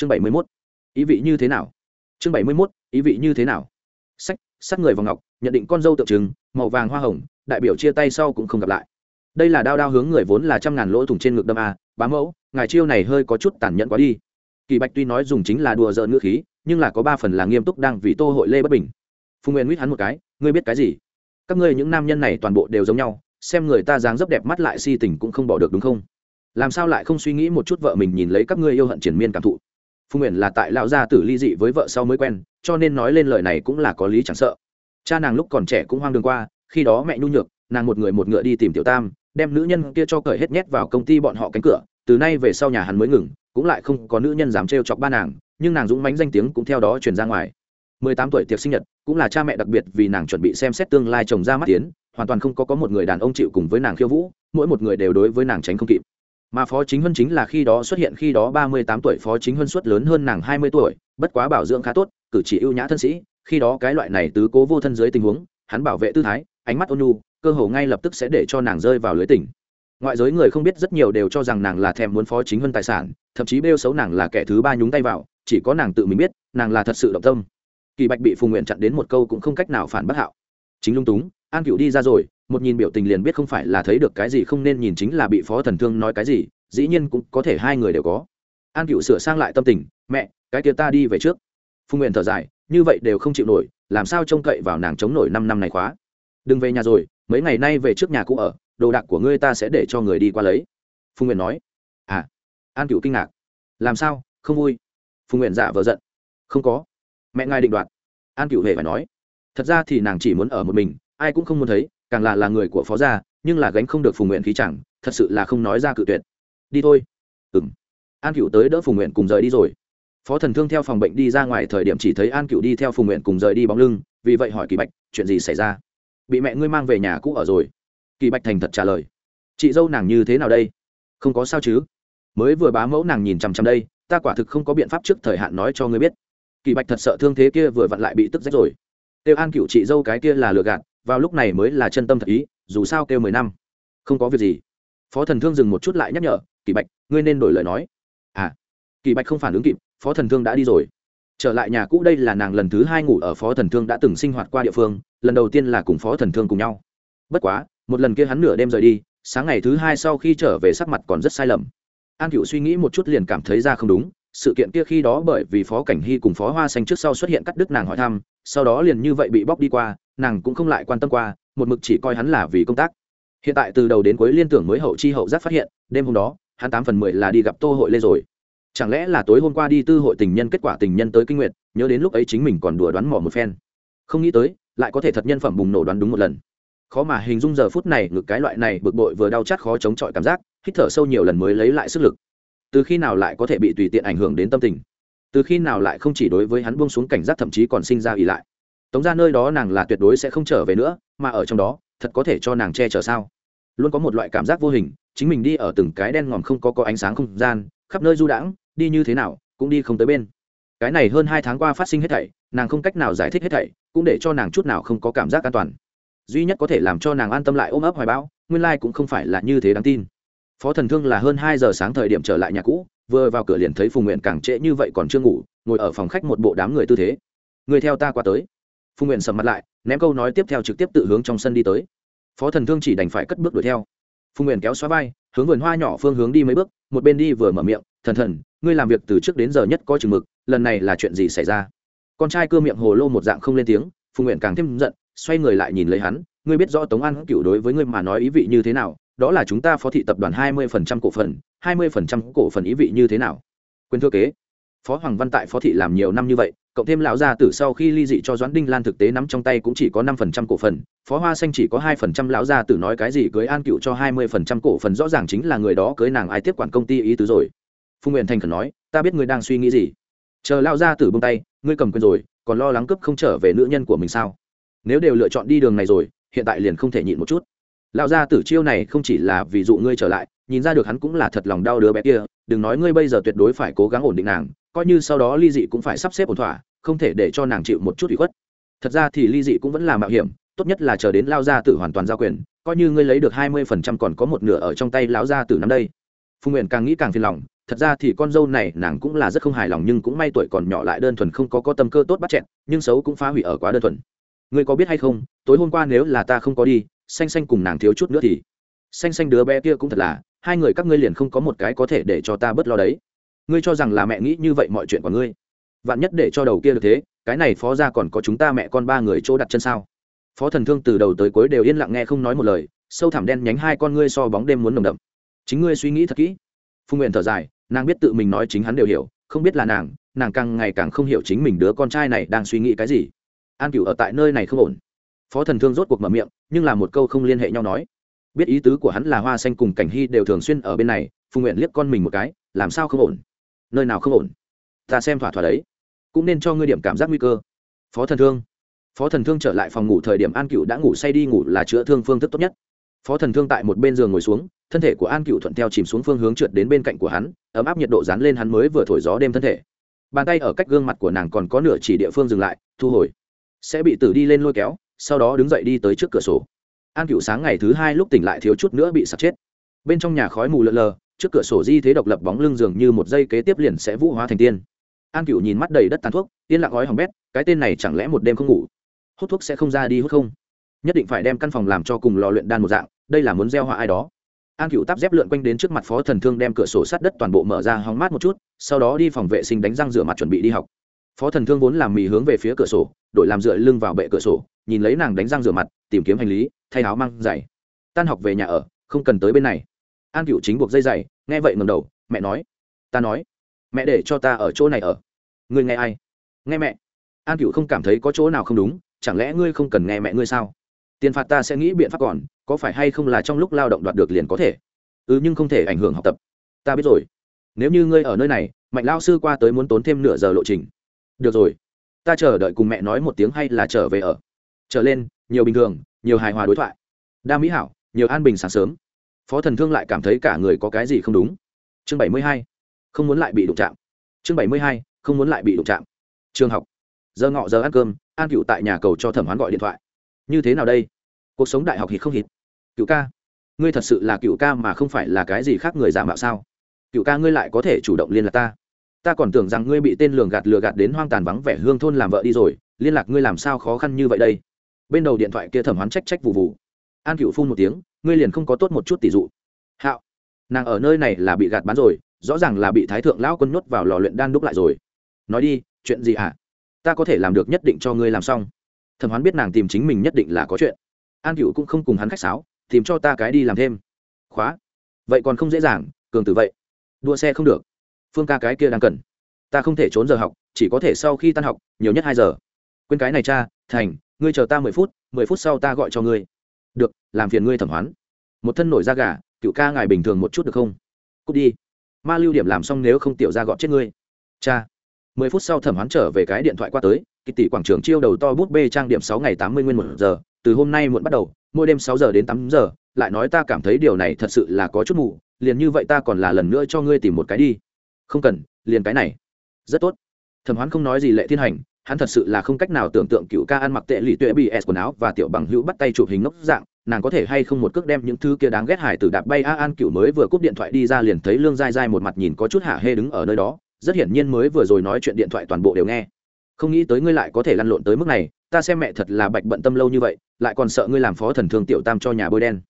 chương bảy mươi mốt. Ý vị như thế nào? Chương bảy mươi mốt, ý vị như thế nào? Sách, sát người vào ngọc, nhận định con dâu tượng trưng, màu vàng hoa hồng, đại biểu chia tay sau cũng không gặp lại. Đây là đao đao hướng người vốn là trăm ngàn lỗ thủng trên ngực đâm a, bá mẫu, ngài chiêu này hơi có chút tàn nhẫn quá đi. Kỳ bạch tuy nói dùng chính là đùa giỡn ngữ khí, nhưng là có ba phần là nghiêm túc đang vì tô hội lê bất bình. Phùng nguyên nguyết hắn một cái, ngươi biết cái gì? Các ngươi những nam nhân này toàn bộ đều giống nhau, xem người ta dáng dấp đẹp mắt lại si tình cũng không bỏ được, đúng không? Làm sao lại không suy nghĩ một chút vợ mình nhìn lấy các ngươi yêu hận triển miên cảm thụ? Phùng nguyện là tại lão gia tử ly dị với vợ sau mới quen, cho nên nói lên lời này cũng là có lý chẳng sợ. Cha nàng lúc còn trẻ cũng hoang đường qua, khi đó mẹ nhu nhược, nàng một người một ngựa đi tìm tiểu tam, đem nữ nhân kia cho cởi hết nhét vào công ty bọn họ cánh cửa, từ nay về sau nhà hắn mới ngừng, cũng lại không có nữ nhân dám trêu chọc ba nàng, nhưng nàng dũng mánh danh tiếng cũng theo đó truyền ra ngoài. Mười tám tuổi tiệc sinh nhật, cũng là cha mẹ đặc biệt vì nàng chuẩn bị xem xét tương lai chồng ra mắt tiến, hoàn toàn không có có một người đàn ông chịu cùng với nàng khiêu vũ, mỗi một người đều đối với nàng tránh không kịp mà phó chính huân chính là khi đó xuất hiện khi đó ba mươi tám tuổi, phó chính huân suất lớn hơn nàng hai mươi tuổi, bất quá bảo dưỡng khá tốt, cử chỉ ưu nhã thân sĩ, khi đó cái loại này tứ cố vô thân dưới tình huống, hắn bảo vệ tư thái, ánh mắt ôn nhu, cơ hồ ngay lập tức sẽ để cho nàng rơi vào lưới tỉnh. Ngoại giới người không biết rất nhiều đều cho rằng nàng là thèm muốn phó chính huân tài sản, thậm chí bêu xấu nàng là kẻ thứ ba nhúng tay vào, chỉ có nàng tự mình biết, nàng là thật sự động tâm. Kỳ bạch bị phùng nguyện chặn đến một câu cũng không cách nào phản bác hạo. Chính lung túng an cựu đi ra rồi, một nhìn biểu tình liền biết không phải là thấy được cái gì không nên nhìn chính là bị phó thần thương nói cái gì, dĩ nhiên cũng có thể hai người đều có. An cựu sửa sang lại tâm tình, mẹ, cái kia ta đi về trước. Phùng nguyện thở dài, như vậy đều không chịu nổi, làm sao trông cậy vào nàng chống nổi năm năm này khóa đừng về nhà rồi, mấy ngày nay về trước nhà cũ ở, đồ đạc của ngươi ta sẽ để cho người đi qua lấy. Phùng nguyện nói. À. An cựu kinh ngạc. Làm sao? Không vui. Phùng nguyện giả vờ giận. Không có. Mẹ ngài định đoạt. An cựu hề phải nói. Thật ra thì nàng chỉ muốn ở một mình ai cũng không muốn thấy, càng là là người của phó gia, nhưng là gánh không được phùng nguyện khí chẳng, thật sự là không nói ra cự tuyệt. Đi thôi. Ừ m an cựu tới đỡ phùng nguyện cùng rời đi rồi. Phó thần thương theo phòng bệnh đi ra ngoài thời điểm chỉ thấy an cựu đi theo phùng nguyện cùng rời đi bóng lưng, vì vậy hỏi kỳ bạch, chuyện gì xảy ra? Bị mẹ ngươi mang về nhà cũ ở rồi. Kỳ bạch thành thật trả lời, chị dâu nàng như thế nào đây? Không có sao chứ? Mới vừa bá mẫu nàng nhìn chằm chằm đây, ta quả thực không có biện pháp trước thời hạn nói cho ngươi biết. Kỳ bạch thật sợ thương thế kia vừa vặn lại bị tức rách rồi. Kêu an cựu chị dâu cái kia là lừa gạt vào lúc này mới là chân tâm thật ý, dù sao kêu mười năm, không có việc gì. Phó thần thương dừng một chút lại nhắc nhở, kỳ bạch, ngươi nên đổi lời nói. À kỳ bạch không phản ứng kịp, phó thần thương đã đi rồi. Trở lại nhà cũ đây là nàng lần thứ hai ngủ ở phó thần thương đã từng sinh hoạt qua địa phương, lần đầu tiên là cùng phó thần thương cùng nhau. Bất quá, một lần kia hắn nửa đêm rời đi, sáng ngày thứ hai sau khi trở về sắc mặt còn rất sai lầm. An cựu suy nghĩ một chút liền cảm thấy ra không đúng, sự kiện kia khi đó bởi vì phó cảnh hy cùng phó hoa xanh trước sau xuất hiện cắt đứt nàng hỏi thăm, sau đó liền như vậy bị bóc đi qua nàng cũng không lại quan tâm qua, một mực chỉ coi hắn là vì công tác. Hiện tại từ đầu đến cuối liên tưởng mới hậu chi hậu giác phát hiện, đêm hôm đó, hắn tám phần mười là đi gặp tô hội lê rồi. Chẳng lẽ là tối hôm qua đi tư hội tình nhân kết quả tình nhân tới kinh nguyệt, nhớ đến lúc ấy chính mình còn đùa đoán mỏ một phen. Không nghĩ tới, lại có thể thật nhân phẩm bùng nổ đoán đúng một lần. Khó mà hình dung giờ phút này ngực cái loại này bực bội vừa đau chát khó chống chọi cảm giác, hít thở sâu nhiều lần mới lấy lại sức lực. Từ khi nào lại có thể bị tùy tiện ảnh hưởng đến tâm tình? Từ khi nào lại không chỉ đối với hắn buông xuống cảnh giác thậm chí còn sinh ra ỉ lại? Tống ra nơi đó nàng là tuyệt đối sẽ không trở về nữa, mà ở trong đó, thật có thể cho nàng che chở sao? Luôn có một loại cảm giác vô hình, chính mình đi ở từng cái đen ngòm không có có ánh sáng không gian, khắp nơi du đãng, đi như thế nào, cũng đi không tới bên. Cái này hơn hai tháng qua phát sinh hết thảy, nàng không cách nào giải thích hết thảy, cũng để cho nàng chút nào không có cảm giác an toàn. Duy nhất có thể làm cho nàng an tâm lại ôm ấp hoài bão, nguyên lai cũng không phải là như thế đáng tin. Phó thần thương là hơn hai giờ sáng thời điểm trở lại nhà cũ, vừa vào cửa liền thấy phùng nguyện càng trễ như vậy còn chưa ngủ, ngồi ở phòng khách một bộ đám người tư thế. Người theo ta qua tới phùng nguyện sầm mặt lại, ném câu nói tiếp theo trực tiếp tự hướng trong sân đi tới. Phó thần thương chỉ đành phải cất bước đuổi theo. Phùng nguyện kéo xóa vai, hướng vườn hoa nhỏ phương hướng đi mấy bước, một bên đi vừa mở miệng, thần thần, ngươi làm việc từ trước đến giờ nhất có chừng mực, lần này là chuyện gì xảy ra? Con trai cưa miệng hồ lô một dạng không lên tiếng, phùng nguyện càng thêm giận, xoay người lại nhìn lấy hắn, ngươi biết rõ tống an cựu đối với ngươi mà nói ý vị như thế nào, đó là chúng ta phó thị tập đoàn hai mươi phần trăm cổ phần, hai mươi phần trăm cổ phần ý vị như thế nào? Quyền thừa kế phó hoàng văn tại phó thị làm nhiều năm như vậy, cộng thêm lão gia tử sau khi ly dị cho doãn đinh lan thực tế nắm trong tay cũng chỉ có năm phần trăm cổ phần, phó hoa xanh chỉ có hai phần trăm lão gia tử nói cái gì cưới an cựu cho hai mươi phần trăm cổ phần, rõ ràng chính là người đó cưới nàng ai tiếp quản công ty ý tứ rồi. Phùng nguyện thành khẩn nói, ta biết ngươi đang suy nghĩ gì. Chờ lão gia tử bông tay, ngươi cầm quyền rồi, còn lo lắng cướp không trở về nữ nhân của mình sao? Nếu đều lựa chọn đi đường này rồi, hiện tại liền không thể nhịn một chút. Lão gia tử chiêu này không chỉ là ví dụ ngươi trở lại, nhìn ra được hắn cũng là thật lòng đau đứa bé kia, đừng nói ngươi bây giờ tuyệt đối phải cố gắng ổn định nàng coi như sau đó ly dị cũng phải sắp xếp ổn thỏa, không thể để cho nàng chịu một chút ủy khuất. Thật ra thì ly dị cũng vẫn là mạo hiểm, tốt nhất là chờ đến lao gia tử hoàn toàn giao quyền, coi như ngươi lấy được hai mươi phần trăm còn có một nửa ở trong tay lão gia tử năm đây. Phùng nguyện càng nghĩ càng phiền lòng, thật ra thì con dâu này nàng cũng là rất không hài lòng nhưng cũng may tuổi còn nhỏ lại đơn thuần không có có tâm cơ tốt bắt chẹn nhưng xấu cũng phá hủy ở quá đơn thuần. Ngươi có biết hay không, tối hôm qua nếu là ta không có đi, xanh xanh cùng nàng thiếu chút nữa thì. Xanh xanh đứa bé kia cũng thật là, hai người các ngươi liền không có một cái có thể để cho ta bớt lo đấy ngươi cho rằng là mẹ nghĩ như vậy mọi chuyện của ngươi. Vạn nhất để cho đầu kia được thế, cái này phó ra còn có chúng ta mẹ con ba người chỗ đặt chân sao? Phó thần thương từ đầu tới cuối đều yên lặng nghe không nói một lời, sâu thẳm đen nhánh hai con ngươi so bóng đêm muốn nồng đậm. Chính ngươi suy nghĩ thật kỹ. Phùng nguyện thở dài, nàng biết tự mình nói chính hắn đều hiểu, không biết là nàng nàng càng ngày càng không hiểu chính mình đứa con trai này đang suy nghĩ cái gì. An cửu ở tại nơi này không ổn. Phó thần thương rốt cuộc mở miệng, nhưng là một câu không liên hệ nhau nói. Biết ý tứ của hắn là hoa xanh cùng cảnh hy đều thường xuyên ở bên này, phùng nguyện liếc con mình một cái, làm sao không ổn? Nơi nào không ổn? Ta xem thỏa thỏa đấy. Cũng nên cho ngươi điểm cảm giác nguy cơ. Phó thần thương. Phó thần thương trở lại phòng ngủ thời điểm an cựu đã ngủ say đi ngủ là chữa thương phương thức tốt nhất. Phó thần thương tại một bên giường ngồi xuống, thân thể của an cựu thuận theo chìm xuống phương hướng trượt đến bên cạnh của hắn, ấm áp nhiệt độ dán lên hắn mới vừa thổi gió đêm thân thể. Bàn tay ở cách gương mặt của nàng còn có nửa chỉ địa phương dừng lại, thu hồi. Sẽ bị tử đi lên lôi kéo, sau đó đứng dậy đi tới trước cửa sổ. An cựu sáng ngày thứ hai lúc tỉnh lại thiếu chút nữa bị sạt chết. Bên trong nhà khói mù lợn lờ trước cửa sổ di thế độc lập bóng lưng dường như một dây kế tiếp liền sẽ vũ hóa thành tiên. An cựu nhìn mắt đầy đất tàn thuốc, yên lặng gói hỏng bét, cái tên này chẳng lẽ một đêm không ngủ? Hút thuốc sẽ không ra đi hút không? Nhất định phải đem căn phòng làm cho cùng lò luyện đan một dạng, đây là muốn gieo họa ai đó. An cựu tắp dép lượn quanh đến trước mặt phó thần thương đem cửa sổ sát đất toàn bộ mở ra hóng mát một chút, sau đó đi phòng vệ sinh đánh răng rửa mặt chuẩn bị đi học. Phó thần thương vốn làm mì hướng về phía cửa sổ, đổi làm dựa lưng vào bệ cửa sổ, nhìn lấy nàng đánh răng rửa mặt, tìm kiếm hành lý, thay áo mang, giày. Tan học về nhà ở, không cần tới bên này an cựu chính buộc dây dày, nghe vậy ngầm đầu, mẹ nói, ta nói, mẹ để cho ta ở chỗ này ở. Ngươi nghe ai? Nghe mẹ. An cựu không cảm thấy có chỗ nào không đúng, chẳng lẽ ngươi không cần nghe mẹ ngươi sao? Tiền phạt ta sẽ nghĩ biện pháp còn, có phải hay không là trong lúc lao động đoạt được liền có thể? Ừ nhưng không thể ảnh hưởng học tập. Ta biết rồi. Nếu như ngươi ở nơi này, mạnh lao sư qua tới muốn tốn thêm nửa giờ lộ trình. Được rồi. Ta chờ đợi cùng mẹ nói một tiếng hay là trở về ở? Trở lên, nhiều bình thường, nhiều hài hòa đối thoại. Đa mỹ hảo, nhiều an bình sáng sớm phó thần thương lại cảm thấy cả người có cái gì không đúng. Chương bảy mươi hai, không muốn lại bị đụng chạm. Chương bảy mươi hai, không muốn lại bị đụng chạm. Trường học. Giờ ngọ giờ ăn cơm, an cựu tại nhà cầu cho thẩm hoán gọi điện thoại. Như thế nào đây? Cuộc sống đại học hít không hít. Cựu ca, ngươi thật sự là cựu ca mà không phải là cái gì khác người giả mạo sao? Cựu ca ngươi lại có thể chủ động liên lạc ta. Ta còn tưởng rằng ngươi bị tên lường gạt lừa gạt đến hoang tàn vắng vẻ hương thôn làm vợ đi rồi, liên lạc ngươi làm sao khó khăn như vậy đây? Bên đầu điện thoại kia thẩm hoán trách trách vụ vụ an cựu phun một tiếng, ngươi liền không có tốt một chút tỷ dụ. Hạo, nàng ở nơi này là bị gạt bán rồi, rõ ràng là bị thái thượng lão quân nhốt vào lò luyện đan đúc lại rồi. Nói đi, chuyện gì hả? Ta có thể làm được nhất định cho ngươi làm xong. Thẩm hoán biết nàng tìm chính mình nhất định là có chuyện. An cựu cũng không cùng hắn khách sáo, tìm cho ta cái đi làm thêm. Khóa. Vậy còn không dễ dàng, cường tử vậy. Đua xe không được. Phương ca cái kia đang cần. Ta không thể trốn giờ học, chỉ có thể sau khi tan học, nhiều nhất hai giờ. Quên cái này cha, thành, ngươi chờ ta mười phút mười phút sau ta gọi cho ngươi được, làm phiền ngươi thẩm hoán. Một thân nổi da gà, cựu ca ngài bình thường một chút được không? Cút đi. Ma lưu điểm làm xong nếu không tiểu ra gọn chết ngươi. Cha. Mười phút sau thẩm hoán trở về cái điện thoại qua tới kỳ tỷ quảng trường chiêu đầu to bút bê trang điểm sáu ngày tám mươi nguyên một giờ, từ hôm nay muộn bắt đầu, mỗi đêm sáu giờ đến tám giờ, lại nói ta cảm thấy điều này thật sự là có chút mù, liền như vậy ta còn là lần nữa cho ngươi tìm một cái đi. Không cần, liền cái này. Rất tốt. Thẩm hoán không nói gì lệ thiên hành hắn thật sự là không cách nào tưởng tượng cựu ca ăn mặc tệ lì tuệ bị s quần áo và tiểu bằng hữu bắt tay chụp hình ngốc dạng, nàng có thể hay không một cước đem những thứ kia đáng ghét hải từ đạp bay? A an cựu mới vừa cúp điện thoại đi ra liền thấy lương dai dai một mặt nhìn có chút hạ hê đứng ở nơi đó, rất hiển nhiên mới vừa rồi nói chuyện điện thoại toàn bộ đều nghe. Không nghĩ tới ngươi lại có thể lăn lộn tới mức này, ta xem mẹ thật là bạch bận tâm lâu như vậy, lại còn sợ ngươi làm phó thần thương tiểu tam cho nhà bôi đen.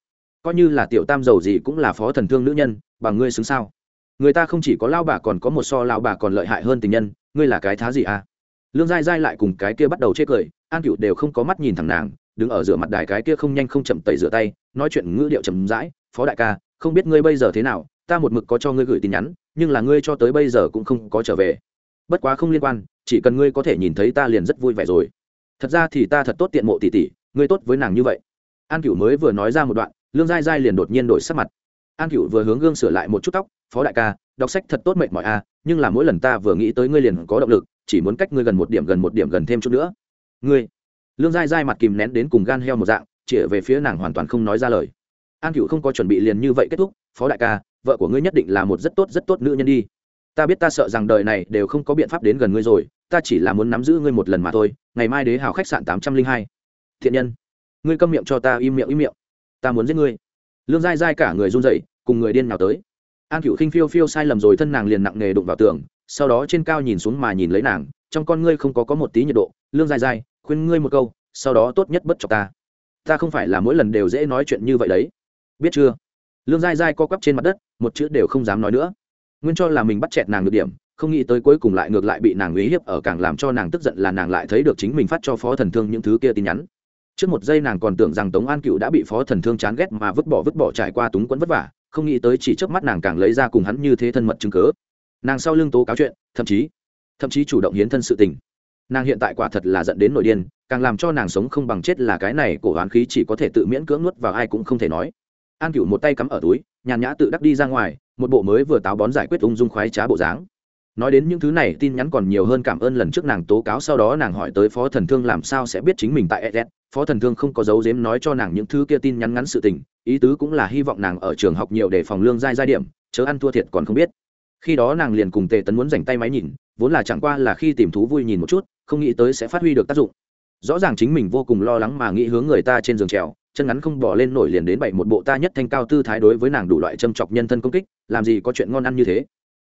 Coi như là tiểu tam giàu gì cũng là phó thần thương nữ nhân bằng ngươi xứng sao? Người ta không chỉ có lao bà còn có một so lao bà còn lợi hại hơn tình nhân, ngươi là cái thá gì à? Lương dai dai lại cùng cái kia bắt đầu chê cười, an cựu đều không có mắt nhìn thẳng nàng, đứng ở rửa mặt đài cái kia không nhanh không chậm tẩy rửa tay, nói chuyện ngữ điệu chậm rãi, phó đại ca, không biết ngươi bây giờ thế nào, ta một mực có cho ngươi gửi tin nhắn, nhưng là ngươi cho tới bây giờ cũng không có trở về. Bất quá không liên quan, chỉ cần ngươi có thể nhìn thấy ta liền rất vui vẻ rồi. Thật ra thì ta thật tốt tiện mộ tỷ tỷ, ngươi tốt với nàng như vậy. An cựu mới vừa nói ra một đoạn, lương dai dai liền đột nhiên đổi sắc mặt. An cựu vừa hướng gương sửa lại một chút tóc, phó đại ca, đọc sách thật tốt mệt mỏi a nhưng là mỗi lần ta vừa nghĩ tới ngươi liền có động lực chỉ muốn cách ngươi gần một điểm gần một điểm gần thêm chút nữa. Ngươi, lương dai dai mặt kìm nén đến cùng gan heo một dạng, chĩa về phía nàng hoàn toàn không nói ra lời. An cựu không có chuẩn bị liền như vậy kết thúc, phó đại ca, vợ của ngươi nhất định là một rất tốt rất tốt nữ nhân đi. Ta biết ta sợ rằng đời này đều không có biện pháp đến gần ngươi rồi, ta chỉ là muốn nắm giữ ngươi một lần mà thôi, ngày mai đế hào khách sạn tám trăm linh hai. Thiện nhân, ngươi câm miệng cho ta im miệng im miệng. Ta muốn giết ngươi. Lương dai dai cả người run rẩy, cùng người điên nào tới. An cựu khinh phiêu phiêu sai lầm rồi, thân nàng liền nặng nề đụng vào tường sau đó trên cao nhìn xuống mà nhìn lấy nàng, trong con ngươi không có có một tí nhiệt độ, lương dài dài, khuyên ngươi một câu, sau đó tốt nhất bất cho ta. Ta không phải là mỗi lần đều dễ nói chuyện như vậy đấy. Biết chưa? Lương dai dai co quắp trên mặt đất, một chữ đều không dám nói nữa. Nguyên cho là mình bắt chẹt nàng được điểm, không nghĩ tới cuối cùng lại ngược lại bị nàng uy hiếp ở càng làm cho nàng tức giận là nàng lại thấy được chính mình phát cho phó thần thương những thứ kia tin nhắn. Trước một giây nàng còn tưởng rằng tống an cựu đã bị phó thần thương chán ghét mà vứt bỏ vứt bỏ trải qua túng quẫn vất vả, không nghĩ tới chỉ trước mắt nàng càng lấy ra cùng hắn như thế thân mật chứng cớ nàng sau lưng tố cáo chuyện, thậm chí thậm chí chủ động hiến thân sự tình. Nàng hiện tại quả thật là dẫn đến nội điên, càng làm cho nàng sống không bằng chết là cái này cổ hoán khí chỉ có thể tự miễn cưỡng nuốt vào ai cũng không thể nói. An cựu một tay cắm ở túi, nhàn nhã tự đắc đi ra ngoài, một bộ mới vừa táo bón giải quyết ung dung khoái trá bộ dáng. Nói đến những thứ này, tin nhắn còn nhiều hơn cảm ơn lần trước nàng tố cáo, sau đó nàng hỏi tới phó thần thương làm sao sẽ biết chính mình tại ed phó thần thương không có dấu dếm nói cho nàng những thứ kia tin nhắn ngắn sự tình, ý tứ cũng là hy vọng nàng ở trường học nhiều để phòng lương giai giai điểm, chớ ăn thua thiệt còn không biết khi đó nàng liền cùng tề tấn muốn dành tay máy nhìn, vốn là chẳng qua là khi tìm thú vui nhìn một chút, không nghĩ tới sẽ phát huy được tác dụng. Rõ ràng chính mình vô cùng lo lắng mà nghĩ hướng người ta trên giường trèo, chân ngắn không bỏ lên nổi liền đến bảy một bộ ta nhất thanh cao tư thái đối với nàng đủ loại châm chọc nhân thân công kích, làm gì có chuyện ngon ăn như thế.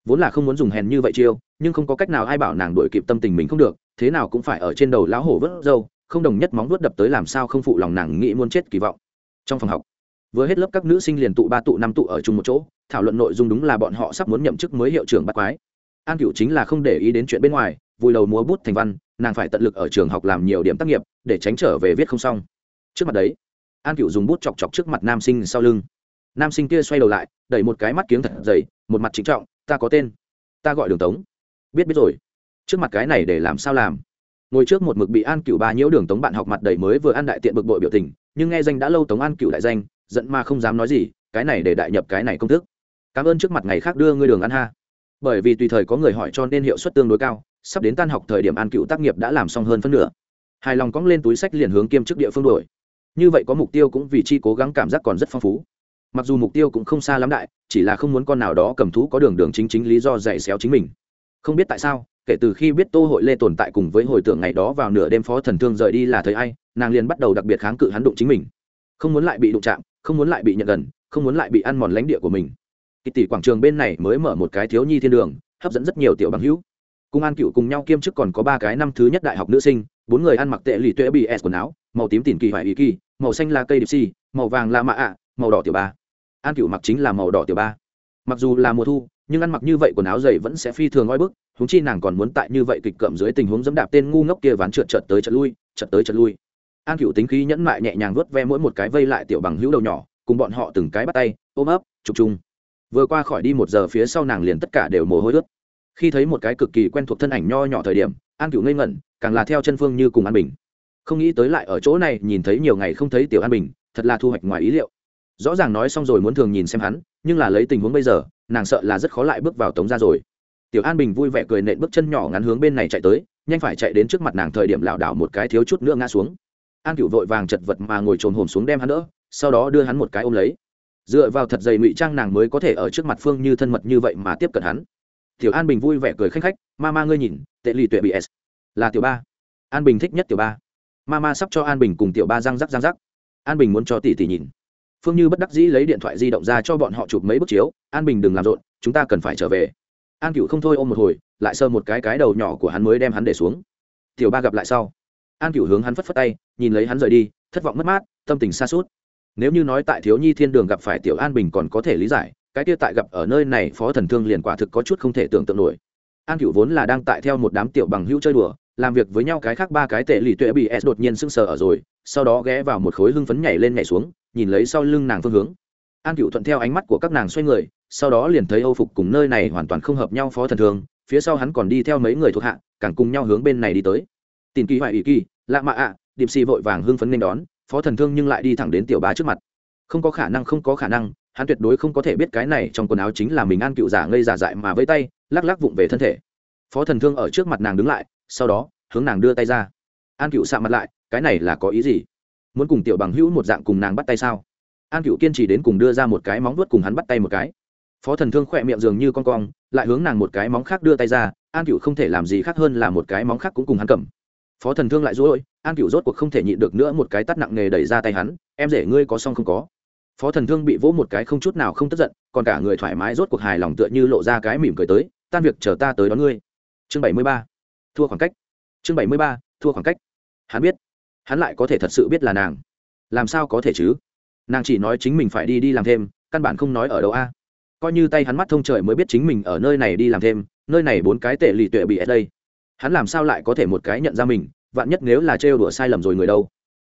Vốn là không muốn dùng hèn như vậy chiêu, nhưng không có cách nào ai bảo nàng đuổi kịp tâm tình mình không được, thế nào cũng phải ở trên đầu lão hổ vớt dâu không đồng nhất móng vuốt đập tới làm sao không phụ lòng nàng nghĩ muốn chết kỳ vọng. Trong phòng học vừa hết lớp các nữ sinh liền tụ ba tụ năm tụ ở chung một chỗ, thảo luận nội dung đúng là bọn họ sắp muốn nhậm chức mới hiệu trưởng bắt quái. An cựu chính là không để ý đến chuyện bên ngoài vui đầu múa bút thành văn, nàng phải tận lực ở trường học làm nhiều điểm tác nghiệp, để tránh trở về viết không xong. Trước mặt đấy, an cựu dùng bút chọc chọc trước mặt nam sinh sau lưng. Nam sinh kia xoay đầu lại, đẩy một cái mắt kiếng thật dày, một mặt chính trọng, ta có tên, ta gọi đường tống. Biết biết rồi. Trước mặt cái này để làm sao làm? Ngồi trước một mực bị an cựu ba nhiễu đường tống bạn học mặt đầy mới vừa ăn đại tiện bực bội biểu tình, nhưng nghe danh đã lâu tống an cựu đại danh giận mà không dám nói gì, cái này để đại nhập cái này công thức. Cảm ơn trước mặt ngày khác đưa ngươi đường ăn ha. Bởi vì tùy thời có người hỏi cho nên hiệu suất tương đối cao, sắp đến tan học thời điểm an cựu tác nghiệp đã làm xong hơn phân nửa. Hài lòng cóng lên túi sách liền hướng kiêm chức địa phương đổi như vậy có mục tiêu cũng vì chi cố gắng cảm giác còn rất phong phú. Mặc dù mục tiêu cũng không xa lắm đại, chỉ là không muốn con nào đó cầm thú có đường đường chính chính lý do dạy xéo chính mình. Không biết tại sao, kể từ khi biết tô hội lê tồn tại cùng với hồi tưởng ngày đó vào nửa đêm phó thần thương rời đi là thời ai, nàng liền bắt đầu đặc biệt kháng cự hắn đụng chính mình. Không muốn lại bị đụng chạm không muốn lại bị nhận gần, không muốn lại bị ăn mòn lãnh địa của mình. Kỳ tỷ quảng trường bên này mới mở một cái thiếu nhi thiên đường, hấp dẫn rất nhiều tiểu bằng hữu. Cùng an cựu cùng nhau kiêm chức còn có ba cái năm thứ nhất đại học nữ sinh, bốn người ăn mặc tệ lì tuệ bị s quần áo, màu tím tìm kỳ hoài ý kỳ, màu xanh là cây điệp si màu vàng là mạ ạ, màu đỏ tiểu ba. An cựu mặc chính là màu đỏ tiểu ba. Mặc dù là mùa thu, nhưng ăn mặc như vậy quần áo dày vẫn sẽ phi thường oi bức húng chi nàng còn muốn tại như vậy kịch cậm dưới tình huống dẫm đạp tên ngu ngốc kia ván trượt trượt tới trượt lui trượt tới trượt lui an cựu tính khí nhẫn mại nhẹ nhàng vớt ve mỗi một cái vây lại tiểu bằng hữu đầu nhỏ, cùng bọn họ từng cái bắt tay, ôm ấp, chụp chung. Vừa qua khỏi đi một giờ phía sau nàng liền tất cả đều mồ hôi ướt. Khi thấy một cái cực kỳ quen thuộc thân ảnh nho nhỏ thời điểm, an cựu ngây ngẩn, càng là theo chân phương như cùng an bình. Không nghĩ tới lại ở chỗ này, nhìn thấy nhiều ngày không thấy tiểu an bình, thật là thu hoạch ngoài ý liệu. Rõ ràng nói xong rồi muốn thường nhìn xem hắn, nhưng là lấy tình huống bây giờ, nàng sợ là rất khó lại bước vào tống ra rồi. Tiểu an bình vui vẻ cười nện bước chân nhỏ ngắn hướng bên này chạy tới, nhanh phải chạy đến trước mặt nàng thời điểm lảo đảo một cái thiếu chút nữa ngã xuống an cựu vội vàng chật vật mà ngồi trồn hồn xuống đem hắn đỡ, sau đó đưa hắn một cái ôm lấy. Dựa vào thật dày ngụy trang nàng mới có thể ở trước mặt phương như thân mật như vậy mà tiếp cận hắn. Tiểu an bình vui vẻ cười khanh khách, ma ma ngươi nhìn, tệ lì tuệ bị s. Là tiểu ba. An bình thích nhất tiểu ba. Ma ma sắp cho an bình cùng tiểu ba răng rắc răng rắc. An bình muốn cho tỷ tỷ nhìn. Phương như bất đắc dĩ lấy điện thoại di động ra cho bọn họ chụp mấy bức chiếu, an bình đừng làm rộn, chúng ta cần phải trở về. An cựu không thôi ôm một hồi, lại sơ một cái cái đầu nhỏ của hắn mới đem hắn để xuống. Tiểu ba gặp lại sau an cựu hướng hắn phất phất tay, nhìn lấy hắn rời đi, thất vọng mất mát, tâm tình xa suốt nếu như nói tại thiếu nhi thiên đường gặp phải tiểu an bình còn có thể lý giải, cái kia tại gặp ở nơi này phó thần thương liền quả thực có chút không thể tưởng tượng nổi. An cựu vốn là đang tại theo một đám tiểu bằng hữu chơi đùa, làm việc với nhau cái khác ba cái tệ lì tuệ bị s đột nhiên sưng sờ ở rồi, sau đó ghé vào một khối hưng phấn nhảy lên nhảy xuống, nhìn lấy sau lưng nàng phương hướng. An cựu thuận theo ánh mắt của các nàng xoay người, sau đó liền thấy âu phục cùng nơi này hoàn toàn không hợp nhau phó thần thương, phía sau hắn còn đi theo mấy người thuộc hạ, càng cùng nhau hướng bên này đi tới tìm kỳ hoài ý kỳ lạ mạ ạ à, điệp xì vội vàng hưng phấn nên đón phó thần thương nhưng lại đi thẳng đến tiểu bá trước mặt. Không có khả năng không có khả năng hắn tuyệt đối không có thể biết cái này trong quần áo chính là mình an cựu giả ngây giả dại mà vây tay lắc lắc vụng về thân thể. Phó thần thương ở trước mặt nàng đứng lại sau đó hướng nàng đưa tay ra. An cựu xạ mặt lại cái này là có ý gì? Muốn cùng tiểu bằng hữu một dạng cùng nàng bắt tay sao? An cựu kiên trì đến cùng đưa ra một cái móng vuốt cùng hắn bắt tay một cái. Phó thần thương khỏe miệng dường như con cong lại hướng nàng một cái móng khác đưa tay ra an cựu không thể làm gì khác hơn là một cái móng khác cũng cùng hắn cầm phó thần thương lại dối an cựu rốt cuộc không thể nhịn được nữa một cái tắt nặng nề đẩy ra tay hắn, em rể ngươi có xong không có? Phó thần thương bị vỗ một cái không chút nào không tức giận, còn cả người thoải mái rốt cuộc hài lòng tựa như lộ ra cái mỉm cười tới, tan việc chờ ta tới đón ngươi. Chương bảy mươi ba, thua khoảng cách. Chương bảy mươi ba, thua khoảng cách. Hắn biết, hắn lại có thể thật sự biết là nàng. Làm sao có thể chứ? Nàng chỉ nói chính mình phải đi đi làm thêm, căn bản không nói ở đâu a. Coi như tay hắn mắt thông trời mới biết chính mình ở nơi này đi làm thêm, nơi này bốn cái tệ lì tuệ bị ở đây hắn làm sao lại có thể một cái nhận ra mình, vạn nhất nếu là trêu đùa sai lầm rồi người đâu?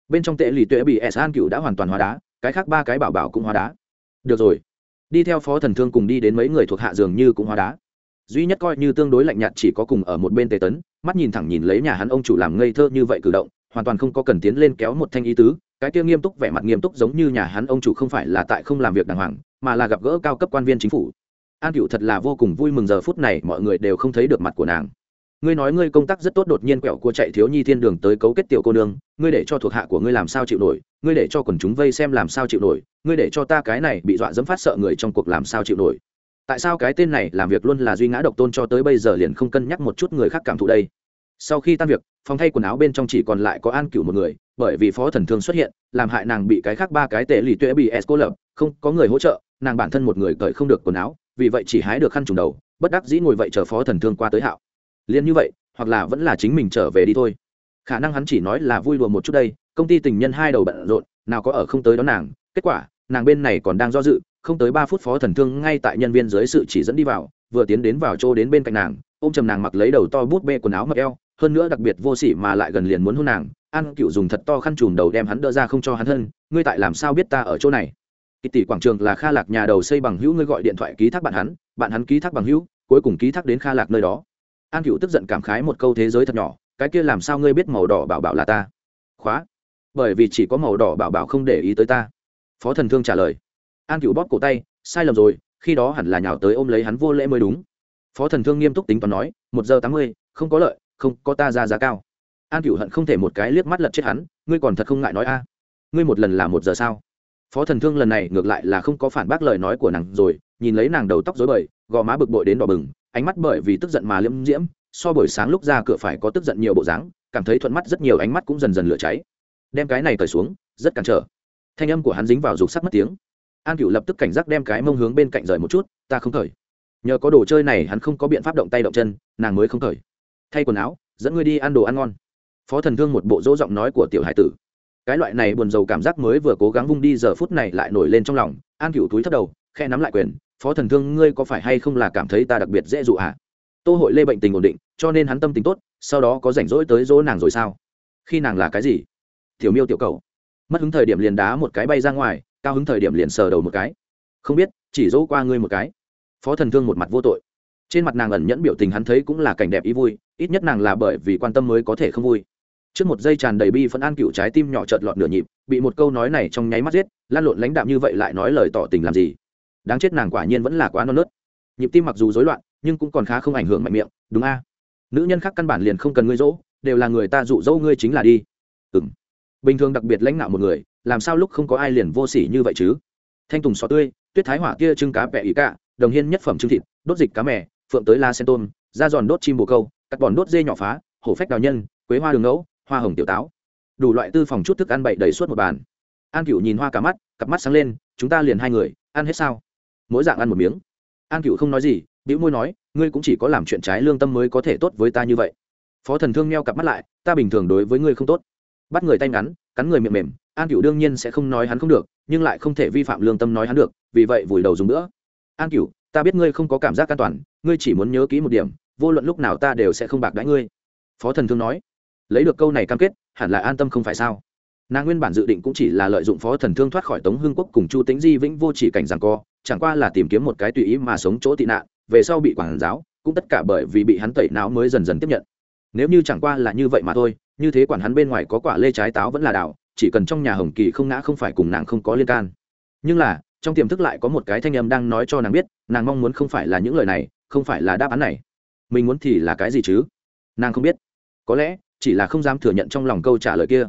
Bên trong tệ lì tuệ bị s an cựu đã hoàn toàn hóa đá, cái khác ba cái bảo bảo cũng hóa đá. Được rồi. Đi theo phó thần thương cùng đi đến mấy người thuộc hạ dường như cũng hóa đá. Duy nhất coi như tương đối lạnh nhạt chỉ có cùng ở một bên tề tấn, mắt nhìn thẳng nhìn lấy nhà hắn ông chủ làm ngây thơ như vậy cử động, hoàn toàn không có cần tiến lên kéo một thanh ý tứ, cái kia nghiêm túc vẻ mặt nghiêm túc giống như nhà hắn ông chủ không phải là tại không làm việc đàng hoàng, mà là gặp gỡ cao cấp quan viên chính phủ. An cựu thật là vô cùng vui mừng giờ phút này, mọi người đều không thấy được mặt của nàng ngươi nói ngươi công tác rất tốt, đột nhiên quẹo cua chạy thiếu nhi thiên đường tới cấu kết tiểu cô nương, ngươi để cho thuộc hạ của ngươi làm sao chịu nổi, ngươi để cho quần chúng vây xem làm sao chịu nổi, ngươi để cho ta cái này bị dọa dẫm phát sợ người trong cuộc làm sao chịu nổi. Tại sao cái tên này làm việc luôn là duy ngã độc tôn cho tới bây giờ liền không cân nhắc một chút người khác cảm thụ đây? Sau khi tan việc, phòng thay quần áo bên trong chỉ còn lại có an cửu một người, bởi vì phó thần thương xuất hiện, làm hại nàng bị cái khác ba cái tệ lì tuệ bị s cô lập, không có người hỗ trợ, nàng bản thân một người cởi không được quần áo, vì vậy chỉ hái được khăn trùng đầu, bất đắc dĩ ngồi vậy chờ phó thần thương qua tới hạo liền như vậy, hoặc là vẫn là chính mình trở về đi thôi. Khả năng hắn chỉ nói là vui đùa một chút đây, công ty tình nhân hai đầu bận rộn, nào có ở không tới đó nàng. Kết quả, nàng bên này còn đang do dự, không tới ba phút phó thần thương ngay tại nhân viên dưới sự chỉ dẫn đi vào, vừa tiến đến vào chỗ đến bên cạnh nàng, ôm chầm nàng mặc lấy đầu to bút bê quần áo mặc eo, hơn nữa đặc biệt vô sỉ mà lại gần liền muốn hôn nàng. An cựu dùng thật to khăn chùm đầu đem hắn đỡ ra không cho hắn thân ngươi tại làm sao biết ta ở chỗ này? Kỳ tỷ quảng trường là kha lạc nhà đầu xây bằng hữu, ngươi gọi điện thoại ký thác bạn hắn bạn hắn ký thác bằng hữu, cuối cùng ký thác đến kha lạc nơi đó an cựu tức giận cảm khái một câu thế giới thật nhỏ, cái kia làm sao ngươi biết màu đỏ bảo bảo là ta? Khóa. Bởi vì chỉ có màu đỏ bảo bảo không để ý tới ta. Phó thần thương trả lời. An cựu bóp cổ tay, sai lầm rồi, khi đó hẳn là nhào tới ôm lấy hắn vô lễ mới đúng. Phó thần thương nghiêm túc tính toán nói, một giờ tám mươi, không có lợi, không có ta ra giá cao. An cựu hận không thể một cái liếc mắt lật chết hắn, ngươi còn thật không ngại nói a? Ngươi một lần là một giờ sao? Phó thần thương lần này ngược lại là không có phản bác lời nói của nàng rồi, nhìn lấy nàng đầu tóc dối bời, gò má bực bội đến đỏ bừng ánh mắt bởi vì tức giận mà liễm diễm, so buổi sáng lúc ra cửa phải có tức giận nhiều bộ dáng, cảm thấy thuận mắt rất nhiều, ánh mắt cũng dần dần lửa cháy. Đem cái này cởi xuống, rất cản trở. Thanh âm của hắn dính vào dục sắc mất tiếng. An cựu lập tức cảnh giác đem cái mông hướng bên cạnh rời một chút, ta không cởi nhờ có đồ chơi này hắn không có biện pháp động tay động chân, nàng mới không cởi thay quần áo, dẫn ngươi đi ăn đồ ăn ngon. Phó thần thương một bộ dỗ giọng nói của tiểu hải tử. Cái loại này buồn rầu cảm giác mới vừa cố gắng vung đi, giờ phút này lại nổi lên trong lòng. An cựu túi thấp đầu khe nắm lại quyền phó thần thương, ngươi có phải hay không là cảm thấy ta đặc biệt dễ dụ hả? À? tô hội lê bệnh tình ổn định, cho nên hắn tâm tình tốt, sau đó có rảnh rỗi tới dỗ nàng rồi sao? Khi nàng là cái gì? Tiểu miêu tiểu cầu mất hứng thời điểm liền đá một cái bay ra ngoài, cao hứng thời điểm liền sờ đầu một cái. Không biết, chỉ dỗ qua ngươi một cái. Phó thần thương một mặt vô tội. Trên mặt nàng ẩn nhẫn biểu tình hắn thấy cũng là cảnh đẹp ý vui, ít nhất nàng là bởi vì quan tâm mới có thể không vui. Trước một giây tràn đầy bi phân an cựu trái tim nhỏ chợt lọt nửa nhịp, bị một câu nói này trong nháy mắt giết, lan lộn lãnh đạm như vậy lại nói lời tỏ tình làm gì? Đáng chết nàng quả nhiên vẫn là quá non nớt. Nhịp tim mặc dù rối loạn, nhưng cũng còn khá không ảnh hưởng mạnh miệng, đúng a? Nữ nhân khác căn bản liền không cần ngươi dỗ, đều là người ta dụ dỗ ngươi chính là đi. Ừ m bình thường đặc biệt lãnh đạo một người, làm sao lúc không có ai liền vô s ỉ như vậy chứ? Thanh tùng xò tươi, tuyết thái hỏa kia trưng cá vẹ ý cả đồng hiên nhất phẩm trưng thịt, đốt dịch cá mè, phượng tới la sen tôm, da giòn đốt chim bồ câu, cắt bòn đốt dê nhỏ phá, hổ phách đào nhân, quế hoa đường ngẫu hoa hồng tiểu táo. Đủ loại tư phòng chút thức ăn bậy đầy suốt một bàn. An cựu nhìn hoa cả mắt, cặp mắt sáng lên, chúng ta liền hai người, ăn hết sao? Mỗi dạng ăn một miếng. An cựu không nói gì, bĩu môi nói, ngươi cũng chỉ có làm chuyện trái lương tâm mới có thể tốt với ta như vậy. Phó thần thương meo cặp mắt lại, ta bình thường đối với ngươi không tốt. Bắt người tay ngắn, cắn người miệng mềm, an cựu đương nhiên sẽ không nói hắn không được, nhưng lại không thể vi phạm lương tâm nói hắn được, vì vậy vùi đầu dùng nữa an cựu ta biết ngươi không có cảm giác an toàn, ngươi chỉ muốn nhớ kỹ một điểm, vô luận lúc nào ta đều sẽ không bạc đãi ngươi. Phó thần thương nói. Lấy được câu này cam kết, hẳn là an tâm không phải sao? Nàng nguyên bản dự định cũng chỉ là lợi dụng phó thần thương thoát khỏi tống Hương quốc cùng chu tính di vĩnh vô chỉ cảnh rằng co chẳng qua là tìm kiếm một cái tùy ý mà sống chỗ tị nạn, về sau bị quản giáo, cũng tất cả bởi vì bị hắn tẩy não mới dần dần tiếp nhận. Nếu như chẳng qua là như vậy mà thôi, như thế quản hắn bên ngoài có quả lê trái táo vẫn là đảo chỉ cần trong nhà hồng kỳ không ngã không phải cùng nàng không có liên can. Nhưng là, trong tiềm thức lại có một cái thanh âm đang nói cho nàng biết, nàng mong muốn không phải là những lời này, không phải là đáp án này. Mình muốn thì là cái gì chứ? Nàng không biết. Có lẽ, chỉ là không dám thừa nhận trong lòng câu trả lời kia.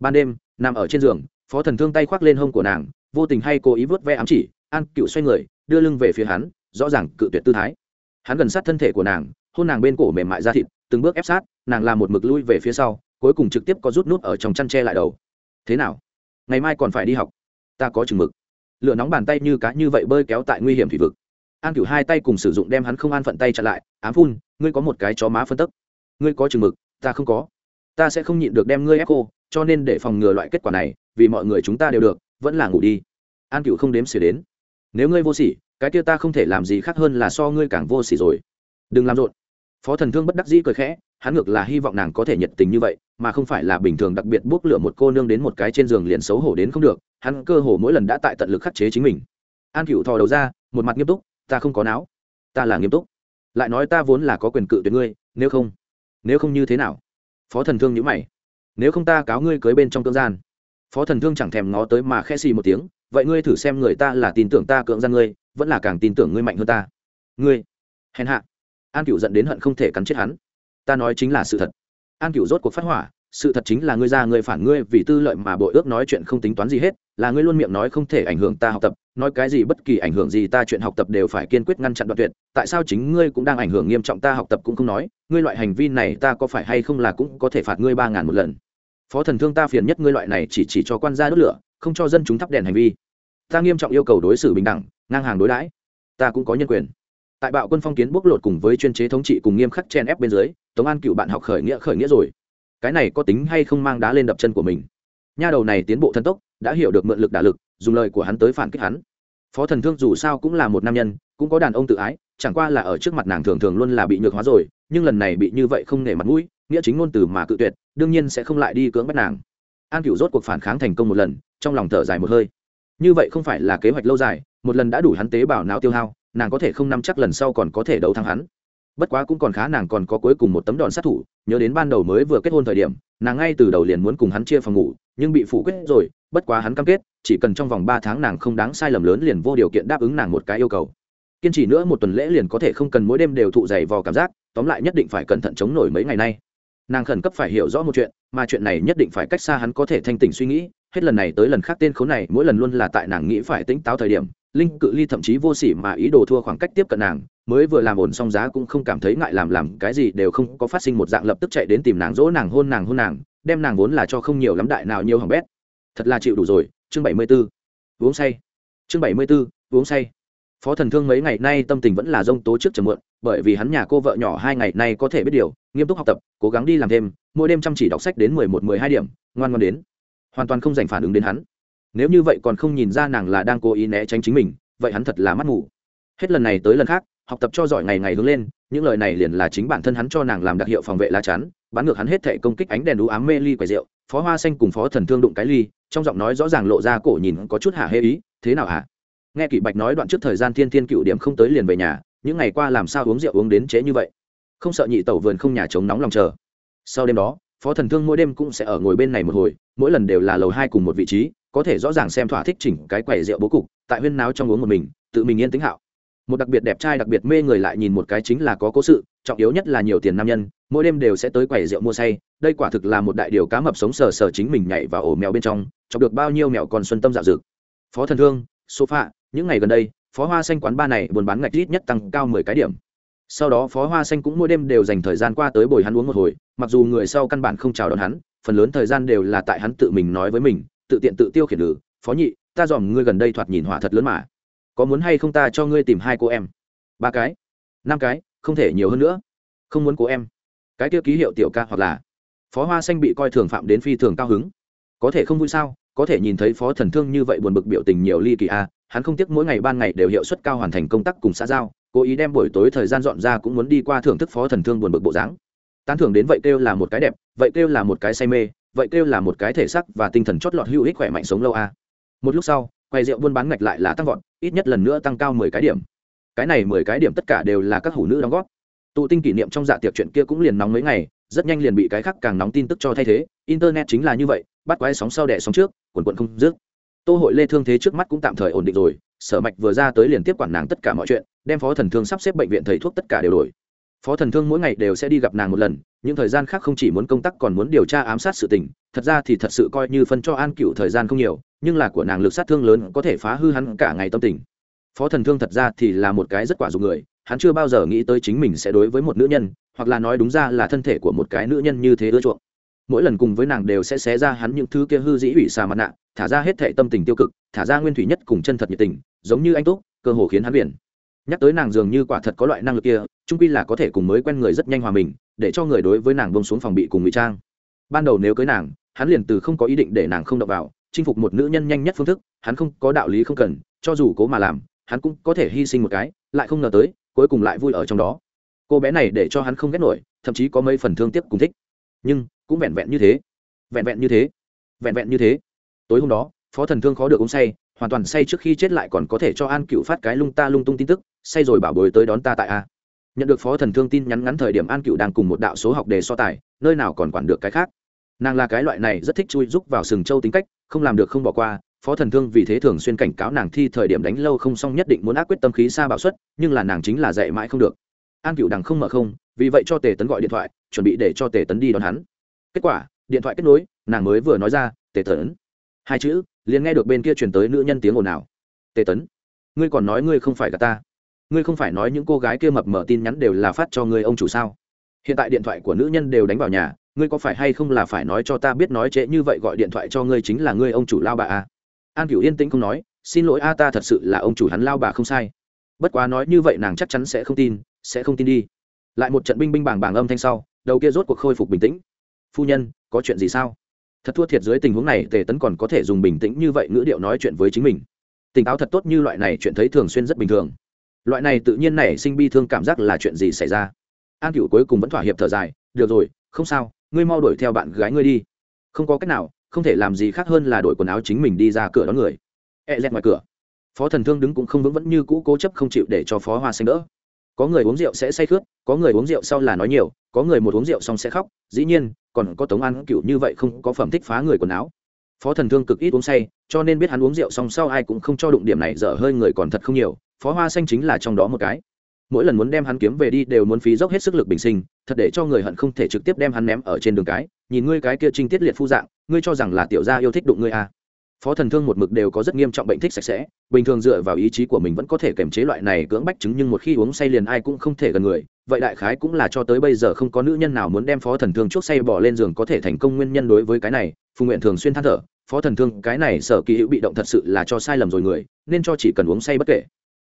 Ban đêm, nằm ở trên giường, phó thần thương tay khoác lên hông của nàng, vô tình hay cố ý vớt ve ám chỉ an cựu xoay người, đưa lưng về phía hắn, rõ ràng cự tuyệt tư thái. Hắn gần sát thân thể của nàng, hôn nàng bên cổ mềm mại ra thịt, từng bước ép sát, nàng làm một mực lui về phía sau, cuối cùng trực tiếp có rút nút ở trong chăn tre lại đầu. Thế nào? Ngày mai còn phải đi học. Ta có chừng mực. Lửa nóng bàn tay như cá như vậy bơi kéo tại nguy hiểm thủy vực. An cửu hai tay cùng sử dụng đem hắn không an phận tay chặn lại, ám phun, ngươi có một cái chó má phân tức. Ngươi có chừng mực, ta không có. Ta sẽ không nhịn được đem ngươi ép cô cho nên để phòng ngừa loại kết quả này, vì mọi người chúng ta đều được, vẫn là ngủ đi. An cửu không đếm xỉa đến nếu ngươi vô sỉ, cái kia ta không thể làm gì khác hơn là so ngươi càng vô sỉ rồi. Đừng làm rộn. Phó thần thương bất đắc dĩ cười khẽ, hắn ngược là hy vọng nàng có thể nhiệt tình như vậy, mà không phải là bình thường đặc biệt buốc lửa một cô nương đến một cái trên giường liền xấu hổ đến không được, hắn cơ hồ mỗi lần đã tại tận lực khắc chế chính mình. An cựu thò đầu ra, một mặt nghiêm túc, ta không có não, ta là nghiêm túc. Lại nói ta vốn là có quyền cự tuyệt ngươi, nếu không nếu không như thế nào? Phó thần thương nhữ mày. Nếu không ta cáo ngươi cưới bên trong cưỡng gian. Phó thần thương chẳng thèm ngó tới mà khẽ xì một tiếng vậy ngươi thử xem người ta là tin tưởng ta cưỡng gian ngươi, vẫn là càng tin tưởng ngươi mạnh hơn ta. Ngươi, hèn hạ. An cựu dẫn đến hận không thể cắn chết hắn. Ta nói chính là sự thật. An cựu rốt cuộc phát hỏa, sự thật chính là ngươi ra ngươi phản ngươi vì tư lợi mà bội ước nói chuyện không tính toán gì hết, là ngươi luôn miệng nói không thể ảnh hưởng ta học tập, nói cái gì bất kỳ ảnh hưởng gì ta chuyện học tập đều phải kiên quyết ngăn chặn đoạn tuyệt, tại sao chính ngươi cũng đang ảnh hưởng nghiêm trọng ta học tập cũng không nói, ngươi loại hành vi này ta có phải hay không là cũng có thể phạt ngươi ba ngàn một lần. Phó thần thương ta phiền nhất ngươi loại này chỉ chỉ cho quan gia đốt lửa không cho dân chúng thắp đèn hành vi. Ta nghiêm trọng yêu cầu đối xử bình đẳng, ngang hàng đối đãi. Ta cũng có nhân quyền. Tại bạo quân phong kiến bóc lột cùng với chuyên chế thống trị cùng nghiêm khắc chen ép bên dưới, tống an cựu bạn học khởi nghĩa khởi nghĩa rồi. Cái này có tính hay không mang đá lên đập chân của mình? Nha đầu này tiến bộ thần tốc, đã hiểu được mượn lực đả lực, dùng lời của hắn tới phản kích hắn. Phó thần thương dù sao cũng là một nam nhân, cũng có đàn ông tự ái, chẳng qua là ở trước mặt nàng thường thường luôn là bị nhược hóa rồi, nhưng lần này bị như vậy không nể mặt mũi, nghĩa chính ngôn từ mà cự tuyệt, đương nhiên sẽ không lại đi cưỡng bắt nàng. An cựu rốt cuộc phản kháng thành công một lần trong lòng thở dài một hơi. Như vậy không phải là kế hoạch lâu dài, một lần đã đủ hắn tế bào não tiêu hao, nàng có thể không nắm chắc lần sau còn có thể đấu thắng hắn. Bất quá cũng còn khá nàng còn có cuối cùng một tấm đòn sát thủ, nhớ đến ban đầu mới vừa kết hôn thời điểm, nàng ngay từ đầu liền muốn cùng hắn chia phòng ngủ, nhưng bị phủ quyết rồi, bất quá hắn cam kết, chỉ cần trong vòng ba tháng nàng không đáng sai lầm lớn liền vô điều kiện đáp ứng nàng một cái yêu cầu. Kiên trì nữa một tuần lễ liền có thể không cần mỗi đêm đều thụ dày vò cảm giác, tóm lại nhất định phải cẩn thận chống nổi mấy ngày nay. Nàng khẩn cấp phải hiểu rõ một chuyện, mà chuyện này nhất định phải cách xa hắn có thể thanh tỉnh suy nghĩ hết lần này tới lần khác tên khốn này, mỗi lần luôn là tại nàng nghĩ phải tỉnh táo thời điểm, linh cự ly thậm chí vô sỉ mà ý đồ thua khoảng cách tiếp cận nàng, mới vừa làm ổn xong giá cũng không cảm thấy ngại làm làm cái gì, đều không có phát sinh một dạng lập tức chạy đến tìm nàng dỗ nàng, hôn nàng hôn nàng, đem nàng vốn là cho không nhiều lắm đại nào nhiều hỏng bét. Thật là chịu đủ rồi, chương bảy mươi b ố uống say. Chương bảy mươi b ố uống say. Phó thần thương mấy ngày nay tâm tình vẫn là dông tố trước chờ muộn, bởi vì hắn nhà cô vợ nhỏ hai ngày nay có thể biết điều, nghiêm túc học tập, cố gắng đi làm thêm, mỗi đêm chăm chỉ đọc sách đến mười một, mười hai điểm, ngoan ngoan đến hoàn toàn không dành phản ứng đến hắn. Nếu như vậy còn không nhìn ra nàng là đang cố ý né tránh chính mình, vậy hắn thật là mắt ngủ hết lần này tới lần khác, học tập cho giỏi ngày ngày hướng lên, những lời này liền là chính bản thân hắn cho nàng làm đặc hiệu phòng vệ lá chắn bắn ngược hắn hết thể công kích ánh đèn đũ ám mê ly quầy rượu, phó hoa xanh cùng phó thần thương đụng cái ly, trong giọng nói rõ ràng lộ ra cổ nhìn có chút hả hê ý, thế nào hả? Nghe kỷ bạch nói đoạn trước thời gian thiên thiên cựu điểm không tới liền về nhà, những ngày qua làm sao uống rượu uống đến chế như vậy? Không sợ nhị tẩu vườn không nhà chống nóng lòng chờ. Sau đêm đó phó thần thương mỗi đêm cũng sẽ ở ngồi bên này một hồi, mỗi lần đều là lầu hai cùng một vị trí, có thể rõ ràng xem thỏa thích chỉnh cái quầy rượu bố cục, tại huyên náo trong uống một mình, tự mình yên tĩnh hạo. Một đặc biệt đẹp trai đặc biệt mê người lại nhìn một cái chính là có cố sự, trọng yếu nhất là nhiều tiền nam nhân, mỗi đêm đều sẽ tới quầy rượu mua say, đây quả thực là một đại điều cá mập sống sờ sờ chính mình nhảy vào ổ mèo bên trong, chọc được bao nhiêu mèo còn xuân tâm dạo dực. Phó thần thương, sofa, những ngày gần đây, phó hoa xanh quán ba này buôn bán ngạch ít nhất tăng cao mười cái điểm sau đó phó hoa xanh cũng mỗi đêm đều dành thời gian qua tới bồi hắn uống một hồi, mặc dù người sau căn bản không chào đón hắn, phần lớn thời gian đều là tại hắn tự mình nói với mình, tự tiện tự tiêu khiển lử, phó nhị, ta dòm ngươi gần đây thoạt nhìn hỏa thật lớn mà. Có muốn hay không ta cho ngươi tìm hai cô em? Ba cái. Năm cái, không thể nhiều hơn nữa. Không muốn cô em. Cái kia ký hiệu tiểu ca hoặc là. Phó hoa xanh bị coi thường phạm đến phi thường cao hứng. Có thể không vui sao? Có thể nhìn thấy phó thần thương như vậy buồn bực biểu tình nhiều ly kỳ a, hắn không tiếc mỗi ngày ban ngày đều hiệu suất cao hoàn thành công tác cùng xã giao cố ý đem buổi tối thời gian dọn ra cũng muốn đi qua thưởng thức phó thần thương buồn bực bộ dáng. Tán thưởng đến vậy kêu là một cái đẹp, vậy kêu là một cái say mê, vậy kêu là một cái thể sắc và tinh thần chót lọt hữu ích khỏe mạnh sống lâu a. Một lúc sau, quầy rượu buôn bán ngạch lại là tăng vọt, ít nhất lần nữa tăng cao mười cái điểm. Cái này mười cái điểm tất cả đều là các hủ nữ đóng góp. Tụ tinh kỷ niệm trong dạ tiệc chuyện kia cũng liền nóng mấy ngày, rất nhanh liền bị cái khác càng nóng tin tức cho thay thế. Internet chính là như vậy, bắt quái sóng sau đẻ sóng trước, quần quận không dứt. Tô hội lê thương thế trước mắt cũng tạm thời ổn định rồi sở mạch vừa ra tới liền tiếp quản nàng tất cả mọi chuyện, đem phó thần thương sắp xếp bệnh viện thầy thuốc tất cả đều đổi. Phó thần thương mỗi ngày đều sẽ đi gặp nàng một lần, những thời gian khác không chỉ muốn công tác còn muốn điều tra ám sát sự tình, thật ra thì thật sự coi như phân cho an cựu thời gian không nhiều, nhưng là của nàng lực sát thương lớn có thể phá hư hắn cả ngày tâm tình. Phó thần thương thật ra thì là một cái rất quả dụng người, hắn chưa bao giờ nghĩ tới chính mình sẽ đối với một nữ nhân, hoặc là nói đúng ra là thân thể của một cái nữ nhân như thế ưa chuộng. Mỗi lần cùng với nàng đều sẽ xé ra hắn những thứ kia hư dĩ ủy xà mặt nạ thả ra hết thệ tâm tình tiêu cực, thả ra nguyên thủy nhất cùng chân thật nhiệt tình, giống như anh túc, cơ hồ khiến hắn biển. Nhắc tới nàng dường như quả thật có loại năng lực kia trung quy là có thể cùng mới quen người rất nhanh hòa mình, để cho người đối với nàng bông xuống phòng bị cùng ngụy trang. Ban đầu nếu cưới nàng, hắn liền từ không có ý định để nàng không đập vào, chinh phục một nữ nhân nhanh nhất phương thức, hắn không có đạo lý không cần, cho dù cố mà làm, hắn cũng có thể hy sinh một cái, lại không ngờ tới, cuối cùng lại vui ở trong đó. Cô bé này để cho hắn không ghét nổi, thậm chí có mấy phần thương tiếc cùng thích. Nhưng, cũng vẹn vẹn như thế. Vẹn vẹn như thế. Vẹn vẹn như thế tối hôm đó, phó thần thương khó được uống say, hoàn toàn say trước khi chết lại còn có thể cho an cựu phát cái lung ta lung tung tin tức, say rồi bảo bồi tới đón ta tại a. Nhận được phó thần thương tin nhắn ngắn thời điểm an cựu đang cùng một đạo số học đề so tài, nơi nào còn quản được cái khác. Nàng là cái loại này rất thích chui rúc vào sừng châu tính cách, không làm được không bỏ qua, phó thần thương vì thế thường xuyên cảnh cáo nàng thi thời điểm đánh lâu không xong nhất định muốn ác quyết tâm khí xa bạo suất nhưng là nàng chính là dạy mãi không được. An cựu đằng không mở không, vì vậy cho tề tấn gọi điện thoại, chuẩn bị để cho tề tấn đi đón hắn. Kết quả, điện thoại kết nối, nàng mới vừa nói ra, tề tấn hai chữ, liền nghe được bên kia chuyển tới nữ nhân tiếng ồn ào. Tề tấn, ngươi còn nói ngươi không phải cả ta. Ngươi không phải nói những cô gái kia mập mở tin nhắn đều là phát cho ngươi ông chủ sao? Hiện tại điện thoại của nữ nhân đều đánh vào nhà, ngươi có phải hay không là phải nói cho ta biết nói trễ như vậy gọi điện thoại cho ngươi chính là ngươi ông chủ lao bà à? An cửu yên tĩnh không nói, xin lỗi a, ta thật sự là ông chủ hắn lao bà không sai. Bất quá nói như vậy nàng chắc chắn sẽ không tin, sẽ không tin đi. Lại một trận binh binh bảng bảng âm thanh sau, đầu kia rốt cuộc khôi phục bình tĩnh. Phu nhân, có chuyện gì sao? Thật thua thiệt dưới tình huống này, tề tấn còn có thể dùng bình tĩnh như vậy ngữ điệu nói chuyện với chính mình. Tỉnh táo thật tốt như loại này chuyện thấy thường xuyên rất bình thường. Loại này tự nhiên nảy sinh bi thương cảm giác là chuyện gì xảy ra? An cựu cuối cùng vẫn thỏa hiệp thở dài, được rồi, không sao, ngươi mau đuổi theo bạn gái ngươi đi. Không có cách nào, không thể làm gì khác hơn là đổi quần áo chính mình đi ra cửa đón người. E lẹt ngoài cửa. Phó thần thương đứng cũng không vững vẫn như cũ cố chấp không chịu để cho phó hoa xanh đỡ. Có người uống rượu sẽ say khướt, có người uống rượu sau là nói nhiều có người một uống rượu xong sẽ khóc, dĩ nhiên, còn có tống ăn cựu như vậy không có phẩm thích phá người quần áo. Phó thần thương cực ít uống say, cho nên biết hắn uống rượu xong sau ai cũng không cho đụng điểm này, dở hơi người còn thật không nhiều, phó hoa xanh chính là trong đó một cái. Mỗi lần muốn đem hắn kiếm về đi đều muốn phí dốc hết sức lực bình sinh, thật để cho người hận không thể trực tiếp đem hắn ném ở trên đường cái. Nhìn ngươi cái kia trinh tiết liệt phu dạng, ngươi cho rằng là tiểu gia yêu thích đụng ngươi à phó thần thương một mực đều có rất nghiêm trọng bệnh thích sạch sẽ, bình thường dựa vào ý chí của mình vẫn có thể kiềm chế loại này cưỡng bách chứng nhưng một khi uống say liền ai cũng không thể gần người, vậy đại khái cũng là cho tới bây giờ không có nữ nhân nào muốn đem phó thần thương chuốc say bỏ lên giường có thể thành công nguyên nhân đối với cái này, phù nguyện thường xuyên than thở, phó thần thương cái này sở kỳ hữu bị động thật sự là cho sai lầm rồi người, nên cho chỉ cần uống say bất kể.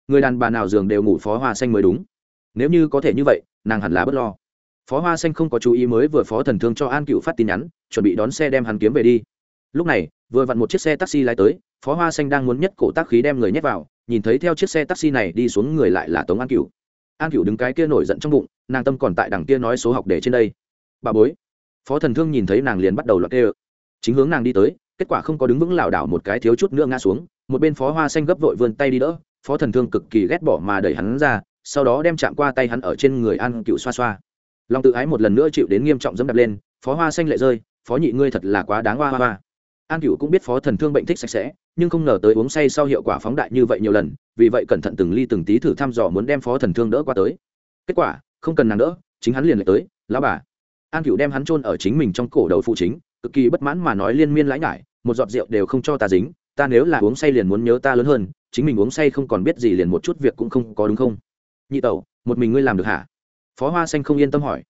Người đàn bà nào giường đều ngủ phó hoa xanh mới đúng. Nếu như có thể như vậy, nàng hẳn là bất lo. Phó hoa xanh không có chú ý mới vừa phó thần thương cho an cựu phát tin nhắn, chuẩn bị đón xe đem hắn kiếm về đi. Lúc này vừa vặn một chiếc xe taxi lái tới, phó hoa xanh đang muốn nhất cổ tác khí đem người nhét vào, nhìn thấy theo chiếc xe taxi này đi xuống người lại là tống an cựu an cựu đứng cái kia nổi giận trong bụng, nàng tâm còn tại đằng kia nói số học để trên đây. Bà bối. Phó thần thương nhìn thấy nàng liền bắt đầu loạt kê chính hướng nàng đi tới, kết quả không có đứng vững lảo đảo một cái thiếu chút nữa ngã xuống, một bên phó hoa xanh gấp vội vươn tay đi đỡ, phó thần thương cực kỳ ghét bỏ mà đẩy hắn ra, sau đó đem chạm qua tay hắn ở trên người an cựu xoa xoa. Lòng tự ái một lần nữa chịu đến nghiêm trọng dẫm đập lên, phó hoa xanh lệ rơi, phó nhị ngươi thật là quá đáng hoa hoa hoa an cựu cũng biết phó thần thương bệnh thích sạch sẽ, nhưng không ngờ tới uống say sau hiệu quả phóng đại như vậy nhiều lần, vì vậy cẩn thận từng ly từng tí thử thăm dò muốn đem phó thần thương đỡ qua tới. Kết quả, không cần nàng đỡ, chính hắn liền lại tới, lão bà. An cựu đem hắn chôn ở chính mình trong cổ đầu phụ chính, cực kỳ bất mãn mà nói liên miên lãi ngại một giọt rượu đều không cho ta dính, ta nếu là uống say liền muốn nhớ ta lớn hơn, chính mình uống say không còn biết gì liền một chút việc cũng không có đúng không? Nhị tẩu, một mình ngươi làm được hả? Phó hoa xanh không yên tâm hỏi.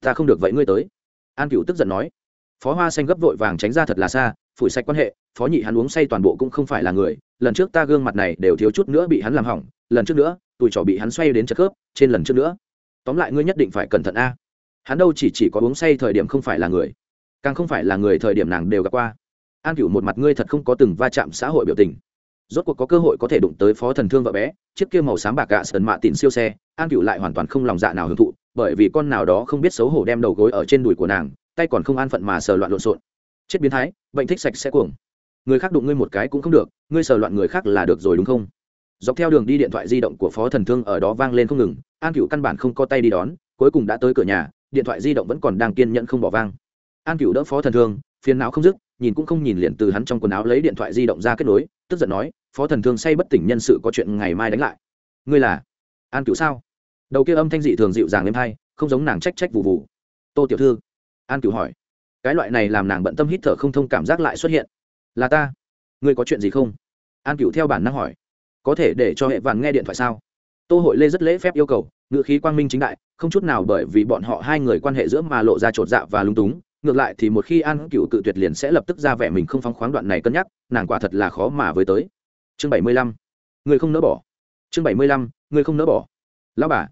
Ta không được vậy ngươi tới. An cựu tức giận nói. Phó hoa xanh gấp vội vàng tránh ra thật là xa phủi sạch quan hệ, phó nhị hắn uống say toàn bộ cũng không phải là người, lần trước ta gương mặt này đều thiếu chút nữa bị hắn làm hỏng, lần trước nữa, tuổi trò bị hắn xoay đến chật khớp, trên lần trước nữa. Tóm lại ngươi nhất định phải cẩn thận a. Hắn đâu chỉ chỉ có uống say thời điểm không phải là người, càng không phải là người thời điểm nàng đều gặp qua. An cửu một mặt ngươi thật không có từng va chạm xã hội biểu tình. Rốt cuộc có cơ hội có thể đụng tới phó thần thương vợ bé, chiếc kia màu xám bạc gạ sơn mạ tịn siêu xe, an cửu lại hoàn toàn không lòng dạ nào hưởng thụ, bởi vì con nào đó không biết xấu hổ đem đầu gối ở trên đùi của nàng, tay còn không an phận mà sờ loạn lộn xộn chết biến thái, bệnh thích sạch sẽ cuồng. Người khác đụng ngươi một cái cũng không được, ngươi sờ loạn người khác là được rồi đúng không? Dọc theo đường đi điện thoại di động của phó thần thương ở đó vang lên không ngừng, an cựu căn bản không có tay đi đón, cuối cùng đã tới cửa nhà, điện thoại di động vẫn còn đang kiên nhẫn không bỏ vang. An cựu đỡ phó thần thương, phiền não không dứt, nhìn cũng không nhìn liền từ hắn trong quần áo lấy điện thoại di động ra kết nối, tức giận nói, phó thần thương say bất tỉnh nhân sự có chuyện ngày mai đánh lại. Ngươi là? An cựu sao? Đầu kia âm thanh dị thường dịu dàng lên hai không giống nàng trách trách vụ vụ. Tô tiểu thư. An cựu hỏi cái loại này làm nàng bận tâm hít thở không thông cảm giác lại xuất hiện. Là ta. Ngươi có chuyện gì không? An cựu theo bản năng hỏi. Có thể để cho hệ vạn nghe điện thoại sao? Tô hội lê rất lễ phép yêu cầu ngự khí quang minh chính đại, không chút nào bởi vì bọn họ hai người quan hệ giữa mà lộ ra chột dạ và lung túng. Ngược lại thì một khi an cựu cự tuyệt liền sẽ lập tức ra vẻ mình không phóng khoáng đoạn này cân nhắc, nàng quả thật là khó mà với tới. Chương bảy mươi lăm. Người không nỡ bỏ. Chương bảy mươi lăm, người không nỡ bỏ. Lão bà.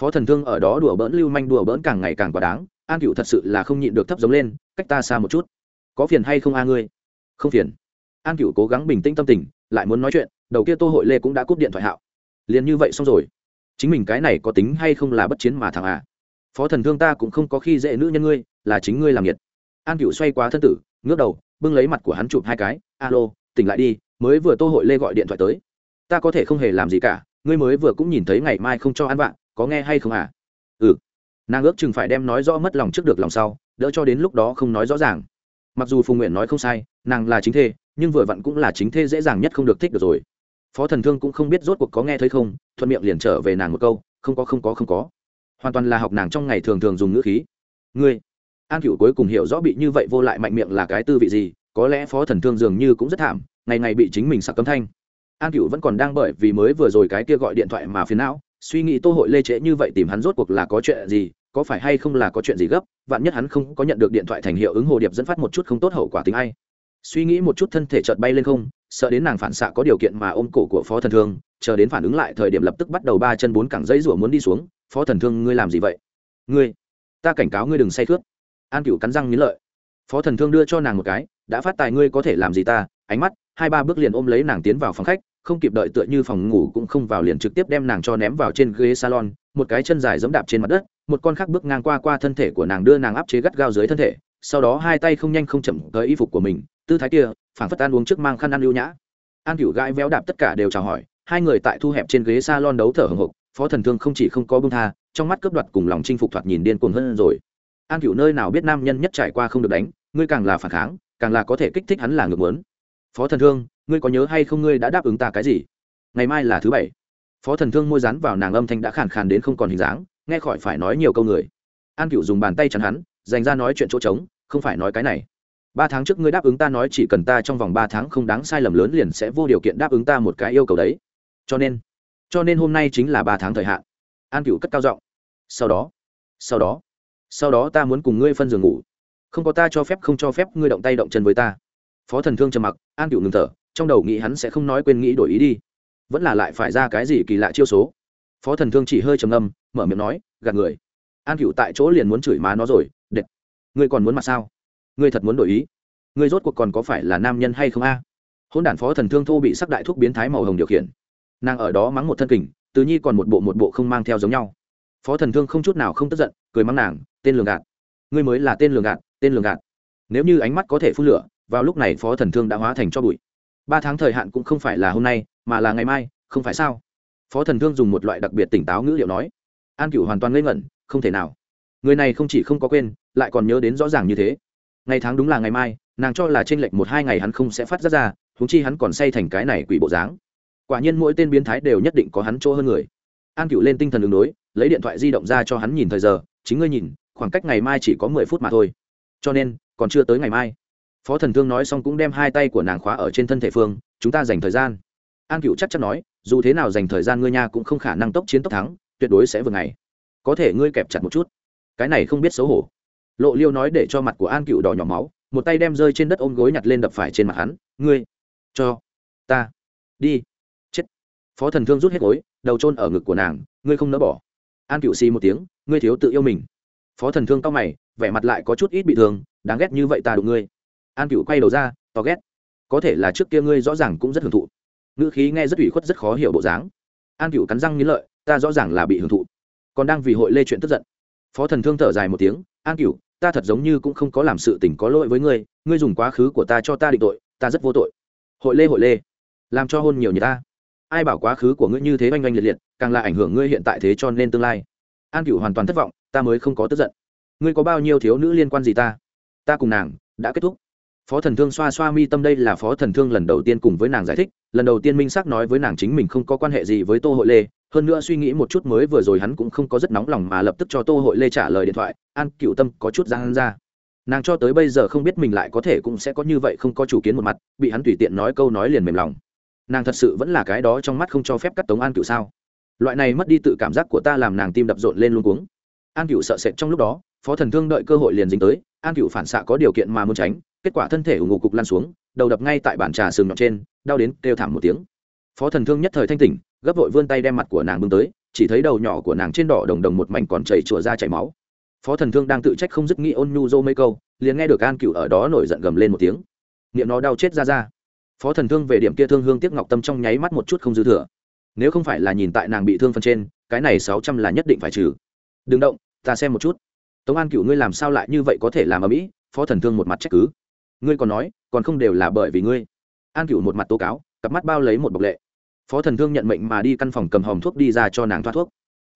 Phó thần thương ở đó đùa bỡn lưu manh đùa bỡn càng ngày càng quá đáng, an cựu thật sự là không nhịn được thấp giống lên cách ta xa một chút. Có phiền hay không a ngươi? Không phiền. An cựu cố gắng bình tĩnh tâm tình, lại muốn nói chuyện, đầu kia tô hội lê cũng đã cúp điện thoại hạo. Liền như vậy xong rồi. Chính mình cái này có tính hay không là bất chiến mà thằng à? Phó thần thương ta cũng không có khi dễ nữ nhân ngươi, là chính ngươi làm nhiệt an cựu xoay qua thân tử, ngước đầu, bưng lấy mặt của hắn chụp hai cái. Alo, tỉnh lại đi, mới vừa tô hội lê gọi điện thoại tới. Ta có thể không hề làm gì cả, ngươi mới vừa cũng nhìn thấy ngày mai không cho ăn vạ, có nghe hay không à? Ừ nàng ước chừng phải đem nói rõ mất lòng trước được lòng sau, đỡ cho đến lúc đó không nói rõ ràng. Mặc dù phùng nguyện nói không sai, nàng là chính thê, nhưng vừa vặn cũng là chính thê dễ dàng nhất không được thích được rồi. Phó thần thương cũng không biết rốt cuộc có nghe thấy không, thuận miệng liền trở về nàng một câu, không có không có không có. Hoàn toàn là học nàng trong ngày thường thường dùng ngữ khí. Ngươi, an cựu cuối cùng hiểu rõ bị như vậy vô lại mạnh miệng là cái tư vị gì, có lẽ phó thần thương dường như cũng rất thảm, ngày ngày bị chính mình sặc cấm thanh. An cựu vẫn còn đang bởi vì mới vừa rồi cái kia gọi điện thoại mà phiền não suy nghĩ tô hội lê trễ như vậy tìm hắn rốt cuộc là có chuyện gì, có phải hay không là có chuyện gì gấp, vạn nhất hắn không có nhận được điện thoại thành hiệu ứng hồ điệp dẫn phát một chút không tốt hậu quả tính ai. Suy nghĩ một chút thân thể chợt bay lên không, sợ đến nàng phản xạ có điều kiện mà ôm cổ của phó thần thương, chờ đến phản ứng lại thời điểm lập tức bắt đầu ba chân bốn cẳng dây rủa muốn đi xuống, phó thần thương, ngươi làm gì vậy? Ngươi, ta cảnh cáo ngươi đừng say cướp an cựu cắn răng nghĩ lợi. Phó thần thương đưa cho nàng một cái, đã phát tài ngươi có thể làm gì ta? Ánh mắt, hai ba bước liền ôm lấy nàng tiến vào phòng khách không kịp đợi tựa như phòng ngủ cũng không vào liền trực tiếp đem nàng cho ném vào trên ghế salon, một cái chân dài giẫm đạp trên mặt đất, một con khác bước ngang qua qua thân thể của nàng đưa nàng áp chế gắt gao dưới thân thể, sau đó hai tay không nhanh không chậm tới y phục của mình, tư thái kia, phảng phất ăn uống trước mang khăn ăn lưu nhã. An cửu gãi véo đạp tất cả đều chào hỏi, hai người tại thu hẹp trên ghế salon đấu thở hồng hộc, phó thần thương không chỉ không có bưng tha, trong mắt cướp đoạt cùng lòng chinh phục thoạt nhìn điên cuồng hơn rồi. An cửu nơi nào biết nam nhân nhất trải qua không được đánh, ngươi càng là phản kháng, càng là có thể kích thích hắn là ngược muốn. Phó thần thương ngươi có nhớ hay không ngươi đã đáp ứng ta cái gì? Ngày mai là thứ bảy. Phó thần thương môi rắn vào nàng âm thanh đã khàn khàn đến không còn hình dáng, nghe khỏi phải nói nhiều câu người. An cựu dùng bàn tay chắn hắn, dành ra nói chuyện chỗ trống, không phải nói cái này. Ba tháng trước ngươi đáp ứng ta nói chỉ cần ta trong vòng ba tháng không đáng sai lầm lớn liền sẽ vô điều kiện đáp ứng ta một cái yêu cầu đấy. Cho nên cho nên hôm nay chính là ba tháng thời hạn. An cựu cất cao giọng. Sau đó sau đó sau đó ta muốn cùng ngươi phân giường ngủ. Không có ta cho phép không cho phép ngươi động tay động chân với ta. Phó thần thương trầm mặc, an cựu ngừng thở trong đầu nghĩ hắn sẽ không nói quên nghĩ đổi ý đi. Vẫn là lại phải ra cái gì kỳ lạ chiêu số. Phó thần thương chỉ hơi trầm âm mở miệng nói, gạt người. An cựu tại chỗ liền muốn chửi má nó rồi, đệt. Ngươi còn muốn mặt sao? Ngươi thật muốn đổi ý. Ngươi rốt cuộc còn có phải là nam nhân hay không a? À? hôn đản phó thần thương thô bị sắc đại thuốc biến thái màu hồng điều khiển. Nàng ở đó mắng một thân kình từ nhi còn một bộ một bộ không mang theo giống nhau. Phó thần thương không chút nào không tức giận, cười mắng nàng, tên lường gạt. Ngươi mới là tên lường gạt, tên lường gạt. Nếu như ánh mắt có thể phun lửa, vào lúc này phó thần thương đã hóa thành cho bụi ba tháng thời hạn cũng không phải là hôm nay, mà là ngày mai, không phải sao? Phó thần thương dùng một loại đặc biệt tỉnh táo ngữ liệu nói. An cửu hoàn toàn ngây ngẩn, không thể nào. Người này không chỉ không có quên, lại còn nhớ đến rõ ràng như thế. Ngày tháng đúng là ngày mai, nàng cho là t r ê n lệch một hai ngày hắn không sẽ phát ra ra húng chi hắn còn say thành cái này quỷ bộ dáng. Quả nhiên mỗi tên biến thái đều nhất định có hắn chỗ hơn người. An cựu lên tinh thần đường đối, lấy điện thoại di động ra cho hắn nhìn thời giờ, chính ngươi nhìn, khoảng cách ngày mai chỉ có mười phút mà thôi. Cho nên, còn chưa tới ngày mai phó thần thương nói xong cũng đem hai tay của nàng khóa ở trên thân thể phương, chúng ta dành thời gian. An cựu chắc chắn nói, dù thế nào dành thời gian ngươi nha cũng không khả năng tốc chiến tốc thắng, tuyệt đối sẽ vượt ngày. Có thể ngươi kẹp chặt một chút. Cái này không biết xấu hổ. Lộ liêu nói để cho mặt của an cựu đỏ nhỏ máu, một tay đem rơi trên đất ôm gối nhặt lên đập phải trên mặt hắn, ngươi, cho ta, đi, chết. Phó thần thương rút hết gối, đầu trôn ở ngực của nàng, ngươi không nỡ bỏ. An cựu xì một tiếng, ngươi thiếu tự yêu mình. Phó thần thương cao mày, vẻ mặt lại có chút ít bị thương, đáng ghét như vậy ta đụng ngươi an cựu quay đầu ra, to ghét. Có thể là trước kia ngươi rõ ràng cũng rất hưởng thụ. Ngữ khí nghe rất ủy khuất rất khó hiểu bộ dáng. An cựu cắn răng nghĩ lợi, ta rõ ràng là bị hưởng thụ. Còn đang vì hội lê chuyện tức giận. Phó thần thương thở dài một tiếng, an cựu ta thật giống như cũng không có làm sự tình có lỗi với ngươi ngươi dùng quá khứ của ta cho ta định tội, ta rất vô tội. Hội lê hội lê, làm cho hôn nhiều như ta. Ai bảo quá khứ của ngươi như thế oanh oanh liệt liệt, càng là ảnh hưởng ngươi hiện tại thế cho nên tương lai. An cựu hoàn toàn thất vọng, ta mới không có tức giận. Ngươi có bao nhiêu thiếu nữ liên quan gì ta? Ta cùng nàng đã kết thúc phó thần thương xoa xoa mi tâm đây là phó thần thương lần đầu tiên cùng với nàng giải thích, lần đầu tiên minh xác nói với nàng chính mình không có quan hệ gì với tô hội lê, hơn nữa suy nghĩ một chút mới vừa rồi hắn cũng không có rất nóng lòng mà lập tức cho tô hội lê trả lời điện thoại, an cựu tâm, có chút giang ra. Nàng cho tới bây giờ không biết mình lại có thể cũng sẽ có như vậy không có chủ kiến một mặt, bị hắn tùy tiện nói câu nói liền mềm lòng. Nàng thật sự vẫn là cái đó trong mắt không cho phép cắt tống an cựu sao? Loại này mất đi tự cảm giác của ta làm nàng tim đập rộn lên luôn cuống. An cựu sợ sệt trong lúc đó, phó thần thương đợi cơ hội liền dính tới, an cựu phản xạ có điều kiện mà muốn tránh kết quả thân thể ủng ngục cục lăn xuống, đầu đập ngay tại bàn trà sừng nhọn trên, đau đến kêu thảm một tiếng. Phó thần thương nhất thời thanh tỉnh, gấp vội vươn tay đem mặt của nàng bưng tới, chỉ thấy đầu nhỏ của nàng trên đỏ đồng đồng một mảnh còn chảy chùa ra chảy máu. Phó thần thương đang tự trách không dứt nghĩ ôn nhu dô mấy câu, liền nghe được an cựu ở đó nổi giận gầm lên một tiếng. Miệng nó đau chết ra ra. Phó thần thương về điểm kia thương hương tiếc ngọc tâm trong nháy mắt một chút không dư thừa. Nếu không phải là nhìn tại nàng bị thương phần trên, cái này sáu trăm là nhất định phải trừ. Đừng động, ta xem một chút. Tống an cựu ngươi làm sao lại như vậy có thể làm ở mỹ? Phó thần thương một mặt trách cứ ngươi còn nói, còn không đều là bởi vì ngươi. An cựu một mặt tố cáo, cặp mắt bao lấy một bọc lệ. Phó thần thương nhận mệnh mà đi căn phòng cầm hòm thuốc đi ra cho nàng thoát thuốc.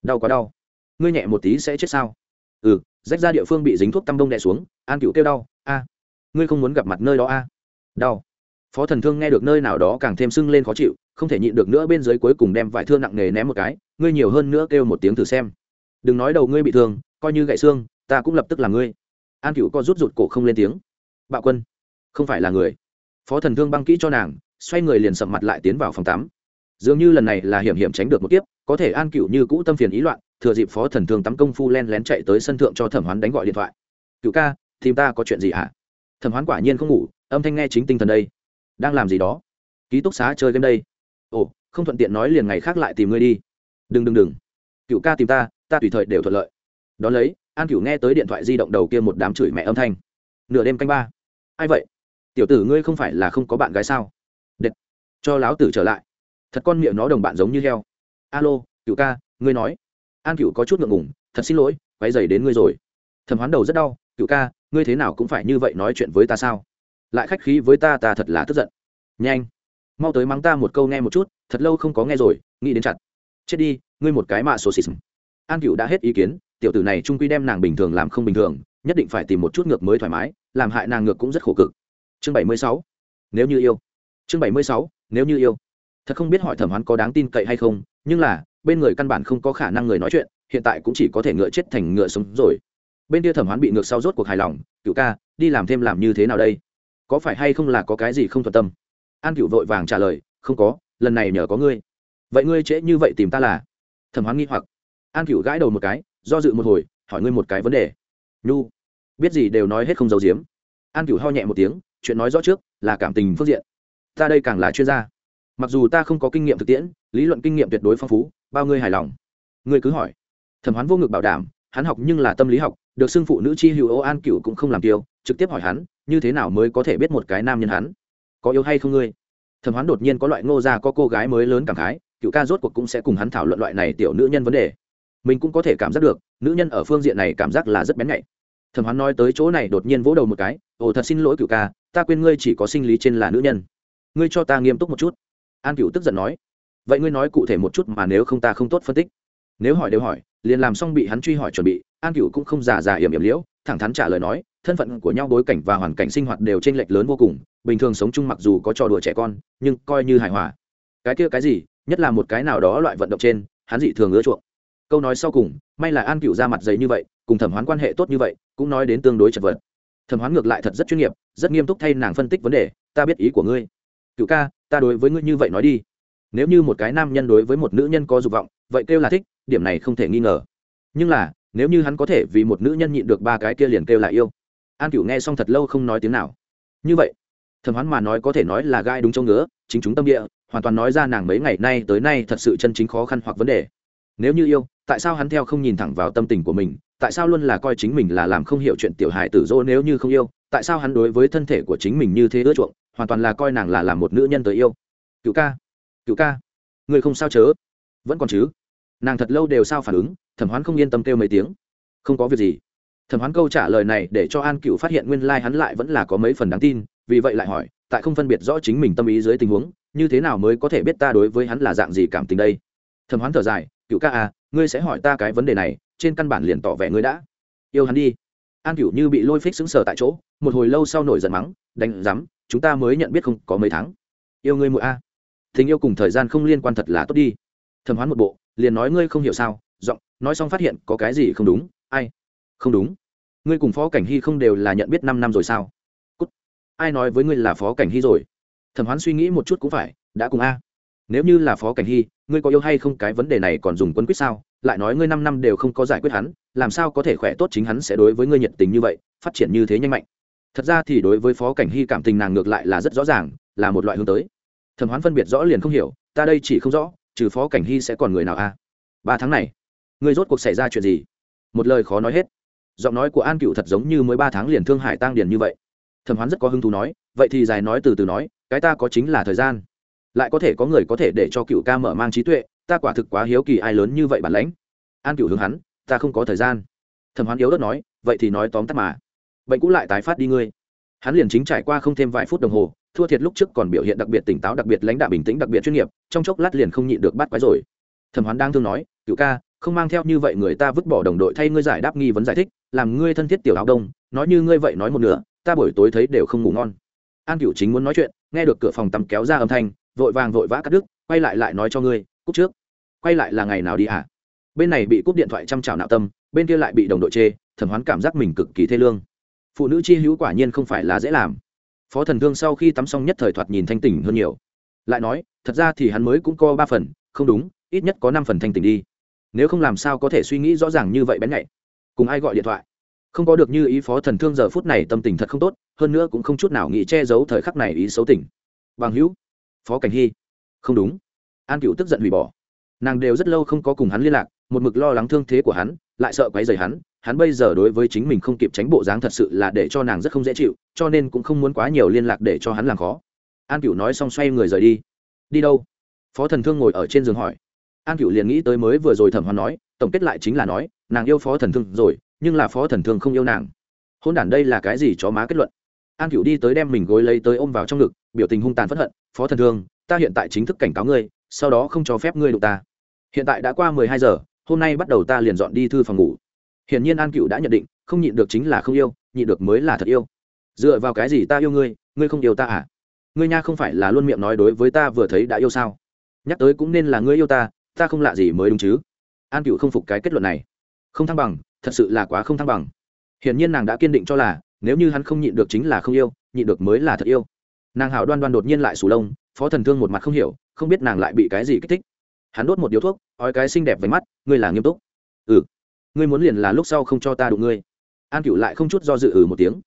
Đau quá đau. Ngươi nhẹ một tí sẽ chết sao? Ừ rách ra địa phương bị dính thuốc tăm đông đè xuống, an cựu kêu đau, a. Ngươi không muốn gặp mặt nơi đó, a. Đau. Phó thần thương nghe được nơi nào đó càng thêm sưng lên khó chịu, không thể nhịn được nữa bên dưới cuối cùng đem vải thương nặng nề ném một cái, ngươi nhiều hơn nữa kêu một tiếng thử xem. Đừng nói đầu ngươi bị thương, coi như gãy xương, ta cũng lập tức là ngươi. An cựu co rút rụt cổ không lên tiếng. Bạo quân không phải là người. Phó thần thương băng kỹ cho nàng, xoay người liền sầm mặt lại tiến vào phòng tắm. Dường như lần này là hiểm hiểm tránh được một kiếp, có thể an cựu như cũ tâm phiền ý loạn, thừa dịp phó thần thương tắm công phu len lén chạy tới sân thượng cho thẩm hoán đánh gọi điện thoại. Cựu ca, tìm ta có chuyện gì hả? Thẩm hoán quả nhiên không ngủ, âm thanh nghe chính tinh thần đây. Đang làm gì đó? Ký túc xá chơi game đây. Ồ, không thuận tiện nói liền ngày khác lại tìm ngươi đi. Đừng đừng đừng. Cựu ca tìm ta ta tùy thời đều thuận lợi. Đón lấy, an cựu nghe tới điện thoại di động đầu kia một đám chửi mẹ âm thanh. Nửa đêm canh ba. Ai vậy? Tiểu tử ngươi không phải là không có bạn gái sao? Đệt. Cho láo tử trở lại. Thật con miệng nó đồng bạn giống như heo. Alo, cựu ca, ngươi nói. An cựu có chút ngượng ngùng, thật xin lỗi quay dày đến ngươi rồi. Thầm hoán đầu rất đau, cựu ca, ngươi thế nào cũng phải như vậy nói chuyện với ta sao? Lại khách khí với ta ta thật là tức giận. Nhanh. Mau tới mắng ta một câu nghe một chút, thật lâu không có nghe rồi, nghĩ đến chặt. Chết đi, ngươi một cái mạ sổ xịt. An cựu đã hết ý kiến, tiểu tử này trung quy đem nàng bình thường làm không bình thường, nhất định phải tìm một chút ngược mới thoải mái, làm hại nàng ngược cũng rất khổ cực chương bảy mươi sáu. Nếu như yêu. Chương bảy mươi sáu, nếu như yêu. Thật không biết hỏi thẩm hoán có đáng tin cậy hay không, nhưng là, bên người căn bản không có khả năng người nói chuyện, hiện tại cũng chỉ có thể ngựa chết thành ngựa sống rồi. Bên kia thẩm hoán bị ngược sau rốt cuộc hài lòng cựu ca, đi làm thêm làm như thế nào đây? Có phải hay không là có cái gì không thuận tâm? An cựu vội vàng trả lời, không có, lần này nhờ có ngươi. Vậy ngươi trễ như vậy tìm ta là? Thẩm hoán nghi hoặc. An cựu gãi đầu một cái, do dự một hồi, hỏi ngươi một cái vấn đề. Nhu, biết gì đều nói hết không giấu giếm. An cựu ho nhẹ một tiếng chuyện nói rõ trước, là cảm tình phương diện. Ta đây càng là chuyên gia. Mặc dù ta không có kinh nghiệm thực tiễn, lý luận kinh nghiệm tuyệt đối phong phú, bao ngươi hài lòng? Ngươi cứ hỏi. Thẩm hoán vô ngực bảo đảm, hắn học nhưng là tâm lý học, được xưng phụ nữ chi hữu ô an cựu cũng không làm tiêu trực tiếp hỏi hắn, như thế nào mới có thể biết một cái nam nhân hắn? Có yêu hay không ngươi? Thẩm hoán đột nhiên có loại ngô gia có cô gái mới lớn cảm khái, cựu ca rốt cuộc cũng sẽ cùng hắn thảo luận loại này tiểu nữ nhân vấn đề. Mình cũng có thể cảm giác được, nữ nhân ở phương diện này cảm giác là rất bén nhạy. Thẩm hoán nói tới chỗ này đột nhiên vỗ đầu một cái, ồ, thật xin lỗi cựu ca ta quên ngươi chỉ có sinh lý trên là nữ nhân. Ngươi cho ta nghiêm túc một chút. An cựu tức giận nói. Vậy ngươi nói cụ thể một chút mà nếu không ta không tốt phân tích. Nếu hỏi đều hỏi, liền làm xong bị hắn truy hỏi chuẩn bị, an cựu cũng không già già yểm yểm liễu, thẳng thắn trả lời nói, thân phận của nhau, bối cảnh và hoàn cảnh sinh hoạt đều t r ê n lệch lớn vô cùng, bình thường sống chung mặc dù có trò đùa trẻ con, nhưng coi như hài hòa. Cái kia cái gì, nhất là một cái nào đó loại vận động trên, hắn dị thường ưa chuộng. Câu nói sau cùng, may là an cựu ra mặt giấy như vậy, cùng thẩm hoán quan hệ tốt như vậy, cũng nói đến tương đối chật vật thẩm hoán ngược lại thật rất chuyên nghiệp, rất nghiêm túc thay nàng phân tích vấn đề, ta biết ý của ngươi. Cựu ca, ta đối với ngươi như vậy nói đi. Nếu như một cái nam nhân đối với một nữ nhân có dục vọng, vậy kêu là thích, điểm này không thể nghi ngờ. Nhưng là, nếu như hắn có thể vì một nữ nhân nhịn được ba cái kia liền kêu là yêu. An Cựu nghe xong thật lâu không nói tiếng nào. Như vậy? Thẩm hoán mà nói có thể nói là gai đúng châu ngứa, chính chúng tâm địa, hoàn toàn nói ra nàng mấy ngày nay tới nay thật sự chân chính khó khăn hoặc vấn đề. Nếu như yêu, tại sao hắn theo không nhìn thẳng vào tâm tình của mình tại sao luôn là coi chính mình là làm không hiểu chuyện tiểu hài tử dô nếu như không yêu? Tại sao hắn đối với thân thể của chính mình như thế ưa chuộng, hoàn toàn là coi nàng là làm một nữ nhân tới yêu? Cựu ca cựu ca, người không sao chớ? Vẫn còn chứ? Nàng thật lâu đều sao phản ứng, thẩm hoán không yên tâm kêu mấy tiếng. Không có việc gì. Thẩm hoán câu trả lời này để cho an cựu phát hiện nguyên lai、like、hắn lại vẫn là có mấy phần đáng tin, vì vậy lại hỏi, tại không phân biệt rõ chính mình tâm ý dưới tình huống, như thế nào mới có thể biết ta đối với hắn là dạng gì cảm tình đây? Thẩm hoán thở dài, cựu ca à ngươi sẽ hỏi ta cái vấn đề này trên căn bản liền tỏ vẻ ngươi đã. Yêu hắn đi. An cửu như bị lôi phích xứng sờ tại chỗ, một hồi lâu sau nổi giận mắng, đánh rắm chúng ta mới nhận biết không có mấy tháng. Yêu ngươi mũi a. Tình yêu cùng thời gian không liên quan thật là tốt đi. Thẩm hoán một bộ, liền nói ngươi không hiểu sao, giọng, nói xong phát hiện có cái gì không đúng, ai? Không đúng. Ngươi cùng phó cảnh hy không đều là nhận biết năm năm rồi sao? Cút. ai nói với ngươi là phó cảnh hy rồi? Thẩm hoán suy nghĩ một chút cũng phải, đã cùng a. Nếu như là phó cảnh hy, ngươi có yêu hay không cái vấn đề này còn dùng quân quyết sao? Lại nói ngươi năm năm đều không có giải quyết hắn, làm sao có thể khỏe tốt chính hắn sẽ đối với ngươi nhiệt tình như vậy, phát triển như thế nhanh mạnh. Thật ra thì đối với phó cảnh hy cảm tình nàng ngược lại là rất rõ ràng, là một loại hướng tới. Thẩm hoán phân biệt rõ liền không hiểu, ta đây chỉ không rõ, trừ phó cảnh hy sẽ còn người nào a? Ba tháng này, ngươi rốt cuộc xảy ra chuyện gì? Một lời khó nói hết. Giọng nói của an cựu thật giống như mới ba tháng liền thương hải tăng điền như vậy. Thẩm hoán rất có hứng thú nói, vậy thì dài nói từ từ nói, cái ta có chính là thời gian. Lại có thể có người có thể để cho cựu ca mở mang trí tuệ ta quả thực quá hiếu kỳ ai lớn như vậy bản lãnh. An cựu hướng hắn, ta không có thời gian. Thẩm hoán yếu đất nói, vậy thì nói tóm tắt mà. Bệnh cũ lại tái phát đi ngươi. Hắn liền chính trải qua không thêm vài phút đồng hồ, thua thiệt lúc trước còn biểu hiện đặc biệt tỉnh táo, đặc biệt lãnh đạo bình tĩnh, đặc biệt chuyên nghiệp, trong chốc lát liền không nhịn được bắt quái rồi. Thẩm hoán đang thương nói cựu ca, không mang theo như vậy người ta vứt bỏ đồng đội thay ngươi giải đáp nghi vấn giải thích, làm ngươi thân thiết tiểu áo đông, nói như ngươi vậy nói một nửa, ta buổi tối thấy đều không ngủ ngon. An cựu chính muốn nói chuyện, nghe được cửa phòng tắm kéo ra âm thanh, vội vàng vội vã cắt đứt, quay lại lại nói cho ngươi cúp trước. Quay lại là ngày nào đi à bên này bị cúp điện thoại chăm chảo nạo tâm, bên kia lại bị đồng đội chê, thẩm hoán cảm giác mình cực kỳ thê lương. Phụ nữ chi hữu quả nhiên không phải là dễ làm. Phó thần thương sau khi tắm xong nhất thời thoạt nhìn thanh tỉnh hơn nhiều. Lại nói, thật ra thì hắn mới cũng có ba phần, không đúng, ít nhất có năm phần thanh tỉnh đi. Nếu không làm sao có thể suy nghĩ rõ ràng như vậy bén nhạy. Cùng ai gọi điện thoại? Không có được như ý phó thần thương giờ phút này tâm tình thật không tốt, hơn nữa cũng không chút nào nghĩ che giấu thời khắc này ý xấu tỉnh. Bằng hữu, phó cảnh hy, không đúng an cựu tức giận hủy bỏ. Nàng đều rất lâu không có cùng hắn liên lạc, một mực lo lắng thương thế của hắn, lại sợ quấy rầy hắn hắn bây giờ đối với chính mình không kịp tránh bộ dáng thật sự là để cho nàng rất không dễ chịu, cho nên cũng không muốn quá nhiều liên lạc để cho hắn làm khó. An cựu nói xong xoay người rời đi. Đi đâu? Phó thần thương ngồi ở trên giường hỏi. An cựu liền nghĩ tới mới vừa rồi thẩm hoán nói, tổng kết lại chính là nói, nàng yêu phó thần thương rồi, nhưng là phó thần thương không yêu nàng. Hôn đản đây là cái gì chó má kết luận? An cựu đi tới đem mình gối lấy tới ôm vào trong ngực, biểu tình hung tàn phẫn hận. Phó thần thương, ta hiện tại chính thức cảnh cáo ngươi sau đó không cho phép ngươi đụng ta. Hiện tại đã qua mười hai giờ, hôm nay bắt đầu ta liền dọn đi thư phòng ngủ. Hiển nhiên an cựu đã nhận định, không nhịn được chính là không yêu, nhịn được mới là thật yêu. Dựa vào cái gì ta yêu ngươi ngươi không yêu ta à? Ngươi nha không phải là luôn miệng nói đối với ta vừa thấy đã yêu sao? Nhắc tới cũng nên là ngươi yêu ta ta không lạ gì mới đúng chứ? An cựu không phục cái kết luận này. Không thăng bằng, thật sự là quá không thăng bằng. Hiển nhiên nàng đã kiên định cho là, nếu như hắn không nhịn được chính là không yêu, nhịn được mới là thật yêu. Nàng hảo đoan đoan đột nhiên lại sù lông phó thần thương một mặt không hiểu, không biết nàng lại bị cái gì kích thích. Hắn đốt một điếu thuốc, ói cái xinh đẹp với mắt, ngươi là nghiêm túc. Ừ ngươi muốn liền là lúc sau không cho ta đụng ngươi. An cựu lại không chút do dự ừ một tiếng.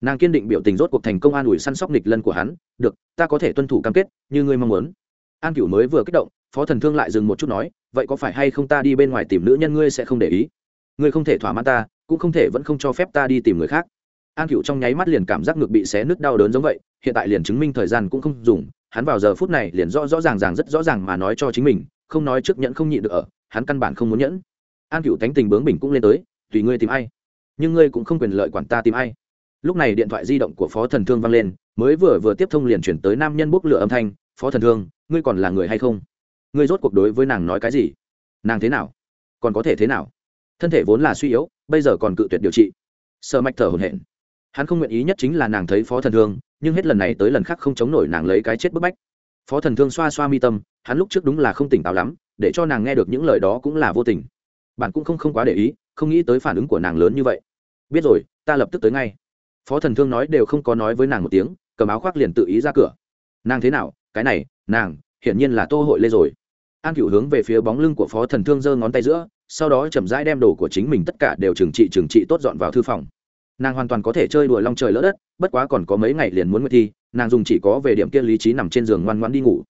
Nàng kiên định biểu tình rốt cuộc thành công an ủi săn sóc nịch lân của hắn, được, ta có thể tuân thủ cam kết, như ngươi mong muốn. An cựu mới vừa kích động, phó thần thương lại dừng một chút nói, vậy có phải hay không ta đi bên ngoài tìm nữ nhân ngươi sẽ không để ý? Ngươi không thể thỏa mãn ta, cũng không thể vẫn không cho phép ta đi tìm người khác. An cựu trong nháy mắt liền cảm giác ngực bị xé nứt đau đớn giống vậy, hiện tại liền chứng minh thời gian cũng không dùng hắn vào giờ phút này liền rõ rõ ràng ràng rất rõ ràng mà nói cho chính mình, không nói trước nhẫn không nhịn được ở, hắn căn bản không muốn nhẫn. An cựu tánh tình bướng bình cũng lên tới, tùy ngươi tìm ai, nhưng ngươi cũng không quyền lợi quản ta tìm ai. Lúc này điện thoại di động của phó thần thương vang lên, mới vừa vừa tiếp thông liền chuyển tới nam nhân bốc lửa âm thanh, phó thần thương, ngươi còn là người hay không? Ngươi rốt cuộc đối với nàng nói cái gì? Nàng thế nào? Còn có thể thế nào? Thân thể vốn là suy yếu, bây giờ còn cự tuyệt điều trị. Sợ mạch thở hổn hển. Hắn không nguyện ý nhất chính là nàng thấy phó thần thương nhưng hết lần này tới lần khác không chống nổi nàng lấy cái chết bức bách. Phó thần thương xoa xoa mi tâm, hắn lúc trước đúng là không tỉnh táo lắm, để cho nàng nghe được những lời đó cũng là vô tình. Bạn cũng không không quá để ý, không nghĩ tới phản ứng của nàng lớn như vậy. Biết rồi, ta lập tức tới ngay. Phó thần thương nói đều không có nói với nàng một tiếng, cầm áo khoác liền tự ý ra cửa. Nàng thế nào? Cái này, nàng, hiển nhiên là tô hội lê rồi. An cựu hướng về phía bóng lưng của phó thần thương giơ ngón tay giữa, sau đó chậm rãi đem đồ của chính mình tất cả đều trừng trị trừng trị tốt dọn vào thư phòng nàng hoàn toàn có thể chơi đùa long trời lỡ đất, bất quá còn có mấy ngày liền muốn nguyệt thi, nàng dùng chỉ có về điểm kia lý trí nằm trên giường ngoan ngoan đi ngủ.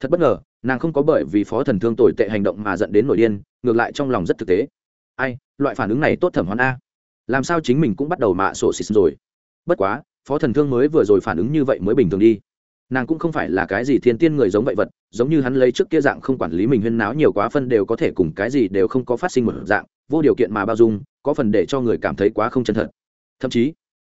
Thật bất ngờ, nàng không có bởi vì phó thần thương tồi tệ hành động mà dẫn đến nổi điên, ngược lại trong lòng rất thực tế. Ai, loại phản ứng này tốt thẩm hoán a. Làm sao chính mình cũng bắt đầu mạ sổ xịt rồi? Bất quá, phó thần thương mới vừa rồi phản ứng như vậy mới bình thường đi. Nàng cũng không phải là cái gì thiên tiên người giống vậy vật, giống như hắn lấy trước kia dạng không quản lý mình huyên náo nhiều quá phân đều có thể cùng cái gì đều không có phát sinh một dạng, vô điều kiện mà bao dung, có phần để cho người cảm thấy quá không chân thật thậm chí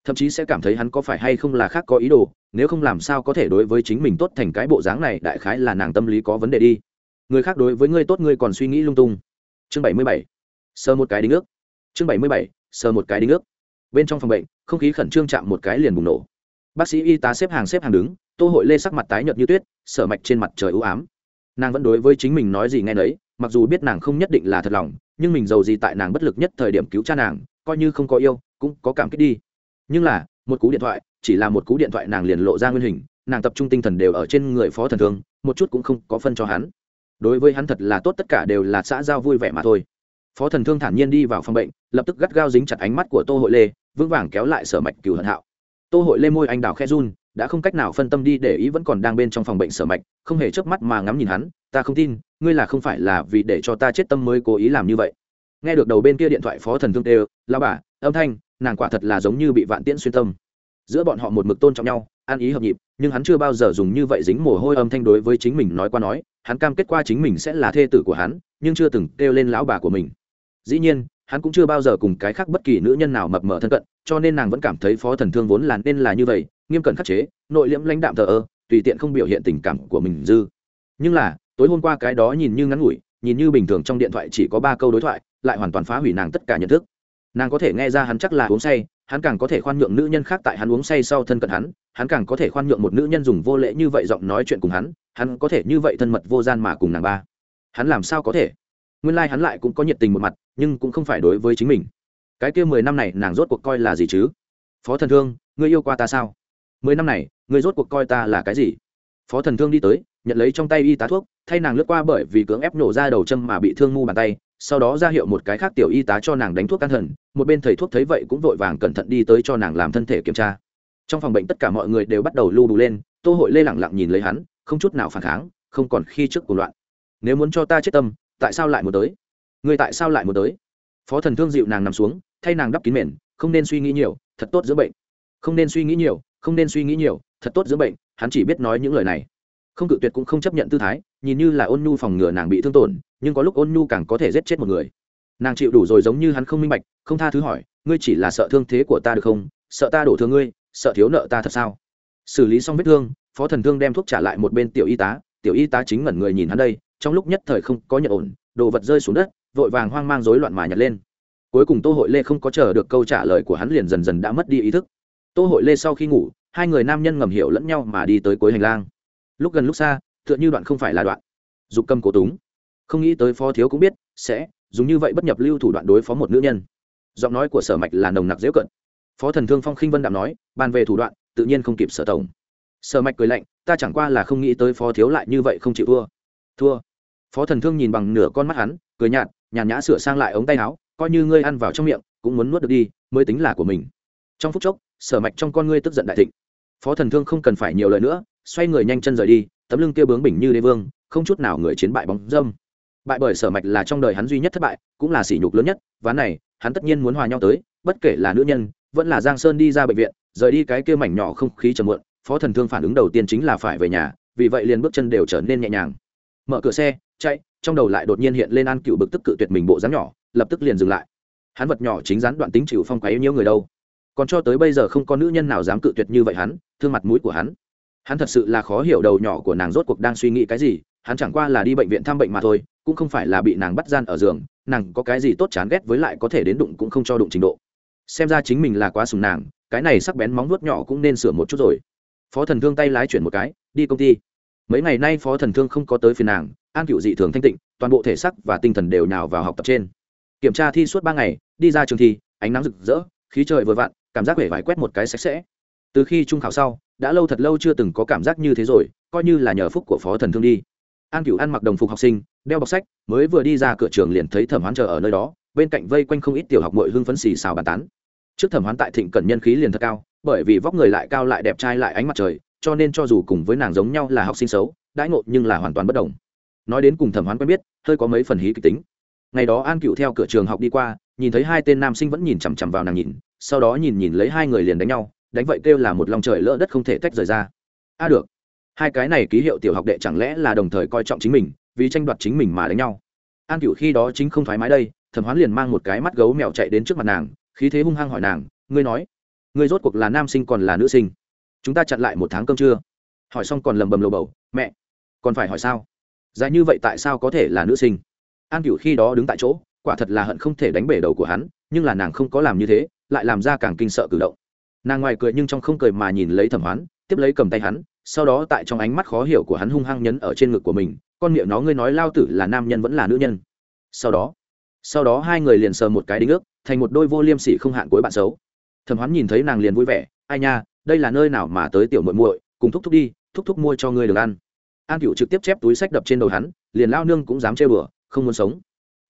thậm chí sẽ cảm thấy hắn có phải hay không là khác có ý đồ, nếu không làm sao có thể đối với chính mình tốt thành cái bộ dáng này, đại khái là nàng tâm lý có vấn đề đi. Người khác đối với ngươi tốt, ngươi còn suy nghĩ lung tung. Chương bảy mươi bảy, sờ một cái đính ước. Chương bảy mươi bảy, sờ một cái đính ước. Bên trong phòng bệnh, không khí khẩn trương chạm một cái liền bùng nổ. Bác sĩ y tá xếp hàng xếp hàng đứng, tô hội lê sắc mặt tái nhợt như tuyết, sở mạch trên mặt trời ưu ám. Nàng vẫn đối với chính mình nói gì nghe nấy, mặc dù biết nàng không nhất định là thật lòng, nhưng mình giàu gì tại nàng bất lực nhất thời điểm cứu cha nàng, coi như không có yêu cũng có cảm kích đi. Nhưng là, một cú điện thoại, chỉ là một cú điện thoại nàng liền lộ ra nguyên hình, nàng tập trung tinh thần đều ở trên người phó thần thương, một chút cũng không có phân cho hắn. Đối với hắn thật là tốt tất cả đều là xã giao vui vẻ mà thôi. Phó thần thương thản nhiên đi vào phòng bệnh, lập tức gắt gao dính chặt ánh mắt của tô hội lê, vững vàng kéo lại sở mạch cửu hận hạo. Tô hội lê môi anh đào khe run, đã không cách nào phân tâm đi để ý vẫn còn đang bên trong phòng bệnh sở mạch, không hề chớp mắt mà ngắm nhìn hắn, ta không tin, ngươi là không phải là vì để cho ta chết tâm mới cố ý làm như vậy. Nghe được đầu bên kia điện thoại phó thần thương tê lao bà, âm thanh nàng quả thật là giống như bị vạn tiễn xuyên tâm. Giữa bọn họ một mực tôn trọng nhau an ý hợp nhịp, nhưng hắn chưa bao giờ dùng như vậy dính mồ hôi âm thanh đối với chính mình nói qua nói, hắn cam kết qua chính mình sẽ là thê tử của hắn, nhưng chưa từng kêu lên lão bà của mình. Dĩ nhiên, hắn cũng chưa bao giờ cùng cái khác bất kỳ nữ nhân nào mập mờ thân cận, cho nên nàng vẫn cảm thấy phó thần thương vốn là nên là như vậy, nghiêm cẩn khắc chế, nội liễm lãnh đạm thờ ơ, tùy tiện không biểu hiện tình cảm của mình dư. Nhưng là, tối hôm qua cái đó nhìn như ngắn ngủi, nhìn như bình thường trong điện thoại chỉ có ba câu đối thoại, lại hoàn toàn phá hủy nàng tất cả nhận thức nàng có thể nghe ra hắn chắc là uống say, hắn càng có thể khoan nhượng nữ nhân khác tại hắn uống say sau thân cận hắn hắn càng có thể khoan nhượng một nữ nhân dùng vô lễ như vậy giọng nói chuyện cùng hắn hắn có thể như vậy thân mật vô gian mà cùng nàng ba. Hắn làm sao có thể? Nguyên lai、like、hắn lại cũng có nhiệt tình một mặt, nhưng cũng không phải đối với chính mình. Cái kia mười năm này nàng rốt cuộc coi là gì chứ? Phó thần thương, ngươi yêu qua ta sao? Mười năm này, ngươi rốt cuộc coi ta là cái gì? Phó thần thương đi tới, nhận lấy trong tay y tá thuốc, thay nàng lướt qua bởi vì cưỡng ép nổ ra đầu châm mà bị thương mu bàn tay sau đó ra hiệu một cái khác tiểu y tá cho nàng đánh thuốc can thần, một bên thầy thuốc thấy vậy cũng vội vàng cẩn thận đi tới cho nàng làm thân thể kiểm tra. Trong phòng bệnh tất cả mọi người đều bắt đầu lưu bù lên, tô hội lê lẳng lặng nhìn lấy hắn, không chút nào phản kháng, không còn khi trước cuộc loạn. Nếu muốn cho ta chết tâm, tại sao lại muốn tới? Người tại sao lại muốn tới? Phó thần thương dịu nàng nằm xuống, thay nàng đắp kín mền, không nên suy nghĩ nhiều, thật tốt giữa bệnh. Không nên suy nghĩ nhiều, không nên suy nghĩ nhiều, thật tốt giữa bệnh, hắn chỉ biết nói những lời này. Không cự tuyệt cũng không chấp nhận tư thái nhìn như là ôn nhu phòng ngừa nàng bị thương tổn, nhưng có lúc ôn nhu càng có thể giết chết một người. Nàng chịu đủ rồi giống như hắn không minh bạch, không tha thứ hỏi, ngươi chỉ là sợ thương thế của ta được không? Sợ ta đổ thương ngươi? Sợ thiếu nợ ta thật sao? Xử lý xong vết thương, phó thần thương đem thuốc trả lại một bên tiểu y tá, tiểu y tá chính ngẩn người nhìn hắn đây, trong lúc nhất thời không có nhận ổn, đồ vật rơi xuống đất, vội vàng hoang mang rối loạn mà nhặt lên. Cuối cùng tô hội lê không có chờ được câu trả lời của hắn liền dần dần đã mất đi ý thức. Tô hội lê sau khi ngủ, hai người nam nhân ngầm hiểu lẫn nhau mà đi tới cuối hành lang. Lúc gần lúc xa tựa như đoạn không phải là đoạn. Dục cầm cổ túng. Không nghĩ tới phó thiếu cũng biết, sẽ, dùng như vậy bất nhập lưu thủ đoạn đối phó một nữ nhân. Giọng nói của sở mạch là nồng nặc dễ cận. Phó thần thương phong khinh vân đạm nói, bàn về thủ đoạn, tự nhiên không kịp sở tổng. Sở mạch cười lạnh, ta chẳng qua là không nghĩ tới phó thiếu lại như vậy không chịu thua. Thua. Phó thần thương nhìn bằng nửa con mắt hắn, cười nhạt, nhàn nhã sửa sang lại ống tay áo, coi như ngươi ăn vào trong miệng, cũng muốn nuốt được đi, mới tính là của mình. Trong phút chốc, sở mạch trong con ngươi tức giận đại thịnh. Phó thần thương không cần phải nhiều lời nữa, xoay người nhanh chân rời đi tấm lưng kia bướng bỉnh như đế vương, không chút nào người chiến bại bóng dâm. Bại bởi sở mạch là trong đời hắn duy nhất thất bại, cũng là sỉ nhục lớn nhất, ván này, hắn tất nhiên muốn hòa nhau tới, bất kể là nữ nhân, vẫn là giang sơn đi ra bệnh viện, rời đi cái kia mảnh nhỏ không khí trầm muộn, phó thần thương phản ứng đầu tiên chính là phải về nhà, vì vậy liền bước chân đều trở nên nhẹ nhàng. Mở cửa xe, chạy, trong đầu lại đột nhiên hiện lên an cựu bực tức cự tuyệt mình bộ dáng nhỏ, lập tức liền dừng lại. Hắn vật nhỏ chính rắn đoạn tính chịu phong quái nhiều người đâu. Còn cho tới bây giờ không có nữ nhân nào dám cự tuyệt như vậy hắn, thương mặt mũi của hắn hắn thật sự là khó hiểu đầu nhỏ của nàng rốt cuộc đang suy nghĩ cái gì, hắn chẳng qua là đi bệnh viện thăm bệnh mà thôi, cũng không phải là bị nàng bắt gian ở giường, nàng có cái gì tốt chán ghét với lại có thể đến đụng cũng không cho đụng trình độ. Xem ra chính mình là quá sùng nàng, cái này sắc bén móng vuốt nhỏ cũng nên sửa một chút rồi. Phó thần thương tay lái chuyển một cái, đi công ty. Mấy ngày nay phó thần thương không có tới phiền nàng, an cựu dị thường thanh tịnh, toàn bộ thể sắc và tinh thần đều nhào vào học tập trên. Kiểm tra thi suốt ba ngày, đi ra trường thi, ánh nắng rực rỡ, khí trời vừa vặn, cảm giác vẻ vải quét một cái sạch sẽ từ khi trung khảo sau, đã lâu thật lâu chưa từng có cảm giác như thế rồi, coi như là nhờ phúc của phó thần thương đi. An cửu ăn mặc đồng phục học sinh, đeo bọc sách, mới vừa đi ra cửa trường liền thấy thẩm hoán chờ ở nơi đó, bên cạnh vây quanh không ít tiểu học mội hưng phấn xì xào bàn tán. Trước thẩm hoán tại thịnh cẩn nhân khí liền thật cao, bởi vì vóc người lại cao lại đẹp trai lại ánh mặt trời, cho nên cho dù cùng với nàng giống nhau là học sinh xấu, đãi ngộ nhưng là hoàn toàn bất đồng. Nói đến cùng thẩm hoán quen biết, hơi có mấy phần hí kịch tính. Ngày đó an cựu theo cửa trường học đi qua, nhìn thấy hai tên nam sinh vẫn nhìn chằm chằm vào nàng nhìn, sau đó nhìn nhìn lấy hai người liền đánh nhau đánh vậy kêu là một lòng trời lỡ đất không thể tách rời ra. A được. Hai cái này ký hiệu tiểu học đệ chẳng lẽ là đồng thời coi trọng chính mình, vì tranh đoạt chính mình mà đánh nhau? An cựu khi đó chính không thoải mái đây, thẩm hoán liền mang một cái mắt gấu mèo chạy đến trước mặt nàng, khí thế hung hăng hỏi nàng, ngươi nói, ngươi rốt cuộc là nam sinh còn là nữ sinh? Chúng ta chặn lại một tháng cơm chưa hỏi xong còn lầm bầm lầu bầu, mẹ, còn phải hỏi sao? Dài như vậy tại sao có thể là nữ sinh? An cựu khi đó đứng tại chỗ, quả thật là hận không thể đánh bể đầu của hắn, nhưng là nàng không có làm như thế, lại làm ra càng kinh sợ cử động nàng ngoài cười nhưng trong không cười mà nhìn lấy thẩm hoán, tiếp lấy cầm tay hắn, sau đó tại trong ánh mắt khó hiểu của hắn hung hăng nhấn ở trên ngực của mình, con miệng nó ngươi nói lao tử là nam nhân vẫn là nữ nhân. Sau đó sau đó hai người liền sờ một cái đính ước, thành một đôi vô liêm sỉ không hạn cuối bạn xấu. Thẩm hoán nhìn thấy nàng liền vui vẻ, ai nha, đây là nơi nào mà tới tiểu muội muội, cùng thúc thúc đi, thúc thúc mua cho ngươi được ăn. An cựu trực tiếp chép túi sách đập trên đầu hắn, liền lao nương cũng dám chơi bừa không muốn sống.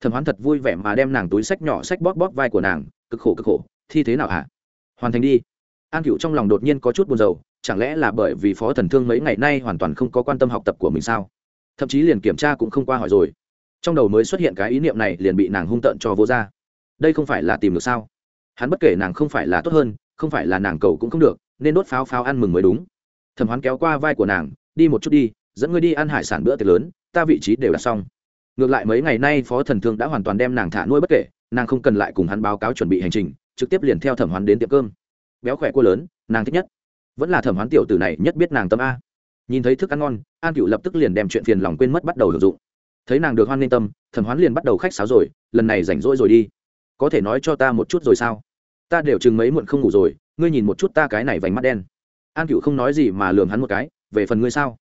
Thẩm hoán thật vui vẻ mà đem nàng túi sách nhỏ sách bóp bóp vai của nàng, cực khổ cực khổ, thi thế nào hả? Hoàn thành đi an cựu trong lòng đột nhiên có chút buồn rầu, chẳng lẽ là bởi vì phó thần thương mấy ngày nay hoàn toàn không có quan tâm học tập của mình sao? Thậm chí liền kiểm tra cũng không qua hỏi rồi. Trong đầu mới xuất hiện cái ý niệm này liền bị nàng hung tợn cho vô ra. Đây không phải là tìm được sao? Hắn bất kể nàng không phải là tốt hơn, không phải là nàng cầu cũng không được, nên đốt pháo pháo ăn mừng mới đúng. Thẩm hoán kéo qua vai của nàng, đi một chút đi, dẫn ngươi đi ăn hải sản bữa tiệc lớn, ta vị trí đều đặt xong. Ngược lại mấy ngày nay phó thần thương đã hoàn toàn đem nàng thả nuôi bất kể, nàng không cần lại cùng hắn báo cáo chuẩn bị hành trình, trực tiếp liền theo thẩm hoán đến tiệm cơm béo khỏe cua lớn, nàng thích nhất. Vẫn là thẩm hoán tiểu tử này nhất biết nàng tâm a. Nhìn thấy thức ăn ngon, an cựu lập tức liền đem chuyện phiền lòng quên mất bắt đầu hưởng dụng. Thấy nàng được hoan n tâm, thẩm hoán liền bắt đầu khách sáo rồi, lần này rảnh rỗi rồi đi. Có thể nói cho ta một chút rồi sao? Ta đều chừng mấy muộn không ngủ rồi, ngươi nhìn một chút ta cái này vành mắt đen. An cựu không nói gì mà lường hắn một cái, về phần ngươi sao?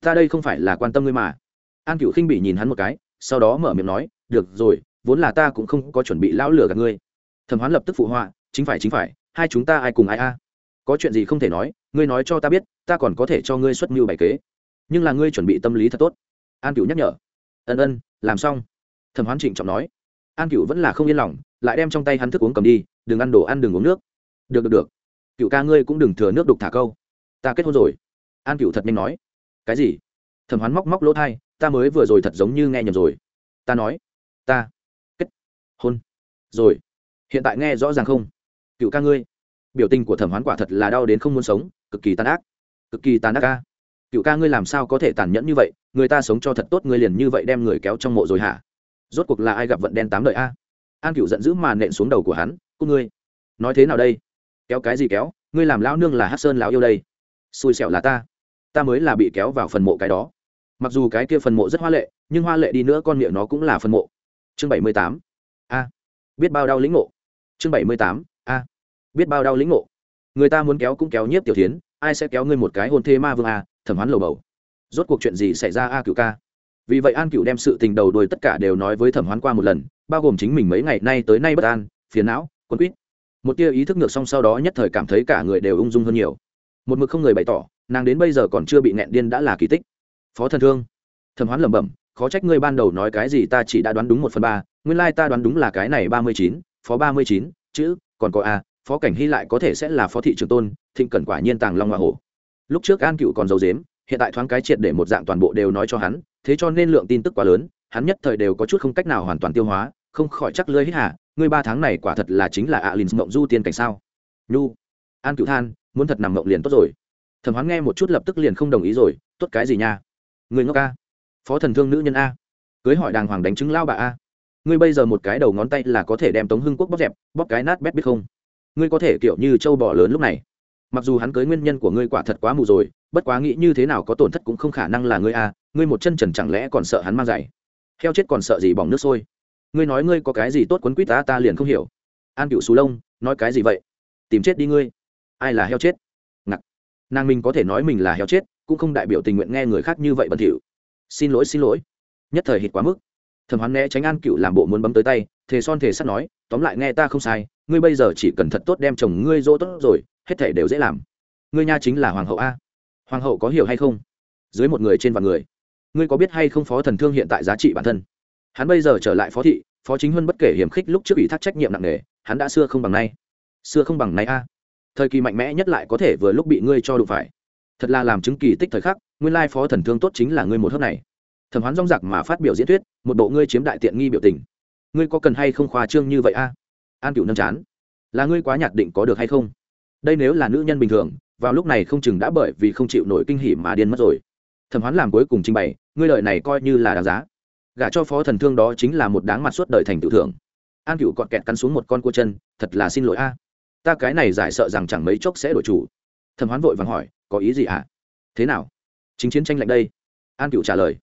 Ta đây không phải là quan tâm ngươi mà. An cựu khinh bị nhìn hắn một cái, sau đó mở miệng nói, được rồi, vốn là ta cũng không có chuẩn bị lão lửa gạt ngươi. Thẩm hoán lập tức phụ họa, chính phải chính phải hai chúng ta ai cùng ai a? Có chuyện gì không thể nói, ngươi nói cho ta biết, ta còn có thể cho ngươi xuất mưu bài kế. Nhưng là ngươi chuẩn bị tâm lý thật tốt. An cựu nhắc nhở. Ân ân, làm xong. Thẩm hoán trịnh trọng nói. An cựu vẫn là không yên lòng, lại đem trong tay hắn thức uống cầm đi, đừng ăn đồ ăn, đừng uống nước. Được được được. Cựu ca ngươi cũng đừng thừa nước đục thả câu. Ta kết hôn rồi. An cựu thật nhanh nói. Cái gì? Thẩm hoán móc móc lỗ thai, ta mới vừa rồi thật giống như nghe nhầm rồi. Ta nói. Ta kết hôn. Rồi. Hiện tại nghe rõ ràng không? Cựu ca ngươi biểu tình của thẩm hoán quả thật là đau đến không muốn sống, cực kỳ tàn ác, cực kỳ tàn ác ca cựu ca ngươi làm sao có thể tàn nhẫn như vậy, người ta sống cho thật tốt ngươi liền như vậy đem người kéo trong mộ rồi hả? Rốt cuộc là ai gặp vận đen tám đời a? An cựu giận dữ mà nện xuống đầu của hắn, cô ngươi, nói thế nào đây? Kéo cái gì kéo? Ngươi làm lão nương là hát sơn lão yêu đây. Xui xẻo là ta. Ta mới là bị kéo vào phần mộ cái đó. Mặc dù cái kia phần mộ rất hoa lệ, nhưng hoa lệ đi nữa con miệng nó cũng là phần mộ. Chương bảy mươi tám. A. Biết bao đau lĩnh ngộ. Chương bảy mươi tám biết bao đau lĩnh ngộ. Người ta muốn kéo cũng kéo nhiếp tiểu tiến ai sẽ kéo ngươi một cái hôn thê ma vương a, thẩm hoán lầu bầu. Rốt cuộc chuyện gì xảy ra a cựu ca? Vì vậy an cựu đem sự tình đầu đuôi tất cả đều nói với thẩm hoán qua một lần, bao gồm chính mình mấy ngày nay tới nay bất an, phiền não quân quýt. Một tia ý thức ngược xong sau đó nhất thời cảm thấy cả người đều ung dung hơn nhiều. Một mực không người bày tỏ, nàng đến bây giờ còn chưa bị nẹn điên đã là kỳ tích. Phó thần thương. Thẩm hoán lẩm bẩm, khó trách ngươi ban đầu nói cái gì ta chỉ đã đoán đúng một phần ba, nguyên lai ta đoán đúng là cái này ba mươi chín, phó ba mươi chín, chữ, còn có a phó cảnh hy lại có thể sẽ là phó thị trường tôn, thịnh cẩn quả nhiên tàng long hoa hổ. Lúc trước an cựu còn giấu dếm hiện tại thoáng cái triệt để một dạng toàn bộ đều nói cho hắn, thế cho nên lượng tin tức quá lớn, hắn nhất thời đều có chút không cách nào hoàn toàn tiêu hóa, không khỏi chắc lơi hít hà, ngươi ba tháng này quả thật là chính là alin mộng du tiên cảnh sao? Nhu. An cựu than, muốn thật nằm mộng liền tốt rồi. Thẩm hoán nghe một chút lập tức liền không đồng ý rồi, tốt cái gì nha? Người ngốc a. Phó thần thương nữ nhân a. Cưới hỏi đàng hoàng đánh chứng lao bà a. Ngươi bây giờ một cái đầu ngón tay là có thể đem tống hưng quốc bóp dẹp, bóp cái nát bét biết không? Ngươi có thể kiểu như châu bò lớn lúc này. Mặc dù hắn cưới nguyên nhân của ngươi quả thật quá mù rồi, bất quá nghĩ như thế nào có tổn thất cũng không khả năng là ngươi a ngươi một chân trần chẳng lẽ còn sợ hắn mang giày? Heo chết còn sợ gì bỏng nước sôi? Ngươi nói ngươi có cái gì tốt quấn quýt ta ta liền không hiểu. An cựu xù lông, nói cái gì vậy? Tìm chết đi ngươi. Ai là heo chết? Ngặt nàng mình có thể nói mình là heo chết, cũng không đại biểu tình nguyện nghe người khác như vậy bẩn thỉu. Xin lỗi xin lỗi. Nhất thời hít quá mức. Thẩm hoán né tránh an cựu làm bộ muốn bấm tới tay, thề son thề sắt nói, tóm lại nghe ta không sai ngươi bây giờ chỉ cần thật tốt đem chồng ngươi dỗ tốt rồi, hết thể đều dễ làm. Ngươi nha chính là hoàng hậu a. Hoàng hậu có hiểu hay không? Dưới một người trên vạn người. Ngươi có biết hay không phó thần thương hiện tại giá trị bản thân? Hắn bây giờ trở lại phó thị, phó chính huân bất kể hiểm khích lúc trước ủy thác trách nhiệm nặng nề, hắn đã xưa không bằng nay. Xưa không bằng nay a. Thời kỳ mạnh mẽ nhất lại có thể vừa lúc bị ngươi cho đụng phải. Thật là làm chứng kỳ tích thời khắc, nguyên lai phó thần thương tốt chính là ngươi một hớp này. Thẩm hoán rong giặc mà phát biểu diễn thuyết, một bộ ngươi chiếm đại tiện nghi biểu tình. Ngươi có cần hay không khoa trương như vậy a? An cựu nâng chán. Là ngươi quá nhạt định có được hay không? Đây nếu là nữ nhân bình thường, vào lúc này không chừng đã bởi vì không chịu nổi kinh hỉ mà điên mất rồi. Thẩm hoán làm cuối cùng trình bày, ngươi lợi này coi như là đáng giá. Gả cho phó thần thương đó chính là một đáng mặt suốt đời thành tự thưởng. An cựu cọt kẹt cắn xuống một con cua chân, thật là xin lỗi a. Ta cái này giải sợ rằng chẳng mấy chốc sẽ đổi chủ. Thẩm hoán vội vàng hỏi, có ý gì ạ? À? thế nào? Chính chiến tranh lạnh đây. An cựu trả lời,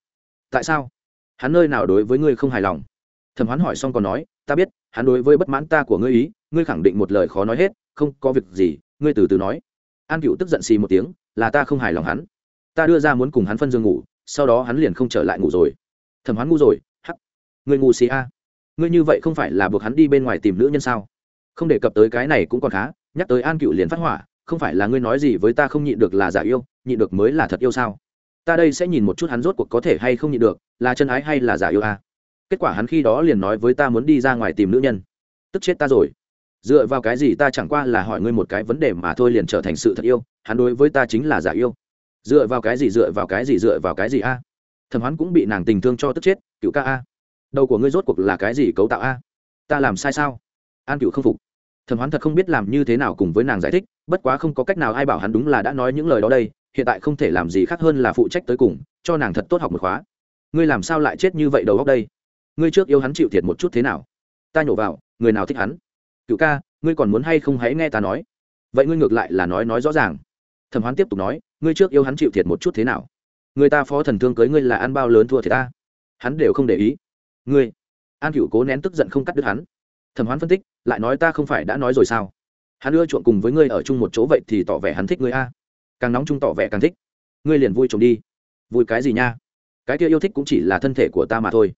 tại sao? Hắn nơi nào đối với ngươi không hài lòng? Thẩm hoán hỏi xong còn nói, ta biết hắn đối với bất mãn ta của ngươi ý, ngươi khẳng định một lời khó nói hết, không có việc gì, ngươi từ từ nói. An cựu tức giận xì một tiếng, là ta không hài lòng hắn. Ta đưa ra muốn cùng hắn phân giường ngủ, sau đó hắn liền không trở lại ngủ rồi. Thẩm hoán ngu rồi, hắc. Ngươi ngu xì a. Ngươi như vậy không phải là buộc hắn đi bên ngoài tìm nữ nhân sao? Không đề cập tới cái này cũng còn khá, nhắc tới an cựu liền phát hỏa, không phải là ngươi nói gì với ta không nhịn được là giả yêu, nhịn được mới là thật yêu sao? Ta đây sẽ nhìn một chút hắn rốt cuộc có thể hay không nhịn được, là chân ái hay là giả yêu a? Kết quả hắn khi đó liền nói với ta muốn đi ra ngoài tìm nữ nhân. Tức chết ta rồi. Dựa vào cái gì ta chẳng qua là hỏi ngươi một cái vấn đề mà thôi liền trở thành sự thật yêu, hắn đối với ta chính là giả yêu. Dựa vào cái gì, dựa vào cái gì, dựa vào cái gì a? Thẩm hoán cũng bị nàng tình thương cho tức chết, cựu ca a. Đầu của ngươi rốt cuộc là cái gì cấu tạo a? Ta làm sai sao? An cựu không phục. Thẩm hoán thật không biết làm như thế nào cùng với nàng giải thích, bất quá không có cách nào ai bảo hắn đúng là đã nói những lời đó đây, hiện tại không thể làm gì khác hơn là phụ trách tới cùng, cho nàng thật tốt học một khóa. Ngươi làm sao lại chết như vậy đầu góc đây? Ngươi trước yêu hắn chịu thiệt một chút thế nào? Ta nhổ vào, người nào thích hắn? Cựu ca, ngươi còn muốn hay không hãy nghe ta nói. Vậy ngươi ngược lại là nói nói rõ ràng. Thẩm hoán tiếp tục nói, ngươi trước yêu hắn chịu thiệt một chút thế nào? Người ta phó thần thương cưới ngươi là ăn bao lớn thua thì ta. Hắn đều không để ý. Ngươi, an cựu cố nén tức giận không cắt đứt hắn. Thẩm hoán phân tích, lại nói ta không phải đã nói rồi sao? Hắn ưa chuộng cùng với ngươi ở chung một chỗ vậy thì tỏ vẻ hắn thích ngươi a. Càng nóng chung tỏ vẻ càng thích. Ngươi liền vui chồng đi. Vui cái gì nha? Cái kia yêu thích cũng chỉ là thân thể của ta mà thôi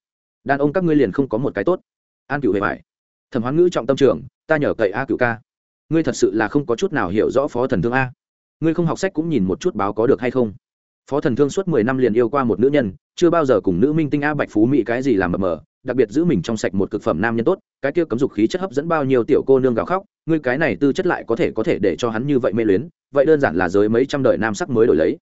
đàn ông các ngươi liền không có một cái tốt. An cựu hề phải thẩm hoán ngữ trọng tâm trường, ta nhờ cậy a cựu ca. Ngươi thật sự là không có chút nào hiểu rõ phó thần thương a. Ngươi không học sách cũng nhìn một chút báo có được hay không? Phó thần thương suốt mười năm liền yêu qua một nữ nhân, chưa bao giờ cùng nữ minh tinh a bạch phú mỹ cái gì làm mờ mờ, đặc biệt giữ mình trong sạch một cực phẩm nam nhân tốt, cái kia cấm dục khí chất hấp dẫn bao nhiêu tiểu cô nương gào khóc, ngươi cái này tư chất lại có thể có thể để cho hắn như vậy mê luyến, vậy đơn giản là giới mấy trăm đời nam sắc mới đổi lấy.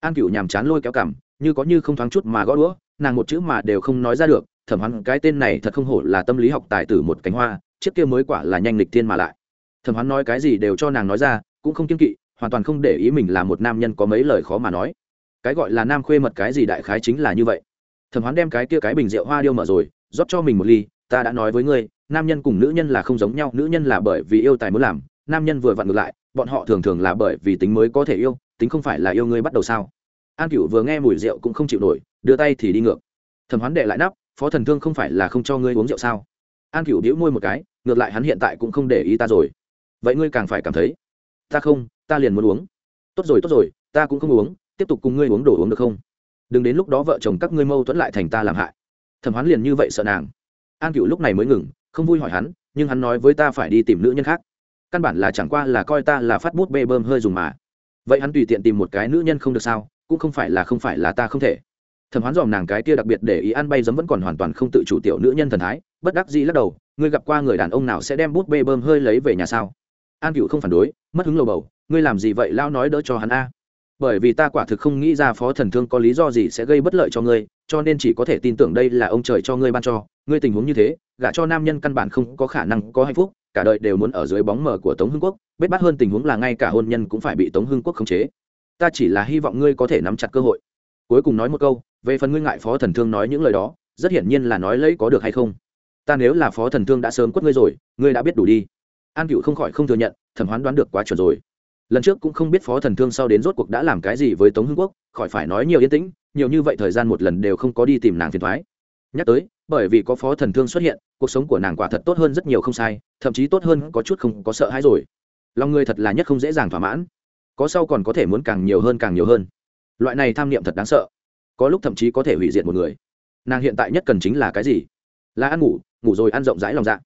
An cựu nhàm chán lôi kéo cảm, như có như không thoáng chút mà gõ đũa, nàng một chữ mà đều không nói ra được thẩm hoán cái tên này thật không hổ là tâm lý học tài tử một cánh hoa, chiếc kia mới quả là nhanh lịch thiên mà lại. Thẩm hoán nói cái gì đều cho nàng nói ra, cũng không kiên kỵ, hoàn toàn không để ý mình là một nam nhân có mấy lời khó mà nói. Cái gọi là nam khuê mật cái gì đại khái chính là như vậy. Thẩm hoán đem cái kia cái bình rượu hoa điêu mở rồi, rót cho mình một ly, ta đã nói với ngươi, nam nhân cùng nữ nhân là không giống nhau, nữ nhân là bởi vì yêu tài muốn làm, nam nhân vừa vặn ngược lại, bọn họ thường thường là bởi vì tính mới có thể yêu, tính không phải là yêu ngươi bắt đầu sao? An cựu vừa nghe mùi rượu cũng không chịu nổi, đưa tay thì đi ngược. Thẩm hoán đệ lại nắp phó thần thương không phải là không cho ngươi uống rượu sao? An cựu đĩu môi một cái, ngược lại hắn hiện tại cũng không để ý ta rồi. Vậy ngươi càng phải cảm thấy, ta không, ta liền muốn uống. Tốt rồi tốt rồi, ta cũng không uống, tiếp tục cùng ngươi uống đồ uống được không? Đừng đến lúc đó vợ chồng các ngươi mâu thuẫn lại thành ta làm hại. Thẩm hoán liền như vậy sợ nàng. An cựu lúc này mới ngừng, không vui hỏi hắn, nhưng hắn nói với ta phải đi tìm nữ nhân khác. Căn bản là chẳng qua là coi ta là phát bút bê bơm hơi dùng mà. Vậy hắn tùy tiện tìm một cái nữ nhân không được sao? Cũng không phải là không phải là ta không thể thẩm hoán dòm nàng cái kia đặc biệt để ý ăn bay giấm vẫn còn hoàn toàn không tự chủ tiểu nữ nhân thần thái, bất đắc dĩ lắc đầu, ngươi gặp qua người đàn ông nào sẽ đem bút bê bơm hơi lấy về nhà sao? An cựu không phản đối, mất hứng lầu bầu, ngươi làm gì vậy? Lao nói đỡ cho hắn a. Bởi vì ta quả thực không nghĩ ra phó thần thương có lý do gì sẽ gây bất lợi cho ngươi, cho nên chỉ có thể tin tưởng đây là ông trời cho ngươi ban cho. Ngươi tình huống như thế, gả cho nam nhân căn bản không có khả năng có hạnh phúc, cả đời đều muốn ở dưới bóng mờ của tống hưng quốc, bết bát hơn tình huống là ngay cả hôn nhân cũng phải bị tống hưng quốc khống chế. Ta chỉ là hy vọng ngươi có thể nắm chặt cơ hội. Cuối cùng nói một câu về phần ngươi ngại phó thần thương nói những lời đó, rất hiển nhiên là nói lấy có được hay không. Ta nếu là phó thần thương đã sớm quất ngươi rồi, ngươi đã biết đủ đi. An cựu không khỏi không thừa nhận, thẩm hoán đoán được quá chuẩn rồi. Lần trước cũng không biết phó thần thương sau đến rốt cuộc đã làm cái gì với tống hưng quốc, khỏi phải nói nhiều yên tĩnh, nhiều như vậy thời gian một lần đều không có đi tìm nàng phiền thoái nhắc tới, bởi vì có phó thần thương xuất hiện, cuộc sống của nàng quả thật tốt hơn rất nhiều không sai, thậm chí tốt hơn có chút không có sợ hãi rồi. Lòng người thật là nhất không dễ dàng thỏa mãn. Có sau còn có thể muốn càng nhiều hơn càng nhiều hơn. Loại này tham niệm thật đáng sợ có lúc thậm chí có thể hủy diệt một người. Nàng hiện tại nhất cần chính là cái gì? Là ăn ngủ ngủ rồi ăn rộng rãi lòng dạ.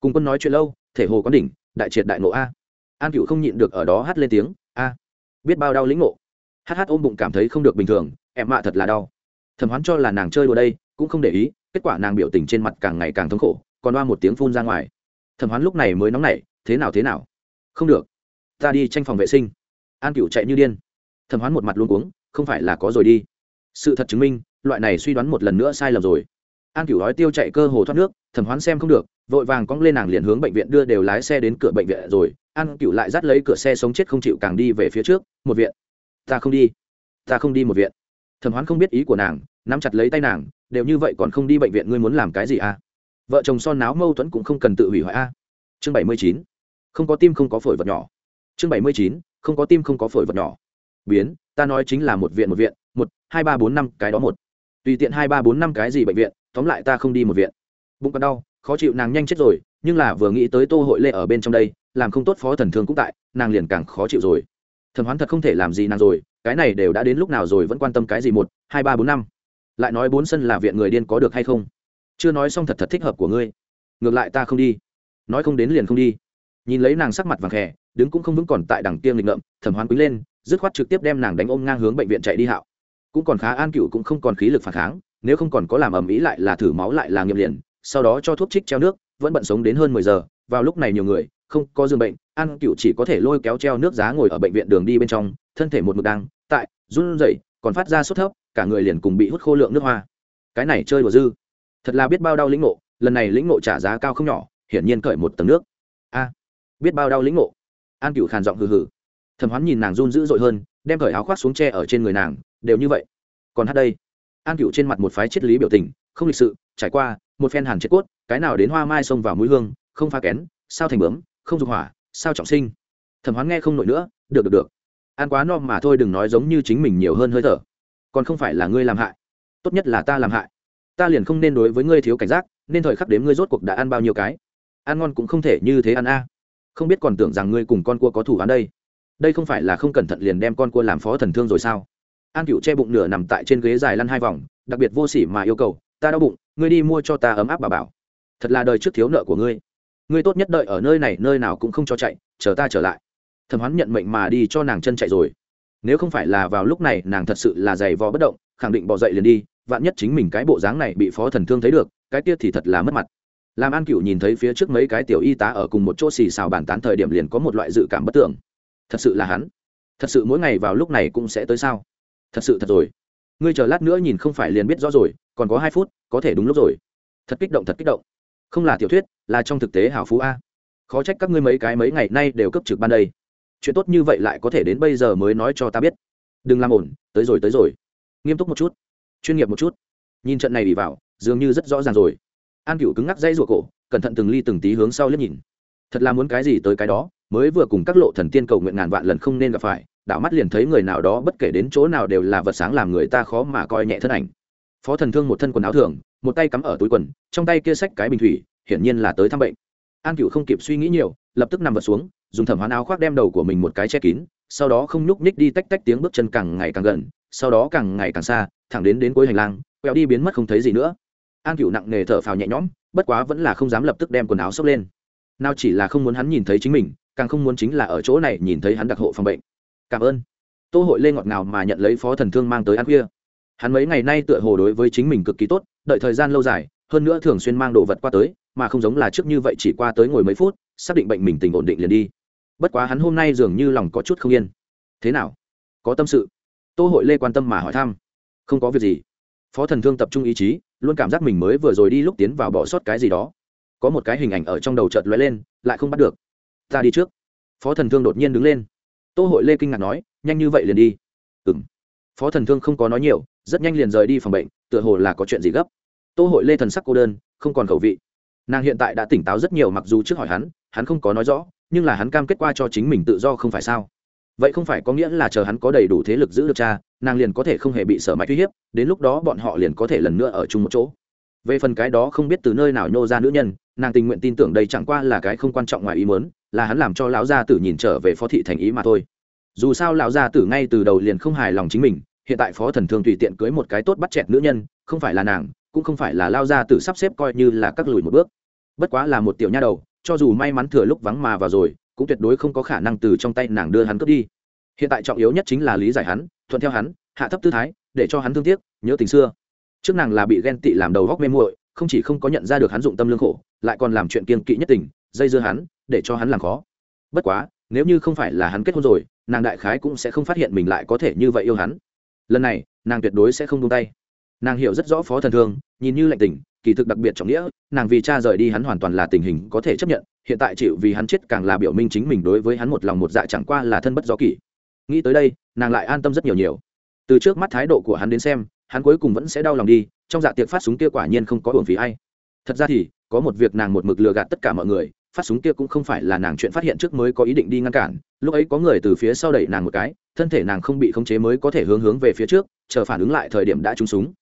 Cùng quân nói chuyện lâu, thể hồ có đỉnh, đại triệt đại ngộ a. An cựu không nhịn được ở đó hát lên tiếng, a, biết bao đau lĩnh ngộ. Hát hát ôm bụng cảm thấy không được bình thường, em mạ thật là đau. Thẩm hoán cho là nàng chơi đùa đây, cũng không để ý, kết quả nàng biểu tình trên mặt càng ngày càng thống khổ, còn đoa một tiếng phun ra ngoài. Thẩm hoán lúc này mới nóng nảy, thế nào thế nào? Không được, ta đi tranh phòng vệ sinh. An cựu chạy như điên. Thẩm hoán một mặt luôn cuống, không phải là có rồi đi sự thật chứng minh, loại này suy đoán một lần nữa sai lầm rồi. An cửu nói tiêu chạy cơ hồ thoát nước, thẩm hoán xem không được, vội vàng cong lên nàng liền hướng bệnh viện đưa đều lái xe đến cửa bệnh viện rồi. An cửu lại dắt lấy cửa xe sống chết không chịu càng đi về phía trước, một viện. Ta không đi. Ta không đi một viện. Thẩm hoán không biết ý của nàng, nắm chặt lấy tay nàng, đều như vậy còn không đi bệnh viện ngươi muốn làm cái gì à? Vợ chồng son náo mâu thuẫn cũng không cần tự hủy hoại a à? chương bảy mươi chín. Không có tim không có phổi vật nhỏ. Chương bảy mươi chín. Không có tim không có phổi vật nhỏ. Biến, ta nói chính là một viện một viện một, hai, ba, bốn, năm, cái đó một. Tùy tiện hai, ba, bốn, năm, cái gì bệnh viện, tóm lại ta không đi một viện. Bụng còn đau, khó chịu, nàng nhanh chết rồi, nhưng là vừa nghĩ tới tô hội lệ ở bên trong đây, làm không tốt phó thần thương cũng tại, nàng liền càng khó chịu rồi. Thần hoán thật không thể làm gì nàng rồi, cái này đều đã đến lúc nào rồi vẫn quan tâm cái gì một, hai, ba, bốn, năm. Lại nói bốn sân là viện người điên có được hay không? Chưa nói xong thật thật thích hợp của ngươi. Ngược lại ta không đi. Nói không đến liền không đi. Nhìn lấy nàng sắc mặt vàng khè, đứng cũng không vững còn tại đằng tiêm lịch ngậm thẩm hoán quý lên, dứt khoát trực tiếp đem nàng đánh ôm ngang hướng bệnh viện chạy đi hạo cũng còn khá an cựu cũng không còn khí lực phản kháng, nếu không còn có làm ầm ĩ lại là thử máu lại là nghiệm liền, sau đó cho thuốc trích treo nước, vẫn bận sống đến hơn mười giờ, vào lúc này nhiều người, không có giường bệnh, an cựu chỉ có thể lôi kéo treo nước giá ngồi ở bệnh viện đường đi bên trong, thân thể một mực đang tại run rẩy, còn phát ra sốt thấp, cả người liền cùng bị hút khô lượng nước hoa. Cái này chơi đùa dư. Thật là biết bao đau lĩnh ngộ, lần này lĩnh ngộ trả giá cao không nhỏ, hiển nhiên cởi một tầng nước. A, biết bao đau lĩnh ngộ. An cựu khàn giọng hừ hừ. Thẩm hoán nhìn nàng run dữ dội hơn, đem cởi áo khoác xuống tre ở trên người nàng đều như vậy. Còn hát đây. An cựu trên mặt một phái triết lý biểu tình, không lịch sự, trải qua, một phen hàn chết cốt, cái nào đến hoa mai xông vào mũi hương, không pha kén, sao thành bướm, không dục hỏa, sao trọng sinh. Thẩm hoán nghe không nổi nữa, được được được. Ăn quá no mà thôi đừng nói giống như chính mình nhiều hơn hơi thở. Còn không phải là ngươi làm hại. Tốt nhất là ta làm hại. Ta liền không nên đối với ngươi thiếu cảnh giác, nên thời khắc đếm ngươi rốt cuộc đã ăn bao nhiêu cái. Ăn ngon cũng không thể như thế ăn a. Không biết còn tưởng rằng ngươi cùng con cua có thủ án đây. Đây không phải là không cẩn thận liền đem con cua làm phó thần thương rồi sao? An cựu che bụng nửa nằm tại trên ghế dài lăn hai vòng, đặc biệt vô sỉ mà yêu cầu, ta đau bụng, ngươi đi mua cho ta ấm áp bà bảo. Thật là đời trước thiếu nợ của ngươi. Ngươi tốt nhất đợi ở nơi này, nơi nào cũng không cho chạy, chờ ta trở lại. Thẩm hoán nhận mệnh mà đi cho nàng chân chạy rồi. Nếu không phải là vào lúc này, nàng thật sự là giày vò bất động, khẳng định bỏ dậy liền đi, vạn nhất chính mình cái bộ dáng này bị phó thần thương thấy được, cái kia thì thật là mất mặt. Làm an cựu nhìn thấy phía trước mấy cái tiểu y tá ở cùng một chỗ xì xào bàn tán thời điểm liền có một loại dự cảm bất tưởng thật sự là hắn. Thật sự mỗi ngày vào lúc này cũng sẽ tới sao? Thật sự thật rồi. Ngươi chờ lát nữa nhìn không phải liền biết rõ rồi, còn có hai phút, có thể đúng lúc rồi. Thật kích động, thật kích động. Không là tiểu thuyết, là trong thực tế hảo phú a. Khó trách các ngươi mấy cái mấy ngày nay đều cấp trực ban đây. Chuyện tốt như vậy lại có thể đến bây giờ mới nói cho ta biết. Đừng làm ổn, tới rồi tới rồi. Nghiêm túc một chút, chuyên nghiệp một chút. Nhìn trận này bị vào, dường như rất rõ ràng rồi. An cựu cứng ngắc dây ruột cổ, cẩn thận từng ly từng tí hướng sau liếc nhìn. Thật là muốn cái gì tới cái đó, mới vừa cùng các lộ thần tiên cầu nguyện ngàn vạn lần không nên gặp phải đảo mắt liền thấy người nào đó bất kể đến chỗ nào đều là vật sáng làm người ta khó mà coi nhẹ thân ảnh. Phó thần thương một thân quần áo thường, một tay cắm ở túi quần, trong tay kia xách cái bình thủy, hiển nhiên là tới thăm bệnh. An cựu không kịp suy nghĩ nhiều, lập tức nằm vật xuống, dùng thẩm hoán áo khoác đem đầu của mình một cái che kín, sau đó không nhúc nhích đi tách tách tiếng bước chân càng ngày càng gần, sau đó càng ngày càng xa, thẳng đến đến cuối hành lang, quẹo đi biến mất không thấy gì nữa. An cựu nặng nề thở phào nhẹ nhõm, bất quá vẫn là không dám lập tức đem quần áo xốc lên. Nào chỉ là không muốn hắn nhìn thấy chính mình, càng không muốn chính là ở chỗ này nhìn thấy hắn đặc hộ phòng bệnh cảm ơn. Tô hội lê ngọt ngào mà nhận lấy phó thần thương mang tới ăn khuya. Hắn mấy ngày nay tựa hồ đối với chính mình cực kỳ tốt, đợi thời gian lâu dài, hơn nữa thường xuyên mang đồ vật qua tới, mà không giống là trước như vậy chỉ qua tới ngồi mấy phút, xác định bệnh mình tình ổn định liền đi. Bất quá hắn hôm nay dường như lòng có chút không yên. Thế nào? Có tâm sự? Tô hội lê quan tâm mà hỏi thăm. Không có việc gì. Phó thần thương tập trung ý chí, luôn cảm giác mình mới vừa rồi đi lúc tiến vào bỏ sót cái gì đó. Có một cái hình ảnh ở trong đầu chợt lóe lên, lại không bắt được. Ta đi trước. Phó thần thương đột nhiên đứng lên tô hội lê kinh ngạc nói, nhanh như vậy liền đi. Ừng phó thần thương không có nói nhiều, rất nhanh liền rời đi phòng bệnh, tựa hồ là có chuyện gì gấp. Tô hội lê thần sắc cô đơn, không còn khẩu vị. Nàng hiện tại đã tỉnh táo rất nhiều mặc dù trước hỏi hắn hắn không có nói rõ, nhưng là hắn cam kết qua cho chính mình tự do không phải sao? Vậy không phải có nghĩa là chờ hắn có đầy đủ thế lực giữ được cha, nàng liền có thể không hề bị sở mạch uy hiếp, đến lúc đó bọn họ liền có thể lần nữa ở chung một chỗ. Về phần cái đó không biết từ nơi nào nhô ra nữ nhân, nàng tình nguyện tin tưởng đây chẳng qua là cái không quan trọng ngoài ý muốn là hắn làm cho lão gia tử nhìn trở về phó thị thành ý mà thôi. Dù sao lão gia tử ngay từ đầu liền không hài lòng chính mình, hiện tại phó thần thương tùy tiện cưới một cái tốt bắt chẹt nữ nhân, không phải là nàng, cũng không phải là lao gia tử sắp xếp coi như là các lùi một bước. Bất quá là một tiểu nha đầu, cho dù may mắn thừa lúc vắng mà vào rồi, cũng tuyệt đối không có khả năng từ trong tay nàng đưa hắn cướp đi. Hiện tại trọng yếu nhất chính là lý giải hắn, thuận theo hắn, hạ thấp tư thái, để cho hắn thương tiếc, nhớ tình xưa. Trước nàng là bị ghen tị làm đầu góc mê muội, không chỉ không có nhận ra được hắn dụng tâm lương khổ, lại còn làm chuyện kiên kỵ nhất tình dây dưa hắn, để cho hắn làm khó. Bất quá, nếu như không phải là hắn kết hôn rồi, nàng đại khái cũng sẽ không phát hiện mình lại có thể như vậy yêu hắn. Lần này, nàng tuyệt đối sẽ không buông tay. Nàng hiểu rất rõ phó thần thương, nhìn như lạnh tình, kỳ thực đặc biệt trọng nghĩa, nàng vì cha rời đi hắn hoàn toàn là tình hình có thể chấp nhận, hiện tại chịu vì hắn chết càng là biểu minh chính mình đối với hắn một lòng một dạ chẳng qua là thân bất gió kỷ. Nghĩ tới đây, nàng lại an tâm rất nhiều nhiều. Từ trước mắt thái độ của hắn đến xem, hắn cuối cùng vẫn sẽ đau lòng đi, trong dạ tiệc phát súng kia quả nhiên không có hưởng phí hay thật ra thì, có một việc nàng một mực lừa gạt tất cả mọi người phát súng kia cũng không phải là nàng chuyện phát hiện trước mới có ý định đi ngăn cản, lúc ấy có người từ phía sau đẩy nàng một cái, thân thể nàng không bị khống chế mới có thể hướng hướng về phía trước, chờ phản ứng lại thời điểm đã trúng súng.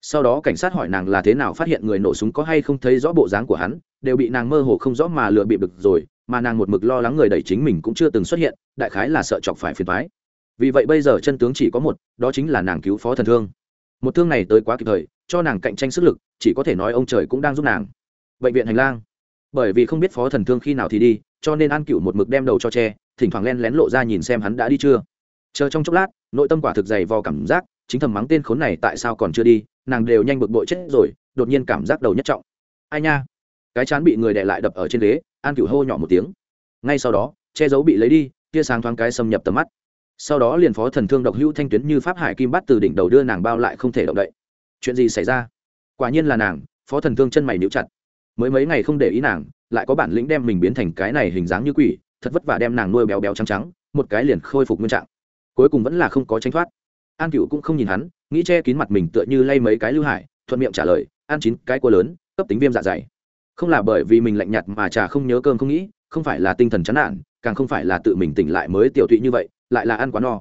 Sau đó cảnh sát hỏi nàng là thế nào phát hiện người nổ súng có hay không thấy rõ bộ dáng của hắn, đều bị nàng mơ hồ không rõ mà lựa bịp được rồi, mà nàng một mực lo lắng người đẩy chính mình cũng chưa từng xuất hiện, đại khái là sợ chọc phải phiền thoái vì vậy bây giờ chân tướng chỉ có một, đó chính là nàng cứu phó thần thương. Một thương này tới quá kịp thời, cho nàng cạnh tranh sức lực, chỉ có thể nói ông trời cũng đang giúp nàng. Bệnh viện hành lang bởi vì không biết phó thần thương khi nào thì đi, cho nên an cựu một mực đem đầu cho tre thỉnh thoảng len lén lộ ra nhìn xem hắn đã đi chưa. Chờ trong chốc lát, nội tâm quả thực dày vò cảm giác, chính thầm mắng tên khốn này tại sao còn chưa đi, nàng đều nhanh bực bội chết rồi, đột nhiên cảm giác đầu nhất trọng. Ai nha? Cái chán bị người đè lại đập ở trên ghế, an cựu hô nhỏ một tiếng. Ngay sau đó, che giấu bị lấy đi, tia sáng thoáng cái xâm nhập tầm mắt. Sau đó liền phó thần thương độc hữu thanh tuyến như pháp hải kim bắt từ đỉnh đầu đưa nàng bao lại không thể động đậy. Chuyện gì xảy ra? Quả nhiên là nàng, phó thần thương chân mày níu chặt mới mấy ngày không để ý nàng, lại có bản lĩnh đem mình biến thành cái này hình dáng như quỷ, thật vất vả đem nàng nuôi béo béo trắng trắng, một cái liền khôi phục nguyên trạng. Cuối cùng vẫn là không có tránh thoát. An cựu cũng không nhìn hắn, nghĩ che kín mặt mình tựa như lay mấy cái lưu hải, thuận miệng trả lời ăn chín, cái cua lớn, cấp tính viêm dạ dày. Không là bởi vì mình lạnh nhạt mà trà không nhớ cơm không nghĩ, không phải là tinh thần chán nản, càng không phải là tự mình tỉnh lại mới tiểu thụy như vậy, lại là ăn quá no.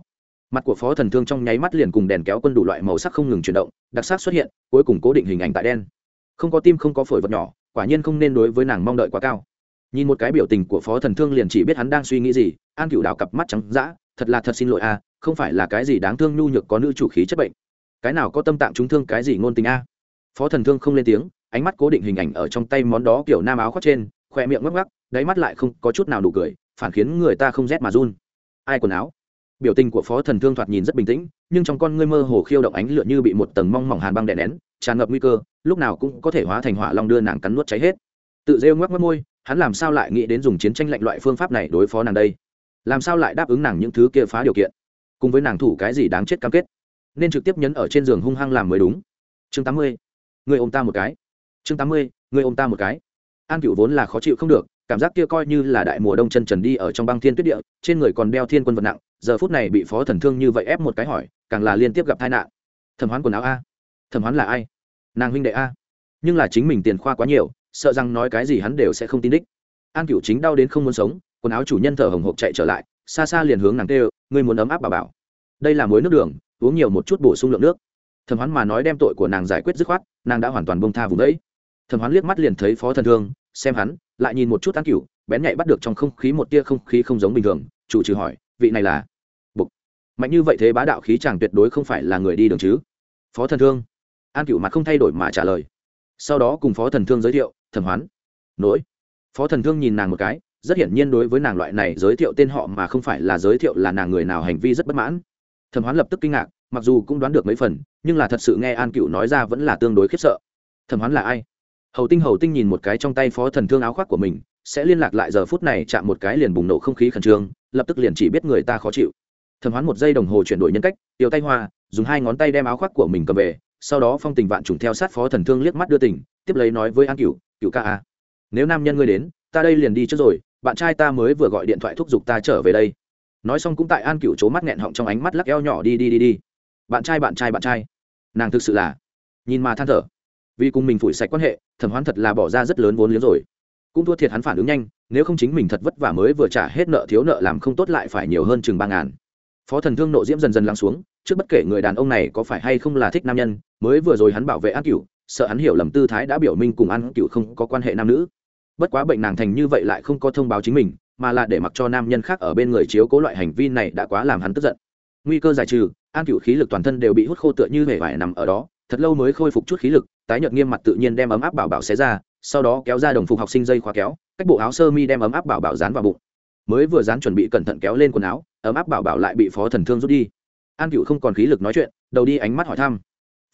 Mặt của phó thần thương trong nháy mắt liền cùng đèn kéo quân đủ loại màu sắc không ngừng chuyển động, đặc sắc xuất hiện, cuối cùng cố định hình ảnh tại đen. Không có tim không có phổi vật nhỏ quả nhiên không nên đối với nàng mong đợi quá cao. Nhìn một cái biểu tình của phó thần thương liền chỉ biết hắn đang suy nghĩ gì, an cựu đào cặp mắt trắng d thật là thật xin lỗi a, không phải là cái gì đáng thương nhu nhược có nữ chủ khí chất bệnh. Cái nào có tâm tạng chúng thương cái gì ngôn tình a? Phó thần thương không lên tiếng, ánh mắt cố định hình ảnh ở trong tay món đó kiểu nam áo khoác trên, khoe miệng ngắc ngắc, đáy mắt lại không có chút nào đủ cười, phản khiến người ta không rét mà run. Ai quần áo? Biểu tình của phó thần thương thoạt nhìn rất bình tĩnh, nhưng trong con ngươi mơ hồ khiêu động ánh lửa như bị một tầng mong mỏng hàn băng đè nén, tràn ngập nguy cơ lúc nào cũng có thể hóa thành hỏa long đưa nàng cắn nuốt cháy hết. Tự rêu ngoắc mất môi, hắn làm sao lại nghĩ đến dùng chiến tranh lạnh loại phương pháp này đối phó nàng đây? Làm sao lại đáp ứng nàng những thứ kia phá điều kiện? Cùng với nàng thủ cái gì đáng chết cam kết? Nên trực tiếp nhấn ở trên giường hung hăng làm mới đúng. Chương tám mươi, người ôm ta một cái. Chương tám mươi, người ôm ta một cái. An cựu vốn là khó chịu không được, cảm giác kia coi như là đại mùa đông chân trần đi ở trong băng thiên tuyết địa, trên người còn đeo thiên quân vật nặng, giờ phút này bị phó thần thương như vậy ép một cái hỏi, càng là liên tiếp gặp tai nạn. Thẩm hoán quần áo a. Thẩm hoán là ai? Nàng huynh đệ a. Nhưng là chính mình tiền khoa quá nhiều, sợ rằng nói cái gì hắn đều sẽ không tin đích. An cựu chính đau đến không muốn sống, quần áo chủ nhân thở hồng hộc chạy trở lại, xa xa liền hướng nàng kêu, ngươi muốn ấm áp bà bảo. Đây là muối nước đường, uống nhiều một chút bổ sung lượng nước. Thẩm hoán mà nói đem tội của nàng giải quyết dứt khoát, nàng đã hoàn toàn bông tha vùng đấy. Thẩm hoán liếc mắt liền thấy phó thần thương, xem hắn, lại nhìn một chút an cựu bén nhạy bắt được trong không khí một tia không khí không giống bình thường, chủ trừ hỏi, vị này là? Bục. Mạnh như vậy thế bá đạo khí chàng tuyệt đối không phải là người đi đường chứ. Phó thần thương an cựu mặt không thay đổi mà trả lời. Sau đó cùng phó thần thương giới thiệu, thẩm hoán. Nỗi. Phó thần thương nhìn nàng một cái, rất hiển nhiên đối với nàng loại này giới thiệu tên họ mà không phải là giới thiệu là nàng người nào hành vi rất bất mãn. Thẩm hoán lập tức kinh ngạc, mặc dù cũng đoán được mấy phần, nhưng là thật sự nghe an cựu nói ra vẫn là tương đối khiếp sợ. Thẩm hoán là ai? Hầu tinh hầu tinh nhìn một cái trong tay phó thần thương áo khoác của mình, sẽ liên lạc lại giờ phút này chạm một cái liền bùng nổ không khí khẩn trương, lập tức liền chỉ biết người ta khó chịu. Thẩm hoán một giây đồng hồ chuyển đổi nhân cách tiêu tay hoa, dùng hai ngón tay đem áo khoác của mình cầm về sau đó phong tình vạn trùng theo sát phó thần thương liếc mắt đưa tình, tiếp lấy nói với an cựu cựu ca a nếu nam nhân ngươi đến, ta đây liền đi trước rồi, bạn trai ta mới vừa gọi điện thoại thúc giục ta trở về đây. Nói xong cũng tại an cựu c mắt nghẹn họng trong ánh mắt lắc eo nhỏ, đi đi đi đi. Bạn trai bạn trai bạn trai. Nàng thực sự là, nhìn mà than thở. Vì cùng mình phủi sạch quan hệ, thẩm hoán thật là bỏ ra rất lớn vốn liếng rồi. Cũng thua thiệt hắn phản ứng nhanh, nếu không chính mình thật vất vả mới vừa trả hết nợ thiếu nợ làm không tốt lại phải nhiều hơn chừng ba ngàn. Phó thần thương nộ diễm dần dần lắng xuống, trước bất kể người đàn ông này có phải hay không là thích nam nhân mới vừa rồi hắn bảo vệ an cựu sợ hắn hiểu lầm tư thái đã biểu minh cùng an cựu không có quan hệ nam nữ. Bất quá bệnh nàng thành như vậy lại không có thông báo chính mình, mà là để mặc cho nam nhân khác ở bên người chiếu cố loại hành vi này đã quá làm hắn tức giận. Nguy cơ giải trừ, an cựu khí lực toàn thân đều bị hút khô tựa như hề vải nằm ở đó, thật lâu mới khôi phục chút khí lực, tái nhợt nghiêm mặt tự nhiên đem ấm áp bảo bảo xé ra, sau đó kéo ra đồng phục học sinh dây khóa kéo, cách bộ áo sơ mi đem ấm áp bảo bảo dán vào bụng. Mới vừa dán chuẩn bị cẩn thận kéo lên quần áo, ấm áp bảo bảo lại bị phó thần thương rút đi. An cựu không còn khí lực nói chuyện, đầu đi ánh mắt hỏi thăm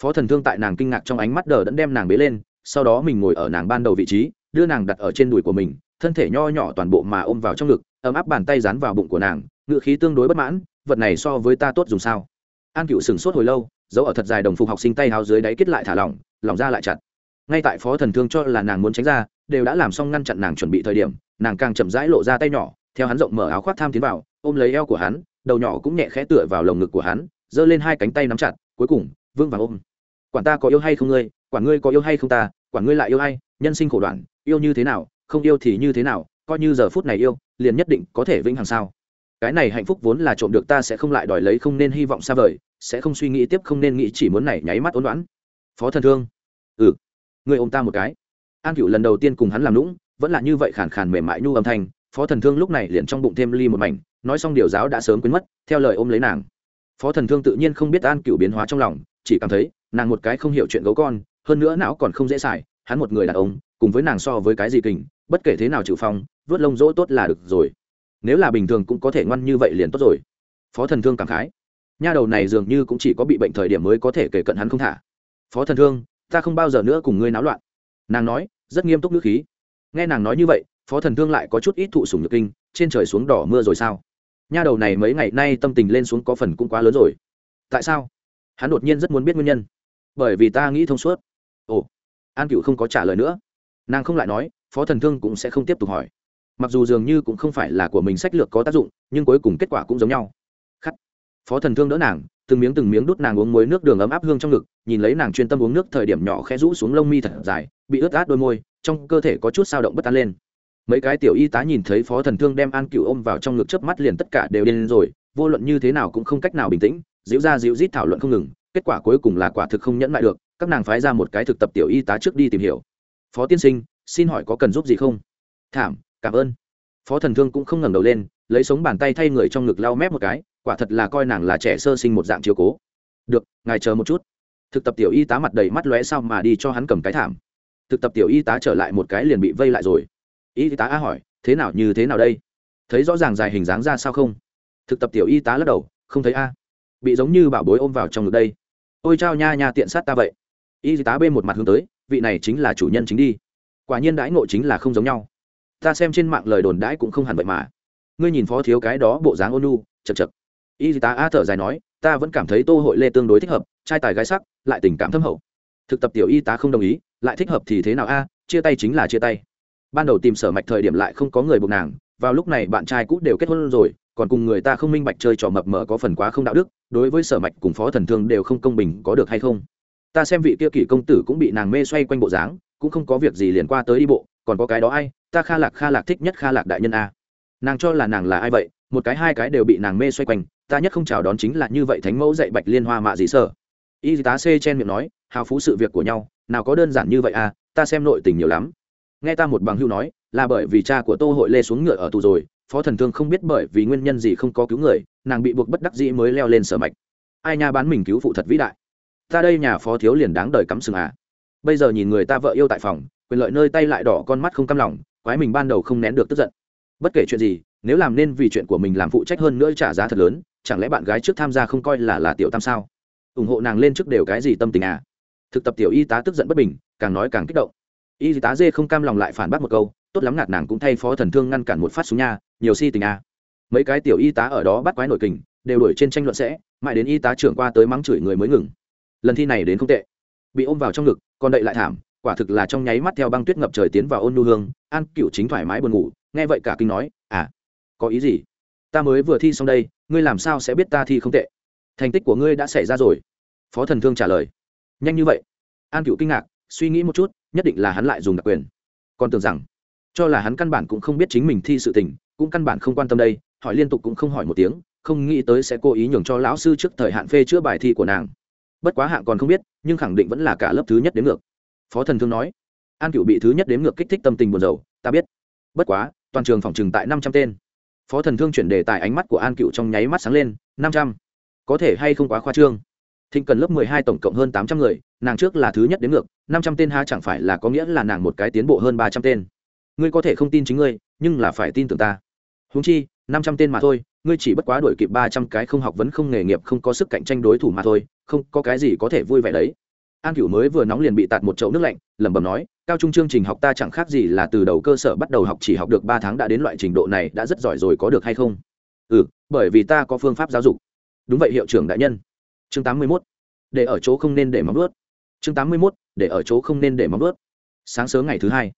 phó thần thương tại nàng kinh ngạc trong ánh mắt đờ đẫn đem nàng bế lên, sau đó mình ngồi ở nàng ban đầu vị trí, đưa nàng đặt ở trên đùi của mình, thân thể nho nhỏ toàn bộ mà ôm vào trong ngực, ấm áp bàn tay dán vào bụng của nàng, ngự khí tương đối bất mãn, vật này so với ta tốt dùng sao? An cựu sửng sốt hồi lâu, giấu ở thật dài đồng phục học sinh tay háo dưới đáy kết lại thả lỏng lỏng ra lại chặt. Ngay tại phó thần thương cho là nàng muốn tránh ra, đều đã làm xong ngăn chặn nàng chuẩn bị thời điểm, nàng càng chậm rãi lộ ra tay nhỏ, theo hắn rộng mở áo khoác tham tiến vào, ôm lấy eo của hắn, đầu nhỏ cũng nhẹ khẽ tựa vào lồng ngực của hắn, giơ lên hai cánh tay nắm chặt, cuối cùng vương vàng ôm. Quản ta có yêu hay không ngươi, quản ngươi có yêu hay không ta, quản ngươi lại yêu hay nhân sinh khổ đoạn, yêu như thế nào, không yêu thì như thế nào, coi như giờ phút này yêu, liền nhất định có thể vĩnh hằng sao? Cái này hạnh phúc vốn là trộm được ta sẽ không lại đòi lấy không nên hy vọng xa vời, sẽ không suy nghĩ tiếp không nên nghĩ chỉ muốn này nháy mắt ôn đoán. Phó thần thương. Ừ. Người ôm ta một cái. An cựu lần đầu tiên cùng hắn làm lũng vẫn là như vậy khàn khàn mềm mại nhu âm thanh, phó thần thương lúc này liền trong bụng thêm ly một mảnh, nói xong điều giáo đã sớm quên mất, theo lời ôm lấy nàng phó thần thương tự nhiên không biết an cựu biến hóa trong lòng, chỉ cảm thấy nàng một cái không hiểu chuyện gấu con, hơn nữa não còn không dễ xài, hắn một người đàn ông, cùng với nàng so với cái gì kình, bất kể thế nào chịu phong, vớt lông dỗ tốt là được rồi. Nếu là bình thường cũng có thể ngoan như vậy liền tốt rồi. Phó thần thương cảm khái. Nha đầu này dường như cũng chỉ có bị bệnh thời điểm mới có thể kể cận hắn không thả. Phó thần thương, ta không bao giờ nữa cùng ngươi náo loạn. Nàng nói, rất nghiêm túc ngữ khí. Nghe nàng nói như vậy, phó thần thương lại có chút ít thụ sủng nhược kinh, trên trời xuống đỏ mưa rồi sao? Nha đầu này mấy ngày nay tâm tình lên xuống có phần cũng quá lớn rồi. Tại sao? Hắn đột nhiên rất muốn biết nguyên nhân. Bởi vì ta nghĩ thông suốt. Ồ, an cựu không có trả lời nữa. Nàng không lại nói, phó thần thương cũng sẽ không tiếp tục hỏi. Mặc dù dường như cũng không phải là của mình sách lược có tác dụng, nhưng cuối cùng kết quả cũng giống nhau. Khắc. Phó thần thương đỡ nàng, từng miếng từng miếng đút nàng uống muối nước đường ấm áp hương trong ngực, nhìn lấy nàng chuyên tâm uống nước thời điểm nhỏ khẽ rũ xuống lông mi thật dài, bị ướt át đôi môi, trong cơ thể có chút sao động bất an lên mấy cái tiểu y tá nhìn thấy phó thần thương đem an cựu ôm vào trong ngực chớp mắt liền tất cả đều lên rồi, vô luận như thế nào cũng không cách nào bình tĩnh diễu ra diễu rít thảo luận không ngừng, kết quả cuối cùng là quả thực không nhẫn lại được, các nàng phái ra một cái thực tập tiểu y tá trước đi tìm hiểu. Phó tiên sinh, xin hỏi có cần giúp gì không? Thảm, cảm ơn. Phó thần thương cũng không ngẩng đầu lên, lấy sống bàn tay thay người trong ngực lau mép một cái, quả thật là coi nàng là trẻ sơ sinh một dạng chiếu cố. Được, ngài chờ một chút. Thực tập tiểu y tá mặt đầy mắt lóe sao mà đi cho hắn cầm cái thảm. Thực tập tiểu y tá trở lại một cái liền bị vây lại rồi y tá a hỏi, thế nào, như thế nào đây? Thấy rõ ràng dài hình dáng ra sao không? Thực tập tiểu y tá lắc đầu, không thấy a. Bị giống như bảo bối ôm vào trong ngực đây. Ôi chao nha nha tiện sát ta vậy. Y tá bên một mặt hướng tới, vị này chính là chủ nhân chính đi. Quả nhiên đãi ngộ chính là không giống nhau. Ta xem trên mạng lời đồn đãi cũng không hẳn vậy mà. Ngươi nhìn phó thiếu cái đó bộ dáng ôn nu chật chật. Y tá a thở dài nói, ta vẫn cảm thấy tô hội lê tương đối thích hợp, trai tài gái sắc, lại tình cảm thâm hậu. Thực tập tiểu y tá không đồng ý, lại thích hợp thì thế nào a? Chia tay chính là chia tay ban đầu tìm sở mạch thời điểm lại không có người buộc nàng, vào lúc này bạn trai cũ đều kết hôn rồi, còn cùng người ta không minh bạch chơi trò mập mờ có phần quá không đạo đức, đối với sở mạch cùng phó thần thương đều không công bình có được hay không. Ta xem vị kia kỷ công tử cũng bị nàng mê xoay quanh bộ dáng, cũng không có việc gì liền qua tới đi bộ, còn có cái đó ai, ta kha lạc kha lạc thích nhất kha lạc đại nhân a. Nàng cho là nàng là ai vậy? Một cái hai cái đều bị nàng mê xoay quanh, ta nhất không chào đón chính là như vậy thánh mẫu dạy bạch liên hoa mạ gì sở y tá c chen miệng nói, hào phú sự việc của nhau, nào có đơn giản như vậy à ta xem nội tình nhiều lắm nghe ta một bằng hưu nói, là bởi vì cha của tô hội lê xuống ngựa ở tù rồi, phó thần thương không biết bởi vì nguyên nhân gì không có cứu người, nàng bị buộc bất đắc dĩ mới leo lên sở mạch. Ai nha bán mình cứu phụ thật vĩ đại. Ta đây nhà phó thiếu liền đáng đời cắm sừng à. Bây giờ nhìn người ta vợ yêu tại phòng, quyền lợi nơi tay lại đỏ con mắt không căm lòng, quái mình ban đầu không nén được tức giận. Bất kể chuyện gì, nếu làm nên vì chuyện của mình làm phụ trách hơn nữa trả giá thật lớn, chẳng lẽ bạn gái trước tham gia không coi là là tiểu tam sao? Ủng hộ nàng lên trước đều cái gì tâm tình à? Thực tập tiểu y tá tức giận bất bình, càng nói càng kích động y tá dê không cam lòng lại phản bác một câu, tốt lắm ngạt nàng cũng thay phó thần thương ngăn cản một phát xuống nha, nhiều si tình à mấy cái tiểu y tá ở đó bắt quái nổi kình, đều đổi trên tranh luận sẽ, mãi đến y tá trưởng qua tới mắng chửi người mới ngừng. Lần thi này đến không tệ. Bị ôm vào trong ngực, còn đậy lại thảm, quả thực là trong nháy mắt theo băng tuyết ngập trời tiến vào ôn nu hương, an cựu chính thoải mái buồn ngủ, nghe vậy cả kinh nói à có ý gì? Ta mới vừa thi xong đây, ngươi làm sao sẽ biết ta thi không tệ? Thành tích của ngươi đã xảy ra rồi. Phó thần thương trả lời. Nhanh như vậy. An cựu kinh ngạc, suy nghĩ một chút nhất định là hắn lại dùng đặc quyền. Còn tưởng rằng, cho là hắn căn bản cũng không biết chính mình thi sự tình, cũng căn bản không quan tâm đây, hỏi liên tục cũng không hỏi một tiếng, không nghĩ tới sẽ cố ý nhường cho lão sư trước thời hạn phê chữa bài thi của nàng. Bất quá hạng còn không biết, nhưng khẳng định vẫn là cả lớp thứ nhất đến ngược. Phó thần thương nói, an cựu bị thứ nhất đến ngược kích thích tâm tình buồn rầu, ta biết. Bất quá, toàn trường phòng trừng tại năm trăm tên. Phó thần thương chuyển đề tài ánh mắt của an cựu trong nháy mắt sáng lên, năm trăm. Có thể hay không quá khoa trương? Thịnh cần lớp mười hai tổng cộng hơn tám trăm người, nàng trước là thứ nhất đến ngược, năm trăm tên ha chẳng phải là có nghĩa là nàng một cái tiến bộ hơn ba trăm tên. Ngươi có thể không tin chính ngươi, nhưng là phải tin tưởng ta. Húng chi, năm trăm tên mà thôi, ngươi chỉ bất quá đổi kịp ba trăm cái không học vấn không nghề nghiệp, không có sức cạnh tranh đối thủ mà thôi, không có cái gì có thể vui vẻ đấy. An cửu mới vừa nóng liền bị tạt một chậu nước lạnh, lẩm bẩm nói, cao trung chương trình học ta chẳng khác gì là từ đầu cơ sở bắt đầu học, chỉ học được ba tháng đã đến loại trình độ này, đã rất giỏi rồi có được hay không? Ừ bởi vì ta có phương pháp giáo dục. Đúng vậy, hiệu trưởng đại nhân chương tám mươi 81. để ở chỗ không nên để móng ướt chương tám mươi 81. để ở chỗ không nên để móng ướt sáng sớm ngày thứ hai,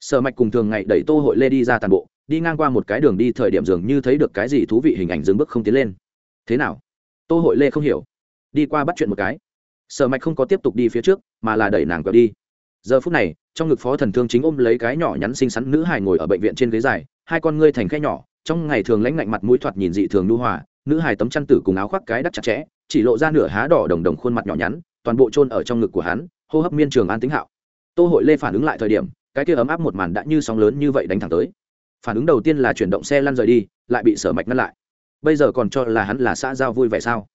sở mạch cùng thường ngày đẩy tô hội lê đi ra toàn bộ, đi ngang qua một cái đường đi thời điểm dường như thấy được cái gì thú vị hình ảnh dừng bước không tiến lên. Thế nào? Tô hội lê không hiểu. Đi qua bắt chuyện một cái. Sở mạch không có tiếp tục đi phía trước, mà là đẩy nàng quẹo đi. Giờ phút này, trong ngực phó thần thương chính ôm lấy cái nhỏ nhắn xinh xắn nữ hài ngồi ở bệnh viện trên ghế dài, hai con ngươi thành khe nhỏ, trong ngày thường lãnh ngạnh mặt mũi thoạt nhìn dị thường nu hòa, nữ hài tấm chăn tử cùng áo khoác cái đắt chặt chẽ chỉ lộ ra nửa há đỏ đồng đồng khuôn mặt nhỏ nhắn, toàn bộ chôn ở trong ngực của hắn, hô hấp miên trường an tính hạo. Tô hội lê phản ứng lại thời điểm, cái kia ấm áp một màn đã như sóng lớn như vậy đánh thẳng tới. Phản ứng đầu tiên là chuyển động xe lăn rời đi, lại bị sở mạch ngăn lại. Bây giờ còn cho là hắn là xã giao vui vẻ sao?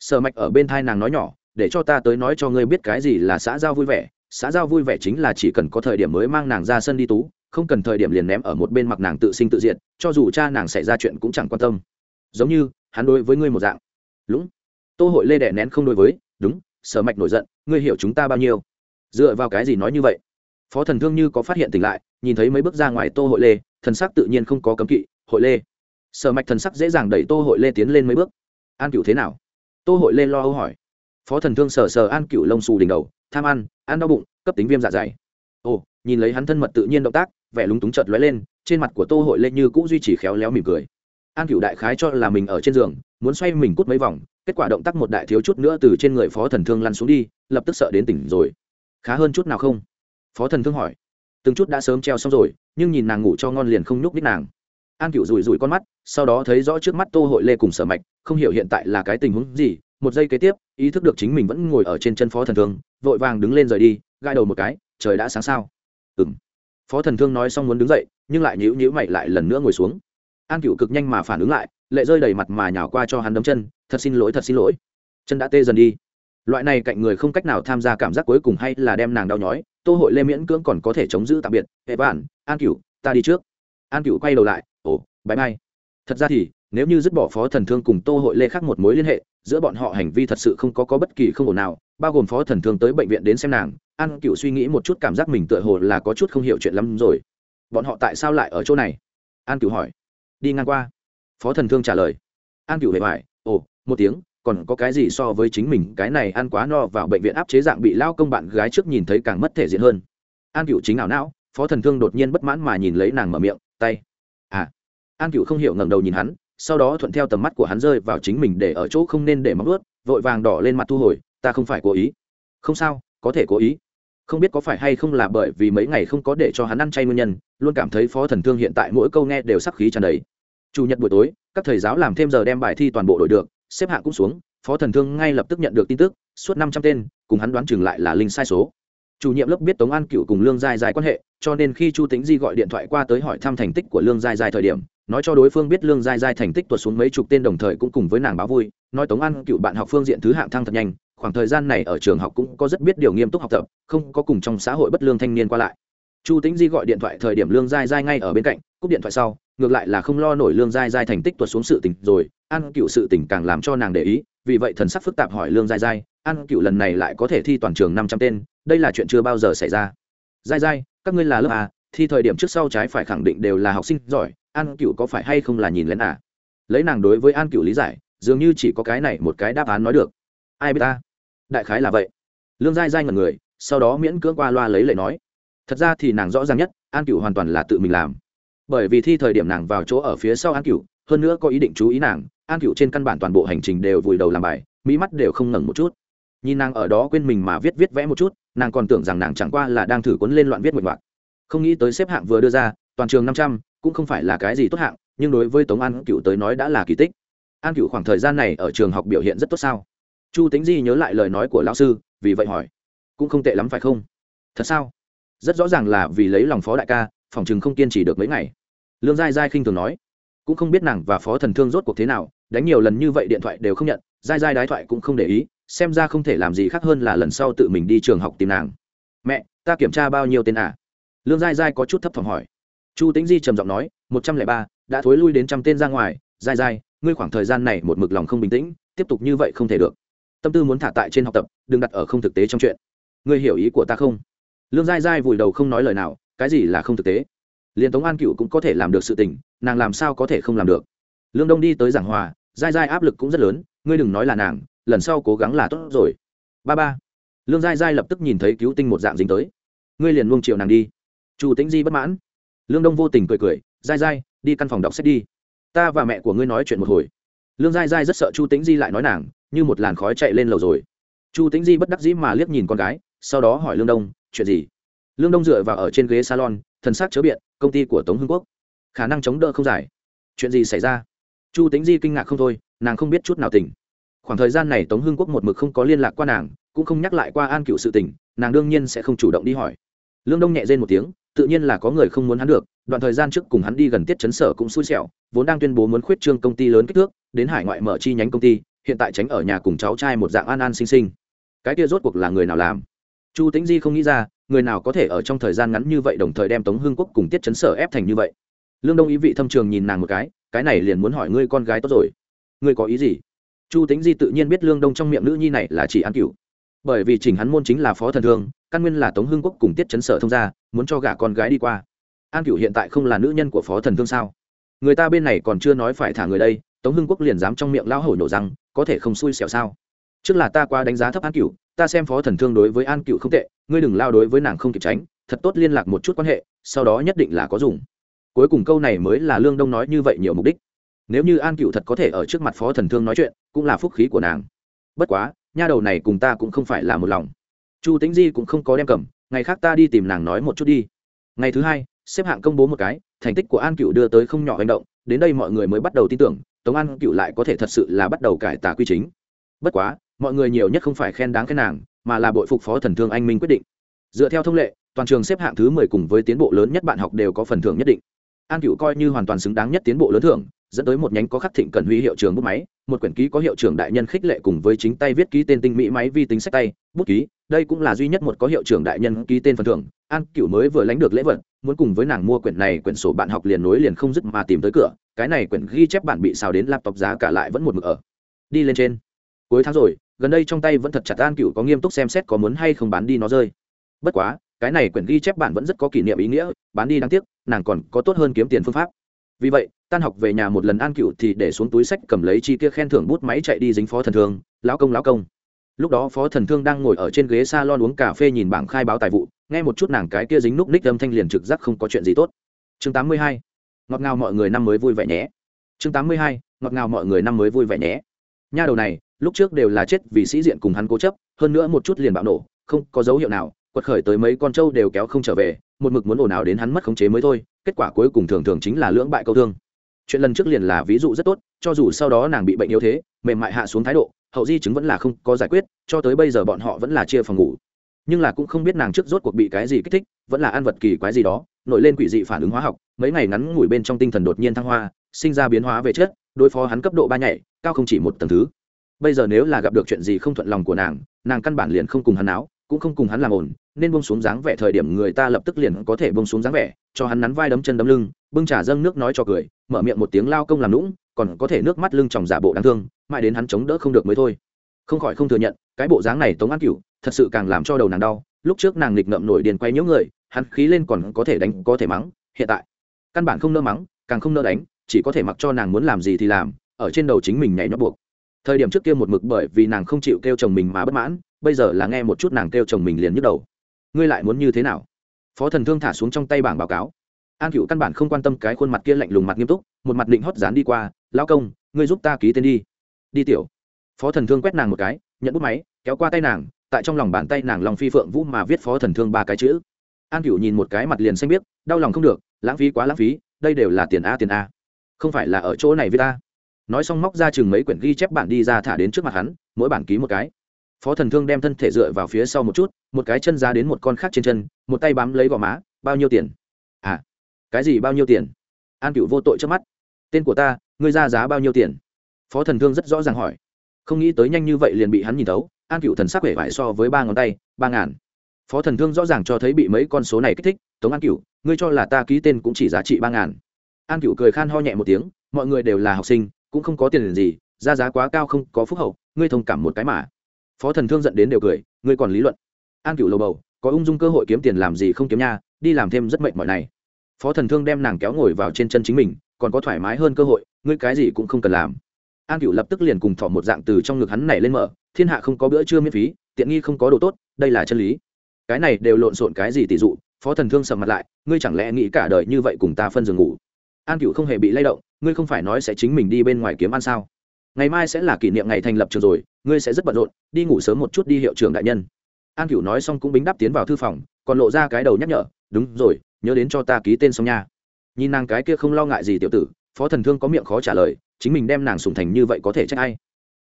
Sở mạch ở bên thai nàng nói nhỏ, để cho ta tới nói cho ngươi biết cái gì là xã giao vui vẻ. Xã giao vui vẻ chính là chỉ cần có thời điểm mới mang nàng ra sân đi tú, không cần thời điểm liền ném ở một bên mặc nàng tự sinh tự diệt, cho dù cha nàng xảy ra chuyện cũng chẳng quan tâm. Giống như, hắn đối với ngươi một dạng. Lũng tô hội lê đẻ nén không đối với, đúng, sở mạch nổi giận, ngươi hiểu chúng ta bao nhiêu? Dựa vào cái gì nói như vậy? Phó thần thương như có phát hiện tỉnh lại, nhìn thấy mấy bước ra ngoài tô hội lê, thần sắc tự nhiên không có cấm kỵ, hội lê. Sở mạch thần sắc dễ dàng đẩy tô hội lê tiến lên mấy bước. An cựu thế nào? Tô hội lê lo âu hỏi. Phó thần thương sờ sờ an cựu lông xù đỉnh đầu, tham ăn ăn đau bụng, cấp tính viêm dạ dày. Ồ, nhìn lấy hắn thân mật tự nhiên động tác, vẻ lúng túng chợt lóe lên, trên mặt của tô hội lê như cũ duy trì khéo léo mỉm cười. An cựu đại khái cho là mình ở trên giường, muốn xoay mình cút mấy vòng kết quả động tác một đại thiếu chút nữa từ trên người phó thần thương lăn xuống đi, lập tức sợ đến tỉnh rồi. Khá hơn chút nào không? Phó thần thương hỏi. Từng chút đã sớm treo xong rồi, nhưng nhìn nàng ngủ cho ngon liền không nhúc nít nàng. An cựu rủi rủi con mắt, sau đó thấy rõ trước mắt tô hội lê cùng sở mạch, không hiểu hiện tại là cái tình huống gì, một giây kế tiếp, ý thức được chính mình vẫn ngồi ở trên chân phó thần thương, vội vàng đứng lên rời đi gai đầu một cái, trời đã sáng sao. Ừ m phó thần thương nói xong muốn đứng dậy, nhưng lại nhữ nhữ mày lại lần nữa ngồi xuống. An cựu cực nhanh mà phản ứng lại lệ rơi đầy mặt mà nhào qua cho hắn đấm chân, thật xin lỗi, thật xin lỗi. Chân đã tê dần đi. Loại này cạnh người không cách nào tham gia cảm giác cuối cùng hay là đem nàng đau nhói, tô hội lê miễn cưỡng còn có thể chống giữ tạm biệt. Hệ bản an cựu ta đi trước. An cựu quay đầu lại, ồ bãi mai thật ra thì, nếu như dứt bỏ phó thần thương cùng tô hội lê khác một mối liên hệ, giữa bọn họ hành vi thật sự không có có bất kỳ không ổn nào, bao gồm phó thần thương tới bệnh viện đến xem nàng, an cựu suy nghĩ một chút cảm giác mình tựa hồ là có chút không hiểu chuyện lắm rồi. Bọn họ tại sao lại ở chỗ này? An cựu hỏi. Đi ngang qua phó thần thương trả lời. An cựu hệ hoài ồ, một tiếng, còn có cái gì so với chính mình? Cái này ăn quá no vào bệnh viện áp chế dạng bị lao công bạn gái trước nhìn thấy càng mất thể diện hơn. An cựu chính ảo não, phó thần thương đột nhiên bất mãn mà nhìn lấy nàng mở miệng, tay. À. An cựu không hiểu ngẩng đầu nhìn hắn, sau đó thuận theo tầm mắt của hắn rơi vào chính mình để ở chỗ không nên để móc ướt vội vàng đỏ lên mặt thu hồi, ta không phải cố ý. Không sao, có thể cố ý. Không biết có phải hay không là bởi vì mấy ngày không có để cho hắn ăn chay nguyên nhân, luôn cảm thấy phó thần thương hiện tại mỗi câu nghe đều sắc khí tràn đầy chủ nhật buổi tối, các thầy giáo làm thêm giờ đem bài thi toàn bộ đội được, xếp hạng cũng xuống, phó thần thương ngay lập tức nhận được tin tức, suốt năm trăm tên, cùng hắn đoán chừng lại là linh sai số. Chủ nhiệm lớp biết tống an cựu cùng lương giai giai quan hệ, cho nên khi chu tính di gọi điện thoại qua tới hỏi thăm thành tích của lương giai giai thời điểm, nói cho đối phương biết lương giai giai thành tích tuột xuống mấy chục tên đồng thời cũng cùng với nàng báo vui, nói tống an cựu bạn học phương diện thứ hạng thăng thật nhanh, khoảng thời gian này ở trường học cũng có rất biết điều nghiêm túc học tập, không có cùng trong xã hội bất lương thanh niên qua lại. Chu tính di gọi điện thoại thời điểm lương giai giai ngay ở bên cạnh, cúp điện thoại sau ngược lại là không lo nổi lương giai giai thành tích tuột xuống sự tình rồi, an cựu sự tình càng làm cho nàng để ý, vì vậy thần sắc phức tạp hỏi lương giai giai, an cựu lần này lại có thể thi toàn trường năm trăm tên, đây là chuyện chưa bao giờ xảy ra. Giai giai, các ngươi là lớp à thi thời điểm trước sau trái phải khẳng định đều là học sinh giỏi, an cựu có phải hay không là nhìn lén à lấy nàng đối với an cựu lý giải, dường như chỉ có cái này một cái đáp án nói được. Ai biết ta? Đại khái là vậy. Lương giai giai ngần người, sau đó miễn cưỡng qua loa lấy lệ nói. Thật ra thì nàng rõ ràng nhất, an cựu hoàn toàn là tự mình làm bởi vì thi thời điểm nàng vào chỗ ở phía sau an cựu hơn nữa có ý định chú ý nàng, an cựu trên căn bản toàn bộ hành trình đều vùi đầu làm bài, mỹ mắt đều không ngẩng một chút. Nhìn nàng ở đó quên mình mà viết viết vẽ một chút, nàng còn tưởng rằng nàng chẳng qua là đang thử cuốn lên loạn viết nguyện vọng không nghĩ tới xếp hạng vừa đưa ra, toàn trường năm trăm, cũng không phải là cái gì tốt hạng, nhưng đối với tống an cựu tới nói đã là kỳ tích. An cựu khoảng thời gian này ở trường học biểu hiện rất tốt sao? Chu tính di nhớ lại lời nói của lão sư, vì vậy hỏi. Cũng không tệ lắm phải không? Thật sao? Rất rõ ràng là vì lấy lòng phó đại ca, phòng chừng không kiên trì được mấy ngày lương giai giai khinh thường nói, cũng không biết nàng và phó thần thương rốt cuộc thế nào, đánh nhiều lần như vậy điện thoại đều không nhận, giai giai đái thoại cũng không để ý, xem ra không thể làm gì khác hơn là lần sau tự mình đi trường học tìm nàng. Mẹ, ta kiểm tra bao nhiêu tên à? Lương giai giai có chút thấp thỏm hỏi. Chu tính di trầm giọng nói, một trăm lẻ ba, đã thối lui đến trăm tên ra ngoài. Giai giai, ngươi khoảng thời gian này một mực lòng không bình tĩnh, tiếp tục như vậy không thể được. Tâm tư muốn thả tại trên học tập, đừng đặt ở không thực tế trong chuyện. Ngươi hiểu ý của ta không? Lương giai giai vùi đầu không nói lời nào, cái gì là không thực tế? Liền tống an cựu cũng có thể làm được sự tình, nàng làm sao có thể không làm được? Lương đông đi tới giảng hòa dai dai áp lực cũng rất lớn, ngươi đừng nói là nàng, lần sau cố gắng là tốt rồi. Ba ba. Lương dai dai lập tức nhìn thấy cứu tinh một dạng dính tới. Ngươi liền luông triệu nàng đi. Chu tĩnh di bất mãn. Lương đông vô tình cười cười dai dai đi căn phòng đọc sách đi. Ta và mẹ của ngươi nói chuyện một hồi. Lương dai dai rất sợ chu tĩnh di lại nói nàng, như một làn khói chạy lên lầu rồi. Chu tĩnh di bất đắc dĩ mà liếc nhìn con gái, sau đó hỏi lương đông, chuyện gì? Lương đông dựa vào ở trên ghế salon thần sắc chớ biện, công ty của tống hưng quốc. Khả năng chống đỡ không giải. Chuyện gì xảy ra? Chu tính di kinh ngạc không thôi, nàng không biết chút nào tỉnh. Khoảng thời gian này tống hưng quốc một mực không có liên lạc qua nàng, cũng không nhắc lại qua an cựu sự tình, nàng đương nhiên sẽ không chủ động đi hỏi. Lương đông nhẹ dên một tiếng, tự nhiên là có người không muốn hắn được, đoạn thời gian trước cùng hắn đi gần tiết chấn sở cũng xui xẻo, vốn đang tuyên bố muốn khuyết trương công ty lớn kích thước, đến hải ngoại mở chi nhánh công ty, hiện tại tránh ở nhà cùng cháu trai một dạng an an sinh sinh. Cái kia rốt cuộc là người nào làm? Chu tĩnh di không nghĩ ra, người nào có thể ở trong thời gian ngắn như vậy đồng thời đem tống hưng quốc cùng tiết chấn sở ép thành như vậy. Lương đông ý vị thâm trường nhìn nàng một cái cái này liền muốn hỏi ngươi con gái tốt rồi. Ngươi có ý gì? Chu Tĩnh di tự nhiên biết lương đông trong miệng nữ nhi này là chỉ an cửu bởi vì chỉnh hắn môn chính là phó thần thương, căn nguyên là tống hưng quốc cùng tiết chấn sở thông gia, muốn cho gả con gái đi qua. An cựu hiện tại không là nữ nhân của phó thần thương sao? Người ta bên này còn chưa nói phải thả người đây, tống hưng quốc liền dám trong miệng lão hổ nhổ rằng có thể không xui xẻo sao? Trước là ta qua đánh giá thấp an cựu ta xem phó thần thương đối với an cựu không tệ, ngươi đừng lao đối với nàng không kịp tránh, thật tốt liên lạc một chút quan hệ, sau đó nhất định là có dùng. Cuối cùng câu này mới là lương đông nói như vậy nhiều mục đích. Nếu như an cựu thật có thể ở trước mặt phó thần thương nói chuyện, cũng là phúc khí của nàng. Bất quá, nha đầu này cùng ta cũng không phải là một lòng. Chu tính di cũng không có đem cầm, ngày khác ta đi tìm nàng nói một chút đi. Ngày thứ hai, xếp hạng công bố một cái, thành tích của an cựu đưa tới không nhỏ hành động, đến đây mọi người mới bắt đầu tin tưởng, tống an cựu lại có thể thật sự là bắt đầu cải tà quy chính. Bất quá mọi người nhiều nhất không phải khen đáng khen nàng, mà là bội phục phó thần thương anh minh quyết định. Dựa theo thông lệ, toàn trường xếp hạng thứ mười cùng với tiến bộ lớn nhất bạn học đều có phần thưởng nhất định. An cựu coi như hoàn toàn xứng đáng nhất tiến bộ lớn thưởng, dẫn tới một nhánh có khắc thịnh cần huy hiệu trường bút máy, một quyển ký có hiệu trưởng đại nhân khích lệ cùng với chính tay viết ký tên tinh mỹ máy vi tính sách tay, bút ký, đây cũng là duy nhất một có hiệu trưởng đại nhân ký tên phần thưởng. An cựu mới vừa lãnh được lễ vật, muốn cùng với nàng mua quyển này, quyển sổ bạn học liền nối liền không dứt mà tìm tới cửa, cái này quyển ghi chép bản bị xào đến laptop giá cả lại vẫn một mực ở. Đi lên trên. Cuối tháng rồi gần đây trong tay vẫn thật chặt an cựu có nghiêm túc xem xét có muốn hay không bán đi nó rơi. Bất quá, cái này quyển ghi chép bản vẫn rất có kỷ niệm ý nghĩa, bán đi đáng tiếc, nàng còn có tốt hơn kiếm tiền phương pháp. Vì vậy, tan học về nhà một lần an cựu thì để xuống túi sách cầm lấy chi kia khen thưởng bút máy chạy đi dính phó thần thương, lão công lão công. Lúc đó phó thần thương đang ngồi ở trên ghế s a lon uống cà phê nhìn bảng khai báo tài vụ, nghe một chút nàng cái kia dính núc ních âm thanh liền trực giác không có chuyện gì tốt. Chương tám mươi hai. Ngọt ngào mọi người năm mới vui vẻ nhé. Chương tám mươi hai. Ngọt ngào mọi người năm mới vui vẻ nhé. Nha đầu này lúc trước đều là chết vì sĩ diện cùng hắn cố chấp, hơn nữa một chút liền bạo nổ, không có dấu hiệu nào, quật khởi tới mấy con trâu đều kéo không trở về, một mực muốn ồn ào đến hắn mất khống chế mới thôi, kết quả cuối cùng thường thường chính là lưỡng bại câu thương. Chuyện lần trước liền là ví dụ rất tốt, cho dù sau đó nàng bị bệnh yếu thế, mềm mại hạ xuống thái độ, hậu di chứng vẫn là không có giải quyết, cho tới bây giờ bọn họ vẫn là chia phòng ngủ. Nhưng là cũng không biết nàng trước rốt cuộc bị cái gì kích thích, vẫn là ăn vật kỳ quái gì đó, nổi lên quỷ dị phản ứng hóa học, mấy ngày ngắn ngủi bên trong tinh thần đột nhiên thăng hoa, sinh ra biến hóa về chất, đối phó hắn cấp độ ba nhảy, cao không chỉ một tầng thứ bây giờ nếu là gặp được chuyện gì không thuận lòng của nàng nàng căn bản liền không cùng hắn áo cũng không cùng hắn làm ổn nên bông xuống dáng vẻ thời điểm người ta lập tức liền có thể bông xuống dáng vẻ, cho hắn nắn vai đấm chân đấm lưng, bưng trà dâng nước nói cho cười, mở miệng một tiếng lao công làm lũng còn có thể nước mắt lưng tròng giả bộ đáng thương, mãi đến hắn chống đỡ không được mới thôi. Không khỏi không thừa nhận, cái bộ dáng này tống an cửu, thật sự càng làm cho đầu nàng đau, lúc trước nàng nghịch ngợm nổi điền quay nhiễu người, hắn khí lên còn có thể đánh, có thể mắng, hiện tại, căn bản không nỡ mắng, càng không nỡ đánh, chỉ có thể mặc cho nàng muốn làm gì thì làm, ở trên đầu chính mình nhảy nhót buộc thời điểm trước kia một mực bởi vì nàng không chịu kêu chồng mình mà bất mãn, bây giờ là nghe một chút nàng kêu chồng mình liền nhức đầu. Ngươi lại muốn như thế nào? Phó thần thương thả xuống trong tay bảng báo cáo. An cựu căn bản không quan tâm cái khuôn mặt kia lạnh lùng mặt nghiêm túc, một mặt định hót dán đi qua lao công, ngươi giúp ta ký tên đi. Đi tiểu. Phó thần thương quét nàng một cái, nhận bút máy, kéo qua tay nàng, tại trong lòng bàn tay nàng lòng phi phượng vũ mà viết phó thần thương ba cái chữ. An cựu nhìn một cái mặt liền xanh biết đau lòng không được, lãng phí quá lãng phí, đây đều là tiền a tiền a. Không phải là ở chỗ này với ta nói xong móc ra chừng mấy quyển ghi chép bản đi ra thả đến trước mặt hắn, mỗi bản ký một cái. Phó thần thương đem thân thể dựa vào phía sau một chút, một cái chân ra đến một con khác trên chân, một tay bám lấy gò má, bao nhiêu tiền? À cái gì bao nhiêu tiền? An cựu vô tội trước mắt. Tên của ta, ngươi ra giá bao nhiêu tiền? Phó thần thương rất rõ ràng hỏi. Không nghĩ tới nhanh như vậy liền bị hắn nhìn thấu, an cựu thần sắc vẻ vải so với ba ngón tay, ba ngàn. Phó thần thương rõ ràng cho thấy bị mấy con số này kích thích, tống an cựu ngươi cho là ta ký tên cũng chỉ giá trị ba ngàn. An cựu cười khan ho nhẹ một tiếng, mọi người đều là học sinh cũng không có tiền gì, ra giá quá cao không có phúc hậu, ngươi thông cảm một cái mà. Phó thần thương dẫn đến đều cười, ngươi còn lý luận. An cựu lầu bầu, có ung dung cơ hội kiếm tiền làm gì không kiếm nha, đi làm thêm rất mệnh mọi này. Phó thần thương đem nàng kéo ngồi vào trên chân chính mình, còn có thoải mái hơn cơ hội, ngươi cái gì cũng không cần làm. An cựu lập tức liền cùng thỏ một dạng từ trong ngực hắn này lên mở, thiên hạ không có bữa trưa miễn phí, tiện nghi không có đồ tốt, đây là chân lý. Cái này đều lộn xộn cái gì tỷ dụ, phó thần thương sầm mặt lại, ngươi chẳng lẽ nghĩ cả đời như vậy cùng ta phân giường ngủ. An cựu không hề bị lay động ngươi không phải nói sẽ chính mình đi bên ngoài kiếm ăn sao? Ngày mai sẽ là kỷ niệm ngày thành lập trường rồi, ngươi sẽ rất bận rộn, đi ngủ sớm một chút đi hiệu trưởng đại nhân. An cửu nói xong cũng bính đắp tiến vào thư phòng, còn lộ ra cái đầu nhắc nhở, đúng rồi, nhớ đến cho ta ký tên xong nha. Nhìn nàng cái kia không lo ngại gì tiểu tử, phó thần thương có miệng khó trả lời, chính mình đem nàng sủng thành như vậy có thể trách ai?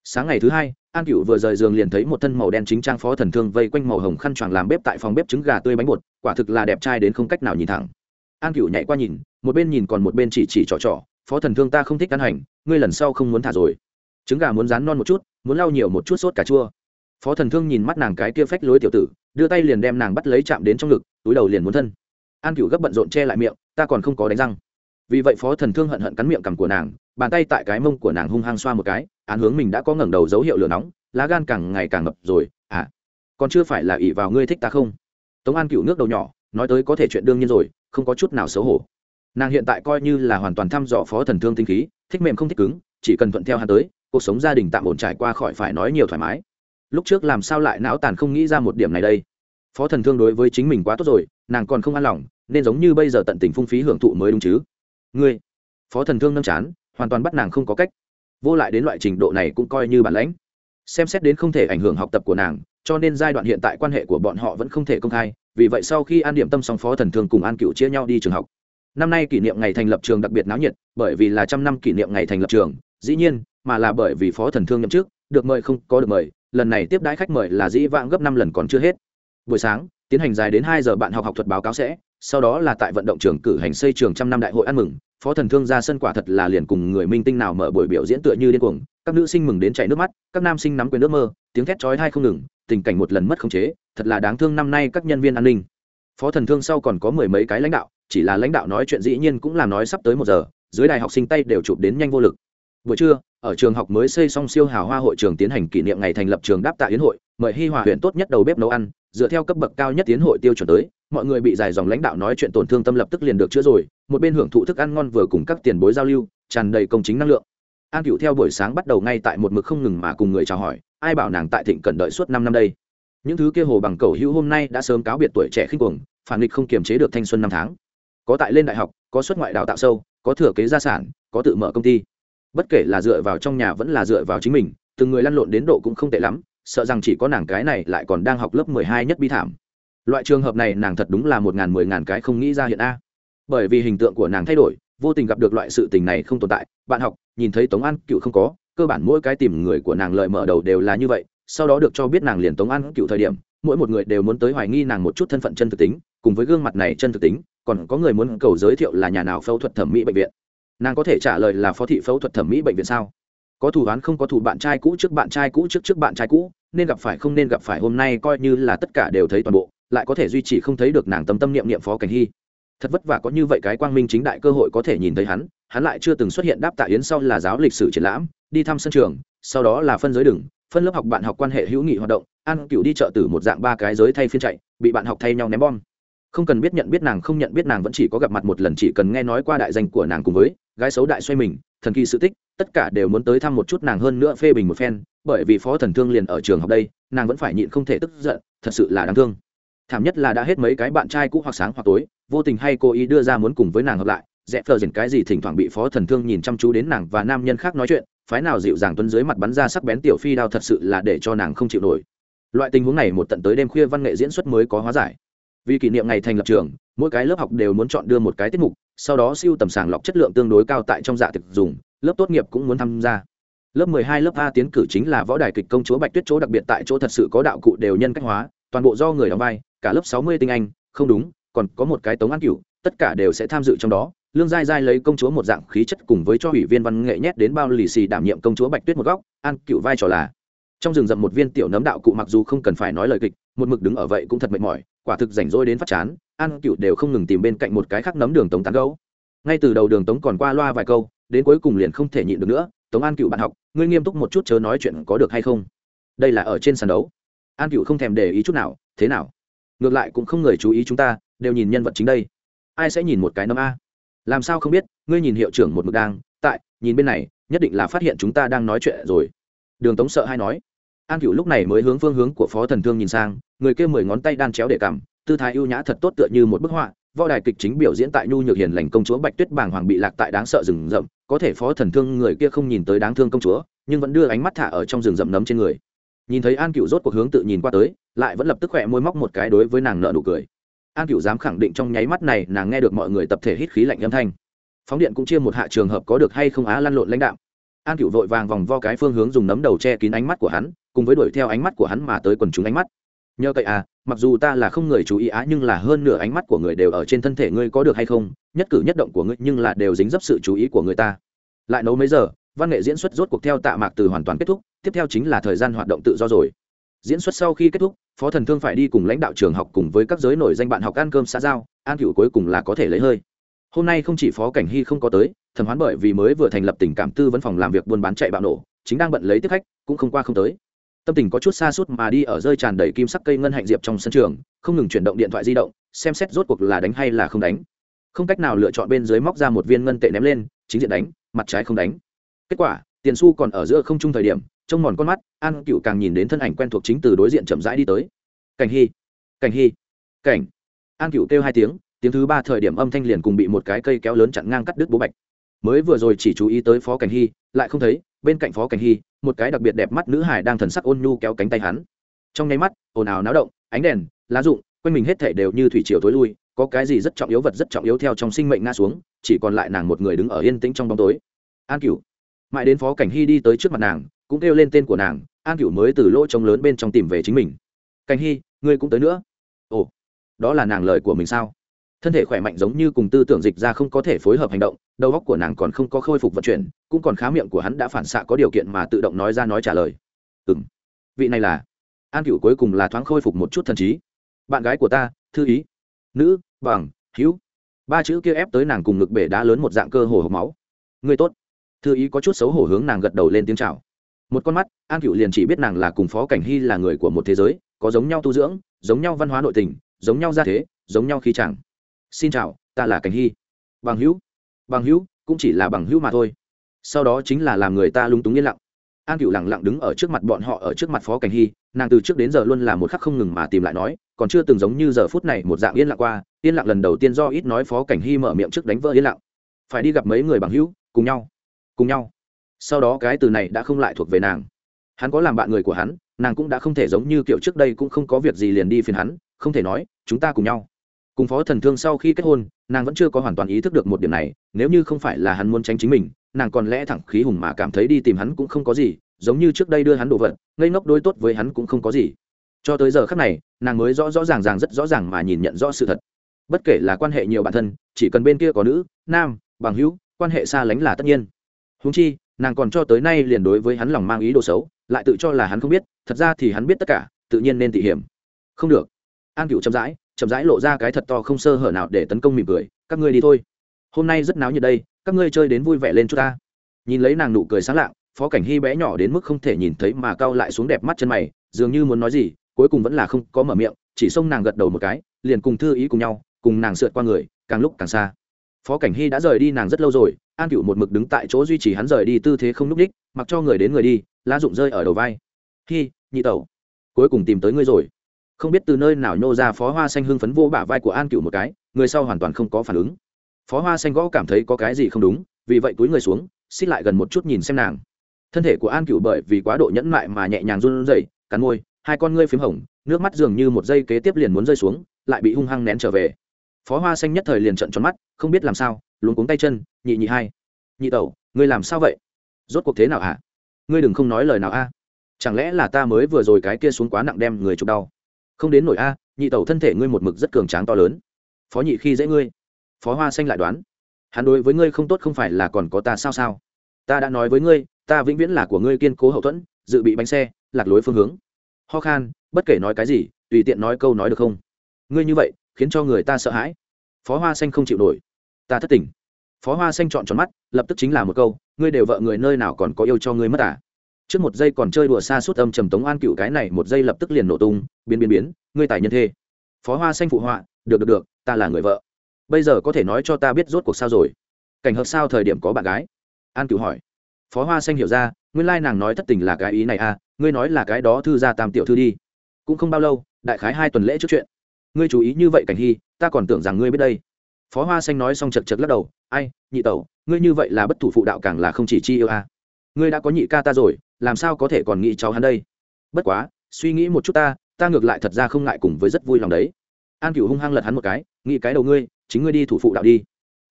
Sáng ngày thứ hai, an cửu vừa rời giường liền thấy một thân màu đen chính trang phó thần thương vây quanh màu hồng khăn choàng làm bếp tại phòng bếp trứng gà tươi bánh bột, quả thực là đẹp trai đến không cách nào nhìn thẳng. An cửu nhảy qua nhìn, một bên nhìn còn một bên chỉ chỉ trò trò phó thần thương ta không thích ăn hành, ngươi lần sau không muốn thả rồi. Trứng gà muốn rán non một chút, muốn lau nhiều một chút sốt cà chua. Phó thần thương nhìn mắt nàng cái kia phách lối tiểu tử, đưa tay liền đem nàng bắt lấy chạm đến trong ngực, túi đầu liền muốn thân. An cựu gấp bận rộn che lại miệng, ta còn không có đánh răng. Vì vậy phó thần thương hận hận cắn miệng cằm của nàng, bàn tay tại cái mông của nàng hung hăng xoa một cái, án hướng mình đã có ngẩng đầu dấu hiệu lửa nóng, lá gan càng ngày càng ngập rồi à. Còn chưa phải là ỷ vào ngươi thích ta không? Tống an cựu nước đầu nhỏ, nói tới có thể chuyện đương nhiên rồi, không có chút nào xấu hổ nàng hiện tại coi như là hoàn toàn thăm dò phó thần thương tinh khí, thích mềm không thích cứng, chỉ cần thuận theo hắn tới, cuộc sống gia đình tạm ổn trải qua khỏi phải nói nhiều thoải mái. Lúc trước làm sao lại não tàn không nghĩ ra một điểm này đây? Phó thần thương đối với chính mình quá tốt rồi, nàng còn không an lòng, nên giống như bây giờ tận tình phung phí hưởng thụ mới đúng chứ. Ngươi, phó thần thương nâm chán, hoàn toàn bắt nàng không có cách. Vô lại đến loại trình độ này cũng coi như bản lãnh. Xem xét đến không thể ảnh hưởng học tập của nàng, cho nên giai đoạn hiện tại quan hệ của bọn họ vẫn không thể công khai, vì vậy sau khi an điểm tâm xong phó thần thương cùng an cựu chia nhau đi trường học năm nay kỷ niệm ngày thành lập trường đặc biệt náo nhiệt, bởi vì là trăm năm kỷ niệm ngày thành lập trường, dĩ nhiên, mà là bởi vì phó thần thương nhậm chức, được mời không có được mời, lần này tiếp đãi khách mời là dĩ vãng gấp năm lần còn chưa hết. Buổi sáng, tiến hành dài đến hai giờ bạn học học thuật báo cáo sẽ, sau đó là tại vận động trường cử hành xây trường trăm năm đại hội ăn mừng, phó thần thương ra sân quả thật là liền cùng người minh tinh nào mở buổi biểu diễn tựa như điên cuồng, các nữ sinh mừng đến chảy nước mắt, các nam sinh nắm quyền nước mơ, tiếng thét chói thai không ngừng, tình cảnh một lần mất khống chế, thật là đáng thương năm nay các nhân viên an ninh. Phó thần thương sau còn có mười mấy cái lãnh đạo chỉ là lãnh đạo nói chuyện dĩ nhiên cũng là nói sắp tới một giờ, dưới đài học sinh tay đều chụp đến nhanh vô lực. Buổi trưa, ở trường học mới xây xong siêu hào hoa hội trường tiến hành kỷ niệm ngày thành lập trường đáp tạ yến hội, mời hi hòa huyện tốt nhất đầu bếp nấu ăn, dựa theo cấp bậc cao nhất tiến hội tiêu chuẩn tới, mọi người bị dài dòng lãnh đạo nói chuyện tổn thương tâm lập tức liền được chữa rồi, một bên hưởng thụ thức ăn ngon vừa cùng các tiền bối giao lưu, tràn đầy công chính năng lượng. An cựu theo buổi sáng bắt đầu ngay tại một mực không ngừng mà cùng người chào hỏi, ai bảo nàng tại thịnh cần đợi suốt năm năm đây. Những thứ kia hồ bằng cầu hữu hôm nay đã sớm cáo biệt tuổi trẻ khinh cuồng, phản nghịch không kiềm chế được thanh xuân năm tháng có tại lên đại học, có xuất ngoại đào tạo sâu, có thừa kế gia sản, có tự mở công ty. Bất kể là dựa vào trong nhà vẫn là dựa vào chính mình, từng người lăn lộn đến độ cũng không tệ lắm, sợ rằng chỉ có nàng cái này lại còn đang học lớp mười hai nhất bi thảm. Loại trường hợp này nàng thật đúng là một ngàn mười ngàn cái không nghĩ ra hiện a. Bởi vì hình tượng của nàng thay đổi, vô tình gặp được loại sự tình này không tồn tại, bạn học, nhìn thấy tống an cựu không có, cơ bản mỗi cái tìm người của nàng lợi mở đầu đều là như vậy, sau đó được cho biết nàng liền tống an cựu thời điểm, mỗi một người đều muốn tới hoài nghi nàng một chút thân phận chân thực tính, cùng với gương mặt này chân thực tính còn có người muốn cầu giới thiệu là nhà nào phẫu thuật thẩm mỹ bệnh viện? Nàng có thể trả lời là phó thị phẫu thuật thẩm mỹ bệnh viện sao? Có thủ đoán không có thủ bạn trai cũ trước bạn trai cũ trước trước bạn trai cũ, nên gặp phải không nên gặp phải hôm nay coi như là tất cả đều thấy toàn bộ, lại có thể duy trì không thấy được nàng tâm tâm niệm niệm phó cảnh hy. Thật vất vả có như vậy cái quang minh chính đại cơ hội có thể nhìn thấy hắn hắn lại chưa từng xuất hiện đáp tạ yến sau là giáo lịch sử triển lãm, đi thăm sân trường, sau đó là phân giới đường, phân lớp học bạn học quan hệ hữu nghị hoạt động an cựu đi chợ từ một dạng ba cái giới thay phiên chạy, bị bạn học thay nhau ném bom không cần biết nhận biết nàng, không nhận biết nàng, vẫn chỉ có gặp mặt một lần, chỉ cần nghe nói qua đại danh của nàng cùng với gái xấu đại xoay mình, thần kỳ sự tích, tất cả đều muốn tới thăm một chút nàng hơn nữa phê bình một phen, bởi vì phó thần thương liền ở trường học đây, nàng vẫn phải nhịn không thể tức giận, thật sự là đáng thương. Thảm nhất là đã hết mấy cái bạn trai cũ hoặc sáng hoặc tối, vô tình hay cố ý đưa ra muốn cùng với nàng hợp lại, dẹp phờ dền cái gì thỉnh thoảng bị phó thần thương nhìn chăm chú đến nàng và nam nhân khác nói chuyện, phái nào dịu dàng tuấn dưới mặt bắn ra sắc bén tiểu phi đao thật sự là để cho nàng không chịu nổi. Loại tình huống này một tận tới đêm khuya văn nghệ diễn xuất mới có hóa giải vì kỷ niệm ngày thành lập trường, mỗi cái lớp học đều muốn chọn đưa một cái tiết mục, sau đó siêu tầm sàng lọc chất lượng tương đối cao tại trong dạ thực dùng, lớp tốt nghiệp cũng muốn tham gia. Lớp 12 lớp a tiến cử chính là võ đài kịch công chúa bạch tuyết chỗ đặc biệt tại chỗ thật sự có đạo cụ đều nhân cách hóa, toàn bộ do người đóng vai, cả lớp 60 tinh anh, không đúng, còn có một cái tống an cửu, tất cả đều sẽ tham dự trong đó. Lương giai giai lấy công chúa một dạng khí chất cùng với cho ủy viên văn nghệ nhét đến bao lì xì đảm nhiệm công chúa bạch tuyết một góc, an cựu vai trò là. Trong rừng rậm một viên tiểu nấm đạo cụ mặc dù không cần phải nói lời kịch, một mực đứng ở vậy cũng thật mệt mỏi quả thực rảnh rỗi đến phát chán, an cựu đều không ngừng tìm bên cạnh một cái khác nấm đường tống tán gấu. Ngay từ đầu đường tống còn qua loa vài câu, đến cuối cùng liền không thể nhịn được nữa, tống an cựu bạn học, ngươi nghiêm túc một chút chớ nói chuyện có được hay không? Đây là ở trên sàn đấu. An cựu không thèm để ý chút nào, thế nào? Ngược lại cũng không người chú ý chúng ta, đều nhìn nhân vật chính đây. Ai sẽ nhìn một cái nấm a? Làm sao không biết, ngươi nhìn hiệu trưởng một mực đang, tại, nhìn bên này, nhất định là phát hiện chúng ta đang nói chuyện rồi. Đường tống sợ hay nói an cựu lúc này mới hướng phương hướng của phó thần thương nhìn sang, người kia mười ngón tay đan chéo để cảm, tư thái ưu nhã thật tốt tựa như một bức họa, võ đài kịch chính biểu diễn tại nhu nhược hiền lành công chúa bạch tuyết bàng hoàng bị lạc tại đáng sợ rừng rậm, có thể phó thần thương người kia không nhìn tới đáng thương công chúa, nhưng vẫn đưa ánh mắt thả ở trong rừng rậm nấm trên người. Nhìn thấy an cựu rốt cuộc hướng tự nhìn qua tới, lại vẫn lập tức khỏe môi móc một cái đối với nàng nợ nụ cười. An cựu dám khẳng định trong nháy mắt này nàng nghe được mọi người tập thể hít khí lạnh âm thanh. Phóng điện cũng chia một hạ trường hợp có được hay không á lăn lộn lãnh đạo an cựu vội vàng vòng vo cái phương hướng dùng nấm đầu che kín ánh mắt của hắn cùng với đuổi theo ánh mắt của hắn mà tới quần chúng ánh mắt. Nhờ cậy à mặc dù ta là không người chú ý á, nhưng là hơn nửa ánh mắt của người đều ở trên thân thể ngươi có được hay không? Nhất cử nhất động của ngươi nhưng là đều dính dấp sự chú ý của người ta. Lại nấu mấy giờ, văn nghệ diễn xuất rốt cuộc theo tạ mạc từ hoàn toàn kết thúc, tiếp theo chính là thời gian hoạt động tự do rồi. Diễn xuất sau khi kết thúc, phó thần thương phải đi cùng lãnh đạo trường học cùng với các giới nổi danh bạn học ăn cơm xã giao, an cựu cuối cùng là có thể lấy hơi. Hôm nay không chỉ phó cảnh hy không có tới, thẩm hoán bởi vì mới vừa thành lập tình cảm tư vấn phòng làm việc buôn bán chạy bạo nổ, chính đang bận lấy tiếp khách, cũng không qua không tới tâm tình có chút xa suốt mà đi ở rơi tràn đầy kim sắc cây ngân hạnh diệp trong sân trường, không ngừng chuyển động điện thoại di động, xem xét rốt cuộc là đánh hay là không đánh. Không cách nào lựa chọn bên dưới móc ra một viên ngân tệ ném lên, chính diện đánh, mặt trái không đánh. Kết quả, tiền su còn ở giữa không trung thời điểm, trông mòn con mắt, an cựu càng nhìn đến thân ảnh quen thuộc chính từ đối diện chậm rãi đi tới. Cảnh hy cảnh hy, cảnh. An cựu kêu hai tiếng tiếng thứ ba thời điểm âm thanh liền cùng bị một cái cây kéo lớn chặn ngang cắt đứt bố bạch. Mới vừa rồi chỉ chú ý tới phó cảnh hy, lại không thấy, bên cạnh phó cảnh hy một cái đặc biệt đẹp mắt nữ hải đang thần sắc ôn nhu kéo cánh tay hắn. Trong nháy mắt, ồn ào náo động, ánh đèn, lá rụng, quanh mình hết thể đều như thủy triều tối lui, có cái gì rất trọng yếu vật rất trọng yếu theo trong sinh mệnh nga xuống, chỉ còn lại nàng một người đứng ở yên tĩnh trong bóng tối. An cửu. Mãi đến phó cảnh hy đi tới trước mặt nàng, cũng kêu lên tên của nàng, an cửu mới từ lỗ trống lớn bên trong tìm về chính mình. Cảnh hy, ngươi cũng tới nữa. Ồ, đó là nàng lời của mình sao? Thân thể khỏe mạnh giống như cùng tư tưởng dịch ra không có thể phối hợp hành động đầu óc của nàng còn không có khôi phục vận chuyển, cũng còn khá miệng của hắn đã phản xạ có điều kiện mà tự động nói ra nói trả lời. Ừ m vị này là. An cựu cuối cùng là thoáng khôi phục một chút thần trí. Bạn gái của ta, thư ý. Nữ, bằng, hữu. Ba chữ kia ép tới nàng cùng ngực bể đá lớn một dạng cơ hồ hộp máu. Người tốt. Thư ý có chút xấu hổ hướng nàng gật đầu lên tiếng c h à o một con mắt, an cựu liền chỉ biết nàng là cùng phó cảnh hy là người của một thế giới, có giống nhau tu dưỡng, giống nhau văn hóa nội tình, giống nhau gia thế, giống nhau khí chẳng. Xin chào, ta là cảnh hy. Bằng hữu bằng hữu, cũng chỉ là bằng hữu mà thôi. Sau đó chính là làm người ta lung túng yên lặng. An cựu lẳng lặng đứng ở trước mặt bọn họ ở trước mặt phó cảnh hy, nàng từ trước đến giờ luôn là một khắc không ngừng mà tìm lại nói, còn chưa từng giống như giờ phút này một dạng yên lặng qua, yên lặng lần đầu tiên do ít nói phó cảnh hy mở miệng trước đánh vỡ yên lặng. Phải đi gặp mấy người bằng hữu, cùng nhau cùng nhau. Sau đó cái từ này đã không lại thuộc về nàng. Hắn có làm bạn người của hắn, nàng cũng đã không thể giống như kiểu trước đây cũng không có việc gì liền đi phiền hắn, không thể nói, chúng ta cùng nhau cùng phó thần thương sau khi kết hôn, nàng vẫn chưa có hoàn toàn ý thức được một điểm này, nếu như không phải là hắn muốn tránh chính mình, nàng còn lẽ thẳng khí hùng mà cảm thấy đi tìm hắn cũng không có gì, giống như trước đây đưa hắn đồ vật, ngây ngốc đôi tốt với hắn cũng không có gì. Cho tới giờ khác này, nàng mới rõ rõ ràng ràng rất rõ ràng mà nhìn nhận rõ sự thật. Bất kể là quan hệ nhiều bản thân, chỉ cần bên kia có nữ, nam, bằng hữu, quan hệ xa lánh là tất nhiên. Húng chi, nàng còn cho tới nay liền đối với hắn lòng mang ý đồ xấu, lại tự cho là hắn không biết, thật ra thì hắn biết tất cả, tự nhiên nên tỉ hiểm. Không được. An cựu chậm rãi chậm rãi lộ ra cái thật to không sơ hở nào để tấn công mỉm cười, các ngươi đi thôi. Hôm nay rất náo nhiệt đây, các ngươi chơi đến vui vẻ lên chút ta. Nhìn lấy nàng nụ cười sáng lạng, phó cảnh hy bé nhỏ đến mức không thể nhìn thấy mà cao lại xuống đẹp mắt chân mày, dường như muốn nói gì, cuối cùng vẫn là không có mở miệng, chỉ xông nàng gật đầu một cái, liền cùng thư ý cùng nhau, cùng nàng sượt qua người, càng lúc càng xa. Phó cảnh hy đã rời đi nàng rất lâu rồi, an cựu một mực đứng tại chỗ duy trì hắn rời đi tư thế không núp đích mặc cho người đến người đi, lá rụng rơi ở đầu vai. Hy nhị tẩu, cuối cùng tìm tới ngươi rồi không biết từ nơi nào nhô ra phó hoa xanh hưng phấn vô bả vai của an cựu một cái, người sau hoàn toàn không có phản ứng. Phó hoa xanh gõ cảm thấy có cái gì không đúng, vì vậy túi người xuống xích lại gần một chút nhìn xem nàng. Thân thể của an cựu bởi vì quá độ nhẫn mại mà nhẹ nhàng run rẩy, cắn môi, hai con ngươi p h í m hồng, nước mắt dường như một giây kế tiếp liền muốn rơi xuống, lại bị hung hăng nén trở về. Phó hoa xanh nhất thời liền trận tròn mắt, không biết làm sao, luống cuống tay chân, nhị nhị hai. Nhị tẩu, ngươi làm sao vậy? Rốt cuộc thế nào hả? Ngươi đừng không nói lời nào a. Chẳng lẽ là ta mới vừa rồi cái kia xuống quá nặng đem người chụp đau? Không đến nổi a, nhị tẩu thân thể ngươi một mực rất cường tráng to lớn. Phó nhị khi dễ ngươi. Phó hoa xanh lại đoán. Hắn đối với ngươi không tốt không phải là còn có ta sao sao? Ta đã nói với ngươi, ta vĩnh viễn là của ngươi kiên cố hậu thuẫn, dự bị bánh xe, lạc lối phương hướng. Ho khan, bất kể nói cái gì, tùy tiện nói câu nói được không? Ngươi như vậy, khiến cho người ta sợ hãi. Phó hoa xanh không chịu nổi. Ta thất tình. Phó hoa xanh chọn tròn mắt, lập tức chính là một câu, ngươi đều vợ người nơi nào còn có yêu cho ngươi mất à? Trước một giây còn chơi đùa xa suốt âm trầm tống an cựu cái này, một giây lập tức liền nổ tung, biến biến biến, ngươi tài nhân thê. Phó hoa xanh phụ họa, được được được, ta là người vợ. Bây giờ có thể nói cho ta biết rốt cuộc sao rồi? Cảnh hợp sao thời điểm có bạn gái? An cựu hỏi. Phó hoa xanh hiểu ra, nguyên lai nàng nói thất tình là cái ý này à ngươi nói là cái đó thư ra tam tiểu thư đi. Cũng không bao lâu, đại khái hai tuần lễ trước chuyện. Ngươi chú ý như vậy cảnh hy, ta còn tưởng rằng ngươi biết đây. Phó hoa xanh nói xong chật chật lắc đầu, ai, nhị tẩu, ngươi như vậy là bất thủ phụ đạo càng là không chỉ chi yêu à. ngươi đã có nhị ca ta rồi làm sao có thể còn nghĩ cháu hắn đây? Bất quá, suy nghĩ một chút ta ta ngược lại thật ra không ngại cùng với rất vui lòng đấy. An cửu hung hăng lật hắn một cái, nghĩ cái đầu ngươi, chính ngươi đi thủ phụ đạo đi.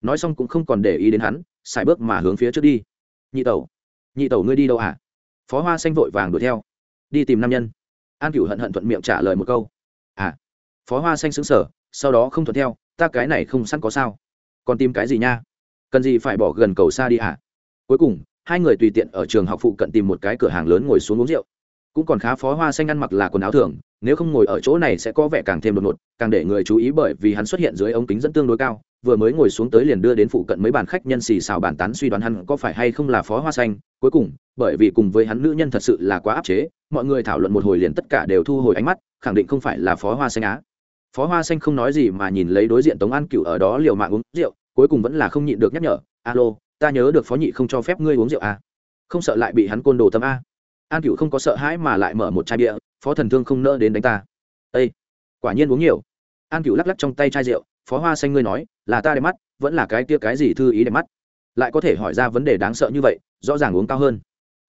Nói xong cũng không còn để ý đến hắn, xài bước mà hướng phía trước đi. Nhị tẩu nhị tẩu ngươi đi đâu à phó hoa xanh vội vàng đuổi theo. Đi tìm nam nhân. An cửu hận hận thuận miệng trả lời một câu. À. Phó hoa xanh xứng sở sau đó không thuận theo, ta cái này không sẵn có sao. Còn tìm cái gì nha? Cần gì phải bỏ gần cầu xa đi à cuối cùng hai người tùy tiện ở trường học phụ cận tìm một cái cửa hàng lớn ngồi xuống uống rượu. Cũng còn khá phó hoa xanh ăn mặc là quần áo thường, nếu không ngồi ở chỗ này sẽ có vẻ càng thêm đột ngột, càng để người chú ý bởi vì hắn xuất hiện dưới ống kính dẫn tương đối cao, vừa mới ngồi xuống tới liền đưa đến phụ cận mấy bàn khách nhân xì xào bàn tán suy đoán hắn có phải hay không là phó hoa xanh. Cuối cùng, bởi vì cùng với hắn nữ nhân thật sự là quá áp chế, mọi người thảo luận một hồi liền tất cả đều thu hồi ánh mắt, khẳng định không phải là phó hoa xanh á. Phó hoa xanh không nói gì mà nhìn lấy đối diện tống an cựu ở đó liều mạng uống rượu, cuối cùng vẫn là không nhịn được nhắc nhở, alo ta nhớ được phó nhị không cho phép ngươi uống rượu à. không sợ lại bị hắn côn đồ tâm a. An cựu không có sợ hãi mà lại mở một chai bia, phó thần thương không nỡ đến đánh ta. Ây quả nhiên uống nhiều. An cựu lắc lắc trong tay chai rượu, phó hoa xanh ngươi nói, là ta đẹp mắt, vẫn là cái kia cái gì thư ý đẹp mắt? Lại có thể hỏi ra vấn đề đáng sợ như vậy, rõ ràng uống cao hơn.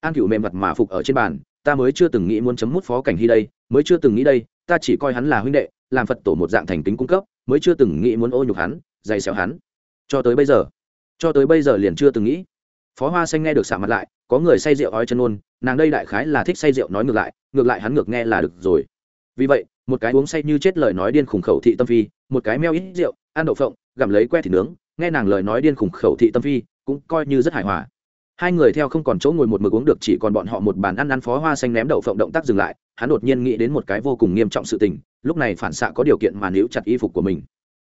An cựu mềm mặt mà phục ở trên bàn, ta mới chưa từng nghĩ muốn chấm mút phó cảnh hy đây, mới chưa từng nghĩ đây, ta chỉ coi hắn là huynh đệ, làm phật tổ một dạng thành tính cung cấp, mới chưa từng nghĩ muốn ô nhục hắn, dày xéo hắn. Cho tới bây giờ cho tới bây giờ liền chưa từng nghĩ. Phó hoa xanh nghe được xả mặt lại, có người say rượu ói chân ôn, nàng đây đại khái là thích say rượu nói ngược lại ngược lại hắn ngược nghe là được rồi. Vì vậy, một cái uống say như chết lời nói điên khủng khẩu thị tâm phi, một cái meo ít rượu, ăn đậu phộng, gặm lấy que thịt nướng, nghe nàng lời nói điên khủng khẩu thị tâm phi, cũng coi như rất hài hòa. Hai người theo không còn chỗ ngồi một mực uống được chỉ còn bọn họ một bàn ăn ăn phó hoa xanh ném đậu phộng động tác dừng lại, hắn đột nhiên nghĩ đến một cái vô cùng nghiêm trọng sự tình, lúc này phản xạ có điều kiện mà níu chặt y phục của mình.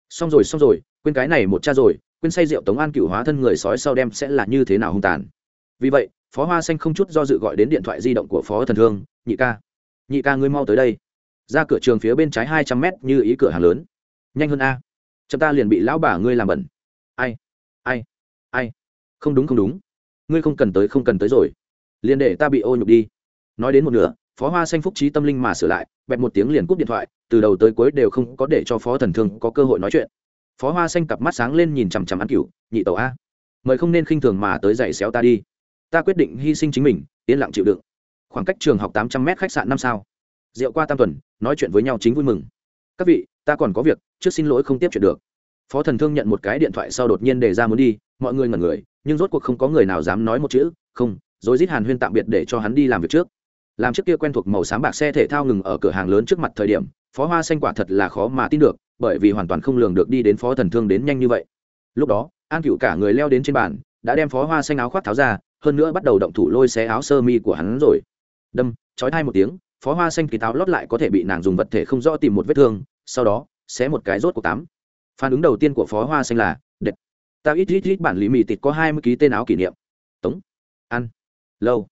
Xong rồi xong rồi, quên cái này một cha rồi quên say rượu tống an cựu hóa thân người sói sau đem sẽ là như thế nào hung tàn. Vì vậy, phó hoa xanh không chút do dự gọi đến điện thoại di động của phó thần thương, nhị ca nhị ca ngươi mau tới đây. Ra cửa trường phía bên trái hai trăm mét như ý cửa hàng lớn. Nhanh hơn a. Chậm ta liền bị lão bà ngươi làm bẩn. Ai ai ai? Không đúng không đúng. Ngươi không cần tới, không cần tới rồi. Liền để ta bị ô nhục đi. Nói đến một nửa, phó hoa xanh phúc trí tâm linh mà sửa lại, bẹp một tiếng liền cúp điện thoại, từ đầu tới cuối đều không có để cho phó thần thương có cơ hội nói chuyện phó hoa xanh cặp mắt sáng lên nhìn chằm chằm ăn cựu nhị tẩu a, mời không nên khinh thường mà tới dạy xéo ta đi. Ta quyết định hy sinh chính mình, yên lặng chịu đựng. Khoảng cách trường học tám trăm m khách sạn năm sao. Rượu qua tam tuần, nói chuyện với nhau chính vui mừng. Các vị, ta còn có việc, trước xin lỗi không tiếp chuyện được. Phó thần thương nhận một cái điện thoại sau đột nhiên đề ra muốn đi, mọi người ngẩn người, nhưng rốt cuộc không có người nào dám nói một chữ, không, rồi giết hàn huyên tạm biệt để cho hắn đi làm việc trước. Làm trước kia quen thuộc màu xám bạc xe thể thao ngừng ở cửa hàng lớn trước mặt thời điểm, phó hoa xanh quả thật là khó mà tin được bởi vì hoàn toàn không lường được đi đến phó thần thương đến nhanh như vậy. Lúc đó, an cựu cả người leo đến trên bàn, đã đem phó hoa xanh áo khoác tháo ra, hơn nữa bắt đầu động thủ lôi xé áo sơ mi của hắn rồi. Đâm, chói thai một tiếng, phó hoa xanh kỳ táo lót lại có thể bị nàng dùng vật thể không rõ tìm một vết thương, sau đó, xé một cái rốt của tám. Phản ứng đầu tiên của phó hoa xanh là đệt ta ít ít ít bản lý mì tịt có hai mươi ký tên áo kỷ niệm. Tống, ăn, lâu.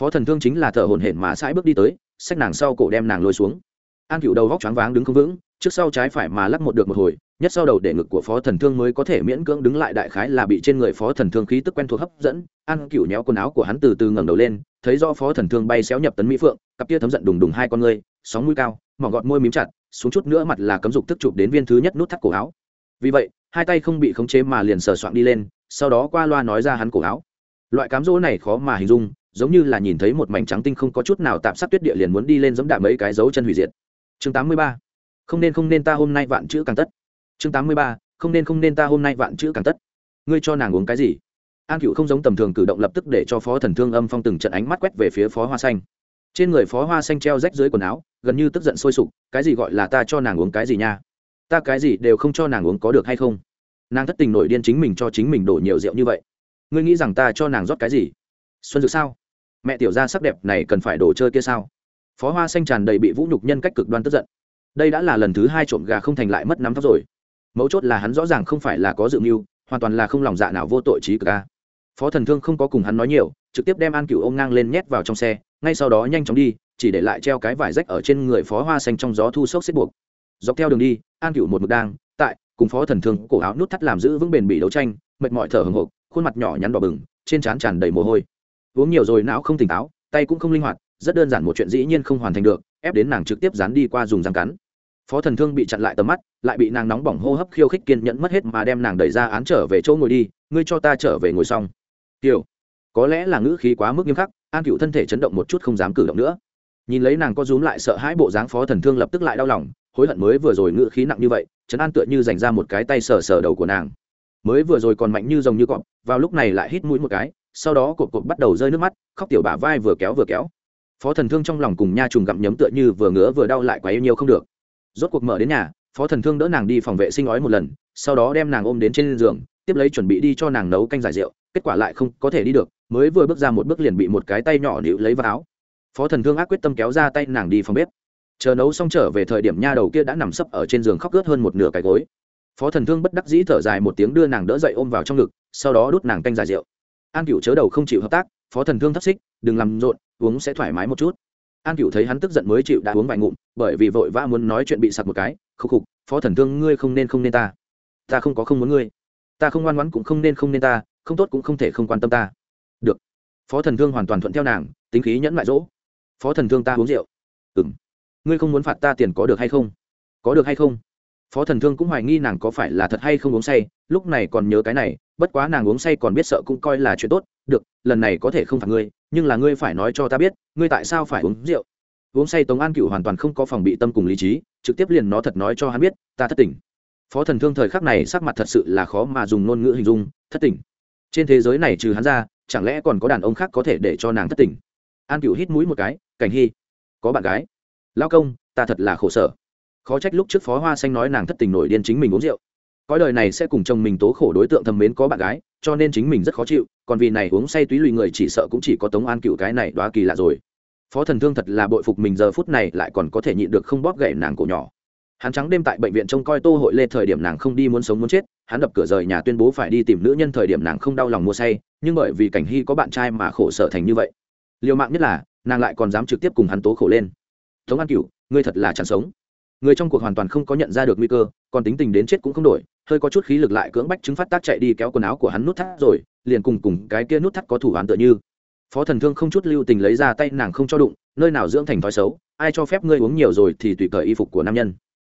Phó thần thương chính là thở hổn hển mà sãi bước đi tới, xách nàng sau cổ đem nàng lôi xuống. An cựu đầu vóc choáng váng đứng không vững trước sau trái phải mà lắc một được một hồi, nhất sau đầu để ngực của phó thần thương mới có thể miễn cưỡng đứng lại đại khái là bị trên người phó thần thương khí tức quen thuộc hấp dẫn an cựu nhéo quần áo của hắn từ từ ngẩng đầu lên, thấy do phó thần thương bay xéo nhập tấn mỹ phượng, cặp kia thấm giận đùng đùng hai con ngươi, sóng mũi cao mỏ gọt môi mím chặt, xuống chút nữa mặt là cấm dục tức chụp đến viên thứ nhất nút thắt cổ áo. Vì vậy, hai tay không bị khống chế mà liền sờ soạng đi lên, sau đó qua loa nói ra hắn cổ áo. Loại cám dỗ này khó mà hình dung, giống như là nhìn thấy một mảnh trắng tinh không có chút nào tạm sát tuyết địa liền muốn đi lên giống đạm mấy cái dấu chân hủy diệt. Chương 83 không nên không nên ta hôm nay vạn chữ càng tất. Chương 83. không nên không nên ta hôm nay vạn chữ càng tất. Ngươi cho nàng uống cái gì? An cựu không giống tầm thường cử động lập tức để cho phó thần thương âm phong từng trận ánh mắt quét về phía phó hoa xanh. Trên người phó hoa xanh treo rách dưới quần áo, gần như tức giận sôi sục, cái gì gọi là ta cho nàng uống cái gì nha? Ta cái gì đều không cho nàng uống có được hay không? Nàng thất tình nổi điên chính mình cho chính mình đổ nhiều rượu như vậy. Ngươi nghĩ rằng ta cho nàng rót cái gì? Xuân dược sao? Mẹ tiểu gia sắc đẹp này cần phải đồ chơi kia sao? Phó hoa xanh tràn đầy bị vũ nhục nhân cách cực đoan tức giận đây đã là lần thứ hai trộm gà không thành lại mất nắm tóc rồi. Mấu chốt là hắn rõ ràng không phải là có dự mưu, hoàn toàn là không lòng dạ nào vô tội trí cực ca phó thần thương không có cùng hắn nói nhiều, trực tiếp đem an cựu ông ngang lên nhét vào trong xe, ngay sau đó nhanh chóng đi, chỉ để lại treo cái vải rách ở trên người phó hoa xanh trong gió thu sốc xếp buộc. Dọc theo đường đi, an cựu một mực đang, tại, cùng phó thần thương cổ áo nút thắt làm giữ vững bền bỉ đấu tranh, mệt mỏi thở hồng hộp khuôn mặt nhỏ nhắn đỏ bừng, trên trán tràn đầy mồ hôi. Uống nhiều rồi não không tỉnh táo, tay cũng không linh hoạt rất đơn giản một chuyện dĩ nhiên không hoàn thành được, ép đến nàng trực tiếp dán đi qua dùng răng cắn. Phó thần thương bị chặn lại tầm mắt, lại bị nàng nóng bỏng hô hấp khiêu khích kiên nhẫn mất hết mà đem nàng đẩy ra án trở về chỗ ngồi đi, ngươi cho ta trở về ngồi xong. Kiểu có lẽ là ngữ khí quá mức nghiêm khắc, an cựu thân thể chấn động một chút không dám cử động nữa. Nhìn lấy nàng có rúm lại sợ hãi bộ dáng, phó thần thương lập tức lại đau lòng, hối hận mới vừa rồi ngữ khí nặng như vậy chấn an tựa như dành ra một cái tay sờ sờ đầu của nàng. Mới vừa rồi còn mạnh như rồng như cọp, vào lúc này lại hít mũi một cái, sau đó cột cột bắt đầu rơi nước mắt, khóc tiểu bả vai vừa kéo vừa kéo phó thần thương trong lòng cùng nha trùng gặm nhấm tựa như vừa ngứa vừa đau lại quá yêu nhiều không được. Rốt cuộc mở đến nhà, phó thần thương đỡ nàng đi phòng vệ sinh ói một lần, sau đó đem nàng ôm đến trên giường, tiếp lấy chuẩn bị đi cho nàng nấu canh giải rượu, kết quả lại không có thể đi được, mới vừa bước ra một bước liền bị một cái tay nhỏ níu lấy vào áo. Phó thần thương ác quyết tâm kéo ra tay nàng đi phòng bếp. Chờ nấu xong trở về thời điểm nha đầu kia đã nằm sấp ở trên giường khóc ướt hơn một nửa cái gối. Phó thần thương bất đắc dĩ thở dài một tiếng đưa nàng đỡ dậy ôm vào trong ngực, sau đó đút nàng canh giải rượu. An cựu chớ đầu không chịu hợp tác phó thần thương thấp xích, đừng làm rộn, uống sẽ thoải mái một chút. An cựu thấy hắn tức giận mới chịu đã uống vài ngụm, bởi vì vội vã muốn nói chuyện bị sặc một cái khúc khục, phó thần thương ngươi không nên không nên ta. Ta không có không muốn ngươi. Ta không ngoan ngoãn cũng không nên không nên ta, không tốt cũng không thể không quan tâm ta. Được. Phó thần thương hoàn toàn thuận theo nàng, tính khí nhẫn lại dỗ. Phó thần thương ta uống rượu. Ừ m ngươi không muốn phạt ta tiền có được hay không? Có được hay không? Phó thần thương cũng hoài nghi nàng có phải là thật hay không uống say, lúc này còn nhớ cái này bất quá nàng uống say còn biết sợ cũng coi là chuyện tốt, được, lần này có thể không phạt ngươi, nhưng là ngươi phải nói cho ta biết, ngươi tại sao phải uống rượu? Uống say tống an cựu hoàn toàn không có phòng bị tâm cùng lý trí, trực tiếp liền nó thật nói cho hắn biết, ta thất tình. Phó thần thương thời khắc này sắc mặt thật sự là khó mà dùng ngôn ngữ hình dung, thất tình. Trên thế giới này trừ hắn ra, chẳng lẽ còn có đàn ông khác có thể để cho nàng thất tình? An cựu hít mũi một cái, cảnh hy, có bạn gái. Lao công, ta thật là khổ sở. Khó trách lúc trước phó hoa xanh nói nàng thất tình nổi điên chính mình uống rượu cõi đời này sẽ cùng chồng mình tố khổ đối tượng thầm mến có bạn gái, cho nên chính mình rất khó chịu, còn vì này uống say túy lùi người chỉ sợ cũng chỉ có tống an cựu cái này đoá kỳ lạ rồi. Phó thần thương thật là bội phục mình giờ phút này lại còn có thể nhịn được không bóp gậy nàng cổ nhỏ. Hắn trắng đêm tại bệnh viện trông coi tô hội lê thời điểm nàng không đi muốn sống muốn chết, hắn đập cửa rời nhà tuyên bố phải đi tìm nữ nhân thời điểm nàng không đau lòng mua say, nhưng bởi vì cảnh hy có bạn trai mà khổ sở thành như vậy. Liều mạng nhất là, nàng lại còn dám trực tiếp cùng hắn tố khổ lên. Tống an cựu ngươi thật là chẳng sống. Người trong cuộc hoàn toàn không có nhận ra được nguy cơ còn tính tình đến chết cũng không đổi, hơi có chút khí lực lại cưỡng bách chứng phát tác chạy đi kéo quần áo của hắn nút thắt rồi, liền cùng cùng cái kia nút thắt có thủ án tựa như. Phó thần thương không chút lưu tình lấy ra tay nàng không cho đụng, nơi nào dưỡng thành thói xấu, ai cho phép ngươi uống nhiều rồi thì tùy cởi y phục của nam nhân.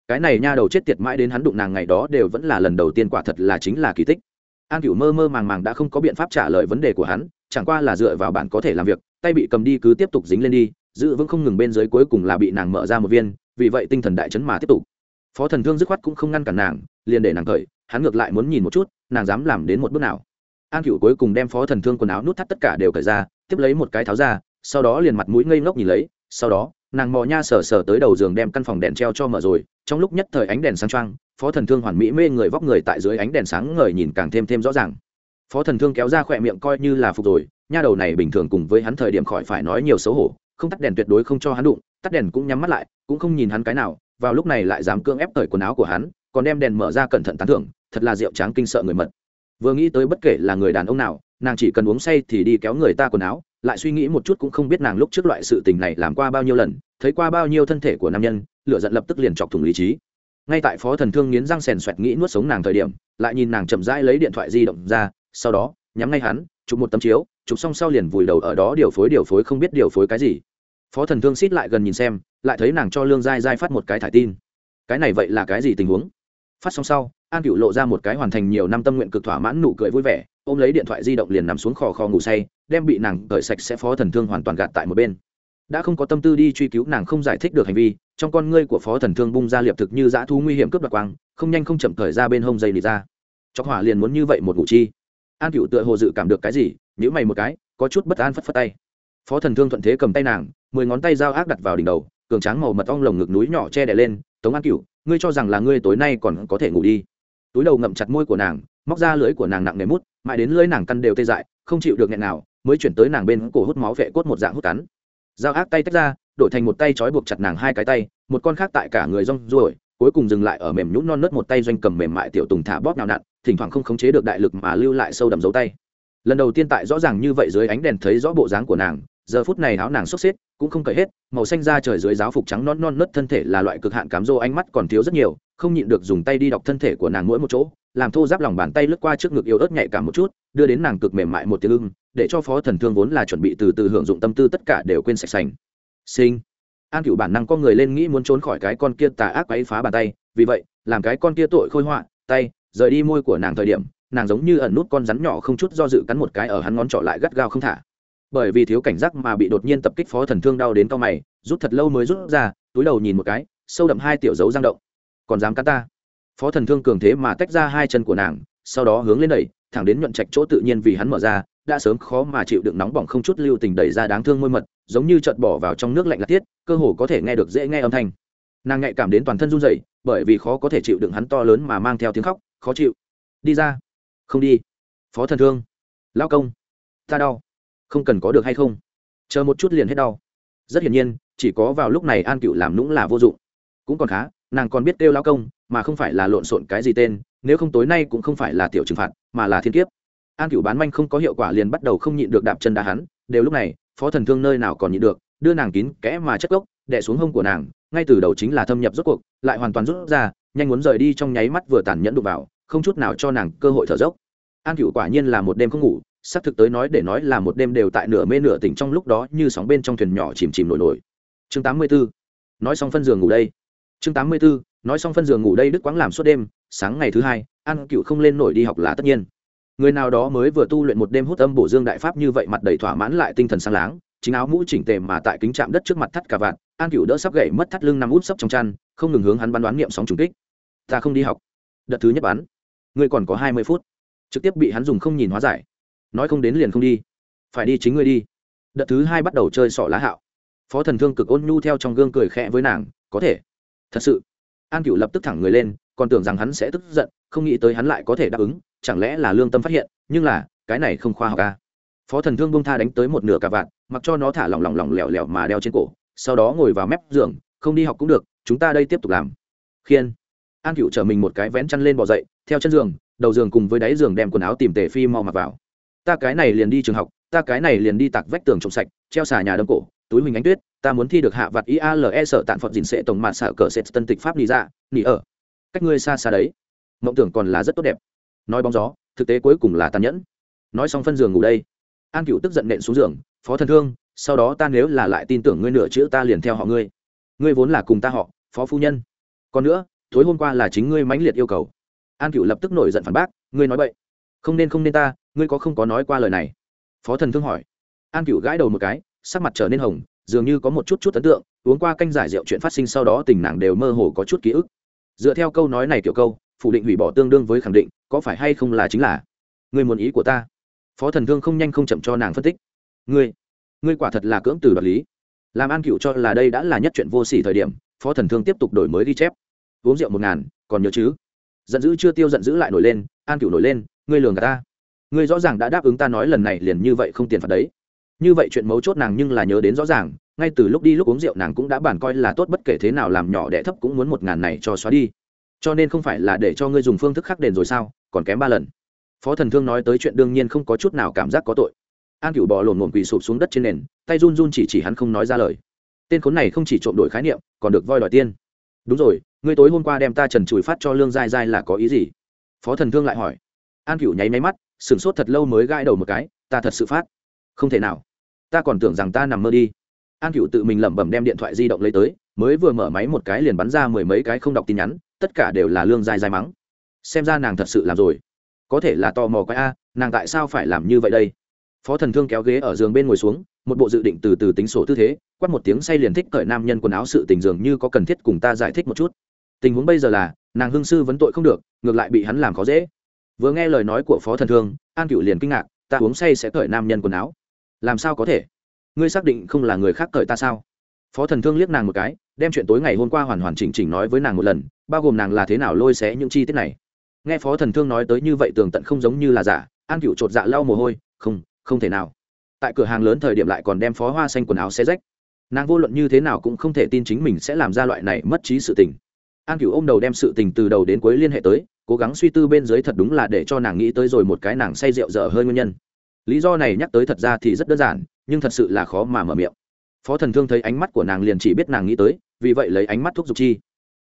Cái này nha đầu chết tiệt mãi đến hắn đụng nàng ngày đó đều vẫn là lần đầu tiên quả thật là chính là kỳ tích. An cửu mơ mơ màng màng đã không có biện pháp trả lời vấn đề của hắn, chẳng qua là dựa vào bạn có thể làm việc, tay bị cầm đi cứ tiếp tục dính lên đi, giữ vững không ngừng bên dưới cuối cùng là bị nàng mở ra một viên, vì vậy tinh thần đại chấn mà tiếp tục phó thần thương dứt khoát cũng không ngăn cản nàng, liền để nàng cởi, hắn ngược lại muốn nhìn một chút, nàng dám làm đến một bước nào. An cựu cuối cùng đem phó thần thương quần áo nút thắt tất cả đều cởi ra, tiếp lấy một cái tháo ra, sau đó liền mặt mũi ngây ngốc nhìn lấy, sau đó, nàng mò nha sờ sờ tới đầu giường đem căn phòng đèn treo cho mở rồi, trong lúc nhất thời ánh đèn sáng trăng phó thần thương hoàn mỹ mê người vóc người tại dưới ánh đèn sáng ngời nhìn càng thêm thêm rõ ràng. Phó thần thương kéo ra khỏe miệng coi như là phục rồi, nha đầu này bình thường cùng với hắn thời điểm khỏi phải nói nhiều xấu hổ, không tắt đèn tuyệt đối không cho hắn đụng, tắt đèn cũng nhắm mắt lại, cũng không nhìn hắn cái nào vào lúc này lại dám cưỡng ép cởi quần áo của hắn, còn đem đèn mở ra cẩn thận tán thưởng, thật là rượu tráng kinh sợ người mật. Vừa nghĩ tới bất kể là người đàn ông nào, nàng chỉ cần uống say thì đi kéo người ta quần áo, lại suy nghĩ một chút cũng không biết nàng lúc trước loại sự tình này làm qua bao nhiêu lần, thấy qua bao nhiêu thân thể của nam nhân, lửa giận lập tức liền chọc thủng lý trí. Ngay tại phó thần thương nghiến răng sèn xoẹt nghĩ nuốt sống nàng thời điểm, lại nhìn nàng chậm rãi lấy điện thoại di động ra, sau đó, nhắm ngay hắn, chụp một tấm chiếu, chụp xong sau liền vùi đầu ở đó điều phối điều phối không biết điều phối cái gì phó thần thương xít lại gần nhìn xem, lại thấy nàng cho lương giai giai phát một cái thải tin. Cái này vậy là cái gì tình huống? Phát xong sau, an cựu lộ ra một cái hoàn thành nhiều năm tâm nguyện cực thỏa mãn nụ cười vui vẻ, ôm lấy điện thoại di động liền nằm xuống khò khò ngủ say, đem bị nàng cởi sạch sẽ phó thần thương hoàn toàn gạt tại một bên. Đã không có tâm tư đi truy cứu, nàng không giải thích được hành vi, trong con ngươi của phó thần thương bung ra liệp thực như dã thú nguy hiểm cướp đoạt quang, không nhanh không chậm thời ra bên hông dây nịt ra. Chọc hỏa liền muốn như vậy một ngủ chi. An cựu tựa hồ dự cảm được cái gì nhữ mày một cái, có chút bất an phất phất tay phó thần thương thuận thế cầm tay nàng, mười ngón tay dao ác đặt vào đỉnh đầu, cường tráng màu mật ong lồng ngực núi nhỏ che đè lên, tống an cựu ngươi cho rằng là ngươi tối nay còn có thể ngủ đi? Túi đầu ngậm chặt môi của nàng, móc ra lưới của nàng nặng nề mút, mãi đến lưới nàng căn đều tê dại, không chịu được nghẹn nào, mới chuyển tới nàng bên cổ hút máu vệ cốt một dạng hút cắn. Dao ác tay tách ra, đổi thành một tay trói buộc chặt nàng hai cái tay, một con khác tại cả người rong ruổi, cuối cùng dừng lại ở mềm nhũn non nớt một tay doanh cầm mềm mại tiểu tùng thả bóp nào nặn, thỉnh thoảng không khống chế được đại lực mà lưu lại sâu đậm dấu tay. Lần đầu tiên tại rõ ràng như vậy dưới ánh đèn thấy rõ bộ dáng của nàng giờ phút này áo nàng xốc xếp cũng không cởi hết, màu xanh da trời dưới giáo phục trắng non non nớt thân thể là loại cực hạn cám rô ánh mắt còn thiếu rất nhiều, không nhịn được dùng tay đi đọc thân thể của nàng mỗi một chỗ, làm thô giáp lòng bàn tay lướt qua trước ngực yếu ớt nhạy cảm một chút, đưa đến nàng cực mềm mại một tiếng ưng, để cho phó thần thương vốn là chuẩn bị từ từ hưởng dụng tâm tư tất cả đều quên sạch sành. Sinh an cựu bản năng con người lên nghĩ muốn trốn khỏi cái con kia tà ác quấy phá bàn tay, vì vậy, làm cái con kia tội khôi họa, tay, rời đi môi của nàng thời điểm, nàng giống như ẩn nút con rắn nhỏ không chút do dự cắn một cái ở hắn ngón trỏ lại gắt gao không thả bởi vì thiếu cảnh giác mà bị đột nhiên tập kích phó thần thương đau đến cao mày, rút thật lâu mới rút ra, túi đầu nhìn một cái, sâu đậm hai tiểu dấu giang động. Còn dám cắn ta? Phó thần thương cường thế mà tách ra hai chân của nàng, sau đó hướng lên đẩy, thẳng đến nhuận trạch chỗ tự nhiên vì hắn mở ra, đã sớm khó mà chịu đựng nóng bỏng không chút lưu tình đẩy ra đáng thương môi mật, giống như chợt bỏ vào trong nước lạnh lạc tiết, cơ hồ có thể nghe được dễ nghe âm thanh. Nàng nhạy cảm đến toàn thân run rẩy, bởi vì khó có thể chịu đựng hắn to lớn mà mang theo tiếng khóc, khó chịu. Đi ra. Không đi. Phó thần thương. Lao công. Ta đau không cần có được hay không? Chờ một chút liền hết đau. Rất hiển nhiên, chỉ có vào lúc này an cựu làm nũng là vô dụng. Cũng còn khá, nàng còn biết kêu lao công, mà không phải là lộn xộn cái gì tên, nếu không tối nay cũng không phải là tiểu trừng phạt, mà là thiên kiếp. An cựu bán manh không có hiệu quả liền bắt đầu không nhịn được đạp chân đá hắn, đều lúc này, phó thần thương nơi nào còn nhịn được, đưa nàng kín kẽ mà chất gốc đẻ xuống hông của nàng, ngay từ đầu chính là thâm nhập rốt cuộc, lại hoàn toàn rút ra, nhanh muốn rời đi trong nháy mắt vừa tàn nhẫn đụng vào, không chút nào cho nàng cơ hội thở dốc. An cựu quả nhiên là một đêm không ngủ xác thực tới nói để nói là một đêm đều tại nửa mê nửa tỉnh trong lúc đó như sóng bên trong thuyền nhỏ chìm chìm nổi nổi. Chương 84. nói xong phân giường ngủ đây. Chương 84. nói xong phân giường ngủ đây đức quáng làm suốt đêm, sáng ngày thứ hai an cựu không lên nổi đi học là tất nhiên. Người nào đó mới vừa tu luyện một đêm hút âm bổ dương đại pháp như vậy mặt đầy thỏa mãn lại tinh thần sáng láng, chính áo mũ chỉnh tề mà tại kính chạm đất trước mặt thắt cả vạn an cựu đỡ sắp gậy mất thắt lưng nằm út sấp trong chăn, không ngừng hướng hắn bắn đoán niệm sóng trùng kích. Ta không đi học. Đợt thứ nhất bắn. Ngươi còn có hai mươi phút. Trực tiếp bị hắn dùng không nhìn hóa giải nói không đến liền không đi. Phải đi chính ngươi đi. Đợt thứ hai bắt đầu chơi sỏ lá hạo. Phó thần thương cực ôn nhu theo trong gương cười khẽ với nàng, có thể. Thật sự. An cựu lập tức thẳng người lên, còn tưởng rằng hắn sẽ tức giận, không nghĩ tới hắn lại có thể đáp ứng, chẳng lẽ là lương tâm phát hiện, nhưng là, cái này không khoa học ca phó thần thương bông tha đánh tới một nửa cả vạn mặc cho nó thả lỏng lỏng lỏng lẻo lẻo mà đeo trên cổ, sau đó ngồi vào mép giường, không đi học cũng được, chúng ta đây tiếp tục làm. Khiên. An cựu chở mình một cái vén chăn lên bỏ dậy, theo chân giường, đầu giường cùng với đáy giường đem quần áo tìm tề phi mau mặc vào ta cái này liền đi trường học, ta cái này liền đi tạc vách tường trồng sạch, treo xà nhà đâm cổ, túi mình ánh tuyết, ta muốn thi được hạ vặt iale sợ tạn phật dình sệ tổng mạn xạ cờ sệt tân tịch pháp đi ra nỉ ở. Cách ngươi xa xa đấy. Mộng tưởng còn là rất tốt đẹp. Nói bóng gió, thực tế cuối cùng là tàn nhẫn. Nói xong phân giường ngủ đây. An cựu tức giận nện xuống giường, phó thần thương, sau đó ta nếu là lại tin tưởng ngươi nửa chữ ta liền theo họ ngươi. Ngươi vốn là cùng ta họ, phó phu nhân. Còn nữa, tối hôm qua là chính ngươi mãnh liệt yêu cầu. An cựu lập tức nổi giận phản bác, ngươi nói vậy không nên không nên ta ngươi có không có nói qua lời này? Phó thần thương hỏi. An cựu gãi đầu một cái, sắc mặt trở nên hồng, dường như có một chút chút ấn tượng, uống qua canh giải rượu chuyện phát sinh sau đó tình nàng đều mơ hồ có chút ký ức. Dựa theo câu nói này kiểu câu, phủ định hủy bỏ tương đương với khẳng định, có phải hay không là chính là người muốn ý của ta? Phó thần thương không nhanh không chậm cho nàng phân tích. Ngươi ngươi quả thật là cưỡng từ đoạt lý. Làm an cựu cho là đây đã là nhất chuyện vô sỉ thời điểm, phó thần thương tiếp tục đổi mới ghi chép. Uống rượu một ngàn, còn nhớ chứ? Giận dữ chưa tiêu giận dữ lại nổi lên, an cựu nổi lên, ngươi lường cả ta ngươi rõ ràng đã đáp ứng ta nói lần này liền như vậy không tiền phạt đấy. Như vậy chuyện mấu chốt nàng nhưng là nhớ đến rõ ràng, ngay từ lúc đi lúc uống rượu nàng cũng đã bản coi là tốt bất kể thế nào làm nhỏ đẻ thấp cũng muốn một ngàn này cho xóa đi. Cho nên không phải là để cho ngươi dùng phương thức khắc đền rồi sao, còn kém ba lần. Phó thần thương nói tới chuyện đương nhiên không có chút nào cảm giác có tội. An cựu bò lồn lồn quỳ sụp xuống đất trên nền, tay run run chỉ chỉ hắn không nói ra lời. Tên khốn này không chỉ trộm đổi khái niệm, còn được voi đòi tiên. Đúng rồi, ngươi tối hôm qua đem ta trần chùi phát cho lương dai dai là có ý gì? Phó thần thương lại hỏi. An cựu nháy máy mắt sửng sốt thật lâu mới gãi đầu một cái, ta thật sự phát. Không thể nào. Ta còn tưởng rằng ta nằm mơ đi. An cựu tự mình lẩm bẩm đem điện thoại di động lấy tới, mới vừa mở máy một cái liền bắn ra mười mấy cái không đọc tin nhắn, tất cả đều là lương dài dài mắng. Xem ra nàng thật sự làm rồi. Có thể là tò mò cái a, nàng tại sao phải làm như vậy đây? Phó thần thương kéo ghế ở giường bên ngồi xuống, một bộ dự định từ từ tính sổ tư thế, quát một tiếng say liền thích cởi nam nhân quần áo sự tình dường như có cần thiết cùng ta giải thích một chút. Tình huống bây giờ là, nàng hương sư vấn tội không được, ngược lại bị hắn làm khó dễ vừa nghe lời nói của phó thần thương, an cựu liền kinh ngạc, ta uống say sẽ cởi nam nhân quần áo. Làm sao có thể? Ngươi xác định không là người khác cởi ta sao? Phó thần thương liếc nàng một cái, đem chuyện tối ngày hôm qua hoàn hoàn chỉnh chỉnh nói với nàng một lần, bao gồm nàng là thế nào lôi xé những chi tiết này. Nghe phó thần thương nói tới như vậy tường tận không giống như là giả, an cựu chột dạ lau mồ hôi, không không thể nào. Tại cửa hàng lớn thời điểm lại còn đem phó hoa xanh quần áo xé rách. Nàng vô luận như thế nào cũng không thể tin chính mình sẽ làm ra loại này mất trí sự tình. An cựu ô m đầu đem sự tình từ đầu đến cuối liên hệ tới cố gắng suy tư bên dưới thật đúng là để cho nàng nghĩ tới rồi một cái nàng say rượu dở hơi nguyên nhân. Lý do này nhắc tới thật ra thì rất đơn giản, nhưng thật sự là khó mà mở miệng. Phó thần thương thấy ánh mắt của nàng liền chỉ biết nàng nghĩ tới, vì vậy lấy ánh mắt thúc giục chi.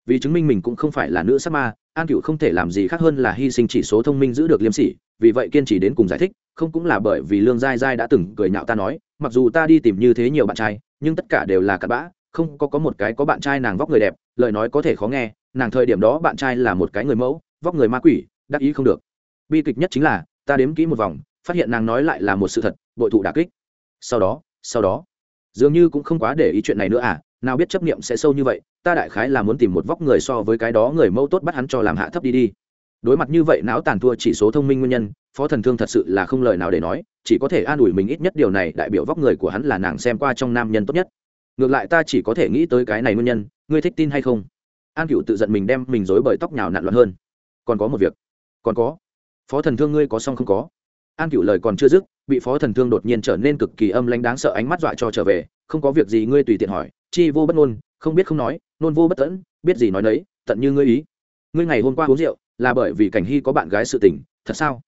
Vì chứng minh mình cũng không phải là nữ sắc ma, an cựu không thể làm gì khác hơn là hy sinh chỉ số thông minh giữ được liêm sỉ, vì vậy kiên trì đến cùng giải thích, không cũng là bởi vì lương giai giai đã từng cười nhạo ta nói, mặc dù ta đi tìm như thế nhiều bạn trai, nhưng tất cả đều là cặn bã, không có có một cái có bạn trai nàng vóc người đẹp, lời nói có thể khó nghe, nàng thời điểm đó bạn trai là một cái người mẫu vóc người ma quỷ, đắc ý không được. Bi kịch nhất chính là, ta đếm kỹ một vòng, phát hiện nàng nói lại là một sự thật, bội thụ đà kích. Sau đó sau đó. Dường như cũng không quá để ý chuyện này nữa à nào biết chấp niệm sẽ sâu như vậy, ta đại khái là muốn tìm một vóc người so với cái đó người mẫu tốt bắt hắn cho làm hạ thấp đi đi. Đối mặt như vậy não tàn thua chỉ số thông minh nguyên nhân, phó thần thương thật sự là không lời nào để nói, chỉ có thể an ủi mình ít nhất điều này đại biểu vóc người của hắn là nàng xem qua trong nam nhân tốt nhất. Ngược lại ta chỉ có thể nghĩ tới cái này nguyên nhân, ngươi thích tin hay không? An cựu tự giận mình đem mình dối bởi tóc nhào nặn loạn hơn còn có một việc. Còn có. Phó thần thương ngươi có xong không có? An cựu lời còn chưa dứt, bị phó thần thương đột nhiên trở nên cực kỳ âm lãnh đáng sợ ánh mắt dọa cho trở về, không có việc gì ngươi tùy tiện hỏi, chi vô bất ngôn, không biết không nói nôn vô bất tẫn, biết gì nói đấy tận như ngươi ý. Ngươi ngày hôm qua uống rượu, là bởi vì cảnh hy có bạn gái sự tình, thật sao?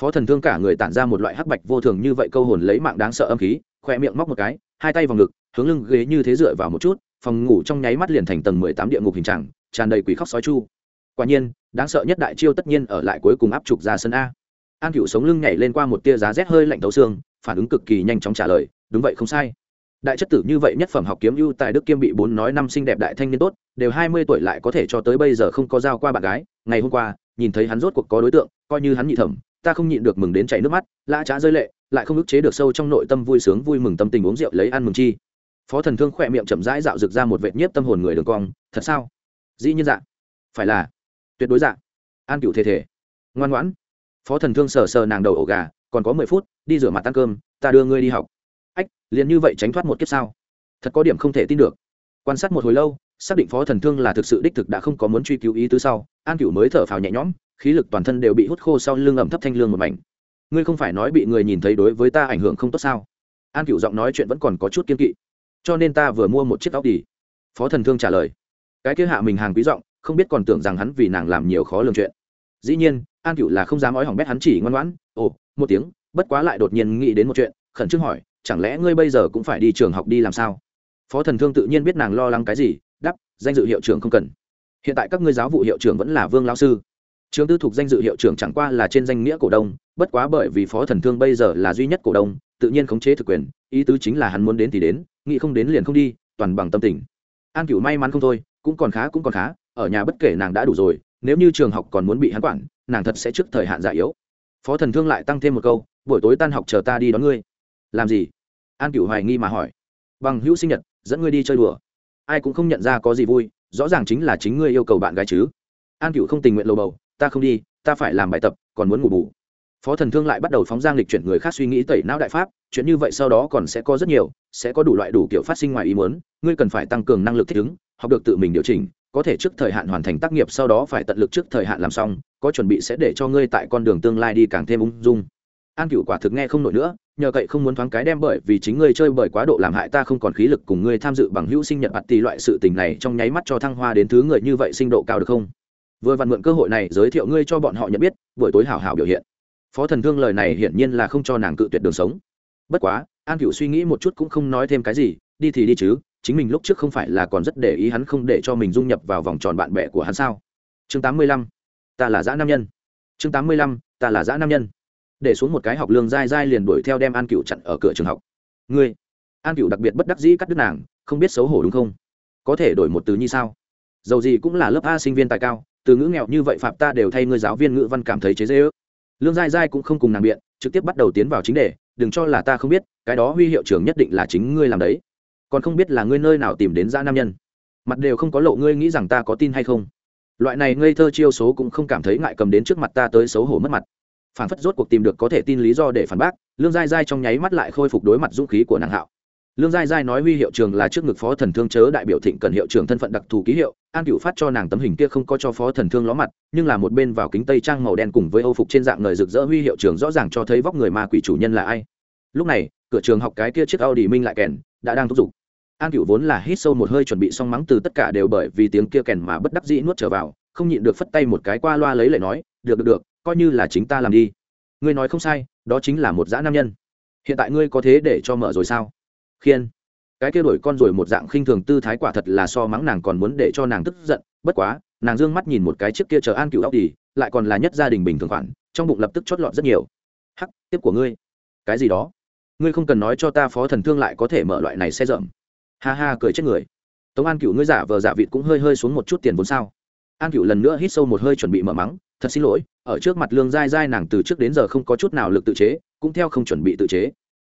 Phó thần thương cả người tản ra một loại hắc bạch vô thường như vậy câu hồn lấy mạng đáng sợ âm khí, khoe miệng móc một cái, hai tay vào ngực, hướng lưng ghế như thế dựa vào một chút, phòng ngủ trong nháy mắt liền thành tầng mười tám địa ngục hình trạng, tràn đầy quỷ khóc sói chu. Quả nhiên đáng sợ nhất đại chiêu tất nhiên ở lại cuối cùng áp trục ra sân a. An cựu sống lưng nhảy lên qua một tia giá rét hơi lạnh thấu xương, phản ứng cực kỳ nhanh chóng trả lời, đúng vậy, không sai. Đại chất tử như vậy nhất phẩm học kiếm ưu tại đức kiêm bị bốn nói năm xinh đẹp đại thanh niên tốt, đều hai mươi tuổi lại có thể cho tới bây giờ không có giao qua bạn gái. Ngày hôm qua, nhìn thấy hắn rốt cuộc có đối tượng, coi như hắn nhị thẩm, ta không nhịn được mừng đến chảy nước mắt, lã trá rơi lệ, lại không ức chế được sâu trong nội tâm vui sướng vui mừng tâm tình uống rượu lấy ăn mừng chi. Phó thần thương khỏe miệng chậm rãi dạo rực ra một vệt nhiếp tâm hồn người đường cong, thật sao? Dĩ nhiên dạ. Phải là tuyệt đối dạ. An cựu thể thể ngoan ngoãn. Phó thần thương sờ sờ nàng đầu ổ gà, còn có mười phút, đi rửa mặt ăn cơm, ta đưa ngươi đi học. Ách, liền như vậy tránh thoát một kiếp sao? Thật có điểm không thể tin được. Quan sát một hồi lâu, xác định phó thần thương là thực sự đích thực đã không có muốn truy cứu ý tứ sau, an cựu mới thở phào nhẹ nhõm, khí lực toàn thân đều bị hút khô sau lưng ẩm thấp thanh lương một mảnh. Ngươi không phải nói bị người nhìn thấy đối với ta ảnh hưởng không tốt sao? An cựu giọng nói chuyện vẫn còn có chút kiên kỵ. Cho nên ta vừa mua một chiếc tóc đi phó thần thương trả lời. Cái kia hạ mình hàng quý giọng không biết còn tưởng rằng hắn vì nàng làm nhiều khó lường chuyện. Dĩ nhiên, an cựu là không dám nói hỏng bét hắn chỉ ngoan ngoãn. Ồ, một tiếng, bất quá lại đột nhiên nghĩ đến một chuyện, khẩn trương hỏi, chẳng lẽ ngươi bây giờ cũng phải đi trường học đi làm sao? Phó thần thương tự nhiên biết nàng lo lắng cái gì đắp danh dự hiệu trưởng không cần. Hiện tại các ngươi giáo vụ hiệu trưởng vẫn là vương lao sư. Trường tư thuộc danh dự hiệu trưởng chẳng qua là trên danh nghĩa cổ đông, bất quá bởi vì phó thần thương bây giờ là duy nhất cổ đông, tự nhiên khống chế thực quyền, ý tứ chính là hắn muốn đến thì đến, nghĩ không đến liền không đi, toàn bằng tâm tình. An cửu may mắn không thôi cũng còn khá, cũng còn khá, ở nhà bất kể nàng đã đủ rồi, nếu như trường học còn muốn bị hắn quản, nàng thật sẽ trước thời hạn già yếu. Phó thần thương lại tăng thêm một câu, buổi tối tan học chờ ta đi đón ngươi. Làm gì? An cửu hoài nghi mà hỏi. Bằng hữu sinh nhật, dẫn ngươi đi chơi đùa. Ai cũng không nhận ra có gì vui, rõ ràng chính là chính ngươi yêu cầu bạn gái chứ. An cửu không tình nguyện lầu bầu, ta không đi, ta phải làm bài tập, còn muốn ngủ bù. Phó thần thương lại bắt đầu phóng giang lịch chuyển người khác suy nghĩ tẩy não đại pháp, chuyện như vậy sau đó còn sẽ có rất nhiều, sẽ có đủ loại đủ kiểu phát sinh ngoài ý muốn, ngươi cần phải tăng cường năng lực thích ứng học được tự mình điều chỉnh, có thể trước thời hạn hoàn thành tác nghiệp sau đó phải tận lực trước thời hạn làm xong, có chuẩn bị sẽ để cho ngươi tại con đường tương lai đi càng thêm ung dung. An cựu quả thực nghe không nổi nữa, nhờ cậy không muốn thoáng cái đem bởi vì chính ngươi chơi bởi quá độ làm hại ta không còn khí lực cùng ngươi tham dự bằng hữu sinh nhật bạt tỷ loại sự tình này trong nháy mắt cho thăng hoa đến thứ người như vậy sinh độ cao được không? Vừa vặn mượn cơ hội này giới thiệu ngươi cho bọn họ nhận biết, buổi tối hảo hảo biểu hiện. Phó thần thương lời này hiển nhiên là không cho nàng cự tuyệt đường sống. Bất quá, an cựu suy nghĩ một chút cũng không nói thêm cái gì, đi thì đi chứ chính mình lúc trước không phải là còn rất để ý hắn không để cho mình dung nhập vào vòng tròn bạn bè của hắn sao? Chương tám mươi lăm, ta là dã nam nhân. Chương tám mươi lăm, ta là dã nam nhân. Để xuống một cái học lương dai dai liền đuổi theo đem an cựu chặn ở cửa trường học. Ngươi, an cựu đặc biệt bất đắc dĩ cắt đứt nàng, không biết xấu hổ đúng không? Có thể đổi một từ như sao? Dầu gì cũng là lớp a sinh viên tài cao, từ ngữ nghèo như vậy phạm ta đều thay ngươi giáo viên ngữ văn cảm thấy chế dễ ước lương dai dai cũng không cùng nàng biện, trực tiếp bắt đầu tiến vào chính đề, đừng cho là ta không biết, cái đó huy hiệu trưởng nhất định là chính ngươi làm đấy còn không biết là ngươi nơi nào tìm đến dã nam nhân. Mặt đều không có lộ, ngươi nghĩ rằng ta có tin hay không? Loại này ngây thơ chiêu số cũng không cảm thấy ngại cầm đến trước mặt ta tới xấu hổ mất mặt. Phản phất rốt cuộc tìm được có thể tin lý do để phản bác, lương dai dai trong nháy mắt lại khôi phục đối mặt dũng khí của nàng hạo. Lương giai giai nói huy hiệu trường là trước ngực phó thần thương chớ đại biểu thịnh cần hiệu trường thân phận đặc thù ký hiệu, an cựu phát cho nàng tấm hình kia không có cho phó thần thương ló mặt, nhưng là một bên vào kính tây trang màu đen cùng với âu phục trên dạng người rực rỡ huy hiệu trường rõ ràng cho thấy vóc người ma quỷ chủ nhân là ai lúc này, cửa trường học cái kia chiếc audi minh lại kèn đã đang thúc giục. An cựu vốn là hít sâu một hơi chuẩn bị xong mắng từ tất cả đều bởi vì tiếng kia kèn mà bất đắc dĩ nuốt trở vào, không nhịn được phất tay một cái qua loa lấy lại nói, được được được, coi như là chính ta làm đi. Ngươi nói không sai, đó chính là một dã nam nhân. Hiện tại ngươi có thế để cho mở rồi sao? Khiên. Cái kia đổi con rồi một dạng khinh thường tư thái quả thật là so mắng nàng còn muốn để cho nàng tức giận, bất quá, nàng dương mắt nhìn một cái trước kia chờ an cựu óc đi lại còn là nhất gia đình bình thường khoản, trong bụng lập tức chót lọt rất nhiều. Hắc, tiếp của ngươi. Cái gì đó? Ngươi không cần nói cho ta phó thần thương lại có thể mở loại này xe rậm ha ha, cười chết người. Tống an cựu ngươi giả vờ giả vịt cũng hơi hơi xuống một chút tiền vốn sao? An cựu lần nữa hít sâu một hơi chuẩn bị mở mắng, thật xin lỗi, ở trước mặt lương dai dai nàng từ trước đến giờ không có chút nào lực tự chế, cũng theo không chuẩn bị tự chế.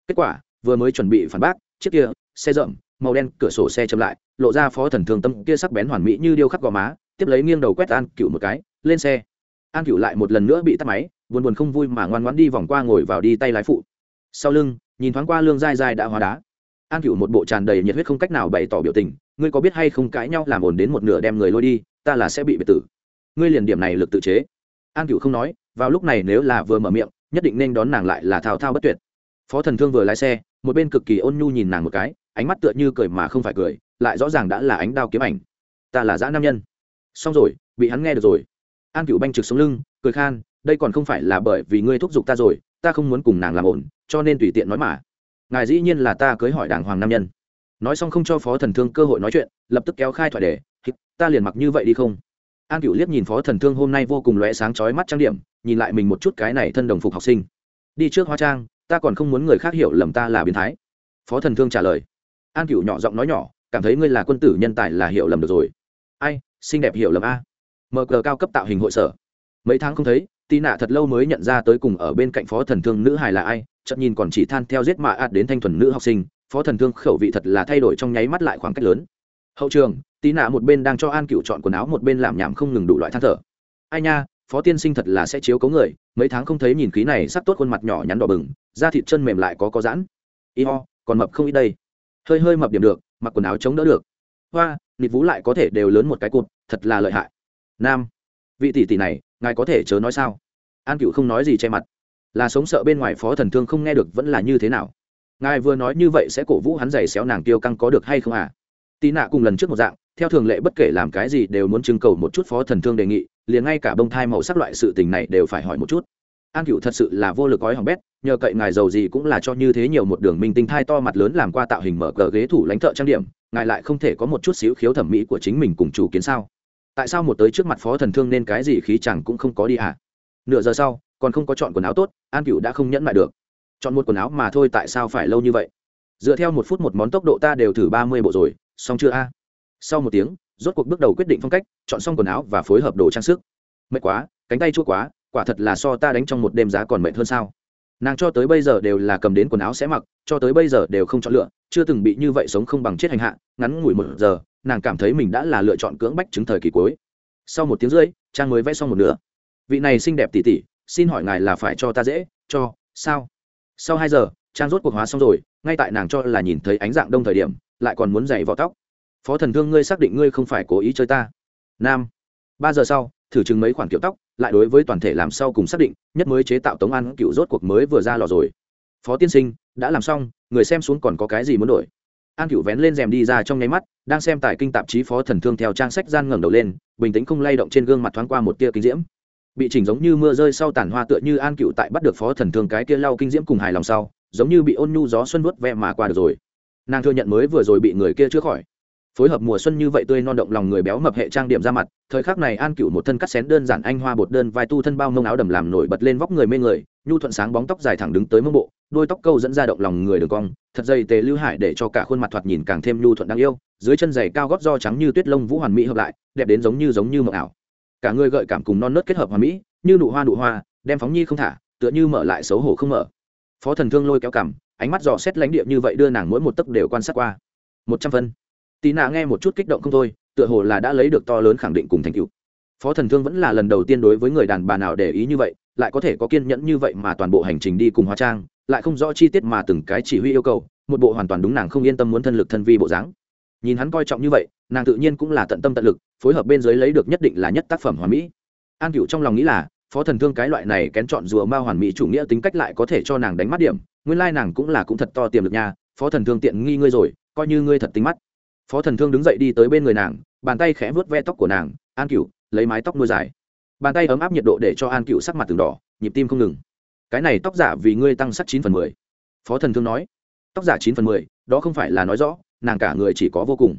Kết quả, vừa mới chuẩn bị phản bác, chiếc kia, xe rậm màu đen, cửa sổ xe chậm lại, lộ ra phó thần thương tâm kia sắc bén hoàn mỹ như điêu khắc gò má, tiếp lấy nghiêng đầu quét an cựu một cái, lên xe. An cựu lại một lần nữa bị tắt máy, buồn buồn không vui mà ngoan ngoãn đi vòng qua ngồi vào đi tay lái phụ. Sau lưng nhìn thoáng qua lương dai dai đã hóa đá. An cựu một bộ tràn đầy nhiệt huyết không cách nào bày tỏ biểu tình, ngươi có biết hay không cãi nhau làm ồn đến một nửa đem người lôi đi, ta là sẽ bị biệt tử. Ngươi liền điểm này lực tự chế. An cựu không nói, vào lúc này nếu là vừa mở miệng, nhất định nên đón nàng lại là thao thao bất tuyệt. Phó thần thương vừa lái xe, một bên cực kỳ ôn nhu nhìn nàng một cái, ánh mắt tựa như cười mà không phải cười, lại rõ ràng đã là ánh đao kiếm ảnh. Ta là dã nam nhân. Xong rồi, bị hắn nghe được rồi. An cựu banh trực sống lưng, cười khan, đây còn không phải là bởi vì ngươi thúc giục ta rồi ta không muốn cùng nàng làm ổn, cho nên tùy tiện nói mà. Ngài dĩ nhiên là ta cưới hỏi đàng hoàng nam nhân. Nói xong không cho phó thần thương cơ hội nói chuyện, lập tức kéo khai thoại đề ta liền mặc như vậy đi không? An cựu liếc nhìn phó thần thương hôm nay vô cùng lóe sáng chói mắt trang điểm, nhìn lại mình một chút cái này thân đồng phục học sinh. Đi trước hoa trang, ta còn không muốn người khác hiểu lầm ta là biến thái. Phó thần thương trả lời. An cựu nhỏ giọng nói nhỏ, cảm thấy ngươi là quân tử nhân tài là hiểu lầm được rồi. Ai, xinh đẹp hiểu lầm a. Mờ cờ cao cấp tạo hình hội sở. Mấy tháng không thấy tì nạ thật lâu mới nhận ra tới cùng ở bên cạnh phó thần thương nữ hài là ai chậm nhìn còn chỉ than theo giết mạ ạt đến thanh thuần nữ học sinh, phó thần thương khẩu vị thật là thay đổi trong nháy mắt lại khoảng cách lớn. Hậu trường, tì nạ một bên đang cho an cựu chọn quần áo một bên làm nhảm không ngừng đủ loại than thở. Ai nha, phó tiên sinh thật là sẽ chiếu cấu người, mấy tháng không thấy nhìn khí này sắp tốt khuôn mặt nhỏ nhắn đỏ bừng, da thịt chân mềm lại có có giãn. Y ho, còn mập không ít đây. Hơi hơi mập điểm được, mặc quần áo chống đỡ được. Hoa, nịt vú lại có thể đều lớn một cái cụt, thật là lợi hại. Nam, vị tỷ tỷ này ngài có thể chớ nói sao? An cựu không nói gì che mặt. Là sống sợ bên ngoài phó thần thương không nghe được vẫn là như thế nào? Ngài vừa nói như vậy sẽ cổ vũ hắn giày xéo nàng tiêu căng có được hay không à? Tì nạ cùng lần trước một dạng, theo thường lệ bất kể làm cái gì đều muốn trưng cầu một chút phó thần thương đề nghị, liền ngay cả bông thai màu sắc loại sự tình này đều phải hỏi một chút. An cựu thật sự là vô lực gói hỏng bét, nhờ cậy ngài giàu gì cũng là cho như thế nhiều một đường minh tinh thai to mặt lớn làm qua tạo hình mở cờ ghế thủ lãnh thợ trang điểm, ngài lại không thể có một chút xíu khiếu thẩm mỹ của chính mình cùng chủ kiến sao? Tại sao một tới trước mặt phó thần thương nên cái gì khí chẳng cũng không có đi à? nửa giờ sau, còn không có chọn quần áo tốt, an cựu đã không nhẫn lại được. Chọn một quần áo mà thôi tại sao phải lâu như vậy? Dựa theo một phút một món tốc độ ta đều thử ba mươi bộ rồi, xong chưa a? Sau một tiếng, rốt cuộc bước đầu quyết định phong cách, chọn xong quần áo và phối hợp đồ trang sức. Mệt quá, cánh tay chua quá, quả thật là so ta đánh trong một đêm giá còn mệt hơn sao? Nàng cho tới bây giờ đều là cầm đến quần áo sẽ mặc, cho tới bây giờ đều không chọn lựa, chưa từng bị như vậy sống không bằng chết hành hạ, ngắn ngủi một giờ nàng cảm thấy mình đã là lựa chọn cưỡng bách chứng thời kỳ cuối. Sau một tiếng rưỡi, trang mới vẽ xong một nửa. Vị này xinh đẹp tỉ tỉ xin hỏi ngài là phải cho ta dễ, cho, sao? Sau hai giờ, trang rốt cuộc hóa xong rồi, ngay tại nàng cho là nhìn thấy ánh dạng đông thời điểm, lại còn muốn giày vỏ tóc. Phó thần thương ngươi xác định ngươi không phải cố ý chơi ta. Nam. Ba giờ sau, thử chứng mấy khoản kiểu tóc, lại đối với toàn thể làm sau cùng xác định, nhất mới chế tạo tống an cựu rốt cuộc mới vừa ra lò rồi. Phó tiên sinh, đã làm xong, người xem xuống còn có cái gì muốn đổi? An cựu vén lên rèm đi ra trong nháy mắt, đang xem tại kinh tạp chí phó thần thương theo trang sách gian ngẩng đầu lên, bình tĩnh không lay động trên gương mặt thoáng qua một tia kinh diễm. Bị chỉnh giống như mưa rơi sau tàn hoa tựa như an cựu tại bắt được phó thần thương cái kia lau kinh diễm cùng hài lòng sau, giống như bị ôn nhu gió xuân vuốt ve mà qua được rồi. Nàng thừa nhận mới vừa rồi bị người kia chữa khỏi phối hợp mùa xuân như vậy tươi non động lòng người béo mập hệ trang điểm ra mặt, thời khắc này an cựu một thân cắt xén đơn giản anh hoa bột đơn vai tu thân bao mông áo đầm làm nổi bật lên vóc người mê người, nhu thuận sáng bóng tóc dài thẳng đứng tới mông bộ, đôi tóc câu dẫn ra động lòng người đường cong, thật dày tề lưu hải để cho cả khuôn mặt thoạt nhìn càng thêm nhu thuận đáng yêu, dưới chân giày cao gót do trắng như tuyết lông vũ hoàn mỹ hợp lại, đẹp đến giống như giống như mộng ảo. Cả người gợi cảm cùng non nớt kết hợp hoàn mỹ, như nụ hoa nụ hoa, đem phóng nhi không thả, tựa như mở lại xấu hổ không mở. Phó thần thương lôi kéo cảm, ánh mắt dò xét lãnh địa như vậy đưa nàng mỗi một tấc đều quan sát qua. Một trăm phân tì nạ nghe một chút kích động không thôi, tựa hồ là đã lấy được to lớn khẳng định cùng thành tựu. Phó thần thương vẫn là lần đầu tiên đối với người đàn bà nào để ý như vậy, lại có thể có kiên nhẫn như vậy mà toàn bộ hành trình đi cùng hóa trang, lại không rõ chi tiết mà từng cái chỉ huy yêu cầu, một bộ hoàn toàn đúng nàng không yên tâm muốn thân lực thân vi bộ dáng. Nhìn hắn coi trọng như vậy, nàng tự nhiên cũng là tận tâm tận lực, phối hợp bên dưới lấy được nhất định là nhất tác phẩm hoàn mỹ. An cựu trong lòng nghĩ là, phó thần thương cái loại này kén chọn rùa ma hoàn mỹ chủ nghĩa tính cách lại có thể cho nàng đánh mắt điểm, nguyên lai nàng cũng là cũng thật to tiềm lực nha, phó thần thương tiện nghi ngươi rồi, coi như ngươi thật tính mắt phó thần thương đứng dậy đi tới bên người nàng bàn tay khẽ vớt ve tóc của nàng an cựu lấy mái tóc nuôi dài. Bàn tay ấm áp nhiệt độ để cho an cựu sắc mặt từng đỏ nhịp tim không ngừng. Cái này tóc giả vì ngươi tăng sắc chín phần mười. Phó thần thương nói. Tóc giả chín phần mười đó không phải là nói rõ nàng cả người chỉ có vô cùng.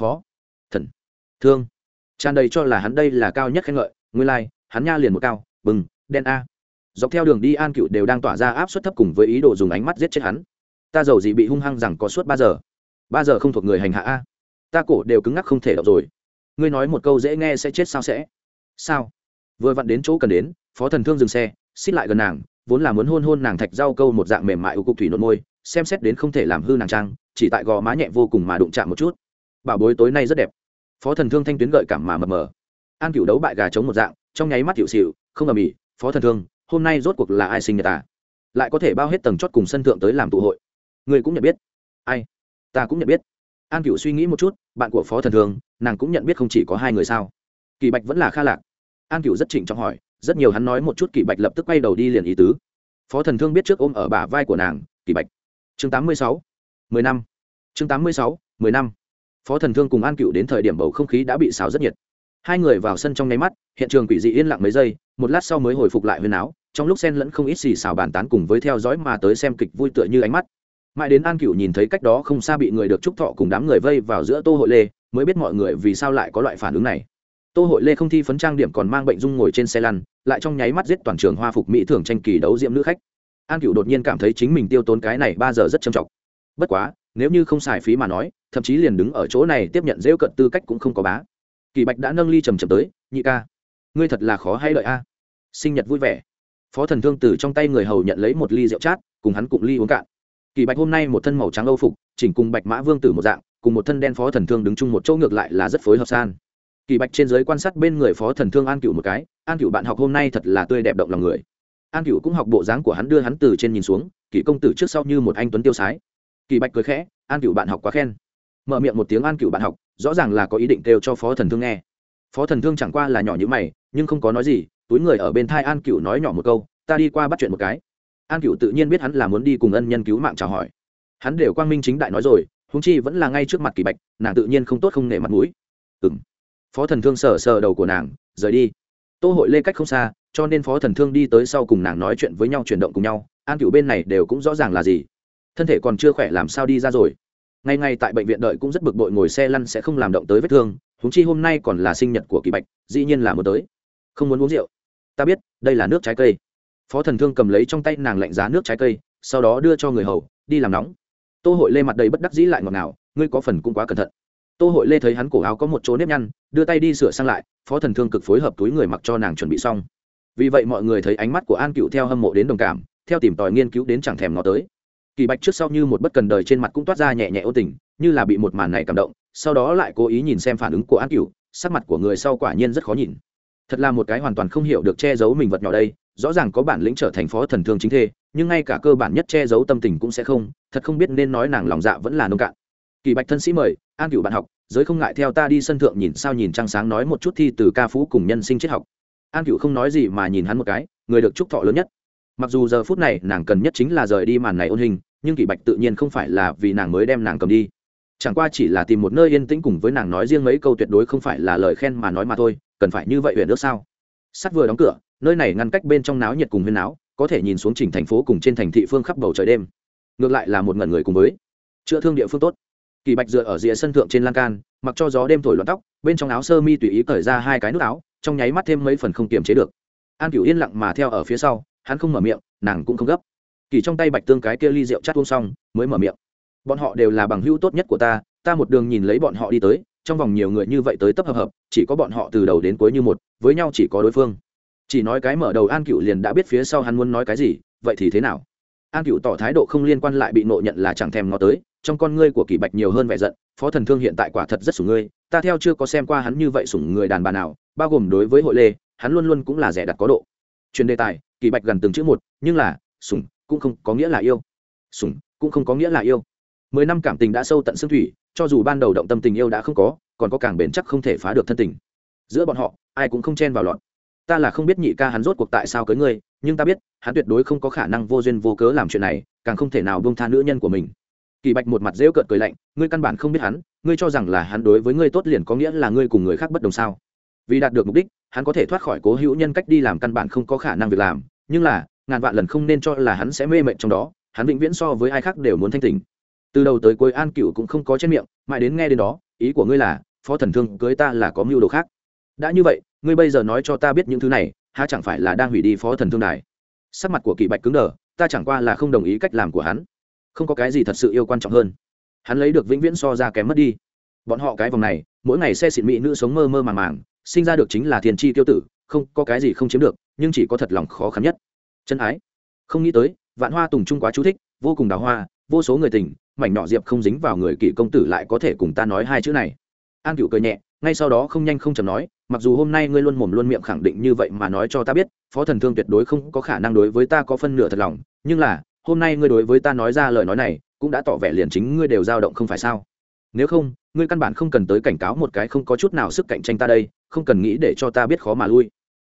Phó thần thương tràn đầy cho là hắn đây là cao nhất khen ngợi ngươi lai、like, hắn nha liền một cao bừng đen a. Dọc theo đường đi an cựu đều đang tỏa ra áp suất thấp cùng với ý đồ dùng ánh mắt giết chết hắn. Ta giàu gì bị hung hăng rằng có suốt ba giờ? Ba giờ không thuộc người hành hạ a. Ta cổ đều cứng ngắc không thể đọc rồi. Ngươi nói một câu dễ nghe sẽ chết sao sẽ? Sao? Vừa vặn đến chỗ cần đến, phó thần thương dừng xe xích lại gần nàng, vốn là muốn hôn hôn nàng thạch rau câu một dạng mềm mại của cục thủy nộn môi, xem xét đến không thể làm hư nàng trang, chỉ tại gò má nhẹ vô cùng mà đụng chạm một chút. Bảo bối tối nay rất đẹp. Phó thần thương thanh tuyến gợi cảm mà mờ mờ. An cựu đấu bại gà chống một dạng, trong nháy mắt hiệu xịu không ầm ĩ, phó thần thương, hôm nay rốt cuộc là ai sinh nhật à? Lại có thể bao hết tầng chót cùng sân thượng tới làm tụ hội. Người cũng nhận biết. Ai? Ta cũng nhận biết. An cựu suy nghĩ một chút, bạn của phó thần thương nàng cũng nhận biết không chỉ có hai người sao? Kỳ bạch vẫn là kha lạc. An cựu rất trịnh trọng hỏi, rất nhiều hắn nói một chút kỳ bạch lập tức quay đầu đi liền ý tứ. Phó thần thương biết trước ôm ở bả vai của nàng, kỳ bạch. Chương tám mươi sáu, mười năm. Chương tám mươi sáu, mười năm. Phó thần thương cùng an cựu đến thời điểm bầu không khí đã bị xào rất nhiệt. Hai người vào sân trong nháy mắt, hiện trường quỷ dị yên lặng mấy giây, một lát sau mới hồi phục lại huyên áo, trong lúc sen lẫn không ít xì xào bàn tán cùng với theo dõi mà tới xem kịch vui tựa như ánh mắt mãi đến an cựu nhìn thấy cách đó không xa bị người được trúc thọ cùng đám người vây vào giữa tô hội lê, mới biết mọi người vì sao lại có loại phản ứng này. Tô hội lê không thi phấn trang điểm còn mang bệnh dung ngồi trên xe lăn, lại trong nháy mắt giết toàn trường hoa phục mỹ thường tranh kỳ đấu diễm nữ khách. An cựu đột nhiên cảm thấy chính mình tiêu tốn cái này ba giờ rất trầm trọng. Bất quá, nếu như không xài phí mà nói, thậm chí liền đứng ở chỗ này tiếp nhận rêu cận tư cách cũng không có bá. Kỳ bạch đã nâng ly trầm trầm tới, nhị ca, ngươi thật là khó hay lợi a? Sinh nhật vui vẻ. Phó thần thương từ trong tay người hầu nhận lấy một ly rượu chát, cùng hắn cùng ly uống cạn kỳ bạch hôm nay một thân màu trắng âu phục, chỉnh cùng bạch mã vương tử một dạng, cùng một thân đen phó thần thương đứng chung một chỗ ngược lại là rất phối hợp san. Kỳ bạch trên giới quan sát bên người phó thần thương an cựu một cái, an cựu bạn học hôm nay thật là tươi đẹp động lòng người. An cựu cũng học bộ dáng của hắn đưa hắn từ trên nhìn xuống, kỳ công tử trước sau như một anh tuấn tiêu sái. Kỳ bạch cười khẽ, an cựu bạn học quá khen. Mở miệng một tiếng an cựu bạn học, rõ ràng là có ý định kêu cho phó thần thương nghe. Phó thần thương chẳng qua là nhỏ như mày, nhưng không có nói gì, túi người ở bên thai an cựu nói nhỏ một câu, ta đi qua bắt chuyện một cái an cựu tự nhiên biết hắn là muốn đi cùng ân nhân cứu mạng chào hỏi. Hắn đều quang minh chính đại nói rồi húng chi vẫn là ngay trước mặt kỳ bạch, nàng tự nhiên không tốt không nể mặt mũi. Ừ m phó thần thương sờ sờ đầu của nàng, rời đi. Tô hội lê cách không xa, cho nên phó thần thương đi tới sau cùng nàng nói chuyện với nhau, chuyển động cùng nhau, an cựu bên này đều cũng rõ ràng là gì. Thân thể còn chưa khỏe làm sao đi ra rồi. Ngay ngay tại bệnh viện đợi cũng rất bực bội ngồi xe lăn sẽ không làm động tới vết thương húng chi hôm nay còn là sinh nhật của kỳ bạch, dĩ nhiên là muốn tới. Không muốn uống rượu. Ta biết, đây là nước trái cây phó thần thương cầm lấy trong tay nàng lạnh giá nước trái cây, sau đó đưa cho người hầu, đi làm nóng. Tô hội lê mặt đầy bất đắc dĩ lại ngọt ngào, ngươi có phần cũng quá cẩn thận. Tô hội lê thấy hắn cổ áo có một chỗ nếp nhăn, đưa tay đi sửa sang lại, phó thần thương cực phối hợp túi người mặc cho nàng chuẩn bị xong. Vì vậy mọi người thấy ánh mắt của an cựu theo hâm mộ đến đồng cảm, theo tìm tòi nghiên cứu đến chẳng thèm nó tới. Kỳ bạch trước sau như một bất cần đời trên mặt cũng toát ra nhẹ nhẹ ô tình, như là bị một màn này cảm động, sau đó lại cố ý nhìn xem phản ứng của an cựu, sắc mặt của người sau quả nhiên rất khó nhìn. Thật là một cái hoàn toàn không hiểu được che giấu mình vật nhỏ đây rõ ràng có bản lĩnh trở thành phó thần thương chính thê, nhưng ngay cả cơ bản nhất che giấu tâm tình cũng sẽ không, thật không biết nên nói nàng lòng dạ vẫn là nông cạn. Kỳ bạch thân sĩ mời, an cựu bạn học, giới không ngại theo ta đi sân thượng nhìn sao nhìn trăng sáng nói một chút thi từ ca phú cùng nhân sinh triết học. An cựu không nói gì mà nhìn hắn một cái, người được chúc thọ lớn nhất. Mặc dù giờ phút này nàng cần nhất chính là rời đi màn này ôn hình, nhưng kỳ bạch tự nhiên không phải là vì nàng mới đem nàng cầm đi. Chẳng qua chỉ là tìm một nơi yên tĩnh cùng với nàng nói riêng mấy câu tuyệt đối không phải là lời khen mà nói mà thôi, cần phải như vậy huyện nước sao? Sắt vừa đóng cửa nơi này ngăn cách bên trong náo nhiệt cùng huyên náo, có thể nhìn xuống chỉnh thành phố cùng trên thành thị phương khắp bầu trời đêm. Ngược lại là một ngẩn người cùng với chữa thương địa phương tốt. Kỳ bạch dựa ở rìa sân thượng trên lan can, mặc cho gió đêm thổi loạn tóc, bên trong áo sơ mi tùy ý cởi ra hai cái nút áo, trong nháy mắt thêm mấy phần không kiềm chế được. An cửu yên lặng mà theo ở phía sau, hắn không mở miệng, nàng cũng không gấp. Kỳ trong tay bạch tương cái kia ly rượu chát uống xong, mới mở miệng. Bọn họ đều là bằng hữu tốt nhất của ta ta một đường nhìn lấy bọn họ đi tới, trong vòng nhiều người như vậy tới tấp hợp hợp, chỉ có bọn họ từ đầu đến cuối như một, với nhau chỉ có đối phương chỉ nói cái mở đầu an cựu liền đã biết phía sau hắn muốn nói cái gì, vậy thì thế nào? An cựu tỏ thái độ không liên quan lại bị nộ nhận là chẳng thèm ngó tới, trong con ngươi của kỳ bạch nhiều hơn vẻ giận, phó thần thương hiện tại quả thật rất sủng ngươi, ta theo chưa có xem qua hắn như vậy sủng người đàn bà nào, bao gồm đối với hội lê, hắn luôn luôn cũng là rẻ đặt có độ. Truyền đề tài kỳ bạch gần từng chữ một, nhưng là, sủng cũng không có nghĩa là yêu. Sủng cũng không có nghĩa là yêu. Mười năm cảm tình đã sâu tận xương thủy, cho dù ban đầu động tâm tình yêu đã không có, còn có càng bền chắc không thể phá được thân tình. Giữa bọn họ, ai cũng không chen vào lọt ta là không biết nhị ca hắn rốt cuộc tại sao cưới ngươi, nhưng ta biết, hắn tuyệt đối không có khả năng vô duyên vô cớ làm chuyện này, càng không thể nào bông tha nữ nhân của mình. Kỳ bạch một mặt rêu cợt cười lạnh, ngươi căn bản không biết hắn, ngươi cho rằng là hắn đối với ngươi tốt liền có nghĩa là ngươi cùng người khác bất đồng sao? Vì đạt được mục đích, hắn có thể thoát khỏi cố hữu nhân cách đi làm căn bản không có khả năng việc làm, nhưng là, ngàn vạn lần không nên cho là hắn sẽ mê mệt trong đó, hắn vĩnh viễn so với ai khác đều muốn thanh tình từ đầu tới cuối an cựu cũng không có trên miệng, mãi đến nghe đến đó, ý của ngươi là, phó thần thương cưới ta là có mưu đồ khác đã như vậy, ngươi bây giờ nói cho ta biết những thứ này, há chẳng phải là đang hủy đi phó thần thương đài? Sắc mặt của kỳ bạch cứng đờ, ta chẳng qua là không đồng ý cách làm của hắn. Không có cái gì thật sự yêu quan trọng hơn. Hắn lấy được vĩnh viễn so ra kém mất đi. Bọn họ cái vòng này, mỗi ngày xe xịn mỹ nữ sống mơ mơ màng màng, sinh ra được chính là thiền chi tiêu tử, không, có cái gì không chiếm được, nhưng chỉ có thật lòng khó khăn nhất. Chân ái. Không nghĩ tới, vạn hoa tùng trung quá chú thích, vô cùng đào hoa, vô số người tình, mảnh nhỏ diệp không dính vào người kỵ công tử lại có thể cùng ta nói hai chữ này. An cựu cười nhẹ, ngay sau đó không nhanh không chầm nói mặc dù hôm nay ngươi luôn mồm luôn miệng khẳng định như vậy mà nói cho ta biết, phó thần thương tuyệt đối không có khả năng đối với ta có phân nửa thật lòng, nhưng là, hôm nay ngươi đối với ta nói ra lời nói này, cũng đã tỏ vẻ liền chính ngươi đều dao động không phải sao? Nếu không, ngươi căn bản không cần tới cảnh cáo một cái không có chút nào sức cạnh tranh ta đây, không cần nghĩ để cho ta biết khó mà lui.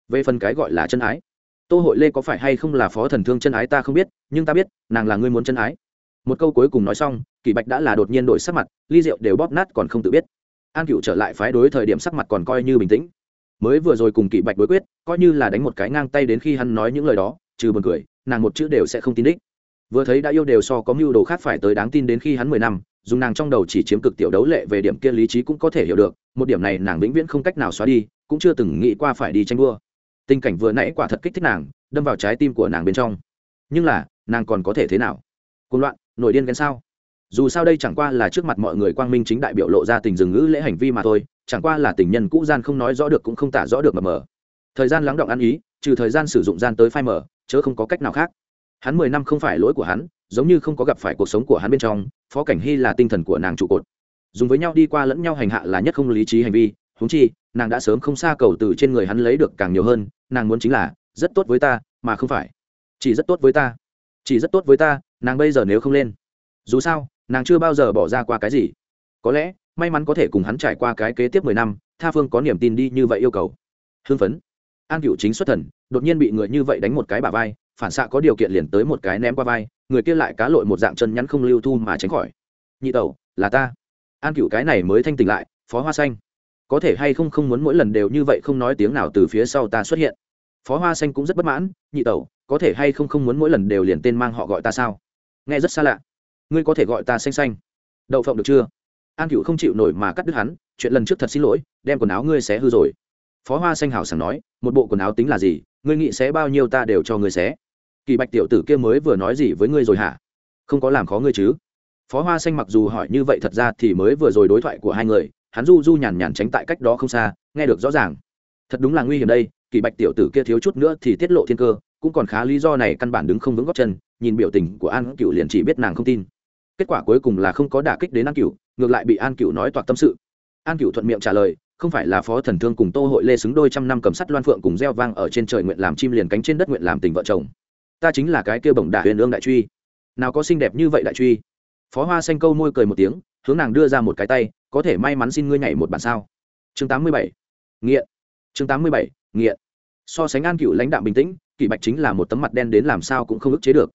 Về phần cái gọi là chân ái, tô hội lê có phải hay không là phó thần thương chân ái ta không biết, nhưng ta biết, nàng là ngươi muốn chân ái. Một câu cuối cùng nói xong, kỷ bạch đã là đột nhiên đổi sắc mặt, ly rượu đều bóp nát còn không tự biết an cựu trở lại phái đối thời điểm sắc mặt còn coi như bình tĩnh. Mới vừa rồi cùng kỷ bạch đối quyết, coi như là đánh một cái ngang tay đến khi hắn nói những lời đó, trừ buồn cười, nàng một chữ đều sẽ không tin đích. Vừa thấy đã yêu đều so có mưu đồ khác phải tới đáng tin đến khi hắn mười năm, dùng nàng trong đầu chỉ chiếm cực tiểu đấu lệ về điểm kia lý trí cũng có thể hiểu được, một điểm này nàng vĩnh viễn không cách nào xóa đi, cũng chưa từng nghĩ qua phải đi tranh đua. Tình cảnh vừa nãy quả thật kích thích nàng, đâm vào trái tim của nàng bên trong. Nhưng là, nàng còn có thể thế nào? Côn loạn, nổi điên ghen sao? Dù sao đây chẳng qua là trước mặt mọi người quang minh chính đại biểu lộ ra tình dừng ngữ lễ hành vi mà thôi, chẳng qua là tình nhân cũ gian không nói rõ được cũng không tả rõ được mờ mờ thời gian lắng động ăn ý, trừ thời gian sử dụng gian tới phai mở, chớ không có cách nào khác. Hắn mười năm không phải lỗi của hắn, giống như không có gặp phải cuộc sống của hắn bên trong, phó cảnh hy là tinh thần của nàng trụ cột. Dùng với nhau đi qua lẫn nhau hành hạ là nhất không lý trí hành vi húng chi, nàng đã sớm không xa cầu từ trên người hắn lấy được càng nhiều hơn, nàng muốn chính là, rất tốt với ta, mà không phải. Chỉ rất tốt với ta. Chỉ rất tốt với ta, nàng bây giờ nếu không lên. Dù sao nàng chưa bao giờ bỏ ra qua cái gì. Có lẽ, may mắn có thể cùng hắn trải qua cái kế tiếp mười năm, tha phương có niềm tin đi như vậy yêu cầu. Hưng phấn. An cựu chính xuất thần, đột nhiên bị người như vậy đánh một cái bà vai, phản xạ có điều kiện liền tới một cái ném qua vai, người kia lại cá lội một dạng chân nhắn không lưu thu mà tránh khỏi. Nhị tẩu, là ta. An cựu cái này mới thanh tỉnh lại, phó hoa xanh. Có thể hay không không muốn mỗi lần đều như vậy không nói tiếng nào từ phía sau ta xuất hiện. Phó hoa xanh cũng rất bất mãn, nhị tẩu, có thể hay không không muốn mỗi lần đều liền tên mang họ gọi ta sao? Nghe rất xa lạ ngươi có thể gọi ta xanh xanh. Đậu phộng được chưa? An cựu không chịu nổi mà cắt đứt hắn, chuyện lần trước thật xin lỗi, đem quần áo ngươi xé hư rồi. Phó hoa xanh hào sảng nói, một bộ quần áo tính là gì, ngươi nghĩ xé bao nhiêu ta đều cho ngươi xé. Kỳ bạch tiểu tử kia mới vừa nói gì với ngươi rồi hả? Không có làm khó ngươi chứ? Phó hoa xanh mặc dù hỏi như vậy thật ra thì mới vừa rồi đối thoại của hai người, hắn du du nhàn nhàn tránh tại cách đó không xa, nghe được rõ ràng. Thật đúng là nguy hiểm đây, kỳ bạch tiểu tử kia thiếu chút nữa thì tiết lộ thiên cơ, cũng còn khá lý do này căn bản đứng không vững góc chân, nhìn biểu tình của an cựu liền chỉ biết nàng không tin kết quả cuối cùng là không có đả kích đến an cựu ngược lại bị an cựu nói toạc tâm sự. An cựu thuận miệng trả lời, không phải là phó thần thương cùng tô hội lê xứng đôi trăm năm cầm sắt loan phượng cùng gieo vang ở trên trời nguyện làm chim liền cánh trên đất nguyện làm tình vợ chồng. Ta chính là cái kia bổng đả huyền ương đại truy. Nào có xinh đẹp như vậy đại truy? Phó hoa xanh câu môi cười một tiếng, hướng nàng đưa ra một cái tay, có thể may mắn xin ngươi nhảy một bản sao? Chương tám mươi bảy. Nghiện. Chương tám mươi bảy. Nghiện. So sánh an cựu lãnh đạo bình tĩnh, kỷ bạch chính là một tấm mặt đen đến làm sao cũng không ức chế được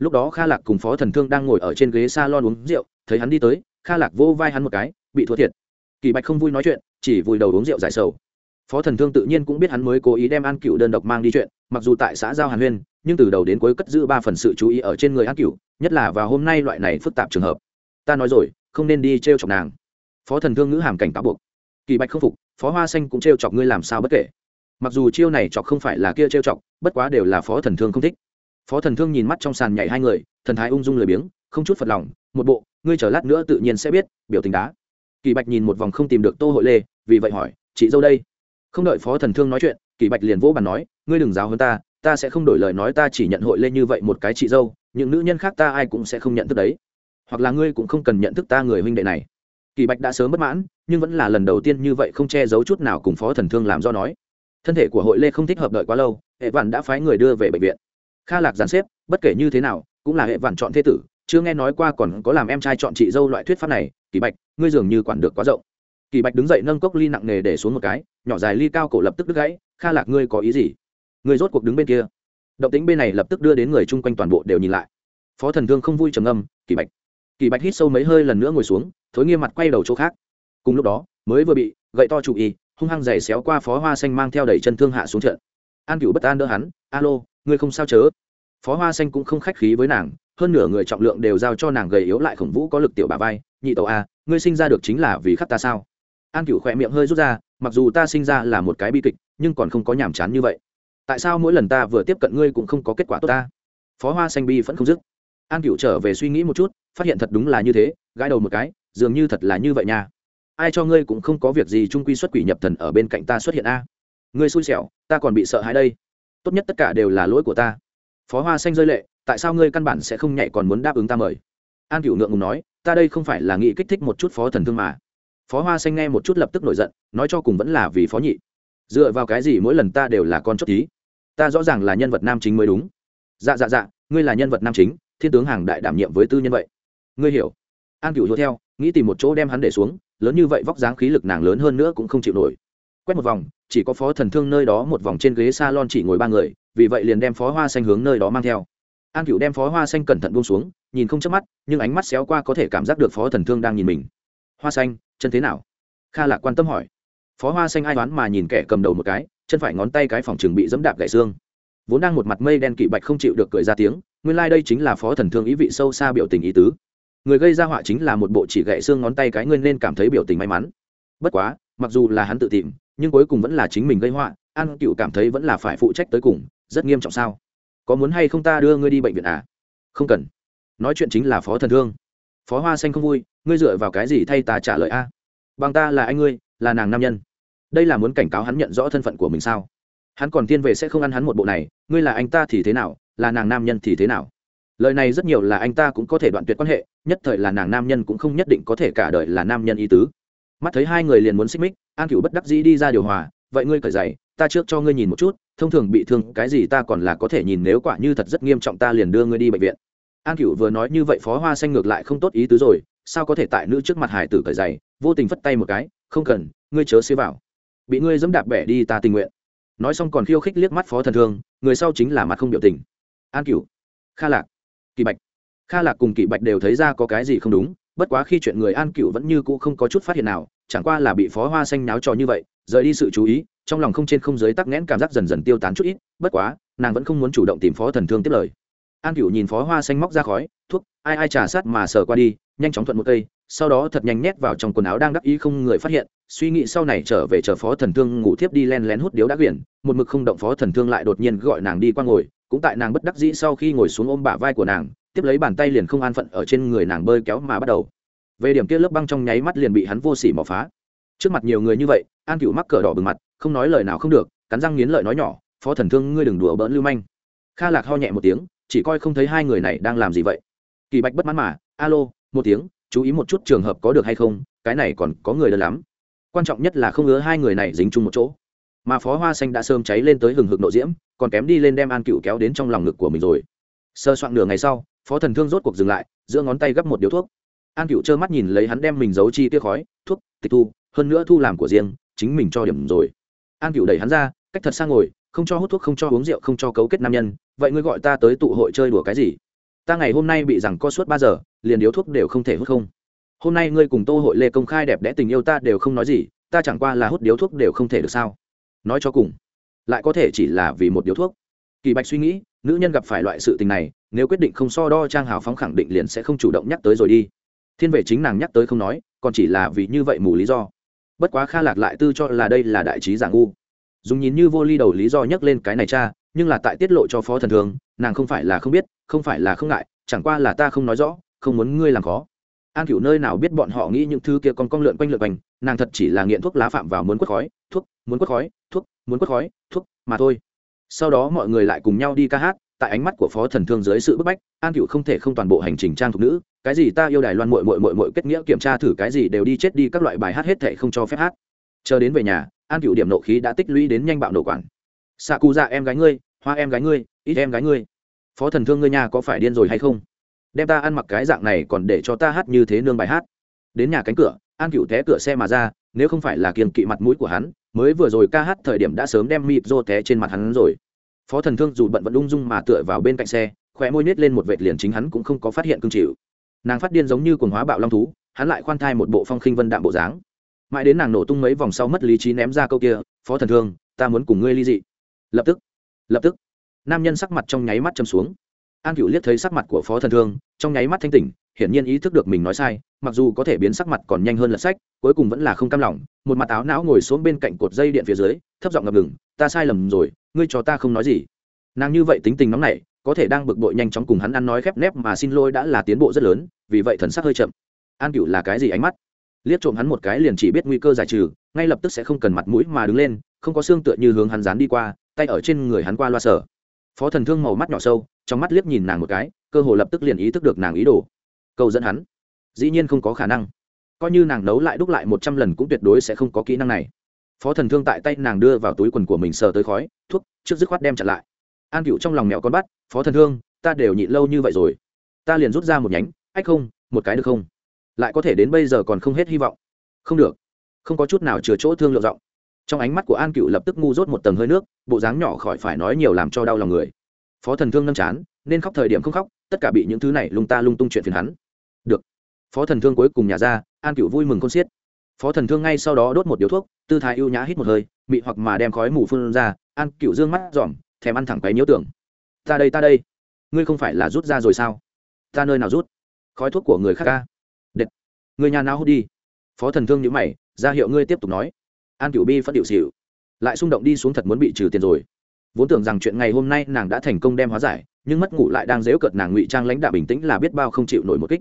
lúc đó kha lạc cùng phó thần thương đang ngồi ở trên ghế s a lon uống rượu, thấy hắn đi tới, kha lạc vô vai hắn một cái, bị thua thiệt. Kỳ bạch không vui nói chuyện, chỉ vùi đầu uống rượu giải sầu. Phó thần thương tự nhiên cũng biết hắn mới cố ý đem an cựu đơn độc mang đi chuyện, mặc dù tại xã giao hàn huyên, nhưng từ đầu đến cuối cất giữ ba phần sự chú ý ở trên người an cựu nhất là vào hôm nay loại này phức tạp trường hợp. Ta nói rồi, không nên đi t r e o chọc nàng. Phó thần thương ngữ hàm cảnh cáo buộc. Kỳ bạch không phục, phó hoa xanh cũng t r e o chọc ngươi làm sao bất kể. Mặc dù chiêu này chọc không phải là kia t r e o chọc, bất quá đều là phó thần thương không thích phó thần thương nhìn mắt trong sàn nhảy hai người, thần thái ung dung lười biếng, không chút phật lòng, một bộ, ngươi chờ lát nữa tự nhiên sẽ biết, biểu tình đá. Kỳ bạch nhìn một vòng không tìm được tô hội lê, vì vậy hỏi, chị dâu đây? Không đợi phó thần thương nói chuyện, kỳ bạch liền vỗ bàn nói, ngươi đừng giáo hơn ta ta sẽ không đổi lời nói ta chỉ nhận hội lê như vậy một cái chị dâu, những nữ nhân khác ta ai cũng sẽ không nhận thức đấy. Hoặc là ngươi cũng không cần nhận thức ta người huynh đệ này. Kỳ bạch đã sớm bất mãn, nhưng vẫn là lần đầu tiên như vậy không che giấu chút nào cùng phó thần thương làm do nói. Thân thể của hội lê không thích hợp đợi quá lâu, hệ vạn đã phái người đưa về bệnh viện kha lạc giàn xếp, bất kể như thế nào, cũng là hệ vạn chọn thế tử, chưa nghe nói qua còn có làm em trai chọn chị dâu loại thuyết pháp này. Kỳ bạch, ngươi dường như quản được quá rộng. Kỳ bạch đứng dậy nâng cốc ly nặng nề để xuống một cái, nhỏ dài ly cao cổ lập tức đứt gãy. Kha lạc, ngươi có ý gì? Ngươi rốt cuộc đứng bên kia. Động tính bên này lập tức đưa đến người chung quanh toàn bộ đều nhìn lại. Phó thần thương không vui trầm âm kỳ bạch. Kỳ bạch hít sâu mấy hơi lần nữa ngồi xuống, thối nghiêm mặt quay đầu chỗ khác. Cùng lúc đó, mới vừa bị gậy to chủ y, hung hăng giày xéo qua phó hoa xanh mang theo đẩy chân thương hạ xuống trận. An cựu bất an đỡ hắn alo, ngươi không sao chớ? Phó hoa xanh cũng không khách khí với nàng, hơn nửa người trọng lượng đều giao cho nàng gầy yếu lại khổng vũ có lực tiểu bà vai, nhị tàu a à, ngươi sinh ra được chính là vì khắc ta sao? An cựu khỏe miệng hơi rút ra, mặc dù ta sinh ra là một cái bi kịch, nhưng còn không có nhàm chán như vậy. Tại sao mỗi lần ta vừa tiếp cận ngươi cũng không có kết quả tốt ta? Phó hoa xanh bi vẫn không dứt. An cựu trở về suy nghĩ một chút, phát hiện thật đúng là như thế, gãi đầu một cái, dường như thật là như vậy nha. Ai cho ngươi cũng không có việc gì trung quy xuất quỷ nhập thần ở bên cạnh ta xuất hiện a? Ngươi xui xẻo, ta còn bị sợ hãi đây tốt nhất tất cả đều là lỗi của ta. Phó hoa xanh rơi lệ, tại sao ngươi căn bản sẽ không nhảy còn muốn đáp ứng ta mời? An cựu ngượng ngùng nói, ta đây không phải là nghĩ kích thích một chút phó thần thương mà. Phó hoa xanh nghe một chút lập tức nổi giận, nói cho cùng vẫn là vì phó nhị. Dựa vào cái gì mỗi lần ta đều là con chốt tí ta rõ ràng là nhân vật nam chính mới đúng. Dạ dạ dạ ngươi là nhân vật nam chính, thiên tướng hàng đại đảm nhiệm với tư nhân vậy. Ngươi hiểu. An cựu hứa theo, nghĩ tìm một chỗ đem hắn để xuống, lớn như vậy vóc dáng khí lực nàng lớn hơn nữa cũng không chịu nổi quét một vòng, chỉ có phó thần thương nơi đó một vòng trên ghế s a lon chỉ ngồi ba người, vì vậy liền đem phó hoa xanh hướng nơi đó mang theo. An cựu đem phó hoa xanh cẩn thận buông xuống, nhìn không chớp mắt, nhưng ánh mắt xéo qua có thể cảm giác được phó thần thương đang nhìn mình. Hoa xanh, chân thế nào? Kha lạc quan tâm hỏi. Phó hoa xanh ai đoán mà nhìn kẻ cầm đầu một cái, chân phải ngón tay cái phòng trường bị dẫm đạp gãy xương. Vốn đang một mặt mây đen kỵ bạch không chịu được cười ra tiếng, nguyên lai、like、đây chính là phó thần thương ý vị sâu xa biểu tình ý tứ. Người gây ra họa chính là một bộ chỉ gãy xương ngón tay cái ngươi nên cảm thấy biểu tình may mắn. Bất quá, mặc dù là hắn tự tìm nhưng cuối cùng vẫn là chính mình gây họa, an cựu cảm thấy vẫn là phải phụ trách tới cùng, rất nghiêm trọng sao? Có muốn hay không ta đưa ngươi đi bệnh viện à? Không cần. Nói chuyện chính là phó thần thương. Phó hoa xanh không vui, ngươi dựa vào cái gì thay ta trả lời a? Bằng ta là anh ngươi, là nàng nam nhân. Đây là muốn cảnh cáo hắn nhận rõ thân phận của mình sao? Hắn còn tiên về sẽ không ăn hắn một bộ này, ngươi là anh ta thì thế nào, là nàng nam nhân thì thế nào? Lời này rất nhiều là anh ta cũng có thể đoạn tuyệt quan hệ, nhất thời là nàng nam nhân cũng không nhất định có thể cả đời là nam nhân ý tứ. Mắt thấy hai người liền muốn xích mích an cựu bất đắc dĩ đi ra điều hòa, vậy ngươi cởi giày, ta trước cho ngươi nhìn một chút, thông thường bị thương cái gì ta còn là có thể nhìn, nếu quả như thật rất nghiêm trọng ta liền đưa ngươi đi bệnh viện. An cựu vừa nói như vậy phó hoa xanh ngược lại không tốt ý tứ rồi, sao có thể tại nữ trước mặt hải tử cởi giày, vô tình phất tay một cái, không cần, ngươi chớ xế vào. Bị ngươi dẫm đạp bẻ đi ta tình nguyện. Nói xong còn khiêu khích liếc mắt phó thần thương, người sau chính là mặt không biểu tình. An cửu, kha lạc kỳ bạch. Kha lạc cùng kỳ bạch đều thấy ra có cái gì không đúng, bất quá khi chuyện người an cửu vẫn như cũ không có chút phát hiện nào chẳng qua là bị phó hoa xanh náo trò như vậy, rời đi sự chú ý, trong lòng không trên không dưới tắc nghẽn cảm giác dần dần tiêu tán chút ít, bất quá, nàng vẫn không muốn chủ động tìm phó thần thương tiếp lời. An cựu nhìn phó hoa xanh móc ra khói, thuốc, ai ai trà sát mà sờ qua đi, nhanh chóng thuận một cây, sau đó thật nhanh nhét vào trong quần áo đang đắc ý không người phát hiện, suy nghĩ sau này trở về chờ phó thần thương ngủ thiếp đi len lén hút điếu đã quyển, một mực không động phó thần thương lại đột nhiên gọi nàng đi qua ngồi, cũng tại nàng bất đắc dĩ sau khi ngồi xuống ôm bả vai của nàng, tiếp lấy bàn tay liền không an phận ở trên người nàng bơi kéo mà bắt đầu về điểm kia lớp băng trong nháy mắt liền bị hắn vô sỉ mỏ phá. Trước mặt nhiều người như vậy, an cựu mắc cờ đỏ bừng mặt, không nói lời nào không được, cắn răng nghiến lợi nói nhỏ, phó thần thương, ngươi đừng đùa bỡn lưu manh. Kha lạc ho nhẹ một tiếng, chỉ coi không thấy hai người này đang làm gì vậy. Kỳ bạch bất mãn mà, alo, một tiếng, chú ý một chút trường hợp có được hay không, cái này còn có người lớn lắm. Quan trọng nhất là không ngứa hai người này dính chung một chỗ. Mà phó hoa xanh đã sơm cháy lên tới hừng hực nộ diễm, còn kém đi lên đem an cựu kéo đến trong lòng ngực của mình rồi. Sơ soạn nửa ngày sau, phó thần thương rốt cuộc dừng lại, giữa ngón tay gấp một điếu thuốc an cựu trơ mắt nhìn lấy hắn đem mình giấu chi tiết khói, thuốc, tịch thu, hơn nữa thu làm của riêng, chính mình cho điểm rồi. An cựu đẩy hắn ra, cách thật sang ngồi, không cho hút thuốc, không cho uống rượu, không cho cấu kết nam nhân, vậy ngươi gọi ta tới tụ hội chơi đùa cái gì? Ta ngày hôm nay bị rằng co suốt ba giờ, liền điếu thuốc đều không thể hút không. Hôm nay ngươi cùng tô hội lê công khai đẹp đẽ tình yêu ta đều không nói gì, ta chẳng qua là hút điếu thuốc đều không thể được sao? Nói cho cùng, lại có thể chỉ là vì một điếu thuốc. Kỳ bạch suy nghĩ, nữ nhân gặp phải loại sự tình này, nếu quyết định không so đo trang hào phóng khẳng định liền sẽ không chủ động nhắc tới rồi đi thiên vệ chính nàng nhắc tới không nói, còn chỉ là vì như vậy mù lý do. Bất quá kha lạc lại tư cho là đây là đại trí giả ngu. Dùng nhìn như vô ly đầu lý do nhắc lên cái này cha, nhưng là tại tiết lộ cho phó thần thường, nàng không phải là không biết, không phải là không ngại, chẳng qua là ta không nói rõ, không muốn ngươi làm khó. An cửu nơi nào biết bọn họ nghĩ những thứ kia còn cong lượn quanh lượn quanh, nàng thật chỉ là nghiện thuốc lá phạm vào muốn quất khói, thuốc, muốn quất khói, thuốc, muốn quất khói, thuốc, mà thôi. Sau đó mọi người lại cùng nhau đi ca hát, tại ánh mắt của phó thần thương dưới sự bức bách, an cựu không thể không toàn bộ hành trình trang thục nữ cái gì ta yêu đài loan mội mội mội mội kết nghĩa kiểm tra thử cái gì đều đi chết đi các loại bài hát hết thệ không cho phép hát. Chờ đến về nhà, an cựu điểm nộ khí đã tích lũy đến nhanh bạo nổ quản. Xạ cụ dạ em gái ngươi, hoa em gái ngươi, ít em gái ngươi. Phó thần thương ngươi nhà có phải điên rồi hay không? Đem ta ăn mặc cái dạng này còn để cho ta hát như thế nương bài hát. Đến nhà cánh cửa, an cựu té cửa xe mà ra, nếu không phải là kiên kỵ mặt mũi của hắn, mới vừa rồi ca hát thời điểm đã sớm đem mịp rô té trên mặt hắn rồi. Phó thần thương dù bận vẫn ung dung mà tựa vào bên cạnh xe khỏe môi nết lên một vệt liền chính hắn cũng không có phát hiện cương chịu nàng phát điên giống như cuồng hóa bạo long thú, hắn lại khoan thai một bộ phong khinh vân đạm bộ dáng. Mãi đến nàng nổ tung mấy vòng sau mất lý trí ném ra câu kia, phó thần thương, ta muốn cùng ngươi ly dị. Lập tức lập tức, nam nhân sắc mặt trong nháy mắt châm xuống. An cựu liếc thấy sắc mặt của phó thần thương, trong nháy mắt thanh tỉnh, hiển nhiên ý thức được mình nói sai, mặc dù có thể biến sắc mặt còn nhanh hơn lật sách, cuối cùng vẫn là không cam lòng, một mặt áo não ngồi xuống bên cạnh cột dây điện phía dưới, thấp giọng ngập ngừng, ta sai lầm rồi, ngươi cho ta không nói gì. Nàng như vậy tính tình nóng nảy có thể đang bực bội nhanh chóng cùng hắn ăn nói khép nép mà xin lỗi đã là tiến bộ rất lớn, vì vậy thần sắc hơi chậm. An cựu là cái gì ánh mắt? Liếc trộm hắn một cái liền chỉ biết nguy cơ giải trừ, ngay lập tức sẽ không cần mặt mũi mà đứng lên, không có xương tựa như hướng hắn dán đi qua, tay ở trên người hắn qua loa sở. Phó thần thương màu mắt nhỏ sâu, trong mắt liếc nhìn nàng một cái, cơ hồ lập tức liền ý thức được nàng ý đồ. Câu dẫn hắn. Dĩ nhiên không có khả năng. Coi như nàng nấu lại đúc lại một trăm lần cũng tuyệt đối sẽ không có kỹ năng này. Phó thần thương tại tay nàng đưa vào túi quần của mình sờ tới khói, thuốc, trước dứt khoát đem chặt lại an cựu trong lòng mẹo con bắt, phó thần thương, ta đều nhịn lâu như vậy rồi. Ta liền rút ra một nhánh, ách không, một cái được không? Lại có thể đến bây giờ còn không hết hy vọng. Không được. Không có chút nào chừa chỗ thương lượng rộng. trong ánh mắt của an cựu lập tức ngu dốt một tầng hơi nước, bộ dáng nhỏ khỏi phải nói nhiều làm cho đau lòng người. Phó thần thương nâm chán, nên khóc thời điểm không khóc, tất cả bị những thứ này lung ta lung tung chuyện phiền hắn. Được. Phó thần thương cuối cùng nhà ra, an cựu vui mừng con xiết. Phó thần thương ngay sau đó đốt một điếu thuốc, tư thái ưu nhã hít một hơi, mị hoặc mà đem khói mù phun ra, an cựu dương mắt dòm thèm ăn thẳng quấy nhiễu tưởng. Ta đây ta đây. Ngươi không phải là rút ra rồi sao? Ta nơi nào rút? Khói thuốc của người khác ca đệt. Người nhà nào hút đi? Phó thần thương nhữ mày, ra hiệu ngươi tiếp tục nói. An cửu bi phất điệu xỉu. Lại xung động đi xuống thật muốn bị trừ tiền rồi. Vốn tưởng rằng chuyện ngày hôm nay nàng đã thành công đem hóa giải, nhưng mất ngủ lại đang dễu cợt nàng ngụy trang lãnh đạo bình tĩnh là biết bao không chịu nổi một kích.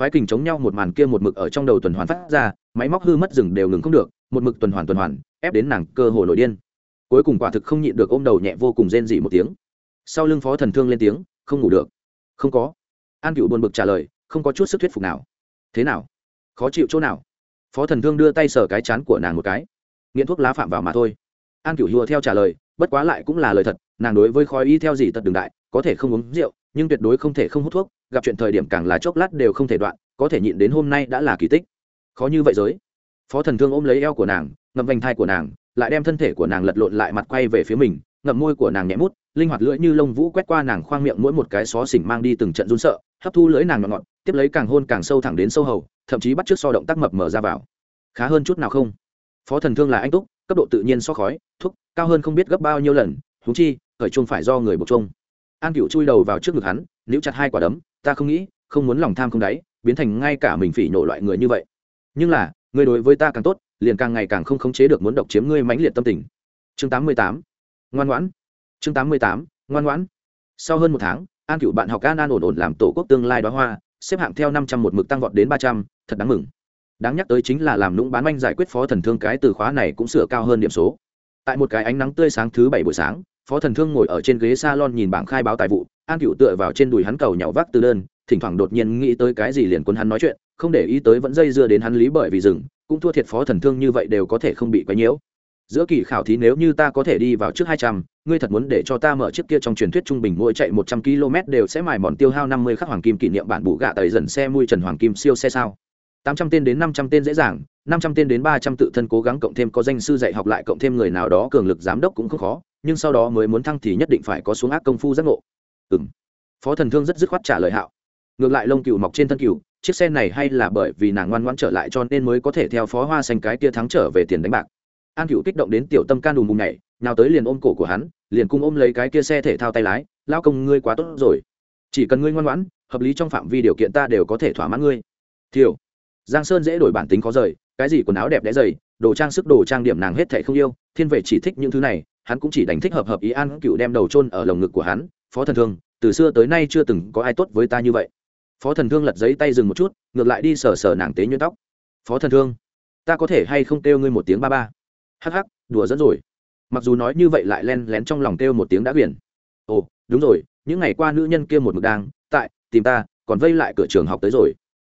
Phái kình chống nhau một màn kia một mực ở trong đầu tuần hoàn phát ra, máy móc hư mất rừng đều ngừng không được, một mực tuần hoàn tuần hoàn, ép đến nàng cơ hồ nổi điên cuối cùng quả thực không nhịn được ôm đầu nhẹ vô cùng rên dỉ một tiếng. Sau lưng phó thần thương lên tiếng, không ngủ được. Không có. An cựu buồn bực trả lời, không có chút sức thuyết phục nào. Thế nào? Khó chịu chỗ nào? Phó thần thương đưa tay sờ cái chán của nàng một cái. Nghiện thuốc lá phạm vào mà thôi. An cựu hùa theo trả lời, bất quá lại cũng là lời thật, nàng đối với khói y theo gì tật đường đại, có thể không uống rượu, nhưng tuyệt đối không thể không hút thuốc, gặp chuyện thời điểm càng là chốc lát đều không thể đoạn, có thể nhịn đến hôm nay đã là kỳ tích. Khó như vậy giới. Phó thần thương ôm lấy eo của nàng, ngậm vành thai của nàng lại đem thân thể của nàng lật lộn lại mặt quay về phía mình, ngậm môi của nàng nhẹ mút, linh hoạt lưỡi như lông vũ quét qua nàng khoang miệng mỗi một cái xó xỉnh mang đi từng trận run sợ, hấp thu lưỡi nàng ngọt ngọt, tiếp lấy càng hôn càng sâu thẳng đến sâu hầu, thậm chí bắt t r ư ớ c so động tác mập mở ra vào. Khá hơn chút nào không? Phó thần thương là anh túc, cấp độ tự nhiên so khói thuốc cao hơn không biết gấp bao nhiêu lần thú chi, khởi chung phải do người buộc chung an cựu chui đầu vào trước ngực hắn, níu chặt hai quả đấm, ta không nghĩ, không muốn lòng tham không đáy, biến thành ngay cả mình phỉ nổ loại người như vậy. Nhưng là, người đối với ta càng tốt liền càng ngày càng không khống chế được muốn độc chiếm ngươi mãnh liệt tâm tình. Chương tám mươi tám. Ngoan ngoãn. Chương tám mươi tám. Ngoan ngoãn. Sau hơn một tháng, an cựu bạn học an an ổn ổn làm tổ quốc tương lai đóa hoa, xếp hạng theo năm trăm một mực tăng vọt đến ba trăm, thật đáng mừng. Đáng nhắc tới chính là làm nũng bán manh giải quyết phó thần thương cái từ khóa này cũng sửa cao hơn điểm số. Tại một cái ánh nắng tươi sáng thứ bảy buổi sáng, phó thần thương ngồi ở trên ghế salon nhìn bảng khai báo tài vụ, an cựu tựa vào trên đùi hắn cầu nhạo vác từ đơn, thỉnh thoảng đột nhiên nghĩ tới cái gì liền quân hắn nói chuyện, không để ý tới vẫn dây dưa đến hắn lý bởi vì rừng cũng thua thiệt phó thần thương như vậy đều có thể không bị quấy nhiễu. Giữa kỳ khảo thí nếu như ta có thể đi vào trước hai trăm, ngươi thật muốn để cho ta mở chiếc kia trong truyền thuyết trung bình mỗi chạy một trăm km đều sẽ mài mòn tiêu hao năm mươi khắc hoàng kim kỷ niệm bản bù gạ tẩy dần xe mui trần hoàng kim siêu xe sao? Tám trăm tên đến năm trăm tên dễ dàng, năm trăm tên đến ba trăm tự thân cố gắng cộng thêm có danh sư dạy học lại cộng thêm người nào đó cường lực giám đốc cũng không khó, nhưng sau đó mới muốn thăng thì nhất định phải có xuống ác công phu giác ngộ. Ừm. Phó thần thương rất dứt khoát trả lời hạo. Ngược lại lông cừu mọc trên thân cừu chiếc xe này hay là bởi vì nàng ngoan ngoãn trở lại cho nên mới có thể theo phó hoa xanh cái kia thắng trở về tiền đánh bạc. An cựu kích động đến tiểu tâm can đùm bùm nhảy, nào tới liền ôm cổ của hắn, liền cung ôm lấy cái kia xe thể thao tay lái lao công, ngươi quá tốt rồi. Chỉ cần ngươi ngoan ngoãn, hợp lý trong phạm vi điều kiện ta đều có thể thỏa mãn ngươi. Thiểu giang sơn dễ đổi bản tính khó rời, cái gì quần áo đẹp đẽ dày, đồ trang sức đồ trang điểm nàng hết thệ không yêu, thiên vệ chỉ thích những thứ này, hắn cũng chỉ đánh thích hợp hợp ý an cựu đem đầu chôn ở lồng ngực của hắn. Phó thần thương, từ xưa tới nay chưa từng có ai tốt với ta như vậy phó thần thương lật giấy tay dừng một chút, ngược lại đi sờ sờ nàng tế nhuyễn tóc. Phó thần thương, ta có thể hay không kêu ngươi một tiếng ba ba? Hắc hắc, đùa dẫn rồi. Mặc dù nói như vậy lại len lén trong lòng kêu một tiếng đã quyển ồ, đúng rồi, những ngày qua nữ nhân kia một mực đang tại tìm ta, còn vây lại cửa trường học tới rồi.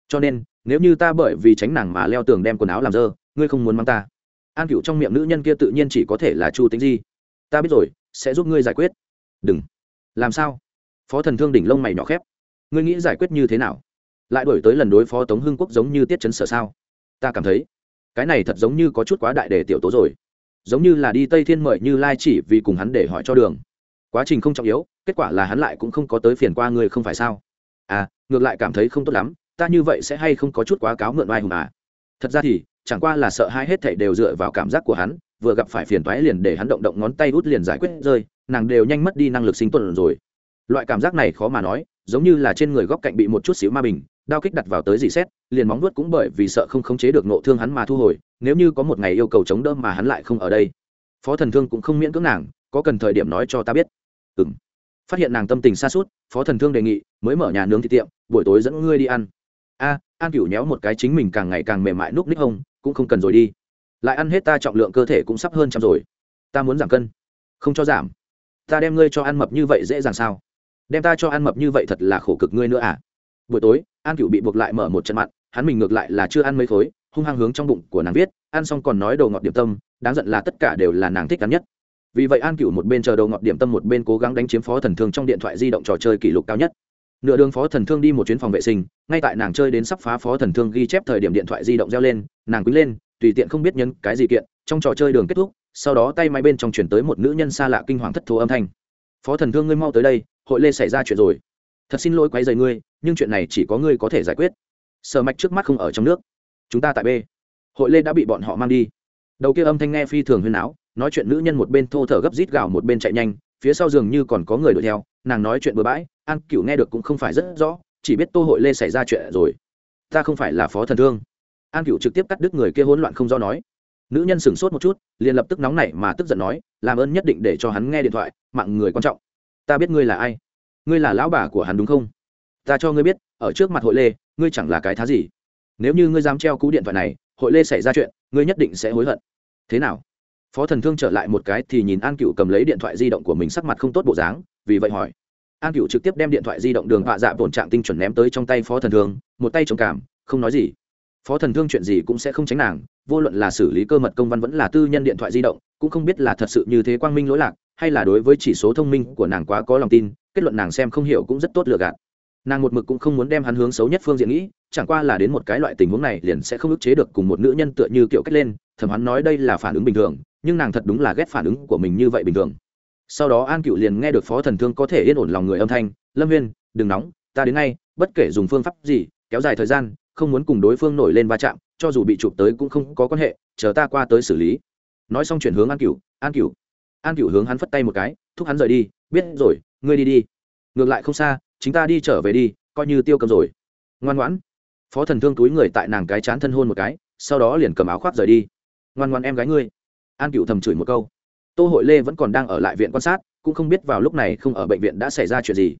Cho nên, nếu như ta bởi vì tránh nàng mà leo tường đem quần áo làm dơ, ngươi không muốn mang ta. An cựu trong miệng nữ nhân kia tự nhiên chỉ có thể là chu tính di. Ta biết rồi, sẽ giúp ngươi giải quyết. Đừng. Làm sao? Phó thần thương đỉnh lông mày nhỏ khép ngươi nghĩ giải quyết như thế nào? Lại đổi tới lần đối phó tống hưng quốc giống như tiết chấn sở sao? Ta cảm thấy cái này thật giống như có chút quá đại để tiểu tố rồi. Giống như là đi tây thiên mời như lai chỉ vì cùng hắn để hỏi cho đường. Quá trình không trọng yếu kết quả là hắn lại cũng không có tới phiền qua ngươi không phải sao? À ngược lại cảm thấy không tốt lắm ta như vậy sẽ hay không có chút quá cáo mượn vai hùng à? Thật ra thì chẳng qua là sợ hai hết thảy đều dựa vào cảm giác của hắn vừa gặp phải phiền toái liền để hắn động động ngón tay út liền giải quyết rơi nàng đều nhanh mất đi năng lực sinh tồn rồi. Loại cảm giác này khó mà nói giống như là trên người góc cạnh bị một chút xíu ma bình, đao kích đặt vào tới dì xét, liền móng vuốt cũng bởi vì sợ không khống chế được nộ thương hắn mà thu hồi, nếu như có một ngày yêu cầu chống đỡ mà hắn lại không ở đây. Phó thần thương cũng không miễn cưỡng nàng, có cần thời điểm nói cho ta biết. Ừ m phát hiện nàng tâm tình xa suốt phó thần thương đề nghị, mới mở nhà nướng thịt tiệm, buổi tối dẫn ngươi đi ăn. A, an cửu nhéo một cái chính mình càng ngày càng mềm mại núp ních hông, cũng không cần rồi đi. Lại ăn hết ta trọng lượng cơ thể cũng sắp hơn trăm rồi. Ta muốn giảm cân. Không cho giảm. Ta đem ngươi cho ăn mập như vậy dễ dàng sao? Đem ta cho ăn mập như vậy thật là khổ cực ngươi nữa à? Buổi tối, an cựu bị buộc lại mở một trận mặn, hắn mình ngược lại là chưa ăn mấy khối, hung hăng hướng trong bụng của nàng viết, ăn xong còn nói đồ ngọt điểm tâm, đáng giận là tất cả đều là nàng thích cắn nhất. Vì vậy an cựu một bên chờ đồ ngọt điểm tâm, một bên cố gắng đánh chiếm phó thần thương trong điện thoại di động trò chơi kỷ lục cao nhất. Nửa đường phó thần thương đi một chuyến phòng vệ sinh, ngay tại nàng chơi đến sắp phá phó thần thương ghi chép thời điểm điện thoại di động reo lên, nàng quý lên, tùy tiện không biết nhân cái gì kiện, trong trò chơi đường kết thúc, sau đó tay máy bên trong chuyển tới một nữ nhân xa lạ kinh hoàng thất thố âm thanh. Phó thần thương ngươi mau tới đây hội lê xảy ra chuyện rồi. Thật xin lỗi quấy rầy ngươi, nhưng chuyện này chỉ có ngươi có thể giải quyết. Sở mạch trước mắt không ở trong nước. Chúng ta tại b. Hội lê đã bị bọn họ mang đi. Đầu kia âm thanh nghe phi thường huyên áo nói chuyện nữ nhân một bên thô thở gấp rít gào một bên chạy nhanh, phía sau dường như còn có người đuổi theo, nàng nói chuyện bừa bãi, an cựu nghe được cũng không phải rất rõ, chỉ biết tô hội lê xảy ra chuyện rồi. Ta không phải là phó thần thương. An cựu trực tiếp cắt đứt người kia hỗn loạn không do nói. Nữ nhân sửng sốt một chút, liền lập tức nóng nảy mà tức giận nói, làm ơn nhất định để cho hắn nghe điện thoại, mạng người quan trọng ta biết ngươi là ai. Ngươi là lão bà của hắn đúng không? Ta cho ngươi biết, ở trước mặt hội lê, ngươi chẳng là cái thá gì. Nếu như ngươi dám treo cú điện thoại này, hội lê xảy ra chuyện, ngươi nhất định sẽ hối hận. Thế nào? Phó thần thương trở lại một cái thì nhìn an cựu cầm lấy điện thoại di động của mình sắc mặt không tốt bộ dáng, vì vậy hỏi. An cựu trực tiếp đem điện thoại di động đường họa dạ bổn trạng tinh chuẩn ném tới trong tay phó thần thương, một tay trầm cảm không nói gì. Phó thần thương chuyện gì cũng sẽ không tránh nàng, vô luận là xử lý cơ mật công văn vẫn là tư nhân điện thoại di động, cũng không biết là thật sự như thế quang minh lỗi lạc hay là đối với chỉ số thông minh của nàng quá có lòng tin, kết luận nàng xem không hiểu cũng rất tốt lừa gạt. Nàng một mực cũng không muốn đem hắn hướng xấu nhất phương diện nghĩ, chẳng qua là đến một cái loại tình huống này liền sẽ không ức chế được cùng một nữ nhân tựa như kiểu cách lên thẩm hắn nói đây là phản ứng bình thường, nhưng nàng thật đúng là ghét phản ứng của mình như vậy bình thường. Sau đó an cựu liền nghe được phó thần thương có thể yên ổn lòng người âm thanh, lâm viên đừng nóng, ta đến ngay, bất kể dùng phương pháp gì, kéo dài thời gian, không muốn cùng đối phương nổi lên va chạm, cho dù bị chụp tới cũng không có quan hệ, chờ ta qua tới xử lý. Nói xong chuyển hướng an cựu an cựu an cựu hướng hắn phất tay một cái, thúc hắn rời đi, biết rồi, ngươi đi đi. Ngược lại không xa chúng ta đi trở về đi, coi như tiêu cầm rồi. Ngoan ngoãn. Phó thần thương túi người tại nàng cái chán thân hôn một cái, sau đó liền cầm áo khoác rời đi. Ngoan ngoan em gái ngươi. An cựu thầm chửi một câu. Tô hội lê vẫn còn đang ở lại viện quan sát, cũng không biết vào lúc này không ở bệnh viện đã xảy ra chuyện gì.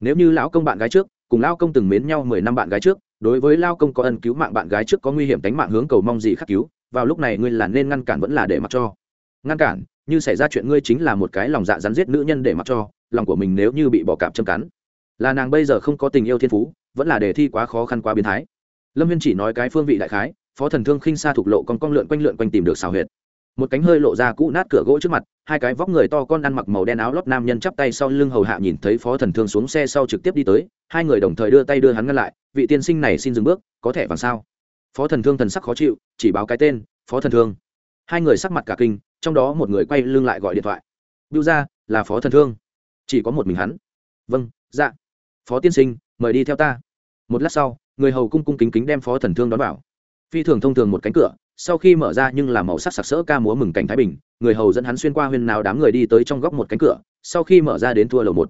Nếu như lão công bạn gái trước, cùng lao công từng mến nhau mười năm bạn gái trước, đối với lao công có ân cứu mạng bạn gái trước có nguy hiểm đánh mạng hướng cầu mong gì khắc cứu, vào lúc này ngươi là nên ngăn cản vẫn là để mặc cho. Ngăn cản như xảy ra chuyện ngươi chính là một cái lòng dạ rắn giết nữ nhân để mặc cho, lòng của mình nếu như bị bỏ cạp châm cắn. Là nàng bây giờ không có tình yêu thiên phú, vẫn là đề thi quá khó khăn quá biến thái. Lâm viên chỉ nói cái phương vị đại khái, phó thần thương khinh xa thục lộ con con lượn quanh lượn quanh tìm được xào huyệt. Một cánh hơi lộ ra cũ nát cửa gỗ trước mặt, hai cái vóc người to con ăn mặc màu đen áo lót nam nhân chắp tay sau lưng hầu hạ nhìn thấy phó thần thương xuống xe sau trực tiếp đi tới, hai người đồng thời đưa tay đưa hắn ngăn lại, vị tiên sinh này xin dừng bước, có thể vàng sao? Phó thần thương thần sắc khó chịu, chỉ báo cái tên, phó thần thương. Hai người sắc mặt cả kinh trong đó một người quay lưng lại gọi điện thoại. Biêu ra, là phó thần thương. Chỉ có một mình hắn. Vâng dạ. Phó tiên sinh, mời đi theo ta. Một lát sau, người hầu cung cung kính kính đem phó thần thương đón vào. Phi thường thông thường một cánh cửa, sau khi mở ra nhưng là màu sắc sặc sỡ ca múa mừng cảnh thái bình, người hầu dẫn hắn xuyên qua huyên nào đám người đi tới trong góc một cánh cửa, sau khi mở ra đến thua lầu một.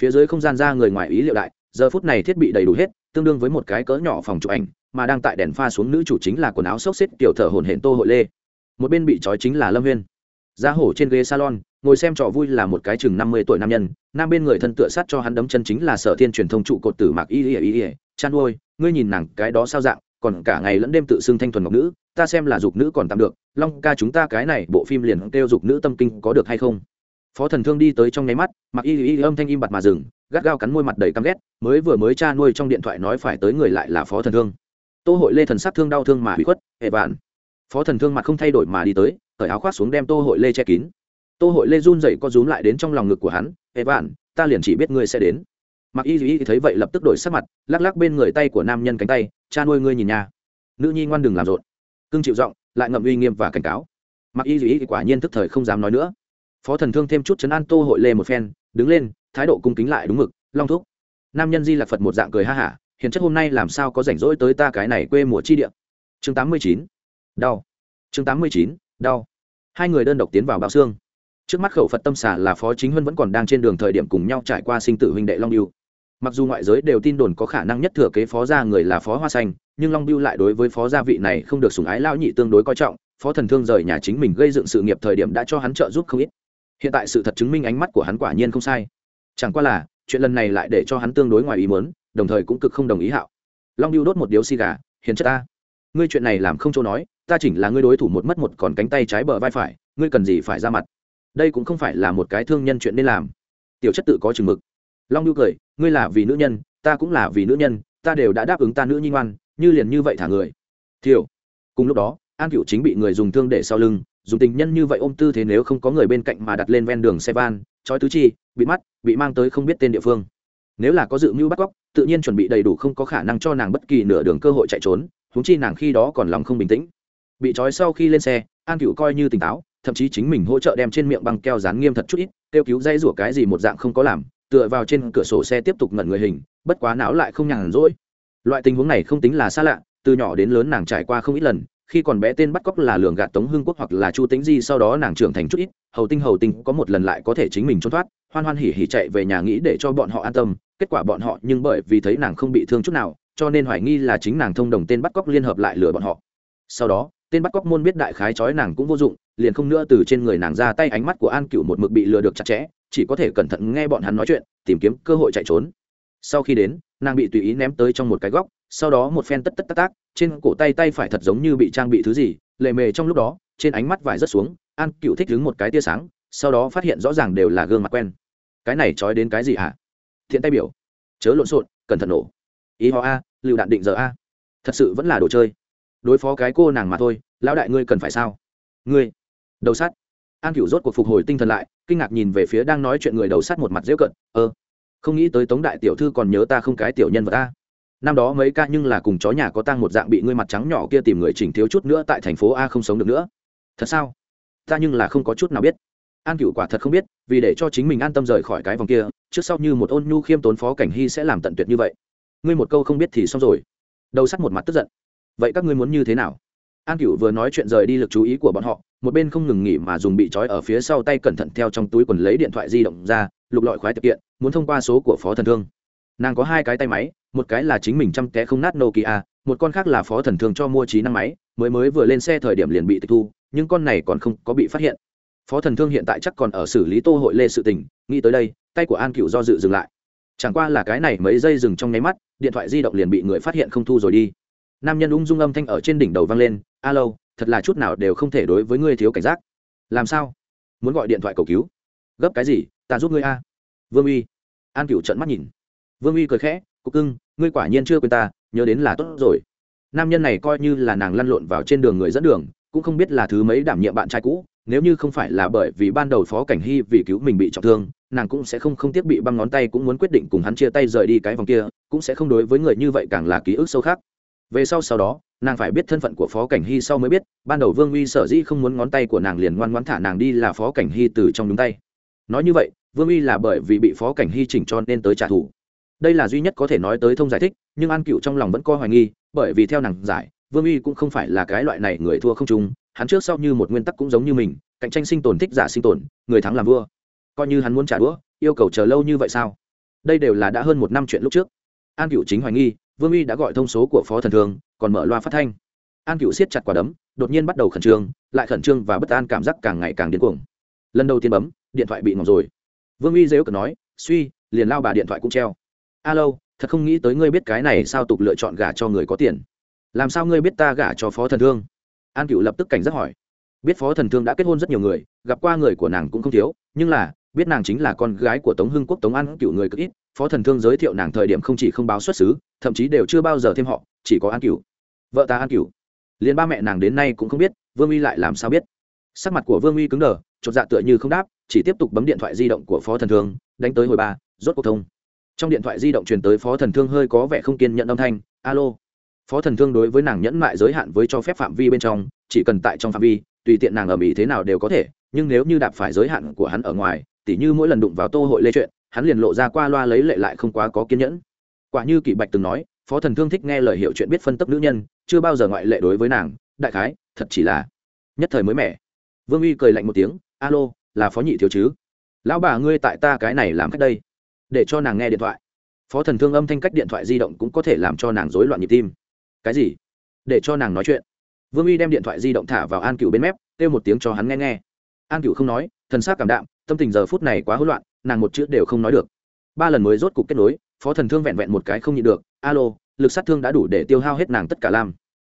Phía dưới không gian ra người ngoài ý liệu đại, giờ phút này thiết bị đầy đủ hết, tương đương với một cái cỡ nhỏ phòng chụp ảnh, mà đang tại đèn pha xuống nữ chủ chính là quần áo xốc xếp tiểu thở hồn hển tô hội lê một bên bị trói chính là lâm huyên. Ra hổ trên ghế salon, ngồi xem trò vui là một cái chừng năm mươi tuổi nam nhân, nam bên người thân tựa sát cho hắn đấm chân chính là sở thiên truyền thông trụ cột tử mạc y ỉa y ỉa chăn ôi, ngươi nhìn nàng, cái đó sao dạng, còn cả ngày lẫn đêm tự xưng thanh thuần ngọc nữ, ta xem là dục nữ còn tạm được. Long ca chúng ta cái này, bộ phim liền kêu dục nữ tâm kinh có được hay không? Phó thần thương đi tới trong nháy mắt mặc y y âm thanh im bặt mà dừng, gắt gao cắn môi mặt đầy căm ghét, mới vừa mới cha nuôi trong điện thoại nói phải tới người lại là phó thần thương. Tô hội lê thần sát thương đau thương mà bị khuất, hệ vạn phó thần thương mặt không thay đổi mà đi tới, cởi áo khoác xuống đem tô hội lê che kín. Tô hội lê run dậy co rúm lại đến trong lòng ngực của hắn, ê vạn ta liền chỉ biết ngươi sẽ đến. Mặc y duy thấy vậy lập tức đổi sắc mặt, lắc lắc bên người tay của nam nhân cánh tay, cha nuôi ngươi nhìn nhà nữ nhi ngoan đừng làm rộn. Cưng chịu giọng, lại ngậm uy nghiêm và cảnh cáo. Mặc y duy quả nhiên tức thời không dám nói nữa. Phó thần thương thêm chút chấn an tô hội lê một phen, đứng lên, thái độ cung kính lại đúng mực, long thúc. Nam nhân di lạc phật một dạng cười ha hả hiện chất hôm nay làm sao có rảnh rỗi tới ta cái này quê mùa chi địa? Chương tám mươi chín đau. Chương tám mươi chín, đau. Hai người đơn độc tiến vào bão xương. Trước mắt khẩu phật tâm xả là phó chính huân vẫn còn đang trên đường thời điểm cùng nhau trải qua sinh tử huynh đệ long biêu. Mặc dù ngoại giới đều tin đồn có khả năng nhất thừa kế phó gia người là phó hoa xanh, nhưng long biêu lại đối với phó gia vị này không được sùng ái lao nhị tương đối coi trọng, phó thần thương rời nhà chính mình gây dựng sự nghiệp thời điểm đã cho hắn trợ giúp không ít. Hiện tại sự thật chứng minh ánh mắt của hắn quả nhiên không sai. Chẳng qua là, chuyện lần này lại để cho hắn tương đối ngoài ý muốn, đồng thời cũng cực không đồng ý hạo. Long biêu đốt một điếu xì gà, hiền chất ta, ngươi chuyện này làm không chỗ nói ta chỉnh là ngươi đối thủ một mất một còn cánh tay trái bờ vai phải, ngươi cần gì phải ra mặt? Đây cũng không phải là một cái thương nhân chuyện nên làm. Tiểu chất tự có chừng mực. Long nhu cười, ngươi là vì nữ nhân, ta cũng là vì nữ nhân, ta đều đã đáp ứng ta nữ nhi ngoan, như liền như vậy thả người. Thiểu. Cùng lúc đó, an cựu chính bị người dùng thương để sau lưng, dùng tình nhân như vậy ôm tư thế nếu không có người bên cạnh mà đặt lên ven đường xe van, trói tứ chi, bị mắt, bị mang tới không biết tên địa phương. Nếu là có dự mưu bắt cóc, tự nhiên chuẩn bị đầy đủ không có khả năng cho nàng bất kỳ nửa đường cơ hội chạy trốn húng chi nàng khi đó còn lòng không bình tĩnh bị trói sau khi lên xe, an cựu coi như tỉnh táo, thậm chí chính mình hỗ trợ đem trên miệng băng keo dán nghiêm thật chút ít, kêu cứu dây rủa cái gì một dạng không có làm, tựa vào trên cửa sổ xe tiếp tục ngẩn người hình, bất quá não lại không nhàn rỗi. Loại tình huống này không tính là xa lạ, từ nhỏ đến lớn nàng trải qua không ít lần, khi còn bé tên bắt cóc là lường gạt tống hương quốc hoặc là chu tính di, sau đó nàng trưởng thành chút ít, hầu tinh hầu tinh, có một lần lại có thể chính mình trốn thoát, hoan hoan hỉ hỉ chạy về nhà nghĩ để cho bọn họ an tâm, kết quả bọn họ nhưng bởi vì thấy nàng không bị thương chút nào, cho nên hoài nghi là chính nàng thông đồng tên bắt cóc liên hợp lại lừa bọn họ. Sau đó tên bắt cóc môn biết đại khái chói nàng cũng vô dụng, liền không nữa từ trên người nàng ra tay, ánh mắt của an cựu một mực bị lừa được chặt chẽ, chỉ có thể cẩn thận nghe bọn hắn nói chuyện, tìm kiếm cơ hội chạy trốn. Sau khi đến, nàng bị tùy ý ném tới trong một cái góc, sau đó một phen tất tất tác tác, trên cổ tay tay phải thật giống như bị trang bị thứ gì, lệ mề trong lúc đó, trên ánh mắt vải rất xuống, an cựu thích đứng một cái tia sáng, sau đó phát hiện rõ ràng đều là gương mặt quen. Cái này trói đến cái gì hả? Thiện tay biểu. Chớ lộn xộn, cẩn thận nổ. Ý họ a lựu đạn định giờ a. Thật sự vẫn là đồ chơi đối phó cái cô nàng mà thôi, lão đại ngươi cần phải sao? Ngươi, đầu sắt. An cựu rốt cuộc phục hồi tinh thần lại, kinh ngạc nhìn về phía đang nói chuyện người đầu sắt một mặt dễ cận ơ không nghĩ tới tống đại tiểu thư còn nhớ ta không cái tiểu nhân vật ta. Năm đó mấy ca nhưng là cùng chó nhà có tang một dạng bị ngươi mặt trắng nhỏ kia tìm người chỉnh thiếu chút nữa tại thành phố a không sống được nữa. Thật sao? Ta nhưng là không có chút nào biết. An cựu quả thật không biết, vì để cho chính mình an tâm rời khỏi cái vòng kia, trước sau như một ôn nhu khiêm tốn phó cảnh hy sẽ làm tận tuyệt như vậy. Ngươi một câu không biết thì xong rồi. Đầu sắt một mặt tức giận vậy các ngươi muốn như thế nào? An cựu vừa nói chuyện rời đi lực chú ý của bọn họ, một bên không ngừng nghỉ mà dùng bị trói ở phía sau tay cẩn thận theo trong túi quần lấy điện thoại di động ra, lục lọi khoái tiệp kiện, muốn thông qua số của phó thần thương. Nàng có hai cái tay máy, một cái là chính mình chăm té không nát nokia, một con khác là phó thần thương cho mua trí năng máy, mới mới vừa lên xe thời điểm liền bị tịch thu, nhưng con này còn không có bị phát hiện. Phó thần thương hiện tại chắc còn ở xử lý tô hội lê sự tình, nghĩ tới đây, tay của an cựu do dự dừng lại. Chẳng qua là cái này mấy giây dừng trong nháy mắt, điện thoại di động liền bị người phát hiện không thu rồi đi nam nhân ung dung âm thanh ở trên đỉnh đầu vang lên, alo, thật là chút nào đều không thể đối với ngươi thiếu cảnh giác. Làm sao? Muốn gọi điện thoại cầu cứu? Gấp cái gì? Ta giúp ngươi a. Vương uy, an cựu trận mắt nhìn. Vương uy cười khẽ, cục cưng, ngươi quả nhiên chưa quên ta, nhớ đến là tốt rồi. Nam nhân này coi như là nàng lăn lộn vào trên đường người dẫn đường, cũng không biết là thứ mấy đảm nhiệm bạn trai cũ, nếu như không phải là bởi vì ban đầu phó cảnh hy vì cứu mình bị trọng thương, nàng cũng sẽ không không tiếc bị băng ngón tay cũng muốn quyết định cùng hắn chia tay rời đi cái vòng kia, cũng sẽ không đối với người như vậy càng là ký ức sâu khác về sau sau đó, nàng phải biết thân phận của phó cảnh hy sau mới biết, ban đầu vương uy sở dĩ không muốn ngón tay của nàng liền ngoan ngoãn thả nàng đi là phó cảnh hy từ trong nhúng tay. Nói như vậy, vương uy là bởi vì bị phó cảnh hy chỉnh cho nên tới trả thù. Đây là duy nhất có thể nói tới thông giải thích, nhưng an cựu trong lòng vẫn coi hoài nghi, bởi vì theo nàng giải, vương uy cũng không phải là cái loại này người thua không trung hắn trước sau như một nguyên tắc cũng giống như mình, cạnh tranh sinh tồn thích giả sinh tồn, người thắng làm vua. Coi như hắn muốn trả đũa, yêu cầu chờ lâu như vậy sao? Đây đều là đã hơn một năm chuyện lúc trước. An cựu chính hoài nghi vương uy đã gọi thông số của phó thần thương, còn mở loa phát thanh. An cựu siết chặt quả đấm, đột nhiên bắt đầu khẩn trương, lại khẩn trương và bất an cảm giác càng ngày càng điên cuồng. Lần đầu tiên bấm, điện thoại bị ngọc rồi. Vương uy dếu cờ nói, suy, liền lao bà điện thoại cũng treo. Alo, thật không nghĩ tới ngươi biết cái này sao tục lựa chọn gả cho người có tiền. Làm sao ngươi biết ta gả cho phó thần thương? An cựu lập tức cảnh giác hỏi. Biết phó thần thương đã kết hôn rất nhiều người, gặp qua người của nàng cũng không thiếu, nhưng là, biết nàng chính là con gái của tống hưng quốc tống an cựu người cực ít phó thần thương giới thiệu nàng thời điểm không chỉ không báo xuất xứ, thậm chí đều chưa bao giờ thêm họ, chỉ có an cửu. Vợ ta an cửu. Liền ba mẹ nàng đến nay cũng không biết, vương uy lại làm sao biết. Sắc mặt của vương uy cứng đờ, chột dạ tựa như không đáp, chỉ tiếp tục bấm điện thoại di động của phó thần thương, đánh tới hồi ba, rốt cuộc thông. Trong điện thoại di động truyền tới phó thần thương hơi có vẻ không kiên nhận âm thanh, alo. Phó thần thương đối với nàng nhẫn mại giới hạn với cho phép phạm vi bên trong, chỉ cần tại trong phạm vi, tùy tiện nàng ở mỹ thế nào đều có thể, nhưng nếu như đạp phải giới hạn của hắn ở ngoài, tỉ như mỗi lần đụng vào tô hội lê chuyện hắn liền lộ ra qua loa lấy lệ lại không quá có kiên nhẫn. Quả như kỷ bạch từng nói, phó thần thương thích nghe lời hiệu chuyện biết phân tấp nữ nhân, chưa bao giờ ngoại lệ đối với nàng, đại khái, thật chỉ là nhất thời mới mẻ. Vương uy cười lạnh một tiếng, alo, là phó nhị thiếu chứ? Lão bà ngươi tại ta cái này làm cách đây, để cho nàng nghe điện thoại. Phó thần thương âm thanh cách điện thoại di động cũng có thể làm cho nàng rối loạn nhịp tim. Cái gì? Để cho nàng nói chuyện. Vương uy đem điện thoại di động thả vào an cựu bên mép, kêu một tiếng cho hắn nghe nghe. An cựu không nói, thần s á c cảm đạm, tâm tình giờ phút này quá hỗn loạn nàng một chữ đều không nói được. Ba lần mới rốt cục kết nối, phó thần thương vẹn vẹn một cái không nhịn được, alo, lực sát thương đã đủ để tiêu hao hết nàng tất cả lam.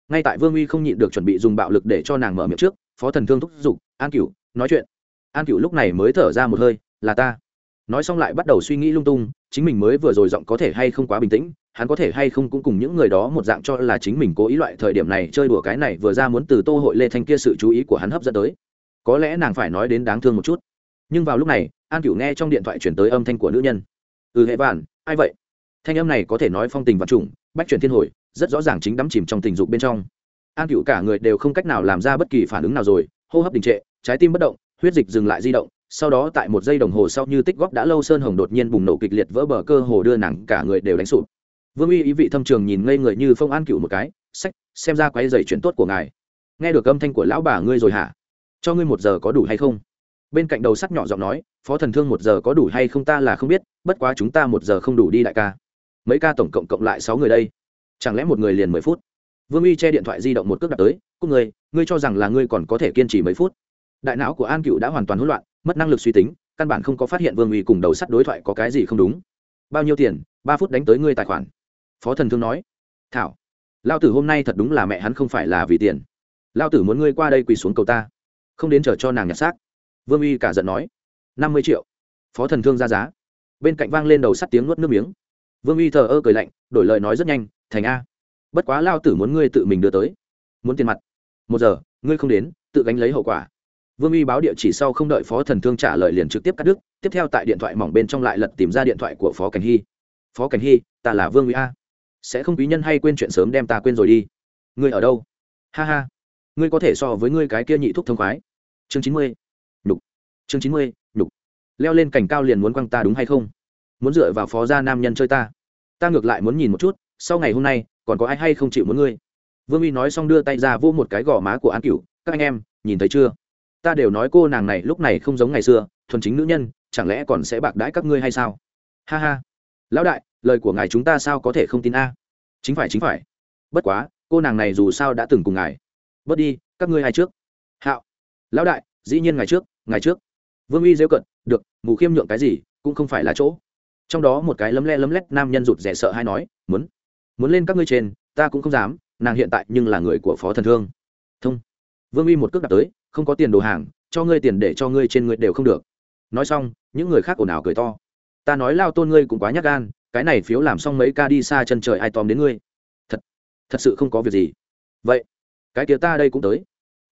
Ngay tại vương uy không nhịn được chuẩn bị dùng bạo lực để cho nàng mở miệng trước, phó thần thương thúc giục, an cựu nói chuyện. An cựu lúc này mới thở ra một hơi, là ta. Nói xong lại bắt đầu suy nghĩ lung tung, chính mình mới vừa rồi giọng có thể hay không quá bình tĩnh, hắn có thể hay không cũng cùng những người đó một dạng cho là chính mình cố ý loại thời điểm này chơi đùa cái này vừa ra muốn từ tô hội lê thanh kia sự chú ý của hắn hấp dẫn tới. Có lẽ nàng phải nói đến đáng thương một chút. Nhưng vào lúc này an cửu nghe trong điện thoại chuyển tới âm thanh của nữ nhân. Ừ hệ vạn, ai vậy? Thanh âm này có thể nói phong tình vật trùng, bách chuyển thiên hồi, rất rõ ràng chính đắm chìm trong tình dục bên trong. An cửu cả người đều không cách nào làm ra bất kỳ phản ứng nào rồi, hô hấp đình trệ, trái tim bất động, huyết dịch dừng lại di động, sau đó tại một giây đồng hồ sau như tích góp đã lâu sơn hồng đột nhiên bùng nổ kịch liệt vỡ bờ cơ hồ đưa nàng cả người đều đánh sụp. Vương uy ý vị thâm trường nhìn ngây người như phong an cựu một cái, sách, xem ra quái dày chuyện tốt của ngài. Nghe được âm thanh của lão bà ngươi rồi hả? Cho ngươi một giờ có đủ hay không? Bên cạnh đầu sắt nhỏ giọng nói, phó thần thương một giờ có đủ hay không ta là không biết, bất quá chúng ta một giờ không đủ đi đại ca. Mấy ca tổng cộng cộng lại sáu người đây. Chẳng lẽ một người liền mười phút? Vương uy che điện thoại di động một cước đặt tới, cúc người ngươi cho rằng là ngươi còn có thể kiên trì mấy phút? Đại não của an cựu đã hoàn toàn hỗn loạn, mất năng lực suy tính, căn bản không có phát hiện vương uy cùng đầu sắt đối thoại có cái gì không đúng. Bao nhiêu tiền? Ba phút đánh tới ngươi tài khoản. Phó thần thương nói. Thảo, lao tử hôm nay thật đúng là mẹ hắn không phải là vì tiền. Lao tử muốn ngươi qua đây quỳ xuống cầu ta, không đến chờ cho nàng nhặt xác vương uy cả giận nói, năm mươi triệu, phó thần thương ra giá. Bên cạnh vang lên đầu sắt tiếng nuốt nước miếng. Vương uy thờ ơ cười lạnh, đổi lời nói rất nhanh, thành a, bất quá lao tử muốn ngươi tự mình đưa tới. Muốn tiền mặt. Một giờ, ngươi không đến, tự gánh lấy hậu quả. Vương uy báo địa chỉ sau không đợi phó thần thương trả lời liền trực tiếp cắt đứt, tiếp theo tại điện thoại mỏng bên trong lại lật tìm ra điện thoại của phó cảnh hy. Phó cảnh hy, ta là vương uy a. Sẽ không quý nhân hay quên chuyện sớm đem ta quên rồi đi. Ngươi ở đâu? Ha ha, ngươi có thể so với ngươi cái kia nhị thúc thông khoái. Chương chín mươi chương chín mươi, nhục. Leo lên cảnh cao liền muốn quăng ta đúng hay không? Muốn dựa vào phó gia nam nhân chơi ta? Ta ngược lại muốn nhìn một chút, sau ngày hôm nay, còn có ai hay không chịu muốn ngươi? Vương uy nói xong đưa tay ra vô một cái gò má của an cửu, các anh em, nhìn thấy chưa? Ta đều nói cô nàng này lúc này không giống ngày xưa, thuần chính nữ nhân, chẳng lẽ còn sẽ bạc đãi các ngươi hay sao? Ha ha. Lão đại, lời của ngài chúng ta sao có thể không tin a? Chính phải chính phải. Bất quá, cô nàng này dù sao đã từng cùng ngài. Bớt đi, các ngươi hai trước? Hạo. Lão đại, dĩ nhiên ngài trước ngài trước vương uy rêu cận được, mù khiêm nhượng cái gì, cũng không phải là chỗ. Trong đó một cái lấm le lấm lét nam nhân rụt rẻ sợ hay nói, muốn muốn lên các ngươi trên, ta cũng không dám, nàng hiện tại nhưng là người của phó thần thương. Thông. Vương uy một cước đặt tới, không có tiền đồ hàng, cho ngươi tiền để cho ngươi trên ngươi đều không được. Nói xong, những người khác ồn ào cười to. Ta nói lao tôn ngươi cũng quá nhát gan, cái này phiếu làm xong mấy ca đi xa chân trời ai tóm đến ngươi. Thật thật sự không có việc gì. Vậy, cái kia ta đây cũng tới.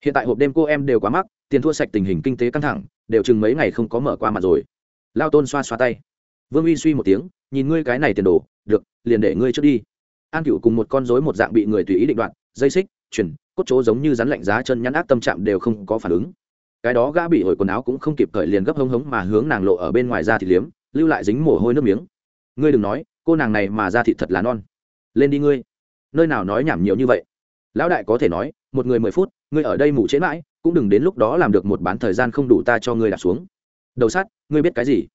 Hiện tại hộp đêm cô em đều quá mắc tiền thua sạch tình hình kinh tế căng thẳng, đều chừng mấy ngày không có mở qua mặt rồi. Lao tôn xoa xoa tay. Vương uy suy một tiếng, nhìn ngươi cái này tiền đồ, được, liền để ngươi trước đi. An cựu cùng một con rối một dạng bị người tùy ý định đoạn dây xích, chuyển, cốt chỗ giống như rắn lạnh giá chân nhăn ác tâm trạng đều không có phản ứng. Cái đó gã bị hồi quần áo cũng không kịp cởi liền gấp hống hống mà hướng nàng lộ ở bên ngoài ra thì liếm, lưu lại dính mồ hôi nước miếng. Ngươi đừng nói, cô nàng này mà ra thịt thật là non. Lên đi ngươi. Nơi nào nói nhảm nhiều như vậy? Lão đại có thể nói một người mười phút, ngươi ở đây ngủ chế mãi, cũng đừng đến lúc đó làm được một bán thời gian không đủ ta cho ngươi đặt xuống. Đầu sát ngươi biết cái gì?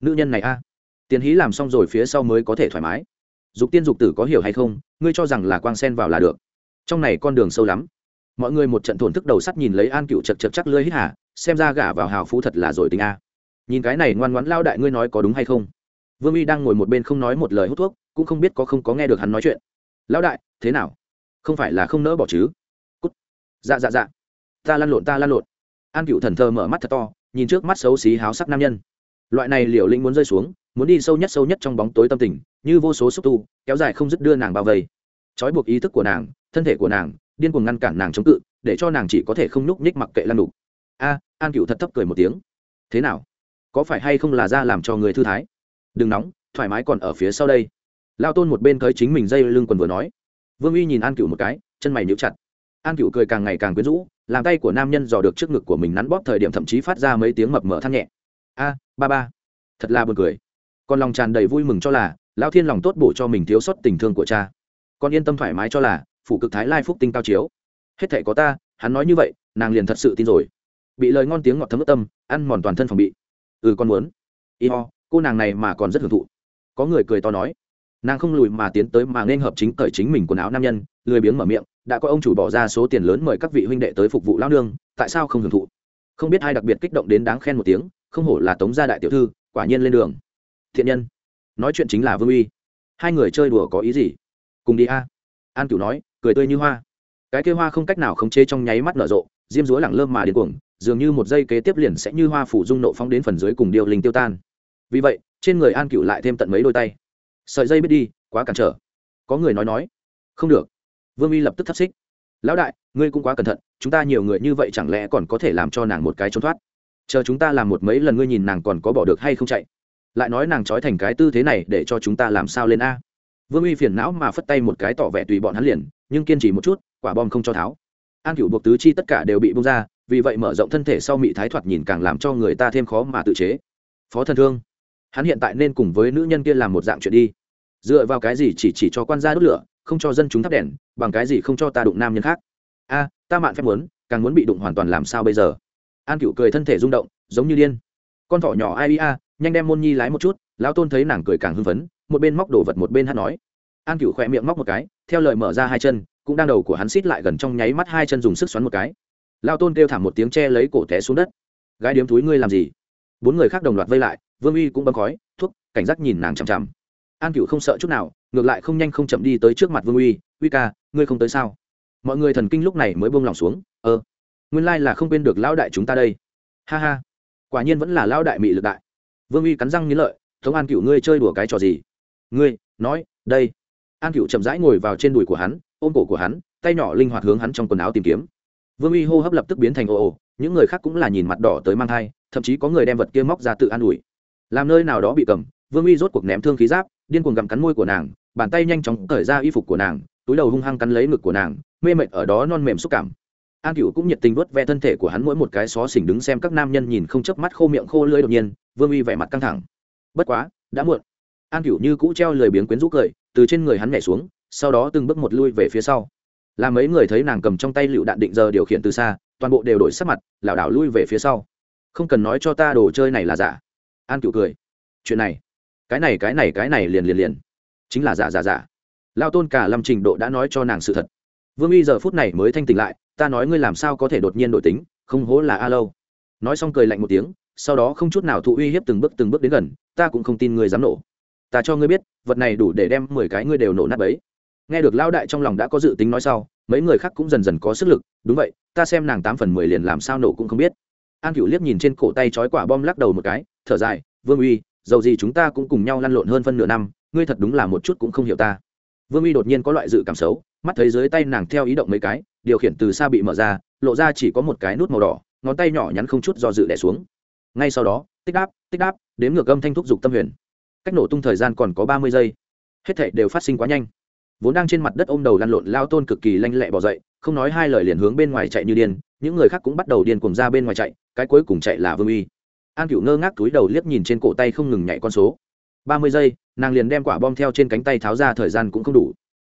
Nữ nhân này a. Tiền hí làm xong rồi phía sau mới có thể thoải mái. Dục tiên dục tử có hiểu hay không? Ngươi cho rằng là quang sen vào là được. Trong này con đường sâu lắm. Mọi người một trận thổn thức đầu sắt nhìn lấy an cựu chật chật chắc lưới hít hà, xem ra gả vào hào phú thật là rồi tình a. Nhìn cái này ngoan ngoãn lao đại ngươi nói có đúng hay không? Vương uy đang ngồi một bên không nói một lời hút thuốc, cũng không biết có không có nghe được hắn nói chuyện. Lão đại, thế nào? Không phải là không nỡ bỏ chứ? Dạ dạ dạ. Ta lăn lộn, ta lăn lộn. An cựu thần thơ mở mắt thật to, nhìn trước mắt xấu xí háo sắc nam nhân. Loại này liều lĩnh muốn rơi xuống, muốn đi sâu nhất sâu nhất trong bóng tối tâm tình, như vô số xúc tu, kéo dài không dứt đưa nàng bao vây. Trói buộc ý thức của nàng, thân thể của nàng, điên cuồng ngăn cản nàng chống cự, để cho nàng chỉ có thể không nhúc nhích mặc kệ lăn đục a, an cựu thật thấp cười một tiếng. Thế nào? Có phải hay không là ra làm cho người thư thái? Đừng nóng, thoải mái còn ở phía sau đây. Lao tôn một bên tới chính mình dây lưng quần vừa nói. Vương uy nhìn an cựu một cái, chân mày níu chặt an cựu cười càng ngày càng quyến rũ, làm tay của nam nhân dò được trước ngực của mình nắn bóp thời điểm thậm chí phát ra mấy tiếng mập mở than nhẹ. A, ba ba. Thật là buồn cười. Còn lòng tràn đầy vui mừng cho là lao thiên lòng tốt bổ cho mình thiếu sót tình thương của cha. Con yên tâm thoải mái cho là, phủ cực thái lai phúc tinh cao chiếu. Hết thể có ta, hắn nói như vậy, nàng liền thật sự tin rồi. Bị lời ngon tiếng ngọt thấm ướt tâm, ăn mòn toàn thân phòng bị. Ừ con muốn. Y ho, cô nàng này mà còn rất hưởng thụ. Có người cười to nói. Nàng không lùi mà tiến tới mà nên hợp chính cởi chính mình quần áo nam nhân, lười biếng mở miệng đã có ông chủ bỏ ra số tiền lớn mời các vị huynh đệ tới phục vụ lao nương, tại sao không hưởng thụ? Không biết ai đặc biệt kích động đến đáng khen một tiếng, không hổ là tống gia đại tiểu thư, quả nhiên lên đường. Thiện nhân, nói chuyện chính là vương uy. Hai người chơi đùa có ý gì? Cùng đi a. An cửu nói, cười tươi như hoa. Cái kia hoa không cách nào khống chế trong nháy mắt nở rộ, diêm dúa lẳng lơm mà điên cuồng, dường như một giây kế tiếp liền sẽ như hoa phủ dung nộ phóng đến phần dưới cùng điều linh tiêu tan. Vì vậy, trên người an cửu lại thêm tận mấy đôi tay. Sợi dây biết đi, quá cản trở. Có người nói nói, không được vương uy lập tức thắt xích. Lão đại, ngươi cũng quá cẩn thận, chúng ta nhiều người như vậy chẳng lẽ còn có thể làm cho nàng một cái trốn thoát? Chờ chúng ta làm một mấy lần ngươi nhìn nàng còn có bỏ được hay không chạy? Lại nói nàng trói thành cái tư thế này để cho chúng ta làm sao lên a? Vương uy phiền não mà phất tay một cái tỏ vẻ tùy bọn hắn liền, nhưng kiên trì một chút, quả bom không cho tháo. An cựu buộc tứ chi tất cả đều bị bung ra, vì vậy mở rộng thân thể sau mị thái thoạt nhìn càng làm cho người ta thêm khó mà tự chế. Phó thần thương, hắn hiện tại nên cùng với nữ nhân kia làm một dạng chuyện đi. Dựa vào cái gì chỉ chỉ cho quan gia đốt lửa không cho dân chúng thắp đèn bằng cái gì không cho ta đụng nam nhân khác? A ta mạn phép muốn càng muốn bị đụng hoàn toàn làm sao bây giờ? An cựu cười thân thể rung động giống như điên. Con thỏ nhỏ ai a, nhanh đem môn nhi lái một chút lão tôn thấy nàng cười càng hưng phấn một bên móc đồ vật một bên hát nói. An cựu khỏe miệng móc một cái theo lời mở ra hai chân cũng đang đầu của hắn xít lại gần trong nháy mắt hai chân dùng sức xoắn một cái. Lao tôn kêu thảm một tiếng che lấy cổ té xuống đất. Gái điếm túi ngươi làm gì? Bốn người khác đồng loạt vây lại vương uy cũng bấm khói thuốc cảnh giác nhìn nàng chằm chằm an cựu không sợ chút nào, ngược lại không nhanh không chậm đi tới trước mặt vương uy uy ca, ngươi không tới sao? Mọi người thần kinh lúc này mới buông lòng xuống ơ nguyên lai là không quên được lão đại chúng ta đây. Ha ha, quả nhiên vẫn là lão đại mị lực đại. Vương uy cắn răng nghĩ lợi tống an cựu ngươi chơi đùa cái trò gì? Ngươi, nói, đây. An cựu chậm rãi ngồi vào trên đùi của hắn, ôm cổ của hắn, tay nhỏ linh hoạt hướng hắn trong quần áo tìm kiếm. Vương uy hô hấp lập tức biến thành ồ ồ, những người khác cũng là nhìn mặt đỏ tới mang thai, thậm chí có người đem vật kia móc ra tự an ủi. Làm nơi nào đó bị cầm, vương uy rốt cuộc ném thương khí giáp điên cuồng gặm cắn môi của nàng, bàn tay nhanh chóng cởi ra y phục của nàng, túi đầu hung hăng cắn lấy ngực của nàng, mê mệt ở đó non mềm xúc cảm. An cựu cũng nhiệt tình vớt ve thân thể của hắn mỗi một cái xó xỉnh đứng xem các nam nhân nhìn không chớp mắt khô miệng khô lưỡi đột nhiên, vương uy vẻ mặt căng thẳng. Bất quá, đã muộn. An cựu như cũ treo lười biếng quyến rũ cười, từ trên người hắn nhảy xuống, sau đó từng bước một lui về phía sau. Làm mấy người thấy nàng cầm trong tay lựu đạn định giờ điều khiển từ xa, toàn bộ đều đổi sắc mặt, lảo đảo lui về phía sau. Không cần nói cho ta đồ chơi này là giả. An cựu cười. Chuyện này cái này cái này cái này liền liền liền. Chính là giả giả giả. Lao tôn cả lâm trình độ đã nói cho nàng sự thật. Vương y giờ phút này mới thanh tỉnh lại, ta nói ngươi làm sao có thể đột nhiên đổi tính, không hố là a lâu. Nói xong cười lạnh một tiếng, sau đó không chút nào thụ uy hiếp từng bước từng bước đến gần, ta cũng không tin ngươi dám nổ. Ta cho ngươi biết, vật này đủ để đem mười cái ngươi đều nổ nát bấy. Nghe được lao đại trong lòng đã có dự tính nói sau, mấy người khác cũng dần dần có sức lực, đúng vậy, ta xem nàng tám phần mười liền làm sao nổ cũng không biết. An cựu liếc nhìn trên cổ tay trói quả bom lắc đầu một cái, thở dài, vương uy dầu gì chúng ta cũng cùng nhau lăn lộn hơn phân nửa năm, ngươi thật đúng là một chút cũng không hiểu ta. Vương uy đột nhiên có loại dự cảm xấu, mắt thấy dưới tay nàng theo ý động mấy cái, điều khiển từ xa bị mở ra, lộ ra chỉ có một cái nút màu đỏ, ngón tay nhỏ nhắn không chút do dự đẻ xuống. Ngay sau đó, tích đáp tích đáp đếm ngược âm thanh thúc giục tâm huyền. Cách nổ tung thời gian còn có ba mươi giây. Hết thảy đều phát sinh quá nhanh. Vốn đang trên mặt đất ôm đầu lăn lộn lao tôn cực kỳ lanh lẹ bỏ dậy, không nói hai lời liền hướng bên ngoài chạy như điên, những người khác cũng bắt đầu điên cùng ra bên ngoài chạy, cái cuối cùng chạy là vương uy an cựu ngơ ngác túi đầu liếc nhìn trên cổ tay không ngừng nhảy con số. Ba mươi giây, nàng liền đem quả bom theo trên cánh tay tháo ra, thời gian cũng không đủ.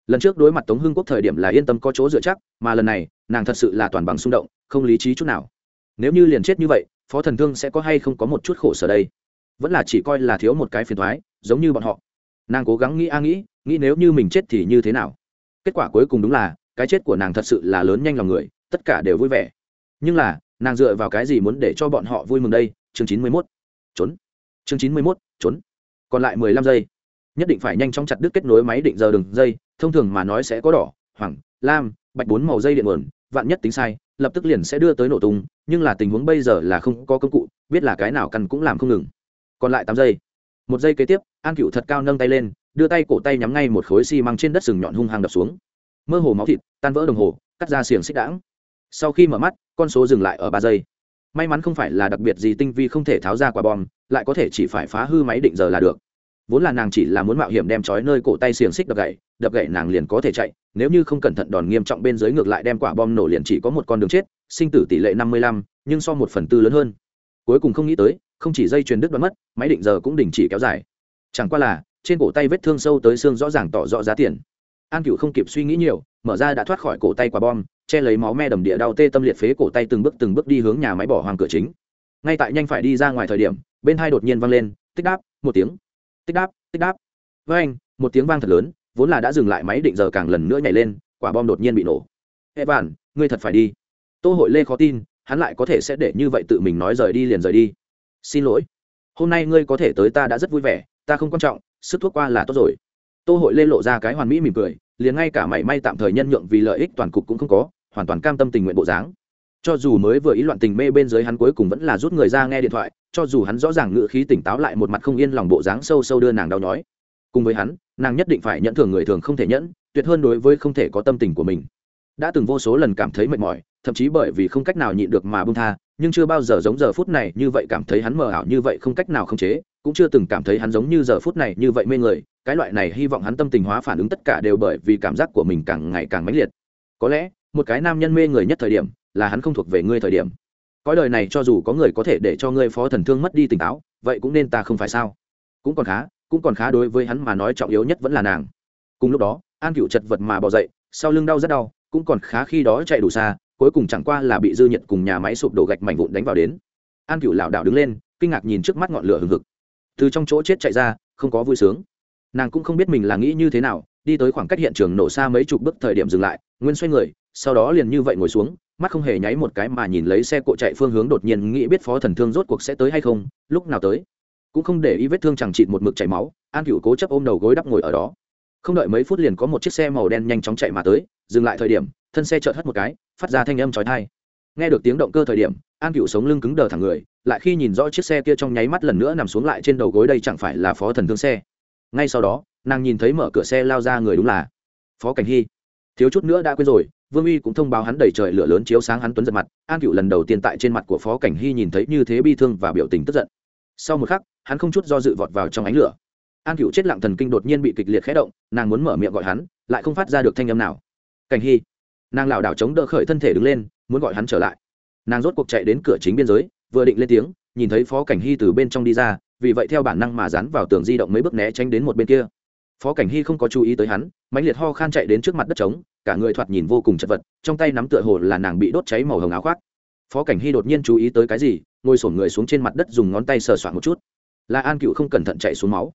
Lần trước đối mặt tống hưng quốc thời điểm là yên tâm có chỗ dựa chắc, mà lần này, nàng thật sự là toàn bằng xung động, không lý trí chút nào. Nếu như liền chết như vậy, phó thần thương sẽ có hay không có một chút khổ sở đây? Vẫn là chỉ coi là thiếu một cái phiền thoái giống như bọn họ. Nàng cố gắng nghĩ a nghĩ nghĩ nếu như mình chết thì như thế nào? Kết quả cuối cùng đúng là, cái chết của nàng thật sự là lớn nhanh lòng người, tất cả đều vui vẻ. Nhưng là, nàng dựa vào cái gì muốn để cho bọn họ vui mừng đây? Chương chín mươi mốt. Trốn. Chương chín mươi mốt, trốn. Còn lại mười lăm giây. Nhất định phải nhanh chóng chặt đứt kết nối máy định giờ đường dây, thông thường mà nói sẽ có đỏ hoàng lam, bạch bốn màu dây điện nguồn, vạn nhất tính sai, lập tức liền sẽ đưa tới nổ tung, nhưng là tình huống bây giờ là không có công cụ, biết là cái nào cần cũng làm không ngừng. Còn lại tám giây. Một giây kế tiếp, an cựu thật cao nâng tay lên, đưa tay cổ tay nhắm ngay một khối xi măng trên đất sừng nhọn hung hăng đập xuống. Mơ hồ máu thịt, tan vỡ đồng hồ, cắt ra xiềng xích đãng. Sau khi mở mắt, con số dừng lại ở ba giây may mắn không phải là đặc biệt gì tinh vi không thể tháo ra quả bom, lại có thể chỉ phải phá hư máy định giờ là được. Vốn là nàng chỉ là muốn mạo hiểm đem trói nơi cổ tay xiềng xích đập gậy đập gậy nàng liền có thể chạy, nếu như không cẩn thận đòn nghiêm trọng bên dưới ngược lại đem quả bom nổ liền chỉ có một con đường chết, sinh tử tỷ lệ năm mươi lăm, nhưng so một phần tư lớn hơn. Cuối cùng không nghĩ tới, không chỉ dây chuyền đứt đoán mất, máy định giờ cũng đình chỉ kéo dài. Chẳng qua là, trên cổ tay vết thương sâu tới xương rõ ràng tỏ rõ giá tiền. An cựu không kịp suy nghĩ nhiều, mở ra đã thoát khỏi cổ tay quả bom che lấy máu me đầm địa đau tê tâm liệt phế cổ tay từng bước từng bước đi hướng nhà máy bỏ hoàng cửa chính. Ngay tại nhanh phải đi ra ngoài thời điểm, bên hai đột nhiên vang lên, tích đáp, một tiếng. Tích đáp tích đáp. Với anh, một tiếng vang thật lớn, vốn là đã dừng lại máy định giờ càng lần nữa nhảy lên, quả bom đột nhiên bị nổ. Hệ bản ngươi thật phải đi. Tô hội lê khó tin, hắn lại có thể sẽ để như vậy tự mình nói rời đi liền rời đi. Xin lỗi. Hôm nay ngươi có thể tới ta đã rất vui vẻ, ta không quan trọng, sức thuốc qua là tốt rồi. Tô hội lê lộ ra cái hoàn mỹ mỉm cười, liền ngay cả mảy may tạm thời nhân nhượng vì lợi ích toàn cục cũng không có hoàn toàn cam tâm tình nguyện bộ dáng. Cho dù mới vừa ý loạn tình mê bên dưới hắn cuối cùng vẫn là rút người ra nghe điện thoại, cho dù hắn rõ ràng ngự khí tỉnh táo lại một mặt không yên lòng bộ dáng sâu sâu đưa nàng đau nhói. Cùng với hắn, nàng nhất định phải nhẫn thường người thường không thể nhẫn, tuyệt hơn đối với không thể có tâm tình của mình. Đã từng vô số lần cảm thấy mệt mỏi, thậm chí bởi vì không cách nào nhịn được mà bông tha, nhưng chưa bao giờ giống giờ phút này như vậy cảm thấy hắn mờ ảo như vậy không cách nào khống chế, cũng chưa từng cảm thấy hắn giống như giờ phút này như vậy mê người, cái loại này hy vọng hắn tâm tình hóa phản ứng tất cả đều bởi vì cảm giác của mình càng ngày càng mãnh liệt. Có lẽ một cái nam nhân mê người nhất thời điểm, là hắn không thuộc về ngươi thời điểm. Cõi đời này cho dù có người có thể để cho ngươi phó thần thương mất đi tỉnh táo, vậy cũng nên ta không phải sao? Cũng còn khá, cũng còn khá đối với hắn mà nói trọng yếu nhất vẫn là nàng. Cùng lúc đó, an cựu chật vật mà bỏ dậy, sau lưng đau rất đau, cũng còn khá khi đó chạy đủ xa, cuối cùng chẳng qua là bị dư nhật cùng nhà máy sụp đổ gạch mảnh vụn đánh vào đến. An cựu lảo đảo đứng lên, kinh ngạc nhìn trước mắt ngọn lửa hừng hực. Từ trong chỗ chết chạy ra, không có vui sướng. Nàng cũng không biết mình là nghĩ như thế nào, đi tới khoảng cách hiện trường nổ xa mấy chục bước thời điểm dừng lại, nguyên xoay người sau đó liền như vậy ngồi xuống, mắt không hề nháy một cái mà nhìn lấy xe cộ chạy phương hướng đột nhiên nghĩ biết phó thần thương rốt cuộc sẽ tới hay không, lúc nào tới. Cũng không để ý vết thương chẳng chịt một mực chảy máu, an cựu cố chấp ôm đầu gối đắp ngồi ở đó. Không đợi mấy phút liền có một chiếc xe màu đen nhanh chóng chạy mà tới, dừng lại thời điểm, thân xe chợt hất một cái, phát ra thanh âm chói tai. Nghe được tiếng động cơ thời điểm, an cựu sống lưng cứng đờ thẳng người, lại khi nhìn rõ chiếc xe kia trong nháy mắt lần nữa nằm xuống lại trên đầu gối đây chẳng phải là phó thần thương xe. Ngay sau đó, nàng nhìn thấy mở cửa xe lao ra người đúng là phó cảnh hy. Thiếu chút nữa đã quên rồi vương uy cũng thông báo hắn đầy trời lửa lớn chiếu sáng hắn tuấn giật mặt, an cựu lần đầu tiên tại trên mặt của phó cảnh hy nhìn thấy như thế bi thương và biểu tình tức giận. Sau một khắc, hắn không chút do dự vọt vào trong ánh lửa. An cựu chết lặng thần kinh đột nhiên bị kịch liệt khé động, nàng muốn mở miệng gọi hắn, lại không phát ra được thanh âm nào. Cảnh hy. Nàng lảo đảo chống đỡ khởi thân thể đứng lên, muốn gọi hắn trở lại. Nàng rốt cuộc chạy đến cửa chính biên giới, vừa định lên tiếng, nhìn thấy phó cảnh hy từ bên trong đi ra, vì vậy theo bản năng mà dán vào tường di động mấy bước né tránh đến một bên kia. Phó cảnh hy không có chú ý tới hắn, mãnh liệt ho khan chạy đến trước mặt đất trống cả người thoạt nhìn vô cùng chật vật, trong tay nắm tựa hồ là nàng bị đốt cháy màu hồng áo khoác. Phó cảnh hy đột nhiên chú ý tới cái gì, ngồi sổn người xuống trên mặt đất dùng ngón tay sờ soạn một chút. Là an cựu không cẩn thận chạy xuống máu.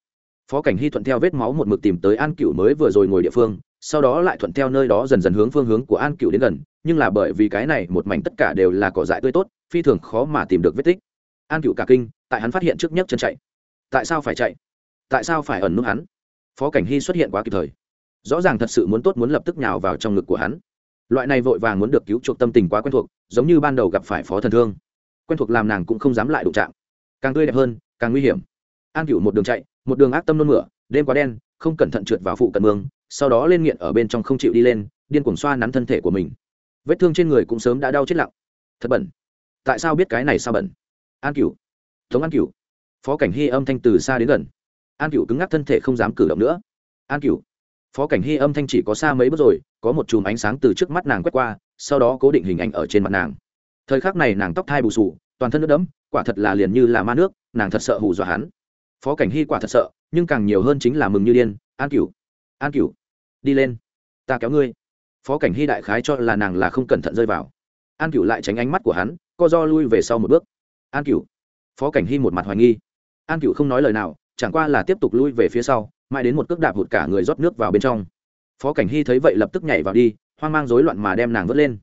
Phó cảnh hy thuận theo vết máu một mực tìm tới an cựu mới vừa rồi ngồi địa phương, sau đó lại thuận theo nơi đó dần dần hướng phương hướng của an cựu đến gần, nhưng là bởi vì cái này một mảnh tất cả đều là cỏ dại tươi tốt, phi thường khó mà tìm được vết tích. An cựu cả kinh, tại hắn phát hiện trước nhất chân chạy. Tại sao phải chạy? Tại sao phải ẩn nút hắn? Phó cảnh hy xuất hiện quá kịp thời rõ ràng thật sự muốn tốt muốn lập tức nhào vào trong ngực của hắn. Loại này vội vàng muốn được cứu chuộc tâm tình quá quen thuộc, giống như ban đầu gặp phải phó thần thương. Quen thuộc làm nàng cũng không dám lại đụng chạm. Càng tươi đẹp hơn, càng nguy hiểm. An cựu một đường chạy, một đường ác tâm nôn mửa, đêm quá đen, không cẩn thận trượt vào phụ cận mương, sau đó lên nghiện ở bên trong không chịu đi lên, điên cuồng xoa nắn thân thể của mình. Vết thương trên người cũng sớm đã đau chết lặng. Thật bẩn. Tại sao biết cái này sao bẩn? An cựu tống an cựu phó cảnh hy âm thanh từ xa đến gần. An cựu cứng ngắc thân thể không dám cử động nữa. An cựu phó cảnh hy âm thanh chỉ có xa mấy bước rồi, có một chùm ánh sáng từ trước mắt nàng quét qua, sau đó cố định hình ảnh ở trên mặt nàng. Thời khắc này nàng tóc thai bù sù, toàn thân nước đẫm, quả thật là liền như là ma nước, nàng thật sợ hù dọa hắn. Phó cảnh hy quả thật sợ, nhưng càng nhiều hơn chính là mừng như điên, an cửu an cửu, đi lên, ta kéo ngươi. Phó cảnh hy đại khái cho là nàng là không cẩn thận rơi vào. An cửu lại tránh ánh mắt của hắn, co do lui về sau một bước. An cửu. Phó cảnh hy một mặt hoài nghi. An cửu không nói lời nào chẳng qua là tiếp tục lui về phía sau, mãi đến một cước đạp hụt cả người rót nước vào bên trong. Phó cảnh hy thấy vậy lập tức nhảy vào đi, hoang mang rối loạn mà đem nàng vớt lên.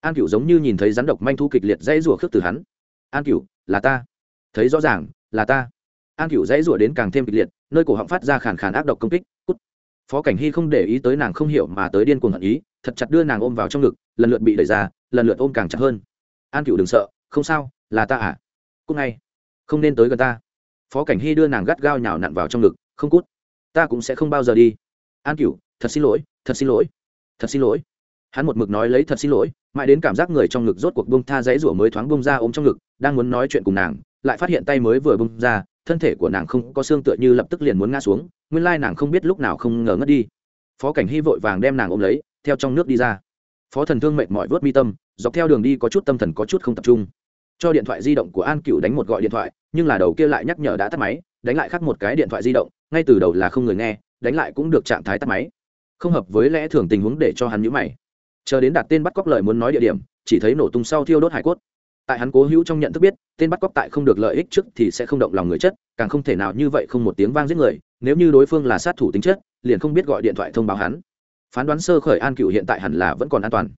An cựu giống như nhìn thấy rắn độc manh thu kịch liệt dãy rủa khước từ hắn. An cựu là ta. Thấy rõ ràng, là ta. An cựu dãy rủa đến càng thêm kịch liệt, nơi cổ họng phát ra khàn khàn ác độc công kích, cút. Phó cảnh hy không để ý tới nàng không hiểu mà tới điên cuồng hận ý, thật chặt đưa nàng ôm vào trong ngực, lần lượt bị đẩy ra, lần lượt ôm càng chặt hơn. An cựu đừng sợ, không sao, là ta à? Cút ngay, không nên tới gần ta phó cảnh hy đưa nàng gắt gao nhào nặn vào trong ngực, không cút, ta cũng sẽ không bao giờ đi. An cửu, thật xin lỗi, thật xin lỗi, thật xin lỗi. Hắn một mực nói lấy thật xin lỗi mãi đến cảm giác người trong ngực rốt cuộc bông tha dãy rủa mới thoáng bông ra ôm trong ngực, đang muốn nói chuyện cùng nàng, lại phát hiện tay mới vừa bông ra, thân thể của nàng không có xương tựa như lập tức liền muốn ngã xuống, nguyên lai nàng không biết lúc nào không ngờ ngất đi. Phó cảnh hy vội vàng đem nàng ôm lấy, theo trong nước đi ra. Phó thần thương mệt mỏi vớt mi tâm, dọc theo đường đi có chút tâm thần có chút không tập trung cho điện thoại di động của an cựu đánh một gọi điện thoại, nhưng là đầu kia lại nhắc nhở đã tắt máy, đánh lại khác một cái điện thoại di động, ngay từ đầu là không người nghe, đánh lại cũng được trạng thái tắt máy. Không hợp với lẽ thường tình huống để cho hắn nhữ mày. Chờ đến đặt tên bắt cóc lời muốn nói địa điểm, chỉ thấy nổ tung sau thiêu đốt hải cốt. Tại hắn cố hữu trong nhận thức biết, tên bắt cóc tại không được lợi ích trước thì sẽ không động lòng người chất, càng không thể nào như vậy không một tiếng vang giết người, nếu như đối phương là sát thủ tính chất, liền không biết gọi điện thoại thông báo hắn. Phán đoán sơ khởi an cựu hiện tại hẳn là vẫn còn an toàn.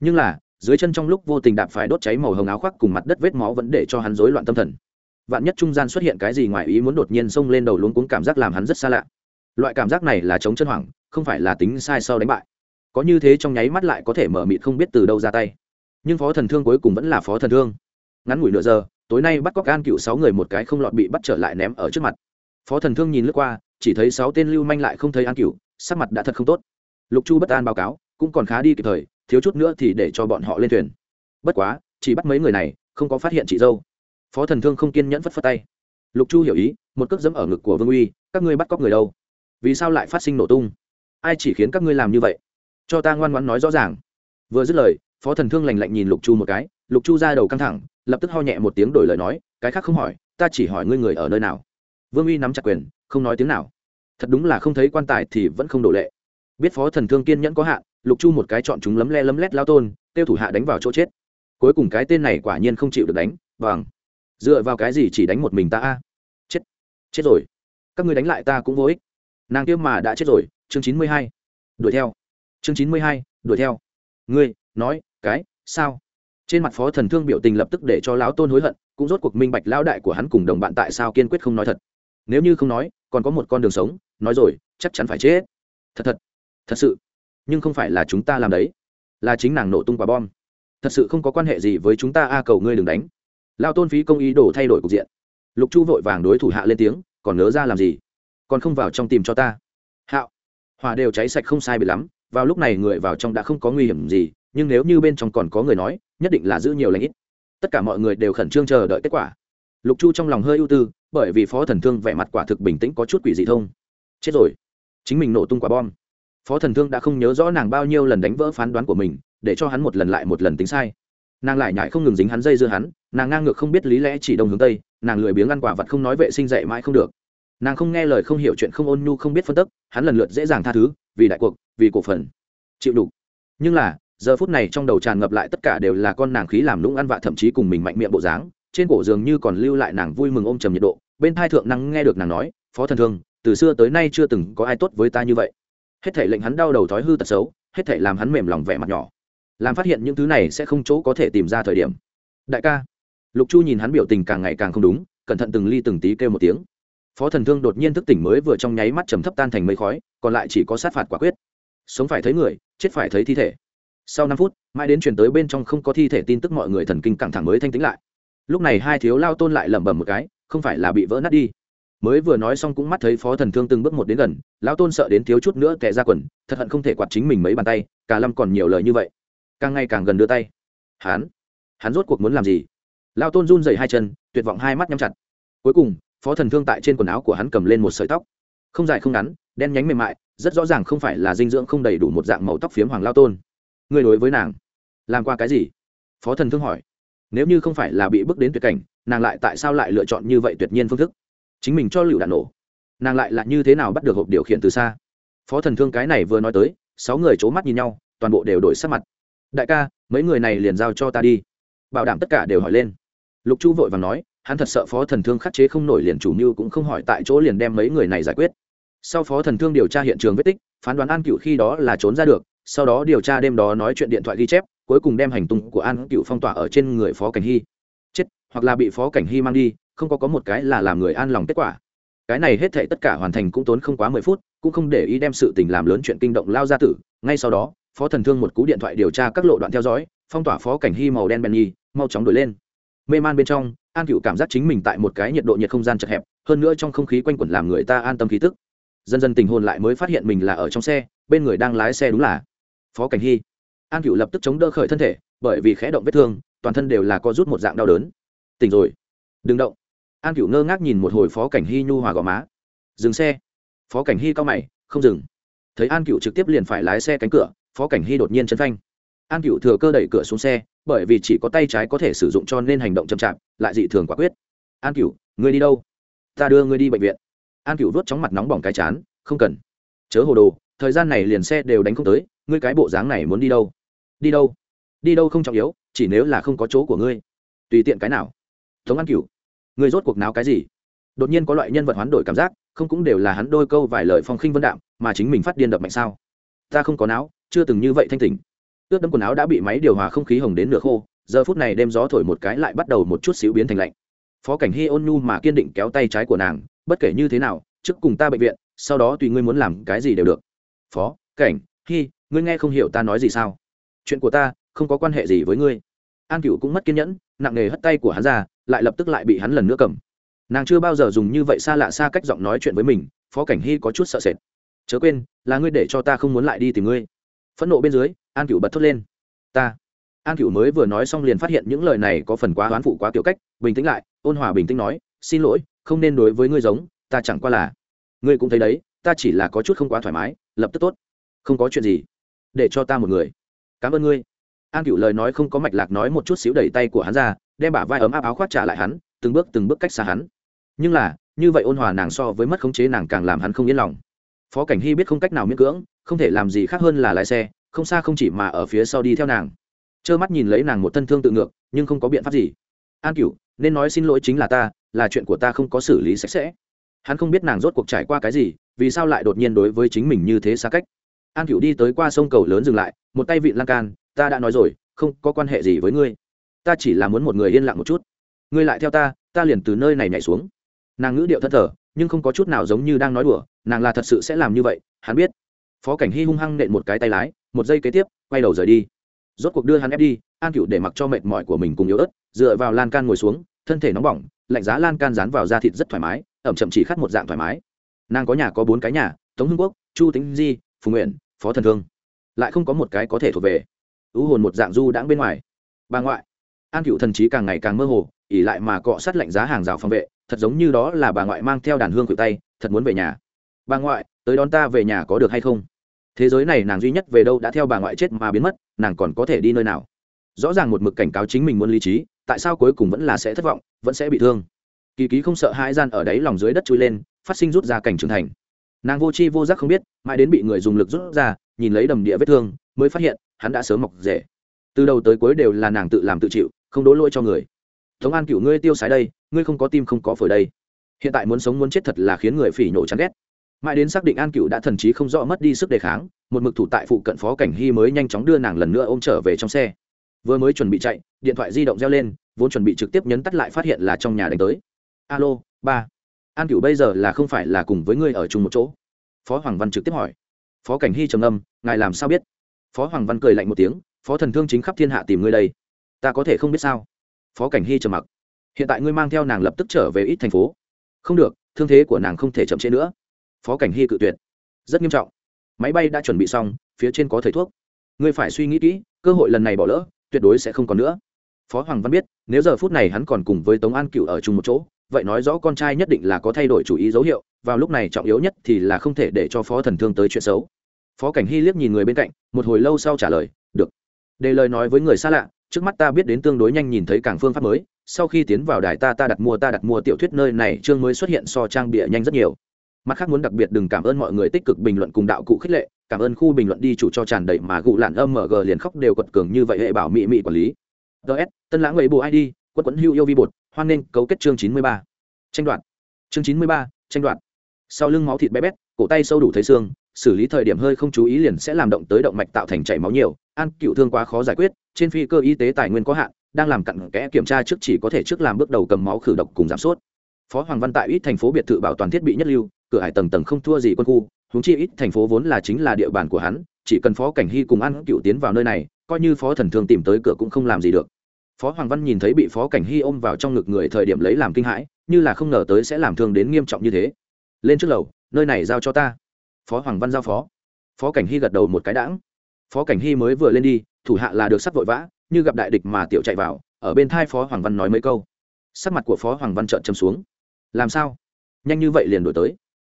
Nhưng là dưới chân trong lúc vô tình đạp phải đốt cháy màu hồng áo khoác cùng mặt đất vết máu vẫn để cho hắn rối loạn tâm thần. Vạn nhất trung gian xuất hiện cái gì ngoài ý muốn đột nhiên xông lên đầu luống cuống cảm giác làm hắn rất xa lạ. Loại cảm giác này là chống chân hoảng, không phải là tính sai sau đánh bại. Có như thế trong nháy mắt lại có thể mở mịt không biết từ đâu ra tay. Nhưng phó thần thương cuối cùng vẫn là phó thần thương. Ngắn ngủi nửa giờ, tối nay bắt cóc an cựu sáu người một cái không lọt bị bắt trở lại ném ở trước mặt. Phó thần thương nhìn lướt qua, chỉ thấy sáu tên lưu manh lại không thấy an cựu, sắc mặt đã thật không tốt. Lục chu bất an báo cáo, cũng còn khá đi kịp thời thiếu chút nữa thì để cho bọn họ lên thuyền. Bất quá, chỉ bắt mấy người này, không có phát hiện chị dâu. Phó thần thương không kiên nhẫn phất phất tay. Lục chu hiểu ý, một cước dẫm ở ngực của vương uy, các ngươi bắt cóc người đâu? Vì sao lại phát sinh nổ tung? Ai chỉ khiến các ngươi làm như vậy? Cho ta ngoan ngoãn nói rõ ràng. Vừa dứt lời, phó thần thương lành lạnh nhìn lục chu một cái, lục chu ra đầu căng thẳng, lập tức ho nhẹ một tiếng đổi lời nói, cái khác không hỏi, ta chỉ hỏi ngươi người ở nơi nào. Vương uy nắm chặt quyền, không nói tiếng nào. Thật đúng là không thấy quan tài thì vẫn không đổ lệ. Biết phó thần thương kiên nhẫn có hạn lục chu một cái chọn chúng lấm le lấm lét lao tôn, tiêu thủ hạ đánh vào chỗ chết. Cuối cùng cái tên này quả nhiên không chịu được đánh, bằng. Dựa vào cái gì chỉ đánh một mình ta a? Chết. Chết rồi. Các ngươi đánh lại ta cũng vô ích. Nàng kia mà đã chết rồi, chương chín mươi hai. Đuổi theo. Chương chín mươi hai, đuổi theo. Ngươi, nói, cái, sao? Trên mặt phó thần thương biểu tình lập tức để cho lão tôn hối hận, cũng rốt cuộc minh bạch lão đại của hắn cùng đồng bạn tại sao kiên quyết không nói thật. Nếu như không nói, còn có một con đường sống, nói rồi, chắc chắn phải chết. Thật thật. Thật sự nhưng không phải là chúng ta làm đấy. Là chính nàng nổ tung quả bom. Thật sự không có quan hệ gì với chúng ta, a, cầu ngươi đừng đánh. Lao tôn phí công ý đồ thay đổi cục diện. Lục chu vội vàng đối thủ hạ lên tiếng, còn nhớ ra làm gì? Còn không vào trong tìm cho ta. Hạo. Hòa đều cháy sạch không sai bị lắm, vào lúc này người vào trong đã không có nguy hiểm gì, nhưng nếu như bên trong còn có người nói, nhất định là giữ nhiều lãnh ít. Tất cả mọi người đều khẩn trương chờ đợi kết quả. Lục chu trong lòng hơi ưu tư, bởi vì phó thần thương vẻ mặt quả thực bình tĩnh có chút quỷ dị thông. Chết rồi. Chính mình nổ tung quả bom phó thần thương đã không nhớ rõ nàng bao nhiêu lần đánh vỡ phán đoán của mình, để cho hắn một lần lại một lần tính sai. Nàng lại nhại không ngừng dính hắn dây dưa hắn, nàng ngang ngược không biết lý lẽ chỉ đông hướng tây, nàng lười biếng ăn quả vật không nói vệ sinh dạy mãi không được. Nàng không nghe lời không hiểu chuyện không ôn nhu không biết phân tức hắn lần lượt dễ dàng tha thứ, vì đại cuộc, vì cổ phần. Chịu đủ. Nhưng là, giờ phút này trong đầu tràn ngập lại tất cả đều là con nàng khí làm lũng ăn vạ thậm chí cùng mình mạnh miệng bộ dáng, trên cổ dường như còn lưu lại nàng vui mừng ôm trầm nhiệt độ, bên thai thượng năng nghe được nàng nói, phó thần thương, từ xưa tới nay chưa từng có ai tốt với ta như vậy hết thể lệnh hắn đau đầu thói hư tật xấu, hết thể làm hắn mềm lòng vẻ mặt nhỏ. Làm phát hiện những thứ này sẽ không chỗ có thể tìm ra thời điểm. Đại ca. Lục chu nhìn hắn biểu tình càng ngày càng không đúng, cẩn thận từng ly từng tí kêu một tiếng. Phó thần thương đột nhiên thức tỉnh mới vừa trong nháy mắt trầm thấp tan thành mây khói, còn lại chỉ có sát phạt quả quyết. Sống phải thấy người, chết phải thấy thi thể. Sau năm phút, mãi đến chuyển tới bên trong không có thi thể tin tức mọi người thần kinh căng thẳng mới thanh tĩnh lại. Lúc này hai thiếu lao tôn lại lẩm bẩm một cái, không phải là bị vỡ nát đi mới vừa nói xong cũng mắt thấy phó thần thương từng bước một đến gần, lão tôn sợ đến thiếu chút nữa tệ ra quần, thật hận không thể quạt chính mình mấy bàn tay, cả lâm còn nhiều lời như vậy. Càng ngày càng gần đưa tay. Hắn? Hắn rốt cuộc muốn làm gì? Lão tôn run dày hai chân, tuyệt vọng hai mắt nhắm chặt. Cuối cùng, phó thần thương tại trên quần áo của hắn cầm lên một sợi tóc. Không dài không ngắn, đen nhánh mềm mại, rất rõ ràng không phải là dinh dưỡng không đầy đủ một dạng màu tóc phiếm hoàng lao tôn. Người đối với nàng, làm qua cái gì? Phó thần thương hỏi. Nếu như không phải là bị bước đến tuyệt cảnh, nàng lại tại sao lại lựa chọn như vậy tuyệt nhiên phương thức? Chính mình cho lựu đạn nổ. Nàng lại là như thế nào bắt được hộp điều khiển từ xa? Phó thần thương cái này vừa nói tới, sáu người c h ố mắt nhìn nhau, toàn bộ đều đổi sắc mặt. Đại ca, mấy người này liền giao cho ta đi. Bảo đảm tất cả đều hỏi lên. Lục chu vội và nói, hắn thật sợ phó thần thương khắc chế không nổi liền chủ mưu cũng không hỏi tại chỗ liền đem mấy người này giải quyết. Sau phó thần thương điều tra hiện trường vết tích, phán đoán an cựu khi đó là trốn ra được, sau đó điều tra đêm đó nói chuyện điện thoại ghi chép, cuối cùng đem hành tung của an cựu phong tỏa ở trên người phó cảnh hy. Chết, hoặc là bị phó cảnh hy mang đi không có có một cái là làm người an lòng kết quả. Cái này hết thảy tất cả hoàn thành cũng tốn không quá mười phút, cũng không để ý đem sự tình làm lớn chuyện kinh động lao ra tử. Ngay sau đó, phó thần thương một cú điện thoại điều tra các lộ đoạn theo dõi, phong tỏa phó cảnh hy màu đen bèn nhi mau chóng đổi lên. Mê man bên trong, an cựu cảm giác chính mình tại một cái nhiệt độ nhiệt không gian chật hẹp, hơn nữa trong không khí quanh quẩn làm người ta an tâm khí tức. Dần dần tình hồn lại mới phát hiện mình là ở trong xe, bên người đang lái xe đúng là phó cảnh hy. An cựu lập tức chống đỡ khởi thân thể, bởi vì khẽ động vết thương, toàn thân đều là co rút một dạng đau đớn. Tỉnh rồi. Đừng động an cựu ngơ ngác nhìn một hồi phó cảnh hy nhu hòa gò má. Dừng xe. Phó cảnh hy cao mày, không dừng. Thấy an cựu trực tiếp liền phải lái xe cánh cửa, phó cảnh hy đột nhiên chân phanh. An cựu thừa cơ đẩy cửa xuống xe, bởi vì chỉ có tay trái có thể sử dụng cho nên hành động chậm chạp, lại dị thường quả quyết. An cựu ngươi đi đâu? Ta đưa ngươi đi bệnh viện. An cựu vớt chóng mặt nóng bỏng cái chán, không cần. Chớ hồ đồ, thời gian này liền xe đều đánh không tới, ngươi cái bộ dáng này muốn đi đâu? Đi đâu? Đi đâu không trọng yếu, chỉ nếu là không có chỗ của ngươi. Tùy tiện cái nào. Tống an cựu ngươi rốt cuộc nào cái gì? Đột nhiên có loại nhân vật hoán đổi cảm giác, không cũng đều là hắn đôi câu vài lời phong khinh vân đạm, mà chính mình phát điên đập mạnh sao? Ta không có não chưa từng như vậy thanh tỉnh. Ướt đẫm quần áo đã bị máy điều hòa không khí hồng đến nửa khô, giờ phút này đem gió thổi một cái lại bắt đầu một chút xíu biến thành lạnh. Phó cảnh hy ôn nhu mà kiên định kéo tay trái của nàng, bất kể như thế nào, trước cùng ta bệnh viện, sau đó tùy ngươi muốn làm cái gì đều được. Phó cảnh hy ngươi nghe không hiểu ta nói gì sao? Chuyện của ta không có quan hệ gì với ngươi. An cựu cũng mất kiên nhẫn, nặng nề hất tay của hắn ra lại lập tức lại bị hắn lần nữa cầm. Nàng chưa bao giờ dùng như vậy xa lạ xa cách giọng nói chuyện với mình, phó cảnh hy có chút sợ sệt. Chớ quên, là ngươi để cho ta không muốn lại đi tìm ngươi. Phẫn nộ bên dưới, an cựu bật thốt lên. Ta. An cựu mới vừa nói xong liền phát hiện những lời này có phần quá oán phụ quá kiểu cách, bình tĩnh lại, ôn hòa bình tĩnh nói, xin lỗi, không nên đối với ngươi giống, ta chẳng qua là ngươi cũng thấy đấy, ta chỉ là có chút không quá thoải mái, lập tức tốt, không có chuyện gì, để cho ta một người. Cảm ơn ngươi. An cựu lời nói không có mạch lạc nói một chút xíu đẩy tay của hắn ra đem bả vai ấm áp áo khoác trả lại hắn, từng bước từng bước cách xa hắn. Nhưng là, như vậy ôn hòa nàng so với mất khống chế nàng càng làm hắn không yên lòng. Phó cảnh hy biết không cách nào miễn cưỡng, không thể làm gì khác hơn là lái xe, không xa không chỉ mà ở phía sau đi theo nàng. Trơ mắt nhìn lấy nàng một thân thương tự ngược, nhưng không có biện pháp gì. An cửu, nên nói xin lỗi chính là ta, là chuyện của ta không có xử lý sạch sẽ. Hắn không biết nàng rốt cuộc trải qua cái gì, vì sao lại đột nhiên đối với chính mình như thế xa cách. An cửu đi tới qua sông cầu lớn dừng lại, một tay vịn lan can, ta đã nói rồi, không có quan hệ gì với ngươi ta chỉ là muốn một người yên lặng một chút. Ngươi lại theo ta ta liền từ nơi này nhảy xuống. Nàng ngữ điệu thất thờ, nhưng không có chút nào giống như đang nói đùa, nàng là thật sự sẽ làm như vậy, hắn biết. Phó cảnh hy hung hăng nện một cái tay lái, một giây kế tiếp, quay đầu rời đi. Rốt cuộc đưa hắn ép đi, an cựu để mặc cho mệt mỏi của mình cùng yếu ớt, dựa vào lan can ngồi xuống, thân thể nóng bỏng, lạnh giá lan can dán vào da thịt rất thoải mái, ẩm chậm chỉ khát một dạng thoải mái. Nàng có nhà có bốn cái nhà, tống hưng quốc, chu tính di, phù nguyện, phó thần thương. Lại không có một cái có thể thuộc về. Ưu hồn một dạng du đãng bên ngoài. Bà ngoại an cựu thần trí càng ngày càng mơ hồ ỉ lại mà cọ sát lạnh giá hàng rào phòng vệ, thật giống như đó là bà ngoại mang theo đàn hương cựu tay, thật muốn về nhà. Bà ngoại, tới đón ta về nhà có được hay không? Thế giới này nàng duy nhất về đâu đã theo bà ngoại chết mà biến mất, nàng còn có thể đi nơi nào? Rõ ràng một mực cảnh cáo chính mình muốn lý trí, tại sao cuối cùng vẫn là sẽ thất vọng, vẫn sẽ bị thương? Kỳ ký không sợ hai gian ở đáy lòng dưới đất chui lên, phát sinh rút ra cảnh trưởng thành. Nàng vô chi vô giác không biết, mãi đến bị người dùng lực rút ra, nhìn lấy đầm địa vết thương, mới phát hiện, hắn đã sớm mọc rể từ đầu tới cuối đều là nàng tự làm tự chịu không đổ lỗi cho người. Tống an cựu ngươi tiêu sái đây, ngươi không có tim không có phổi đây. Hiện tại muốn sống muốn chết thật là khiến người phỉ nhổ chán ghét. Mãi đến xác định an cựu đã thần trí không rõ mất đi sức đề kháng, một mực thủ tại phụ cận phó cảnh hy mới nhanh chóng đưa nàng lần nữa ôm trở về trong xe. Vừa mới chuẩn bị chạy, điện thoại di động reo lên, vốn chuẩn bị trực tiếp nhấn tắt lại phát hiện là trong nhà đánh tới. Alo, ba. An cựu bây giờ là không phải là cùng với ngươi ở chung một chỗ? Phó hoàng văn trực tiếp hỏi. Phó cảnh hy trầm âm ngài làm sao biết? Phó hoàng văn cười lạnh một tiếng, phó thần thương chính khắp thiên hạ tìm ngươi đây ta có thể không biết sao? Phó cảnh hy trầm mặc. Hiện tại ngươi mang theo nàng lập tức trở về ít thành phố. Không được, thương thế của nàng không thể chậm trễ nữa. Phó cảnh hy cự tuyệt. Rất nghiêm trọng. Máy bay đã chuẩn bị xong, phía trên có thầy thuốc. Ngươi phải suy nghĩ kỹ, cơ hội lần này bỏ lỡ, tuyệt đối sẽ không còn nữa. Phó hoàng văn biết, nếu giờ phút này hắn còn cùng với tống an cựu ở chung một chỗ, vậy nói rõ con trai nhất định là có thay đổi chủ ý dấu hiệu, vào lúc này trọng yếu nhất thì là không thể để cho phó thần thương tới chuyện xấu. Phó cảnh hy liếc nhìn người bên cạnh, một hồi lâu sau trả lời, được. Đề lời nói với người xa lạ trước mắt ta biết đến tương đối nhanh nhìn thấy cảng phương pháp mới, sau khi tiến vào đài ta ta đặt mua, ta đặt mua tiểu thuyết nơi này, chương mới xuất hiện so trang bịa nhanh rất nhiều. Mặt khác muốn đặc biệt đừng cảm ơn mọi người tích cực bình luận cùng đạo cụ khích lệ, cảm ơn khu bình luận đi chủ cho tràn đầy mà gụ lạn âm mg liền khóc đều quật cường như vậy hệ bảo mị mị quản lý. Ts tân lãng ấy bộ id quất quẫn hưu yêu vi bột, hoan nên cấu kết chương chín mươi ba. Tranh đoạt. Chương chín mươi ba, tranh đoạt. Sau lưng máu thịt bé bét, cổ tay sâu đủ thấy xương, xử lý thời điểm hơi không chú ý liền sẽ làm động tới động mạch tạo thành chảy máu nhiều, an cựu thương quá khó giải quyết trên phi cơ y tế tài nguyên có hạn, đang làm cặn kẽ kiểm tra trước chỉ có thể trước làm bước đầu cầm máu khử độc cùng giảm sốt phó hoàng văn tại ít thành phố biệt thự bảo toàn thiết bị nhất lưu, cửa hải tầng tầng không thua gì quân khu húng chi ít thành phố vốn là chính là địa bàn của hắn, chỉ cần phó cảnh hy cùng ăn cựu tiến vào nơi này, coi như phó thần thương tìm tới cửa cũng không làm gì được. Phó hoàng văn nhìn thấy bị phó cảnh hy ôm vào trong ngực người thời điểm lấy làm kinh hãi, như là không ngờ tới sẽ làm thương đến nghiêm trọng như thế. Lên trước lầu, nơi này giao cho ta. Phó hoàng văn giao phó. Phó cảnh hy gật đầu một cái đãng. Phó cảnh hy mới vừa lên đi thủ hạ là được sắc vội vã, như gặp đại địch mà tiểu chạy vào, ở bên thai phó hoàng văn nói mấy câu. Sắc mặt của phó hoàng văn trợn châm xuống. Làm sao? Nhanh như vậy liền đổi tới.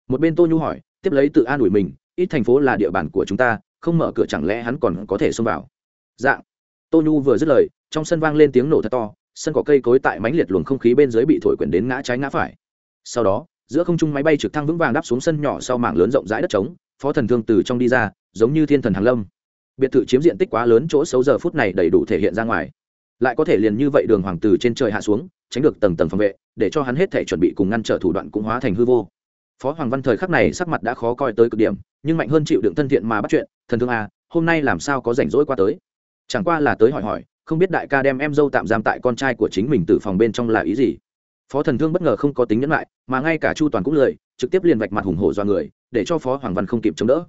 Một bên tô nhu hỏi, tiếp lấy tự an ủi mình, ít thành phố là địa bàn của chúng ta, không mở cửa chẳng lẽ hắn còn có thể xông vào? Dạng. Tô nhu vừa dứt lời, trong sân vang lên tiếng nổ thật to, sân có cây cối tại mánh liệt luồng không khí bên dưới bị thổi quyển đến ngã trái ngã phải. Sau đó, giữa không trung máy bay trực thăng vững vàng đáp xuống sân nhỏ sau mảng lớn rộng rãi đất trống, phó thần thương từ trong đi ra, giống như thiên thần hàng lâm biệt thự chiếm diện tích quá lớn chỗ xấu giờ phút này đầy đủ thể hiện ra ngoài. Lại có thể liền như vậy đường hoàng từ trên trời hạ xuống tránh được tầng tầng phòng vệ để cho hắn hết thể chuẩn bị cùng ngăn trở thủ đoạn cũng hóa thành hư vô. Phó hoàng văn thời khắc này sắc mặt đã khó coi tới cực điểm nhưng mạnh hơn chịu đựng thân thiện mà bắt chuyện thần thương a à, hôm nay làm sao có rảnh rỗi qua tới? Chẳng qua là tới hỏi hỏi không biết đại ca đem em dâu tạm giam tại con trai của chính mình từ phòng bên trong là ý gì. Phó thần thương bất ngờ không có tính nhẫn lại mà ngay cả chu toàn cũng lười trực tiếp liền vạch mặt hùng hổ do người để cho phó hoàng văn không kịp chống đỡ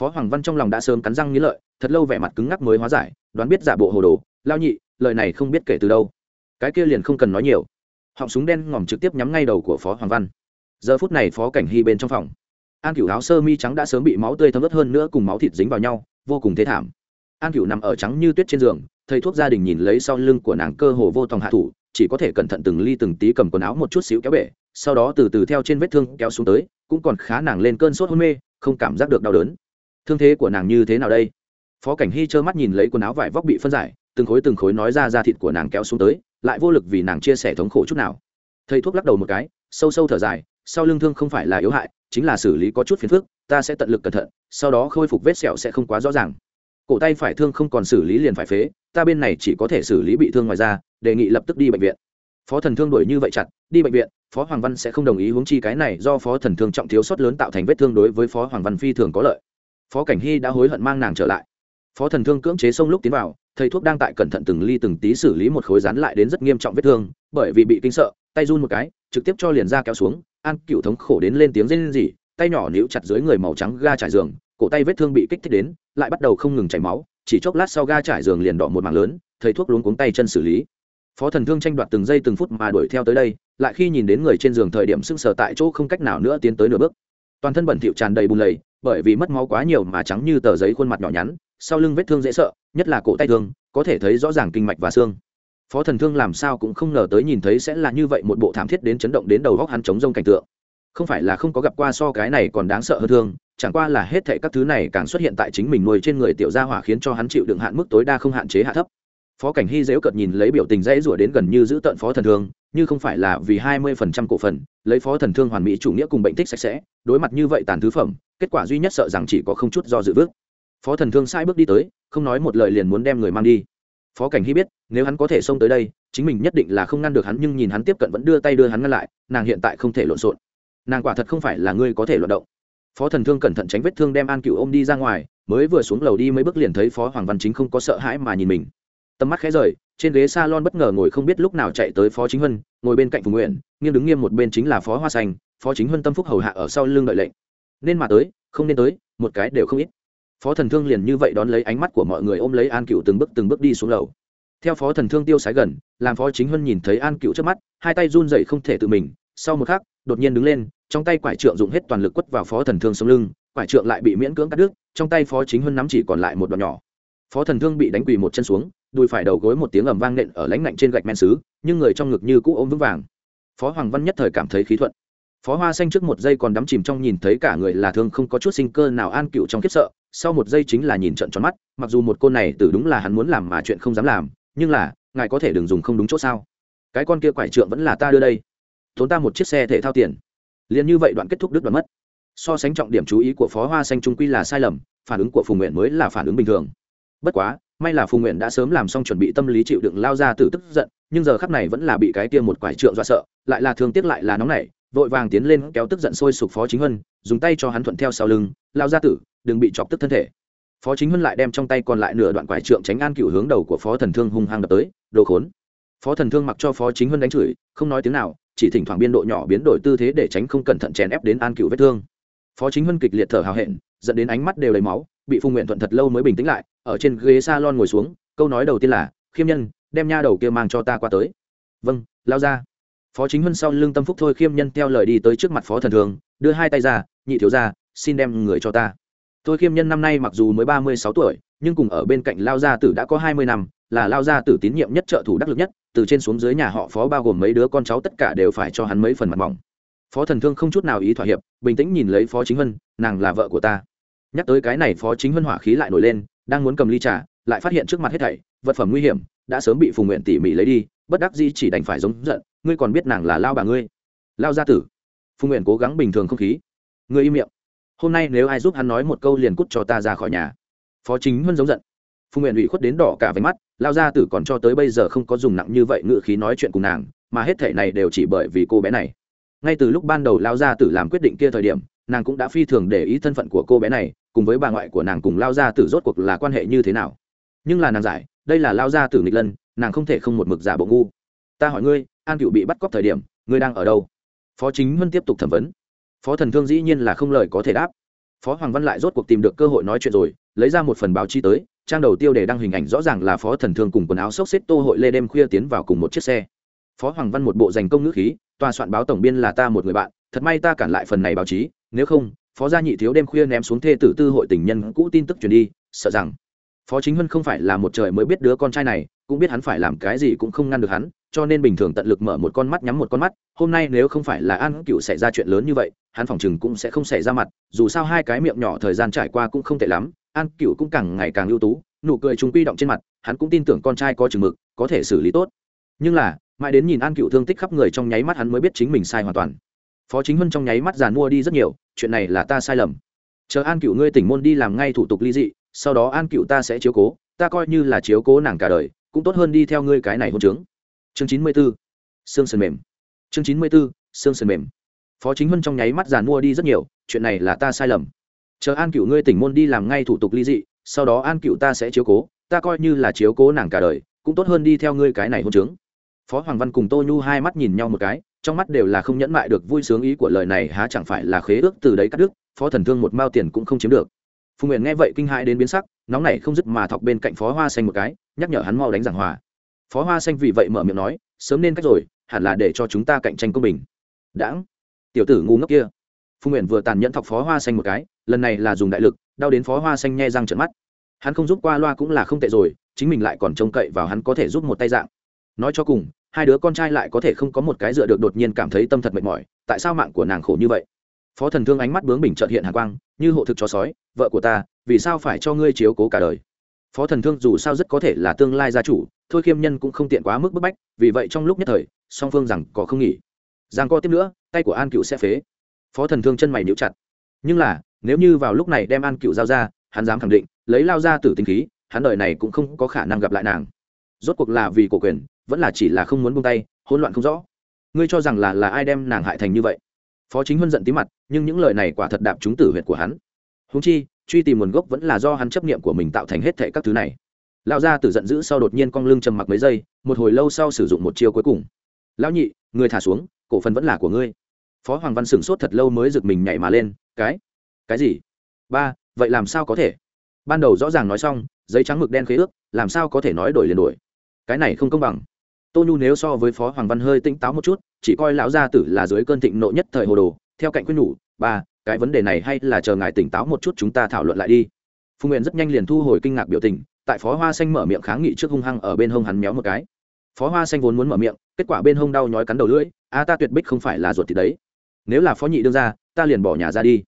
phó hoàng văn trong lòng đã sớm cắn răng nghĩ lợi, thật lâu vẻ mặt cứng ngắc mới hóa giải, đoán biết giả bộ hồ đồ lao nhị, lời này không biết kể từ đâu. Cái kia liền không cần nói nhiều. Họng súng đen ngòm trực tiếp nhắm ngay đầu của phó hoàng văn. Giờ phút này phó cảnh hy bên trong phòng, an cửu áo sơ mi trắng đã sớm bị máu tươi thấm ướt hơn nữa cùng máu thịt dính vào nhau, vô cùng thế thảm. An cửu nằm ở trắng như tuyết trên giường, thầy thuốc gia đình nhìn lấy sau lưng của nàng cơ hồ vô tòng hạ thủ, chỉ có thể cẩn thận từng ly từng tí cầm quần áo một chút xíu kéo bể, sau đó từ từ theo trên vết thương kéo xuống tới, cũng còn khá nàng lên cơn sốt hôn mê, không cảm giác được đau đớn thương thế của nàng như thế nào đây? Phó cảnh hy trơ mắt nhìn lấy quần áo vải vóc bị phân giải, từng khối từng khối nói ra da thịt của nàng kéo xuống tới, lại vô lực vì nàng chia sẻ thống khổ chút nào. Thầy thuốc lắc đầu một cái, sâu sâu thở dài, sau lưng thương không phải là yếu hại, chính là xử lý có chút phiền phức, ta sẽ tận lực cẩn thận, sau đó khôi phục vết sẹo sẽ không quá rõ ràng. Cổ tay phải thương không còn xử lý liền phải phế, ta bên này chỉ có thể xử lý bị thương ngoài ra đề nghị lập tức đi bệnh viện. Phó thần thương đuổi như vậy chặt, đi bệnh viện, phó hoàng văn sẽ không đồng ý huống chi cái này do phó thần thương trọng thiếu sót lớn tạo thành vết thương đối với phó hoàng văn phi thường có lợi phó cảnh hy đã hối hận mang nàng trở lại. Phó thần thương cưỡng chế sông lúc tiến vào, thầy thuốc đang tại cẩn thận từng ly từng tí xử lý một khối rán lại đến rất nghiêm trọng vết thương, bởi vì bị kinh sợ, tay run một cái, trực tiếp cho liền ra kéo xuống, an cựu thống khổ đến lên tiếng rên rỉ, tay nhỏ níu chặt dưới người màu trắng ga trải giường, cổ tay vết thương bị kích thích đến, lại bắt đầu không ngừng chảy máu, chỉ chốc lát sau ga trải giường liền đỏ một mảng lớn, thầy thuốc luống cuống tay chân xử lý. Phó thần thương tranh đoạt từng giây từng phút mà đuổi theo tới đây, lại khi nhìn đến người trên giường thời điểm sưng sờ tại chỗ không cách nào nữa tiến tới nửa bước. Toàn thân bẩn thịu tràn đầy bùn lầy bởi vì mất máu quá nhiều mà trắng như tờ giấy khuôn mặt nhỏ nhắn, sau lưng vết thương dễ sợ, nhất là cổ tay thương, có thể thấy rõ ràng kinh mạch và xương. Phó thần thương làm sao cũng không ngờ tới nhìn thấy sẽ là như vậy một bộ thảm thiết đến chấn động đến đầu góc hắn chống rông cảnh tượng. Không phải là không có gặp qua so cái này còn đáng sợ hơn thương, chẳng qua là hết thệ các thứ này càng xuất hiện tại chính mình nuôi trên người tiểu gia hỏa khiến cho hắn chịu đựng hạn mức tối đa không hạn chế hạ thấp phó cảnh hy dễu cợt nhìn lấy biểu tình dễ rủa đến gần như giữ tận phó thần thương, như không phải là vì hai mươi phần trăm cổ phần, lấy phó thần thương hoàn mỹ chủ nghĩa cùng bệnh tích sạch sẽ, đối mặt như vậy tàn thứ phẩm, kết quả duy nhất sợ rằng chỉ có không chút do dự vước phó thần thương sai bước đi tới, không nói một lời liền muốn đem người mang đi. Phó cảnh hy biết, nếu hắn có thể xông tới đây, chính mình nhất định là không ngăn được hắn, nhưng nhìn hắn tiếp cận vẫn đưa tay đưa hắn ngăn lại, nàng hiện tại không thể lộn xộn. Nàng quả thật không phải là ngươi có thể luận động. Phó thần thương cẩn thận tránh vết thương đem an cựu ôm đi ra ngoài, mới vừa xuống lầu đi mấy bước liền thấy phó hoàng văn chính không có sợ hãi mà nhìn mình tầm mắt khẽ rời, trên ghế s a lon bất ngờ ngồi không biết lúc nào chạy tới phó chính huân, ngồi bên cạnh phùng nguyện, nghiêng đứng nghiêm một bên chính là phó hoa xanh phó chính huân tâm phúc hầu hạ ở sau lưng đợi lệnh. Nên mà tới, không nên tới, một cái đều không ít. Phó thần thương liền như vậy đón lấy ánh mắt của mọi người ôm lấy an cựu từng bước từng bước đi xuống lầu. Theo phó thần thương tiêu sái gần, làm phó chính huân nhìn thấy an cựu trước mắt, hai tay run dậy không thể tự mình, sau một khắc, đột nhiên đứng lên, trong tay quải trượng dùng hết toàn lực quất vào phó thần thương sống lưng, quải trượng lại bị miễn cưỡng cắt đứt, trong tay phó chính huân nắm chỉ còn lại một đoạn nhỏ phó thần thương bị đánh quỳ một chân xuống, đùi phải đầu gối một tiếng ầm vang nện ở lãnh lạnh trên gạch men xứ, nhưng người trong ngực như cũ ôm vững vàng. Phó hoàng văn nhất thời cảm thấy khí thuận. Phó hoa xanh trước một giây còn đắm chìm trong nhìn thấy cả người là thương không có chút sinh cơ nào an cựu trong khiếp sợ, sau một giây chính là nhìn trận tròn mắt, mặc dù một cô này từ đúng là hắn muốn làm mà chuyện không dám làm, nhưng là, ngài có thể đừng dùng không đúng chỗ sao? Cái con kia quải trượng vẫn là ta đưa đây. Thốn ta một chiếc xe thể thao tiền. Liền như vậy đoạn kết thúc đứt đoạn mất. So sánh trọng điểm chú ý của phó hoa xanh trung quy là sai lầm, phản ứng của phùng nguyện mới là phản ứng bình thường bất quá, may là phùng nguyện đã sớm làm xong chuẩn bị tâm lý chịu đựng lao ra từ tức giận, nhưng giờ khắc này vẫn là bị cái kia một quải trượng dọa sợ, lại là thương tiếc lại là nóng nảy, vội vàng tiến lên kéo tức giận sôi sục phó chính huân, dùng tay cho hắn thuận theo sau lưng, lao ra tử, đừng bị chọc tức thân thể. Phó chính huân lại đem trong tay còn lại nửa đoạn quải trượng tránh an cựu hướng đầu của phó thần thương hung hăng đập tới, đồ khốn. Phó thần thương mặc cho phó chính huân đánh chửi, không nói tiếng nào, chỉ thỉnh thoảng biên độ nhỏ biến đổi tư thế để tránh không cẩn thận chèn ép đến an cựu vết thương. Phó chính huân kịch liệt thở hào hẹn, dẫn đến ánh mắt đều đầy máu bị phùng nguyện thuận thật lâu mới bình tĩnh lại, ở trên ghế s a lon ngồi xuống, câu nói đầu tiên là, khiêm nhân, đem nha đầu kia mang cho ta qua tới. Vâng lao ra. Phó chính huân sau lưng tâm phúc thôi khiêm nhân theo lời đi tới trước mặt phó thần thường, đưa hai tay ra, nhị thiếu ra xin đem người cho ta. Thôi khiêm nhân năm nay mặc dù mới ba mươi sáu tuổi, nhưng cùng ở bên cạnh lao gia tử đã có hai mươi năm, là lao gia tử tín nhiệm nhất trợ thủ đắc lực nhất, từ trên xuống dưới nhà họ phó bao gồm mấy đứa con cháu tất cả đều phải cho hắn mấy phần mặt mỏng. Phó thần thương không chút nào ý thỏa hiệp, bình tĩnh nhìn lấy phó chính huân, nàng là vợ của ta nhắc tới cái này, phó chính huân hỏa khí lại nổi lên, đang muốn cầm ly trà, lại phát hiện trước mặt hết thảy, vật phẩm nguy hiểm, đã sớm bị phùng nguyện tỉ mỉ lấy đi, bất đắc dĩ chỉ đành phải giống giận, ngươi còn biết nàng là lao bà ngươi? Lao gia tử. Phùng nguyện cố gắng bình thường không khí. Ngươi im miệng. Hôm nay nếu ai giúp hắn nói một câu liền cút cho ta ra khỏi nhà. Phó chính huân giống giận. Phùng nguyện ủy khuất đến đỏ cả váy mắt, lao gia tử còn cho tới bây giờ không có dùng nặng như vậy ngự khí nói chuyện cùng nàng, mà hết thể này đều chỉ bởi vì cô bé này ngay từ lúc ban đầu lao gia tử làm quyết định kia thời điểm, nàng cũng đã phi thường để ý thân phận của cô bé này, cùng với bà ngoại của nàng cùng lao gia tử rốt cuộc là quan hệ như thế nào. Nhưng là nàng giải, đây là lao gia tử nghịch lân, nàng không thể không một mực giả bộ ngu. Ta hỏi ngươi, an cựu bị bắt cóc thời điểm, ngươi đang ở đâu? Phó chính huân tiếp tục thẩm vấn. Phó thần thương dĩ nhiên là không lời có thể đáp. Phó hoàng văn lại rốt cuộc tìm được cơ hội nói chuyện rồi, lấy ra một phần báo chí tới, trang đầu tiêu để đăng hình ảnh rõ ràng là phó thần thương cùng quần áo xốc xếp tô hội lê đêm khuya tiến vào cùng một chiếc xe. Phó hoàng văn một bộ dành công ngữ khí tòa soạn báo tổng biên là ta một người bạn, thật may ta cản lại phần này báo chí, nếu không, phó gia nhị thiếu đêm khuya ném xuống thê tử tư hội tình nhân cũ tin tức truyền đi, sợ rằng phó chính huân không phải là một trời mới biết đứa con trai này, cũng biết hắn phải làm cái gì cũng không ngăn được hắn, cho nên bình thường tận lực mở một con mắt nhắm một con mắt, hôm nay nếu không phải là an cựu xảy ra chuyện lớn như vậy, hắn phòng chừng cũng sẽ không xảy ra mặt, dù sao hai cái miệng nhỏ thời gian trải qua cũng không tệ lắm, an cựu cũng càng ngày càng ưu tú, nụ cười chúng quy động trên mặt, hắn cũng tin tưởng con trai có chừng mực, có thể xử lý tốt. Nhưng là mãi đến nhìn an cựu thương tích khắp người trong nháy mắt hắn mới biết chính mình sai hoàn toàn. Phó chính huân trong nháy mắt giàn mua đi rất nhiều, chuyện này là ta sai lầm. Chờ an cựu ngươi tỉnh môn đi làm ngay thủ tục ly dị, sau đó an cựu ta sẽ chiếu cố, ta coi như là chiếu cố nàng cả đời, cũng tốt hơn đi theo ngươi cái này hôn trướng. Chương chín mươi b ố xương sườn mềm. Chương chín mươi b ố xương sườn mềm. Phó chính huân trong nháy mắt giàn mua đi rất nhiều, chuyện này là ta sai lầm. Chờ an cựu ngươi tỉnh môn đi làm ngay thủ tục ly dị, sau đó an cựu ta sẽ chiếu cố, ta coi như là chiếu cố nàng cả đời, cũng tốt hơn đi theo ngươi cái này hôn trướng phó hoàng văn cùng tô nhu hai mắt nhìn nhau một cái, trong mắt đều là không nhẫn mại được vui sướng ý của lời này há chẳng phải là khế ước từ đấy cắt đứt, phó thần thương một mao tiền cũng không chiếm được. Phùng nguyện nghe vậy kinh hãi đến biến sắc, nóng này không dứt mà thọc bên cạnh phó hoa xanh một cái, nhắc nhở hắn mau đánh giảng hòa. Phó hoa xanh vì vậy mở miệng nói, sớm nên cách rồi, hẳn là để cho chúng ta cạnh tranh công bình. Đãng tiểu tử ngu ngốc kia. Phùng nguyện vừa tàn nhẫn thọc phó hoa xanh một cái, lần này là dùng đại lực, đau đến phó hoa xanh nhe răng trợn mắt. Hắn không giúp qua loa cũng là không tệ rồi, chính mình lại còn trông cậy vào hắn có thể giúp một tay dạng. Nói cho cùng hai đứa con trai lại có thể không có một cái dựa được đột nhiên cảm thấy tâm thật mệt mỏi, tại sao mạng của nàng khổ như vậy? Phó thần thương ánh mắt bướng bình trợt hiện hàng quang, như hộ thực chó sói, vợ của ta, vì sao phải cho ngươi chiếu cố cả đời? Phó thần thương dù sao rất có thể là tương lai gia chủ, thôi khiêm nhân cũng không tiện quá mức bức bách, vì vậy trong lúc nhất thời, song phương rằng có không nghỉ. Rằng co tiếp nữa, tay của an cựu sẽ phế. Phó thần thương chân mày níu chặt. Nhưng là, nếu như vào lúc này đem an cựu giao ra, hắn dám khẳng định, lấy lao ra tử tinh khí, hắn đời này cũng không có khả năng gặp lại nàng. Rốt cuộc là vì cổ quyền vẫn là chỉ là không muốn buông tay, hỗn loạn không rõ. Ngươi cho rằng là là ai đem nàng hại thành như vậy? Phó chính huân giận tí mặt, nhưng những lời này quả thật đạp trúng tử huyệt của hắn. Húng chi, truy tìm nguồn gốc vẫn là do hắn chấp niệm của mình tạo thành hết thệ các thứ này. Lão gia tử giận dữ sau đột nhiên cong lưng trầm mặc mấy giây, một hồi lâu sau sử dụng một chiêu cuối cùng. Lão nhị người thả xuống, cổ phần vẫn là của ngươi. Phó hoàng văn sửng sốt thật lâu mới giựt mình nhảy mà lên, cái? Cái gì? Ba, vậy làm sao có thể? Ban đầu rõ ràng nói xong, giấy trắng mực đen khế ước, làm sao có thể nói đổi liền đổi? Cái này không công bằng tô nhu nếu so với phó hoàng văn hơi tỉnh táo một chút, chỉ coi lão gia tử là dưới cơn thịnh nộ nhất thời hồ đồ. Theo cạnh quyết nhủ, ba, cái vấn đề này hay là chờ ngài tỉnh táo một chút chúng ta thảo luận lại đi. Phùng nguyện rất nhanh liền thu hồi kinh ngạc biểu tình, tại phó hoa xanh mở miệng kháng nghị trước hung hăng ở bên hông hắn méo một cái. Phó hoa xanh vốn muốn mở miệng, kết quả bên hông đau nhói cắn đầu lưỡi, a, ta tuyệt bích không phải là ruột thì đấy. Nếu là phó nhị đương ra, ta liền bỏ nhà ra đi.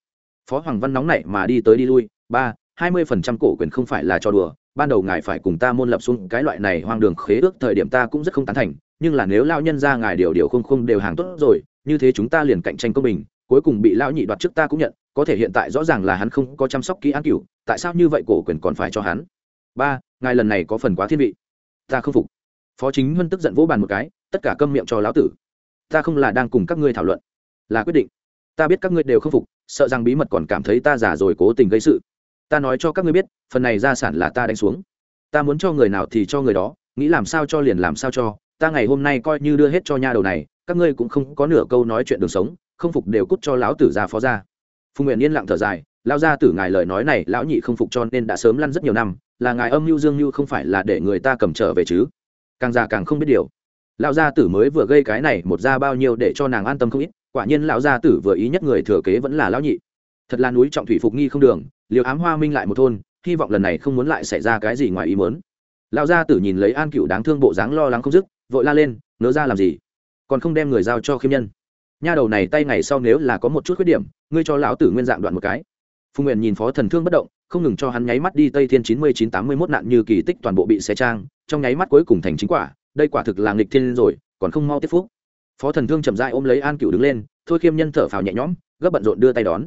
Phó hoàng văn nóng nảy mà đi tới đi lui, ba, hai mươi phần trăm cổ quyền không phải là cho đùa ban đầu ngài phải cùng ta môn lập xuống cái loại này hoang đường khế ước, thời điểm ta cũng rất không tán thành, nhưng là nếu lao nhân ra ngài điều điều không không đều hàng tốt rồi, như thế chúng ta liền cạnh tranh công bình, cuối cùng bị lão nhị đoạt trước ta cũng nhận, có thể hiện tại rõ ràng là hắn không có chăm sóc kỹ an cửu, tại sao như vậy cổ quyền còn phải cho hắn? Ba, ngài lần này có phần quá thiên vị. Ta không phục. Phó chính huân tức giận vỗ bàn một cái, tất cả câm miệng cho lão tử. Ta không là đang cùng các ngươi thảo luận. Là quyết định. Ta biết các ngươi đều không phục, sợ rằng bí mật còn cảm thấy ta giả rồi cố tình gây sự ta nói cho các ngươi biết, phần này gia sản là ta đánh xuống. Ta muốn cho người nào thì cho người đó, nghĩ làm sao cho liền làm sao cho, ta ngày hôm nay coi như đưa hết cho nha đầu này, các ngươi cũng không có nửa câu nói chuyện đường sống, không phục đều cút cho lão tử ra phó ra phùng nguyện yên lặng thở dài lao ra tử ngài lời nói này, lão nhị không phục cho nên đã sớm lăn rất nhiều năm, là ngài âm mưu dương mưu không phải là để người ta cầm trở về chứ? Càng già càng không biết điều. Lão gia tử mới vừa gây cái này, một ra bao nhiêu để cho nàng an tâm không ít, quả nhiên lão gia tử vừa ý nhất người thừa kế vẫn là lão nhị thật là núi trọng thủy phục nghi không đường, liều ám hoa minh lại một thôn, hy vọng lần này không muốn lại xảy ra cái gì ngoài ý muốn. Lão gia tử nhìn lấy an cựu đáng thương bộ dáng lo lắng không dứt, vội la lên nỡ ra làm gì? Còn không đem người giao cho khiêm nhân. Nha đầu này tay ngày sau nếu là có một chút khuyết điểm, ngươi cho lão tử nguyên dạng đoạn một cái. Phùng nguyện nhìn phó thần thương bất động, không ngừng cho hắn nháy mắt đi tây thiên chín mươi chín tám mươi mốt nạn như kỳ tích toàn bộ bị xe trang, trong nháy mắt cuối cùng thành chính quả, đây quả thực là nghịch thiên rồi, còn không mau tiếp phúc. Phó thần thương chậm dại ôm lấy an cựu đứng lên, thôi khiêm nhân thở phào nhẹ nhõm, gấp bận rộn đưa tay đón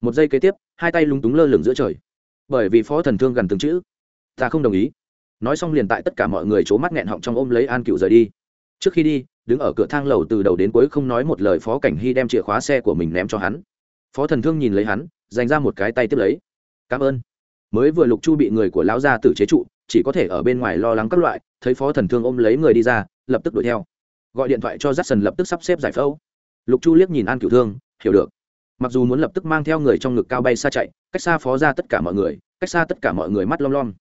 một giây kế tiếp, hai tay lúng túng lơ lửng giữa trời. Bởi vì phó thần thương gần từng chữ. Ta không đồng ý. Nói xong liền tại tất cả mọi người c h ố mắt nghẹn họng trong ôm lấy an cựu rời đi. Trước khi đi, đứng ở cửa thang lầu từ đầu đến cuối không nói một lời phó cảnh hy đem chìa khóa xe của mình ném cho hắn. Phó thần thương nhìn lấy hắn, dành ra một cái tay tiếp lấy. Cảm ơn. Mới vừa lục chu bị người của lão gia tử chế trụ, chỉ có thể ở bên ngoài lo lắng các loại, thấy phó thần thương ôm lấy người đi ra, lập tức đuổi theo. Gọi điện thoại cho j a c k s o n lập tức sắp xếp giải phẫu. Lục chu liếc nhìn an cựu thương, hiểu được mặc dù muốn lập tức mang theo người trong ngực cao bay xa chạy, cách xa phó ra tất cả mọi người, cách xa tất cả mọi người mắt lom lom.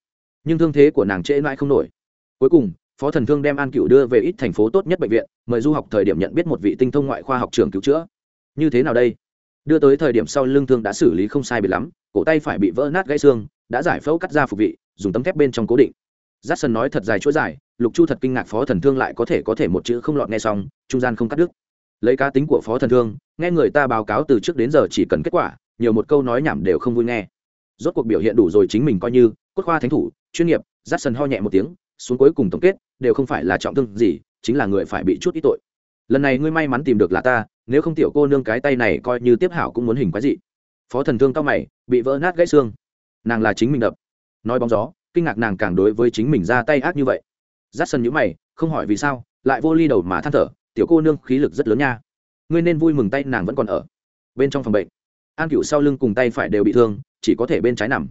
Nhưng thương thế của nàng trễ mãi không nổi. Cuối cùng, phó thần thương đem an cựu đưa về ít thành phố tốt nhất bệnh viện, mời du học thời điểm nhận biết một vị tinh thông ngoại khoa học trường cứu chữa. Như thế nào đây? Đưa tới thời điểm sau lưng thương đã xử lý không sai biệt lắm, cổ tay phải bị vỡ nát gãy xương, đã giải phẫu cắt ra phục vị, dùng tấm thép bên trong cố định. J a nói thật dài chuỗi dài, lục chu thật kinh ngạc phó thần thương lại có thể có thể một chữ không lọt nghe xong, trung gian không cắt đứt lấy cá tính của phó thần thương, nghe người ta báo cáo từ trước đến giờ chỉ cần kết quả, nhiều một câu nói nhảm đều không vui nghe. Rốt cuộc biểu hiện đủ rồi chính mình coi như, cốt khoa thánh thủ, chuyên nghiệp j a ho nhẹ một tiếng, xuống cuối cùng tổng kết, đều không phải là trọng thương gì, chính là người phải bị chút ít tội. Lần này ngươi may mắn tìm được là ta, nếu không tiểu cô nương cái tay này coi như tiếp hảo cũng muốn hình quái dị. Phó thần thương cao mày, bị vỡ nát gãy xương. Nàng là chính mình đập. Nói bóng gió, kinh ngạc nàng càng đối với chính mình ra tay ác như vậy. Giắt sân nhữ mày, không hỏi vì sao, lại vô ly đầu mà than thở tiểu cô nương khí lực rất lớn nha. Ngươi nên vui mừng tay nàng vẫn còn ở bên trong phòng bệnh. An cựu sau lưng cùng tay phải đều bị thương, chỉ có thể bên trái nằm.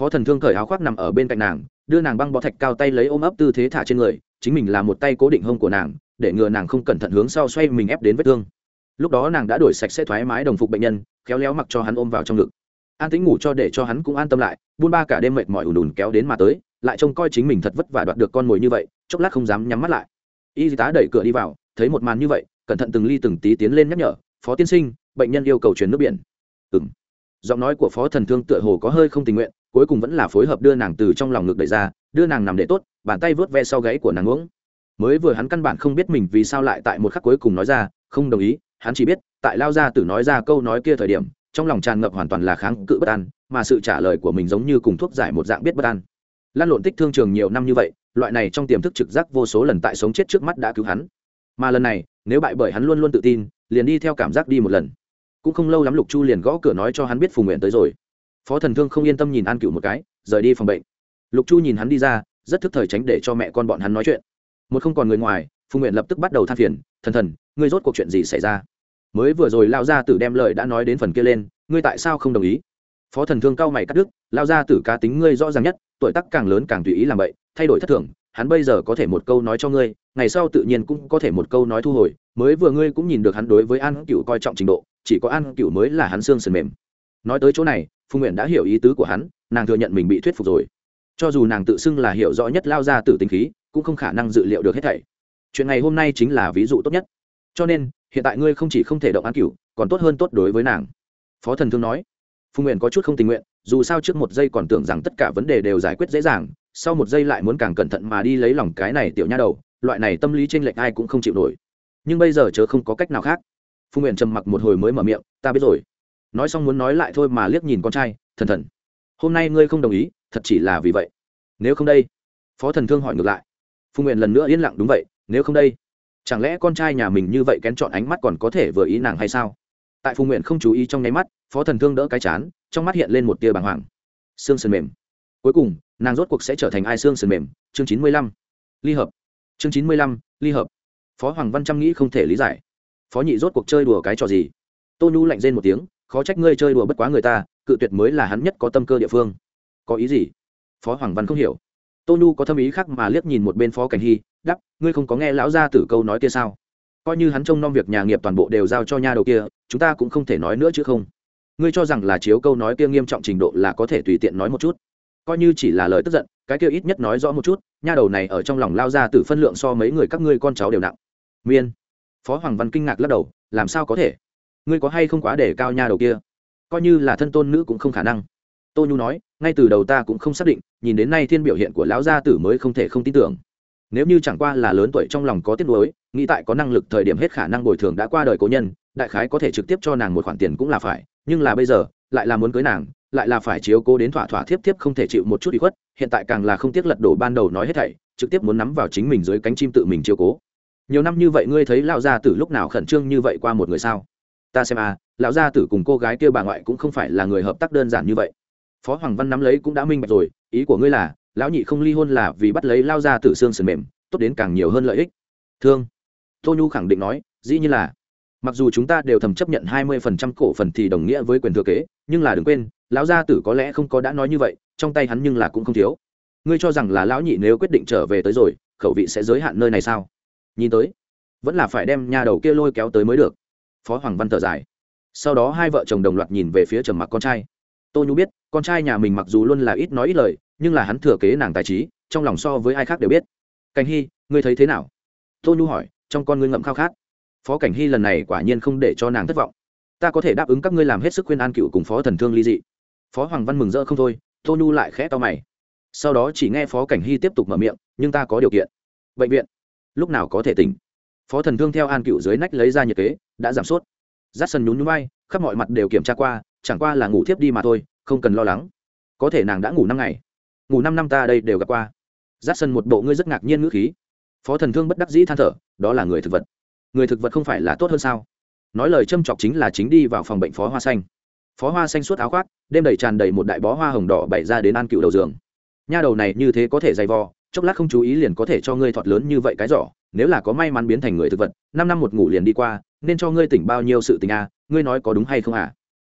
Phó thần thương cởi áo khoác nằm ở bên cạnh nàng, đưa nàng băng bó thạch cao tay lấy ôm ấp tư thế thả trên người, chính mình là một tay cố định hông của nàng, để ngừa nàng không cẩn thận hướng sau xoay mình ép đến vết thương. Lúc đó nàng đã đổi sạch sẽ thoải mái đồng phục bệnh nhân, khéo léo mặc cho hắn ôm vào trong ngực. An tính ngủ cho để cho hắn cũng an tâm lại, buôn ba cả đêm mệt mỏi ùn ùn kéo đến mà tới, lại trông coi chính mình thật vất vả đoạt được con mồi như vậy, chốc lát không dám nhắm mắt lại. Y tá đẩy cửa đi vào thấy một màn như vậy, cẩn thận từng ly từng tí tiến lên nhắc nhở, phó tiên sinh, bệnh nhân yêu cầu chuyển nước biển. Ừ m giọng nói của phó thần thương tựa hồ có hơi không tình nguyện, cuối cùng vẫn là phối hợp đưa nàng từ trong lòng ngực đẩy ra, đưa nàng nằm để tốt, bàn tay vớt ve sau gáy của nàng uống. Mới vừa hắn căn bản không biết mình vì sao lại tại một khắc cuối cùng nói ra, không đồng ý, hắn chỉ biết, tại lao ra tử nói ra câu nói kia thời điểm, trong lòng tràn ngập hoàn toàn là kháng cự bất an, mà sự trả lời của mình giống như cùng thuốc giải một dạng biết bất an. Lan lộn tích thương trường nhiều năm như vậy, loại này trong tiềm thức trực giác vô số lần tại sống chết trước mắt đã cứu hắn mà lần này, nếu bại bởi hắn luôn luôn tự tin, liền đi theo cảm giác đi một lần. Cũng không lâu lắm lục chu liền gõ cửa nói cho hắn biết phùng nguyện tới rồi. Phó thần thương không yên tâm nhìn an cựu một cái, rời đi phòng bệnh. Lục chu nhìn hắn đi ra, rất thức thời tránh để cho mẹ con bọn hắn nói chuyện. Một không còn người ngoài, phùng nguyện lập tức bắt đầu than phiền, thần thần, ngươi rốt cuộc chuyện gì xảy ra? Mới vừa rồi lao ra tử đem lời đã nói đến phần kia lên, ngươi tại sao không đồng ý? Phó thần thương cao mày cắt đứt lao ra tử cá tính ngươi rõ ràng nhất, tuổi tác càng lớn càng tùy ý làm vậy thay đổi thất thường hắn bây giờ có thể một câu nói cho ngươi, ngày sau tự nhiên cũng có thể một câu nói thu hồi. Mới vừa ngươi cũng nhìn được hắn đối với an cựu coi trọng trình độ, chỉ có an cựu mới là hắn xương sườn mềm. Nói tới chỗ này phùng nguyện đã hiểu ý tứ của hắn, nàng thừa nhận mình bị thuyết phục rồi. Cho dù nàng tự xưng là hiểu rõ nhất lao ra từ tính khí, cũng không khả năng dự liệu được hết thảy. Chuyện này hôm nay chính là ví dụ tốt nhất. Cho nên, hiện tại ngươi không chỉ không thể động an cửu, còn tốt hơn tốt đối với nàng. Phó thần thương nói. Phùng nguyện có chút không tình nguyện, dù sao trước một giây còn tưởng rằng tất cả vấn đề đều giải quyết dễ dàng sau một giây lại muốn càng cẩn thận mà đi lấy lòng cái này tiểu nha đầu, loại này tâm lý t r ê n lệch ai cũng không chịu nổi. Nhưng bây giờ chớ không có cách nào khác. Phùng nguyện trầm mặc một hồi mới mở miệng, ta biết rồi. Nói xong muốn nói lại thôi mà liếc nhìn con trai, thần thần, hôm nay ngươi không đồng ý, thật chỉ là vì vậy. Nếu không đây. Phó thần thương hỏi ngược lại. Phùng nguyện lần nữa yên lặng đúng vậy, nếu không đây, chẳng lẽ con trai nhà mình như vậy kén chọn ánh mắt còn có thể vừa ý nàng hay sao? Tại phùng nguyện không chú ý trong nháy mắt, phó thần thương đỡ cái chán, trong mắt hiện lên một tia bàng hoàng. Xương sườn mềm cuối cùng, nàng rốt cuộc sẽ trở thành ai xương sườn mềm? Chương chín mươi lăm. Ly hợp. Chương chín mươi lăm, ly hợp. Phó hoàng văn trăm nghĩ không thể lý giải. Phó nhị rốt cuộc chơi đùa cái trò gì? Tô nhu lạnh rên một tiếng, khó trách ngươi chơi đùa bất quá người ta, cự tuyệt mới là hắn nhất có tâm cơ địa phương. Có ý gì? Phó hoàng văn không hiểu. Tô nhu có tâm ý khác mà liếc nhìn một bên phó cảnh hy đắp ngươi không có nghe lão gia tử câu nói kia sao? Coi như hắn trông nom việc nhà nghiệp toàn bộ đều giao cho nha đầu kia, chúng ta cũng không thể nói nữa chứ không. Ngươi cho rằng là chiếu câu nói kia nghiêm trọng trình độ là có thể tùy tiện nói một chút coi như chỉ là lời tức giận, cái kia ít nhất nói rõ một chút, nha đầu này ở trong lòng lao ra từ phân lượng so mấy người các ngươi con cháu đều nặng. Miên. Phó hoàng văn kinh ngạc lắc đầu, làm sao có thể? Ngươi có hay không quá để cao nha đầu kia? Coi như là thân tôn nữ cũng không khả năng. Tô nhu nói, ngay từ đầu ta cũng không xác định, nhìn đến nay thiên biểu hiện của lão gia tử mới không thể không tin tưởng. Nếu như chẳng qua là lớn tuổi trong lòng có tiếc nuối, nghĩ tại có năng lực thời điểm hết khả năng bồi thường đã qua đời cố nhân, đại khái có thể trực tiếp cho nàng một khoản tiền cũng là phải, nhưng là bây giờ, lại là muốn cưới nàng lại là phải chiếu cố đến thỏa thỏa thiếp thiếp không thể chịu một chút bị khuất, hiện tại càng là không tiếc lật đổ ban đầu nói hết thảy, trực tiếp muốn nắm vào chính mình dưới cánh chim tự mình chiếu cố. Nhiều năm như vậy ngươi thấy lão gia tử lúc nào khẩn trương như vậy qua một người sao? Ta xem à lão gia tử cùng cô gái kia bà ngoại cũng không phải là người hợp tác đơn giản như vậy. Phó hoàng văn nắm lấy cũng đã minh bạch rồi, ý của ngươi là, lão nhị không ly hôn là vì bắt lấy lao gia tử xương sườn mềm, tốt đến càng nhiều hơn lợi ích. Thương. Tô nhu khẳng định nói, dĩ nhiên là mặc dù chúng ta đều thầm chấp nhận hai mươi phần trăm cổ phần thì đồng nghĩa với quyền thừa kế, nhưng là đừng quên, lão gia tử có lẽ không có đã nói như vậy, trong tay hắn nhưng là cũng không thiếu. Ngươi cho rằng là lão nhị nếu quyết định trở về tới rồi, khẩu vị sẽ giới hạn nơi này sao? Nhìn tới, vẫn là phải đem nhà đầu kia lôi kéo tới mới được. Phó hoàng văn thở dài. Sau đó hai vợ chồng đồng loạt nhìn về phía trầm mặc con trai. Tô nhu biết, con trai nhà mình mặc dù luôn là ít nói ít lời, nhưng là hắn thừa kế nàng tài trí, trong lòng so với ai khác đều biết. Cảnh hy, ngươi thấy thế nào? Tô nhu hỏi, trong con ngươi ngậm khao khát phó cảnh hy lần này quả nhiên không để cho nàng thất vọng. Ta có thể đáp ứng các ngươi làm hết sức khuyên an cựu cùng phó thần thương ly dị. Phó hoàng văn mừng rỡ không thôi, tô nhu lại khẽ to mày. Sau đó chỉ nghe phó cảnh hy tiếp tục mở miệng, nhưng ta có điều kiện. Bệnh viện. Lúc nào có thể tỉnh? Phó thần thương theo an cựu dưới nách lấy ra nhiệt kế, đã giảm sốt rát sần nhún nhún bay khắp mọi mặt đều kiểm tra qua, chẳng qua là ngủ thiếp đi mà thôi, không cần lo lắng. Có thể nàng đã ngủ năm ngày. Ngủ năm năm ta đây đều gặp qua. Rát sần một bộ ngươi rất ngạc nhiên ngữ khí. Phó thần thương bất đắc dĩ than thở, đó là người thực vật người thực vật không phải là tốt hơn sao? Nói lời châm chọc chính là chính đi vào phòng bệnh phó hoa xanh. Phó hoa xanh suốt áo khoác, đêm đầy tràn đầy một đại bó hoa hồng đỏ bày ra đến an cựu đầu giường. Nha đầu này như thế có thể dày vò, chốc lát không chú ý liền có thể cho ngươi thọt lớn như vậy cái giỏ, nếu là có may mắn biến thành người thực vật, năm năm một ngủ liền đi qua, nên cho ngươi tỉnh bao nhiêu sự tình à ngươi nói có đúng hay không à?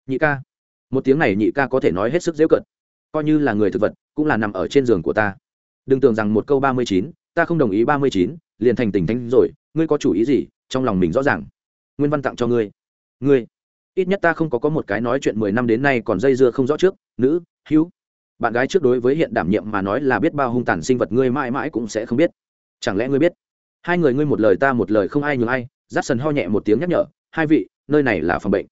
Nhị ca. Một tiếng này nhị ca có thể nói hết sức dễ cận. Coi như là người thực vật, cũng là nằm ở trên giường của ta. Đừng tưởng rằng một câu ba mươi chín, ta không đồng ý ba mươi chín, liền thành tỉnh thánh rồi, ngươi có chủ ý gì? Trong lòng mình rõ ràng. Nguyên văn tặng cho ngươi. Ngươi. Ít nhất ta không có có một cái nói chuyện mười năm đến nay còn dây dưa không rõ trước. Nữ, hữu. Bạn gái trước đối với hiện đảm nhiệm mà nói là biết bao hung tàn sinh vật ngươi mãi mãi cũng sẽ không biết. Chẳng lẽ ngươi biết? Hai người ngươi một lời ta một lời không ai nhường ai. Rát sần ho nhẹ một tiếng nhắc nhở. Hai vị, nơi này là phòng bệnh.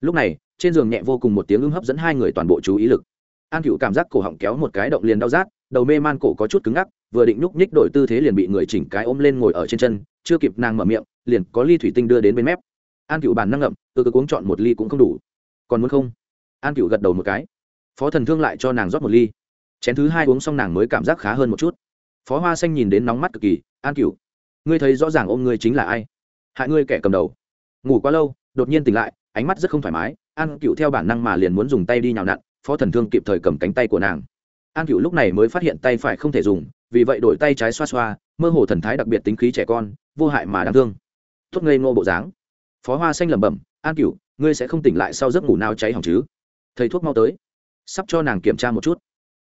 Lúc này, trên giường nhẹ vô cùng một tiếng ưng hấp dẫn hai người toàn bộ chú ý lực. An cựu cảm giác cổ họng kéo một cái động liền đau rát, đầu mê man cổ có chút cứng ngắc, vừa định nhúc nhích đổi tư thế liền bị người chỉnh cái ôm lên ngồi ở trên chân chưa kịp nàng mở miệng, liền có ly thủy tinh đưa đến bên mép. An cựu bàn năng ngậm, từ cứ uống chọn một ly cũng không đủ. Còn muốn không? An cựu gật đầu một cái. Phó thần thương lại cho nàng rót một ly. Chén thứ hai uống xong nàng mới cảm giác khá hơn một chút. Phó hoa xanh nhìn đến nóng mắt cực kỳ, an cựu ngươi thấy rõ ràng ôm ngươi chính là ai? Hại ngươi kẻ cầm đầu. Ngủ quá lâu, đột nhiên tỉnh lại, ánh mắt rất không thoải mái. An cựu theo bản năng mà liền muốn dùng tay đi nhào nặn, phó thần thương kịp thời cầm cánh tay của nàng. An cựu lúc này mới phát hiện tay phải không thể dùng, vì vậy đổi tay trái xoa xoa mơ hồ thần thái đặc biệt tính khí trẻ con, vô hại mà đáng thương. Tốt ngây ngô bộ dáng. Phó hoa xanh lẩm bẩm, an cựu ngươi sẽ không tỉnh lại sau giấc ngủ nào cháy hỏng chứ? Thầy thuốc mau tới. Sắp cho nàng kiểm tra một chút.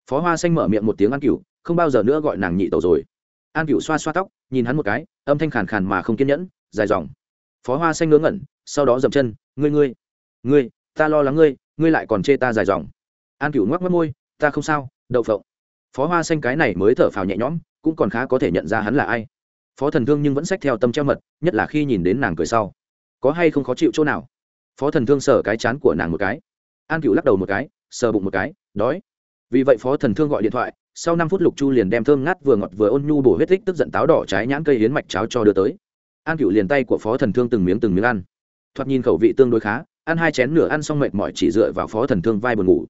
Phó hoa xanh mở miệng một tiếng an cựu không bao giờ nữa gọi nàng nhị tẩu rồi. An cựu xoa xoa tóc, nhìn hắn một cái, âm thanh khàn khàn mà không kiên nhẫn, dài dòng. Phó hoa xanh ngớ ngẩn, sau đó dậm chân, ngươi ngươi ngươi, ta lo lắng ngươi ngươi lại còn chê ta dài dòng. An cựu ngoắc mất môi, ta không sao, đậu phộng. Phó hoa xanh cái này mới thở phào nhẹ nhõm cũng còn khá có thể nhận ra hắn là ai. Phó thần thương nhưng vẫn sách theo tâm treo mật, nhất là khi nhìn đến nàng cười sau. Có hay không khó chịu chỗ nào? Phó thần thương sờ cái chán của nàng một cái. An cựu lắc đầu một cái, sờ bụng một cái, đói. Vì vậy phó thần thương gọi điện thoại, sau năm phút lục chu liền đem thơm ngát vừa ngọt vừa ôn nhu bổ huyết tích tức giận táo đỏ trái nhãn cây hiến mạch cháo cho đưa tới. An cựu liền tay của phó thần thương từng miếng từng miếng ăn. Thoạt nhìn khẩu vị tương đối khá, ăn hai chén nửa ăn xong mệt mỏi chỉ dựa vào phó thần thương vai buồn ngủ.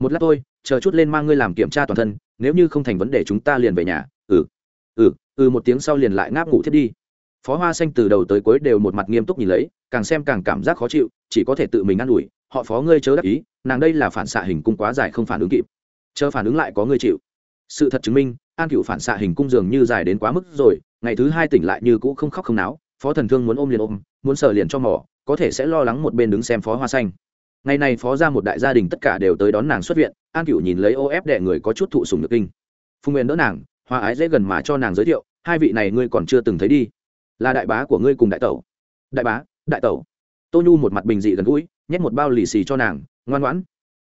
Một lát thôi, chờ chút lên mang ngươi làm kiểm tra toàn thân, nếu như không thành vấn đề chúng ta liền về nhà ừ ừ ừ một tiếng sau liền lại ngáp ngủ thiết đi. Phó hoa xanh từ đầu tới cuối đều một mặt nghiêm túc nhìn lấy, càng xem càng cảm giác khó chịu, chỉ có thể tự mình ă n ủi, họ phó ngươi chớ đắc ý, nàng đây là phản xạ hình cung quá dài không phản ứng kịp. Chờ phản ứng lại có ngươi chịu. Sự thật chứng minh, an cựu phản xạ hình cung dường như dài đến quá mức rồi, ngày thứ hai tỉnh lại như cũ không khóc không náo, phó thần thương muốn ôm liền ôm, muốn sờ liền cho mỏ có thể sẽ lo lắng một bên đứng xem phó hoa xanh. Ngày này phó ra một đại gia đình tất cả đều tới đón nàng xuất viện, an cựu nhìn lấy ô ép đệ người có chút thụ sùng được kinh. Phùng nguyện đỡ nàng hoa ái dễ gần mà cho nàng giới thiệu, hai vị này ngươi còn chưa từng thấy đi. Là đại bá của ngươi cùng đại tẩu. Đại bá, đại tẩu. Tô nhu một mặt bình dị gần gũi, nhét một bao lì xì cho nàng, ngoan ngoãn.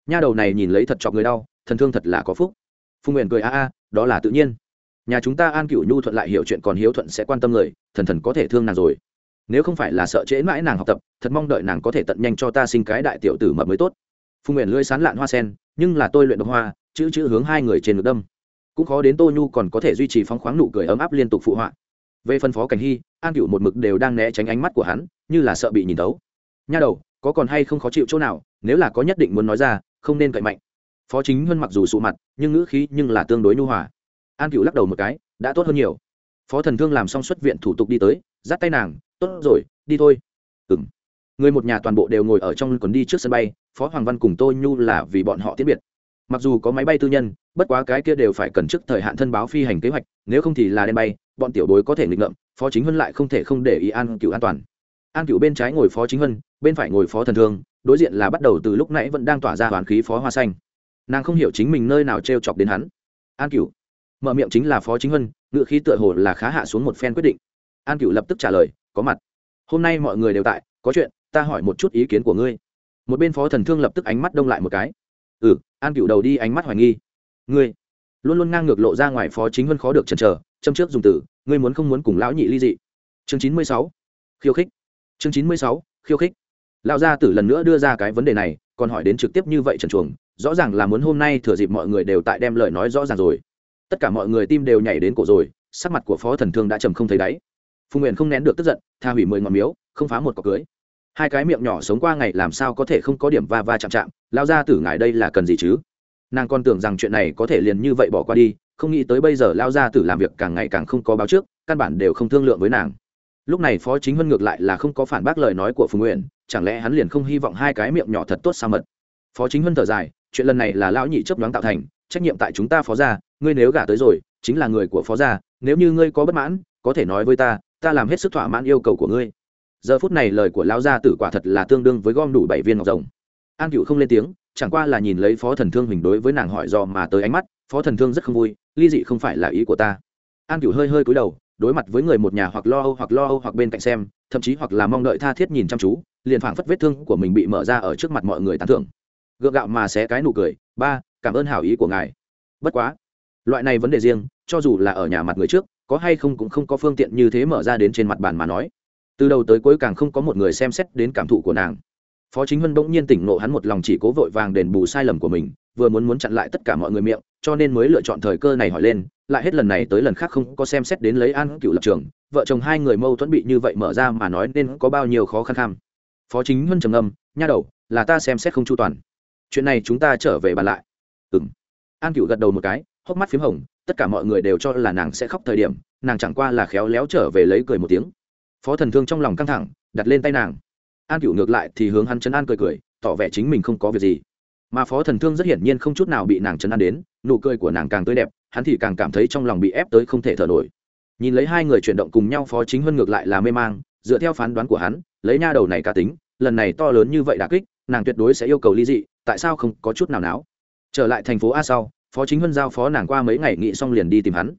Nha đầu này nhìn lấy thật chọc người đau, thần thương thật là có phúc. Phùng nguyện cười a a, đó là tự nhiên. Nhà chúng ta an cựu nhu thuận lại hiểu chuyện còn hiếu thuận sẽ quan tâm người, thần thần có thể thương nàng rồi. Nếu không phải là sợ trễ mãi nàng học tập, thật mong đợi nàng có thể tận nhanh cho ta sinh cái đại tiểu tử mập mới tốt. Phùng nguyện lưỡi sán lạn hoa sen, nhưng là tôi luyện độc hoa, chữ chữ hướng hai người trên ngực đâm cũng khó đến tô nhu còn có thể duy trì phóng khoáng nụ cười ấm áp liên tục phụ họa. Về phân phó cảnh hy, an cựu một mực đều đang né tránh ánh mắt của hắn, như là sợ bị nhìn tấu nha đầu, có còn hay không khó chịu chỗ nào, nếu là có nhất định muốn nói ra, không nên cậy mạnh. Phó chính huân mặc dù sụ mặt, nhưng ngữ khí nhưng là tương đối nhu hòa. An cựu lắc đầu một cái, đã tốt hơn nhiều. Phó thần thương làm xong xuất viện thủ tục đi tới, dắt tay nàng, tốt rồi, đi thôi. Ừng người một nhà toàn bộ đều ngồi ở trong quần đi trước sân bay, phó hoàng văn cùng tô nhu là vì bọn họ tiết biệt mặc dù có máy bay tư nhân, bất quá cái kia đều phải cần trước thời hạn thân báo phi hành kế hoạch, nếu không thì là đen bay, bọn tiểu bối có thể nghịch ngợm, phó chính huân lại không thể không để ý an cựu an toàn. An cựu bên trái ngồi phó chính huân, bên phải ngồi phó thần thương, đối diện là bắt đầu từ lúc nãy vẫn đang tỏa ra hoàn khí phó hoa xanh. Nàng không hiểu chính mình nơi nào t r e o chọc đến hắn. An cựu mở miệng chính là phó chính huân, ngựa khí tựa hồ là khá hạ xuống một phen quyết định. An cựu lập tức trả lời, có mặt. Hôm nay mọi người đều tại, có chuyện, ta hỏi một chút ý kiến của ngươi. Một bên phó thần thương lập tức ánh mắt đông lại một cái. Ừ an cựu đầu đi ánh mắt hoài nghi. Ngươi, luôn luôn ngang ngược lộ ra ngoài phó chính huân khó được chần chờ, châm trước dùng từ, ngươi muốn không muốn cùng lão nhị ly dị. Chương chín mươi sáu, khiêu khích. Chương chín mươi sáu, khiêu khích. Lão gia tử lần nữa đưa ra cái vấn đề này, còn hỏi đến trực tiếp như vậy trần chuồng, rõ ràng là muốn hôm nay thừa dịp mọi người đều tại đem lời nói rõ ràng rồi. Tất cả mọi người tim đều nhảy đến cổ rồi, sắc mặt của phó thần thương đã trầm không thấy đáy. Phùng nguyện không nén được tức giận, tha hủy mười ngọn miếu, không phá một cọc cưới hai cái miệng nhỏ sống qua ngày làm sao có thể không có điểm va va chạm chạm, lao ra tử ngài đây là cần gì chứ? Nàng còn tưởng rằng chuyện này có thể liền như vậy bỏ qua đi, không nghĩ tới bây giờ lao ra tử làm việc càng ngày càng không có báo trước, căn bản đều không thương lượng với nàng. Lúc này phó chính huân ngược lại là không có phản bác lời nói của phùng nguyện, chẳng lẽ hắn liền không hy vọng hai cái miệng nhỏ thật tốt sao mật? Phó chính huân thở dài, chuyện lần này là lão nhị chấp đoán tạo thành, trách nhiệm tại chúng ta phó gia, ngươi nếu gả tới rồi, chính là người của phó gia, nếu như ngươi có bất mãn, có thể nói với ta ta làm hết sức thỏa mãn yêu cầu của ngươi giờ phút này lời của lão gia tử quả thật là tương đương với gom đủ bảy viên ngọc rồng. An cựu không lên tiếng, chẳng qua là nhìn lấy phó thần thương hình đối với nàng hỏi dò mà tới ánh mắt, phó thần thương rất không vui, ly dị không phải là ý của ta. An cựu hơi hơi cúi đầu, đối mặt với người một nhà hoặc lo âu hoặc lo âu hoặc bên cạnh xem, thậm chí hoặc là mong đợi tha thiết nhìn chăm chú, liền phảng phất vết thương của mình bị mở ra ở trước mặt mọi người tán thưởng. Gượng gạo mà xé cái nụ cười, ba, cảm ơn hảo ý của ngài. Bất quá, loại này vấn đề riêng, cho dù là ở nhà mặt người trước, có hay không cũng không có phương tiện như thế mở ra đến trên mặt bàn mà nói từ đầu tới cuối càng không có một người xem xét đến cảm thụ của nàng. Phó chính huân bỗng nhiên tỉnh nộ hắn một lòng chỉ cố vội vàng đền bù sai lầm của mình, vừa muốn muốn chặn lại tất cả mọi người miệng, cho nên mới lựa chọn thời cơ này hỏi lên, lại hết lần này tới lần khác không có xem xét đến lấy an cựu lập trường, vợ chồng hai người mâu thuẫn bị như vậy mở ra mà nói nên có bao nhiêu khó khăn kham phó chính huân trầm âm nha đầu, là ta xem xét không chu toàn. Chuyện này chúng ta trở về bàn lại. Ừng an cựu gật đầu một cái, hốc mắt p h í m hồng, tất cả mọi người đều cho là nàng sẽ khóc thời điểm, nàng chẳng qua là khéo léo trở về lấy cười một tiếng phó thần thương trong lòng căng thẳng, đặt lên tay nàng. An cựu ngược lại thì hướng hắn chấn an cười cười, tỏ vẻ chính mình không có việc gì. Mà phó thần thương rất hiển nhiên không chút nào bị nàng chấn an đến, nụ cười của nàng càng tươi đẹp, hắn thì càng cảm thấy trong lòng bị ép tới không thể thở nổi. Nhìn lấy hai người chuyển động cùng nhau, phó chính huân ngược lại là mê mang, dựa theo phán đoán của hắn, lấy nha đầu này cá tính, lần này to lớn như vậy đã kích, nàng tuyệt đối sẽ yêu cầu ly dị, tại sao không có chút nào náo? Trở lại thành phố a sau, phó chính huân giao phó nàng qua mấy ngày, nghị xong liền đi tìm hắn.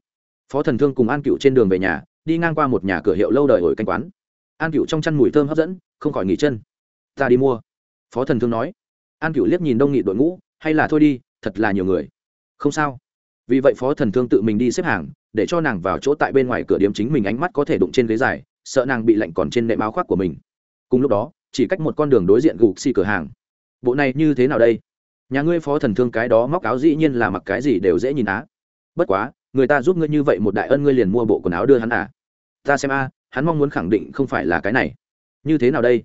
Phó thần thương cùng an cựu trên đường về nhà đi ngang qua một nhà cửa hiệu lâu đời ổi canh quán. An cựu trong chăn mùi thơm hấp dẫn, không khỏi nghỉ chân. Ta đi mua. Phó thần thương nói. An cựu liếc nhìn đông nghị đội ngũ, hay là thôi đi, thật là nhiều người. Không sao. Vì vậy phó thần thương tự mình đi xếp hàng, để cho nàng vào chỗ tại bên ngoài cửa điếm chính mình ánh mắt có thể đụng trên ghế dài, sợ nàng bị lạnh còn trên nệm áo khoác của mình. Cùng lúc đó, chỉ cách một con đường đối diện gục xì cửa hàng. Bộ này như thế nào đây? Nhà ngươi phó thần thương cái đó móc áo dĩ nhiên là mặc cái gì đều dễ nhìn á. Bất quá người ta giúp ngươi như vậy một đại ân ngươi liền mua bộ quần áo đưa hắn à? Ta xem a, hắn mong muốn khẳng định không phải là cái này. Như thế nào đây?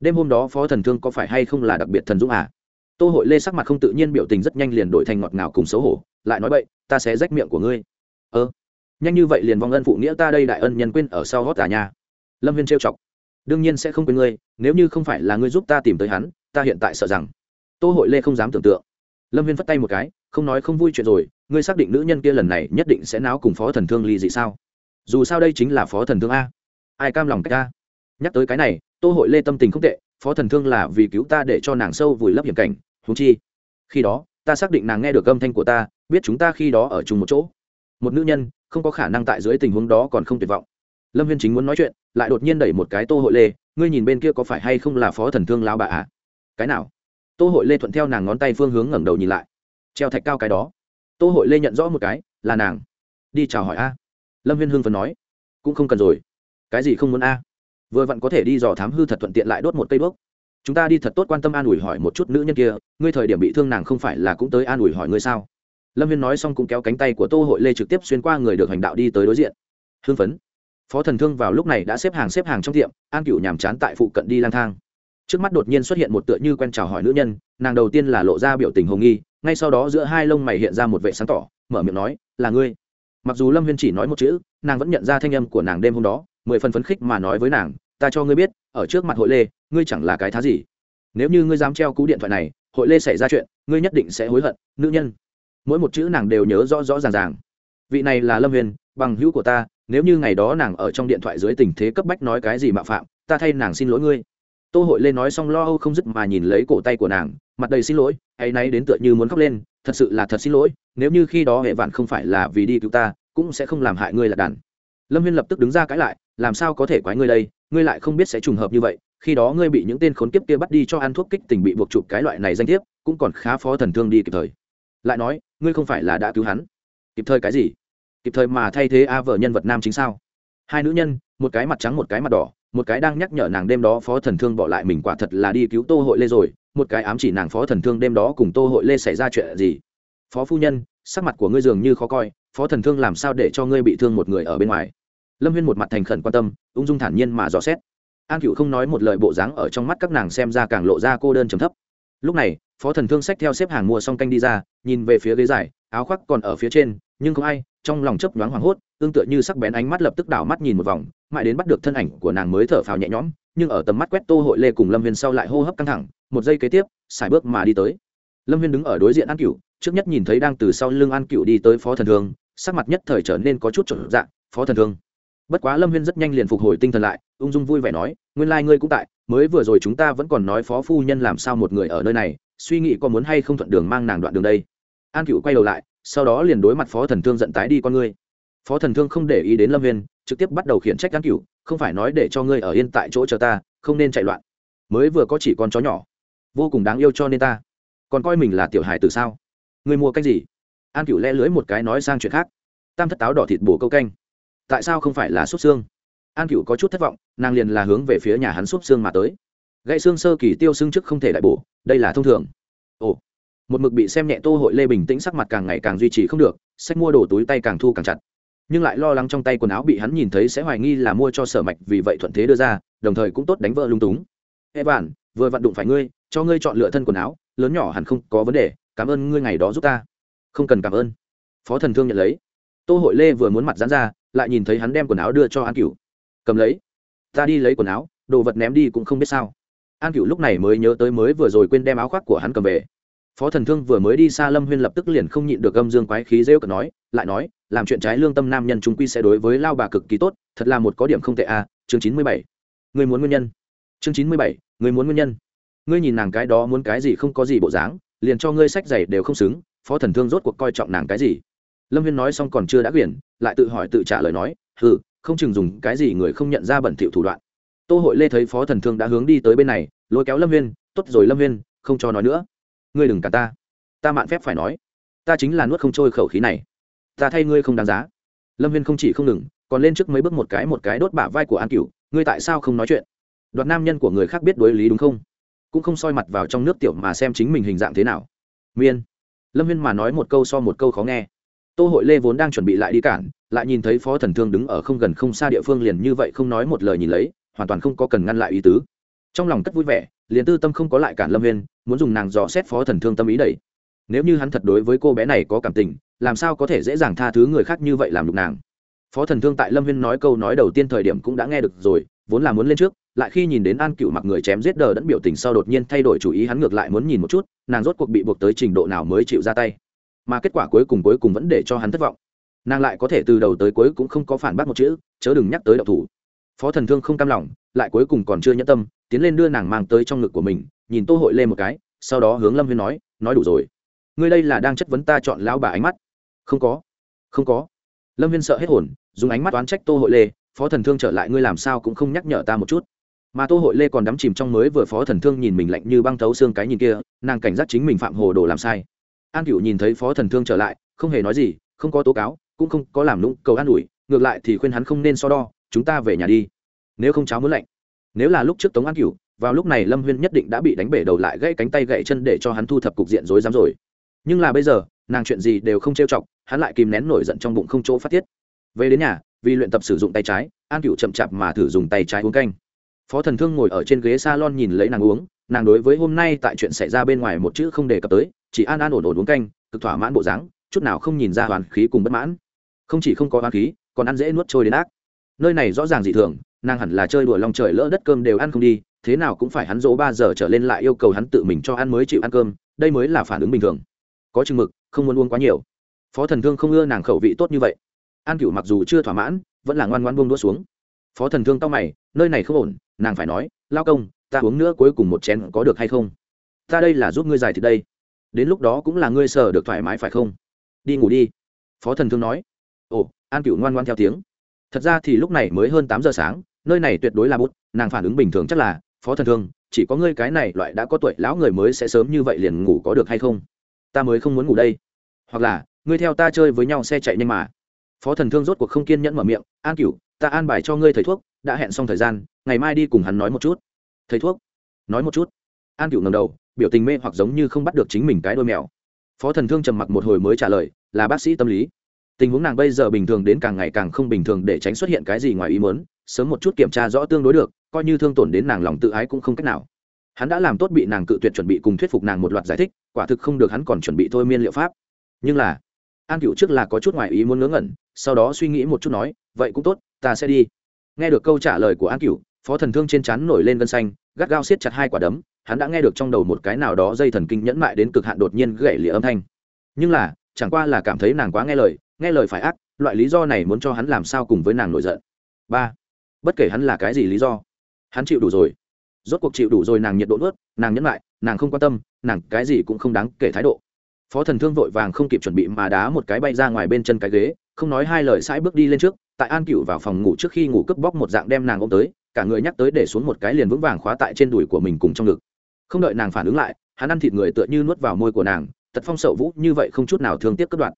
Đêm hôm đó phó thần thương có phải hay không là đặc biệt thần dũng à? Tô hội lê sắc mặt không tự nhiên biểu tình rất nhanh liền đổi thành ngọt ngào cùng xấu hổ, lại nói vậy ta sẽ rách miệng của ngươi. Ơ, nhanh như vậy liền vong ân phụ nghĩa ta đây đại ân nhân quên ở sau gót tà nhà lâm viên trêu chọc. Đương nhiên sẽ không quên ngươi, nếu như không phải là ngươi giúp ta tìm tới hắn, ta hiện tại sợ rằng tô hội lê không dám tưởng tượng. Lâm viên phất tay một cái không nói không vui chuyện rồi, ngươi xác định nữ nhân kia lần này nhất định sẽ náo cùng phó thần thương ly dị sao? Dù sao đây chính là phó thần thương a. Ai cam lòng cách a? Nhắc tới cái này, tô hội lê tâm tình không tệ, phó thần thương là vì cứu ta để cho nàng sâu vùi lấp hiểm cảnh thú chi, khi đó, ta xác định nàng nghe được âm thanh của ta, biết chúng ta khi đó ở chung một chỗ. Một nữ nhân, không có khả năng tại dưới tình huống đó còn không tuyệt vọng. Lâm viên chính muốn nói chuyện, lại đột nhiên đẩy một cái tô hội lê, ngươi nhìn bên kia có phải hay không là phó thần thương lao bà à? Cái nào? Tô hội lê thuận theo nàng ngón tay phương hướng ngẩng đầu nhìn lại treo thạch cao cái đó. Tô hội lê nhận rõ một cái, là nàng. Đi chào hỏi a. Lâm viên hương phần nói. Cũng không cần rồi. Cái gì không muốn a? Vừa vặn có thể đi dò thám hư thật thuận tiện lại đốt một cây đuốc. Chúng ta đi thật tốt quan tâm an ủi hỏi một chút nữ nhân kia, ngươi thời điểm bị thương nàng không phải là cũng tới an ủi hỏi ngươi sao? Lâm viên nói xong cũng kéo cánh tay của tô hội lê trực tiếp xuyên qua người được hành đạo đi tới đối diện. Hưng phấn. Phó thần thương vào lúc này đã xếp hàng xếp hàng trong tiệm, an cựu nhàm chán tại phụ cận đi lang thang. Trước mắt đột nhiên xuất hiện một tựa như quen chào hỏi nữ nhân, nàng đầu tiên là lộ ra biểu tình hồng nghi ngay sau đó giữa hai lông mày hiện ra một vệ sáng tỏ, mở miệng nói, là ngươi. Mặc dù lâm viên chỉ nói một chữ, nàng vẫn nhận ra thanh âm của nàng đêm hôm đó, mười phần phấn khích mà nói với nàng, ta cho ngươi biết, ở trước mặt hội lê, ngươi chẳng là cái thá gì. Nếu như ngươi dám treo cú điện thoại này, hội lê xảy ra chuyện, ngươi nhất định sẽ hối hận, nữ nhân. Mỗi một chữ nàng đều nhớ rõ rõ ràng ràng. Vị này là lâm huyền bằng hữu của ta, nếu như ngày đó nàng ở trong điện thoại dưới tình thế cấp bách nói cái gì mạo phạm, ta thay nàng xin lỗi ngươi. Tô hội lê nói xong lo âu không dứt mà nhìn lấy cổ tay của nàng, mặt đầy xin lỗi hay nay đến tựa như muốn khóc lên, thật sự là thật xin lỗi, nếu như khi đó hệ vạn không phải là vì đi cứu ta, cũng sẽ không làm hại ngươi là đàn. Lâm Huyên lập tức đứng ra cãi lại, làm sao có thể quái ngươi đây, ngươi lại không biết sẽ trùng hợp như vậy, khi đó ngươi bị những tên khốn kiếp kia bắt đi cho ăn thuốc kích tình bị buộc chụp cái loại này danh thiếp, cũng còn khá phó thần thương đi kịp thời. Lại nói, ngươi không phải là đã cứu hắn. Kịp thời cái gì? Kịp thời mà thay thế a vợ nhân vật nam chính sao? Hai nữ nhân, một cái mặt trắng một cái mặt đỏ, một cái đang nhắc nhở nàng đêm đó phó thần thương bỏ lại mình quả thật là đi cứu tô hội lê rồi một cái ám chỉ nàng phó thần thương đêm đó cùng tô hội lê xảy ra chuyện gì? Phó phu nhân, sắc mặt của ngươi dường như khó coi, phó thần thương làm sao để cho ngươi bị thương một người ở bên ngoài? Lâm huyên một mặt thành khẩn quan tâm, ung dung thản nhiên mà dò xét. An cựu không nói một lời bộ dáng ở trong mắt các nàng xem ra càng lộ ra cô đơn trầm thấp. Lúc này, phó thần thương sách theo xếp hàng mua xong canh đi ra, nhìn về phía ghế dài, áo khoác còn ở phía trên, nhưng không ai, trong lòng chấp nhoáng hoảng hốt, tương tự như sắc bén ánh mắt lập tức đảo mắt nhìn một vòng, mãi đến bắt được thân ảnh của nàng mới thở phào nhẹ nhõm, nhưng ở tầm mắt quét tô hội lê cùng lâm viên sau lại hô hấp căng thẳng một giây kế tiếp xài bước mà đi tới. Lâm huyên đứng ở đối diện an cựu trước nhất nhìn thấy đang từ sau lưng an cựu đi tới phó thần thương, sắc mặt nhất thời trở nên có chút trở dạng, phó thần thương. Bất quá lâm huyên rất nhanh liền phục hồi tinh thần lại, ung dung vui vẻ nói, nguyên lai、like、ngươi cũng tại, mới vừa rồi chúng ta vẫn còn nói phó phu nhân làm sao một người ở nơi này, suy nghĩ có muốn hay không thuận đường mang nàng đoạn đường đây. An cựu quay đầu lại, sau đó liền đối mặt phó thần thương giận tái đi con ngươi. Phó thần thương không để ý đến lâm huyên, trực tiếp bắt đầu khiển trách an cựu không phải nói để cho ngươi ở yên tại chỗ chờ ta, không nên chạy loạn. Mới vừa có chỉ con chó nhỏ vô cùng đáng yêu cho nên ta. Còn coi mình là tiểu hài từ sao? Người mua cách gì? An cựu le lưới một cái nói sang chuyện khác. Tam thất táo đỏ thịt bổ câu canh. Tại sao không phải là xúc xương? An cựu có chút thất vọng, nàng liền là hướng về phía nhà hắn xúc xương mà tới. Gãy xương sơ kỳ tiêu xương trước không thể đại bổ, đây là thông thường. Ồ, một mực bị xem nhẹ tô hội lê bình tĩnh sắc mặt càng ngày càng duy trì không được sách mua đồ túi tay càng thu càng chặt. Nhưng lại lo lắng trong tay quần áo bị hắn nhìn thấy sẽ hoài nghi là mua cho sở mạch vì vậy thuận thế đưa ra, đồng thời cũng tốt đánh vợ lung túng. Ê bạn vừa vặn đụng phải ngươi cho ngươi chọn lựa thân quần áo, lớn nhỏ hẳn không có vấn đề, cảm ơn ngươi ngày đó giúp ta. Không cần cảm ơn. Phó thần thương nhận lấy. Tô hội lê vừa muốn mặt dán ra, lại nhìn thấy hắn đem quần áo đưa cho an cửu. Cầm lấy. Ta đi lấy quần áo, đồ vật ném đi cũng không biết sao. An cửu lúc này mới nhớ tới mới vừa rồi quên đem áo khoác của hắn cầm về. Phó thần thương vừa mới đi xa lâm huyên lập tức liền không nhịn được âm dương quái khí rêu cợt nói, lại nói, làm chuyện trái lương tâm nam nhân chúng quy sẽ đối với lao bà cực kỳ tốt, thật là một có điểm không tệ a à. chương chín mươi bảy. Người muốn nguyên nhân. Chương chín mươi bảy, người muốn nguyên nhân ngươi nhìn nàng cái đó muốn cái gì không có gì bộ dáng, liền cho ngươi sách giày đều không xứng, phó thần thương rốt cuộc coi trọng nàng cái gì. Lâm viên nói xong còn chưa đã quyển, lại tự hỏi tự trả lời nói ừ không chừng dùng cái gì người không nhận ra bẩn thỉu thủ đoạn. Tô hội lê thấy phó thần thương đã hướng đi tới bên này, lôi kéo lâm viên tốt rồi lâm viên không cho nói nữa. Ngươi đừng cả ta. Ta mạn phép phải nói. Ta chính là nuốt không trôi khẩu khí này. Ta thay ngươi không đáng giá. Lâm viên không chỉ không ngừng, còn lên trước mấy bước một cái một cái đốt bả vai của an cửu, ngươi tại sao không nói chuyện? Đoạt nam nhân của người khác biết đối lý đúng không? Cũng không soi mặt vào trong nước tiểu mà xem chính mình hình dạng thế nào. Miên. Lâm viên mà nói một câu so một câu khó nghe. Tô hội lê vốn đang chuẩn bị lại đi cản, lại nhìn thấy phó thần thương đứng ở không gần không xa địa phương liền như vậy không nói một lời nhìn lấy, hoàn toàn không có cần ngăn lại ý tứ. Trong lòng cất vui vẻ, liền tư tâm không có lại cản lâm viên muốn dùng nàng dò xét phó thần thương tâm ý đầy nếu như hắn thật đối với cô bé này có cảm tình, làm sao có thể dễ dàng tha thứ người khác như vậy làm đục nàng? Phó thần thương tại lâm viên nói câu nói đầu tiên thời điểm cũng đã nghe được rồi, vốn là muốn lên trước lại khi nhìn đến an cựu mặc người chém giết đờ đẫn biểu tình sau đột nhiên thay đổi chủ ý, hắn ngược lại muốn nhìn một chút, nàng rốt cuộc bị buộc tới trình độ nào mới chịu ra tay. Mà kết quả cuối cùng cuối cùng vẫn để cho hắn thất vọng. Nàng lại có thể từ đầu tới cuối cũng không có phản bác một chữ, chớ đừng nhắc tới đậu thủ. Phó thần thương không cam lòng, lại cuối cùng còn chưa nhẫn tâm, tiến lên đưa nàng mang tới trong ngực của mình, nhìn tô hội lên một cái, sau đó hướng lâm huyên nói nói đủ rồi. Ngươi đây là đang chất vấn ta chọn lão bà ánh mắt. Không có không có. Lâm viên sợ hết hồn, dùng ánh mắt oán trách tô hội lê, phó thần thương trở lại, ngươi làm sao cũng không nhắc nhở ta một chút mà tô hội lê còn đắm chìm trong mới vừa phó thần thương nhìn mình lạnh như băng thấu xương cái nhìn kia, nàng cảnh giác chính mình phạm hồ đồ làm sai. An cựu nhìn thấy phó thần thương trở lại, không hề nói gì, không có tố cáo, cũng không có làm lũng cầu an ủi, ngược lại thì khuyên hắn không nên so đo, chúng ta về nhà đi. Nếu không cháo muốn lạnh. Nếu là lúc trước tống an cựu vào lúc này lâm huyên nhất định đã bị đánh bể đầu lại gãy cánh tay gãy chân để cho hắn thu thập cục diện rối rắm rồi. Nhưng là bây giờ, nàng chuyện gì đều không trêu chọc, hắn lại kìm nén nổi giận trong bụng không chỗ phát tiết. Về đến nhà, vì luyện tập sử dụng tay trái, an cựu chậm chạp mà thử dùng tay trái uống canh phó thần thương ngồi ở trên ghế s a lon nhìn lấy nàng uống, nàng đối với hôm nay tại chuyện xảy ra bên ngoài một chữ không đề cập tới, chỉ an an ổn ổn uống canh, cực thỏa mãn bộ dáng, chút nào không nhìn ra hoàn khí cùng bất mãn. Không chỉ không có hoàn khí, còn ăn dễ nuốt trôi đến ác. Nơi này rõ ràng dị thường, nàng hẳn là chơi đùa lòng trời lỡ đất cơm đều ăn không đi, thế nào cũng phải hắn dỗ ba giờ trở lên lại yêu cầu hắn tự mình cho ăn mới chịu ăn cơm, đây mới là phản ứng bình thường. Có chừng mực, không muốn uống quá nhiều. Phó thần thương không ưa nàng khẩu vị tốt như vậy. An cựu mặc dù chưa thỏa mãn, vẫn là ngoan ngoan buông đũa xuống. Phó thần thương tao mày, nơi này không ổn nàng phải nói, lao công, ta uống nữa cuối cùng một chén có được hay không? Ta đây là giúp ngươi giải thì đây. Đến lúc đó cũng là ngươi sờ được thoải mái phải không? Đi ngủ đi. Phó thần thương nói. Ồ, an cựu ngoan ngoan theo tiếng. Thật ra thì lúc này mới hơn tám giờ sáng, nơi này tuyệt đối là bút nàng phản ứng bình thường chắc là, phó thần thương, chỉ có ngươi cái này loại đã có tuổi lão người mới sẽ sớm như vậy liền ngủ có được hay không? Ta mới không muốn ngủ đây. Hoặc là, ngươi theo ta chơi với nhau xe chạy nhanh mà. Phó thần thương rốt cuộc không kiên nhẫn mở miệng, an cửu, ta an bài cho ngươi thầy thuốc đã hẹn xong thời gian, ngày mai đi cùng hắn nói một chút. Thầy thuốc, nói một chút. An cựu ngầm đầu, biểu tình mê hoặc giống như không bắt được chính mình cái đôi mèo. Phó thần thương trầm mặc một hồi mới trả lời, là bác sĩ tâm lý. Tình huống nàng bây giờ bình thường đến càng ngày càng không bình thường để tránh xuất hiện cái gì ngoài ý muốn, sớm một chút kiểm tra rõ tương đối được, coi như thương tổn đến nàng lòng tự ái cũng không cách nào. Hắn đã làm tốt bị nàng cự tuyệt chuẩn bị cùng thuyết phục nàng một loạt giải thích, quả thực không được hắn còn chuẩn bị thôi miên liệu pháp. Nhưng là, an cựu trước là có chút ngoài ý muốn ngớ ngẩn, sau đó suy nghĩ một chút nói, vậy cũng tốt, ta sẽ đi nghe được câu trả lời của an cửu, phó thần thương trên chắn nổi lên gân xanh, gắt gao siết chặt hai quả đấm, hắn đã nghe được trong đầu một cái nào đó dây thần kinh nhẫn mại đến cực hạn đột nhiên gãy lịa âm thanh. Nhưng là, chẳng qua là cảm thấy nàng quá nghe lời nghe lời phải ác, loại lý do này muốn cho hắn làm sao cùng với nàng nổi giận. Ba, bất kể hắn là cái gì lý do, hắn chịu đủ rồi. Rốt cuộc chịu đủ rồi nàng nhiệt độ nuốt, nàng nhẫn lại nàng không quan tâm, nàng cái gì cũng không đáng kể thái độ. Phó thần thương vội vàng không kịp chuẩn bị mà đá một cái bay ra ngoài bên chân cái ghế không nói hai lời sãi bước đi lên trước, tại an cựu vào phòng ngủ trước khi ngủ cướp bóc một dạng đem nàng ôm tới, cả người nhắc tới để xuống một cái liền vững vàng khóa tại trên đùi của mình cùng trong ngực. Không đợi nàng phản ứng lại, hắn ăn thịt người tựa như nuốt vào môi của nàng tật phong sậu vũ, như vậy không chút nào thương tiếc cất đoạn.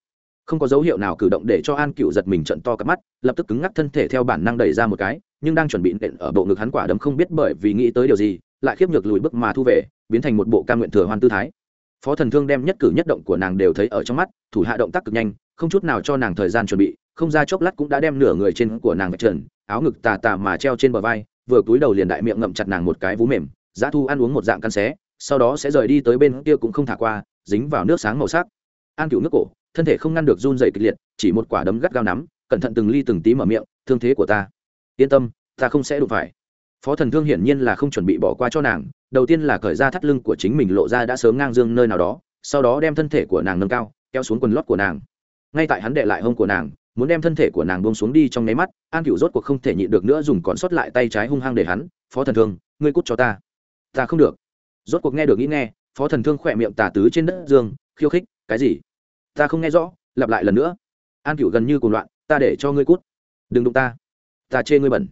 Không có dấu hiệu nào cử động để cho an cựu giật mình trận to cả mắt, lập tức cứng ngắc thân thể theo bản năng đẩy ra một cái, nhưng đang chuẩn bị nện ở bộ ngực hắn quả đấm không biết bởi vì nghĩ tới điều gì, lại khiếp nhược lùi bước mà thu về, biến thành một bộ ca nguyện thừa hoan tư thái phó thần thương đem nhất cử nhất động của nàng đều thấy ở trong mắt, thủ hạ động tác cực nhanh, không chút nào cho nàng thời gian chuẩn bị, không ra chốc lát cũng đã đem nửa người trên của nàng vạch trần, áo ngực tà tà mà treo trên bờ vai, vừa túi đầu liền đại miệng ngậm chặt nàng một cái vú mềm giá thu ăn uống một dạng căn xé, sau đó sẽ rời đi tới bên kia cũng không thả qua, dính vào nước sáng màu sắc. An cựu nước cổ, thân thể không ngăn được run dày kịch liệt, chỉ một quả đấm gắt gao nắm, cẩn thận từng ly từng tí mở miệng, thương thế của ta, yên tâm, ta không sẽ đụng phải phó thần thương hiển nhiên là không chuẩn bị bỏ qua cho nàng, đầu tiên là cởi ra thắt lưng của chính mình lộ ra đã sớm ngang dương nơi nào đó, sau đó đem thân thể của nàng nâng cao, kéo xuống quần lót của nàng. Ngay tại hắn đệ lại hông của nàng, muốn đem thân thể của nàng buông xuống đi trong nháy mắt, an cựu rốt cuộc không thể nhịn được nữa dùng còn sót lại tay trái hung hăng để hắn, phó thần thương, ngươi cút cho ta. Ta không được. Rốt cuộc nghe được nghĩ nghe, phó thần thương khỏe miệng tà tứ trên đất dương, khiêu khích, cái gì? Ta không nghe rõ, lặp lại lần nữa. An cựu gần như cùng loạn, ta để cho ngươi cút, đừng đụng ta ta chê ngươi bẩn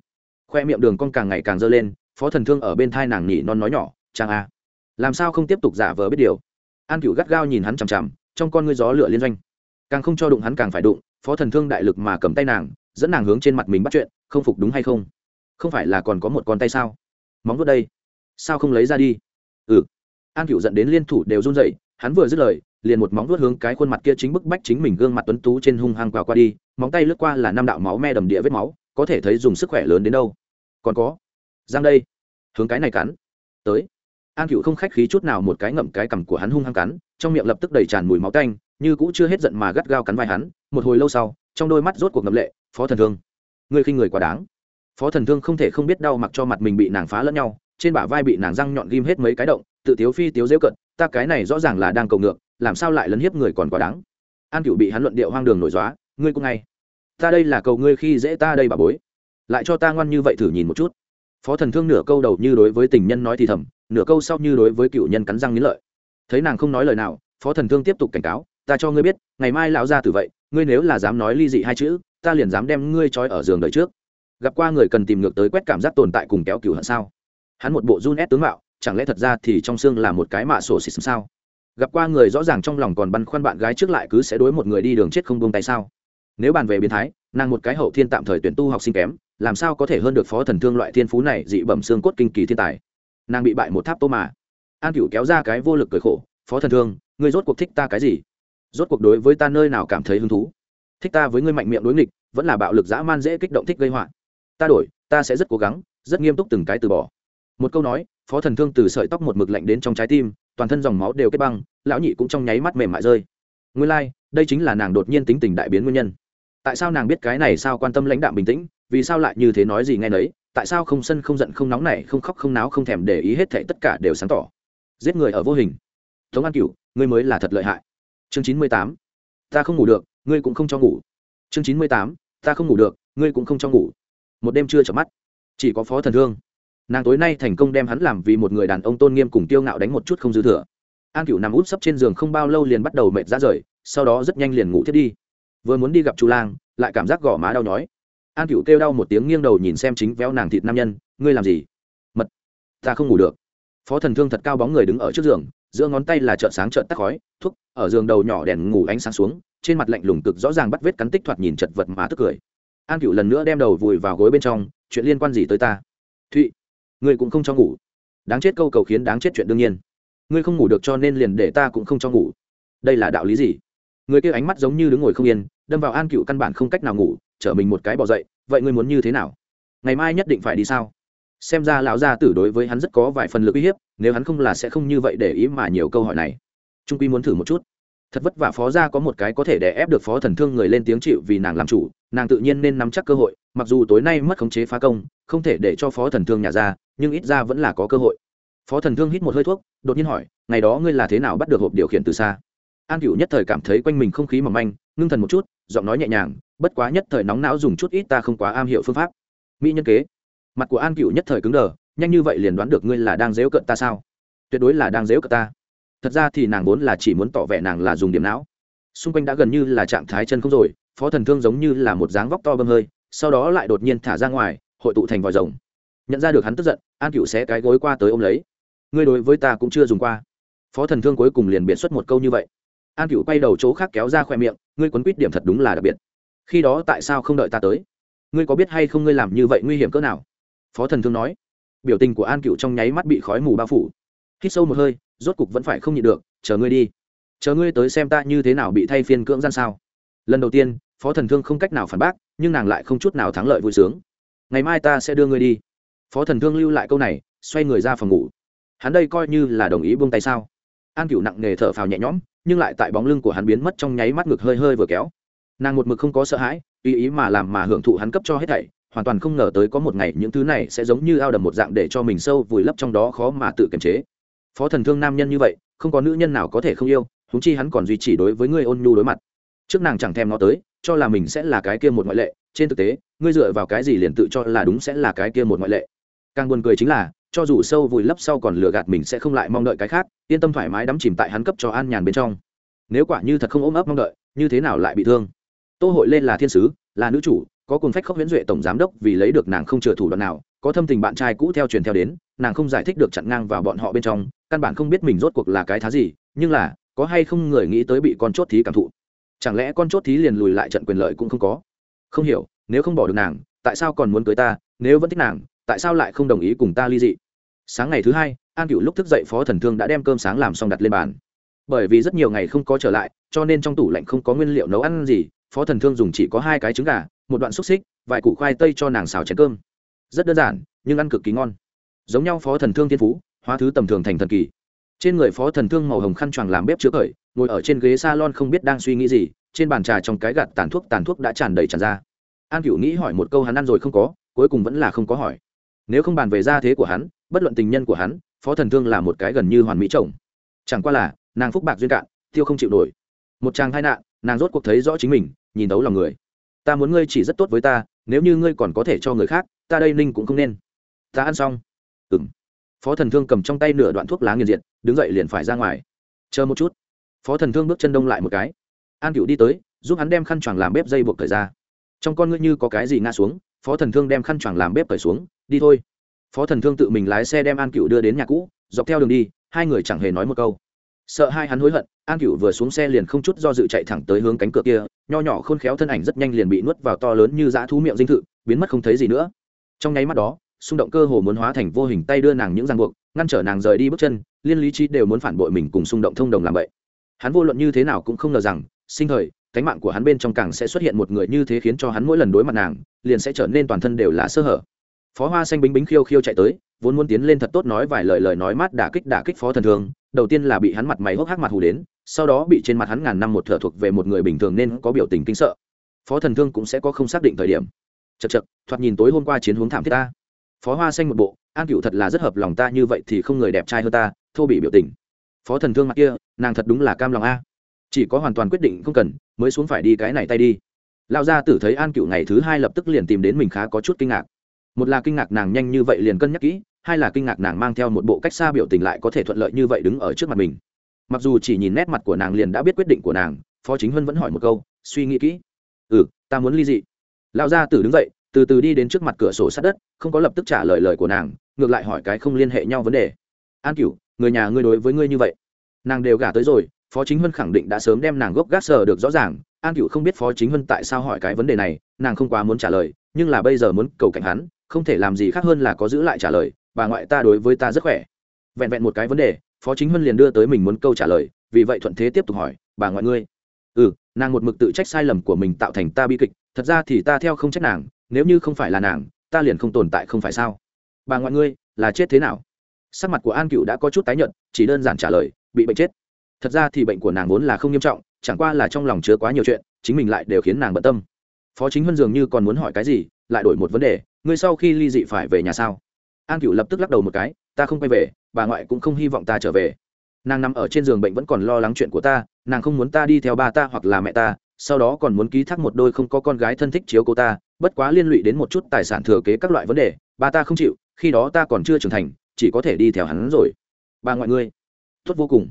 khoe miệng đường con càng ngày càng dơ lên, phó thần thương ở bên thai nàng nhỉ non nói nhỏ trang a à, làm sao không tiếp tục giả vờ biết điều? An cựu gắt gao nhìn hắn chằm chằm, trong con ngươi gió lửa liên doanh. Càng không cho đụng hắn càng phải đụng, phó thần thương đại lực mà cầm tay nàng, dẫn nàng hướng trên mặt mình bắt chuyện, không phục đúng hay không? Không phải là còn có một con tay sao? Móng vuốt đây, sao không lấy ra đi? Ừ. An cựu dẫn đến liên thủ đều run dậy hắn vừa dứt lời, liền một móng vuốt hướng cái khuôn mặt kia chính bức bách chính mình gương mặt tuấn tú trên hung hăng quào qua đi, móng tay lướt qua là năm đạo máu me đầm địa vết máu, có thể thấy dùng sức khỏe lớn đến đâu còn có. Giang đây. Hướng cái này cắn. Tới. An cựu không khách khí chút nào một cái ngậm cái cằm của hắn hung hăng cắn, trong miệng lập tức đầy tràn mùi máu tanh, như cũ chưa hết giận mà gắt gao cắn vai hắn, một hồi lâu sau, trong đôi mắt rốt cuộc ngậm lệ, phó thần thương người khinh người quá đáng. Phó thần thương không thể không biết đau mặc cho mặt mình bị nàng phá lẫn nhau, trên bả vai bị nàng răng nhọn ghim hết mấy cái động, tự tiếu phi tiếu dễu cận, ta cái này rõ ràng là đang cầu ngược, làm sao lại lấn hiếp người còn quá đáng? An cựu bị hắn luận điệu hoang đường nổi dóa ngươi cũng ngay. Ta đây là cầu ngươi khi dễ ta đây bà bối lại cho ta ngoan như vậy thử nhìn một chút. Phó thần thương nửa câu đầu như đối với tình nhân nói thì thầm, nửa câu sau như đối với cựu nhân cắn răng nghĩ lợi. Thấy nàng không nói lời nào, phó thần thương tiếp tục cảnh cáo, ta cho ngươi biết, ngày mai lão ra từ vậy, ngươi nếu là dám nói ly dị hai chữ, ta liền dám đem ngươi trói ở giường đời trước. Gặp qua người cần tìm ngược tới quét cảm giác tồn tại cùng kéo cựu hận sao? Hắn một bộ run ép tướng mạo, chẳng lẽ thật ra thì trong xương là một cái mạ sổ xịt sao? Gặp qua người rõ ràng trong lòng còn băn khoăn bạn gái trước lại cứ sẽ đối một người đi đường chết không buông tay sao? Nếu bàn về biến thái nàng một cái hậu thiên tạm thời tuyển tu học sinh kém làm sao có thể hơn được phó thần thương loại thiên phú này dị bẩm xương cốt kinh kỳ thiên tài. Nàng bị bại một tháp tô mà. An cửu kéo ra cái vô lực cười khổ phó thần thương ngươi rốt cuộc thích ta cái gì? Rốt cuộc đối với ta nơi nào cảm thấy hứng thú? Thích ta với ngươi mạnh miệng đối nghịch vẫn là bạo lực dã man dễ kích động thích gây họa. Ta đổi ta sẽ rất cố gắng rất nghiêm túc từng cái từ bỏ. Một câu nói phó thần thương từ sợi tóc một mực lạnh đến trong trái tim toàn thân dòng máu đều kết băng lão nhị cũng trong nháy mắt mềm mại rơi. Nguyên lai、like, đây chính là nàng đột nhiên tính tình đại biến nguyên nhân tại sao nàng biết cái này sao quan tâm lãnh đạm bình tĩnh, vì sao lại như thế nói gì nghe nấy, tại sao không sân không giận không nóng này không khóc không náo không thèm để ý hết thệ tất cả đều sáng tỏ. Giết người ở vô hình. Tống an cửu, ngươi mới là thật lợi hại. Chương chín mươi tám. Ta không ngủ được, ngươi cũng không cho ngủ. Chương chín mươi tám. Ta không ngủ được, ngươi cũng không cho ngủ. Một đêm chưa chợp mắt. Chỉ có phó thần thương nàng tối nay thành công đem hắn làm vì một người đàn ông tôn nghiêm cùng tiêu ngạo đánh một chút không dư thừa. An cửu nằm út sấp trên giường không bao lâu liền bắt đầu mệt ra rời, sau đó rất nhanh liền ngủ thiết đi vừa muốn đi gặp chu lang, lại cảm giác gò má đau nhói. An Cựu kêu đau một tiếng nghiêng đầu nhìn xem chính véo nàng thịt nam nhân, ngươi làm gì? Mật, ta không ngủ được. Phó thần thương thật cao bóng người đứng ở trước giường, giữa ngón tay là trợn sáng trợn tắt khói, thuốc, ở giường đầu nhỏ đèn ngủ ánh sáng xuống, trên mặt lạnh lùng cực rõ ràng bắt vết cắn tích thoạt nhìn chật vật mà tức cười. An Cựu lần nữa đem đầu vùi vào gối bên trong, chuyện liên quan gì tới ta? Thụy, ngươi cũng không cho ngủ. Đáng chết câu cầu khiến đáng chết chuyện đương nhiên. Ngươi không ngủ được cho nên liền để ta cũng không cho ngủ. Đây là đạo lý gì? Người kia ánh mắt giống như đứng ngồi không yên, đâm vào an cựu căn bản không cách nào ngủ, chở mình một cái bỏ dậy, vậy ngươi muốn như thế nào? Ngày mai nhất định phải đi sao? Xem ra lão gia tử đối với hắn rất có vài phần lực uy hiếp, nếu hắn không là sẽ không như vậy để ý mà nhiều câu hỏi này. Trung quy muốn thử một chút. Thật vất vả phó gia có một cái có thể đè ép được phó thần thương người lên tiếng chịu vì nàng làm chủ, nàng tự nhiên nên nắm chắc cơ hội, mặc dù tối nay mất khống chế phá công, không thể để cho phó thần thương nhà ra, nhưng ít ra vẫn là có cơ hội. Phó thần thương hít một hơi thuốc, đột nhiên hỏi, ngày đó ngươi là thế nào bắt được hộp điều khiển từ xa? An cựu nhất thời cảm thấy quanh mình không khí mỏng manh, ngưng thần một chút, giọng nói nhẹ nhàng, bất quá nhất thời nóng não dùng chút ít ta không quá am hiểu phương pháp. Mỹ nhân kế, mặt của an cựu nhất thời cứng đờ, nhanh như vậy liền đoán được ngươi là đang dếu cận ta sao? Tuyệt đối là đang dếu cận ta. Thật ra thì nàng vốn là chỉ muốn tỏ vẻ nàng là dùng điểm não. Xung quanh đã gần như là trạng thái chân không rồi, phó thần thương giống như là một dáng vóc to bơm hơi, sau đó lại đột nhiên thả ra ngoài, hội tụ thành vòi rồng. Nhận ra được hắn tức giận, an cựu sẽ cái gối qua tới ôm lấy. Ngươi đối với ta cũng chưa dùng qua. Phó thần thương cuối cùng liền biện xuất một câu như vậy an cựu quay đầu chỗ khác kéo ra khoe miệng, ngươi quấn quýt điểm thật đúng là đặc biệt. Khi đó tại sao không đợi ta tới? Ngươi có biết hay không ngươi làm như vậy nguy hiểm cỡ nào? Phó thần thương nói. Biểu tình của an cựu trong nháy mắt bị khói mù bao phủ. Hít sâu một hơi, rốt cục vẫn phải không nhịn được, chờ ngươi đi. Chờ ngươi tới xem ta như thế nào bị thay phiên cưỡng gian sao. Lần đầu tiên, phó thần thương không cách nào phản bác, nhưng nàng lại không chút nào thắng lợi vui sướng. Ngày mai ta sẽ đưa ngươi đi. Phó thần thương lưu lại câu này, xoay người ra phòng ngủ. Hắn đây coi như là đồng ý buông tay sao? An cựu nặng nề thở phào nhẹ nhõm nhưng lại tại bóng lưng của hắn biến mất trong nháy mắt ngực hơi hơi vừa kéo. Nàng một mực không có sợ hãi, tùy ý mà làm mà hưởng thụ hắn cấp cho hết thảy, hoàn toàn không ngờ tới có một ngày những thứ này sẽ giống như ao đầm một dạng để cho mình sâu vùi lấp trong đó khó mà tự kiềm chế. Phó thần thương nam nhân như vậy, không có nữ nhân nào có thể không yêu húng chi hắn còn duy trì đối với ngươi ôn nhu đối mặt. Trước nàng chẳng thèm nó tới, cho là mình sẽ là cái kia một ngoại lệ, trên thực tế, ngươi dựa vào cái gì liền tự cho là đúng sẽ là cái kia một ngoại lệ. Càng buồn cười chính là cho dù sâu vùi lấp sau còn lừa gạt mình sẽ không lại mong đợi cái khác, yên tâm thoải mái đắm chìm tại hắn cấp cho an nhàn bên trong. Nếu quả như thật không ôm ấp mong đợi, như thế nào lại bị thương? Tô hội lên là thiên sứ, là nữ chủ, có cùng phách khóc huyễn duệ tổng giám đốc vì lấy được nàng không chừa thủ đoạn nào, có thâm tình bạn trai cũ theo truyền theo đến, nàng không giải thích được chặn ngang vào bọn họ bên trong, căn bản không biết mình rốt cuộc là cái thá gì, nhưng là, có hay không người nghĩ tới bị con chốt thí cảm thụ? Chẳng lẽ con chốt thí liền lùi lại trận quyền lợi cũng không có? Không hiểu, nếu không bỏ được nàng, tại sao còn muốn cưới ta, nếu vẫn thích nàng tại sao lại không đồng ý cùng ta ly dị? Sáng ngày thứ hai, an cựu lúc thức dậy phó thần thương đã đem cơm sáng làm xong đặt lên bàn. Bởi vì rất nhiều ngày không có trở lại, cho nên trong tủ lạnh không có nguyên liệu nấu ăn gì, phó thần thương dùng chỉ có hai cái trứng gà, một đoạn xúc xích, vài củ khoai tây cho nàng xào chén cơm. Rất đơn giản, nhưng ăn cực kỳ ngon. Giống nhau phó thần thương thiên phú, hóa thứ tầm thường thành thần kỳ. Trên người phó thần thương màu hồng khăn choàng làm bếp chữa khởi ngồi ở trên ghế s a lon không biết đang suy nghĩ gì, trên bàn trà trong cái gạt tàn thuốc tàn thuốc đã tràn đầy tràn ra. An cựu nghĩ hỏi một câu hắn ăn rồi không có, cuối cùng vẫn là không có hỏi nếu không bàn về gia thế của hắn, bất luận tình nhân của hắn, phó thần thương là một cái gần như hoàn mỹ chồng. Chẳng qua là, nàng phúc bạc duyên cạn, tiêu không chịu nổi. Một chàng hai nạn, nàng rốt cuộc thấy rõ chính mình, nhìn đấu lòng người. Ta muốn ngươi chỉ rất tốt với ta, nếu như ngươi còn có thể cho người khác, ta đây ninh cũng không nên. Ta ăn xong. Ừng phó thần thương cầm trong tay nửa đoạn thuốc lá nghiền diện đứng dậy liền phải ra ngoài. Chờ một chút. Phó thần thương bước chân đông lại một cái. An cựu đi tới, giúp hắn đem khăn choàng làm bếp dây buộc thời ra. Trong con ngươi như có cái gì ngã xuống, phó thần thương đem khăn choàng làm bếp cởi xuống đi thôi. Phó thần thương tự mình lái xe đem an cựu đưa đến nhà cũ, dọc theo đường đi, hai người chẳng hề nói một câu. Sợ hai hắn hối hận, an cựu vừa xuống xe liền không chút do dự chạy thẳng tới hướng cánh cửa kia, nho nhỏ khôn khéo thân ảnh rất nhanh liền bị nuốt vào to lớn như dã thú miệng dinh thự, biến mất không thấy gì nữa. Trong nháy mắt đó, xung động cơ hồ muốn hóa thành vô hình tay đưa nàng những ràng buộc, ngăn trở nàng rời đi bước chân, liên lý trí đều muốn phản bội mình cùng xung động thông đồng làm vậy. Hắn vô luận như thế nào cũng không ngờ rằng, sinh thời, cánh mạng của hắn bên trong càng sẽ xuất hiện một người như thế khiến cho hắn mỗi lần đối mặt nàng, liền sẽ trở nên toàn thân đều là sơ hở phó hoa xanh bính bính khiêu khiêu chạy tới, vốn muốn tiến lên thật tốt nói vài lời lời nói mát đả kích đả kích phó thần thường, đầu tiên là bị hắn mặt mày hốc hác mặt hù đến, sau đó bị trên mặt hắn ngàn năm một thở thuộc về một người bình thường nên có biểu tình kinh sợ. Phó thần thương cũng sẽ có không xác định thời điểm. Chật chật thoạt nhìn tối hôm qua chiến hướng thảm thiết ta. Phó hoa xanh một bộ, an cựu thật là rất hợp lòng ta như vậy thì không người đẹp trai hơn ta, thô bị biểu tình. Phó thần thương mặt kia, nàng thật đúng là cam lòng a. Chỉ có hoàn toàn quyết định không cần, mới xuống phải đi cái này tay đi. Lão gia tử thấy an cựu ngày thứ hai lập tức liền tìm đến mình khá có chút kinh ngạc một là kinh ngạc nàng nhanh như vậy liền cân nhắc kỹ, hai là kinh ngạc nàng mang theo một bộ cách xa biểu tình lại có thể thuận lợi như vậy đứng ở trước mặt mình. Mặc dù chỉ nhìn nét mặt của nàng liền đã biết quyết định của nàng, phó chính huân vẫn hỏi một câu, suy nghĩ kỹ? Ừ ta muốn ly dị. Lão gia tử đứng dậy, từ từ đi đến trước mặt cửa sổ sát đất, không có lập tức trả lời lời của nàng, ngược lại hỏi cái không liên hệ nhau vấn đề. An cửu, người nhà ngươi đối với ngươi như vậy? Nàng đều gả tới rồi, phó chính huân khẳng định đã sớm đem nàng gốc gác sờ được rõ ràng. An cửu không biết phó chính huân tại sao hỏi cái vấn đề này, nàng không quá muốn trả lời, nhưng là bây giờ muốn cầu cảnh hắn không thể làm gì khác hơn là có giữ lại trả lời, bà ngoại ta đối với ta rất khỏe. Vẹn vẹn một cái vấn đề, phó chính huân liền đưa tới mình muốn câu trả lời, vì vậy thuận thế tiếp tục hỏi, bà ngoại ngươi? Ừ nàng một mực tự trách sai lầm của mình tạo thành ta bi kịch, thật ra thì ta theo không trách nàng, nếu như không phải là nàng, ta liền không tồn tại không phải sao? Bà ngoại ngươi, là chết thế nào? Sắc mặt của an cựu đã có chút tái nhợt, chỉ đơn giản trả lời, bị bệnh chết. Thật ra thì bệnh của nàng vốn là không nghiêm trọng, chẳng qua là trong lòng chứa quá nhiều chuyện, chính mình lại đều khiến nàng bận tâm. Phó chính huân dường như còn muốn hỏi cái gì, lại đổi một vấn đề ngươi sau khi ly dị phải về nhà sao? An cựu lập tức lắc đầu một cái, ta không quay về, bà ngoại cũng không hy vọng ta trở về. Nàng nằm ở trên giường bệnh vẫn còn lo lắng chuyện của ta, nàng không muốn ta đi theo ba ta hoặc là mẹ ta, sau đó còn muốn ký thác một đôi không có con gái thân thích chiếu cô ta, bất quá liên lụy đến một chút tài sản thừa kế các loại vấn đề ba ta không chịu, khi đó ta còn chưa trưởng thành, chỉ có thể đi theo hắn rồi. Bà ngoại ngươi, tốt vô cùng.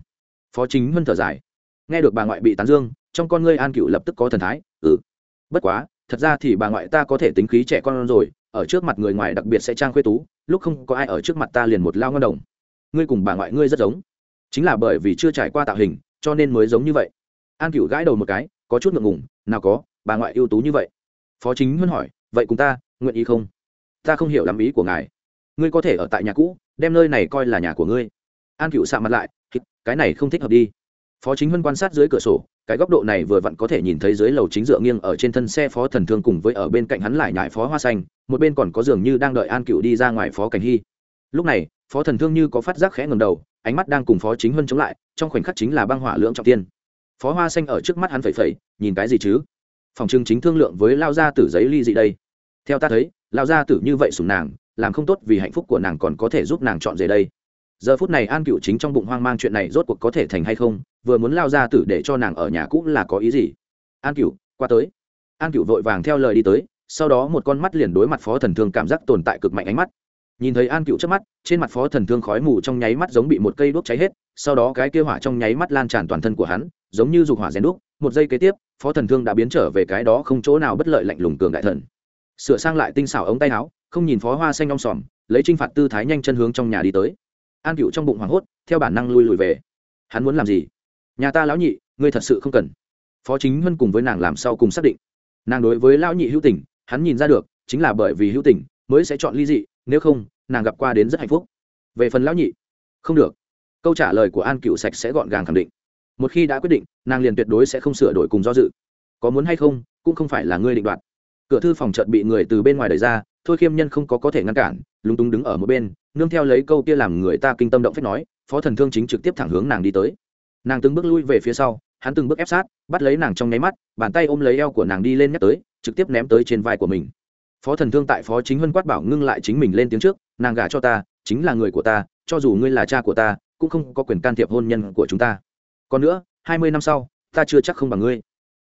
Phó chính huân thở dài. Nghe được bà ngoại bị tán dương, trong con ngươi an cựu lập tức có thần thái ừ. Bất quá, thật ra thì bà ngoại ta có thể tính khí trẻ con rồi ở trước mặt người ngoài đặc biệt sẽ trang khuê tú, lúc không có ai ở trước mặt ta liền một lao ngân đồng. Ngươi cùng bà ngoại ngươi rất giống. Chính là bởi vì chưa trải qua tạo hình, cho nên mới giống như vậy. An cựu gãi đầu một cái, có chút ngượng ngùng, nào có, bà ngoại ưu tú như vậy. Phó chính huân hỏi, vậy cùng ta, nguyện ý không? Ta không hiểu lắm ý của ngài. Ngươi có thể ở tại nhà cũ, đem nơi này coi là nhà của ngươi. An cựu sạ mặt lại, cái này không thích hợp đi phó chính huân quan sát dưới cửa sổ, cái góc độ này vừa vặn có thể nhìn thấy dưới lầu chính dựa nghiêng ở trên thân xe phó thần thương cùng với ở bên cạnh hắn lại nhại phó hoa xanh, một bên còn có dường như đang đợi an cựu đi ra ngoài phó cảnh hy. Lúc này, phó thần thương như có phát giác khẽ ngầm đầu, ánh mắt đang cùng phó chính huân chống lại, trong khoảnh khắc chính là băng hỏa lưỡng trọng tiên. Phó hoa xanh ở trước mắt hắn phẩy phẩy, nhìn cái gì chứ? Phòng trưng chính thương lượng với lao gia tử giấy ly gì đây. Theo ta thấy, lao gia tử như vậy sùng nàng, làm không tốt vì hạnh phúc của nàng còn có thể giúp nàng chọn rể đây. Giờ phút này an cựu chính trong bụng hoang mang chuyện này rốt cuộc có thể thành hay không vừa muốn lao ra tử để cho nàng ở nhà cũ là có ý gì? An cựu qua tới. An cựu vội vàng theo lời đi tới, sau đó một con mắt liền đối mặt phó thần thương cảm giác tồn tại cực mạnh ánh mắt. Nhìn thấy an cựu trước mắt, trên mặt phó thần thương khói mù trong nháy mắt giống bị một cây đuốc cháy hết, sau đó cái kia hỏa trong nháy mắt lan tràn toàn thân của hắn, giống như dục hỏa rèn đúc. Một giây kế tiếp, phó thần thương đã biến trở về cái đó không chỗ nào bất lợi lạnh lùng cường đại thần. Sửa sang lại tinh xảo ống tay áo, không nhìn phó hoa xanh long sòm, lấy trinh phạt tư thái nhanh chân hướng trong nhà đi tới. An cựu trong bụng hoảng hốt, theo bản năng lui lùi về. Hắn muốn làm gì? Nhà ta lão nhị, ngươi thật sự không cần. Phó chính huân cùng với nàng làm sau cùng xác định. Nàng đối với lão nhị hữu tình, hắn nhìn ra được, chính là bởi vì hữu tình mới sẽ chọn ly dị, nếu không, nàng gặp qua đến rất hạnh phúc. Về phần lão nhị, không được. Câu trả lời của an cựu sạch sẽ gọn gàng khẳng định. Một khi đã quyết định, nàng liền tuyệt đối sẽ không sửa đổi cùng do dự. Có muốn hay không, cũng không phải là ngươi định đoạt. Cửa thư phòng trận bị người từ bên ngoài đẩy ra, thôi khiêm nhân không có có thể ngăn cản, lúng túng đứng ở một bên, nương theo lấy câu kia làm người ta kinh tâm động phép nói, phó thần thương chính trực tiếp thẳng hướng nàng đi tới nàng từng bước lui về phía sau, hắn từng bước ép sát, bắt lấy nàng trong nháy mắt, bàn tay ôm lấy eo của nàng đi lên nhắc tới, trực tiếp ném tới trên vai của mình. Phó thần thương tại phó chính huân quát bảo ngưng lại chính mình lên tiếng trước, nàng gả cho ta, chính là người của ta, cho dù ngươi là cha của ta, cũng không có quyền can thiệp hôn nhân của chúng ta. Còn nữa, hai mươi năm sau, ta chưa chắc không bằng ngươi.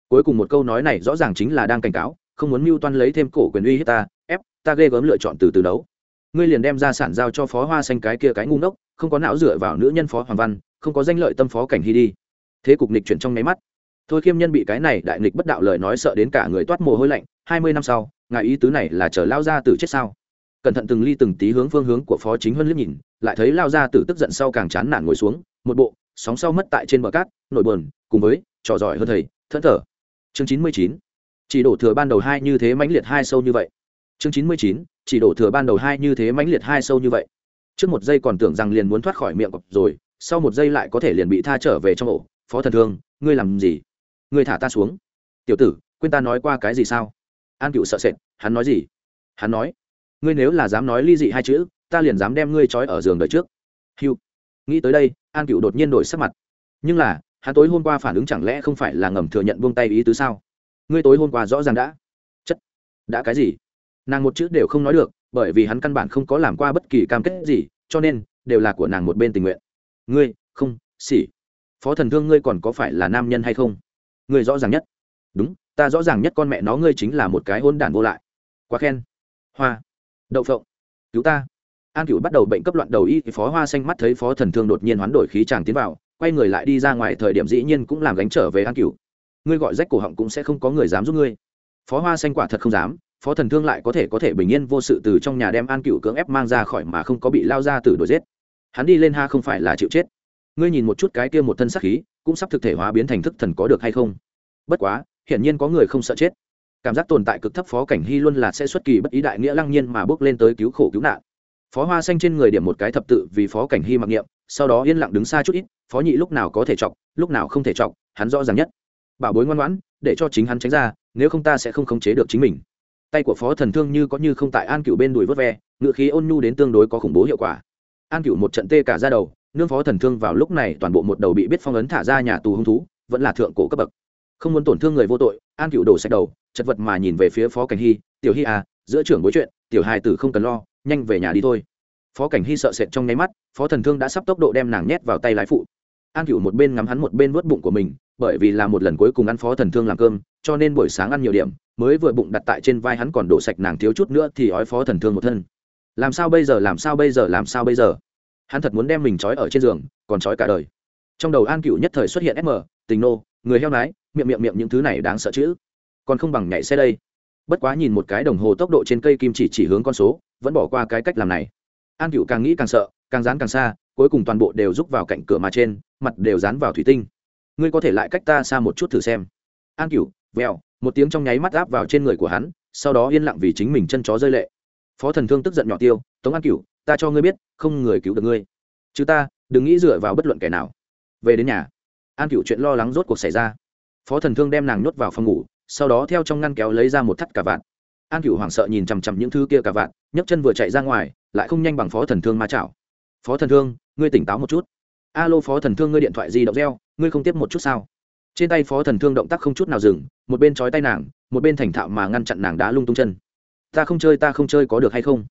Cuối cùng một câu nói này rõ ràng chính là đang cảnh cáo, không muốn mưu toan lấy thêm cổ quyền uy hiếp ta, ép, ta ghê gớm lựa chọn từ từ đấu ngươi liền đem ra sản giao cho phó hoa xanh cái kia cái ngu ngốc, không có não dựa vào nữ nhân phó hoàng văn, không có danh lợi tâm phó cảnh hy đi. Thế cục nịch chuyển trong nháy mắt. Thôi khiêm nhân bị cái này đại nghịch bất đạo lời nói sợ đến cả người toát mồ hôi lạnh, hai mươi năm sau, ngài ý tứ này là chờ lao ra từ chết sao? Cẩn thận từng ly từng tí hướng phương hướng của phó chính huân liếc nhìn, lại thấy lao ra từ tức giận sau càng chán nản ngồi xuống, một bộ, sóng sau mất tại trên bờ cát nội buồn, cùng với, trò giỏi hơn thầy, thẫn thở chương chín mươi chín, chỉ đổ thừa ban đầu hai như thế mãnh liệt hai sâu như vậy chương chín mươi chín, chỉ đổ thừa ban đầu hai như thế mãnh liệt hai sâu như vậy. Trước một giây còn tưởng rằng liền muốn thoát khỏi miệng cọp rồi, sau một giây lại có thể liền bị tha trở về trong ổ. Phó thần thương, ngươi làm gì? Ngươi thả ta xuống. Tiểu tử, quên ta nói qua cái gì sao? An cựu sợ sệt, hắn nói gì? Hắn nói, ngươi nếu là dám nói ly dị hai chữ, ta liền dám đem ngươi trói ở giường đời trước. Hiu. Nghĩ tới đây, an cựu đột nhiên đổi sắc mặt. Nhưng là, hắn tối hôm qua phản ứng chẳng lẽ không phải là ngầm thừa nhận buông tay ý tứ sao? Ngươi tối hôm qua rõ ràng đã. Chất. Đã cái gì? Nàng một chữ đều không nói được, bởi vì hắn căn bản không có làm qua bất kỳ cam kết gì, cho nên, đều là của nàng một bên tình nguyện. Ngươi, không, xỉ. Phó thần thương ngươi còn có phải là nam nhân hay không? Ngươi rõ ràng nhất. Đúng, ta rõ ràng nhất con mẹ nó ngươi chính là một cái hôn đản vô lại. Quá khen. Hoa. Đậu phộng. Cứu ta. An cựu bắt đầu bệnh cấp loạn đầu y, thì phó hoa xanh mắt thấy phó thần thương đột nhiên hoán đổi khí chàng tiến vào, quay người lại đi ra ngoài thời điểm dĩ nhiên cũng làm gánh trở về an cựu ngươi gọi rách cổ họng cũng sẽ không có người dám giúp ngươi. Phó hoa xanh quả thật không dám phó thần thương lại có thể có thể bình yên vô sự từ trong nhà đem an cựu cưỡng ép mang ra khỏi mà không có bị lao ra từ đuổi giết. Hắn đi lên ha không phải là chịu chết. Ngươi nhìn một chút cái kia một thân sắc khí, cũng sắp thực thể hóa biến thành thức thần có được hay không? Bất quá, hiển nhiên có người không sợ chết. Cảm giác tồn tại cực thấp phó cảnh hy luôn là sẽ xuất kỳ bất ý đại nghĩa lăng nhiên mà bước lên tới cứu khổ cứu nạn. Phó hoa xanh trên người điểm một cái thập tự vì phó cảnh hy mặc niệm, sau đó yên lặng đứng xa chút ít, phó nhị lúc nào có thể chọc, lúc nào không thể chọc, hắn rõ ràng nhất. Bảo bối ngoan ngoãn, để cho chính hắn tránh ra, nếu không ta sẽ không khống chế được chính mình tay của phó thần thương như có như không tại an cựu bên đùi vớt ve, ngựa khí ôn nhu đến tương đối có khủng bố hiệu quả. An cựu một trận tê cả ra đầu, nương phó thần thương vào lúc này toàn bộ một đầu bị biết phong ấn thả ra nhà tù hung thú, vẫn là thượng cổ cấp bậc. Không muốn tổn thương người vô tội, an cựu đổ sạch đầu, chật vật mà nhìn về phía phó cảnh hy, tiểu hy à giữa trưởng bối chuyện, tiểu hài tử không cần lo, nhanh về nhà đi thôi. Phó cảnh hy sợ sệt trong nháy mắt, phó thần thương đã sắp tốc độ đem nàng nhét vào tay lái phụ. An cựu một bên ngắm hắn một bên vớt bụng của mình bởi vì là một lần cuối cùng ăn phó thần thương làm cơm, cho nên buổi sáng ăn nhiều điểm, mới vừa bụng đặt tại trên vai hắn còn đổ sạch nàng thiếu chút nữa thì ói phó thần thương một thân. Làm sao bây giờ, làm sao bây giờ, làm sao bây giờ? Hắn thật muốn đem mình trói ở trên giường, còn trói cả đời. Trong đầu an cựu nhất thời xuất hiện sm tình nô, người heo nái, miệng miệng miệng những thứ này đáng sợ chữ. Còn không bằng nhảy xe đây. Bất quá nhìn một cái đồng hồ tốc độ trên cây kim chỉ chỉ hướng con số, vẫn bỏ qua cái cách làm này. An cựu càng nghĩ càng sợ, càng dán càng xa, cuối cùng toàn bộ đều rúc vào cạnh cửa mà trên, mặt đều dán vào thủy tinh ngươi có thể lại cách ta xa một chút thử xem. An cửu vèo một tiếng trong nháy mắt áp vào trên người của hắn sau đó yên lặng vì chính mình chân chó rơi lệ. Phó thần thương tức giận nhỏ tiêu tống an cửu ta cho ngươi biết không người cứu được ngươi. Chứ ta đừng nghĩ dựa vào bất luận kẻ nào. Về đến nhà. An cửu chuyện lo lắng rốt cuộc xảy ra. Phó thần thương đem nàng nhốt vào phòng ngủ sau đó theo trong ngăn kéo lấy ra một thắt cả vạn. an cửu hoảng sợ nhìn chằm chằm những thứ kia cả vạn, nhấc chân vừa chạy ra ngoài lại không nhanh bằng phó thần thương ma chảo. Phó thần thương ngươi tỉnh táo một chút alo, phó thần thương, ngươi điện thoại di động reo, ngươi không tiếp một chút sao? Trên tay phó thần thương động tác không chút nào dừng, một bên trói tay nàng, một bên thành thạo mà ngăn chặn nàng đá lung tung chân. Ta không chơi, ta không chơi có được hay không?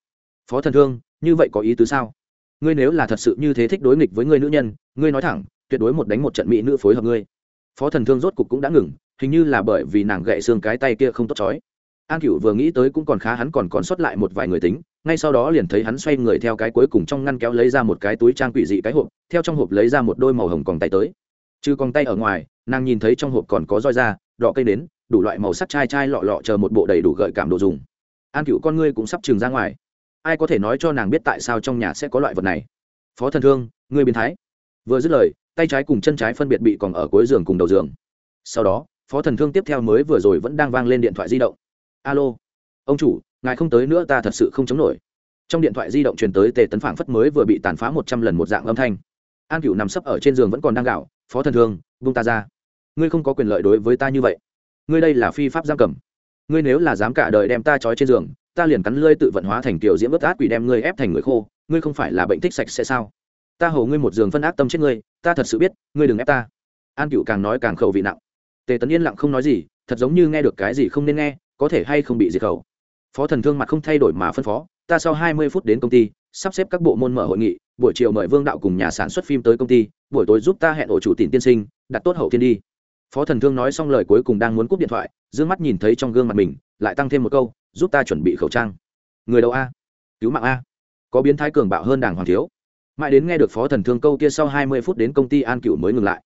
Phó thần thương, như vậy có ý tứ sao? Ngươi nếu là thật sự như thế thích đối nghịch với ngươi nữ nhân, ngươi nói thẳng, tuyệt đối một đánh một trận mỹ nữ phối hợp ngươi. Phó thần thương rốt cục cũng đã ngừng, hình như là bởi vì nàng gậy xương cái tay kia không tốt chói. An cựu vừa nghĩ tới cũng còn khá hắn còn còn sót lại một vài người tính ngay sau đó liền thấy hắn xoay người theo cái cuối cùng trong ngăn kéo lấy ra một cái túi trang quỷ dị cái hộp, theo trong hộp lấy ra một đôi màu hồng còn tay tới. Chứ còn tay ở ngoài, nàng nhìn thấy trong hộp còn có roi da, đỏ cây nến, đủ loại màu sắc chai chai lọ lọ chờ một bộ đầy đủ gợi cảm đồ dùng. An cựu con ngươi cũng sắp trường ra ngoài. Ai có thể nói cho nàng biết tại sao trong nhà sẽ có loại vật này? Phó thần thương, ngươi biến thái. Vừa dứt lời, tay trái cùng chân trái phân biệt bị còn ở cuối giường cùng đầu giường. Sau đó, phó thần thương tiếp theo mới vừa rồi vẫn đang vang lên điện thoại di động. Alo, ông chủ ngài không tới nữa ta thật sự không chống nổi. Trong điện thoại di động truyền tới tề tấn phảng phất mới vừa bị tàn phá một trăm lần một dạng âm thanh. An cựu nằm sấp ở trên giường vẫn còn đang gạo, phó thần thương vung ta ra. Ngươi không có quyền lợi đối với ta như vậy. Ngươi đây là phi pháp giam cầm. Ngươi nếu là dám cả đời đem ta trói trên giường, ta liền cắn lơi tự vận hóa thành tiểu diễm ướt át quỷ đem ngươi ép thành người khô. Ngươi không phải là bệnh thích sạch sẽ sao? Ta hầu ngươi một giường phân ác tâm chết ngươi, ta thật sự biết, ngươi đừng ép ta. An cựu càng nói càng khẩu vị nặng. Tề tấn yên lặng không nói gì, thật giống như nghe được cái gì không nên nghe, có thể hay không bị diệt khẩu phó thần thương mặt không thay đổi mà phân phó, ta sau hai mươi phút đến công ty, sắp xếp các bộ môn mở hội nghị, buổi chiều mời vương đạo cùng nhà sản xuất phim tới công ty, buổi tối giúp ta hẹn ổ chủ tìm tiên sinh, đặt tốt hậu thiên đi. Phó thần thương nói xong lời cuối cùng đang muốn cúp điện thoại d ư ơ n g mắt nhìn thấy trong gương mặt mình, lại tăng thêm một câu, giúp ta chuẩn bị khẩu trang. Người đầu a? Cứu mạng a. Có biến thái cường bạo hơn đảng hoàng thiếu. Mãi đến nghe được phó thần thương câu kia sau hai mươi phút đến công ty an cựu mới ngừng lại.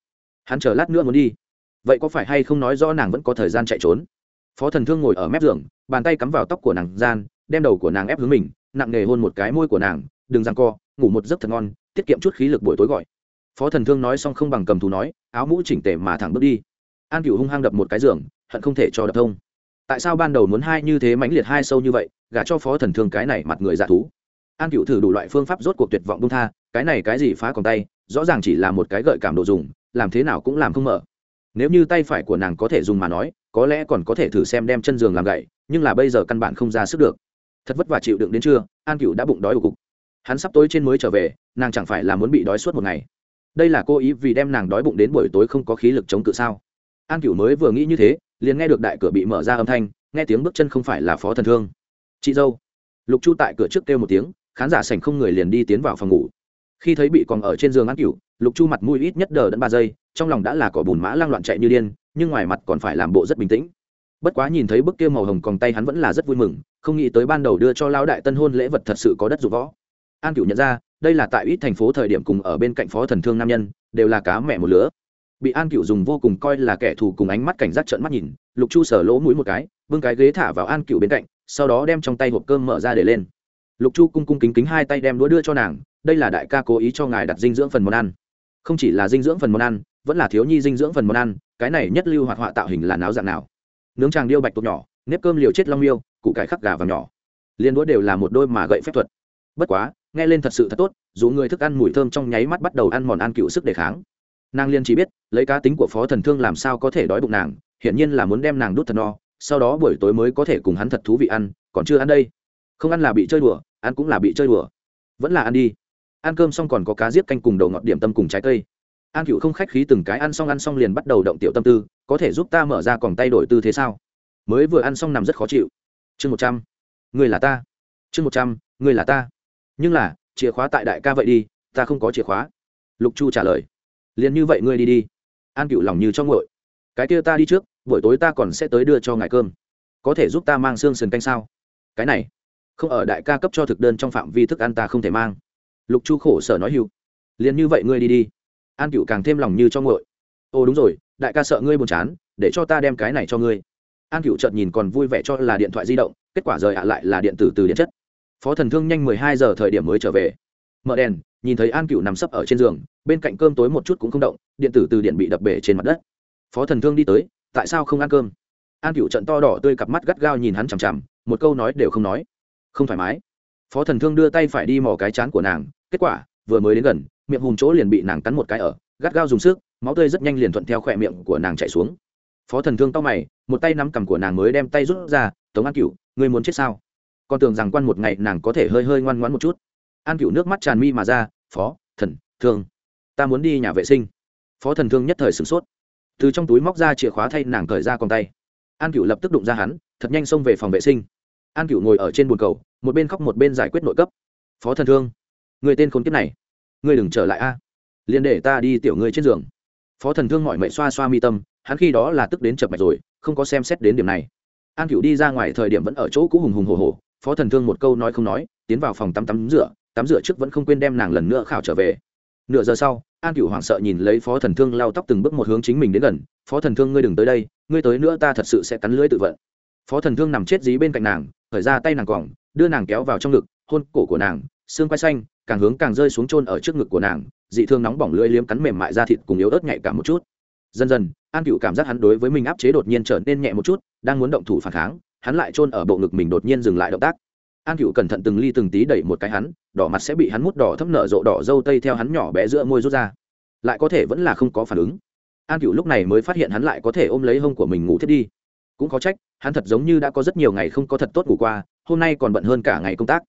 Hắn chờ lát nữa muốn đi. Vậy có phải hay không nói rõ nàng vẫn có thời gian chạy trốn? Phó thần thương ngồi ở mép giường, bàn tay cắm vào tóc của nàng gian, đem đầu của nàng ép hướng mình, nặng nề hôn một cái môi của nàng, đừng răng co, ngủ một giấc thật ngon, tiết kiệm chút khí lực buổi tối gọi. Phó thần thương nói xong không bằng cầm thú nói, áo mũ chỉnh tề mà thẳng bước đi. An cựu hung hăng đập một cái giường, hận không thể cho đập thông. Tại sao ban đầu muốn hai như thế mãnh liệt hai sâu như vậy, gả cho phó thần thương cái này mặt người dạ thú? An cựu thử đủ loại phương pháp rốt cuộc tuyệt vọng bung tha, cái này cái gì phá còn tay, rõ ràng chỉ là một cái gợi cảm đồ dùng, làm thế nào cũng làm không mở. Nếu như tay phải của nàng có thể dùng mà nói có lẽ còn có thể thử xem đem chân giường làm gậy, nhưng là bây giờ căn bản không ra sức được. Thật vất vả chịu đựng đến trưa, an cựu đã bụng đói ủ cục hắn sắp tối trên mới trở về, nàng chẳng phải là muốn bị đói suốt một ngày. Đây là cô ý vì đem nàng đói bụng đến buổi tối không có khí lực chống cự sao? An cửu mới vừa nghĩ như thế, liền nghe được đại cửa bị mở ra âm thanh, nghe tiếng bước chân không phải là phó thần thương. Chị dâu. Lục chu tại cửa trước kêu một tiếng, khán giả sảnh không người liền đi tiến vào phòng ngủ. Khi thấy bị còn ở trên giường an cửu, lục chu mặt mũi ít nhất đờ đẫn ba giây, trong lòng đã là cỏ bùn mã lang loạn chạy như điên nhưng ngoài mặt còn phải làm bộ rất bình tĩnh. Bất quá nhìn thấy bức kia màu hồng còn tay hắn vẫn là rất vui mừng, không nghĩ tới ban đầu đưa cho lão đại tân hôn lễ vật thật sự có đất dụng võ. An cửu nhận ra, đây là tại ít thành phố thời điểm cùng ở bên cạnh phó thần thương nam nhân, đều là cá mẹ một lứa. Bị an cựu dùng vô cùng coi là kẻ thù cùng ánh mắt cảnh giác trợn mắt nhìn, lục chu sở lỗ mũi một cái vương cái ghế thả vào an cựu bên cạnh, sau đó đem trong tay hộp cơm mở ra để lên. Lục chu cung cung kính kính hai tay đem đũa đưa cho nàng, đây là đại ca cố ý cho ngài đặt dinh dưỡng phần món ăn. Không chỉ là dinh dưỡng phần món ăn, vẫn là thiếu nhi dinh dưỡng phần món ăn cái này nhất lưu hoạt họa tạo hình là náo dạng nào? Nướng tràng điêu bạch tuộc nhỏ, nếp cơm liều chết long miêu, củ cải khắc gà và nhỏ. Liên đũa đều là một đôi mà gậy phép thuật. Bất quá, nghe lên thật sự thật tốt, dù người thức ăn mùi thơm trong nháy mắt bắt đầu ăn mòn ăn cựu sức đề kháng. Nàng liên chỉ biết, lấy cá tính của phó thần thương làm sao có thể đói bụng nàng, hiển nhiên là muốn đem nàng đút thật no, sau đó buổi tối mới có thể cùng hắn thật thú vị ăn, còn chưa ăn đây. Không ăn là bị chơi đùa, ăn cũng là bị chơi đùa. Vẫn là ăn đi. Ăn cơm xong còn có cá giết canh cùng đầu ngọt điểm tâm cùng trái cây an cựu không khách khí từng cái ăn xong ăn xong liền bắt đầu động tiểu tâm tư, có thể giúp ta mở ra còn tay đổi tư thế sao? Mới vừa ăn xong nằm rất khó chịu. Chương một trăm, người là ta. Chương một trăm, người là ta. Nhưng là, chìa khóa tại đại ca vậy đi, ta không có chìa khóa. Lục chu trả lời, liền như vậy ngươi đi đi. An cựu lòng như trong ngội cái kia ta đi trước, buổi tối ta còn sẽ tới đưa cho ngài cơm. Có thể giúp ta mang xương sườn canh sao? Cái này, không ở đại ca cấp cho thực đơn trong phạm vi thức ăn ta không thể mang. Lục chu khổ sở nói hưu, liền như vậy ngươi đi đi an cựu càng thêm lòng như cho ngội. Ồ, đúng rồi, đại ca sợ ngươi buồn chán, để cho ta đem cái này cho ngươi. An cựu chợt nhìn còn vui vẻ cho là điện thoại di động, kết quả rời ạ lại là điện tử từ điện chất. Phó thần thương nhanh mười hai giờ thời điểm mới trở về. Mở đèn, nhìn thấy an cựu nằm sấp ở trên giường, bên cạnh cơm tối một chút cũng không động, điện tử từ điện bị đập bể trên mặt đất. Phó thần thương đi tới, tại sao không ăn cơm? An cựu trận to đỏ tươi cặp mắt gắt gao nhìn hắn chằm chằm, một câu nói đều không nói. Không thoải mái. Phó thần thương đưa tay phải đi mò cái chán của nàng, kết quả, vừa mới đến gần miệng hùm chỗ liền bị nàng cắn một cái ở, gắt gao dùng sức, máu tươi rất nhanh liền thuận theo khỏe miệng của nàng chạy xuống. Phó thần thương tao mày, một tay nắm cằm của nàng mới đem tay rút ra, tống an cựu ngươi muốn chết sao? Con tưởng rằng quan một ngày nàng có thể hơi hơi ngoan ngoãn một chút. An cựu nước mắt tràn mi mà ra, phó thần thương, ta muốn đi nhà vệ sinh. Phó thần thương nhất thời sửng sốt. Từ trong túi móc ra chìa khóa thay nàng cởi ra con tay. An cựu lập tức đụng ra hắn, thật nhanh xông về phòng vệ sinh. An cựu ngồi ở trên bồn cầu, một bên khóc một bên giải quyết nội cấp. Phó thần thương, người tên khốn kiếp này ngươi đừng trở lại a. Liền để ta đi tiểu ngươi trên giường. Phó thần thương mọi mệnh xoa xoa mi tâm, hắn khi đó là tức đến chập mạch rồi, không có xem xét đến điểm này. An cựu đi ra ngoài thời điểm vẫn ở chỗ cũ hùng hùng hồ hồ phó thần thương một câu nói không nói, tiến vào phòng tắm tắm rửa tắm rửa trước vẫn không quên đem nàng lần nữa khảo trở về. Nửa giờ sau, an cựu hoảng sợ nhìn lấy phó thần thương lao tóc từng bước một hướng chính mình đến gần, phó thần thương ngươi đừng tới đây, ngươi tới nữa ta thật sự sẽ cắn lưỡi tự vận. Phó thần thương nằm chết dí bên cạnh nàng khởi ra tay nàng quòng, đưa nàng kéo vào trong ngực, hôn cổ của nàng, xương quai xanh càng hướng càng rơi xuống chôn ở trước ngực của nàng, dị thương nóng bỏng lưỡi liếm cắn mềm mại ra thịt cùng yếu ớt nhạy cảm một chút. Dần dần, an cựu cảm giác hắn đối với mình áp chế đột nhiên trở nên nhẹ một chút, đang muốn động thủ phản kháng, hắn lại chôn ở bộ ngực mình đột nhiên dừng lại động tác. An cựu cẩn thận từng ly từng tí đẩy một cái hắn, đỏ mặt sẽ bị hắn mút đỏ thấp nở rộ đỏ dâu tây theo hắn nhỏ bé giữa môi rút ra. Lại có thể vẫn là không có phản ứng. An cựu lúc này mới phát hiện hắn lại có thể ôm lấy hông của mình ngủ thiết đi. Cũng có trách, hắn thật giống như đã có rất nhiều ngày không có thật tốt ngủ qua, hôm nay còn bận hơn cả ngày công tác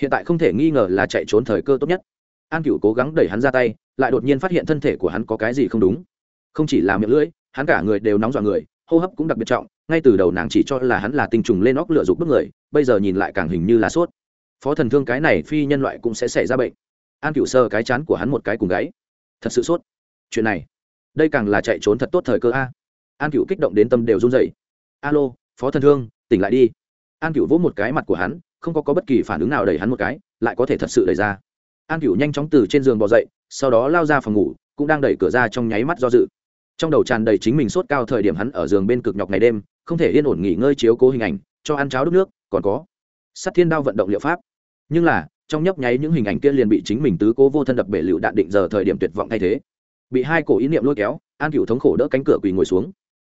hiện tại không thể nghi ngờ là chạy trốn thời cơ tốt nhất. An cựu cố gắng đẩy hắn ra tay, lại đột nhiên phát hiện thân thể của hắn có cái gì không đúng. Không chỉ là miệng lưỡi, hắn cả người đều nóng dọa người, hô hấp cũng đặc biệt trọng, ngay từ đầu nàng chỉ cho là hắn là tinh trùng lên óc lửa dục bức người, bây giờ nhìn lại càng hình như là sốt. Phó thần thương cái này phi nhân loại cũng sẽ xảy ra bệnh. An cựu sơ cái chán của hắn một cái cùng gáy. Thật sự sốt. Chuyện này, đây càng là chạy trốn thật tốt thời cơ a. An cựu kích động đến tâm đều run dậy alo, phó thần thương, tỉnh lại đi. An cựu vỗ một cái mặt của hắn không có, có bất kỳ phản ứng nào đẩy hắn một cái lại có thể thật sự đẩy ra. An cựu nhanh chóng từ trên giường bò dậy sau đó lao ra phòng ngủ cũng đang đẩy cửa ra trong nháy mắt do dự. Trong đầu tràn đầy chính mình sốt cao thời điểm hắn ở giường bên cực nhọc ngày đêm không thể yên ổn nghỉ ngơi chiếu cố hình ảnh cho ăn cháo đúc nước còn có sắt thiên đao vận động liệu pháp. Nhưng là trong nhấp nháy những hình ảnh kia liền bị chính mình tứ cố vô thân đập bể lựu đạn định giờ thời điểm tuyệt vọng thay thế. Bị hai cổ ý niệm lôi kéo an cựu thống khổ đỡ cánh cửa quỳ ngồi xuống.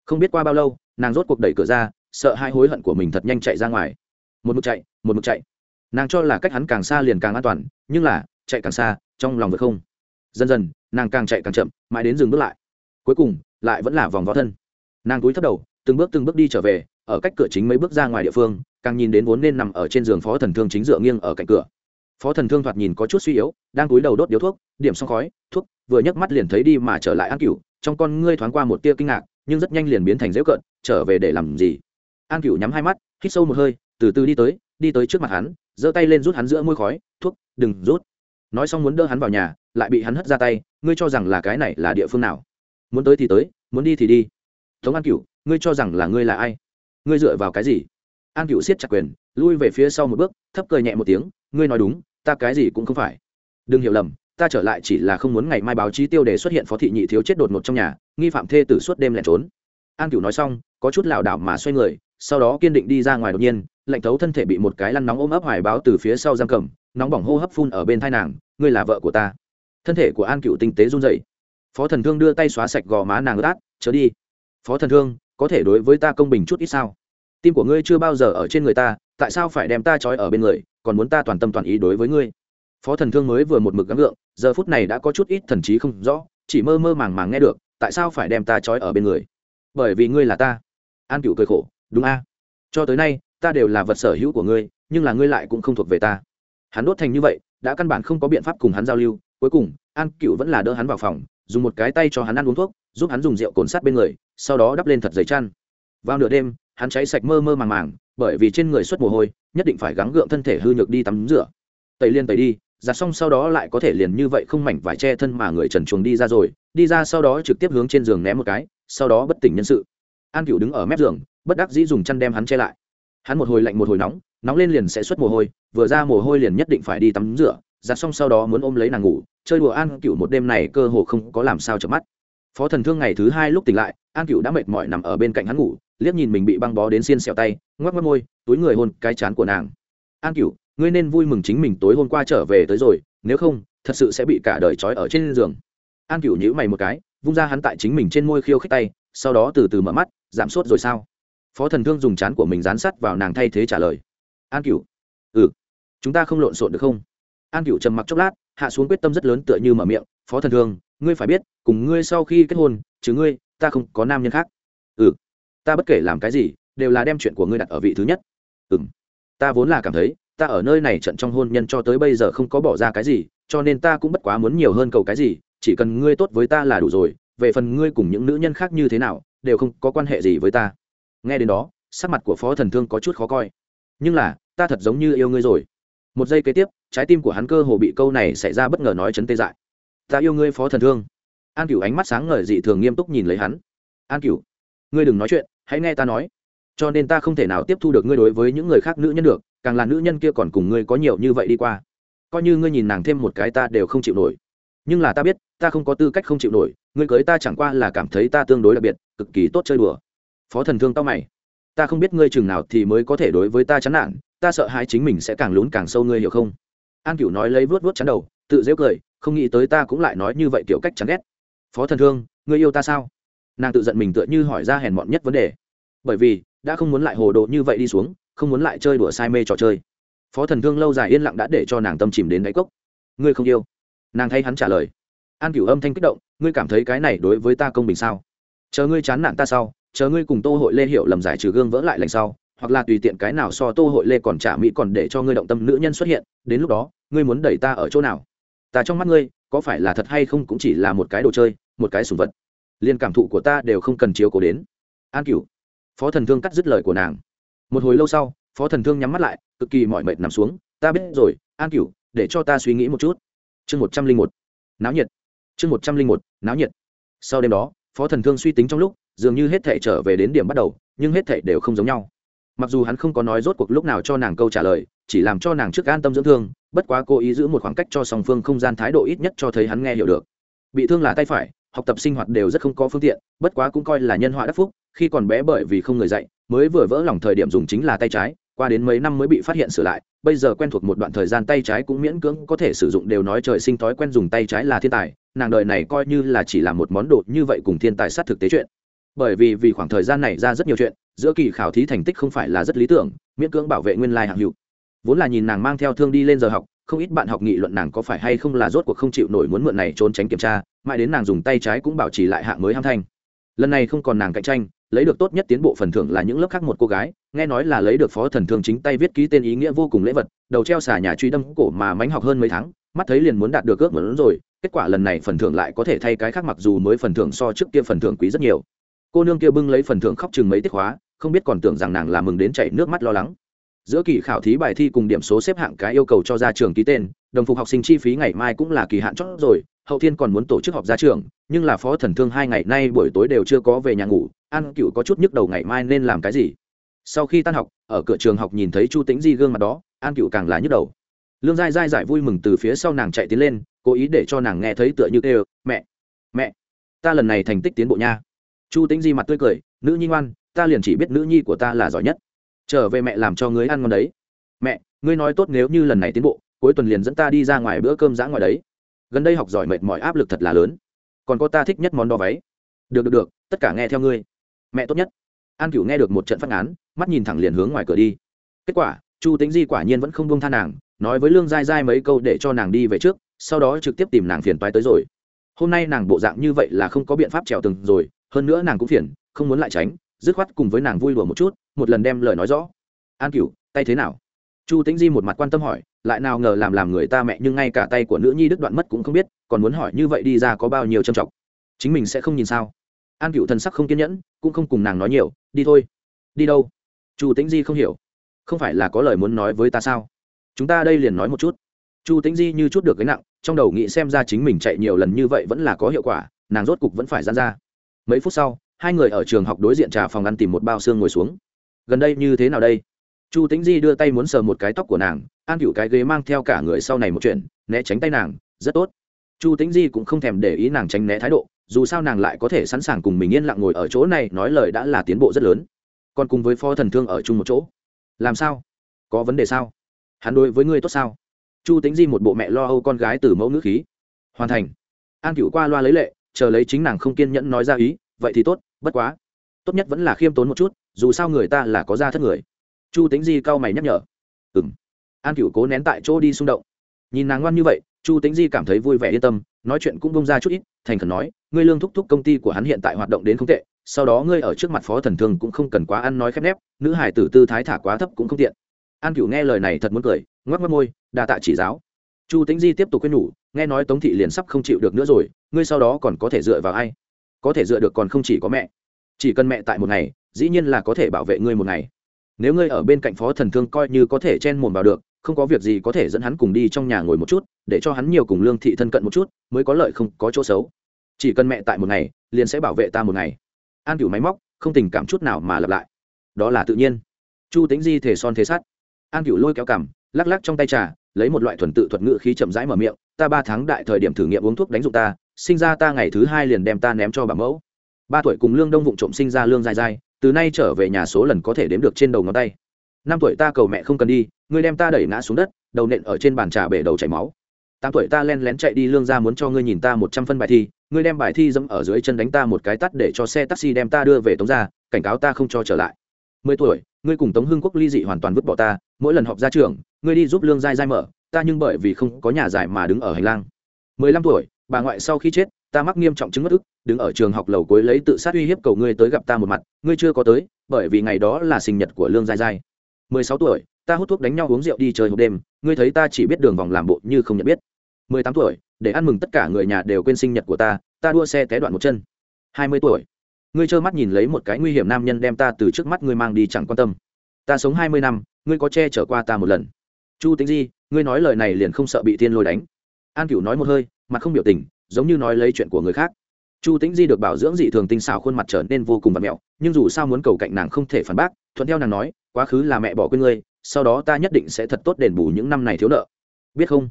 Không biết qua bao lâu nàng rốt cuộc đẩy cửa ra sợ hai hối hận của mình thật nhanh chạy ra ngoài một mực chạy, một mực chạy. Nàng cho là cách hắn càng xa liền càng an toàn, nhưng là, chạy càng xa, trong lòng vượt không. Dần dần, nàng càng chạy càng chậm, mãi đến dừng bước lại. Cuối cùng, lại vẫn là vòng võ thân. Nàng cúi thấp đầu, từng bước từng bước đi trở về, ở cách cửa chính mấy bước ra ngoài địa phương, càng nhìn đến vốn nên nằm ở trên giường phó thần thương chính dựa nghiêng ở cạnh cửa. Phó thần thương thoạt nhìn có chút suy yếu, đang cúi đầu đốt điếu thuốc, điểm xong khói, thuốc, vừa nhấc mắt liền thấy đi mà trở lại an cửu, trong con ngươi thoáng qua một tia kinh ngạc, nhưng rất nhanh liền biến thành dễu cợt, trở về để làm gì? An cửu nhắm hai mắt, hít sâu một hơi từ từ đi tới đi tới trước mặt hắn, giơ tay lên rút hắn giữa môi khói, thuốc, đừng rút. Nói xong muốn đỡ hắn vào nhà, lại bị hắn hất ra tay, ngươi cho rằng là cái này là địa phương nào? Muốn tới thì tới, muốn đi thì đi. Tống an cửu, ngươi cho rằng là ngươi là ai? Ngươi dựa vào cái gì? An cửu siết chặt quyền, lui về phía sau một bước, thấp cười nhẹ một tiếng, ngươi nói đúng, ta cái gì cũng không phải. Đừng hiểu lầm, ta trở lại chỉ là không muốn ngày mai báo chí tiêu đề xuất hiện phó thị nhị thiếu chết đột ngột trong nhà, nghi phạm thê tử suốt đêm lẻn trốn. An cửu nói xong, có chút lảo đảo mà xoay người sau đó kiên định đi ra ngoài đột nhiên, lạnh thấu thân thể bị một cái lăn nóng ôm ấp hoài báo từ phía sau giam cầm, nóng bỏng hô hấp phun ở bên thai nàng, ngươi là vợ của ta. Thân thể của an cựu tinh tế run dậy phó thần thương đưa tay xóa sạch gò má nàng ướt át, chớ đi. Phó thần thương, có thể đối với ta công bình chút ít sao? Tim của ngươi chưa bao giờ ở trên người ta, tại sao phải đem ta trói ở bên người, còn muốn ta toàn tâm toàn ý đối với ngươi? Phó thần thương mới vừa một mực gắng gượng, giờ phút này đã có chút ít thần trí không rõ, chỉ mơ mơ màng màng nghe được, tại sao phải đem ta trói ở bên người? Bởi vì ngươi là ta. An cựu cười khổ đúng a. Cho tới nay, ta đều là vật sở hữu của ngươi, nhưng là ngươi lại cũng không thuộc về ta. Hắn đốt thành như vậy, đã căn bản không có biện pháp cùng hắn giao lưu. Cuối cùng, an cựu vẫn là đỡ hắn vào phòng, dùng một cái tay cho hắn ăn uống thuốc, giúp hắn dùng rượu cồn sát bên người, sau đó đắp lên thật giấy chăn. Vào nửa đêm, hắn cháy sạch mơ mơ màng màng, bởi vì trên người xuất mồ hôi, nhất định phải gắng gượng thân thể hư nhược đi tắm rửa. Tẩy liên tẩy đi, giặt xong sau đó lại có thể liền như vậy không mảnh vải che thân mà người trần chuồng đi ra rồi, đi ra sau đó trực tiếp hướng trên giường ném một cái, sau đó bất tỉnh nhân sự. An cựu đứng ở mép giường bất đắc dĩ dùng chăn đem hắn che lại. Hắn một hồi lạnh một hồi nóng nóng lên liền sẽ xuất mồ hôi, vừa ra mồ hôi liền nhất định phải đi tắm rửa, giặt xong sau đó muốn ôm lấy nàng ngủ, chơi đùa an cựu một đêm này cơ hồ không có làm sao chợp mắt. Phó thần thương ngày thứ hai lúc tỉnh lại, an cựu đã mệt mỏi nằm ở bên cạnh hắn ngủ, liếc nhìn mình bị băng bó đến xiên xẹo tay, ngoắc mất môi, túi người hôn cái chán của nàng. An cựu ngươi nên vui mừng chính mình tối hôm qua trở về tới rồi, nếu không, thật sự sẽ bị cả đời trói ở trên giường. An cựu nhữ mày một cái, vung ra hắn tại chính mình trên môi khiêu khích tay, sau đó từ từ mở mắt, giảm sốt rồi sao? Phó thần thương dùng chán của mình dán sắt vào nàng thay thế trả lời. An cựu ừ chúng ta không lộn xộn được không? An cựu trầm mặc chốc lát, hạ xuống quyết tâm rất lớn tựa như mở miệng, phó thần thương, ngươi phải biết, cùng ngươi sau khi kết hôn, chứ ngươi, ta không có nam nhân khác. Ừ ta bất kể làm cái gì, đều là đem chuyện của ngươi đặt ở vị thứ nhất. Ừ m ta vốn là cảm thấy, ta ở nơi này trận trong hôn nhân cho tới bây giờ không có bỏ ra cái gì, cho nên ta cũng bất quá muốn nhiều hơn cầu cái gì, chỉ cần ngươi tốt với ta là đủ rồi, về phần ngươi cùng những nữ nhân khác như thế nào, đều không có quan hệ gì với ta nghe đến đó, sắc mặt của phó thần thương có chút khó coi. Nhưng là, ta thật giống như yêu ngươi rồi. Một giây kế tiếp, trái tim của hắn cơ hồ bị câu này xảy ra bất ngờ nói chấn tê dại. Ta yêu ngươi, phó thần thương. An cửu ánh mắt sáng ngời dị thường nghiêm túc nhìn lấy hắn. An cửu, ngươi đừng nói chuyện, hãy nghe ta nói. Cho nên ta không thể nào tiếp thu được ngươi đối với những người khác nữ nhân được, càng là nữ nhân kia còn cùng ngươi có nhiều như vậy đi qua. Coi như ngươi nhìn nàng thêm một cái ta đều không chịu nổi. Nhưng là ta biết, ta không có tư cách không chịu nổi, ngươi cưới ta chẳng qua là cảm thấy ta tương đối đặc biệt, cực kỳ tốt chơi đùa phó thần thương tao mày. Ta không biết ngươi chừng nào thì mới có thể đối với ta chán nản, ta sợ hai chính mình sẽ càng lún càng sâu, ngươi hiểu không? An cửu nói lấy vuốt vuốt chắn đầu, tự dễ cười, không nghĩ tới ta cũng lại nói như vậy kiểu cách chán ghét. Phó thần thương, ngươi yêu ta sao? Nàng tự giận mình tựa như hỏi ra hèn mọn nhất vấn đề. Bởi vì, đã không muốn lại hồ đồ như vậy đi xuống, không muốn lại chơi đùa say mê trò chơi. Phó thần thương lâu dài yên lặng đã để cho nàng tâm chìm đến đáy cốc. Ngươi không yêu. Nàng thay hắn trả lời. An cửu âm thanh kích động, ngươi cảm thấy cái này đối với ta công bình sao? Chờ ngươi chán nản ta sau chờ ngươi cùng tô hội lê hiểu lầm giải trừ gương vỡ lại lành sau, hoặc là tùy tiện cái nào so tô hội lê còn trả mỹ còn để cho ngươi động tâm nữ nhân xuất hiện, đến lúc đó, ngươi muốn đẩy ta ở chỗ nào? Ta trong mắt ngươi, có phải là thật hay không cũng chỉ là một cái đồ chơi, một cái sùng vật. Liên cảm thụ của ta đều không cần chiếu cố đến. An cửu, phó thần thương cắt dứt lời của nàng. Một hồi lâu sau, phó thần thương nhắm mắt lại, cực kỳ mỏi mệt nằm xuống. Ta biết rồi, an cửu, để cho ta suy nghĩ một chút. Chương một trăm linh một. Náo nhiệt. Chương một trăm linh một. Náo nhiệt. Sau đêm đó, phó thần thương suy tính trong lúc dường như hết thể trở về đến điểm bắt đầu, nhưng hết thể đều không giống nhau. Mặc dù hắn không có nói rốt cuộc lúc nào cho nàng câu trả lời, chỉ làm cho nàng trước an tâm dưỡng thương, bất quá cố ý giữ một khoảng cách cho song phương không gian thái độ ít nhất cho thấy hắn nghe hiểu được. Bị thương là tay phải, học tập sinh hoạt đều rất không có phương tiện, bất quá cũng coi là nhân họa đắc phúc, khi còn bé bởi vì không người dạy, mới vừa vỡ lòng thời điểm dùng chính là tay trái, qua đến mấy năm mới bị phát hiện sửa lại, bây giờ quen thuộc một đoạn thời gian tay trái cũng miễn cưỡng có thể sử dụng đều nói trời sinh thói quen dùng tay trái là thiên tài, nàng đời này coi như là chỉ là một món đồ như vậy cùng thiên tài sát thực tế chuyện bởi vì vì khoảng thời gian này ra rất nhiều chuyện, giữa kỳ khảo thí thành tích không phải là rất lý tưởng, miễn cưỡng bảo vệ nguyên lai hạng hữu. Vốn là nhìn nàng mang theo thương đi lên giờ học, không ít bạn học nghị luận nàng có phải hay không là rốt cuộc không chịu nổi muốn mượn này trốn tránh kiểm tra, mãi đến nàng dùng tay trái cũng bảo trì lại hạng mới ham thanh. Lần này không còn nàng cạnh tranh, lấy được tốt nhất tiến bộ phần thưởng là những lớp khác một cô gái, nghe nói là lấy được phó thần thương chính tay viết ký tên ý nghĩa vô cùng lễ vật, đầu treo xà nhà truy đâm cổ mà mánh học hơn mấy tháng, mắt thấy liền muốn đạt được ước muốn rồi, kết quả lần này phần thưởng lại có thể thay cái khác mặc dù mới phần thưởng so trước kia phần thưởng quý rất nhiều cô nương kia bưng lấy phần thưởng khóc chừng mấy tiết hóa không biết còn tưởng rằng nàng là mừng đến chảy nước mắt lo lắng. Giữa kỳ khảo thí bài thi cùng điểm số xếp hạng cái yêu cầu cho ra trường ký tên, đồng phục học sinh chi phí ngày mai cũng là kỳ hạn chót rồi, hậu thiên còn muốn tổ chức họp ra trường, nhưng là phó thần thương hai ngày nay buổi tối đều chưa có về nhà ngủ an cựu có chút nhức đầu ngày mai nên làm cái gì? Sau khi tan học, ở cửa trường học nhìn thấy chu tính di gương mặt đó an cựu càng là nhức đầu. Lương giai giai giải vui mừng từ phía sau nàng chạy tiến lên, cố ý để cho nàng nghe thấy tựa như kêu, mẹ mẹ, ta lần này thành tích tiến bộ nha chu tính di mặt tươi cười, nữ nhi ngoan, ta liền chỉ biết nữ nhi của ta là giỏi nhất. Trở về mẹ làm cho ngươi ăn ngon đấy. Mẹ, ngươi nói tốt nếu như lần này tiến bộ, cuối tuần liền dẫn ta đi ra ngoài bữa cơm giã ngoài đấy. Gần đây học giỏi mệt mỏi áp lực thật là lớn. Còn có ta thích nhất món đo váy. Được được được, tất cả nghe theo ngươi. Mẹ tốt nhất. An cửu nghe được một trận phát án, mắt nhìn thẳng liền hướng ngoài cửa đi. Kết quả, chu tính di quả nhiên vẫn không buông tha nàng, nói với lương dai dai mấy câu để cho nàng đi về trước, sau đó trực tiếp tìm nàng phiền toái tới rồi. Hôm nay nàng bộ dạng như vậy là không có biện pháp trèo từng rồi hơn nữa nàng cũng phiền, không muốn lại tránh, dứt khoát cùng với nàng vui đùa một chút, một lần đem lời nói rõ. An cửu, tay thế nào? Chu tĩnh di một mặt quan tâm hỏi, lại nào ngờ làm làm người ta mẹ nhưng ngay cả tay của nữ nhi đứt đoạn mất cũng không biết, còn muốn hỏi như vậy đi ra có bao nhiêu trầm trọng. Chính mình sẽ không nhìn sao? An cựu thần sắc không kiên nhẫn, cũng không cùng nàng nói nhiều, đi thôi. Đi đâu? Chu tĩnh di không hiểu. Không phải là có lời muốn nói với ta sao? Chúng ta đây liền nói một chút. Chu tĩnh di như chút được gánh nặng, trong đầu nghĩ xem ra chính mình chạy nhiều lần như vậy vẫn là có hiệu quả, nàng rốt cục vẫn phải gian ra mấy phút sau, hai người ở trường học đối diện trà phòng ăn tìm một bao xương ngồi xuống. Gần đây như thế nào đây? Chu tính di đưa tay muốn sờ một cái tóc của nàng, an cựu cái ghế mang theo cả người sau này một chuyện, né tránh tay nàng, rất tốt. Chu tính di cũng không thèm để ý nàng tránh né thái độ, dù sao nàng lại có thể sẵn sàng cùng mình yên lặng ngồi ở chỗ này, nói lời đã là tiến bộ rất lớn. Còn cùng với phó thần thương ở chung một chỗ. Làm sao? Có vấn đề sao? Hắn đối với ngươi tốt sao? Chu tính di một bộ mẹ lo âu con gái từ mẫu nữ khí. Hoàn thành. An cựu qua loa lấy lệ chờ lấy chính nàng không kiên nhẫn nói ra ý, vậy thì tốt, bất quá. Tốt nhất vẫn là khiêm tốn một chút, dù sao người ta là có da thất người. Chu tính di cau mày nhắc nhở. Ừ m an cựu cố nén tại chỗ đi xung động. Nhìn nàng ngoan như vậy, chu tính di cảm thấy vui vẻ yên tâm, nói chuyện cũng bông ra chút ít, thành khẩn nói, ngươi lương thúc thúc công ty của hắn hiện tại hoạt động đến không tệ, sau đó ngươi ở trước mặt phó thần thương cũng không cần quá ăn nói khép nép, nữ hải tử tư thái thả quá thấp cũng không tiện. An cựu nghe lời này thật muốn cười, ngoắc mất môi, đa tạ chỉ giáo. Chu tính di tiếp tục khuyên nhủ nghe nói tống thị liền sắp không chịu được nữa rồi, ngươi sau đó còn có thể dựa vào ai? Có thể dựa được còn không chỉ có mẹ. Chỉ cần mẹ tại một ngày, dĩ nhiên là có thể bảo vệ ngươi một ngày. Nếu ngươi ở bên cạnh phó thần thương coi như có thể chen mồm vào được, không có việc gì có thể dẫn hắn cùng đi trong nhà ngồi một chút, để cho hắn nhiều cùng lương thị thân cận một chút, mới có lợi không có chỗ xấu. Chỉ cần mẹ tại một ngày, liền sẽ bảo vệ ta một ngày. An cửu máy móc, không tình cảm chút nào mà lặp lại. Đó là tự nhiên. Chu tính di thể son thế sát an cửu lôi kéo cằm, lắc lắc trong tay trà, lấy một loại thuần tự thuật ngữ khí chậm rãi mở miệng ta ba tháng đại thời điểm thử nghiệm uống thuốc đánh dụng ta, sinh ra ta ngày thứ hai liền đem ta ném cho bà mẫu. Ba tuổi cùng lương đông vụng trộm sinh ra lương dài dài, từ nay trở về nhà số lần có thể đếm được trên đầu ngón tay. Năm tuổi ta cầu mẹ không cần đi, ngươi đem ta đẩy ngã xuống đất, đầu nện ở trên bàn trà bể đầu chảy máu. Tám tuổi ta len lén chạy đi lương ra muốn cho ngươi nhìn ta một trăm phân bài thi, ngươi đem bài thi dẫm ở dưới chân đánh ta một cái tắt để cho xe taxi đem ta đưa về tống ra cảnh cáo ta không cho trở lại. Mười tuổi, ngươi cùng tống hưng quốc ly dị hoàn toàn vứt bỏ ta, mỗi lần họp ra trường, ngươi đi giúp lương dai dai mở ta nhưng bởi vì không có nhà giải mà đứng ở hành lang. Mười lăm tuổi, bà ngoại sau khi chết, ta mắc nghiêm trọng chứng mất ức, đứng ở trường học lầu cuối lấy tự sát uy hiếp cầu ngươi tới gặp ta một mặt, ngươi chưa có tới, bởi vì ngày đó là sinh nhật của lương dai dai mười sáu tuổi, ta hút thuốc đánh nhau uống rượu đi chơi hộp đêm, ngươi thấy ta chỉ biết đường vòng làm bộ như không nhận biết. Mười tám tuổi, để ăn mừng tất cả người nhà đều quên sinh nhật của ta ta đua xe té đoạn một chân. Hai mươi tuổi, ngươi trơ mắt nhìn lấy một cái nguy hiểm nam nhân đem ta từ trước mắt ngươi mang đi chẳng quan tâm. Ta sống hai mươi năm, ngươi có che chở qua ta một lần. Chu tính di ngươi nói lời này liền không sợ bị thiên lôi đánh. An cửu nói một hơi, mặt không biểu tình, giống như nói lấy chuyện của người khác. Chu tĩnh di được bảo dưỡng dị thường tinh xảo khuôn mặt trở nên vô cùng vật mẹo, nhưng dù sao muốn cầu cạnh nàng không thể phản bác, thuận theo nàng nói, quá khứ là mẹ bỏ quên ngươi, sau đó ta nhất định sẽ thật tốt đền bù những năm này thiếu nợ. Biết không?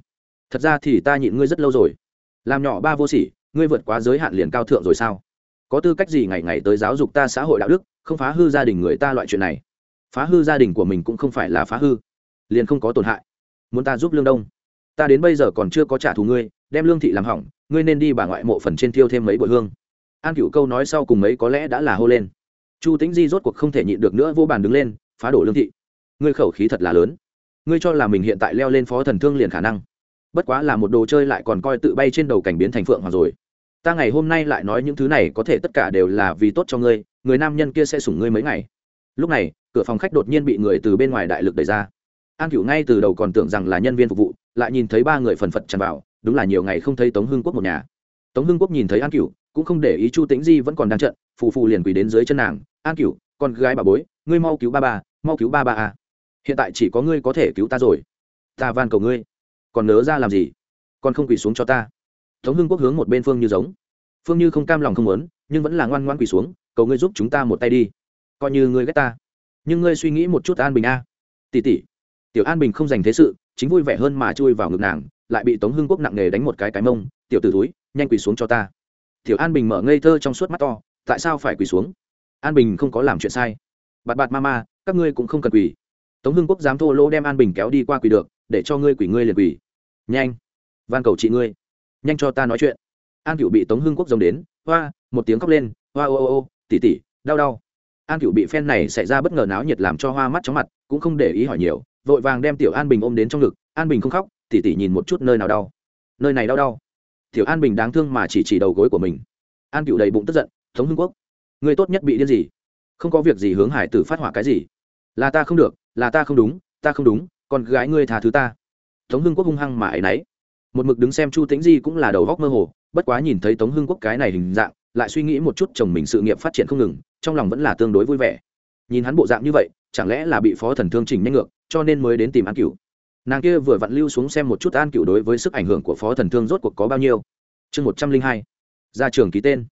Thật ra thì ta nhịn ngươi rất lâu rồi. Làm nhỏ ba vô sỉ, ngươi vượt quá giới hạn liền cao thượng rồi sao? Có tư cách gì ngày ngày tới giáo dục ta xã hội đạo đức, không phá hư gia đình người ta loại chuyện này? Phá hư gia đình của mình cũng không phải là phá hư. Liền không có tổn hại muốn ta giúp lương đông? Ta đến bây giờ còn chưa có trả thù ngươi, đem lương thị làm hỏng, ngươi nên đi bà ngoại mộ phần trên thiêu thêm mấy bội hương. An cựu câu nói sau cùng mấy có lẽ đã là hô lên. Chu tính di rốt cuộc không thể nhịn được nữa vô bàn đứng lên, phá đổ lương thị. Ngươi khẩu khí thật là lớn. Ngươi cho là mình hiện tại leo lên phó thần thương liền khả năng. Bất quá là một đồ chơi lại còn coi tự bay trên đầu cảnh biến thành phượng hoàng rồi. Ta ngày hôm nay lại nói những thứ này có thể tất cả đều là vì tốt cho ngươi, người nam nhân kia sẽ sủng ngươi mấy ngày. Lúc này, cửa phòng khách đột nhiên bị người từ bên ngoài đại lực đẩy ra an cựu ngay từ đầu còn tưởng rằng là nhân viên phục vụ, lại nhìn thấy ba người phần phật tràn vào, đúng là nhiều ngày không thấy tống hưng quốc một nhà. Tống hưng quốc nhìn thấy an cựu cũng không để ý chu tĩnh di vẫn còn đang trận, phù phù liền quỳ đến dưới chân nàng, an cựu con gái bà bối, ngươi mau cứu ba ba, mau cứu ba ba à. hiện tại chỉ có ngươi có thể cứu ta rồi. Ta van cầu ngươi. Còn nớ ra làm gì? Còn không quỳ xuống cho ta. Tống hưng quốc hướng một bên phương như giống. Phương như không cam lòng không muốn, nhưng vẫn là ngoan ngoan quỳ xuống, cầu ngươi giúp chúng ta một tay đi. Coi như ngươi ghét ta. Nhưng ngươi suy nghĩ một chút an bình a. Tỷ tỷ tiểu an bình không dành thế sự, chính vui vẻ hơn mà chui vào ngực nàng, lại bị tống hưng quốc nặng nề đánh một cái cái mông, tiểu t ử túi nhanh quỳ xuống cho ta. Tiểu an bình mở ngây thơ trong suốt mắt to, tại sao phải quỳ xuống? An bình không có làm chuyện sai. Bạt bạt ma ma, các ngươi cũng không cần quỳ. Tống hưng quốc dám thô lỗ đem an bình kéo đi qua quỳ được, để cho ngươi quỳ ngươi liền quỳ. Nhanh, van cầu chị ngươi, nhanh cho ta nói chuyện. An cựu bị tống hưng quốc giống đến, hoa, một tiếng khóc lên, hoa, ô ô ô, tỉ tỉ, đau đau. An cựu bị phen này xảy ra bất ngờ náo nhiệt làm cho hoa mắt chóng mặt, cũng không để ý hỏi nhiều vội vàng đem tiểu an bình ôm đến trong ngực, an bình không khóc, tỉ tỉ nhìn một chút nơi nào đau. Nơi này đau đau. Tiểu an bình đáng thương mà chỉ chỉ đầu gối của mình. An cựu đầy bụng tức giận thống hưng quốc, người tốt nhất bị điên gì? Không có việc gì hướng hải tử phát hỏa cái gì? Là ta không được, là ta không đúng, ta không đúng còn gái ngươi thà thứ ta. Tống hưng quốc hung hăng mà ấ y n ấ y một mực đứng xem chu tĩnh di cũng là đầu góc mơ hồ, bất quá nhìn thấy tống hưng quốc cái này hình dạng, lại suy nghĩ một chút chồng mình sự nghiệp phát triển không ngừng, trong lòng vẫn là tương đối vui vẻ. Nhìn hắn bộ dạng như vậy, chẳng lẽ là bị phó thần thương trình nhanh ngược? Cho nên mới đến tìm an cửu. Nàng kia vừa vặn lưu xuống xem một chút an cửu đối với sức ảnh hưởng của phó thần thương rốt cuộc có bao nhiêu. Chương một trăm linh hai, ra trường ký tên.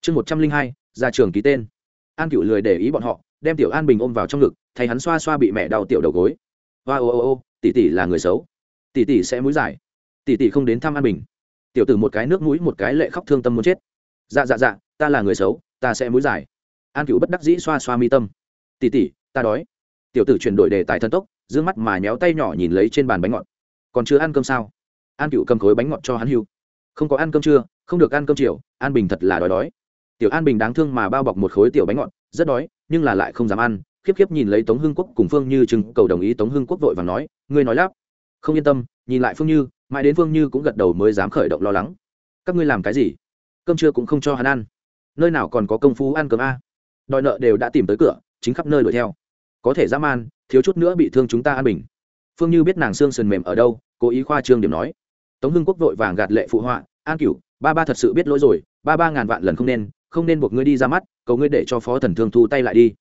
Chương một trăm linh hai, ra trường ký tên. An cựu lười để ý bọn họ, đem tiểu an bình ôm vào trong ngực, thay hắn xoa xoa bị mẹ đau tiểu đầu gối. Hoa ô ô ô, tỷ tỷ là người xấu. Tỷ tỷ sẽ mũi dài tỷ tỷ không đến thăm an bình. Tiểu tử một cái nước mũi, một cái lệ khóc thương tâm muốn chết. Dạ dạ dạ ta là người xấu, ta sẽ mũi dài an cựu bất đắc dĩ xoa xoa mi tâm. Tỷ tỷ, ta đói. Tiểu tử chuyển đổi đề tài thân tốc d mắt mà nhéo tay nhỏ nhìn lấy trên bàn bánh ngọt. Còn chưa ăn cơm sao? An cựu cầm khối bánh ngọt cho hắn hưu. Không có ăn cơm trưa không được ăn cơm chiều, an bình thật là đói đói. Tiểu an bình đáng thương mà bao bọc một khối tiểu bánh ngọt, rất đói, nhưng là lại không dám ăn, khiếp khiếp nhìn lấy tống hưng quốc cùng phương như chừng cầu đồng ý tống hưng quốc vội và nói, ngươi nói lắp. Không yên tâm, nhìn lại phương như, mãi đến phương như cũng gật đầu mới dám khởi động lo lắng. Các ngươi làm cái gì? Cơm trưa cũng không cho hắn ăn. Nơi nào còn có công phu ăn cơm a? Đòi nợ đều đã tìm tới cửa, chính khắp nơi đuổi theo có thể dã man, thiếu chút nữa bị thương chúng ta an bình. Phương như biết nàng xương sườn mềm ở đâu, cố ý khoa trương điểm nói. Tống hưng quốc vội vàng gạt lệ phụ họa, an cửu, ba ba thật sự biết lỗi rồi, ba ba ngàn vạn lần không nên không nên buộc ngươi đi ra mắt, cầu ngươi để cho phó thần thương thu tay lại đi.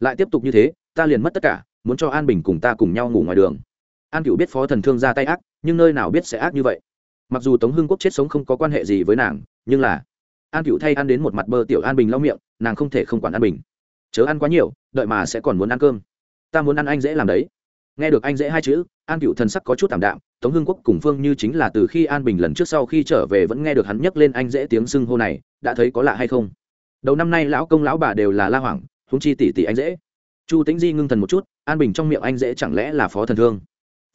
Lại tiếp tục như thế, ta liền mất tất cả, muốn cho an bình cùng ta cùng nhau ngủ ngoài đường. An cửu biết phó thần thương ra tay ác, nhưng nơi nào biết sẽ ác như vậy. Mặc dù tống hưng quốc chết sống không có quan hệ gì với nàng, nhưng là an cửu thay ăn đến một mặt bơ tiểu an bình lau miệng, nàng không thể không quản an bình. Chớ ăn quá nhiều, đợi mà sẽ còn muốn ăn cơm ta muốn ăn anh dễ làm đấy. Nghe được anh dễ hai chữ, an cựu thần sắc có chút t ạ m đạm, tống hưng quốc cùng phương như chính là từ khi an bình lần trước sau khi trở về vẫn nghe được hắn nhắc lên anh dễ tiếng sưng hô này, đã thấy có lạ hay không? Đầu năm nay lão công lão bà đều là la hoảng húng chi tỷ tỷ anh dễ. Chu tĩnh di ngưng thần một chút, an bình trong miệng anh dễ chẳng lẽ là phó thần thương?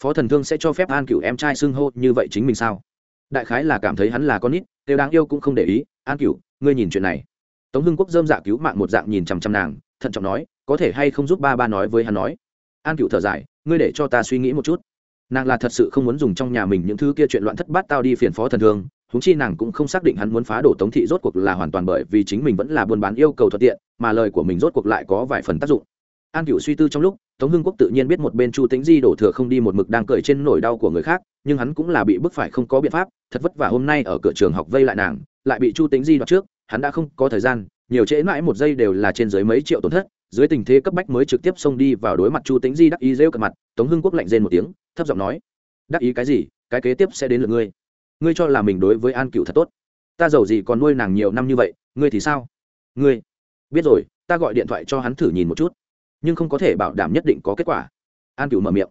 Phó thần thương sẽ cho phép an cựu em trai xưng hô như vậy chính mình sao? Đại khái là cảm thấy hắn là con nít, đều đáng yêu cũng không để ý. An cựu ngươi nhìn chuyện này. Tống hưng quốc dơm dạ cứu mạng một dạng nhìn chằm chằm nàng, thận trọng nói có thể hay không giúp ba ba nói với hắn nói? An cựu thở dài, ngươi để cho ta suy nghĩ một chút. Nàng là thật sự không muốn dùng trong nhà mình những thứ kia chuyện loạn thất bát tao đi phiền phó thần thương húng chi nàng cũng không xác định hắn muốn phá đổ tống thị rốt cuộc là hoàn toàn bởi vì chính mình vẫn là buôn bán yêu cầu thuận tiện, mà lời của mình rốt cuộc lại có vài phần tác dụng. An cựu suy tư trong lúc, tống hưng quốc tự nhiên biết một bên chu tính di đổ thừa không đi một mực đang cởi trên nỗi đau của người khác, nhưng hắn cũng là bị bức phải không có biện pháp, thật vất vả hôm nay ở cửa trường học vây lại nàng, lại bị chu tính di đoạt trước, hắn đã không có thời gian, nhiều trễ mãi một giây đều là trên dưới mấy triệu tổn thất dưới tình thế cấp bách mới trực tiếp xông đi vào đối mặt chu tính di đắc ý rêu cận mặt, tống hưng quốc lạnh rên một tiếng, thấp giọng nói, đắc ý cái gì? Cái kế tiếp sẽ đến lượt ngươi. Ngươi cho là mình đối với an cựu thật tốt. Ta giàu gì còn nuôi nàng nhiều năm như vậy, ngươi thì sao? Ngươi. Biết rồi, ta gọi điện thoại cho hắn thử nhìn một chút. Nhưng không có thể bảo đảm nhất định có kết quả. An cựu mở miệng.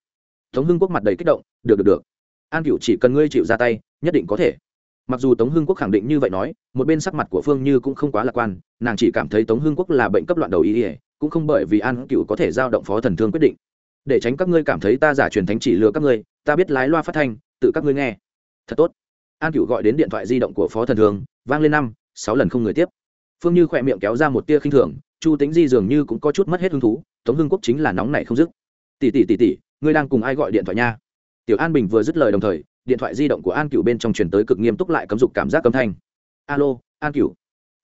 Tống hưng quốc mặt đầy kích động, được được được. An cựu chỉ cần ngươi chịu ra tay, nhất định có thể. Mặc dù tống hưng quốc khẳng định như vậy nói, một bên sắc mặt của phương như cũng không quá lạc quan, nàng chỉ cảm thấy tống hưng quốc là bệnh cấp loạn đầu ý ỉa cũng không bởi vì an cựu có thể giao động phó thần thương quyết định. Để tránh các ngươi cảm thấy ta giả truyền thánh chỉ lừa các ngươi, ta biết lái loa phát thanh, tự các ngươi nghe. Thật tốt. An cựu gọi đến điện thoại di động của phó thần thương, vang lên năm, sáu lần không người tiếp. Phương như khỏe miệng kéo ra một tia khinh thường, chu tính di dường như cũng có chút mất hết hứng thú, tống hưng quốc chính là nóng này không dứt. Tỷ tỷ tỷ tỷ, ngươi đang cùng ai gọi điện thoại nha? Tiểu an bình vừa dứt lời đồng thời, điện thoại di động của an cựu bên trong truyền tới cực nghiêm túc lại cấm dục cảm giác cấm thanh. Alo, an cựu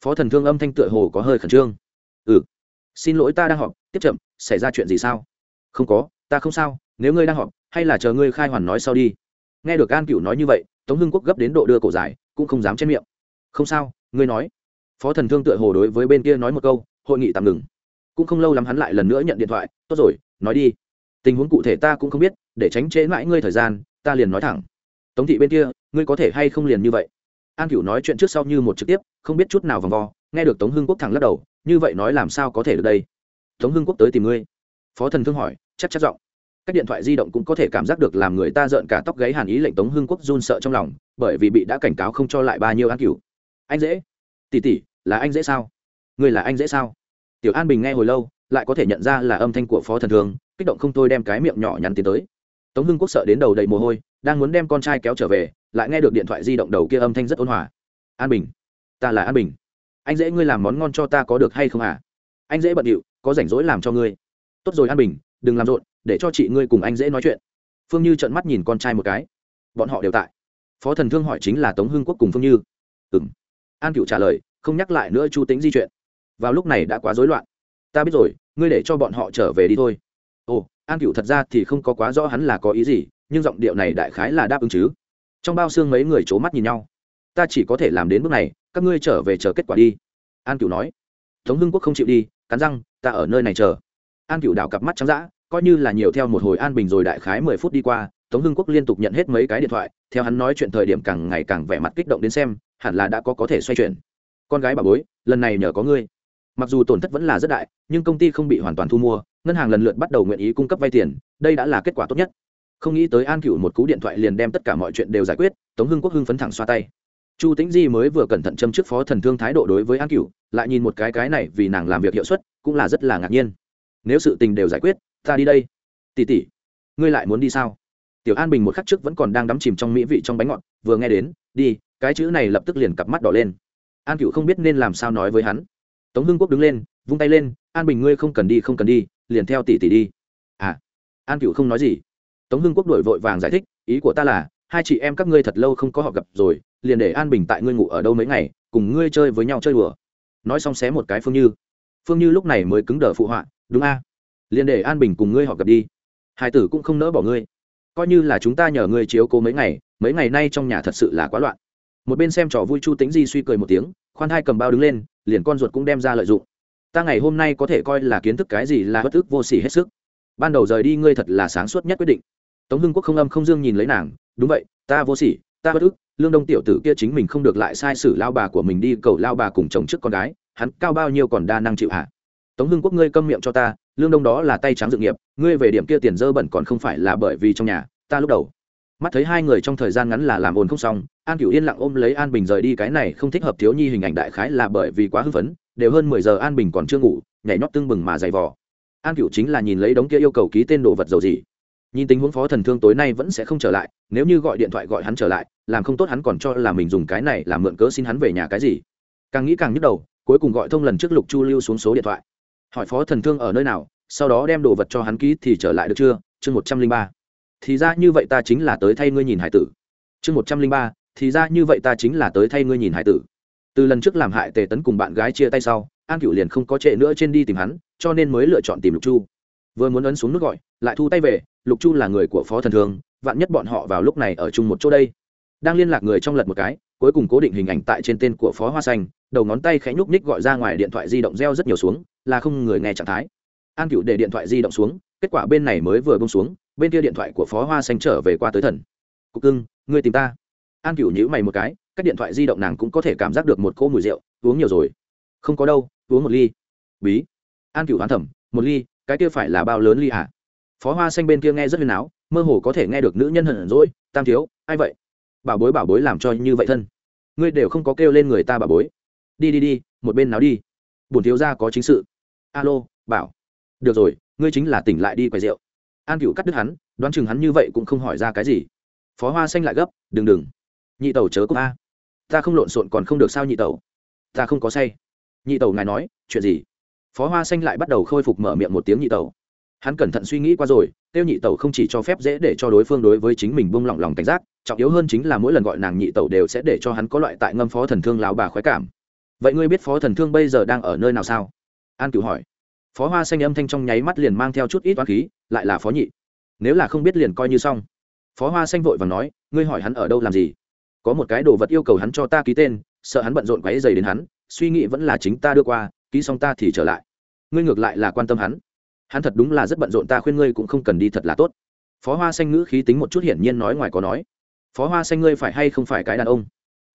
phó thần thương âm thanh tựa hồ có hơi khẩn trương. Ừ xin lỗi ta đang họp, tiếp chậm, xảy ra chuyện gì sao? Không có, ta không sao, nếu ngươi đang họp, hay là chờ ngươi khai hoàn nói sau đi. Nghe được an cựu nói như vậy, tống hưng quốc gấp đến độ đưa cổ dài, cũng không dám chết miệng. Không sao, ngươi nói. Phó thần thương tựa hồ đối với bên kia nói một câu, hội nghị tạm ngừng. Cũng không lâu lắm hắn lại lần nữa nhận điện thoại, tốt rồi, nói đi. Tình huống cụ thể ta cũng không biết, để tránh trễ mãi ngươi thời gian, ta liền nói thẳng. Tống thị bên kia, ngươi có thể hay không liền như vậy? An cựu nói chuyện trước sau như một trực tiếp, không biết chút nào vòng vo, nghe được tống hưng quốc thẳng lắc đầu như vậy nói làm sao có thể được đây? Tống hưng quốc tới tìm ngươi. Phó thần thương hỏi, chắc chắc giọng. Các điện thoại di động cũng có thể cảm giác được làm người ta rợn cả tóc gáy hàn ý lệnh tống hưng quốc run sợ trong lòng, bởi vì bị đã cảnh cáo không cho lại bao nhiêu an cửu. Anh dễ. Tỉ tỉ là anh dễ sao? Người là anh dễ sao? Tiểu an bình nghe hồi lâu, lại có thể nhận ra là âm thanh của phó thần thương, kích động không thôi đem cái miệng nhỏ nhắn tiến tới. Tống hưng quốc sợ đến đầu đầy mồ hôi, đang muốn đem con trai kéo trở về, lại nghe được điện thoại di động đầu kia âm thanh rất ôn hòa. An bình, ta là an bình anh dễ ngươi làm món ngon cho ta có được hay không à anh dễ bận điệu, có rảnh rỗi làm cho ngươi. Tốt rồi an bình, đừng làm rộn, để cho chị ngươi cùng anh dễ nói chuyện. Phương như trợn mắt nhìn con trai một cái. Bọn họ đều tại. Phó thần thương hỏi chính là tống hưng quốc cùng phương như. Ừ m an cựu trả lời, không nhắc lại nữa chu tính di chuyện. Vào lúc này đã quá rối loạn. Ta biết rồi, ngươi để cho bọn họ trở về đi thôi. Ồ, an cựu thật ra thì không có quá rõ hắn là có ý gì, nhưng giọng điệu này đại khái là đáp ứng chứ. Trong bao xương mấy người c h ố mắt nhìn nhau. Ta chỉ có thể làm đến bước này các ngươi trở về chờ kết quả đi. An cựu nói. Tống hưng quốc không chịu đi, cắn răng, ta ở nơi này chờ. An cựu đảo cặp mắt trắng d coi như là nhiều theo một hồi an bình rồi đại khái mười phút đi qua, tống hưng quốc liên tục nhận hết mấy cái điện thoại, theo hắn nói chuyện thời điểm càng ngày càng vẻ mặt kích động đến xem, hẳn là đã có có thể xoay chuyển. Con gái bà bối, lần này nhờ có ngươi. Mặc dù tổn thất vẫn là rất đại, nhưng công ty không bị hoàn toàn thu mua, ngân hàng lần lượt bắt đầu nguyện ý cung cấp vay tiền, đây đã là kết quả tốt nhất. Không nghĩ tới an cựu một cú điện thoại liền đem tất cả mọi chuyện đều giải quyết, tống hưng quốc hưng phấn thẳng xoa tay chu tĩnh di mới vừa cẩn thận châm trước phó thần thương thái độ đối với an cựu lại nhìn một cái cái này vì nàng làm việc hiệu suất, cũng là rất là ngạc nhiên. Nếu sự tình đều giải quyết, ta đi đây. Tỉ tỉ ngươi lại muốn đi sao? Tiểu an bình một khắc trước vẫn còn đang đắm chìm trong mỹ vị trong bánh ngọt, vừa nghe đến, đi, cái chữ này lập tức liền cặp mắt đỏ lên. An cựu không biết nên làm sao nói với hắn. Tống hưng quốc đứng lên, vung tay lên, an bình ngươi không cần đi, không cần đi, liền theo tỷ tỷ đi. À an cựu không nói gì. Tống hưng quốc đổi vội vàng giải thích, ý của ta là, hai chị em các ngươi thật lâu không có họ gặp rồi liền để an bình tại ngươi ngủ ở đâu mấy ngày, cùng ngươi chơi với nhau chơi đùa. Nói xong xé một cái phương như. Phương như lúc này mới cứng đờ phụ họa, đúng a, liền để an bình cùng ngươi họ gặp đi. Hai tử cũng không nỡ bỏ ngươi. Coi như là chúng ta nhờ ngươi chiếu cố mấy ngày mấy ngày nay trong nhà thật sự là quá loạn. Một bên xem trò vui chu tính di suy cười một tiếng, khoan hai cầm bao đứng lên, liền con ruột cũng đem ra lợi dụng. Ta ngày hôm nay có thể coi là kiến thức cái gì là bất ức vô s ỉ hết sức. Ban đầu rời đi ngươi thật là sáng suốt nhất quyết định. Tống hưng quốc không âm không dương nhìn lấy nàng, đúng vậy, ta vô s ỉ ta bất ức lương đông tiểu tử kia chính mình không được lại sai sử lao bà của mình đi cầu lao bà cùng chồng trước con gái, hắn cao bao nhiêu còn đa năng chịu hạ tống hưng quốc ngươi câm miệng cho ta, lương đông đó là tay trắng dự nghiệp, ngươi về điểm kia tiền dơ bẩn còn không phải là bởi vì trong nhà, ta lúc đầu mắt thấy hai người trong thời gian ngắn là làm ồn không xong, an cửu yên lặng ôm lấy an bình rời đi, cái này không thích hợp thiếu nhi hình ảnh đại khái là bởi vì quá hưng phấn, đều hơn mười giờ an bình còn chưa ngủ, nhảy nhót tưng bừng mà dày vò. An cửu chính là nhìn lấy đống kia yêu cầu ký tên đồ vật dầu gì nhìn tình huống phó thần thương tối nay vẫn sẽ không trở lại, nếu như gọi điện thoại gọi hắn trở lại, làm không tốt hắn còn cho là mình dùng cái này làm mượn cớ xin hắn về nhà cái gì. Càng nghĩ càng nhức đầu, cuối cùng gọi thông lần trước lục chu lưu xuống số điện thoại. Hỏi phó thần thương ở nơi nào, sau đó đem đồ vật cho hắn ký thì trở lại được chưa? Chương một trăm linh ba. Thì ra như vậy ta chính là tới thay ngươi nhìn hải tử. Chương một trăm linh ba. Thì ra như vậy ta chính là tới thay ngươi nhìn hải tử. Từ lần trước làm hại tề tấn cùng bạn gái chia tay sau, an cựu liền không có trệ nữa trên đi tìm hắn, cho nên mới lựa chọn tìm lục chu. Vừa muốn ấn xuống nước gọi, lại thu tay về lục chu là người của phó thần thương, vạn nhất bọn họ vào lúc này ở chung một chỗ đây. Đang liên lạc người trong lật một cái, cuối cùng cố định hình ảnh tại trên tên của phó hoa xanh, đầu ngón tay khẽ nhúc ních gọi ra ngoài điện thoại di động reo rất nhiều xuống, là không người nghe trạng thái. An cựu để điện thoại di động xuống, kết quả bên này mới vừa bông xuống, bên kia điện thoại của phó hoa xanh trở về qua tới thần. Cục cưng, ngươi tìm ta. An cựu nhữ mày một cái, các điện thoại di động nàng cũng có thể cảm giác được một cỗ mùi rượu, uống nhiều rồi. Không có đâu, uống một ly. Bí. An cựu hoán thẩm một ly, cái kia phải là bao lớn ly hả? Phó hoa xanh bên kia nghe rất huyền áo, mơ hồ có thể nghe được nữ nhân hận rỗi tam thiếu, ai vậy? Bảo bối bảo bối làm cho như vậy thân. Ngươi đều không có kêu lên người ta bảo bối. Đi đi đi, một bên nào đi? Bổn thiếu ra có chính sự. Alo, bảo. Được rồi, ngươi chính là tỉnh lại đi quầy rượu. An cựu cắt đứt hắn, đoán chừng hắn như vậy cũng không hỏi ra cái gì. Phó hoa xanh lại gấp, đừng đừng. Nhị tẩu chớ cúc a. Ta không lộn xộn còn không được sao nhị tẩu? Ta không có say. Nhị tẩu ngài nói, chuyện gì? Phó hoa xanh lại bắt đầu khôi phục mở miệng một tiếng nhị tẩu hắn cẩn thận suy nghĩ qua rồi, tiêu nhị tẩu không chỉ cho phép dễ để cho đối phương đối với chính mình bông lỏng lòng cảnh giác, trọng yếu hơn chính là mỗi lần gọi nàng nhị tẩu đều sẽ để cho hắn có loại tại ngâm phó thần thương lao bà khoái cảm. Vậy ngươi biết phó thần thương bây giờ đang ở nơi nào sao? An cửu hỏi. Phó hoa xanh âm thanh trong nháy mắt liền mang theo chút ít toán khí, lại là phó nhị. Nếu là không biết liền coi như xong. Phó hoa xanh vội và nói, ngươi hỏi hắn ở đâu làm gì? Có một cái đồ vật yêu cầu hắn cho ta ký tên, sợ hắn bận rộn quáy dày đến hắn, suy nghĩ vẫn là chính ta đưa qua, ký xong ta thì trở lại. Ngươi ngược lại là quan tâm hắn hắn thật đúng là rất bận rộn, ta khuyên ngươi cũng không cần đi thật là tốt. Phó hoa xanh ngữ khí tính một chút hiển nhiên nói ngoài có nói. Phó hoa xanh ngươi phải hay không phải cái đàn ông?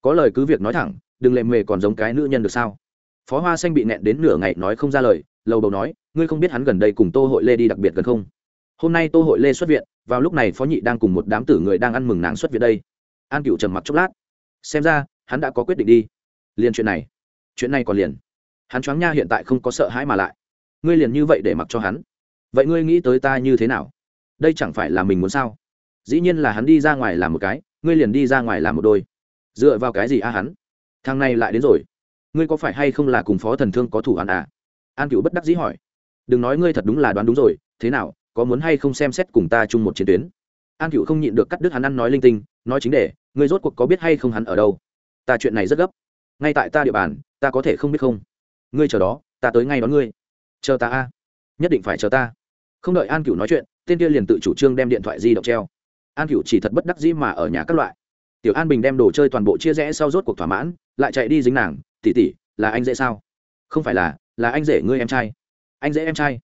Có lời cứ việc nói thẳng, đừng lệ mề còn giống cái nữ nhân được sao? Phó hoa xanh bị nẹn đến nửa ngày nói không ra lời, lầu đầu nói, ngươi không biết hắn gần đây cùng tô hội lê đi đặc biệt gần không? Hôm nay tô hội lê xuất viện, vào lúc này phó nhị đang cùng một đám tử người đang ăn mừng nàng xuất viện đây. An cựu trầm mặc chốc lát. Xem ra, hắn đã có quyết định đi. Liền chuyện này. Chuyện này còn liền. Hắn choáng nha hiện tại không có sợ hãi mà lại ngươi liền như vậy để mặc cho hắn. Vậy ngươi nghĩ tới ta như thế nào? Đây chẳng phải là mình muốn sao? Dĩ nhiên là hắn đi ra ngoài làm một cái, ngươi liền đi ra ngoài làm một đôi. Dựa vào cái gì a hắn? Thằng này lại đến rồi. Ngươi có phải hay không là cùng phó thần thương có thủ hắn à? An cựu bất đắc dĩ hỏi. Đừng nói ngươi thật đúng là đoán đúng rồi, thế nào, có muốn hay không xem xét cùng ta chung một chiến tuyến? An cựu không nhịn được cắt đứt hắn ăn nói linh tinh, nói chính để ngươi rốt cuộc có biết hay không hắn ở đâu? Ta chuyện này rất gấp. Ngay tại ta địa bàn, ta có thể không biết không? Ngươi chờ đó, ta tới ngay đón ngươi chờ ta a. Nhất định phải chờ ta. Không đợi an cửu nói chuyện, tên kia liền tự chủ trương đem điện thoại di động treo. An cửu chỉ thật bất đắc dĩ mà ở nhà các loại. Tiểu an bình đem đồ chơi toàn bộ chia rẽ sau rốt cuộc thỏa mãn, lại chạy đi dính nàng tỉ tỉ là anh dễ sao? Không phải là là anh rể ngươi em trai. Anh dễ em trai?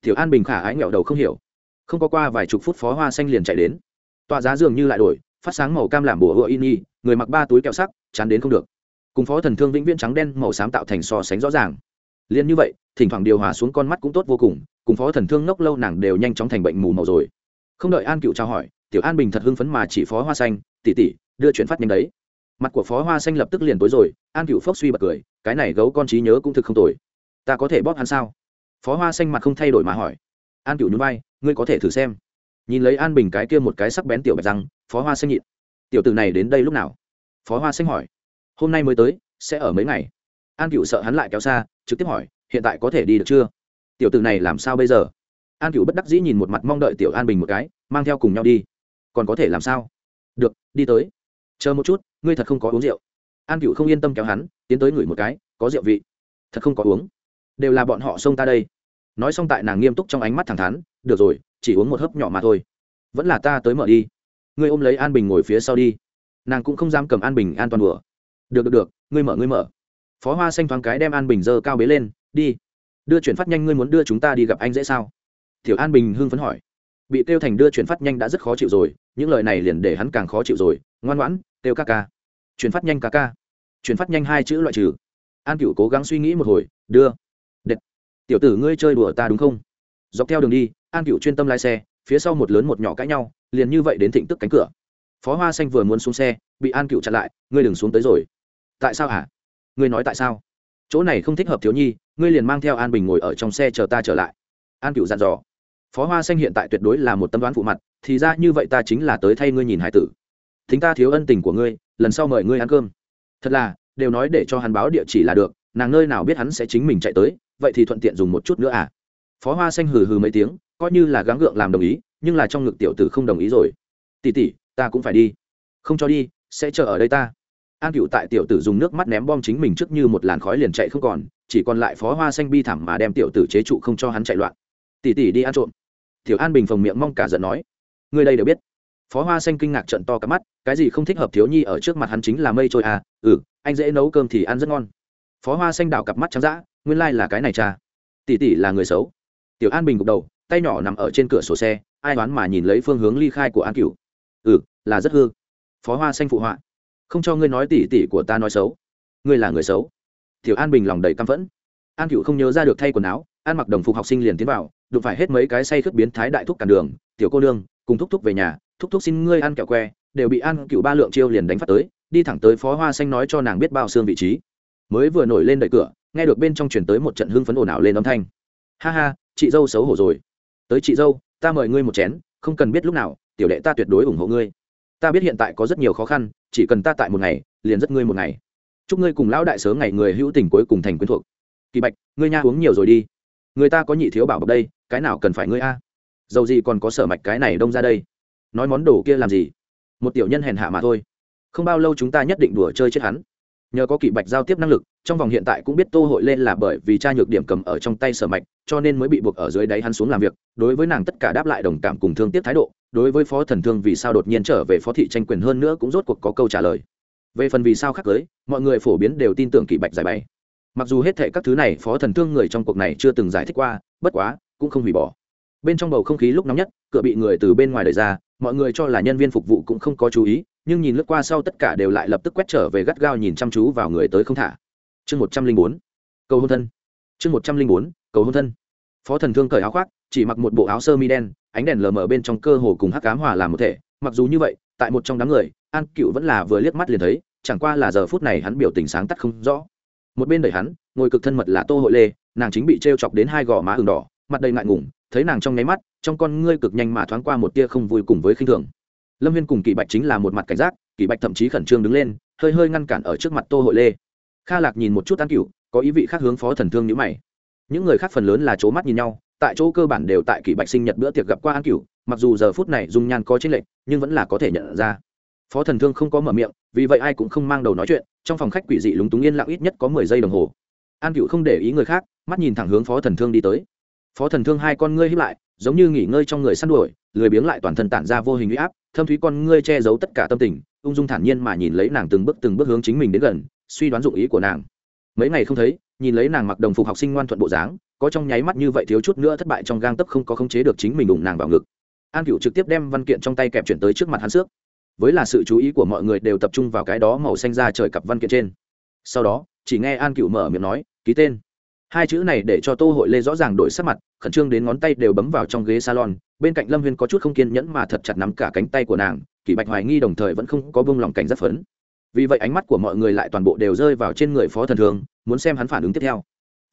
Tiểu an bình khả ái nghẹo đầu không hiểu. Không có qua vài chục phút phó hoa xanh liền chạy đến. Tọa giá dường như lại đổi, phát sáng màu cam làm bùa hựa in y, người mặc ba túi kẹo sắc, chán đến không được. Cùng phó thần thương vĩnh viễn trắng đen màu xám tạo thành so sánh rõ ràng. Liền như vậy thỉnh thoảng điều hòa xuống con mắt cũng tốt vô cùng cùng phó thần thương ngốc lâu nàng đều nhanh chóng thành bệnh mù màu rồi. Không đợi an cựu trao hỏi, tiểu an bình thật hưng phấn mà chỉ phó hoa xanh tỉ tỉ đưa chuyển phát nhanh đấy. Mặt của phó hoa xanh lập tức liền tối rồi, an cựu phốc suy bật cười, cái này gấu con trí nhớ cũng thực không tồi. Ta có thể bóp hắn sao? Phó hoa xanh mặt không thay đổi mà hỏi. An cựu nhún vai, ngươi có thể thử xem. Nhìn lấy an bình cái kia một cái sắc bén tiểu bạch răng, phó hoa xanh nhịn. Tiểu từ này đến đây lúc nào? Phó hoa xanh hỏi. Hôm nay mới tới, sẽ ở mấy ngày. An cựu sợ hắn lại kéo xa, trực tiếp hỏi hiện tại có thể đi được chưa? Tiểu từ này làm sao bây giờ? An cựu bất đắc dĩ nhìn một mặt mong đợi tiểu an bình một cái, mang theo cùng nhau đi. Còn có thể làm sao? Được, đi tới. Chờ một chút, ngươi thật không có uống rượu. An cựu không yên tâm kéo hắn, tiến tới ngửi một cái, có rượu vị. Thật không có uống. Đều là bọn họ xông ta đây. Nói xong tại nàng nghiêm túc trong ánh mắt thẳng thắn, được rồi, chỉ uống một hớp nhỏ mà thôi. Vẫn là ta tới mở đi. Ngươi ôm lấy an bình ngồi phía sau đi. Nàng cũng không dám cầm an bình an toàn đùa. Được được được, ngươi mở ngươi mở. Phó hoa xanh thoáng cái đem an bình dơ cao bế lên đi. Đưa chuyển phát nhanh, ngươi muốn đưa chúng ta đi gặp anh dễ sao? Tiểu an bình hưng phấn hỏi. Bị tiêu thành đưa chuyển phát nhanh đã rất khó chịu rồi, những lời này liền để hắn càng khó chịu rồi. Ngoan ngoãn, tiêu ca ca. Chuyển phát nhanh ca ca. Chuyển phát nhanh hai chữ loại trừ. An cựu cố gắng suy nghĩ một hồi, đưa. Đệt. tiểu tử ngươi chơi đùa ta đúng không? Dọc theo đường đi, an cựu chuyên tâm lái xe, phía sau một lớn một nhỏ cãi nhau, liền như vậy đến thịnh tức cánh cửa. Phó hoa xanh vừa muốn xuống xe, bị an cựu chặn lại, ngươi đừng xuống tới rồi. Tại sao hả? Ngươi nói tại sao? Chỗ này không thích hợp thiếu nhi ngươi liền mang theo an bình ngồi ở trong xe chờ ta trở lại. An cựu dặn dò. Phó hoa xanh hiện tại tuyệt đối là một tâm đoán phụ mặt, thì ra như vậy ta chính là tới thay ngươi nhìn hải tử. Thính ta thiếu ân tình của ngươi, lần sau mời ngươi ăn cơm. Thật là, đều nói để cho hắn báo địa chỉ là được, nàng nơi nào biết hắn sẽ chính mình chạy tới, vậy thì thuận tiện dùng một chút nữa à? Phó hoa xanh hừ hừ mấy tiếng, coi như là gắng gượng làm đồng ý, nhưng là trong ngực tiểu tử không đồng ý rồi. Tỉ tỉ ta cũng phải đi. Không cho đi, sẽ chờ ở đây ta. An cựu tại tiểu tử dùng nước mắt ném bom chính mình trước như một làn khói liền chạy không còn chỉ còn lại phó hoa xanh bi thảm mà đem tiểu tử chế trụ không cho hắn chạy loạn. Tỉ tỉ đi ăn trộm. Tiểu an bình phồng miệng mong cả giận nói người đây đều biết. Phó hoa xanh kinh ngạc trận to cả mắt, cái gì không thích hợp thiếu nhi ở trước mặt hắn chính là mây trôi à? Ừ anh dễ nấu cơm thì ăn rất ngon. Phó hoa xanh đảo cặp mắt trắng d ã nguyên lai、like、là cái này cha. Tỷ tỷ là người xấu. Tiểu an bình gục đầu, tay nhỏ nằm ở trên cửa sổ xe, ai đoán mà nhìn lấy phương hướng ly khai của an cửu. Ừ là rất hư. Phó hoa xanh phụ họa, không cho ngươi nói tỷ tỷ của ta nói xấu. Ngươi là người xấu tiểu an bình lòng đầy căm phẫn. An cửu không nhớ ra được thay quần áo, An mặc đồng phục học sinh liền tiến vào, đụng phải hết mấy cái say khướt biến thái đại thúc cản đường, tiểu cô nương, cùng thúc thúc về nhà, thúc thúc xin ngươi ăn kẹo que. Đều bị An cựu ba lượng chiêu liền đánh phát tới, đi thẳng tới phó hoa xanh nói cho nàng biết bao xương vị trí. Mới vừa nổi lên đợi cửa, nghe được bên trong chuyển tới một trận hưng phấn ồn ào lên âm thanh. Ha ha, chị dâu xấu hổ rồi. Tới chị dâu, ta mời ngươi một chén, không cần biết lúc nào, tiểu đệ ta tuyệt đối ủng hộ ngươi. Ta biết hiện tại có rất nhiều khó khăn, chỉ cần ta tại một ngày, liền rất ngươi một ngày chúc ngươi cùng lão đại sớm ngày người hữu tình cuối cùng thành quyến thuộc. Kỳ bạch, ngươi nha uống nhiều rồi đi. Người ta có nhị thiếu bảo bọc đây, cái nào cần phải ngươi a? Dầu gì còn có sở mạch cái này đông ra đây? Nói món đồ kia làm gì? Một tiểu nhân hèn hạ mà thôi. Không bao lâu chúng ta nhất định đùa chơi chết hắn. Nhờ có kỵ bạch giao tiếp năng lực, trong vòng hiện tại cũng biết tô hội lên là bởi vì cha nhược điểm cầm ở trong tay sở mạch, cho nên mới bị buộc ở dưới đáy hắn xuống làm việc. Đối với nàng tất cả đáp lại đồng cảm cùng thương tiếc thái độ, đối với phó thần thương vì sao đột nhiên trở về phó thị tranh quyền hơn nữa cũng rốt cuộc có câu trả lời về phần vì sao khác giới mọi người phổ biến đều tin tưởng kỷ bạch giải bày. Mặc dù hết thệ các thứ này phó thần thương người trong cuộc này chưa từng giải thích qua, bất quá, cũng không hủy bỏ. Bên trong bầu không khí lúc nóng nhất, cửa bị người từ bên ngoài đẩy ra, mọi người cho là nhân viên phục vụ cũng không có chú ý, nhưng nhìn lướt qua sau tất cả đều lại lập tức quét trở về gắt gao nhìn chăm chú vào người tới không thả. Chương một trăm linh bốn, cầu hôn thân. Chương một trăm linh bốn, cầu hôn thân. Phó thần thương cởi áo khoác, chỉ mặc một bộ áo sơ mi đen, ánh đèn lờ mờ bên trong cơ hồ cùng hắc cám hòa làm một thể, mặc dù như vậy, tại một trong đám người an cựu vẫn là vừa liếc mắt liền thấy, chẳng qua là giờ phút này hắn biểu tình sáng tắt không rõ. Một bên đẩy hắn, ngồi cực thân mật là tô hội lê, nàng chính bị t r e o chọc đến hai gò má ừng đỏ, mặt đầy ngại ngùng, thấy nàng trong nháy mắt, trong con ngươi cực nhanh mà thoáng qua một tia không vui cùng với khinh thường. Lâm viên cùng kỷ bạch chính là một mặt cảnh giác, kỷ bạch thậm chí khẩn trương đứng lên, hơi hơi ngăn cản ở trước mặt tô hội lê. Kha lạc nhìn một chút an cựu, có ý vị khác hướng phó thần thương nhữ mày. Những người khác phần lớn là c mắt nhìn nhau, tại chỗ cơ bản đều tại kỷ bạch sinh nhật bữa tiệc gặp qua an cựu, mặc dù giờ phút này dung nhan có chênh lệch, nhưng vẫn là có thể nhận ra phó thần thương không có mở miệng, vì vậy ai cũng không mang đầu nói chuyện, trong phòng khách quỷ dị lúng túng yên lặng ít nhất có mười giây đồng hồ. An cựu không để ý người khác, mắt nhìn thẳng hướng phó thần thương đi tới. Phó thần thương hai con ngươi hiếp lại, giống như nghỉ ngơi trong người săn đuổi, lười biếng lại toàn thân tản ra vô hình uy áp, thâm thúy con ngươi che giấu tất cả tâm tình, ung dung thản nhiên mà nhìn lấy nàng từng bước từng bước hướng chính mình đến gần, suy đoán dụng ý của nàng. Mấy ngày không thấy, nhìn lấy nàng mặc đồng phục học sinh ngoan thuận bộ dáng, có trong nháy mắt như vậy thiếu chút nữa thất bại trong gang tấp không có khống chế được chính mình đụng nàng vào ngực. An cựu trực tiếp đem văn kiện trong tay kẹp chuyển tới trước mặt hắn xước với là sự chú ý của mọi người đều tập trung vào cái đó màu xanh ra trời cặp văn kiện trên. Sau đó, chỉ nghe an cựu mở miệng nói, ký tên. Hai chữ này để cho tô hội lê rõ ràng đổi sắc mặt, khẩn trương đến ngón tay đều bấm vào trong ghế salon, bên cạnh lâm huyên có chút không kiên nhẫn mà thật chặt nắm cả cánh tay của nàng, kỷ bạch hoài nghi đồng thời vẫn không có bông lòng cảnh rất phấn. Vì vậy ánh mắt của mọi người lại toàn bộ đều rơi vào trên người phó thần thương, muốn xem hắn phản ứng tiếp theo.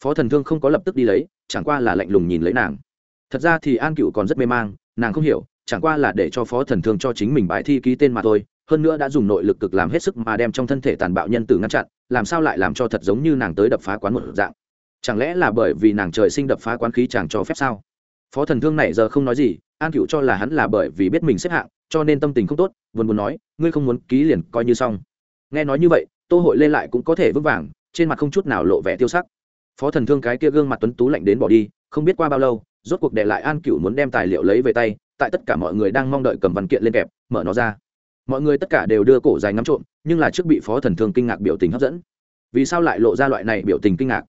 Phó thần thương không có lập tức đi lấy, chẳng qua là lạnh lùng nhìn lấy nàng. Thật ra thì an cựu còn rất mê mang, nàng không hiểu chẳng qua là để cho phó thần thương cho chính mình bài thi ký tên mà thôi, hơn nữa đã dùng nội lực cực làm hết sức mà đem trong thân thể tàn bạo nhân tử ngăn chặn, làm sao lại làm cho thật giống như nàng tới đập phá quán một dạng? Chẳng lẽ là bởi vì nàng trời sinh đập phá quán khí chàng cho phép sao? Phó thần thương này giờ không nói gì, an cựu cho là hắn là bởi vì biết mình xếp hạng, cho nên tâm tình không tốt, buồn buồn nói, ngươi không muốn ký liền coi như xong. Nghe nói như vậy, tô hội lên lại cũng có thể vững vàng, trên mặt không chút nào lộ vẻ tiêu sắc. Phó thần thương cái kia gương mặt tuấn tú lạnh đến bỏ đi, không biết qua bao lâu, rốt cuộc để lại an cựu muốn đem tài liệu lấy về tay tại tất cả mọi người đang mong đợi cầm văn kiện lên kẹp, mở nó ra. Mọi người tất cả đều đưa cổ dài ngắm trộm, nhưng là trước bị phó thần thương kinh ngạc biểu tình hấp dẫn. Vì sao lại lộ ra loại này biểu tình kinh ngạc?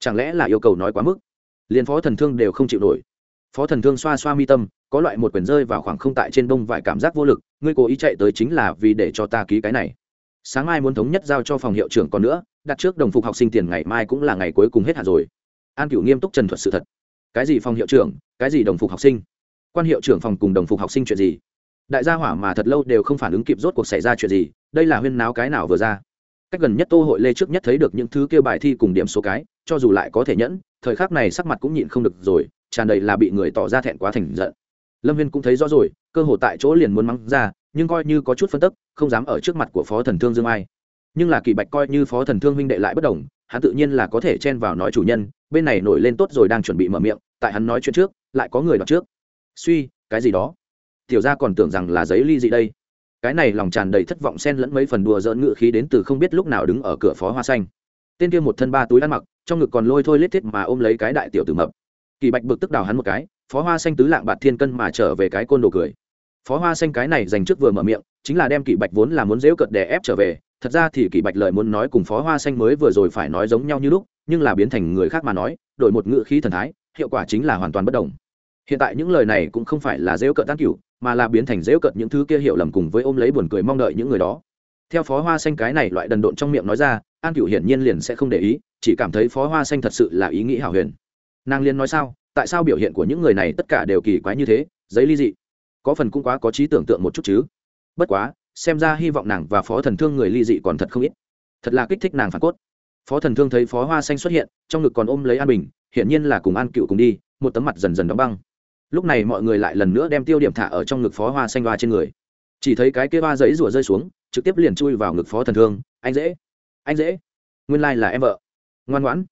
Chẳng lẽ là yêu cầu nói quá mức? Liền phó thần thương đều không chịu nổi. Phó thần thương xoa xoa mi tâm, có loại một quyển rơi vào khoảng không tại trên đông vài cảm giác vô lực, ngươi cố ý chạy tới chính là vì để cho ta ký cái này. Sáng mai muốn thống nhất giao cho phòng hiệu trưởng còn nữa, đặt trước đồng phục học sinh tiền ngày mai cũng là ngày cuối cùng hết hạn rồi. An cửu nghiêm túc trần thuật sự thật. Cái gì phòng hiệu trưởng, cái gì đồng phục học sinh? Quan hiệu trưởng phòng cùng đồng phục học sinh chuyện gì? Đại gia hỏa mà thật lâu đều không phản ứng kịp rốt cuộc xảy ra chuyện gì, đây là huyên náo cái nào vừa ra. Cách gần nhất tô hội lê trước nhất thấy được những thứ kêu bài thi cùng điểm số cái, cho dù lại có thể nhẫn, thời khắc này sắc mặt cũng nhịn không được rồi, tràn đầy là bị người tỏ ra thẹn quá thành giận. Lâm viên cũng thấy rõ rồi, cơ hội tại chỗ liền muốn mắng ra, nhưng coi như có chút phân tức, không dám ở trước mặt của phó thần thương dương ai. Nhưng là kỳ bạch coi như phó thần thương huynh đệ lại bất đồng, hắn tự nhiên là có thể chen vào nói chủ nhân, bên này nổi lên tốt rồi đang chuẩn bị mở miệng, tại hắn nói chuyện trước, lại có người đọc trước suy, cái gì đó. Tiểu ra còn tưởng rằng là giấy ly dị đây. Cái này lòng tràn đầy thất vọng xen lẫn mấy phần đùa dỡn ngự khí đến từ không biết lúc nào đứng ở cửa phó hoa xanh. Tên kia một thân ba túi ăn mặc, trong ngực còn lôi thôi lết thiết mà ôm lấy cái đại tiểu tử mập. Kỳ bạch bực tức đào hắn một cái, phó hoa xanh tứ lạng bạt thiên cân mà trở về cái côn đồ cười. Phó hoa xanh cái này dành trước vừa mở miệng, chính là đem kỳ bạch vốn là muốn dễu cợt đè ép trở về, thật ra thì kỳ bạch lời muốn nói cùng phó hoa xanh mới vừa rồi phải nói giống nhau như lúc, nhưng là biến thành người khác mà nói, đổi một ngựa khí thần thái, hiệu quả chính là hoàn toàn bất đồng hiện tại những lời này cũng không phải là dễu cợt tan cửu, mà là biến thành dễu cợt những thứ kia hiểu lầm cùng với ôm lấy buồn cười mong đợi những người đó. Theo phó hoa xanh cái này loại đần độn trong miệng nói ra, an cửu hiển nhiên liền sẽ không để ý, chỉ cảm thấy phó hoa xanh thật sự là ý nghĩ hảo huyền. Nàng liên nói sao, tại sao biểu hiện của những người này tất cả đều kỳ quái như thế, giấy ly dị. Có phần cũng quá có trí tưởng tượng một chút chứ. Bất quá, xem ra hy vọng nàng và phó thần thương người ly dị còn thật không ít. Thật là kích thích nàng phản cốt. Phó thần thương thấy phó hoa xanh xuất hiện, trong ngực còn ôm lấy an bình, hiển nhiên là cùng an cựu cùng đi, một tấm mặt dần dần đóng băng lúc này mọi người lại lần nữa đem tiêu điểm thả ở trong ngực phó hoa xanh hoa trên người. Chỉ thấy cái kia hoa giấy rủa rơi xuống, trực tiếp liền chui vào ngực phó thần thương. Anh dễ anh dễ. Nguyên lai、like、là em vợ. Ngoan ngoãn.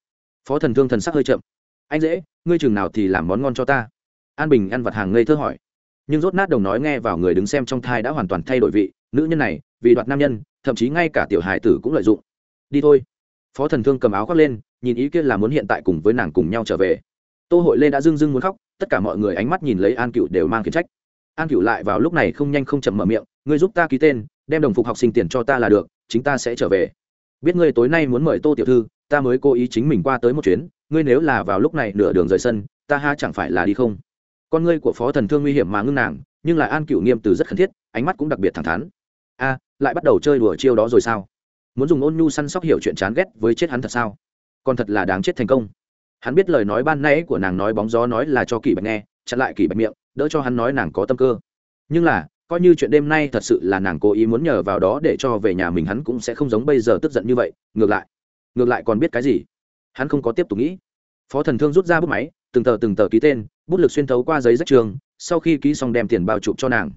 Phó thần thương thần sắc hơi chậm. Anh dễ, ngươi chừng nào thì làm món ngon cho ta. An bình ăn vặt hàng ngây thơ hỏi. Nhưng rốt nát đồng nói nghe vào người đứng xem trong thai đã hoàn toàn thay đổi vị. Nữ nhân này, vì đoạt nam nhân, thậm chí ngay cả tiểu hải tử cũng lợi dụng. Đi thôi. Phó thần thương cầm áo khoác lên, nhìn ý kia là muốn hiện tại cùng với nàng cùng nhau trở về. Tô hội lê đã dưng dưng muốn khóc tất cả mọi người ánh mắt nhìn lấy an cựu đều mang khiển trách. An cựu lại vào lúc này không nhanh không chậm mở miệng, ngươi giúp ta ký tên, đem đồng phục học sinh tiền cho ta là được, chính ta sẽ trở về. Biết ngươi tối nay muốn mời tô tiểu thư, ta mới cố ý chính mình qua tới một chuyến, ngươi nếu là vào lúc này nửa đường rời sân, ta ha chẳng phải là đi không? Con ngươi của phó thần thương nguy hiểm mà ngưng nàng, nhưng lại an cựu nghiêm từ rất khẩn thiết, ánh mắt cũng đặc biệt thẳng thắn. A, lại bắt đầu chơi đùa chiêu đó rồi sao? Muốn dùng ôn nhu săn sóc hiểu chuyện chán ghét với chết hắn thật sao? Còn thật là đáng chết thành công hắn biết lời nói ban nãy của nàng nói bóng gió nói là cho kỳ bạch nghe, chặn lại kỳ bạch miệng, đỡ cho hắn nói nàng có tâm cơ. Nhưng là, coi như chuyện đêm nay thật sự là nàng cố ý muốn nhờ vào đó để cho về nhà mình hắn cũng sẽ không giống bây giờ tức giận như vậy, ngược lại ngược lại còn biết cái gì? Hắn không có tiếp tục nghĩ. Phó thần thương rút ra bút máy, từng tờ từng tờ ký tên, bút lực xuyên thấu qua giấy rách trường, sau khi ký xong đem tiền bao chụp cho nàng.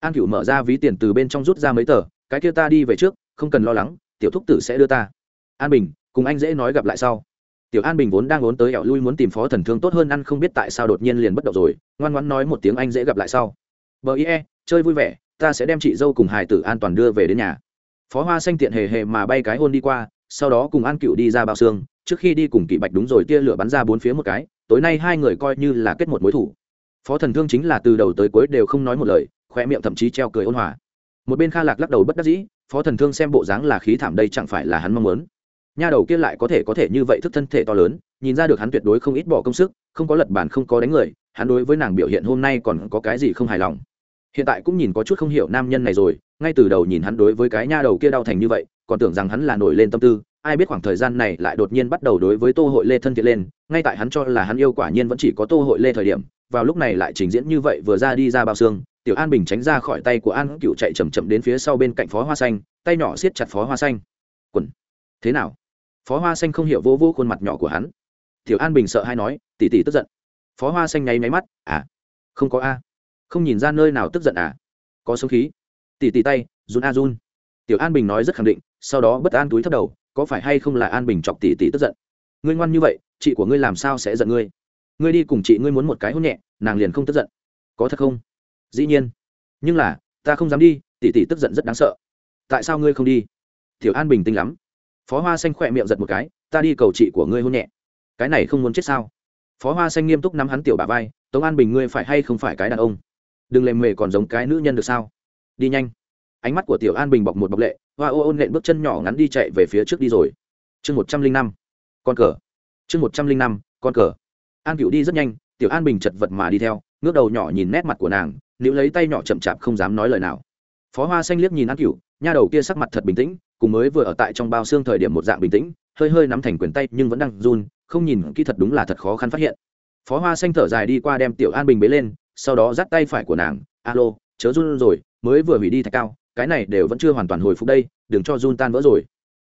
An cựu mở ra ví tiền từ bên trong rút ra mấy tờ, cái kia ta đi về trước, không cần lo lắng, tiểu thúc tử sẽ đưa ta. An bình, cùng anh dễ nói gặp lại sau tiểu an bình vốn đang vốn tới ẻo lui muốn tìm phó thần thương tốt hơn ăn không biết tại sao đột nhiên liền bất động rồi, ngoan ngoãn nói một tiếng anh dễ gặp lại sau. Bờ ie chơi vui vẻ, ta sẽ đem chị dâu cùng hải tử an toàn đưa về đến nhà. Phó hoa xanh tiện hề hề mà bay cái hôn đi qua, sau đó cùng an cựu đi ra bao xương, trước khi đi cùng kỵ bạch đúng rồi tia lửa bắn ra bốn phía một cái, tối nay hai người coi như là kết một mối thủ. Phó thần thương chính là từ đầu tới cuối đều không nói một lời khoe miệng thậm chí treo cười ôn hòa. Một bên kha lạc lắc đầu bất đắc dĩ, phó thần thương xem bộ dáng là khí thảm đây chẳng phải là hắn mong muốn nha đầu kia lại có thể có thể như vậy thức thân thể to lớn, nhìn ra được hắn tuyệt đối không ít bỏ công sức, không có lật bản không có đánh người, hắn đối với nàng biểu hiện hôm nay còn có cái gì không hài lòng. Hiện tại cũng nhìn có chút không hiểu nam nhân này rồi, ngay từ đầu nhìn hắn đối với cái nha đầu kia đau thành như vậy, còn tưởng rằng hắn là nổi lên tâm tư, ai biết khoảng thời gian này lại đột nhiên bắt đầu đối với tô hội lê thân thiện lên, ngay tại hắn cho là hắn yêu quả nhiên vẫn chỉ có tô hội lê thời điểm, vào lúc này lại trình diễn như vậy vừa ra đi ra bao xương, tiểu an bình tránh ra khỏi tay của an cựu chạy chầm chậm đến phía sau bên cạnh phó hoa xanh, tay nhỏ siết chặt phó hoa xanh. Quần, thế nào? Phó hoa xanh không hiểu vô vô khuôn mặt nhỏ của hắn. Tiểu an bình sợ hay nói tỉ tỉ tức giận. Phó hoa xanh nháy máy mắt à không có a. Không nhìn ra nơi nào tức giận à? Có sống khí. Tỉ tỉ tay, run a run. Tiểu an bình nói rất khẳng định, sau đó bất an túi thấp đầu, có phải hay không là an bình chọc tỉ tỉ tức giận? Ngươi ngoan như vậy, chị của ngươi làm sao sẽ giận ngươi? Ngươi đi cùng chị ngươi muốn một cái hôn nhẹ, nàng liền không tức giận. Có thật không? Dĩ nhiên. Nhưng là, ta không dám đi tỉ tỉ tức giận rất đáng sợ. Tại sao ngươi không đi? Tiểu an bình tinh lắm phó hoa xanh khỏe miệng giật một cái, ta đi cầu chị của ngươi hôn nhẹ. Cái này không muốn chết sao? Phó hoa xanh nghiêm túc nắm hắn tiểu bà vai, tống an bình ngươi phải hay không phải cái đàn ông? Đừng lề mề còn giống cái nữ nhân được sao? Đi nhanh. Ánh mắt của tiểu an bình bọc một bọc lệ, hoa ô ôn nện bước chân nhỏ ngắn đi chạy về phía trước đi rồi. Chương một trăm linh năm, con cờ. Chương một trăm linh năm, con cờ. An cựu đi rất nhanh, tiểu an bình chật vật mà đi theo, ngước đầu nhỏ nhìn nét mặt của nàng nếu lấy tay nhỏ chậm chạp không dám nói lời nào. Phó hoa xanh liếc nhìn an cựu nha đầu kia sắc mặt thật bình tĩnh cùng mới vừa ở tại trong bao xương thời điểm một dạng bình tĩnh, hơi hơi nắm thành quyền tay nhưng vẫn đang run, không nhìn kỹ thật đúng là thật khó khăn phát hiện. Phó hoa xanh thở dài đi qua đem tiểu an bình bế lên, sau đó dắt tay phải của nàng, alo, chớ run rồi, mới vừa hủy đi thạch cao, cái này đều vẫn chưa hoàn toàn hồi phục đây, đừng cho run tan vỡ rồi.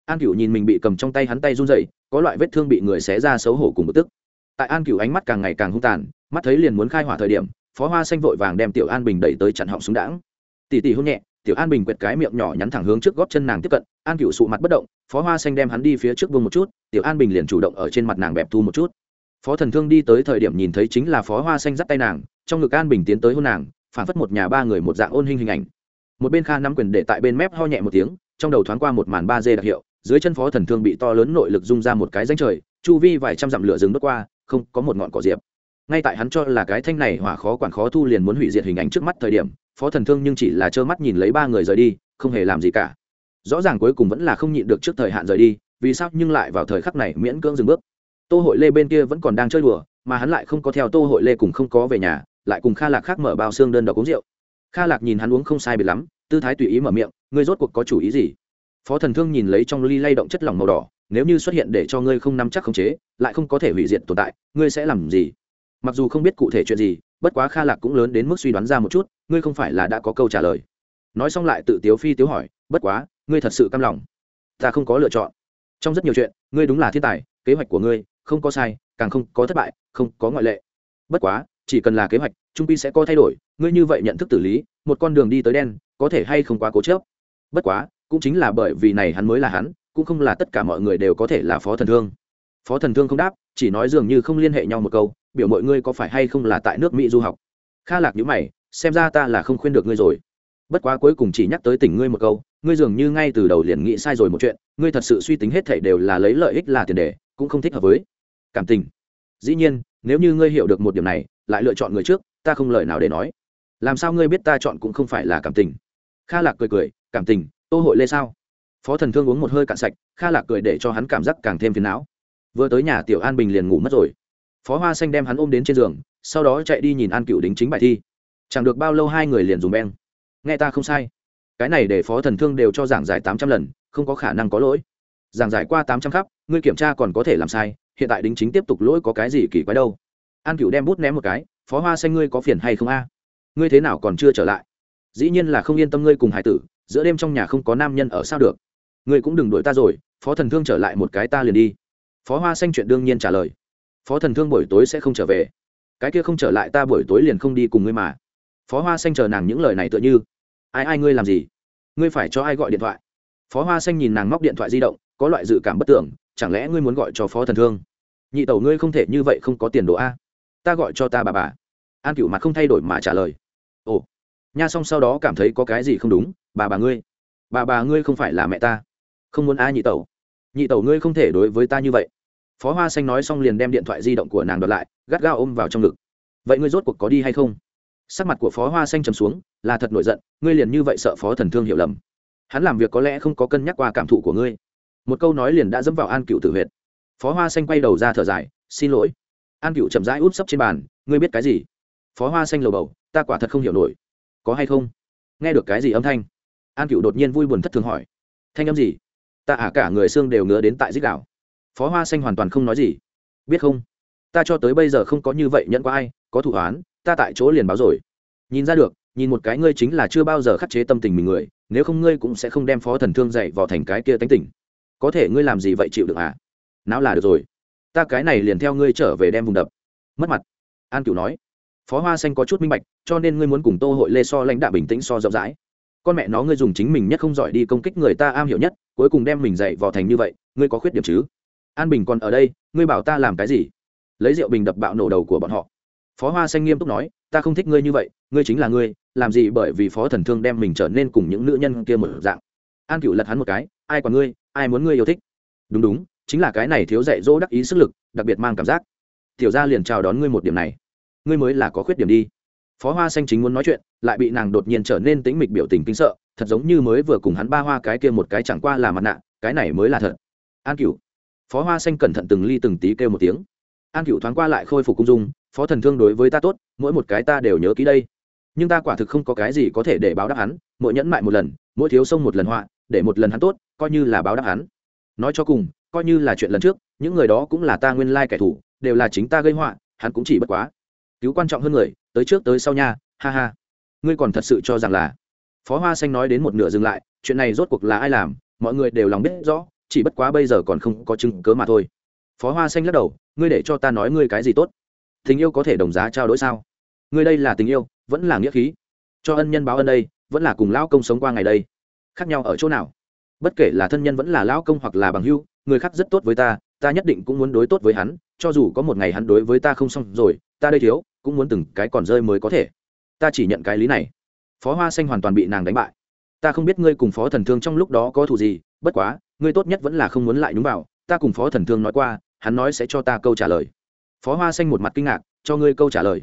An cửu nhìn mình bị cầm trong tay hắn tay run dậy có loại vết thương bị người xé ra xấu hổ cùng bực tức. Tại an cửu ánh mắt càng ngày càng hung tàn, mắt thấy liền muốn khai hỏa thời điểm, phó hoa xanh vội vàng đem tiểu an bình đẩy tới chặn họng súng đãng. Tỉ tỉ hôn nhẹ tiểu an bình quẹt cái miệng nhỏ nhắn thẳng hướng trước góp chân nàng tiếp cận, an cựu sụ mặt bất động, phó hoa xanh đem hắn đi phía trước vương một chút, tiểu an bình liền chủ động ở trên mặt nàng bẹp thu một chút. Phó thần thương đi tới thời điểm nhìn thấy chính là phó hoa xanh dắt tay nàng, trong ngực an bình tiến tới hôn nàng, phản phất một nhà ba người một dạng ôn hình hình ảnh. Một bên kha nắm quyền để tại bên mép ho nhẹ một tiếng, trong đầu thoáng qua một màn ba dê đặc hiệu, dưới chân phó thần thương bị to lớn nội lực rung ra một cái danh trời, chu vi vài trăm dặm lửa rừng bước qua, không có một ngọn cỏ diệp ngay tại hắn cho là cái thanh này hỏa khó quản khó thu liền muốn hủy diệt hình ảnh trước mắt thời điểm, phó thần thương nhưng chỉ là trơ mắt nhìn lấy ba người rời đi, không hề làm gì cả. Rõ ràng cuối cùng vẫn là không nhịn được trước thời hạn rời đi, vì sao nhưng lại vào thời khắc này miễn cưỡng dừng bước. Tô hội lê bên kia vẫn còn đang chơi đùa, mà hắn lại không có theo tô hội lê cùng không có về nhà, lại cùng kha lạc khác mở bao xương đơn độc uống rượu. Kha lạc nhìn hắn uống không sai biệt lắm, tư thái tùy ý mở miệng, ngươi rốt cuộc có chủ ý gì? Phó thần thương nhìn lấy trong ly lay động chất lỏng màu đỏ, nếu như xuất hiện để cho ngươi không nắm chắc khống chế, lại không có thể hủy diệt tồn tại, ngươi sẽ làm gì? Mặc dù không biết cụ thể chuyện gì, bất quá kha lạc cũng lớn đến mức suy đoán ra một chút, ngươi không phải là đã có câu trả lời. Nói xong lại tự tiếu phi tiếu hỏi, bất quá, ngươi thật sự căm lòng? Ta không có lựa chọn. Trong rất nhiều chuyện, ngươi đúng là thiên tài, kế hoạch của ngươi không có sai, càng không có thất bại, không có ngoại lệ. Bất quá, chỉ cần là kế hoạch, trung pi sẽ có thay đổi, ngươi như vậy nhận thức tử lý, một con đường đi tới đen, có thể hay không quá cố chớp bất quá, cũng chính là bởi vì này hắn mới là hắn, cũng không là tất cả mọi người đều có thể là phó thần thương. Phó thần thương không đáp, chỉ nói dường như không liên hệ nhau một câu biểu mọi ngươi có phải hay không là tại nước mỹ du học? Kha lạc nhữ mày, xem ra ta là không khuyên được ngươi rồi. Bất quá cuối cùng chỉ nhắc tới tỉnh ngươi một câu, ngươi dường như ngay từ đầu liền nghĩ sai rồi một chuyện, ngươi thật sự suy tính hết thảy đều là lấy lợi ích là tiền đề, cũng không thích hợp với cảm tình. Dĩ nhiên, nếu như ngươi hiểu được một điểm này, lại lựa chọn người trước, ta không lời nào để nói. Làm sao ngươi biết ta chọn cũng không phải là cảm tình? Kha lạc cười cười, cảm tình, tô hội lê sao? Phó thần thương uống một hơi cạn sạch, kha lạc cười để cho hắn cảm giác càng thêm phiền não. Vừa tới nhà tiểu an bình liền ngủ mất rồi phó hoa xanh đem hắn ôm đến trên giường, sau đó chạy đi nhìn an cựu đính chính bài thi. Chẳng được bao lâu hai người liền dùng beng. Nghe ta không sai. Cái này để phó thần thương đều cho giảng giải tám trăm lần, không có khả năng có lỗi. Giảng giải qua tám trăm khắp, ngươi kiểm tra còn có thể làm sai, hiện tại đính chính tiếp tục lỗi có cái gì kỳ quái đâu. An cựu đem bút ném một cái, phó hoa xanh ngươi có phiền hay không a? Ngươi thế nào còn chưa trở lại? Dĩ nhiên là không yên tâm ngươi cùng hải tử, giữa đêm trong nhà không có nam nhân ở sao được. Ngươi cũng đừng đuổi ta rồi, phó thần thương trở lại một cái ta liền đi. Phó hoa xanh chuyện đương nhiên trả lời phó thần thương buổi tối sẽ không trở về. Cái kia không trở lại ta buổi tối liền không đi cùng ngươi mà. Phó hoa xanh chờ nàng những lời này tựa như, ai ai, ngươi làm gì? Ngươi phải cho ai gọi điện thoại? Phó hoa xanh nhìn nàng móc điện thoại di động, có loại dự cảm bất tưởng, chẳng lẽ ngươi muốn gọi cho phó thần thương? Nhị tẩu ngươi không thể như vậy không có tiền đồ a. Ta gọi cho ta bà bà. An cựu mặt không thay đổi mà trả lời, ồ, nha xong sau đó cảm thấy có cái gì không đúng, bà bà ngươi, bà bà ngươi không phải là mẹ ta, không muốn a nhị tẩu. Nhị tẩu ngươi không thể đối với ta như vậy phó hoa xanh nói xong liền đem điện thoại di động của nàng đ lại, gắt gao ôm vào trong ngực. Vậy ngươi rốt cuộc có đi hay không? Sắc mặt của phó hoa xanh trầm xuống, là thật nổi giận, ngươi liền như vậy sợ phó thần thương hiểu lầm. Hắn làm việc có lẽ không có cân nhắc qua cảm thụ của ngươi. Một câu nói liền đã dẫm vào an cựu tử huyệt. Phó hoa xanh quay đầu ra thở dài, xin lỗi. An cựu chậm rãi út sấp trên bàn, ngươi biết cái gì? Phó hoa xanh lầu bầu, ta quả thật không hiểu nổi. Có hay không? Nghe được cái gì âm thanh? An cựu đột nhiên vui buồn thất thường hỏi, thanh âm gì? Ta ả cả người xương đều ngứa đến tại dích đảo phó hoa xanh hoàn toàn không nói gì. Biết không? Ta cho tới bây giờ không có như vậy nhận qua ai, có thủ án, ta tại chỗ liền báo rồi. Nhìn ra được, nhìn một cái ngươi chính là chưa bao giờ khắc chế tâm tình mình người, nếu không ngươi cũng sẽ không đem phó thần thương dạy vào thành cái kia tánh tỉnh có thể ngươi làm gì vậy chịu được à? Não là được rồi. Ta cái này liền theo ngươi trở về đem vùng đập. Mất mặt. An cửu nói. Phó hoa xanh có chút minh bạch, cho nên ngươi muốn cùng tô hội lê so lãnh đạo bình tĩnh so rộng rãi. Con mẹ nó ngươi dùng chính mình nhất không giỏi đi công kích người ta am hiểu nhất, cuối cùng đem mình dạy vào thành như vậy, ngươi có khuyết điểm chứ? An bình còn ở đây, ngươi bảo ta làm cái gì? Lấy rượu bình đập bạo nổ đầu của bọn họ. Phó hoa xanh nghiêm túc nói, ta không thích ngươi như vậy, ngươi chính là ngươi, làm gì bởi vì phó thần thương đem mình trở nên cùng những nữ nhân kia một dạng. An cựu lật hắn một cái, ai còn ngươi, ai muốn ngươi yêu thích? Đúng đúng, chính là cái này thiếu dạy dỗ đắc ý sức lực, đặc biệt mang cảm giác. Tiểu gia liền chào đón ngươi một điểm này. Ngươi mới là có khuyết điểm đi. Phó hoa xanh chính muốn nói chuyện, lại bị nàng đột nhiên trở nên tính mịch biểu tình kinh sợ, thật giống như mới vừa cùng hắn ba hoa cái kia một cái chẳng qua là mặt nạ, cái này mới là thật. An cựu phó hoa xanh cẩn thận từng ly từng tí kêu một tiếng. An cựu thoáng qua lại khôi phục cung dung, phó thần thương đối với ta tốt, mỗi một cái ta đều nhớ kỹ đây. Nhưng ta quả thực không có cái gì có thể để báo đáp hắn, mỗi nhẫn mại một lần, mỗi thiếu sông một lần họa, để một lần hắn tốt, coi như là báo đáp hắn. Nói cho cùng, coi như là chuyện lần trước, những người đó cũng là ta nguyên lai kẻ thù, đều là chính ta gây họa, hắn cũng chỉ bất quá. Cứu quan trọng hơn người, tới trước tới sau nha, ha ha. Ngươi còn thật sự cho rằng là phó hoa xanh nói đến một nửa dừng lại, chuyện này rốt cuộc là ai làm, mọi người đều lòng biết rõ chỉ bất quá bây giờ còn không có chứng cớ mà thôi. Phó hoa xanh lắc đầu, ngươi để cho ta nói ngươi cái gì tốt? Tình yêu có thể đồng giá trao đổi sao? Ngươi đây là tình yêu, vẫn là nghĩa khí. Cho ân nhân báo ân đây, vẫn là cùng lão công sống qua ngày đây. Khác nhau ở chỗ nào? Bất kể là thân nhân vẫn là lão công hoặc là bằng hưu người khác rất tốt với ta ta nhất định cũng muốn đối tốt với hắn, cho dù có một ngày hắn đối với ta không xong rồi, ta đây thiếu, cũng muốn từng cái còn rơi mới có thể. Ta chỉ nhận cái lý này. Phó hoa xanh hoàn toàn bị nàng đánh bại. Ta không biết ngươi cùng phó thần thương trong lúc đó có thù gì, bất quá ngươi tốt nhất vẫn là không muốn lại nhúng vào, ta cùng phó thần thương nói qua, hắn nói sẽ cho ta câu trả lời. Phó hoa xanh một mặt kinh ngạc, cho ngươi câu trả lời.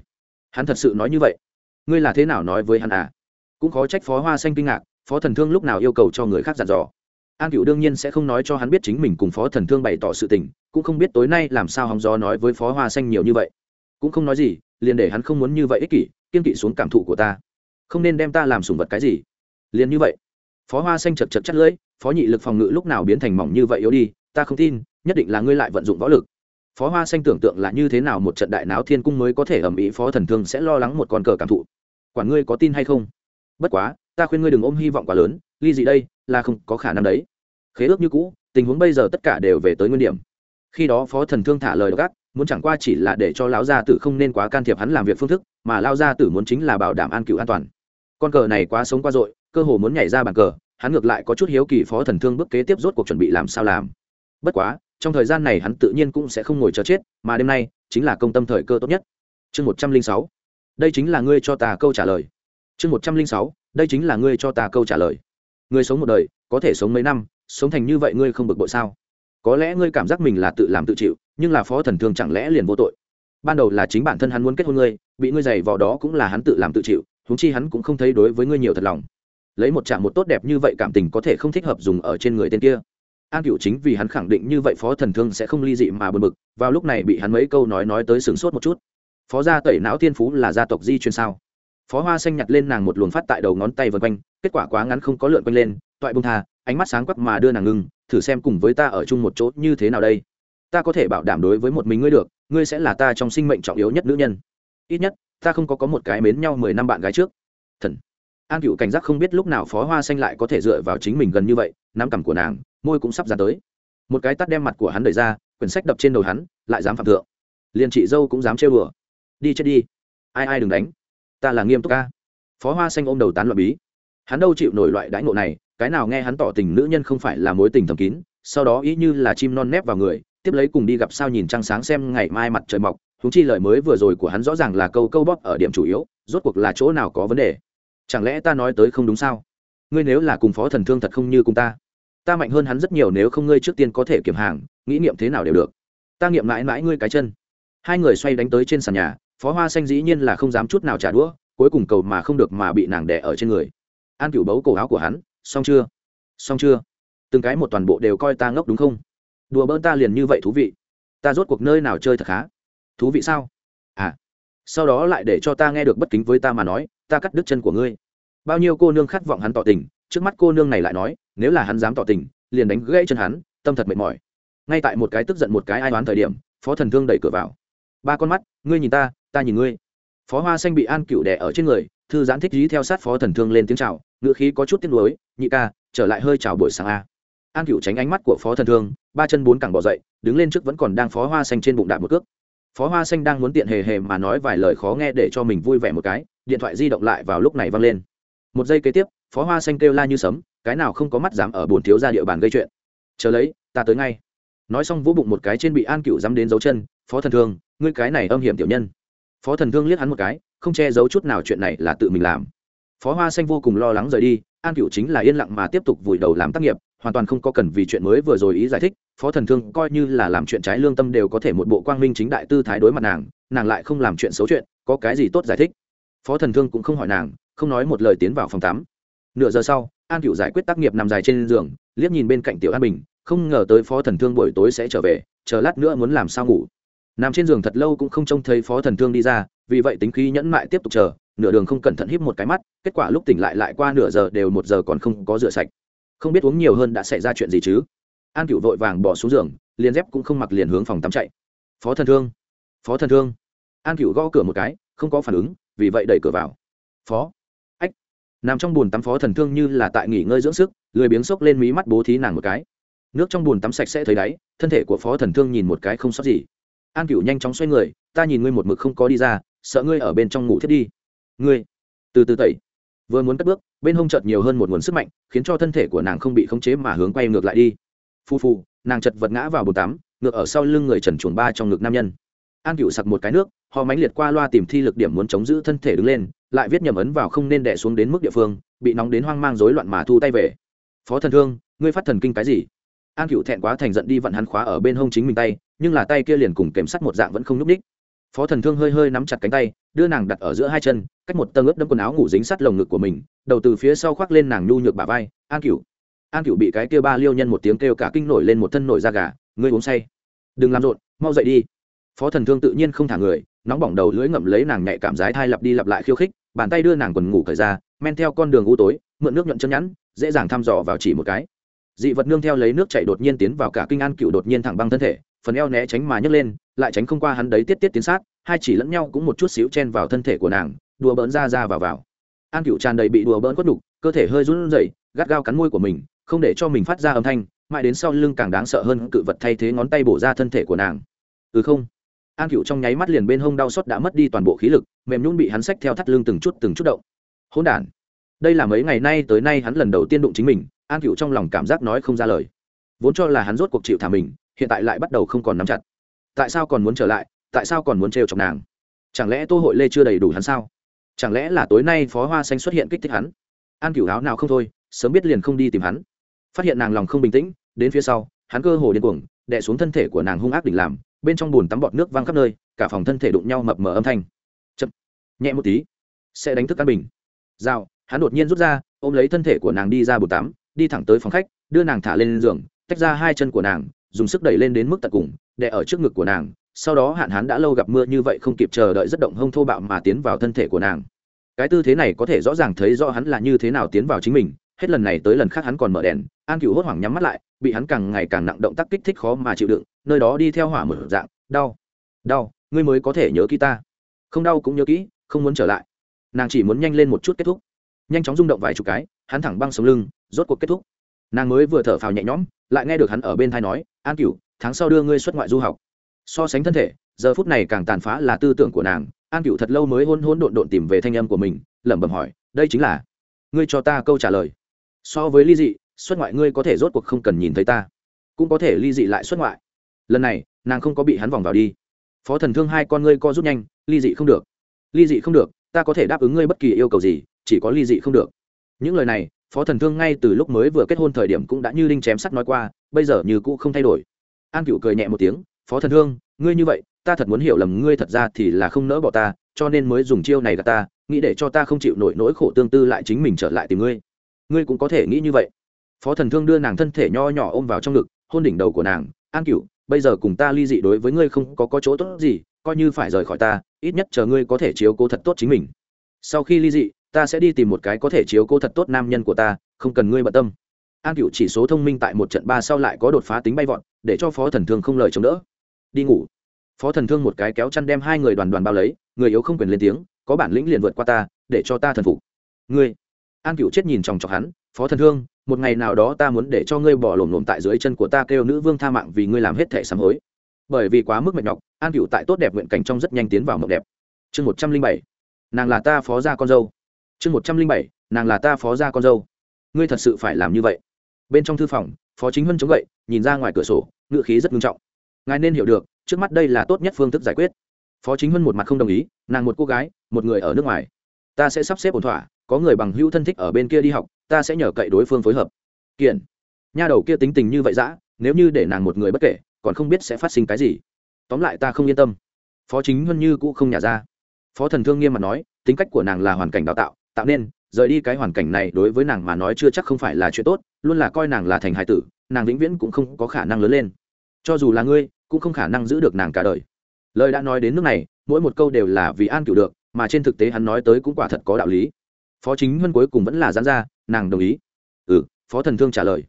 Hắn thật sự nói như vậy? Ngươi là thế nào nói với hắn à? Cũng khó trách phó hoa xanh kinh ngạc, phó thần thương lúc nào yêu cầu cho người khác dặn dò. An cựu đương nhiên sẽ không nói cho hắn biết chính mình cùng phó thần thương bày tỏ sự tình, cũng không biết tối nay làm sao hóng gió nói với phó hoa xanh nhiều như vậy. Cũng không nói gì, liền để hắn không muốn như vậy ích kỷ, kiên kỵ xuống cảm thụ của ta. Không nên đem ta làm sùng vật cái gì. Liền như vậy phó hoa xanh chật chật chắc lưỡi, phó nhị lực phòng ngự lúc nào biến thành mỏng như vậy yếu đi, ta không tin, nhất định là ngươi lại vận dụng võ lực. Phó hoa xanh tưởng tượng là như thế nào một trận đại náo thiên cung mới có thể ẩm ý phó thần thương sẽ lo lắng một con cờ cảm thụ. Quản ngươi có tin hay không? Bất quá, ta khuyên ngươi đừng ôm hy vọng quá lớn, ly gì đây, là không có khả năng đấy. Khế ước như cũ, tình huống bây giờ tất cả đều về tới nguyên điểm. Khi đó phó thần thương thả lời gác, muốn chẳng qua chỉ là để cho lão gia tử không nên quá can thiệp hắn làm việc phương thức, mà lao gia tử muốn chính là bảo đảm an cựu an toàn. Con cờ này quá sống qua dội cơ hồ muốn nhảy ra bàn cờ, hắn ngược lại có chút hiếu kỳ phó thần thương bước kế tiếp rốt cuộc chuẩn bị làm sao làm. Bất quá, trong thời gian này hắn tự nhiên cũng sẽ không ngồi chờ chết, mà đêm nay chính là công tâm thời cơ tốt nhất. Chương một trăm linh sáu. Đây chính là ngươi cho ta câu trả lời. Chương một trăm linh sáu. Đây chính là ngươi cho ta câu trả lời. Ngươi sống một đời, có thể sống mấy năm, sống thành như vậy ngươi không bực bội sao? Có lẽ ngươi cảm giác mình là tự làm tự chịu, nhưng là phó thần thương chẳng lẽ liền vô tội? Ban đầu là chính bản thân hắn muốn kết hôn ngươi, bị ngươi giày vào đó cũng là hắn tự làm tự chịu húng chi hắn cũng không thấy đối với ngươi nhiều thật lòng lấy một trạng một tốt đẹp như vậy cảm tình có thể không thích hợp dùng ở trên người tên kia. An cựu chính vì hắn khẳng định như vậy phó thần thương sẽ không ly dị mà bật mực vào lúc này bị hắn mấy câu nói nói tới sửng sốt một chút. Phó gia tẩy não thiên phú là gia tộc di chuyên sao? Phó hoa xanh nhặt lên nàng một luồng phát tại đầu ngón tay vân quanh, kết quả quá ngắn không có lượn quanh lên, toại bông thà ánh mắt sáng quắc mà đưa nàng ngưng, thử xem cùng với ta ở chung một chỗ như thế nào đây? Ta có thể bảo đảm đối với một mình ngươi được, ngươi sẽ là ta trong sinh mệnh trọng yếu nhất nữ nhân. Ít nhất, ta không có có một cái mến nhau mười năm bạn gái trước. Thần an cựu cảnh giác không biết lúc nào phó hoa xanh lại có thể dựa vào chính mình gần như vậy, nắm cằm của nàng, môi cũng sắp ra tới. Một cái tắt đem mặt của hắn đẩy ra, quyển sách đập trên đầu hắn, lại dám phạm thượng. Liền chị dâu cũng dám trêu đùa. Đi chết đi. Ai ai đừng đánh. Ta là nghiêm túc ca. Phó hoa xanh ôm đầu tán loạn bí. Hắn đâu chịu nổi loại đãi ngộ này, cái nào nghe hắn tỏ tình nữ nhân không phải là mối tình thầm kín, sau đó ý như là chim non nép vào người, tiếp lấy cùng đi gặp sao nhìn trăng sáng xem ngày mai mặt trời mọc húng chi lời mới vừa rồi của hắn rõ ràng là câu câu bóp ở điểm chủ yếu, rốt cuộc là chỗ nào có vấn đề chẳng lẽ ta nói tới không đúng sao? Ngươi nếu là cùng phó thần thương thật không như cùng ta ta mạnh hơn hắn rất nhiều nếu không ngươi trước tiên có thể kiểm hàng, nghĩ nghiệm thế nào đều được. Ta nghiệm mãi mãi ngươi cái chân. Hai người xoay đánh tới trên sàn nhà, phó hoa xanh dĩ nhiên là không dám chút nào trả đũa, cuối cùng cầu mà không được mà bị nàng đẻ ở trên người. An cựu bấu cổ áo của hắn, xong chưa? Xong chưa? Từng cái một toàn bộ đều coi ta ngốc đúng không? Đùa bỡn ta liền như vậy thú vị. Ta rốt cuộc nơi nào chơi thật khá? Thú vị sao? À sau đó lại để cho ta nghe được bất kính với ta mà nói, ta cắt đứt chân của ngươi. Bao nhiêu cô nương khát vọng hắn tỏ tình, trước mắt cô nương này lại nói, nếu là hắn dám tỏ tình, liền đánh gãy chân hắn, tâm thật mệt mỏi. Ngay tại một cái tức giận một cái ai đoán thời điểm, phó thần thương đẩy cửa vào. Ba con mắt, ngươi nhìn ta ta nhìn ngươi. Phó hoa xanh bị an cựu đẻ ở trên người, thư giãn thích dí theo sát phó thần thương lên tiếng chào ngựa khí có chút tiếc nuối, nhị ca, trở lại hơi chào buổi sáng a. An cựu tránh ánh mắt của phó thần thương, ba chân bốn cẳng bỏ dậy, đứng lên trước vẫn còn đang phó hoa xanh trên bụng đạp một cước phó hoa xanh đang muốn tiện hề hề mà nói vài lời khó nghe để cho mình vui vẻ một cái, điện thoại di động lại vào lúc này văng lên. Một giây kế tiếp, phó hoa xanh kêu la như sấm, cái nào không có mắt dám ở bồn thiếu ra địa bàn gây chuyện. Chờ lấy, ta tới ngay. Nói xong vỗ bụng một cái trên bị an cựu dám đến dấu chân, phó thần thương, ngươi cái này âm hiểm tiểu nhân. Phó thần thương liếc hắn một cái, không che giấu chút nào chuyện này là tự mình làm. Phó hoa xanh vô cùng lo lắng rời đi, an cựu chính là yên lặng mà tiếp tục vùi đầu làm tác nghiệp hoàn toàn không có cần vì chuyện mới vừa rồi ý giải thích, phó thần thương coi như là làm chuyện trái lương tâm đều có thể một bộ quang minh chính đại tư thái đối mặt nàng nàng lại không làm chuyện xấu chuyện, có cái gì tốt giải thích? Phó thần thương cũng không hỏi nàng, không nói một lời tiến vào phòng tắm. Nửa giờ sau, an cựu giải quyết tác nghiệp nằm dài trên giường, liếc nhìn bên cạnh tiểu an bình, không ngờ tới phó thần thương buổi tối sẽ trở về, chờ lát nữa muốn làm sao ngủ. Nằm trên giường thật lâu cũng không trông thấy phó thần thương đi ra, vì vậy tính khí nhẫn mại tiếp tục chờ, nửa đường không cẩn thận híp một cái mắt, kết quả lúc tỉnh lại lại qua nửa giờ đều một giờ còn không có rửa sạch không biết uống nhiều hơn đã xảy ra chuyện gì chứ? An cựu vội vàng bỏ xuống giường, liền dép cũng không mặc liền hướng phòng tắm chạy. Phó thần thương, phó thần thương. An cựu gõ cửa một cái, không có phản ứng, vì vậy đẩy cửa vào. Phó, ách, nằm trong bùn tắm phó thần thương như là tại nghỉ ngơi dưỡng sức, lười biếng xốc lên mí mắt bố thí nàng một cái. Nước trong bùn tắm sạch sẽ thấy đáy, thân thể của phó thần thương nhìn một cái không sót gì. An cựu nhanh chóng xoay người, ta nhìn ngươi một mực không có đi ra, sợ ngươi ở bên trong ngủ thiết đi. Ngươi? Từ từ tẩy vừa muốn cất bước, bên hông chợt nhiều hơn một nguồn sức mạnh, khiến cho thân thể của nàng không bị khống chế mà hướng quay ngược lại đi. Phu phu nàng chật vật ngã vào bồn tắm, ngược ở sau lưng người trần chuồng ba trong ngực nam nhân. An cựu sặc một cái nước họ mánh liệt qua loa tìm thi lực điểm muốn chống giữ thân thể đứng lên, lại viết nhầm ấn vào không nên đẻ xuống đến mức địa phương, bị nóng đến hoang mang rối loạn mà thu tay về. Phó thần thương, ngươi phát thần kinh cái gì? An cựu thẹn quá thành giận đi vặn hắn khóa ở bên hông chính mình tay, nhưng là tay kia liền cùng kèm sắt một dạng vẫn không n ú c ních phó thần thương hơi hơi nắm chặt cánh tay, đưa nàng đặt ở giữa hai chân, cách một tầng ướp đâm quần áo ngủ dính sát lồng ngực của mình, đầu từ phía sau khoác lên nàng nhu nhược bà vai, an cựu an cựu bị cái kêu ba liêu nhân một tiếng kêu cả kinh nổi lên một thân nổi da gà, ngươi uống say. Đừng làm rộn, mau dậy đi. Phó thần thương tự nhiên không thả người, nóng bỏng đầu lưỡi ngậm lấy nàng nhạy cảm giái thai lặp đi lặp lại khiêu khích, bàn tay đưa nàng quần ngủ cởi ra, men theo con đường u tối, mượn nước nhuận chân nhẵn, dễ dàng thăm dò vào chỉ một cái. Dị vật nương theo lấy nước chảy đột nhiên tiến vào cả kinh an cựu đột nhiên thẳng băng thân thể phần eo né tránh mà nhấc lên, lại tránh không qua hắn đấy tiết tiết tiến sát, hai chỉ lẫn nhau cũng một chút xíu chen vào thân thể của nàng, đùa bỡn ra ra vào vào. An cựu tràn đầy bị đùa bỡn quất đục cơ thể hơi run rẩy, gắt gao cắn môi của mình, không để cho mình phát ra âm thanh, mãi đến sau lưng càng đáng sợ hơn cự vật thay thế ngón tay bổ ra thân thể của nàng. Ừ không. An cựu trong nháy mắt liền bên hông đau xót đã mất đi toàn bộ khí lực, mềm nhún bị hắn xách theo thắt lưng từng chút từng chút động. Hỗn đản. Đây là mấy ngày nay tới nay hắn lần đầu tiên đụng chính mình, an cựu trong lòng cảm giác nói không ra lời. Vốn cho là hắn rốt cuộc chịu thả mình hiện tại lại bắt đầu không còn nắm chặt. Tại sao còn muốn trở lại? Tại sao còn muốn trêu chọc nàng? Chẳng lẽ tô hội lê chưa đầy đủ hắn sao? Chẳng lẽ là tối nay phó hoa xanh xuất hiện kích thích hắn? An cửu áo nào không thôi, sớm biết liền không đi tìm hắn. Phát hiện nàng lòng không bình tĩnh, đến phía sau, hắn cơ hồ điên cuồng, đè xuống thân thể của nàng hung ác đỉnh làm, bên trong bùn tắm bọt nước văng khắp nơi, cả phòng thân thể đụng nhau mập mờ âm thanh. Chậm, nhẹ một tí, sẽ đánh thức căn bình. Dao hắn đột nhiên rút ra, ôm lấy thân thể của nàng đi ra bùn tắm, đi thẳng tới phòng khách, đưa nàng thả lên giường, tách ra hai chân của nàng dùng sức đẩy lên đến mức tận cùng, đè ở trước ngực của nàng, sau đó hạn hán đã lâu gặp mưa như vậy không kịp chờ đợi rất động hông thô bạo mà tiến vào thân thể của nàng. Cái tư thế này có thể rõ ràng thấy rõ hắn là như thế nào tiến vào chính mình, hết lần này tới lần khác hắn còn mở đèn, an cựu hốt hoảng nhắm mắt lại, bị hắn càng ngày càng nặng động tác kích thích khó mà chịu đựng, nơi đó đi theo hỏa mở dạng, đau đau, ngươi mới có thể nhớ kỹ ta. Không đau cũng nhớ kỹ, không muốn trở lại. Nàng chỉ muốn nhanh lên một chút kết thúc. Nhanh chóng rung động vài chục cái, hắn thẳng băng sống lưng, rốt cuộc kết thúc. Nàng mới vừa thở phào nhẹ nhõm, lại nghe được hắn ở bên thai nói an cửu, tháng sau đưa ngươi xuất ngoại du học. So sánh thân thể, giờ phút này càng tàn phá là tư tưởng của nàng. An cửu thật lâu mới hôn hôn độn độn tìm về thanh âm của mình, lẩm bẩm hỏi, đây chính là? Ngươi cho ta câu trả lời. So với ly dị, xuất ngoại ngươi có thể rốt cuộc không cần nhìn thấy ta, cũng có thể ly dị lại xuất ngoại. Lần này, nàng không có bị hắn vòng vào đi. Phó thần thương hai con ngươi co rút nhanh, ly dị không được. Ly dị không được, ta có thể đáp ứng ngươi bất kỳ yêu cầu gì, chỉ có ly dị không được. Những lời này phó thần thương ngay từ lúc mới vừa kết hôn thời điểm cũng đã như linh chém sắt nói qua bây giờ như cũ không thay đổi. An cựu cười nhẹ một tiếng phó thần thương ngươi như vậy ta thật muốn hiểu lầm ngươi thật ra thì là không nỡ bỏ ta cho nên mới dùng chiêu này gạt ta nghĩ để cho ta không chịu nổi nỗi khổ tương tư lại chính mình trở lại tìm ngươi. Ngươi cũng có thể nghĩ như vậy. Phó thần thương đưa nàng thân thể nho nhỏ ôm vào trong ngực hôn đỉnh đầu của nàng an cựu bây giờ cùng ta ly dị đối với ngươi không có, có chỗ tốt gì coi như phải rời khỏi ta ít nhất chờ ngươi có thể chiếu cố thật tốt chính mình. Sau khi ly dị ta sẽ đi tìm một cái có thể chiếu cố thật tốt nam nhân của ta, không cần ngươi bận tâm. An cựu chỉ số thông minh tại một trận ba sau lại có đột phá tính bay vọt, để cho phó thần thương không lời chống đỡ. Đi ngủ. Phó thần thương một cái kéo chăn đem hai người đoàn đoàn bao lấy, người yếu không quyền lên tiếng, có bản lĩnh liền vượt qua ta, để cho ta thần phục. Ngươi. An cựu chết nhìn chòng chọc hắn, phó thần thương, một ngày nào đó ta muốn để cho ngươi bỏ lổm lổm tại dưới chân của ta kêu nữ vương tha mạng vì ngươi làm hết thể sám hối. Bởi vì quá mức mệt nhọc, an cựu tại tốt đẹp nguyện cảnh trong rất nhanh tiến vào mộng đẹp. Chương một trăm linh bảy. Nàng là ta phó gia con dâu chương một trăm linh bảy, nàng là ta phó gia con dâu. Ngươi thật sự phải làm như vậy. Bên trong thư phòng, phó chính huân chống gậy, nhìn ra ngoài cửa sổ ngựa khí rất nghiêm trọng. Ngài nên hiểu được, trước mắt đây là tốt nhất phương thức giải quyết. Phó chính huân một mặt không đồng ý, nàng một cô gái, một người ở nước ngoài. Ta sẽ sắp xếp ổn thỏa, có người bằng hữu thân thích ở bên kia đi học, ta sẽ nhờ cậy đối phương phối hợp. Kiện. Nha đầu kia tính tình như vậy dã, nếu như để nàng một người bất kể, còn không biết sẽ phát sinh cái gì. Tóm lại ta không yên tâm. Phó chính huân như cũ không nhả ra. Phó thần thương nghiêm mặt nói, tính cách của nàng là hoàn cảnh đào tạo tạo nên, rời đi cái hoàn cảnh này đối với nàng mà nói chưa chắc không phải là chuyện tốt, luôn là coi nàng là thành hài tử, nàng vĩnh viễn cũng không có khả năng lớn lên. Cho dù là ngươi, cũng không khả năng giữ được nàng cả đời. Lời đã nói đến nước này, mỗi một câu đều là vì an cựu được, mà trên thực tế hắn nói tới cũng quả thật có đạo lý. Phó chính huân cuối cùng vẫn là gián ra, nàng đồng ý. Ừ phó thần thương trả lời.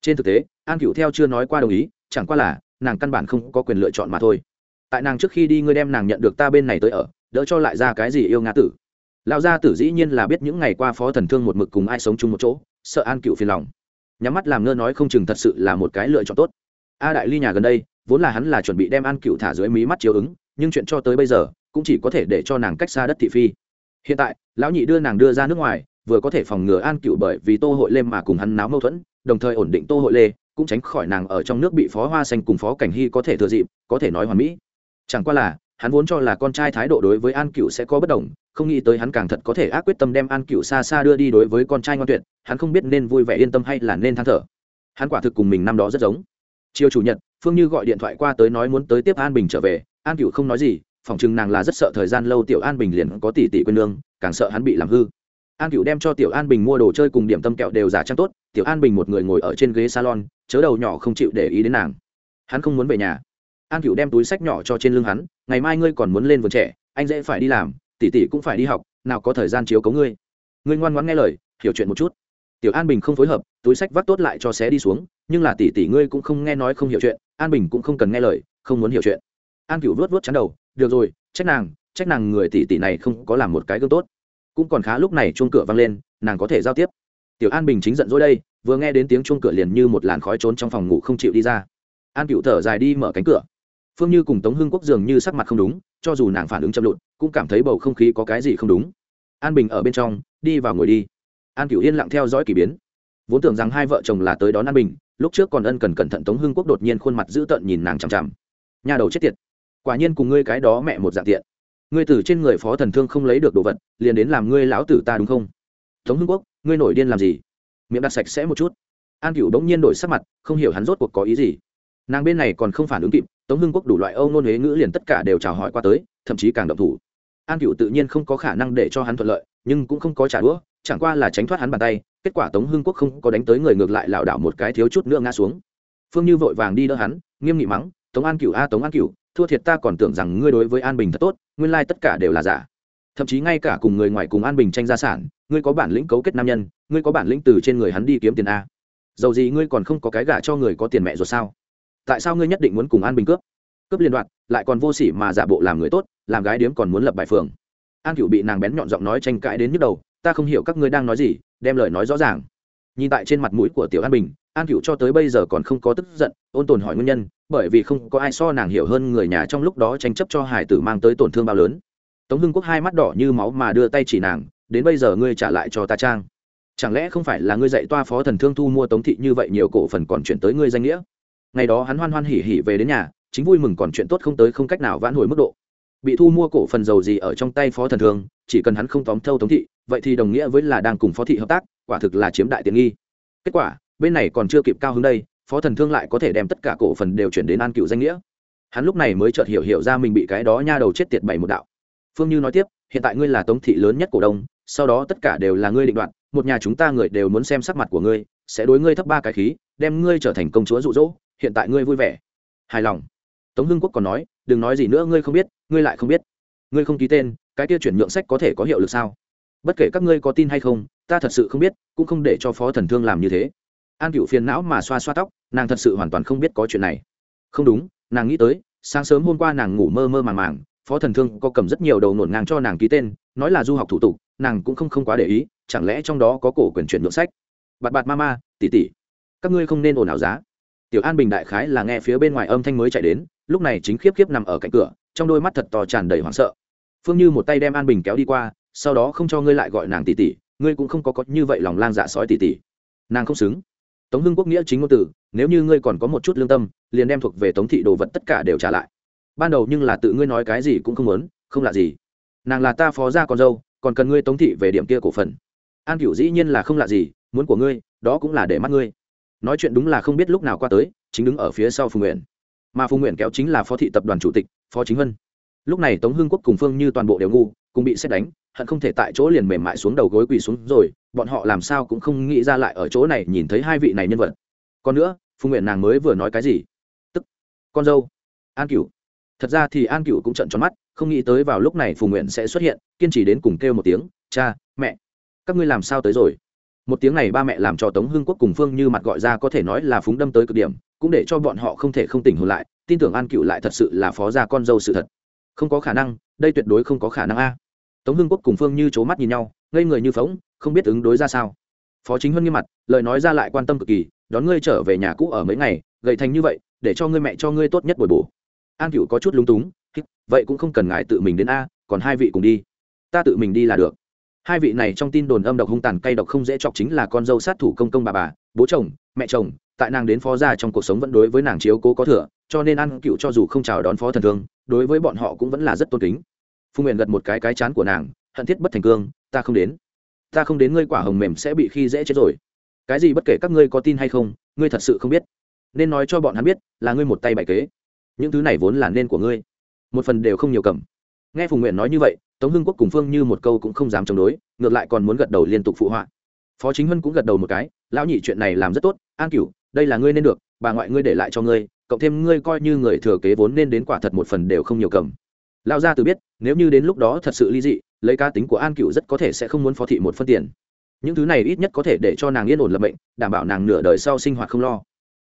Trên thực tế, an cựu theo chưa nói qua đồng ý, chẳng qua là, nàng căn bản không có quyền lựa chọn mà thôi. Tại nàng trước khi đi ngươi đem nàng nhận được ta bên này tới ở, đỡ cho lại ra cái gì yêu ngã tử lão gia tử dĩ nhiên là biết những ngày qua phó thần thương một mực cùng ai sống chung một chỗ, sợ an cựu phiền lòng. Nhắm mắt làm ngơ nói không chừng thật sự là một cái lựa chọn tốt. A đại ly nhà gần đây, vốn là hắn là chuẩn bị đem an cựu thả dưới mí mắt chiếu ứng, nhưng chuyện cho tới bây giờ, cũng chỉ có thể để cho nàng cách xa đất thị phi. Hiện tại, lão nhị đưa nàng đưa ra nước ngoài, vừa có thể phòng ngừa an cựu bởi vì tô hội lê mà cùng hắn náo mâu thuẫn, đồng thời ổn định tô hội lê, cũng tránh khỏi nàng ở trong nước bị phó hoa xanh cùng phó cảnh hy có thể thừa dịp, có thể nói hoàn mỹ. Chẳng qua là hắn vốn cho là con trai thái độ đối với an cựu sẽ có bất đồng, không nghĩ tới hắn càng thật có thể ác quyết tâm đem an cựu xa xa đưa đi đối với con trai ngoan tuyệt, hắn không biết nên vui vẻ yên tâm hay là nên than thở. Hắn quả thực cùng mình năm đó rất giống. Chiều chủ nhật, phương như gọi điện thoại qua tới nói muốn tới tiếp an bình trở về, an cựu không nói gì phỏng chừng nàng là rất sợ thời gian lâu tiểu an bình liền có tỷ tỷ quên lương, càng sợ hắn bị làm hư. An cựu đem cho tiểu an bình mua đồ chơi cùng điểm tâm kẹo đều giả trang tốt, tiểu an bình một người ngồi ở trên ghế salon, chớ đầu nhỏ không chịu để ý đến nàng. Hắn không muốn về nhà an cựu đem túi sách nhỏ cho trên lưng hắn, ngày mai ngươi còn muốn lên vườn trẻ, anh dễ phải đi làm, tỷ tỷ cũng phải đi học, nào có thời gian chiếu cấu ngươi. Ngươi ngoan ngoãn nghe lời, hiểu chuyện một chút. Tiểu an bình không phối hợp, túi sách vắt tốt lại cho xé đi xuống, nhưng là tỷ tỷ ngươi cũng không nghe nói không hiểu chuyện, an bình cũng không cần nghe lời, không muốn hiểu chuyện. An cựu vớt vớt chắn đầu, được rồi, trách nàng trách nàng người tỷ tỷ này không có làm một cái gương tốt. Cũng còn khá lúc này chuông cửa vang lên, nàng có thể giao tiếp. Tiểu an bình chính giận dỗi đây, vừa nghe đến tiếng chuông cửa liền như một làn khói trốn trong phòng ngủ không chịu đi ra. An cựu thở dài đi mở cánh cửa phương như cùng tống hưng quốc dường như sắc mặt không đúng, cho dù nàng phản ứng chậm lụt, cũng cảm thấy bầu không khí có cái gì không đúng. An bình ở bên trong, đi vào ngồi đi. An cửu yên lặng theo dõi k ỳ biến. Vốn tưởng rằng hai vợ chồng là tới đón an bình, lúc trước còn ân cần cẩn thận tống hưng quốc đột nhiên khuôn mặt dữ tợn nhìn nàng chằm chằm. Nhà đầu chết tiệt. Quả nhiên cùng ngươi cái đó mẹ một dạng tiện. Ngươi tử trên người phó thần thương không lấy được đồ vật, liền đến làm ngươi lão tử ta đúng không? Tống hưng quốc, ngươi nổi điên làm gì? Miệng đặt sạch sẽ một chút. An cửu đống nhiên đổi sắc mặt, không hiểu hắn rốt cuộc có ý gì nàng bên này còn không phản ứng kịp, tống hưng quốc đủ loại âu nôn huế ngữ liền tất cả đều chào hỏi qua tới, thậm chí càng động thủ. An cựu tự nhiên không có khả năng để cho hắn thuận lợi, nhưng cũng không có trả đũa, chẳng qua là tránh thoát hắn bàn tay, kết quả tống hưng quốc không có đánh tới người ngược lại lảo đảo một cái thiếu chút nữa ngã xuống. Phương như vội vàng đi đỡ hắn, nghiêm nghị mắng, tống an cựu a, tống an cựu thua thiệt ta còn tưởng rằng ngươi đối với an bình thật tốt, nguyên lai tất cả đều là giả. Thậm chí ngay cả cùng người ngoài cùng an bình tranh gia sản, ngươi có bản lĩnh cấu kết nam nhân, ngươi có bản lĩnh từ trên người hắn đi kiếm tiền a. Dầu gì ngươi còn không có cái gả cho người có tiền mẹ rồi sao? Tại sao ngươi nhất định muốn cùng an bình cướp? Cướp liên đoạn, lại còn vô sỉ mà giả bộ làm người tốt, làm gái điếm còn muốn lập bài phường. An cựu bị nàng bén nhọn giọng nói tranh cãi đến nhức đầu, ta không hiểu các ngươi đang nói gì, đem lời nói rõ ràng. Nhìn tại trên mặt mũi của tiểu an bình, an cựu cho tới bây giờ còn không có tức giận, ôn tồn hỏi nguyên nhân, bởi vì không có ai so nàng hiểu hơn người nhà trong lúc đó tranh chấp cho hải tử mang tới tổn thương bao lớn. Tống hưng quốc hai mắt đỏ như máu mà đưa tay chỉ nàng, đến bây giờ ngươi trả lại cho ta trang. Chẳng lẽ không phải là ngươi dạy toa phó thần thương thu mua tống thị như vậy nhiều cổ phần còn chuyển tới ngươi danh nghĩa? Ngày đó hắn hoan hoan hỉ hỉ về đến nhà, chính vui mừng còn chuyện tốt không tới không cách nào vãn hồi mức độ. Bị thu mua cổ phần dầu gì ở trong tay phó thần thương chỉ cần hắn không tóm thâu tống thị, vậy thì đồng nghĩa với là đang cùng phó thị hợp tác, quả thực là chiếm đại tiện nghi. Kết quả, bên này còn chưa kịp cao hơn đây, phó thần thương lại có thể đem tất cả cổ phần đều chuyển đến an cựu danh nghĩa. Hắn lúc này mới chợt hiểu hiểu ra mình bị cái đó nha đầu chết tiệt bảy một đạo. Phương như nói tiếp, hiện tại ngươi là tống thị lớn nhất cổ đông, sau đó tất cả đều là ngươi định đoạt, một nhà chúng ta người đều muốn xem sắc mặt của ngươi, sẽ đối ngươi thấp ba cái khí, đem ngươi trở thành công chúa rụ rỗ hiện tại ngươi vui vẻ. Hài lòng. Tống hưng quốc còn nói, đừng nói gì nữa, ngươi không biết, ngươi lại không biết. Ngươi không ký tên, cái kia chuyển nhượng sách có thể có hiệu lực sao? Bất kể các ngươi có tin hay không, ta thật sự không biết, cũng không để cho phó thần thương làm như thế. An cựu phiền não mà xoa xoa tóc, nàng thật sự hoàn toàn không biết có chuyện này. Không đúng, nàng nghĩ tới, sáng sớm hôm qua nàng ngủ mơ mơ màng màng, phó thần thương có cầm rất nhiều đầu nổn ngang cho nàng ký tên, nói là du học thủ tục, nàng cũng không không quá để ý, chẳng lẽ trong đó có cổ quyền chuyển nhượng sách? Bạt bạt ma ma, tỉ tỉ, các ngươi không nên ồn ào giá tiểu an bình đại khái là nghe phía bên ngoài âm thanh mới chạy đến lúc này chính khiếp khiếp nằm ở cạnh cửa trong đôi mắt thật to tràn đầy hoảng sợ. Phương như một tay đem an bình kéo đi qua sau đó không cho ngươi lại gọi nàng tỷ tỷ ngươi cũng không có có như vậy lòng lang dạ sói tỷ tỷ. Nàng không xứng. Tống hưng quốc nghĩa chính ngôn Tử, nếu như ngươi còn có một chút lương tâm liền đem thuộc về tống thị đồ vật tất cả đều trả lại. Ban đầu nhưng là tự ngươi nói cái gì cũng không muốn không là gì. Nàng là ta phó gia con dâu còn cần ngươi tống thị về điểm kia cổ phần. An cửu dĩ nhiên là không lạ gì muốn của ngươi đó cũng là để mắt ngươi nói chuyện đúng là không biết lúc nào qua tới, chính đứng ở phía sau phùng nguyện. Mà phùng nguyện kéo chính là phó thị tập đoàn chủ tịch, phó chính vân. Lúc này tống hưng quốc cùng phương như toàn bộ đều ngu cùng bị xét đánh, hận không thể tại chỗ liền mềm mại xuống đầu gối quỳ xuống rồi, bọn họ làm sao cũng không nghĩ ra lại ở chỗ này nhìn thấy hai vị này nhân vật. Còn nữa, phùng nguyện nàng mới vừa nói cái gì? Tức, con dâu, an cửu. Thật ra thì an cửu cũng trận tròn mắt, không nghĩ tới vào lúc này phùng nguyện sẽ xuất hiện, kiên trì đến cùng kêu một tiếng, cha, mẹ, các ngươi làm sao tới rồi? Một tiếng này ba mẹ làm cho tống hưng quốc cùng phương như mặt gọi ra có thể nói là phúng đâm tới cực điểm, cũng để cho bọn họ không thể không tỉnh hồn lại, tin tưởng an cựu lại thật sự là phó gia con dâu sự thật. Không có khả năng, đây tuyệt đối không có khả năng a. Tống hưng quốc cùng phương như c h ố mắt nhìn nhau, ngây người như phóng không biết ứng đối ra sao. Phó chính huân nghiêm mặt, lời nói ra lại quan tâm cực kỳ, đón ngươi trở về nhà cũ ở mấy ngày gậy thành như vậy, để cho ngươi mẹ cho ngươi tốt nhất bồi bổ. An cựu có chút lúng túng vậy cũng không cần ngại tự mình đến a, còn hai vị cùng đi. Ta tự mình đi là được hai vị này trong tin đồn âm độc hung tàn cay độc không dễ chọc chính là con dâu sát thủ công công bà bà, bố chồng, mẹ chồng, tại nàng đến phó gia trong cuộc sống vẫn đối với nàng chiếu cố có thừa, cho nên ăn cựu cho dù không chào đón phó thần thương, đối với bọn họ cũng vẫn là rất tôn kính. Phương nguyện gật một cái cái chán của nàng, hận thiết bất thành cương, ta không đến. Ta không đến ngươi quả hồng mềm sẽ bị khi dễ chết rồi. Cái gì bất kể các ngươi có tin hay không, ngươi thật sự không biết. Nên nói cho bọn hắn biết, là ngươi một tay bại kế. Những thứ này vốn là nên của ngươi. Một phần đều không nhiều cầm. Nghe phùng nguyện nói như vậy tống hưng quốc cùng phương như một câu cũng không dám chống đối, ngược lại còn muốn gật đầu liên tục phụ họa. Phó chính huân cũng gật đầu một cái, lão nhị chuyện này làm rất tốt, an cửu, đây là ngươi nên được, bà ngoại ngươi để lại cho ngươi, cộng thêm ngươi coi như người thừa kế vốn nên đến quả thật một phần đều không nhiều cầm. Lão gia từ biết, nếu như đến lúc đó thật sự ly dị, lấy cá tính của an cửu rất có thể sẽ không muốn phó thị một phân tiền. Những thứ này ít nhất có thể để cho nàng yên ổn lập mệnh, đảm bảo nàng nửa đời sau sinh hoạt không lo.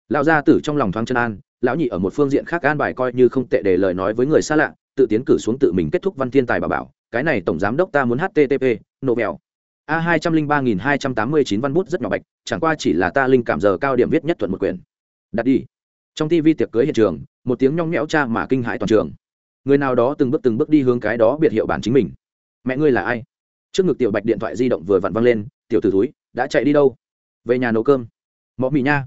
Lão gia tử trong lòng thoáng chân an, lão nhị ở một phương diện khác an bài coi như không tệ để lời nói với người xa lạ, tự tiến cử xuống tự mình kết thúc văn thiên tài bà bảo cái này tổng giám đốc ta muốn http nộ vẹo a hai trăm linh ba nghìn hai trăm tám mươi chín văn bút rất nhỏ bạch, chẳng qua chỉ là ta linh cảm giờ cao điểm viết nhất thuận một quyển. Đặt đi. Trong tv tiệc cưới hiện trường, một tiếng nhong nhẽo cha mà kinh hãi toàn trường. Người nào đó từng bước từng bước đi hướng cái đó biệt hiệu bản chính mình. Mẹ ngươi là ai? Trước ngực tiểu bạch điện thoại di động vừa vặn văng lên, tiểu t ử túi đã chạy đi đâu? Về nhà nấu cơm. Mọ mì nha.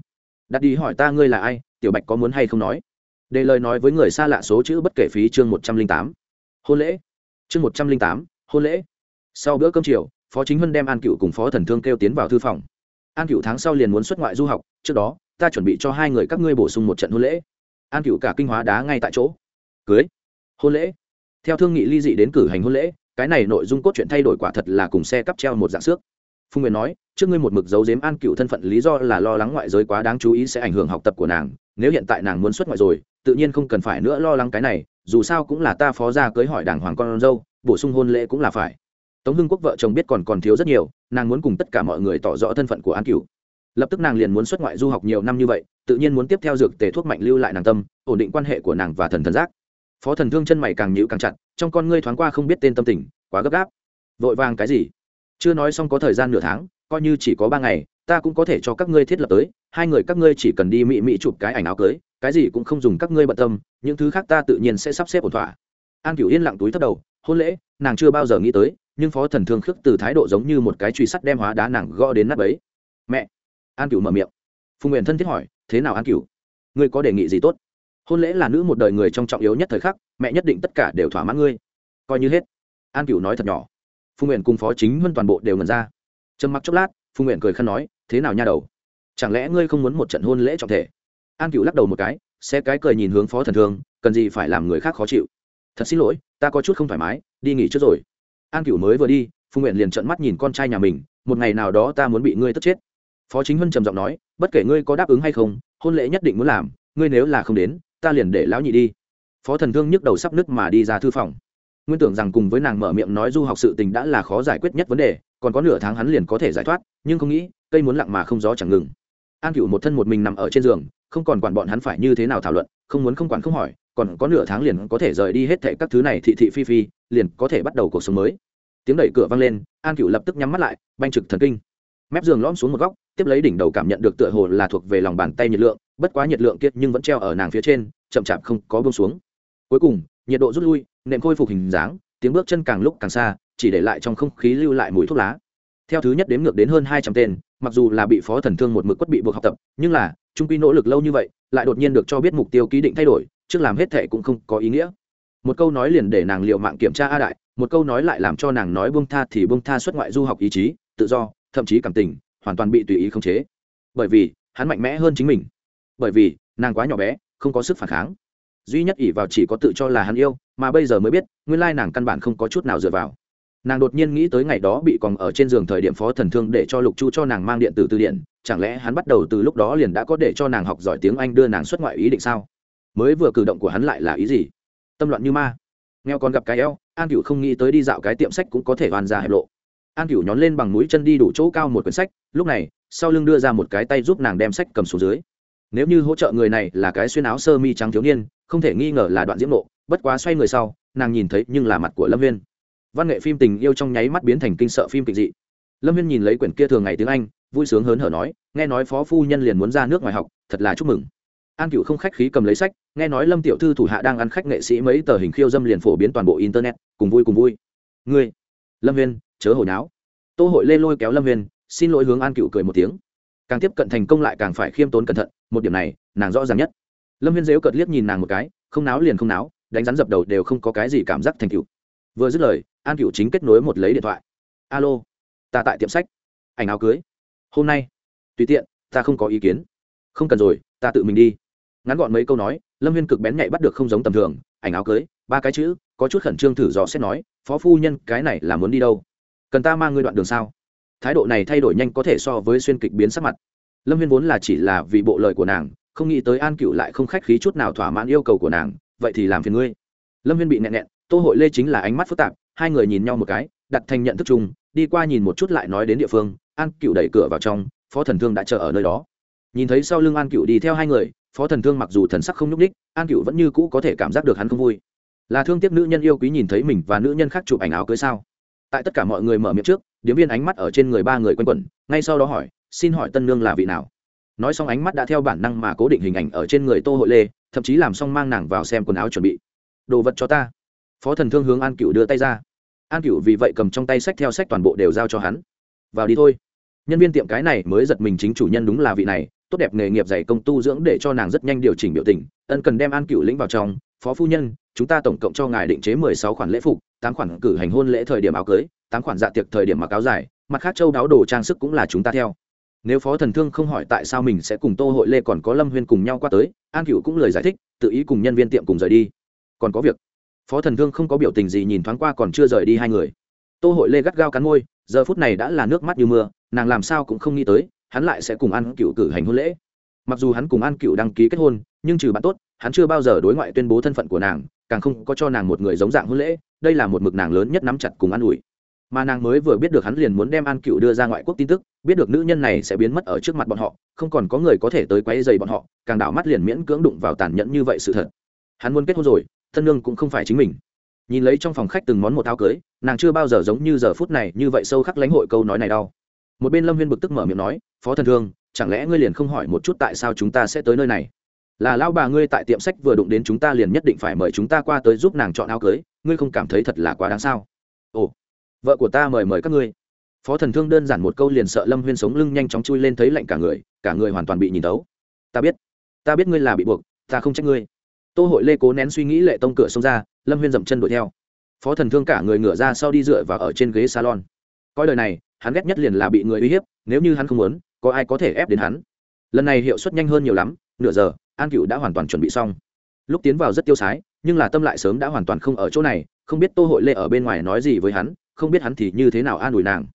Đặt đi hỏi ta ngươi là ai, tiểu bạch có muốn hay không nói? Để lời nói với người xa lạ số chữ bất kể phí chương một trăm linh tám. Hôn lễ chương một trăm linh tám, hôn lễ. Sau bữa cơm chiều, phó chính huân đem an cựu cùng phó thần thương kêu tiến vào thư phòng. An cựu tháng sau liền muốn xuất ngoại du học, trước đó, ta chuẩn bị cho hai người các ngươi bổ sung một trận hôn lễ. An cựu cả kinh hóa đá ngay tại chỗ. Cưới. Hôn lễ. Theo thương nghị ly dị đến cử hành hôn lễ, cái này nội dung cốt truyện thay đổi quả thật là cùng xe cắp treo một dạng xước. Phùng nguyện nói, trước ngươi một mực giấu giếm an cựu thân phận lý do là lo lắng ngoại giới quá đáng chú ý sẽ ảnh hưởng học tập của nàng, nếu hiện tại nàng muốn xuất ngoại rồi tự nhiên không cần phải nữa lo lắng cái này, dù sao cũng là ta phó gia cưới hỏi đàng hoàng con dâu, bổ sung hôn lễ cũng là phải. Tống hưng quốc vợ chồng biết còn còn thiếu rất nhiều, nàng muốn cùng tất cả mọi người tỏ rõ thân phận của an cửu. Lập tức nàng liền muốn xuất ngoại du học nhiều năm như vậy, tự nhiên muốn tiếp theo dược tề thuốc mạnh lưu lại nàng tâm, ổn định quan hệ của nàng và thần thần giác. Phó thần thương chân mày càng nhữ càng chặt, trong con ngươi thoáng qua không biết tên tâm tình, quá gấp gáp. Vội vàng cái gì? Chưa nói xong có thời gian nửa tháng, coi như chỉ có ba ngày, ta cũng có thể cho các ngươi thiết lập tới, hai người các ngươi chỉ cần đi mị mị chụp cái ảnh áo cưới cái gì cũng không dùng các ngươi bận tâm, những thứ khác ta tự nhiên sẽ sắp xếp ổn thỏa. An cửu yên lặng túi thấp đầu, hôn lễ, nàng chưa bao giờ nghĩ tới, nhưng phó thần thương khước từ thái độ giống như một cái truy sắt đem hóa đá nàng gõ đến nắp ấy mẹ! An cửu mở miệng. Phùng nguyện thân thiết hỏi, thế nào an cửu? Ngươi có đề nghị gì tốt? Hôn lễ là nữ một đời người trong trọng yếu nhất thời khắc, mẹ nhất định tất cả đều thỏa mãn ngươi. Coi như hết. An cửu nói thật nhỏ. Phùng nguyện cùng phó chính huân toàn bộ đều ngần ra. Trầm mặc chốc lát, phùng nguyện cười khăn nói, thế nào nha đầu? Chẳng lẽ ngươi không muốn một trận hôn lễ trọng thể? An cựu lắc đầu một cái xe cái cười nhìn hướng phó thần thương, cần gì phải làm người khác khó chịu. Thật xin lỗi, ta có chút không thoải mái, đi nghỉ trước rồi. An cựu mới vừa đi, phùng nguyện liền trợn mắt nhìn con trai nhà mình, một ngày nào đó ta muốn bị ngươi tức chết. Phó chính huân trầm giọng nói, bất kể ngươi có đáp ứng hay không, hôn lễ nhất định muốn làm, ngươi nếu là không đến, ta liền để lão nhị đi. Phó thần thương nhức đầu sắp nứt mà đi ra thư phòng. Nguyên tưởng rằng cùng với nàng mở miệng nói du học sự tình đã là khó giải quyết nhất vấn đề, còn có nửa tháng hắn liền có thể giải thoát, nhưng không nghĩ, cây muốn lặng mà không gió chẳng ngừng. An cựu một thân một mình nằm ở trên giường không còn quản bọn hắn phải như thế nào thảo luận, không muốn không quản không hỏi, còn có nửa tháng liền có thể rời đi hết thệ các thứ này thị thị phi phi, liền có thể bắt đầu cuộc sống mới. Tiếng đẩy cửa vang lên, an cựu lập tức nhắm mắt lại, banh trực thần kinh. Mép giường lõm xuống một góc, tiếp lấy đỉnh đầu cảm nhận được tựa hồ là thuộc về lòng bàn tay nhiệt lượng, bất quá nhiệt lượng kiệt nhưng vẫn treo ở nàng phía trên, chậm chạp không có bông xuống. Cuối cùng, nhiệt độ rút lui, nệm khôi phục hình dáng, tiếng bước chân càng lúc càng xa, chỉ để lại trong không khí lưu lại mùi thuốc lá. Theo thứ nhất đếm ngược đến hơn hai trăm tên mặc dù là bị phó thần thương một mực quất bị buộc học tập, nhưng là, trung quy nỗ lực lâu như vậy, lại đột nhiên được cho biết mục tiêu ký định thay đổi, trước làm hết thệ cũng không có ý nghĩa. Một câu nói liền để nàng liệu mạng kiểm tra a đại, một câu nói lại làm cho nàng nói buông tha thì buông tha xuất ngoại du học ý chí, tự do, thậm chí cảm tình, hoàn toàn bị tùy ý khống chế. Bởi vì, hắn mạnh mẽ hơn chính mình. Bởi vì, nàng quá nhỏ bé, không có sức phản kháng. Duy nhất ỷ vào chỉ có tự cho là hắn yêu, mà bây giờ mới biết, nguyên lai nàng căn bản không có chút nào dựa vào nàng đột nhiên nghĩ tới ngày đó bị còn ở trên giường thời điểm phó thần thương để cho lục chu cho nàng mang điện tử từ điện, chẳng lẽ hắn bắt đầu từ lúc đó liền đã có để cho nàng học giỏi tiếng anh đưa nàng xuất ngoại ý định sao? Mới vừa cử động của hắn lại là ý gì? Tâm loạn như ma. Nghèo còn gặp cái eo, an cựu không nghĩ tới đi dạo cái tiệm sách cũng có thể hoàn ra hẹp lộ. An cựu nhón lên bằng mũi chân đi đủ chỗ cao một quyển sách, lúc này, sau lưng đưa ra một cái tay giúp nàng đem sách cầm xuống dưới. Nếu như hỗ trợ người này là cái xuyên áo sơ mi trắng thiếu niên, không thể nghi ngờ là đoạn diễm nộ bất quá xoay người sau, nàng nhìn thấy nhưng là mặt của lâm viên văn nghệ phim tình yêu trong nháy mắt biến thành kinh sợ phim kịch dị. Lâm viên nhìn lấy quyển kia thường ngày tiếng anh, vui sướng hớn hở nói, nghe nói phó phu nhân liền muốn ra nước ngoài học, thật là chúc mừng. An cựu không khách khí cầm lấy sách, nghe nói lâm tiểu thư thủ hạ đang ăn khách nghệ sĩ mấy tờ hình khiêu dâm liền phổ biến toàn bộ internet, cùng vui cùng vui. Ngươi, lâm viên chớ hồi náo. Tô hội lê lôi kéo lâm viên xin lỗi hướng an cựu cười một tiếng. Càng tiếp cận thành công lại càng phải khiêm tốn cẩn thận, một điểm này, nàng rõ ràng nhất. Lâm viên dếu cợt liếc nhìn nàng một cái, không náo liền không náo, đánh rắn dập đầu đều không có cái gì cảm giác thành cựu vừa dứt lời, an cựu chính kết nối một lấy điện thoại. Alo, ta tại tiệm sách. Ảnh áo cưới. Hôm nay. Tùy tiện, ta không có ý kiến. Không cần rồi, ta tự mình đi. Ngắn gọn mấy câu nói, lâm viên cực bén nhạy bắt được không giống tầm thường. Ảnh áo cưới, ba cái chữ, có chút khẩn trương thử dò xét nói, phó phu nhân, cái này là muốn đi đâu? Cần ta mang ngươi đoạn đường sao? Thái độ này thay đổi nhanh có thể so với xuyên kịch biến sắc mặt. Lâm viên vốn là chỉ là vì bộ lời của nàng, không nghĩ tới an cựu lại không khách khí chút nào thỏa mãn yêu cầu của nàng, vậy thì làm phiền ngươi. Lâm viên bị nẹn nẹn tô hội lê chính là ánh mắt phức tạp, hai người nhìn nhau một cái, đặt thành nhận thức chung, đi qua nhìn một chút lại nói đến địa phương, an cựu đẩy cửa vào trong, phó thần thương đã chờ ở nơi đó. Nhìn thấy sau lưng an cựu đi theo hai người, phó thần thương mặc dù thần sắc không nhúc ních an cựu vẫn như cũ có thể cảm giác được hắn không vui. Là thương tiếc nữ nhân yêu quý nhìn thấy mình và nữ nhân khác chụp ảnh áo cưới sao? Tại tất cả mọi người mở miệng trước, điếm viên ánh mắt ở trên người ba người quanh quẩn, ngay sau đó hỏi, xin hỏi tân nương là vị nào? Nói xong ánh mắt đã theo bản năng mà cố định hình ảnh ở trên người tô hội lê, thậm chí làm xong mang nàng vào xem quần áo chuẩn bị. Đồ vật cho ta phó thần thương hướng an cựu đưa tay ra. An cựu vì vậy cầm trong tay sách theo sách toàn bộ đều giao cho hắn. Vào đi thôi. Nhân viên tiệm cái này mới giật mình chính chủ nhân đúng là vị này, tốt đẹp nghề nghiệp dạy công tu dưỡng để cho nàng rất nhanh điều chỉnh biểu tình, ân cần đem an cựu lĩnh vào trong. Phó phu nhân, chúng ta tổng cộng cho ngài định chế mười sáu khoản lễ phục, tám khoản cử hành hôn lễ thời điểm áo cưới, tám khoản dạ tiệc thời điểm mặc áo dài, mặt khác châu đáo đồ trang sức cũng là chúng ta theo. Nếu phó thần thương không hỏi tại sao mình sẽ cùng tô hội lê còn có lâm huyên cùng nhau qua tới, an cựu cũng lời giải thích, tự ý cùng nhân viên tiệm cùng rời đi. Còn có việc phó thần thương không có biểu tình gì nhìn thoáng qua còn chưa rời đi hai người. Tô hội lê gắt gao cắn môi, giờ phút này đã là nước mắt như mưa, nàng làm sao cũng không nghĩ tới, hắn lại sẽ cùng an cựu cử hành hôn lễ. Mặc dù hắn cùng an cựu đăng ký kết hôn, nhưng trừ bạn tốt, hắn chưa bao giờ đối ngoại tuyên bố thân phận của nàng, càng không có cho nàng một người giống dạng hôn lễ, đây là một mực nàng lớn nhất nắm chặt cùng an ủi. Mà nàng mới vừa biết được hắn liền muốn đem an cựu đưa ra ngoại quốc tin tức, biết được nữ nhân này sẽ biến mất ở trước mặt bọn họ, không còn có người có thể tới quấy dày bọn họ, càng đảo mắt liền miễn cưỡng đụng vào tàn nhẫn như vậy sự thật. Hắn muốn kết hôn rồi thân nương cũng không phải chính mình. Nhìn lấy trong phòng khách từng món một áo cưới, nàng chưa bao giờ giống như giờ phút này như vậy sâu khắc lãnh hội câu nói này đau một bên lâm viên bực tức mở miệng nói, phó thần thương, chẳng lẽ ngươi liền không hỏi một chút tại sao chúng ta sẽ tới nơi này? Là lao bà ngươi tại tiệm sách vừa đụng đến chúng ta liền nhất định phải mời chúng ta qua tới giúp nàng chọn áo cưới, ngươi không cảm thấy thật là quá đáng sao? Ồ, vợ của ta mời mời các ngươi. Phó thần thương đơn giản một câu liền sợ lâm huyên sống lưng nhanh chóng chui lên thấy lạnh cả người cả người hoàn toàn bị nhìn tấu ta biết ta biết ngươi là bị buộc, ta không trách ngươi tô hội lê cố nén suy nghĩ lệ tông cửa xông ra, lâm huyên dậm chân đuổi theo. Phó thần thương cả người ngửa ra sau đi dựa và ở trên ghế salon. Coi lời này, hắn ghét nhất liền là bị người uy hiếp, nếu như hắn không muốn, có ai có thể ép đến hắn? Lần này hiệu suất nhanh hơn nhiều lắm, nửa giờ, an cựu đã hoàn toàn chuẩn bị xong. Lúc tiến vào rất tiêu sái, nhưng là tâm lại sớm đã hoàn toàn không ở chỗ này, không biết tô hội lê ở bên ngoài nói gì với hắn, không biết hắn thì như thế nào an ủi nàng.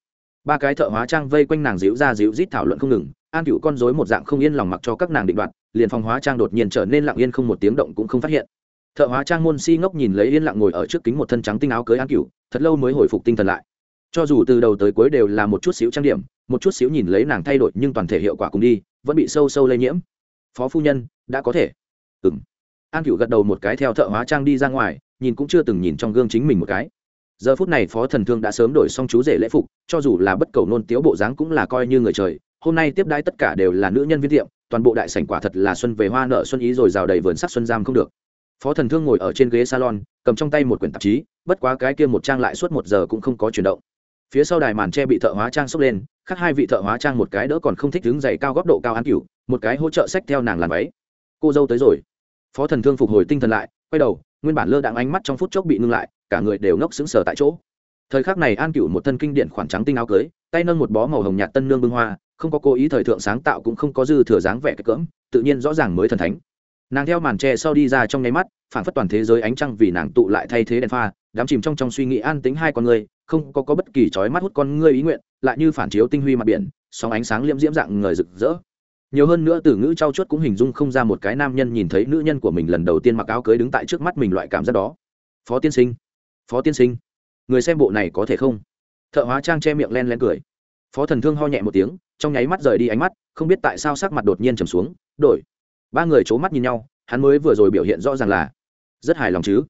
Ba cái thợ hóa trang vây quanh nàng dịu ra dịu rít thảo luận không ngừng an cựu con dối một dạng không yên lòng mặc cho các nàng định đoạt, liền phòng hóa trang đột nhiên trở nên lặng yên không một tiếng động cũng không phát hiện. Thợ hóa trang môn si ngốc nhìn lấy yên lặng ngồi ở trước kính một thân trắng tinh áo cưới an cựu, thật lâu mới hồi phục tinh thần lại. Cho dù từ đầu tới cuối đều là một chút xíu trang điểm, một chút xíu nhìn lấy nàng thay đổi nhưng toàn thể hiệu quả cùng đi, vẫn bị sâu sâu lây nhiễm. Phó phu nhân, đã có thể. Ừng an cựu gật đầu một cái theo thợ hóa trang đi ra ngoài, nhìn cũng chưa từng nhìn trong gương chính mình một cái. Giờ phút này phó thần thương đã sớm đổi xong chú rể lễ phục, cho dù là bất cầu nôn tiếu bộ dáng cũng là coi như người trời hôm nay tiếp đãi tất cả đều là nữ nhân viên tiệm, toàn bộ đại sảnh quả thật là xuân về hoa nợ xuân ý rồi rào đầy vườn sắc xuân giam không được. Phó thần thương ngồi ở trên ghế salon, cầm trong tay một quyển tạp chí, bất quá cái kia một trang lại suốt một giờ cũng không có chuyển động. Phía sau đài màn tre bị thợ hóa trang xốc lên, khác hai vị thợ hóa trang một cái đỡ còn không thích đứng dày cao góc độ cao án cửu một cái hỗ trợ sách theo nàng làm váy. Cô dâu tới rồi. Phó thần thương phục hồi tinh thần lại, quay đầu, nguyên bản lơ đạn ánh mắt trong phút chốc bị ngưng lại, cả người đều ngốc sững sờ tại chỗ. Thời khắc này an cửu một thân kinh điện khoản trắng tinh áo cưới, tay nâng một bó màu hồng nhạt tân nương bưng hoa không có cố ý thời thượng sáng tạo cũng không có dư thừa dáng vẻ cái cỡm tự nhiên rõ ràng mới thần thánh. Nàng theo màn tre sau đi ra trong nháy mắt phản phất toàn thế giới ánh trăng vì nàng tụ lại thay thế đèn pha đám chìm trong trong suy nghĩ an tính hai con người không có, có bất kỳ trói mắt hút con ngươi ý nguyện lại như phản chiếu tinh huy mặt biển sóng ánh sáng liễm diễm dạng người rực rỡ. Nhiều hơn nữa từ ngữ trau chuốt cũng hình dung không ra một cái nam nhân nhìn thấy nữ nhân của mình lần đầu tiên mặc áo cưới đứng tại trước mắt mình loại cảm giác đó. Phó tiên sinh phó tiên sinh người xem bộ này có thể không? Thợ hóa trang che miệng len len cười phó thần thương ho nhẹ một tiếng, trong nháy mắt rời đi ánh mắt, không biết tại sao sắc mặt đột nhiên trầm xuống, đổi. Ba người c h ố mắt nhìn nhau, hắn mới vừa rồi biểu hiện rõ ràng là rất hài lòng chứ.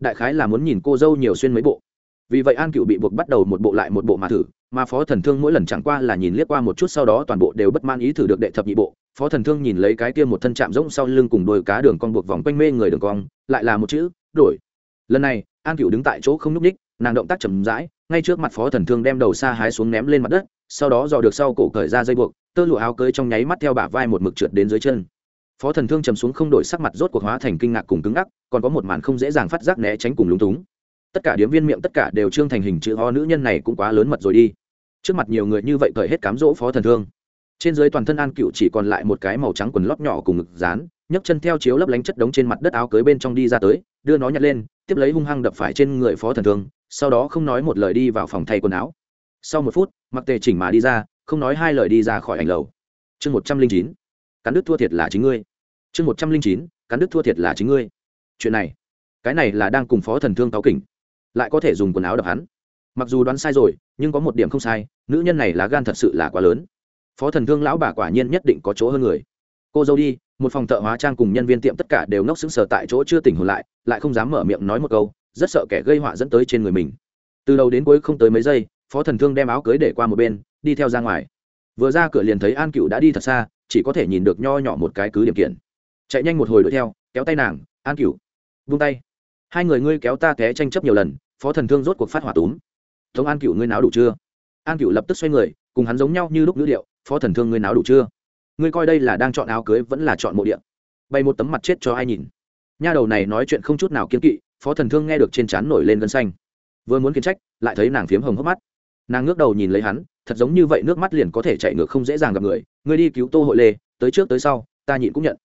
Đại khái là muốn nhìn cô dâu nhiều xuyên mấy bộ. Vì vậy an cựu bị buộc bắt đầu một bộ lại một bộ mà thử, mà phó thần thương mỗi lần chẳng qua là nhìn liếc qua một chút sau đó toàn bộ đều bất man ý thử được đệ thập nhị bộ. Phó thần thương nhìn lấy cái kia một thân chạm rỗng sau lưng cùng đôi cá đường con buộc vòng quanh mê người đường cong, lại là một chữ, đổi. Lần này, an cựu đứng tại chỗ không n ú c ních nàng động tác chầm rãi, ngay trước mặt phó thần thương đem đầu xa hái xuống ném lên mặt đất sau đó dò được sau cổ cởi ra dây buộc, tơ lụa áo cưới trong nháy mắt theo bả vai một mực trượt đến dưới chân. Phó thần thương chầm xuống không đổi sắc mặt rốt cuộc hóa thành kinh ngạc cùng cứng ngắc, còn có một màn không dễ dàng phát giác né tránh cùng lúng túng. Tất cả điếm viên miệng tất cả đều trương thành hình chữ ho nữ nhân này cũng quá lớn mật rồi đi. Trước mặt nhiều người như vậy cởi hết cám dỗ phó thần thương. Trên dưới toàn thân an cựu chỉ còn lại một cái màu trắng quần lót nhỏ cùng ngực dán, nhấc chân theo chiếu lấp lánh chất đống trên mặt đất áo cưới bên trong đi ra tới, đưa nó nhặt lên, tiếp lấy hung hăng đập phải trên người phó thần thương, sau đó không nói một lời đi vào phòng thay quần áo sau một phút mặc tề chỉnh mà đi ra, không nói hai lời đi ra khỏi ảnh lầu. Chương một trăm linh chín, cắn đứt thua thiệt là chính ngươi. Chương một trăm linh chín, cắn đứt thua thiệt là chính ngươi. Chuyện này, cái này là đang cùng phó thần thương táo kỉnh, lại có thể dùng quần áo đập hắn. Mặc dù đoán sai rồi, nhưng có một điểm không sai, nữ nhân này là gan thật sự là quá lớn. Phó thần thương lão bà quả nhiên nhất định có chỗ hơn người. Cô dâu đi, một phòng thợ hóa trang cùng nhân viên tiệm tất cả đều nốc sững sờ tại chỗ chưa tỉnh hồn lại lại không dám mở miệng nói một câu, rất sợ kẻ gây họa dẫn tới trên người mình. Từ đầu đến cuối không tới mấy giây phó thần thương đem áo cưới để qua một bên, đi theo ra ngoài. Vừa ra cửa liền thấy an cựu đã đi thật xa, chỉ có thể nhìn được nho nhỏ một cái cứ điểm kiện. Chạy nhanh một hồi đuổi theo, kéo tay nàng, an cựu vung tay. Hai người ngươi kéo ta té tranh chấp nhiều lần, phó thần thương rốt cuộc phát hỏa túm. Tống an cựu ngươi náo đủ chưa? An cựu lập tức xoay người, cùng hắn giống nhau như lúc nữ điệu, phó thần thương ngươi náo đủ chưa? Ngươi coi đây là đang chọn áo cưới vẫn là chọn mộ điện bày một tấm mặt chết cho ai nhìn. Nha đầu này nói chuyện không chút nào kiếm kỵ, phó thần thương nghe được trên trán nổi lên gân xanh. Vừa muốn kiến trách, lại thấy nàng phiếm hồng hốc mắt nàng ngước đầu nhìn lấy hắn, thật giống như vậy nước mắt liền có thể chạy ngược không dễ dàng gặp người. Người đi cứu tô hội lê, tới trước tới sau, ta nhịn cũng nhận.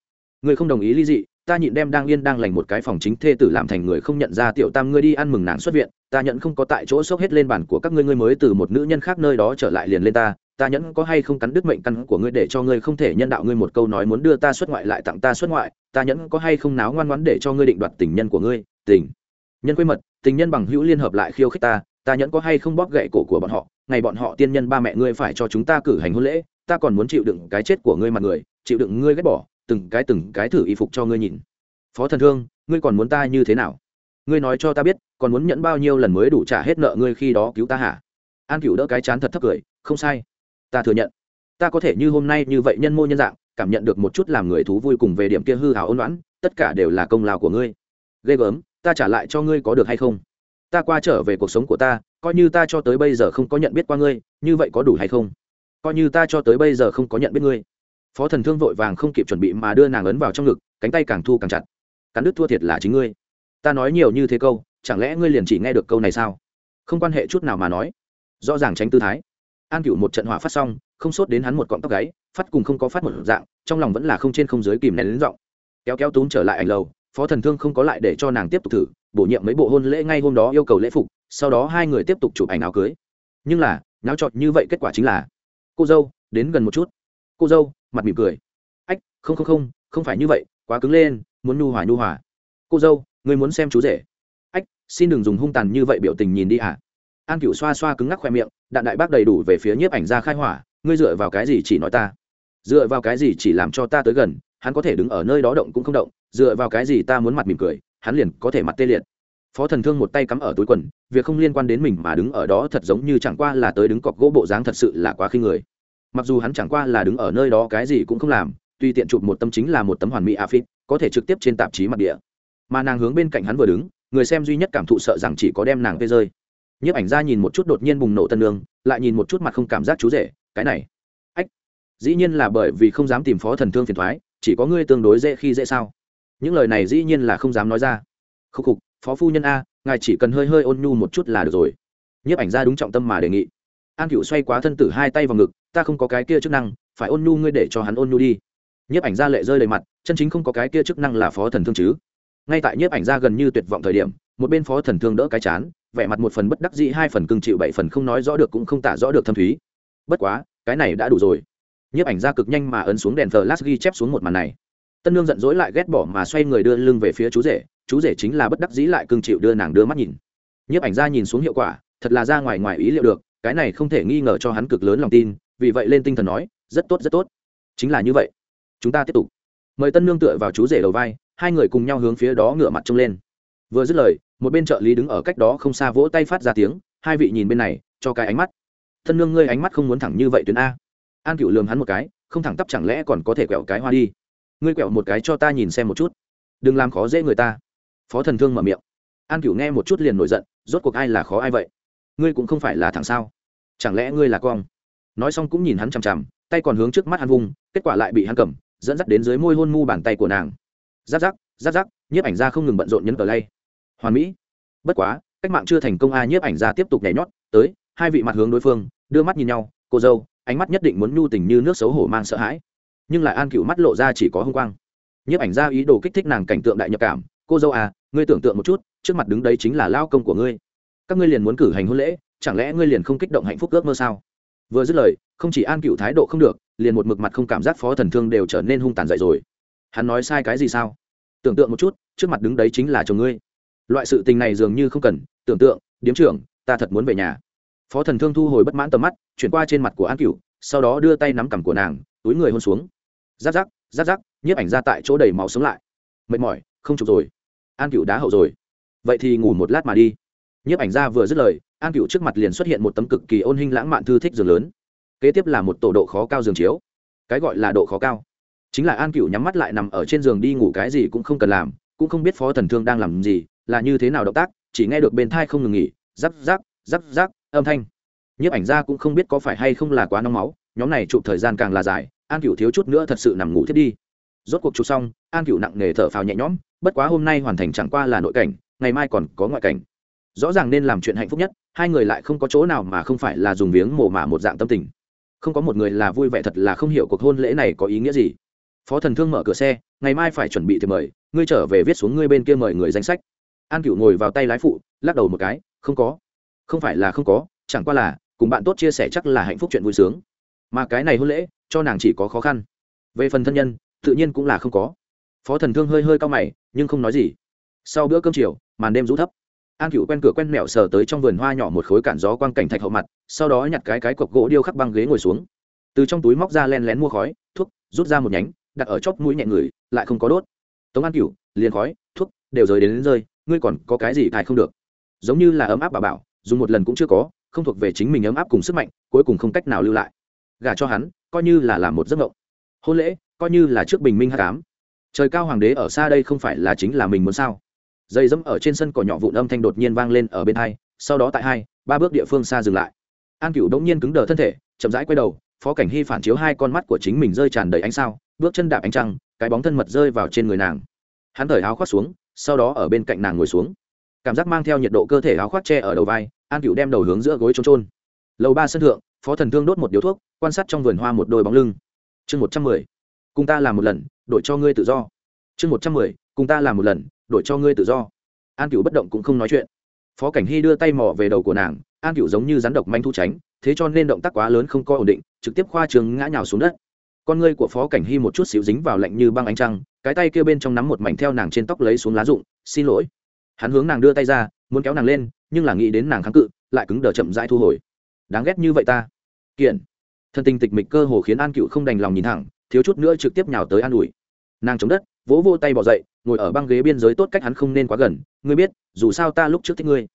Người không đồng ý ly dị, ta nhịn đem đang yên đang lành một cái phòng chính thê tử làm thành người không nhận ra tiểu tam ngươi đi ăn mừng nàng xuất viện. Ta nhận không có tại chỗ sốc hết lên bản của các ngươi ngươi mới từ một nữ nhân khác nơi đó trở lại liền lên ta. Ta nhẫn có hay không cắn đứt mệnh căn của ngươi để cho ngươi không thể nhân đạo ngươi một câu nói muốn đưa ta xuất ngoại lại tặng ta xuất ngoại. Ta nhẫn có hay không náo ngoan ngoãn để cho ngươi định đoạt tình nhân của ngươi? Tình. Nhân quê mật, tình nhân bằng hữu liên hợp lại khiêu khích ta ta nhẫn có hay không bóp gậy cổ của bọn họ, ngày bọn họ tiên nhân ba mẹ ngươi phải cho chúng ta cử hành hôn lễ, ta còn muốn chịu đựng cái chết của ngươi mặt người, chịu đựng ngươi ghét bỏ, từng cái từng cái thử y phục cho ngươi nhìn. Phó thần thương, ngươi còn muốn ta như thế nào? Ngươi nói cho ta biết, còn muốn nhẫn bao nhiêu lần mới đủ trả hết nợ ngươi khi đó cứu ta hả? An cựu đỡ cái chán thật thấp cười, không sai. Ta thừa nhận. Ta có thể như hôm nay như vậy nhân mô nhân dạng, cảm nhận được một chút làm người thú vui cùng về điểm kia hư hào ôn loãn tất cả đều là công lao của ngươi. Ghê gớm, ta trả lại cho ngươi có được hay không? Ta qua trở về cuộc sống của ta, coi như ta cho tới bây giờ không có nhận biết qua ngươi, như vậy có đủ hay không? Coi như ta cho tới bây giờ không có nhận biết ngươi. Phó thần thương vội vàng không kịp chuẩn bị mà đưa nàng ấn vào trong ngực, cánh tay càng thu càng chặt. Cắn đứt thua thiệt là chính ngươi. Ta nói nhiều như thế câu, chẳng lẽ ngươi liền chỉ nghe được câu này sao? Không quan hệ chút nào mà nói. Rõ ràng tránh tư thái. An cựu một trận hỏa phát xong, không sốt đến hắn một cọng tóc gáy, phát cùng không có phát một dạng, trong lòng vẫn là không trên không dưới kìm nén đến giọng. Kéo kéo túm trở lại ảnh lầu, phó thần thương không có lại để cho nàng tiếp tục thử bổ nhiệm mấy bộ hôn lễ ngay hôm đó yêu cầu lễ phục, sau đó hai người tiếp tục chụp ảnh áo cưới. Nhưng là, náo trọt như vậy kết quả chính là, cô dâu, đến gần một chút. Cô dâu, mặt mỉm cười. Ách, không không không không phải như vậy, quá cứng lên, muốn nhu hòa nhu hòa. Cô dâu người muốn xem chú rể. Ách, xin đừng dùng hung tàn như vậy biểu tình nhìn đi à an cựu xoa xoa cứng ngắc khoe miệng, đạn đại bác đầy đủ về phía nhiếp ảnh ra khai hỏa, ngươi dựa vào cái gì chỉ nói ta? Dựa vào cái gì chỉ làm cho ta tới gần, hắn có thể đứng ở nơi đó động cũng không động, dựa vào cái gì ta muốn mặt mỉm cười? Hắn liền có thể mặt tê liệt. Phó thần thương một tay cắm ở túi quần, việc không liên quan đến mình mà đứng ở đó thật giống như chẳng qua là tới đứng cọc gỗ bộ dáng thật sự là quá khinh người. Mặc dù hắn chẳng qua là đứng ở nơi đó cái gì cũng không làm, tuy tiện chụp một tâm chính là một tấm hoàn mỹ a phít có thể trực tiếp trên tạp chí mặt địa. Mà nàng hướng bên cạnh hắn vừa đứng, người xem duy nhất cảm thụ sợ rằng chỉ có đem nàng vê rơi. Nhiếp ảnh ra nhìn một chút đột nhiên bùng nổ tân lương lại nhìn một chút mặt không cảm giác chú rể, cái này. Ách, dĩ nhiên là bởi vì không dám tìm phó thần thương phiền thoái, chỉ có ngươi tương đối dễ khi dễ sao? Những lời này dĩ nhiên là không dám nói ra. Khúc khục, phó phu nhân a, ngài chỉ cần hơi hơi ôn nhu một chút là được rồi. Nhiếp ảnh ra đúng trọng tâm mà đề nghị. An cựu xoay quá thân tử hai tay vào ngực, ta không có cái kia chức năng, phải ôn nhu ngươi để cho hắn ôn nhu đi. Nhiếp ảnh ra lệ rơi đầy mặt, chân chính không có cái kia chức năng là phó thần thương chứ. Ngay tại nhiếp ảnh ra gần như tuyệt vọng thời điểm, một bên phó thần thương đỡ cái chán, vẻ mặt một phần bất đắc dĩ, hai phần cưng chịu, bảy phần không nói rõ được cũng không tả rõ được thâm thúy. Bất quá, cái này đã đủ rồi. Nhiếp ảnh ra cực nhanh mà ấn xuống đèn flash ghi chép xuống một màn này tân Nương giận dỗi lại ghét bỏ mà xoay người đưa lưng về phía chú rể chú rể chính là bất đắc dĩ lại cưng chịu đưa nàng đưa mắt nhìn. Nhiếp ảnh ra nhìn xuống hiệu quả, thật là ra ngoài ngoài ý liệu được, cái này không thể nghi ngờ cho hắn cực lớn lòng tin, vì vậy lên tinh thần nói, rất tốt rất tốt. Chính là như vậy. Chúng ta tiếp tục. Mời tân nương tựa vào chú rể đầu vai, hai người cùng nhau hướng phía đó ngửa mặt trông lên. Vừa dứt lời, một bên trợ lý đứng ở cách đó không xa vỗ tay phát ra tiếng, hai vị nhìn bên này, cho cái ánh mắt. Tân nương, ngươi ánh mắt không muốn thẳng như vậy tuyến a. An cựu lường hắn một cái, không thẳng tắp chẳng lẽ còn có thể quẹo cái hoa đi? Ngươi quẹo một cái cho ta nhìn xem một chút. Đừng làm khó dễ người ta. Phó thần thương mở miệng. An cửu nghe một chút liền nổi giận, rốt cuộc ai là khó ai vậy? Ngươi cũng không phải là thằng sao? Chẳng lẽ ngươi là con? Nói xong cũng nhìn hắn chằm chằm, tay còn hướng trước mắt hắn vung, kết quả lại bị hắn cầm, dẫn dắt đến dưới môi hôn mu bàn tay của nàng. Giáp giáp giáp giáp, nhiếp ảnh ra không ngừng bận rộn nhấn tờ lay. Hoàn mỹ. Bất quá, cách mạng chưa thành công a, nhiếp ảnh ra tiếp tục nhảy nhót, tới, hai vị mặt hướng đối phương, đưa mắt nhìn nhau, cô dâu, ánh mắt nhất định muốn nhu tình như nước xấu hổ mang sợ hãi nhưng lại an cựu mắt lộ ra chỉ có hung quang. Nhiếp ảnh ra ý đồ kích thích nàng cảnh tượng đại nhập cảm, cô dâu à ngươi tưởng tượng một chút, trước mặt đứng đấy chính là lao công của ngươi. Các ngươi liền muốn cử hành hôn lễ, chẳng lẽ ngươi liền không kích động hạnh phúc ước mơ sao? Vừa dứt lời, không chỉ an cựu thái độ không được, liền một mực mặt không cảm giác phó thần thương đều trở nên hung tàn dậy rồi. Hắn nói sai cái gì sao? Tưởng tượng một chút, trước mặt đứng đấy chính là chồng ngươi. Loại sự tình này dường như không cần, tưởng tượng, điếm trưởng, ta thật muốn về nhà. Phó thần thương thu hồi bất mãn tầm mắt, chuyển qua trên mặt của an cựu, sau đó đưa tay nắm cằm của nàng, túi người hôn xuống giáp giáp giáp giáp nhiếp ảnh ra tại chỗ đầy máu sống lại. Mệt mỏi, không chụp rồi. An cựu đá hậu rồi. Vậy thì ngủ một lát mà đi. Nhiếp ảnh ra vừa dứt lời, an cựu trước mặt liền xuất hiện một tấm cực kỳ ôn hình lãng mạn thư thích giường lớn. Kế tiếp là một tổ độ khó cao giường chiếu. Cái gọi là độ khó cao, chính là an cựu nhắm mắt lại nằm ở trên giường đi ngủ cái gì cũng không cần làm, cũng không biết phó thần thương đang làm gì, là như thế nào động tác, chỉ nghe được bên thai không ngừng nghỉ, rắc rắc rắc rắc, âm thanh. Nhiếp ảnh ra cũng không biết có phải hay không là quá nóng máu, nhóm này chụp thời gian càng là dài an cựu thiếu chút nữa thật sự nằm ngủ thiết đi. Rốt cuộc chụp xong, an cựu nặng nề thở phào nhẹ nhõm, bất quá hôm nay hoàn thành chẳng qua là nội cảnh, ngày mai còn có ngoại cảnh. Rõ ràng nên làm chuyện hạnh phúc nhất, hai người lại không có chỗ nào mà không phải là dùng viếng mồ mả một dạng tâm tình. Không có một người là vui vẻ thật là không hiểu cuộc hôn lễ này có ý nghĩa gì. Phó thần thương mở cửa xe, ngày mai phải chuẩn bị thì mời, ngươi trở về viết xuống ngươi bên kia mời người danh sách. An cựu ngồi vào tay lái phụ, lắc đầu một cái, không có. Không phải là không có, chẳng qua là, cùng bạn tốt chia sẻ chắc là hạnh phúc chuyện vui sướng mà cái này hôn lễ cho nàng chỉ có khó khăn. Về phần thân nhân tự nhiên cũng là không có. Phó thần thương hơi hơi cao mày nhưng không nói gì. Sau bữa cơm chiều màn đêm rũ thấp. An cựu quen cửa quen mẹo sờ tới trong vườn hoa nhỏ một khối cản gió quang cảnh thạch hậu mặt sau đó nhặt cái cái cọc gỗ điêu khắc băng ghế ngồi xuống. Từ trong túi móc ra len lén mua khói thuốc rút ra một nhánh đặt ở chóp mũi nhẹ người lại không có đốt. Tống an cựu liền khói thuốc đều rời đến, đến rơi ngươi còn có cái gì cài không được. Giống như là ấm áp bà bảo dùng một lần cũng chưa có không thuộc về chính mình ấm áp cùng sức mạnh cuối cùng không cách nào lưu lại gả cho hắn, coi như là làm một giấc mộng. Hôn lễ, coi như là trước bình minh hát cám trời cao hoàng đế ở xa đây không phải là chính là mình muốn sao? Dây dẫm ở trên sân cỏ nhỏ vụn âm thanh đột nhiên vang lên ở bên hai, sau đó tại hai, ba bước địa phương xa dừng lại. An cựu đống nhiên cứng đờ thân thể, chậm rãi quay đầu, phó cảnh hy phản chiếu hai con mắt của chính mình rơi tràn đầy ánh sao, bước chân đạp ánh trăng, cái bóng thân mật rơi vào trên người nàng. Hắn thời áo khoác xuống, sau đó ở bên cạnh nàng ngồi xuống. Cảm giác mang theo nhiệt độ cơ thể áo khoác tre ở đầu vai, an cựu đem đầu hướng giữa gối trôn trôn. Lầu ba sân thượng phó thần thương đốt một điếu thuốc, quan sát trong vườn hoa một đôi bóng lưng. Chương một trăm mười, cùng ta làm một lần, đổi cho ngươi tự do. Chương một trăm mười, cùng ta làm một lần, đổi cho ngươi tự do. An cựu bất động cũng không nói chuyện. Phó cảnh hy đưa tay mò về đầu của nàng, an cựu giống như rắn độc manh thu tránh, thế cho nên động tác quá lớn không có ổn định, trực tiếp khoa trường ngã nhào xuống đất. Con ngươi của phó cảnh hy một chút xíu dính vào lạnh như băng ánh trăng, cái tay kia bên trong nắm một mảnh theo nàng trên tóc lấy xuống lá rụng, xin lỗi. Hắn hướng nàng đưa tay ra, muốn kéo nàng lên, nhưng là nghĩ đến nàng kháng cự, lại cứng đờ chậm rãi thu hồi đáng ghét như vậy ta. Kiện. Thân tình tịch mịch cơ hồ khiến an cựu không đành lòng nhìn thẳng, thiếu chút nữa trực tiếp nhào tới an ủi. Nàng chống đất, vỗ vô tay bỏ dậy, ngồi ở băng ghế biên giới tốt cách hắn không nên quá gần. Ngươi biết, dù sao ta lúc trước thích ngươi.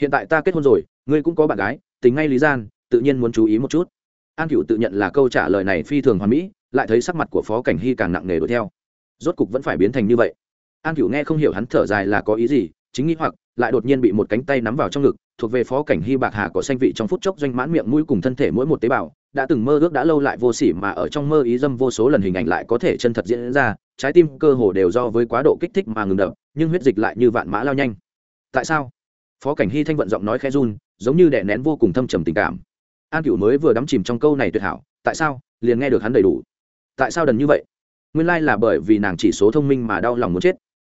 Hiện tại ta kết hôn rồi, ngươi cũng có bạn gái tính ngay lý gian, tự nhiên muốn chú ý một chút. An cựu tự nhận là câu trả lời này phi thường hoàn mỹ, lại thấy sắc mặt của phó cảnh hy càng nặng nề đuổi theo. Rốt cục vẫn phải biến thành như vậy. An cựu nghe không hiểu hắn thở dài là có ý gì, chính nghĩ hoặc, lại đột nhiên bị một cánh tay nắm vào trong ngực thuộc về phó cảnh hy bạc hà có xanh vị trong phút chốc doanh mãn miệng mũi cùng thân thể mỗi một tế bào, đã từng mơ ước đã lâu lại vô sỉ mà ở trong mơ ý dâm vô số lần hình ảnh lại có thể chân thật diễn ra, trái tim cơ hồ đều do với quá độ kích thích mà ngừng đập, nhưng huyết dịch lại như vạn mã lao nhanh. Tại sao? Phó cảnh hy thanh vận giọng nói khẽ run, giống như đè nén vô cùng thâm trầm tình cảm. An cửu mới vừa đắm chìm trong câu này tuyệt hảo, tại sao? Liền nghe được hắn đầy đủ. Tại sao đần như vậy? Nguyên lai là bởi vì nàng chỉ số thông minh mà đau lòng muốn chết.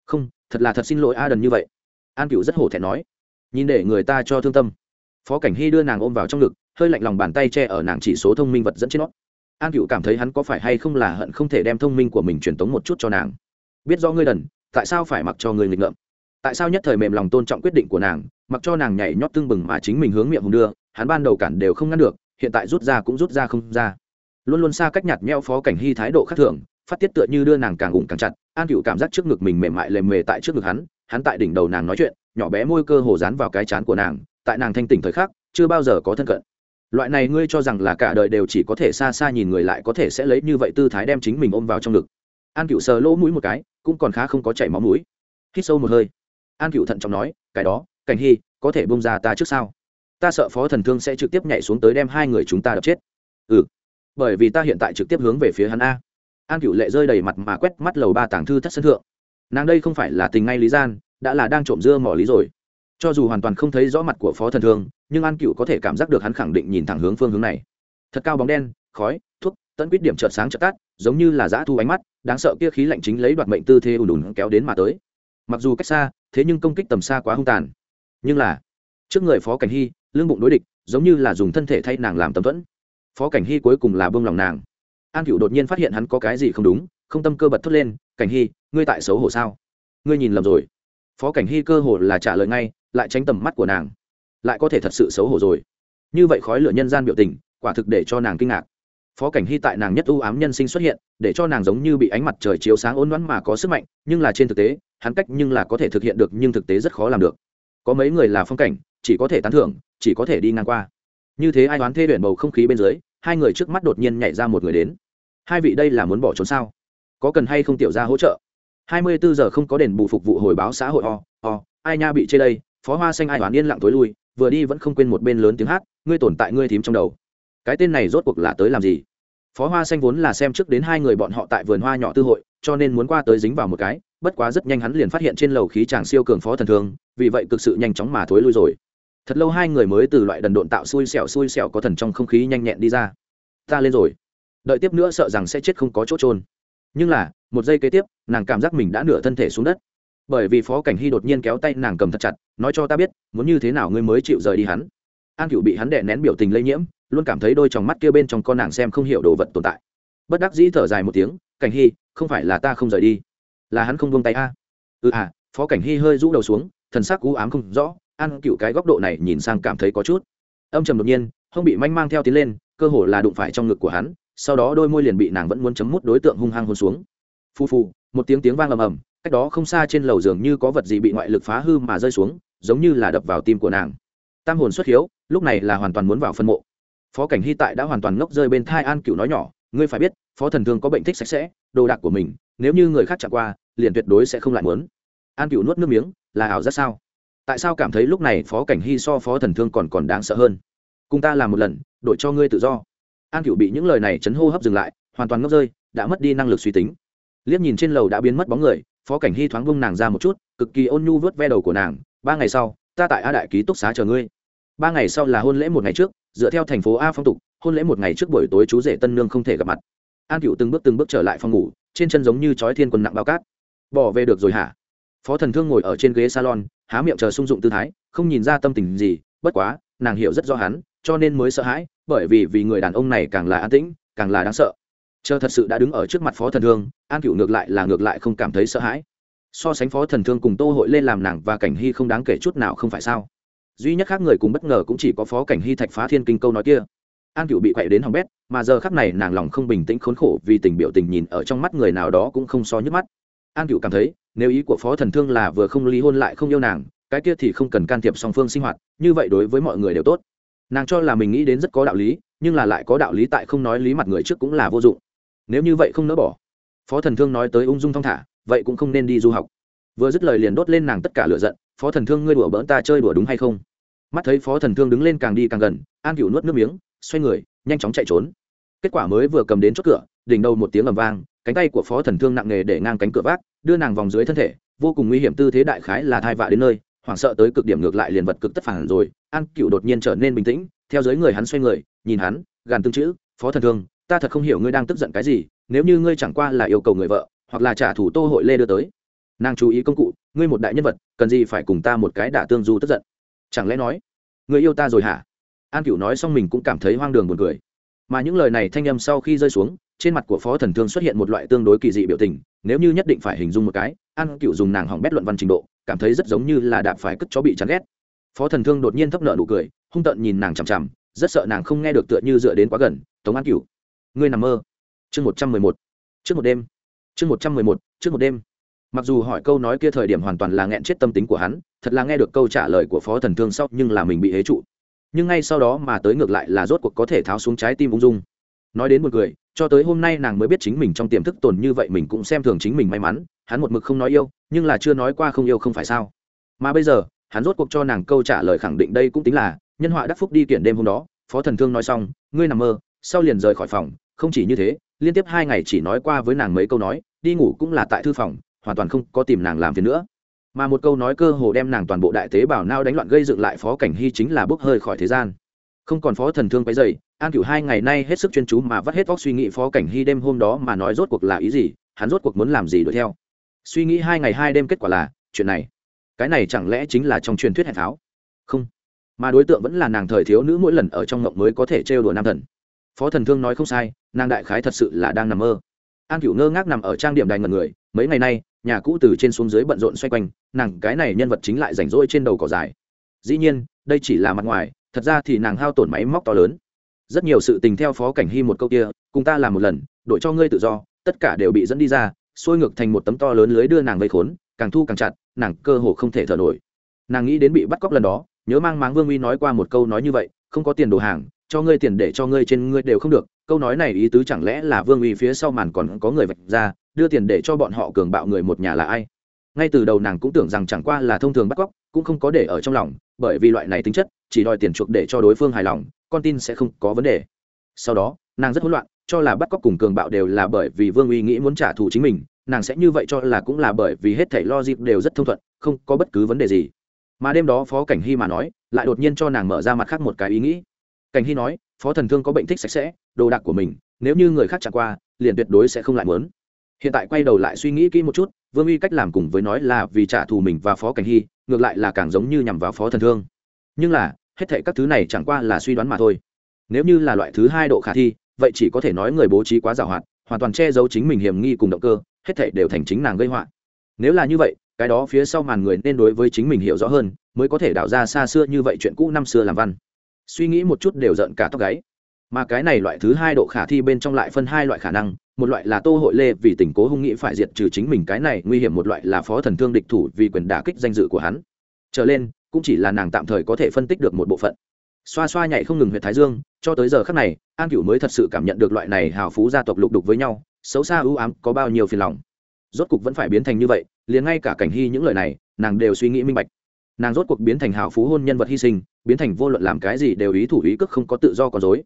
Không, thật là thật xin lỗi a đần như vậy. An cửu rất hổ thẹn nói nhìn để người ta cho thương tâm. Phó cảnh hy đưa nàng ôm vào trong ngực, hơi lạnh lòng bàn tay che ở nàng chỉ số thông minh vật dẫn trên nó. An cựu cảm thấy hắn có phải hay không là hận không thể đem thông minh của mình truyền tống một chút cho nàng. Biết do ngươi đần, tại sao phải mặc cho người nghịch ngợm? Tại sao nhất thời mềm lòng tôn trọng quyết định của nàng, mặc cho nàng nhảy nhót tưng bừng mà chính mình hướng miệng hùng đưa, hắn ban đầu cản đều không ngăn được, hiện tại rút ra cũng rút ra không ra. Luôn luôn xa cách nhạt nhẽo phó cảnh hy thái độ khác thường, phát tiết tựa như đưa nàng càng ủng càng chặt. An cựu cảm giác trước ngực mình mềm mại lềm mề tại trước ngực hắn hắn tại đỉnh đầu nàng nói chuyện nhỏ bé môi cơ hồ dán vào cái chán của nàng, tại nàng thanh tỉnh thời khắc, chưa bao giờ có thân cận. Loại này ngươi cho rằng là cả đời đều chỉ có thể xa xa nhìn người lại có thể sẽ lấy như vậy tư thái đem chính mình ôm vào trong ngực. An cựu sờ lỗ mũi một cái, cũng còn khá không có chảy máu mũi. Hít sâu một hơi. An cựu thận trọng nói, cái đó, cảnh hy, có thể bông ra ta trước sao? Ta sợ phó thần thương sẽ trực tiếp nhảy xuống tới đem hai người chúng ta đập chết. Ừ bởi vì ta hiện tại trực tiếp hướng về phía hắn a. An cựu lệ rơi đầy mặt mà quét mắt lầu ba tàng thư thất sân thượng. Nàng đây không phải là tình ngay lý gian đã là đang trộm dưa mỏ lý rồi. Cho dù hoàn toàn không thấy rõ mặt của phó thần thương, nhưng an cựu có thể cảm giác được hắn khẳng định nhìn thẳng hướng phương hướng này. Thật cao bóng đen, khói, thuốc tẫn quyết điểm chợt sáng chợt tắt, giống như là giã thu ánh mắt, đáng sợ kia khí lạnh chính lấy đoạt mệnh tư thế ùn ùn kéo đến mà tới. Mặc dù cách xa, thế nhưng công kích tầm xa quá hung tàn. Nhưng là, trước người phó cảnh hy lương bụng đối địch, giống như là dùng thân thể thay nàng làm tấm thuẫn. Phó cảnh hy cuối cùng là bông lòng nàng. An cựu đột nhiên phát hiện hắn có cái gì không đúng, không tâm cơ bật thốt lên, cảnh hy, ngươi tại xấu hổ sao? Ngươi nhìn lầm rồi phó cảnh hy cơ hồ là trả lời ngay, lại tránh tầm mắt của nàng. Lại có thể thật sự xấu hổ rồi. Như vậy khói lửa nhân gian biểu tình, quả thực để cho nàng kinh ngạc. Phó cảnh hy tại nàng nhất ưu ám nhân sinh xuất hiện, để cho nàng giống như bị ánh mặt trời chiếu sáng ôn đoán mà có sức mạnh, nhưng là trên thực tế, hắn cách nhưng là có thể thực hiện được nhưng thực tế rất khó làm được. Có mấy người là phong cảnh, chỉ có thể tán thưởng, chỉ có thể đi ngang qua. Như thế ai đoán thê luyện bầu không khí bên dưới, hai người trước mắt đột nhiên nhảy ra một người đến. Hai vị đây là muốn bỏ trốn sao? Có cần hay không tiểu ra hỗ trợ? Hai mươi bốn giờ không có đền bù phục vụ hồi báo xã hội o o, ai nha bị chê đây, phó hoa xanh ai đoán yên lặng tối lui, vừa đi vẫn không quên một bên lớn tiếng hát, ngươi tồn tại ngươi thím trong đầu. Cái tên này rốt cuộc là tới làm gì? Phó hoa xanh vốn là xem trước đến hai người bọn họ tại vườn hoa nhỏ tư hội, cho nên muốn qua tới dính vào một cái, bất quá rất nhanh hắn liền phát hiện trên lầu khí chàng siêu cường phó thần thương, vì vậy cực sự nhanh chóng mà thối lui rồi. Thật lâu hai người mới từ loại đần độn tạo xui xẻo xui xẻo có thần trong không khí nhanh nhẹn đi ra. Ta lên rồi. Đợi tiếp nữa sợ rằng sẽ chết không có chỗ trôn nhưng là, một giây kế tiếp, nàng cảm giác mình đã nửa thân thể xuống đất. Bởi vì phó cảnh hy đột nhiên kéo tay nàng cầm thật chặt, nói cho ta biết, muốn như thế nào ngươi mới chịu rời đi hắn. An cựu bị hắn đè nén biểu tình lây nhiễm, luôn cảm thấy đôi t mắt kia bên trong con nàng xem không hiểu đồ vật tồn tại. Bất đắc dĩ thở dài một tiếng, cảnh hy, không phải là ta không rời đi, là hắn không buông tay a. Ừ à phó cảnh hy hơi rũ đầu xuống, thần sắc cú ám không rõ, an cựu cái góc độ này nhìn sang cảm thấy có chút. Âm trầm đột nhiên không bị manh mang theo tiến lên, cơ hồ là đụng phải trong ngực của hắn sau đó đôi môi liền bị nàng vẫn muốn chấm mút đối tượng hung hăng hôn xuống. Phu phu một tiếng tiếng vang ầm ầm, cách đó không xa trên lầu giường như có vật gì bị ngoại lực phá hư mà rơi xuống, giống như là đập vào tim của nàng. Tam hồn xuất hiếu, lúc này là hoàn toàn muốn vào phân mộ. Phó cảnh hy tại đã hoàn toàn ngốc rơi bên thai an cựu nói nhỏ, ngươi phải biết, phó thần thương có bệnh thích sạch sẽ, đồ đạc của mình, nếu như người khác chạm qua, liền tuyệt đối sẽ không lại muốn. An cựu nuốt nước miếng, là ảo ra sao? Tại sao cảm thấy lúc này phó cảnh hy so phó thần thương còn còn đáng sợ hơn? Cùng ta làm một lần, đổi cho ngươi tự do an cựu bị những lời này chấn hô hấp dừng lại, hoàn toàn ngốc rơi, đã mất đi năng lực suy tính. Liếc nhìn trên lầu đã biến mất bóng người, phó cảnh hy thoáng vung nàng ra một chút, cực kỳ ôn nhu vớt ve đầu của nàng, ba ngày sau, ta tại a đại ký túc xá chờ ngươi. Ba ngày sau là hôn lễ một ngày trước, dựa theo thành phố a phong tục, hôn lễ một ngày trước buổi tối chú rể tân nương không thể gặp mặt. An cựu từng bước từng bước trở lại phòng ngủ, trên chân giống như chói thiên quân nặng bao cát. Bỏ về được rồi hả? Phó thần thương ngồi ở trên ghế salon, há miệng chờ sung dụng tư thái, không nhìn ra tâm tình gì, bất quá, nàng hiểu rất rõ hắn, cho nên mới sợ hãi bởi vì vì người đàn ông này càng là an tĩnh, càng là đáng sợ. Chờ thật sự đã đứng ở trước mặt phó thần thương, an cựu ngược lại là ngược lại không cảm thấy sợ hãi. So sánh phó thần thương cùng tô hội lên làm nàng và cảnh hy không đáng kể chút nào không phải sao? Duy nhất khác người cùng bất ngờ cũng chỉ có phó cảnh hy thạch phá thiên kinh câu nói kia. An cựu bị quậy đến hỏng bét, mà giờ khắc này nàng lòng không bình tĩnh khốn khổ vì tình biểu tình nhìn ở trong mắt người nào đó cũng không so nhức mắt. An cựu cảm thấy, nếu ý của phó thần thương là vừa không ly hôn lại không yêu nàng, cái kia thì không cần can thiệp song phương sinh hoạt, như vậy đối với mọi người đều tốt nàng cho là mình nghĩ đến rất có đạo lý, nhưng là lại có đạo lý tại không nói lý mặt người trước cũng là vô dụng. Nếu như vậy không nỡ bỏ. Phó thần thương nói tới ung dung thong thả, vậy cũng không nên đi du học. Vừa dứt lời liền đốt lên nàng tất cả lựa giận, phó thần thương, ngươi đùa bỡn ta chơi đùa đúng hay không? Mắt thấy phó thần thương đứng lên càng đi càng gần, an cựu nuốt nước miếng, xoay người, nhanh chóng chạy trốn. Kết quả mới vừa cầm đến chốt cửa, đỉnh đầu một tiếng ầm vang, cánh tay của phó thần thương nặng nề để ngang cánh cửa vác, đưa nàng vòng dưới thân thể, vô cùng nguy hiểm tư thế đại khái là thai vạ đến nơi hoảng sợ tới cực điểm ngược lại liền vật cực tất phản rồi, an cựu đột nhiên trở nên bình tĩnh, theo dưới người hắn xoay người, nhìn hắn, gàn tương chữ, phó thần thương, ta thật không hiểu ngươi đang tức giận cái gì, nếu như ngươi chẳng qua là yêu cầu người vợ, hoặc là trả thù tô hội lê đưa tới. Nàng chú ý công cụ, ngươi một đại nhân vật, cần gì phải cùng ta một cái đả tương du tức giận? Chẳng lẽ nói người yêu ta rồi hả? An cựu nói xong mình cũng cảm thấy hoang đường buồn cười. Mà những lời này thanh âm sau khi rơi xuống, trên mặt của phó thần thương xuất hiện một loại tương đối kỳ dị biểu tình, nếu như nhất định phải hình dung một cái, an cựu dùng nàng hỏng bét luận văn trình độ cảm thấy rất giống như là đạp phải cất chó bị chán ghét. Phó thần thương đột nhiên thấp nợ nụ cười, hung tợn nhìn nàng chằm chằm, rất sợ nàng không nghe được tựa như dựa đến quá gần, tống an cửu, ngươi nằm mơ. Chương một trăm mười một. Trước một đêm. Chương một trăm mười một, trước một đêm. Mặc dù hỏi câu nói kia thời điểm hoàn toàn là nghẹn chết tâm tính của hắn, thật là nghe được câu trả lời của phó thần thương sau, nhưng là mình bị hế trụ. Nhưng ngay sau đó mà tới ngược lại là rốt cuộc có thể tháo xuống trái tim ung dung. Nói đến một người cho tới hôm nay nàng mới biết chính mình trong tiềm thức tồn như vậy mình cũng xem thường chính mình may mắn hắn một mực không nói yêu, nhưng là chưa nói qua không yêu không phải sao. Mà bây giờ, hắn rốt cuộc cho nàng câu trả lời khẳng định đây cũng tính là, nhân họa đắc phúc đi kiển đêm hôm đó, phó thần thương nói xong, ngươi nằm mơ, sau liền rời khỏi phòng, không chỉ như thế, liên tiếp hai ngày chỉ nói qua với nàng mấy câu nói, đi ngủ cũng là tại thư phòng, hoàn toàn không có tìm nàng làm phiền nữa. Mà một câu nói cơ hồ đem nàng toàn bộ đại tế bảo nao đánh loạn gây dựng lại phó cảnh hy chính là bốc hơi khỏi thế gian. Không còn phó thần thương cái dày an cửu hai ngày nay hết sức chuyên chú mà vắt hết vóc suy nghĩ phó cảnh hy đêm hôm đó mà nói rốt cuộc là ý gì, hắn rốt cuộc muốn làm gì đuổi theo suy nghĩ hai ngày hai đêm kết quả là, chuyện này, cái này chẳng lẽ chính là trong truyền thuyết hẹn pháo không. Mà đối tượng vẫn là nàng thời thiếu nữ mỗi lần ở trong ngộng mới có thể trêu đùa nam thần. Phó thần thương nói không sai, nàng đại khái thật sự là đang nằm mơ. An cửu ngơ ngác nằm ở trang điểm đài ngần người, mấy ngày nay, nhà cũ từ trên xuống dưới bận rộn xoay quanh, nàng cái này nhân vật chính lại rảnh rỗi trên đầu cỏ dài. Dĩ nhiên, đây chỉ là mặt ngoài, thật ra thì nàng hao tổn máy móc to lớn. Rất nhiều sự tình theo phó cảnh hy một câu kia, cùng ta làm một lần, đổi cho ngươi tự do, tất cả đều bị dẫn đi ra sôi ngược thành một tấm to lớn lưới đưa nàng vây khốn, càng thu càng chặt, nàng cơ hồ không thể thở nổi. Nàng nghĩ đến bị bắt cóc lần đó, nhớ mang máng vương uy nói qua một câu nói như vậy, không có tiền đồ hàng, cho ngươi tiền để cho ngươi trên ngươi đều không được. Câu nói này ý tứ chẳng lẽ là vương uy phía sau màn còn có người vạch ra, đưa tiền để cho bọn họ cường bạo người một nhà là ai? Ngay từ đầu nàng cũng tưởng rằng chẳng qua là thông thường bắt cóc, cũng không có để ở trong lòng, bởi vì loại này tính chất, chỉ đòi tiền chuộc để cho đối phương hài lòng, con tin sẽ không có vấn đề. Sau đó, nàng rất hỗn loạn cho là bắt cóc cùng cường bạo đều là bởi vì vương uy nghĩ muốn trả thù chính mình, nàng sẽ như vậy cho là cũng là bởi vì hết thảy logic đều rất thông thuận, không có bất cứ vấn đề gì. Mà đêm đó phó cảnh hy mà nói, lại đột nhiên cho nàng mở ra mặt khác một cái ý nghĩ. Cảnh hy nói, phó thần thương có bệnh thích sạch sẽ, đồ đạc của mình, nếu như người khác chẳng qua, liền tuyệt đối sẽ không lại muốn. Hiện tại quay đầu lại suy nghĩ kỹ một chút, vương uy cách làm cùng với nói là vì trả thù mình và phó cảnh hy, ngược lại là càng giống như nhằm vào phó thần thương. Nhưng là, hết thệ các thứ này chẳng qua là suy đoán mà thôi. Nếu như là loại thứ hai độ khả thi vậy chỉ có thể nói người bố trí quá giàu hoạt, hoàn toàn che giấu chính mình hiểm nghi cùng động cơ, hết thảy đều thành chính nàng gây họa. Nếu là như vậy, cái đó phía sau màn người nên đối với chính mình hiểu rõ hơn, mới có thể đạo ra xa xưa như vậy chuyện cũ năm xưa làm văn. Suy nghĩ một chút đều giận cả tóc gáy. Mà cái này loại thứ hai độ khả thi bên trong lại phân hai loại khả năng, một loại là tô hội lê vì tình cố hung nghĩ phải diệt trừ chính mình cái này nguy hiểm, một loại là phó thần thương địch thủ vì quyền đả kích danh dự của hắn. Trở lên, cũng chỉ là nàng tạm thời có thể phân tích được một bộ phận xoa xoa nhảy không ngừng huyện thái dương, cho tới giờ khắc này, an cửu mới thật sự cảm nhận được loại này hào phú gia tộc lục đục với nhau, xấu xa ưu ám, có bao nhiêu phiền lòng. Rốt cục vẫn phải biến thành như vậy, liền ngay cả cảnh hy những lời này, nàng đều suy nghĩ minh bạch. Nàng rốt cuộc biến thành hào phú hôn nhân vật hy sinh, biến thành vô luận làm cái gì đều ý thủ ý cước không có tự do còn dối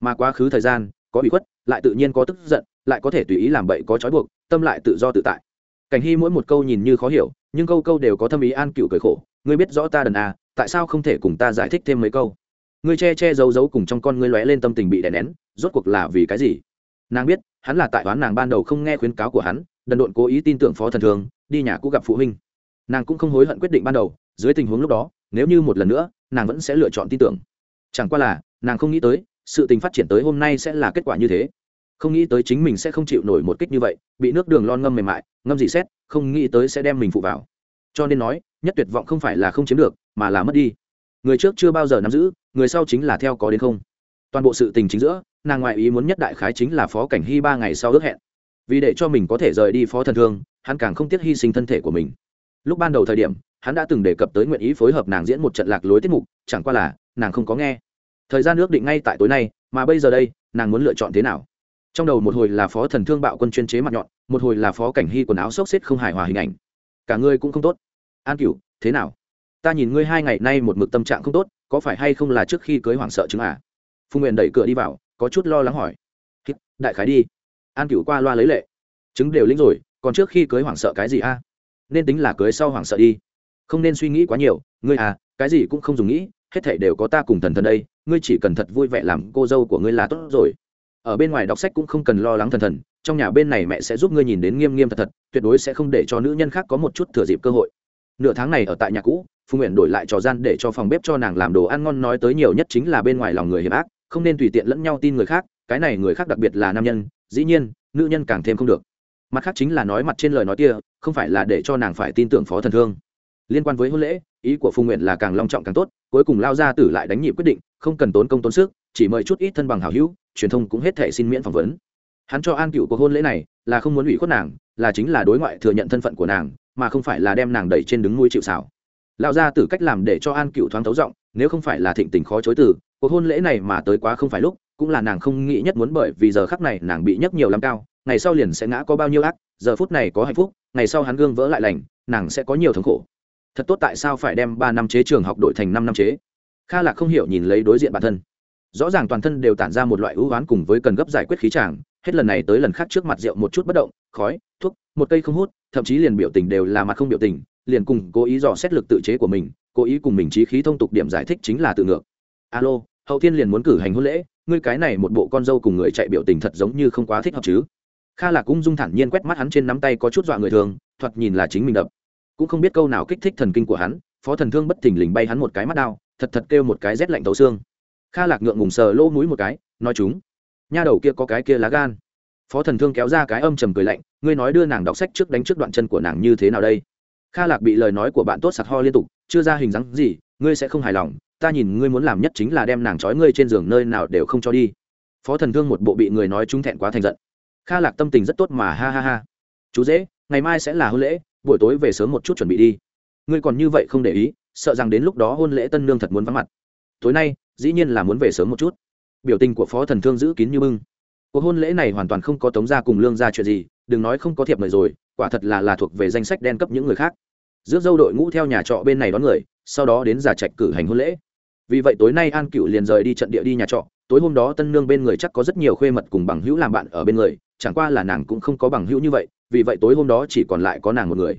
mà quá khứ thời gian, có bị khuất, lại tự nhiên có tức giận, lại có thể tùy ý làm bậy có trói buộc, tâm lại tự do tự tại. Cảnh hy mỗi một câu nhìn như khó hiểu, nhưng câu câu đều có thâm ý an cựu cười khổ. Ngươi biết rõ ta đần à tại sao không thể cùng ta giải thích thêm mấy câu? Ngươi che che giấu giấu cùng trong con ngươi lóe lên tâm tình bị đè nén, rốt cuộc là vì cái gì? Nàng biết, hắn là tại toán nàng ban đầu không nghe khuyến cáo của hắn, đần độn cố ý tin tưởng phó thần thường, đi nhà cũ gặp phụ huynh. Nàng cũng không hối hận quyết định ban đầu, dưới tình huống lúc đó, nếu như một lần nữa, nàng vẫn sẽ lựa chọn tin tưởng. Chẳng qua là, nàng không nghĩ tới, sự tình phát triển tới hôm nay sẽ là kết quả như thế. Không nghĩ tới chính mình sẽ không chịu nổi một kích như vậy, bị nước đường lon ngâm mềm mại, ngâm dị xét, không nghĩ tới sẽ đem mình phụ vào. Cho nên nói, nhất tuyệt vọng không phải là không chiếm được, mà là mất đi người trước chưa bao giờ nắm giữ, người sau chính là theo có đến không. Toàn bộ sự tình chính giữa, nàng ngoại ý muốn nhất đại khái chính là phó cảnh hy ba ngày sau ước hẹn. Vì để cho mình có thể rời đi phó thần thương, hắn càng không tiếc hy sinh thân thể của mình. Lúc ban đầu thời điểm, hắn đã từng đề cập tới nguyện ý phối hợp nàng diễn một trận lạc lối tiết mục, chẳng qua là, nàng không có nghe. Thời gian ước định ngay tại tối nay, mà bây giờ đây, nàng muốn lựa chọn thế nào? Trong đầu một hồi là phó thần thương bạo quân chuyên chế mặt nhọn, một hồi là phó cảnh hy quần áo xốc xếp không hài hòa hình ảnh. Cả ngươi cũng không tốt. An cửu, thế nào? Ta nhìn ngươi hai ngày nay một mực tâm trạng không tốt, có phải hay không là trước khi cưới hoảng sợ chứng à? Phùng nguyện đẩy cửa đi vào, có chút lo lắng hỏi. Đại khái đi. An cửu qua loa lấy lệ. Chứng đều lĩnh rồi, còn trước khi cưới hoảng sợ cái gì a nên tính là cưới sau hoảng sợ đi. Không nên suy nghĩ quá nhiều, ngươi à cái gì cũng không dùng nghĩ, hết thảy đều có ta cùng thần thần đây, ngươi chỉ cần thật vui vẻ làm cô dâu của ngươi là tốt rồi. Ở bên ngoài đọc sách cũng không cần lo lắng thần thần, trong nhà bên này mẹ sẽ giúp ngươi nhìn đến nghiêm nghiêm thật thật, tuyệt đối sẽ không để cho nữ nhân khác có một chút thừa dịp cơ hội nửa tháng này ở tại nhà cũ Phu nguyện đổi lại trò gian để cho phòng bếp cho nàng làm đồ ăn ngon nói tới nhiều nhất chính là bên ngoài lòng người hiểm ác, không nên tùy tiện lẫn nhau tin người khác, cái này người khác đặc biệt là nam nhân, dĩ nhiên, nữ nhân càng thêm không được. Mặt khác chính là nói mặt trên lời nói kia, không phải là để cho nàng phải tin tưởng phó thần thương. Liên quan với hôn lễ, ý của Phu nguyện là càng long trọng càng tốt, cuối cùng lao ra tử lại đánh nhịp quyết định, không cần tốn công tốn sức, chỉ mời chút ít thân bằng hảo hữu, truyền thông cũng hết thể xin miễn phỏng vấn. Hắn cho an cựu cuộc hôn lễ này là không muốn ủy khuất nàng, là chính là đối ngoại thừa nhận thân phận của nàng mà không phải là đem nàng đẩy trên đứng nuôi chịu xảo lão ra tử cách làm để cho an cựu thoáng thấu giọng, nếu không phải là thịnh tình khó chối từ, cuộc hôn lễ này mà tới quá không phải lúc, cũng là nàng không nghĩ nhất muốn bởi vì giờ khắc này nàng bị nhấc nhiều lắm cao, ngày sau liền sẽ ngã có bao nhiêu ác, giờ phút này có hạnh phúc, ngày sau hắn gương vỡ lại lành, nàng sẽ có nhiều thống khổ. Thật tốt tại sao phải đem ba năm chế trường học đổi thành năm năm chế? Kha lạc không hiểu nhìn lấy đối diện bản thân. Rõ ràng toàn thân đều tản ra một loại ưu oán cùng với cần gấp giải quyết khí tràng hết lần này tới lần khác trước mặt rượu một chút bất động, khói, thuốc, một cây không hút, thậm chí liền biểu tình đều là mặt không biểu tình, liền cùng cố ý dò xét lực tự chế của mình, cố ý cùng mình trí khí thông tục điểm giải thích chính là tự ngược. Alo, hậu thiên liền muốn cử hành hôn lễ, ngươi cái này một bộ con dâu cùng người chạy biểu tình thật giống như không quá thích hợp chứ. Kha lạc cũng dung thản nhiên quét mắt hắn trên nắm tay có chút dọa người thường, thoạt nhìn là chính mình đập. Cũng không biết câu nào kích thích thần kinh của hắn, phó thần thương bất thình lình bay hắn một cái mắt đao, thật thật kêu một cái rét lạnh tấu xương. Kha lạc ngượng ngùng sờ lỗ mũi một cái, nói chúng nha đầu kia có cái kia lá gan. Phó thần thương kéo ra cái âm trầm cười lạnh, ngươi nói đưa nàng đọc sách trước đánh trước đoạn chân của nàng như thế nào đây? Kha lạc bị lời nói của bạn tốt sặc ho liên tục, chưa ra hình dáng gì, ngươi sẽ không hài lòng, ta nhìn ngươi muốn làm nhất chính là đem nàng trói ngươi trên giường nơi nào đều không cho đi. Phó thần thương một bộ bị người nói trúng thẹn quá thành giận. Kha lạc tâm tình rất tốt mà ha ha ha. Chú dễ, ngày mai sẽ là hôn lễ, buổi tối về sớm một chút chuẩn bị đi. Ngươi còn như vậy không để ý, sợ rằng đến lúc đó hôn lễ tân nương thật muốn vắng mặt. Tối nay, dĩ nhiên là muốn về sớm một chút biểu tình của phó thần thương giữ kín như bưng. Cuộc hôn lễ này hoàn toàn không có tống gia cùng lương gia chuyện gì, đừng nói không có thiệp mời rồi, quả thật là là thuộc về danh sách đen cấp những người khác. Rước dâu đội ngũ theo nhà trọ bên này đón người, sau đó đến giả trạch cử hành hôn lễ. Vì vậy tối nay an cựu liền rời đi trận địa đi nhà trọ, tối hôm đó tân nương bên người chắc có rất nhiều khuê mật cùng bằng hữu làm bạn ở bên người, chẳng qua là nàng cũng không có bằng hữu như vậy, vì vậy tối hôm đó chỉ còn lại có nàng một người.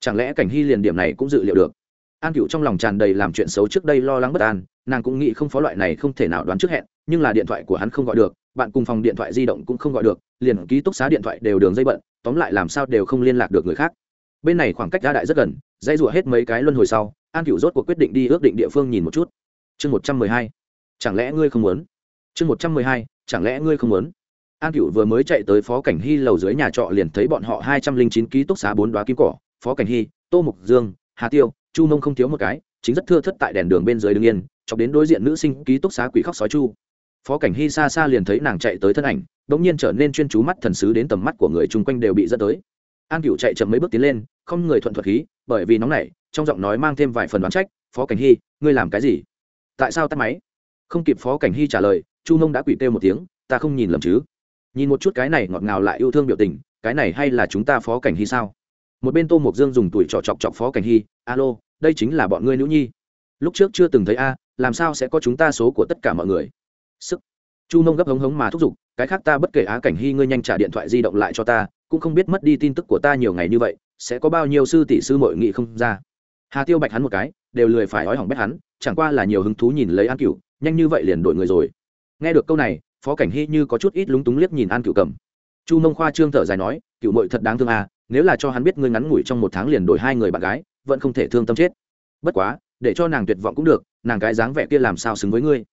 Chẳng lẽ cảnh hy liền điểm này cũng dự liệu được? An cựu trong lòng tràn đầy làm chuyện xấu trước đây lo lắng bất an, nàng cũng nghĩ không phó loại này không thể nào đoán trước hẹn nhưng là điện thoại của hắn không gọi được, bạn cùng phòng điện thoại di động cũng không gọi được, liền ký túc xá điện thoại đều đường dây bận, tóm lại làm sao đều không liên lạc được người khác. Bên này khoảng cách ra đại rất gần dây rủa hết mấy cái luân hồi sau, an cựu rốt cuộc quyết định đi ước định địa phương nhìn một chút. Chương một trăm mười hai, chẳng lẽ ngươi không muốn? Chương một trăm mười hai, chẳng lẽ ngươi không muốn? An cựu vừa mới chạy tới phó cảnh hy lầu dưới nhà trọ liền thấy bọn họ hai trăm linh chín ký túc xá bốn đoá kim cỏ, phó cảnh hy, tô mục dương, hà tiêu, chu mông không thiếu một cái, chính rất thưa thất tại đèn đường bên dưới đứng yên, chọc đến đối diện nữ sinh ký túc xá quỷ khóc sói chu phó cảnh hy xa xa liền thấy nàng chạy tới thân ảnh đ ỗ n g nhiên trở nên chuyên chú mắt thần sứ đến tầm mắt của người chung quanh đều bị dẫn tới. An cựu chạy chậm mấy bước tiến lên, không người thuận thuật khí, bởi vì nóng nảy, trong giọng nói mang thêm vài phần đoán trách, phó cảnh hy, ngươi làm cái gì? Tại sao tắt máy? Không kịp phó cảnh hy trả lời, chu mông đã quỷ kêu một tiếng, ta không nhìn lầm chứ? Nhìn một chút cái này ngọt ngào lại yêu thương biểu tình, cái này hay là chúng ta phó cảnh hy sao? Một bên tô mộc dương dùng tuổi trọ chọc chọc phó cảnh hy, alo, đây chính là bọn ngươi nữ nhi. Lúc trước chưa từng thấy a, làm sao sẽ có chúng ta số của tất cả mọi người? Sức. Chu nông gấp hống hống mà thúc giục, cái khác ta bất kể á cảnh hy ngươi nhanh trả điện thoại di động lại cho ta, cũng không biết mất đi tin tức của ta nhiều ngày như vậy, sẽ có bao nhiêu sư tỷ sư mội nghị không ra. Hà tiêu bạch hắn một cái, đều lười phải ói hỏng bét hắn, chẳng qua là nhiều hứng thú nhìn lấy an cựu nhanh như vậy liền đổi người rồi. Nghe được câu này, phó cảnh hy như có chút ít lúng túng liếc nhìn an cựu cầm. Chu mông khoa trương thở dài nói cựu mội thật đáng thương à nếu là cho hắn biết ngươi ngắn ngủi trong một tháng liền đổi hai người bạn gái, vẫn không thể thương tâm chết. Bất quá, để cho nàng tuyệt vọng cũng được, nàng cái dáng vẻ kia làm sao xứng với ngươi?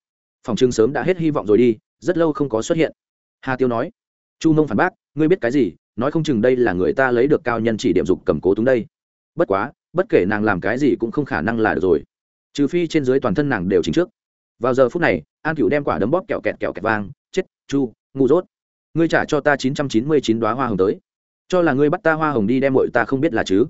Phòng trưng sớm đã hết hy vọng rồi đi, rất lâu không có xuất hiện. Hà tiêu nói, chu mông phản bác, ngươi biết cái gì, nói không chừng đây là người ta lấy được cao nhân chỉ điểm dục cầm cố túng đây. Bất quá, bất kể nàng làm cái gì cũng không khả năng là được rồi. Trừ phi trên dưới toàn thân nàng đều chính trước. Vào giờ phút này, an cựu đem quả đấm bóp kẹo kẹt kẹo kẹt vang, chết, chu, ngu dốt. Ngươi trả cho ta chín trăm chín mươi chín đoá hoa hồng tới. Cho là ngươi bắt ta hoa hồng đi đem mội ta không biết là chứ.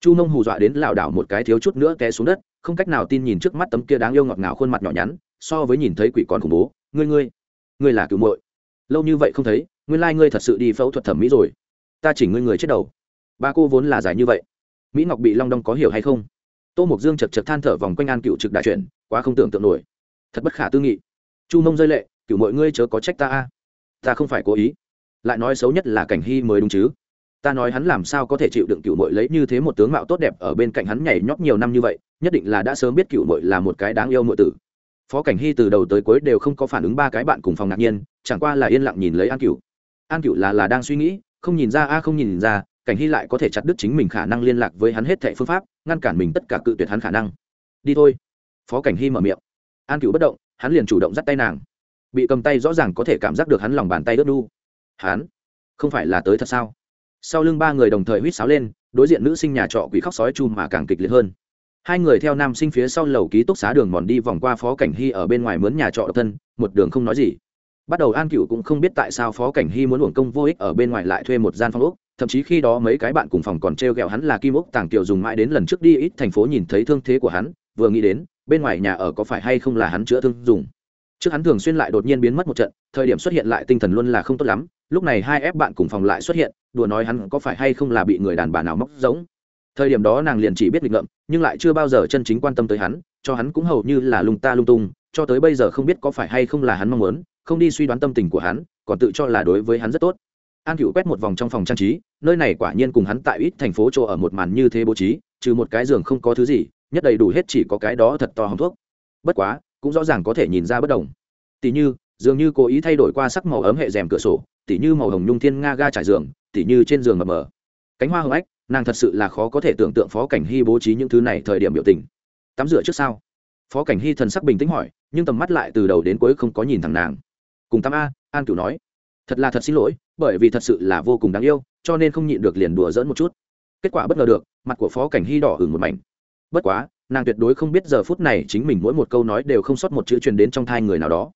Chu nông hù dọa đến lảo đảo một cái thiếu chút nữa té xuống đất, không cách nào tin nhìn trước mắt tấm kia đáng yêu ngọt ngào khuôn mặt nhỏ nhắn so với nhìn thấy quỷ con khủng bố. Ngươi ngươi ngươi là cựu muội. Lâu như vậy không thấy, nguyên lai ngươi thật sự đi phẫu thuật thẩm mỹ rồi. Ta chỉ ngươi người chết đầu. Ba cô vốn là giải như vậy. Mỹ ngọc bị long đong có hiểu hay không? Tô mục dương chật chật than thở vòng quanh an cựu trực đại chuyển, quá không tưởng tượng nổi. Thật bất khả tư nghị. Chu mông rơi lệ cựu mọi ngươi chớ có trách ta a. Ta không phải cố ý. Lại nói xấu nhất là cảnh hy mới đúng chứ. Ta nói hắn làm sao có thể chịu đựng cựu mội lấy như thế một tướng mạo tốt đẹp ở bên cạnh hắn nhảy nhót nhiều năm như vậy, nhất định là đã sớm biết cựu mội là một cái đáng yêu mội tử phó cảnh hy từ đầu tới cuối đều không có phản ứng ba cái bạn cùng phòng ngạc nhiên, chẳng qua là yên lặng nhìn lấy an cựu an cựu là là đang suy nghĩ, không nhìn ra a không nhìn ra, cảnh hy lại có thể chặt đứt chính mình khả năng liên lạc với hắn hết thệ phương pháp, ngăn cản mình tất cả cự tuyệt hắn khả năng. Đi thôi. Phó cảnh hy mở miệng. An cựu bất động, hắn liền chủ động dắt tay nàng. Bị cầm tay rõ ràng có thể cảm giác được hắn lòng bàn tay ướt đu. Hắn? Không phải là tới thật sao? Sau lưng ba người đồng thời huýt sáo lên, đối diện nữ sinh nhà trọ quỷ khóc sói chu mà càng kịch liệt hơn hai người theo nam sinh phía sau lầu ký túc xá đường mòn đi vòng qua phó cảnh hy ở bên ngoài mướn nhà trọ độc thân, một đường không nói gì. Bắt đầu an cựu cũng không biết tại sao phó cảnh hy muốn uổng công vô ích ở bên ngoài lại thuê một gian phòng úc thậm chí khi đó mấy cái bạn cùng phòng còn t r e o g ẹ o hắn là kim úc tàng kiều dùng mãi đến lần trước đi ít thành phố nhìn thấy thương thế của hắn, vừa nghĩ đến, bên ngoài nhà ở có phải hay không là hắn chữa thương dùng. Trước hắn thường xuyên lại đột nhiên biến mất một trận, thời điểm xuất hiện lại tinh thần luôn là không tốt lắm, lúc này hai ép bạn cùng phòng lại xuất hiện, đùa nói hắn có phải hay không là bị người đàn bà nào móc giống thời điểm đó nàng liền chỉ biết nghịch ngợm, nhưng lại chưa bao giờ chân chính quan tâm tới hắn, cho hắn cũng hầu như là lung ta lung tung, cho tới bây giờ không biết có phải hay không là hắn mong muốn, không đi suy đoán tâm tình của hắn, còn tự cho là đối với hắn rất tốt. An cựu quét một vòng trong phòng trang trí, nơi này quả nhiên cùng hắn tại ít thành phố chỗ ở một màn như thế bố trí, trừ một cái giường không có thứ gì, nhất đầy đủ hết chỉ có cái đó thật to hồng thuốc. Bất quá, cũng rõ ràng có thể nhìn ra bất đồng. Tỷ như, dường như cố ý thay đổi qua sắc màu ấm hệ rèm cửa sổ, tỷ như màu hồng nhung thiên nga ga trải giường, tỷ như trên giường mờ mờ. Cánh hoa hồng ách nàng thật sự là khó có thể tưởng tượng phó cảnh hy bố trí những thứ này thời điểm biểu tình. Tắm rửa trước sau phó cảnh hy thần sắc bình tĩnh hỏi, nhưng tầm mắt lại từ đầu đến cuối không có nhìn thẳng nàng. Cùng tắm a, an cửu nói, thật là thật xin lỗi, bởi vì thật sự là vô cùng đáng yêu, cho nên không nhịn được liền đùa dỡn một chút. Kết quả bất ngờ được, mặt của phó cảnh hy đỏ hừng một mảnh. Bất quá, nàng tuyệt đối không biết giờ phút này chính mình mỗi một câu nói đều không sót một chữ truyền đến trong thai người nào đó.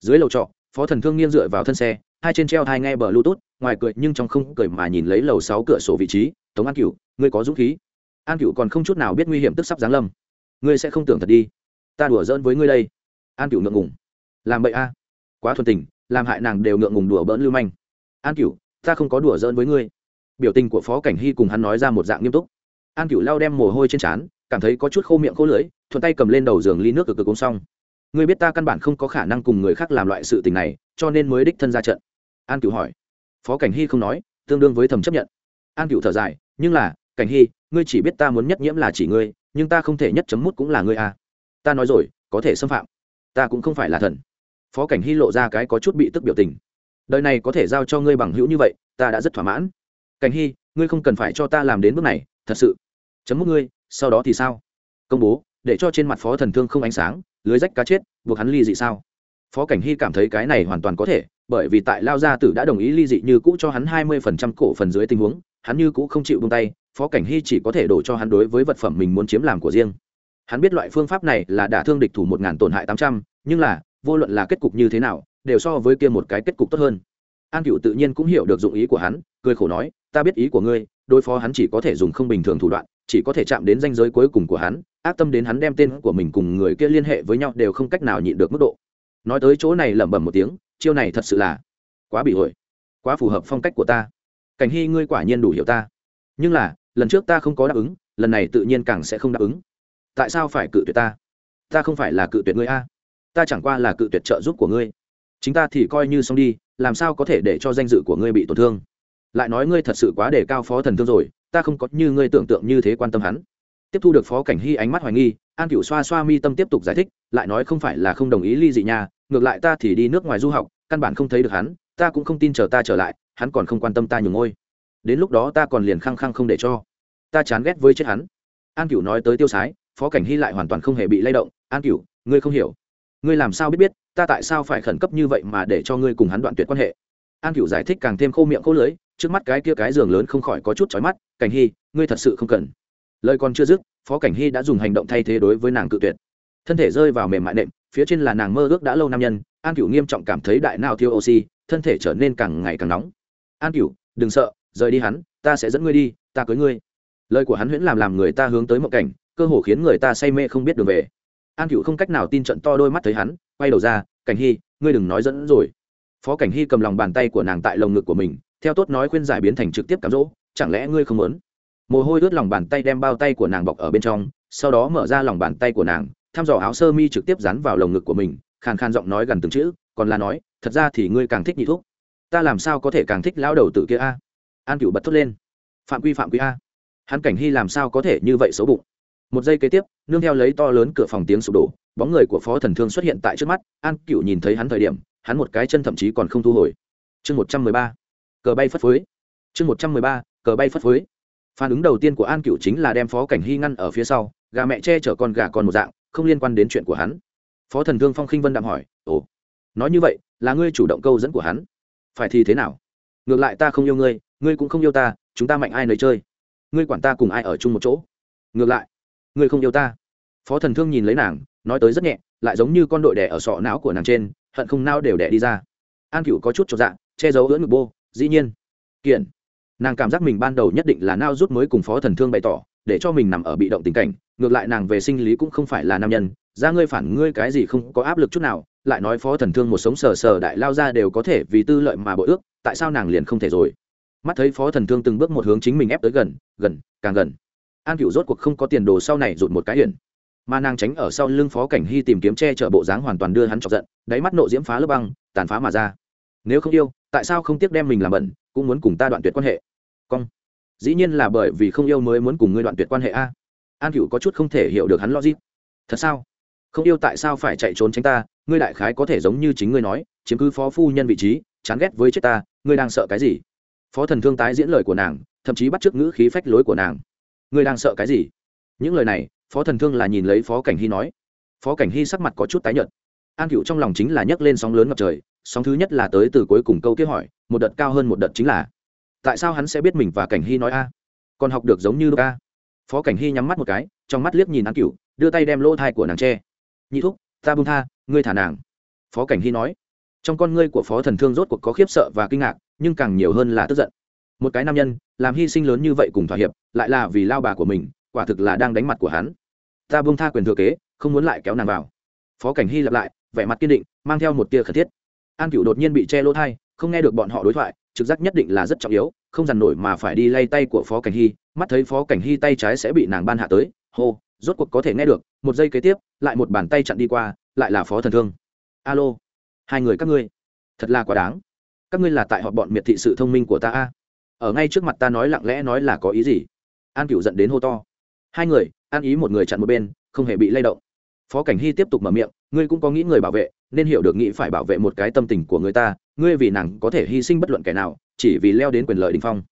Dưới lầu trọ, phó thần thương nghiêng dựa vào thân xe, hai trên treo hai nghe bờ bluetooth ngoài cười nhưng trong không cười mà nhìn lấy lầu sáu cửa sổ vị trí, tống an cửu, ngươi có dũng khí. An cửu còn không chút nào biết nguy hiểm tức sắp giáng lâm. Ngươi sẽ không tưởng thật đi. Ta đùa giỡn với ngươi đây. An cửu ngượng ngùng. Làm bậy a. Quá thuần tình, làm hại nàng đều ngượng ngùng đùa bỡn lưu manh. An cửu, ta không có đùa giỡn với ngươi. Biểu tình của phó cảnh hy cùng hắn nói ra một dạng nghiêm túc. An cửu lao đem mồ hôi trên trán, cảm thấy có chút khô miệng khô lưỡi, thuận tay cầm lên đầu giường ly nước cực cực uống xong. Ngươi biết ta căn bản không có khả năng cùng người khác làm loại sự tình này, cho nên mới đích thân ra trận. An cửu hỏi phó cảnh hy không nói, tương đương với thầm chấp nhận. An cựu thở dài, nhưng là, cảnh hy, ngươi chỉ biết ta muốn nhất nhiễm là chỉ ngươi, nhưng ta không thể nhất chấm mút cũng là ngươi à. ta nói rồi, có thể xâm phạm. Ta cũng không phải là thần. Phó cảnh hy lộ ra cái có chút bị tức biểu tình. Đời này có thể giao cho ngươi bằng hữu như vậy, ta đã rất thỏa mãn. Cảnh hy, ngươi không cần phải cho ta làm đến bước này, thật sự. Chấm mút ngươi, sau đó thì sao? Công bố, để cho trên mặt phó thần thương không ánh sáng, lưới rách cá chết, buộc hắn ly dị sao? Phó cảnh hy cảm thấy cái này hoàn toàn có thể, bởi vì tại lao gia tử đã đồng ý ly dị như cũ cho hắn hai mươi phần trăm cổ phần dưới tình huống, hắn như cũ không chịu buông tay, phó cảnh hy chỉ có thể đổ cho hắn đối với vật phẩm mình muốn chiếm làm của riêng. Hắn biết loại phương pháp này là đả thương địch thủ một ngàn tổn hại tám trăm, nhưng là, vô luận là kết cục như thế nào, đều so với kia một cái kết cục tốt hơn. An cựu tự nhiên cũng hiểu được dụng ý của hắn, cười khổ nói, ta biết ý của ngươi, đối phó hắn chỉ có thể dùng không bình thường thủ đoạn, chỉ có thể chạm đến danh giới cuối cùng của hắn, ác tâm đến hắn đem tên của mình cùng người kia liên hệ với nhau đều không cách nào nhịn được mức độ nói tới chỗ này lẩm bẩm một tiếng, chiêu này thật sự là quá bị hội, quá phù hợp phong cách của ta. Cảnh hy ngươi quả nhiên đủ hiểu ta. Nhưng là, lần trước ta không có đáp ứng, lần này tự nhiên càng sẽ không đáp ứng. Tại sao phải cự tuyệt ta? Ta không phải là cự tuyệt ngươi a. Ta chẳng qua là cự tuyệt trợ giúp của ngươi. Chính ta thì coi như xong đi, làm sao có thể để cho danh dự của ngươi bị tổn thương? Lại nói ngươi thật sự quá để cao phó thần thương rồi, ta không có như ngươi tưởng tượng như thế quan tâm hắn. Tiếp thu được phó cảnh hy ánh mắt hoài nghi an cựu xoa xoa mi tâm tiếp tục giải thích, lại nói không phải là không đồng ý ly dị nhà ngược lại ta thì đi nước ngoài du học, căn bản không thấy được hắn, ta cũng không tin chờ ta trở lại, hắn còn không quan tâm ta nhường ngôi. Đến lúc đó ta còn liền khăng khăng không để cho. Ta chán ghét với chết hắn. An cựu nói tới tiêu sái, phó cảnh hy lại hoàn toàn không hề bị lay động, an cựu ngươi không hiểu. Ngươi làm sao biết biết, ta tại sao phải khẩn cấp như vậy mà để cho ngươi cùng hắn đoạn tuyệt quan hệ? An cựu giải thích càng thêm khô miệng khô lưới trước mắt cái kia cái giường lớn không khỏi có chút chói mắt, cảnh hy, ngươi thật sự không cần. Lời còn chưa dứt phó cảnh hy đã dùng hành động thay thế đối với nàng cự tuyệt. Thân thể rơi vào mềm mại nệm, phía trên là nàng mơ ước đã lâu nam nhân, an cựu nghiêm trọng cảm thấy đại nào thiếu oxy, thân thể trở nên càng ngày càng nóng. An cựu đừng sợ, rời đi hắn, ta sẽ dẫn ngươi đi, ta cưới ngươi. Lời của hắn huyễn làm làm người ta hướng tới mộng cảnh, cơ hồ khiến người ta say mê không biết đường về. An cựu không cách nào tin trận to đôi mắt thấy hắn, quay đầu ra, cảnh hy, ngươi đừng nói dẫn rồi. Phó cảnh hy cầm lòng bàn tay của nàng tại lồng ngực của mình, theo tốt nói khuyên giải biến thành trực tiếp cám dỗ, chẳng lẽ ngươi không muốn? Mồ hôi ướt lòng bàn tay đem bao tay của nàng bọc ở bên trong, sau đó mở ra lòng bàn tay của nàng, thăm dò áo sơ mi trực tiếp dán vào lồng ngực của mình, khàn khàn giọng nói gần từng chữ, còn là nói, thật ra thì ngươi càng thích nhị thuốc. Ta làm sao có thể càng thích lão đầu tử kia a? An cựu bật thốt lên. Phạm quy phạm quy a. Hắn cảnh hy làm sao có thể như vậy xấu bụng. Một giây kế tiếp, nương theo lấy to lớn cửa phòng tiếng sụp đổ, bóng người của phó thần thương xuất hiện tại trước mắt, an cựu nhìn thấy hắn thời điểm, hắn một cái chân thậm chí còn không thu hồi. Chương một trăm mười ba. Cờ bay phất phới. Chương một trăm mười ba. Cờ bay phất phới phản ứng đầu tiên của an cựu chính là đem phó cảnh hy ngăn ở phía sau, gà mẹ che chở con gà con một dạng, không liên quan đến chuyện của hắn. Phó thần thương phong khinh vân đạm hỏi, ồ, nói như vậy, là ngươi chủ động câu dẫn của hắn? Phải thì thế nào? Ngược lại ta không yêu ngươi ngươi cũng không yêu ta, chúng ta mạnh ai nấy chơi? Ngươi quản ta cùng ai ở chung một chỗ? Ngược lại, ngươi không yêu ta. Phó thần thương nhìn lấy nàng, nói tới rất nhẹ, lại giống như con đội đẻ ở sọ não của nàng trên, hận không nao đều đẻ đi ra. An cựu có chút cho dạ che giấu ưỡn ngực bô, dĩ nhiên. Kiện nàng cảm giác mình ban đầu nhất định là nao rút mới cùng phó thần thương bày tỏ, để cho mình nằm ở bị động tình cảnh, ngược lại nàng về sinh lý cũng không phải là nam nhân, ra ngươi phản ngươi cái gì không có áp lực chút nào, lại nói phó thần thương một sống sờ sờ đại lao ra đều có thể vì tư lợi mà bội ước, tại sao nàng liền không thể rồi? Mắt thấy phó thần thương từng bước một hướng chính mình ép tới gần gần, càng gần. An cựu rốt cuộc không có tiền đồ sau này rụt một cái hiển mà nàng tránh ở sau lưng phó cảnh hy tìm kiếm che chở bộ dáng hoàn toàn đưa hắn chọc giận, đáy mắt nộ diễm phá lớp băng, tàn phá mà ra. Nếu không yêu, tại sao không tiếc đem mình làm bẩn, cũng muốn cùng ta đoạn tuyệt quan hệ cong. Dĩ nhiên là bởi vì không yêu mới muốn cùng ngươi đoạn tuyệt quan hệ a. An cựu có chút không thể hiểu được hắn logic. Thật sao? Không yêu tại sao phải chạy trốn tránh ta? Ngươi đại khái có thể giống như chính ngươi nói, chiếm cứ phó phu nhân vị trí, chán ghét với chết ta, ngươi đang sợ cái gì? Phó thần thương tái diễn lời của nàng, thậm chí bắt t r ư ớ c ngữ khí phách lối của nàng. Ngươi đang sợ cái gì? Những lời này, phó thần thương là nhìn lấy phó cảnh hy nói. Phó cảnh hy sắc mặt có chút tái nhợt. An cựu trong lòng chính là nhấc lên sóng lớn ngập trời, sóng thứ nhất là tới từ cuối cùng câu kế hỏi, một đợt cao hơn một đợt chính là tại sao hắn sẽ biết mình và cảnh hy nói a? Còn học được giống như a phó cảnh hy nhắm mắt một cái, trong mắt liếc nhìn an cựu đưa tay đem lỗ thai của nàng tre nhị thúc, ta bung tha, ngươi thả nàng. Phó cảnh hy nói. Trong con ngươi của phó thần thương rốt cuộc có khiếp sợ và kinh ngạc, nhưng càng nhiều hơn là tức giận. Một cái nam nhân, làm hy sinh lớn như vậy cùng thỏa hiệp, lại là vì lao bà của mình, quả thực là đang đánh mặt của hắn. Ta buông tha quyền thừa kế, không muốn lại kéo nàng vào. Phó cảnh hy lặp lại, vẻ mặt kiên định, mang theo một tia khẩn thiết. An cựu đột nhiên bị che lỗ thai, không nghe được bọn họ đối thoại trực giác nhất định là rất trọng yếu, không dằn nổi mà phải đi lay tay của phó cảnh hy. Mắt thấy phó cảnh hy tay trái sẽ bị nàng ban hạ tới, hô, rốt cuộc có thể nghe được. Một giây kế tiếp, lại một bàn tay chặn đi qua, lại là phó thần thương. Alo, hai người các ngươi, thật là quá đáng. Các ngươi là tại họ bọn miệt thị sự thông minh của ta a? Ở ngay trước mặt ta nói lặng lẽ nói là có ý gì? An cựu dẫn đến hô to. Hai người, an ý một người chặn một bên, không hề bị lay động. Phó cảnh hy tiếp tục mở miệng, ngươi cũng có nghĩ người bảo vệ, nên hiểu được nghĩ phải bảo vệ một cái tâm tình của người ta ngươi vì nàng có thể hy sinh bất luận kẻ nào, chỉ vì leo đến quyền lợi đình phong.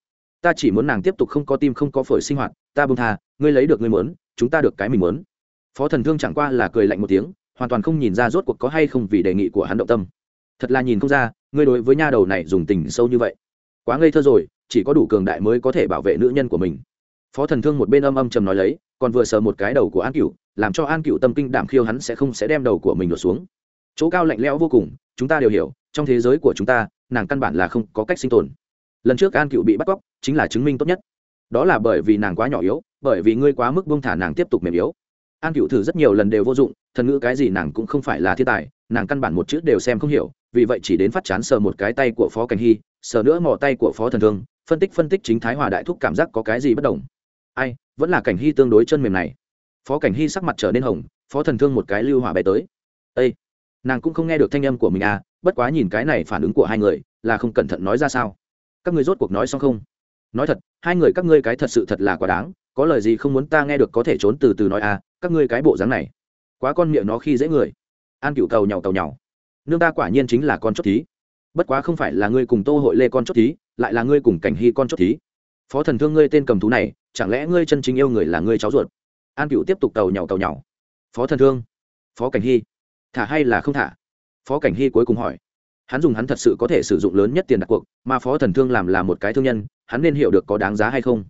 Ta chỉ muốn nàng tiếp tục không có tim không có phổi sinh hoạt, ta bông tha, ngươi lấy được ngươi muốn, chúng ta được cái mình muốn. Phó thần thương chẳng qua là cười lạnh một tiếng, hoàn toàn không nhìn ra rốt cuộc có hay không vì đề nghị của hắn động tâm. Thật là nhìn không ra, ngươi đối với nha đầu này dùng tình sâu như vậy. Quá ngây thơ rồi, chỉ có đủ cường đại mới có thể bảo vệ nữ nhân của mình. Phó thần thương một bên âm âm trầm nói lấy, còn vừa sờ một cái đầu của an cựu làm cho an cựu tâm kinh đảm khiêu hắn sẽ không sẽ đem đầu của mình đổ xuống chỗ cao lạnh lẽo vô cùng, chúng ta đều hiểu, trong thế giới của chúng ta, nàng căn bản là không có cách sinh tồn. Lần trước an cựu bị bắt cóc, chính là chứng minh tốt nhất. Đó là bởi vì nàng quá nhỏ yếu, bởi vì ngươi quá mức buông thả nàng tiếp tục mềm yếu. An cựu thử rất nhiều lần đều vô dụng, thần ngữ cái gì nàng cũng không phải là thiên tài, nàng căn bản một chữ đều xem không hiểu, vì vậy chỉ đến phát chán sờ một cái tay của phó cảnh hy, sờ nữa mò tay của phó thần thương, phân tích phân tích chính thái hòa đại thúc cảm giác có cái gì bất đồng. Ai, vẫn là cảnh hy tương đối chân mềm này. Phó cảnh hy sắc mặt trở nên hồng, phó thần thương một cái lưu hỏa bay tới. Ây nàng cũng không nghe được thanh âm của mình à bất quá nhìn cái này phản ứng của hai người, là không cẩn thận nói ra sao? Các ngươi rốt cuộc nói xong không? Nói thật, hai người các ngươi cái thật sự thật là quá đáng, có lời gì không muốn ta nghe được có thể trốn từ từ nói à các ngươi cái bộ dáng này. Quá con miệng nó khi dễ người. An cựu cầu nhàu cầu nhàu nương ta quả nhiên chính là con chốt thí. Bất quá không phải là ngươi cùng tô hội lê con chốt thí, lại là ngươi cùng cảnh hy con chốt thí. Phó thần thương ngươi tên cầm thú này, chẳng lẽ ngươi chân chính yêu người là ngươi cháu ruột? An cựu tiếp tục tàu nhàu tàu nhàu phó thần thương. Phó cảnh hy thả hay là không thả? Phó cảnh hy cuối cùng hỏi. Hắn dùng hắn thật sự có thể sử dụng lớn nhất tiền đặt cuộc, mà phó thần thương làm là một cái thương nhân, hắn nên hiểu được có đáng giá hay không.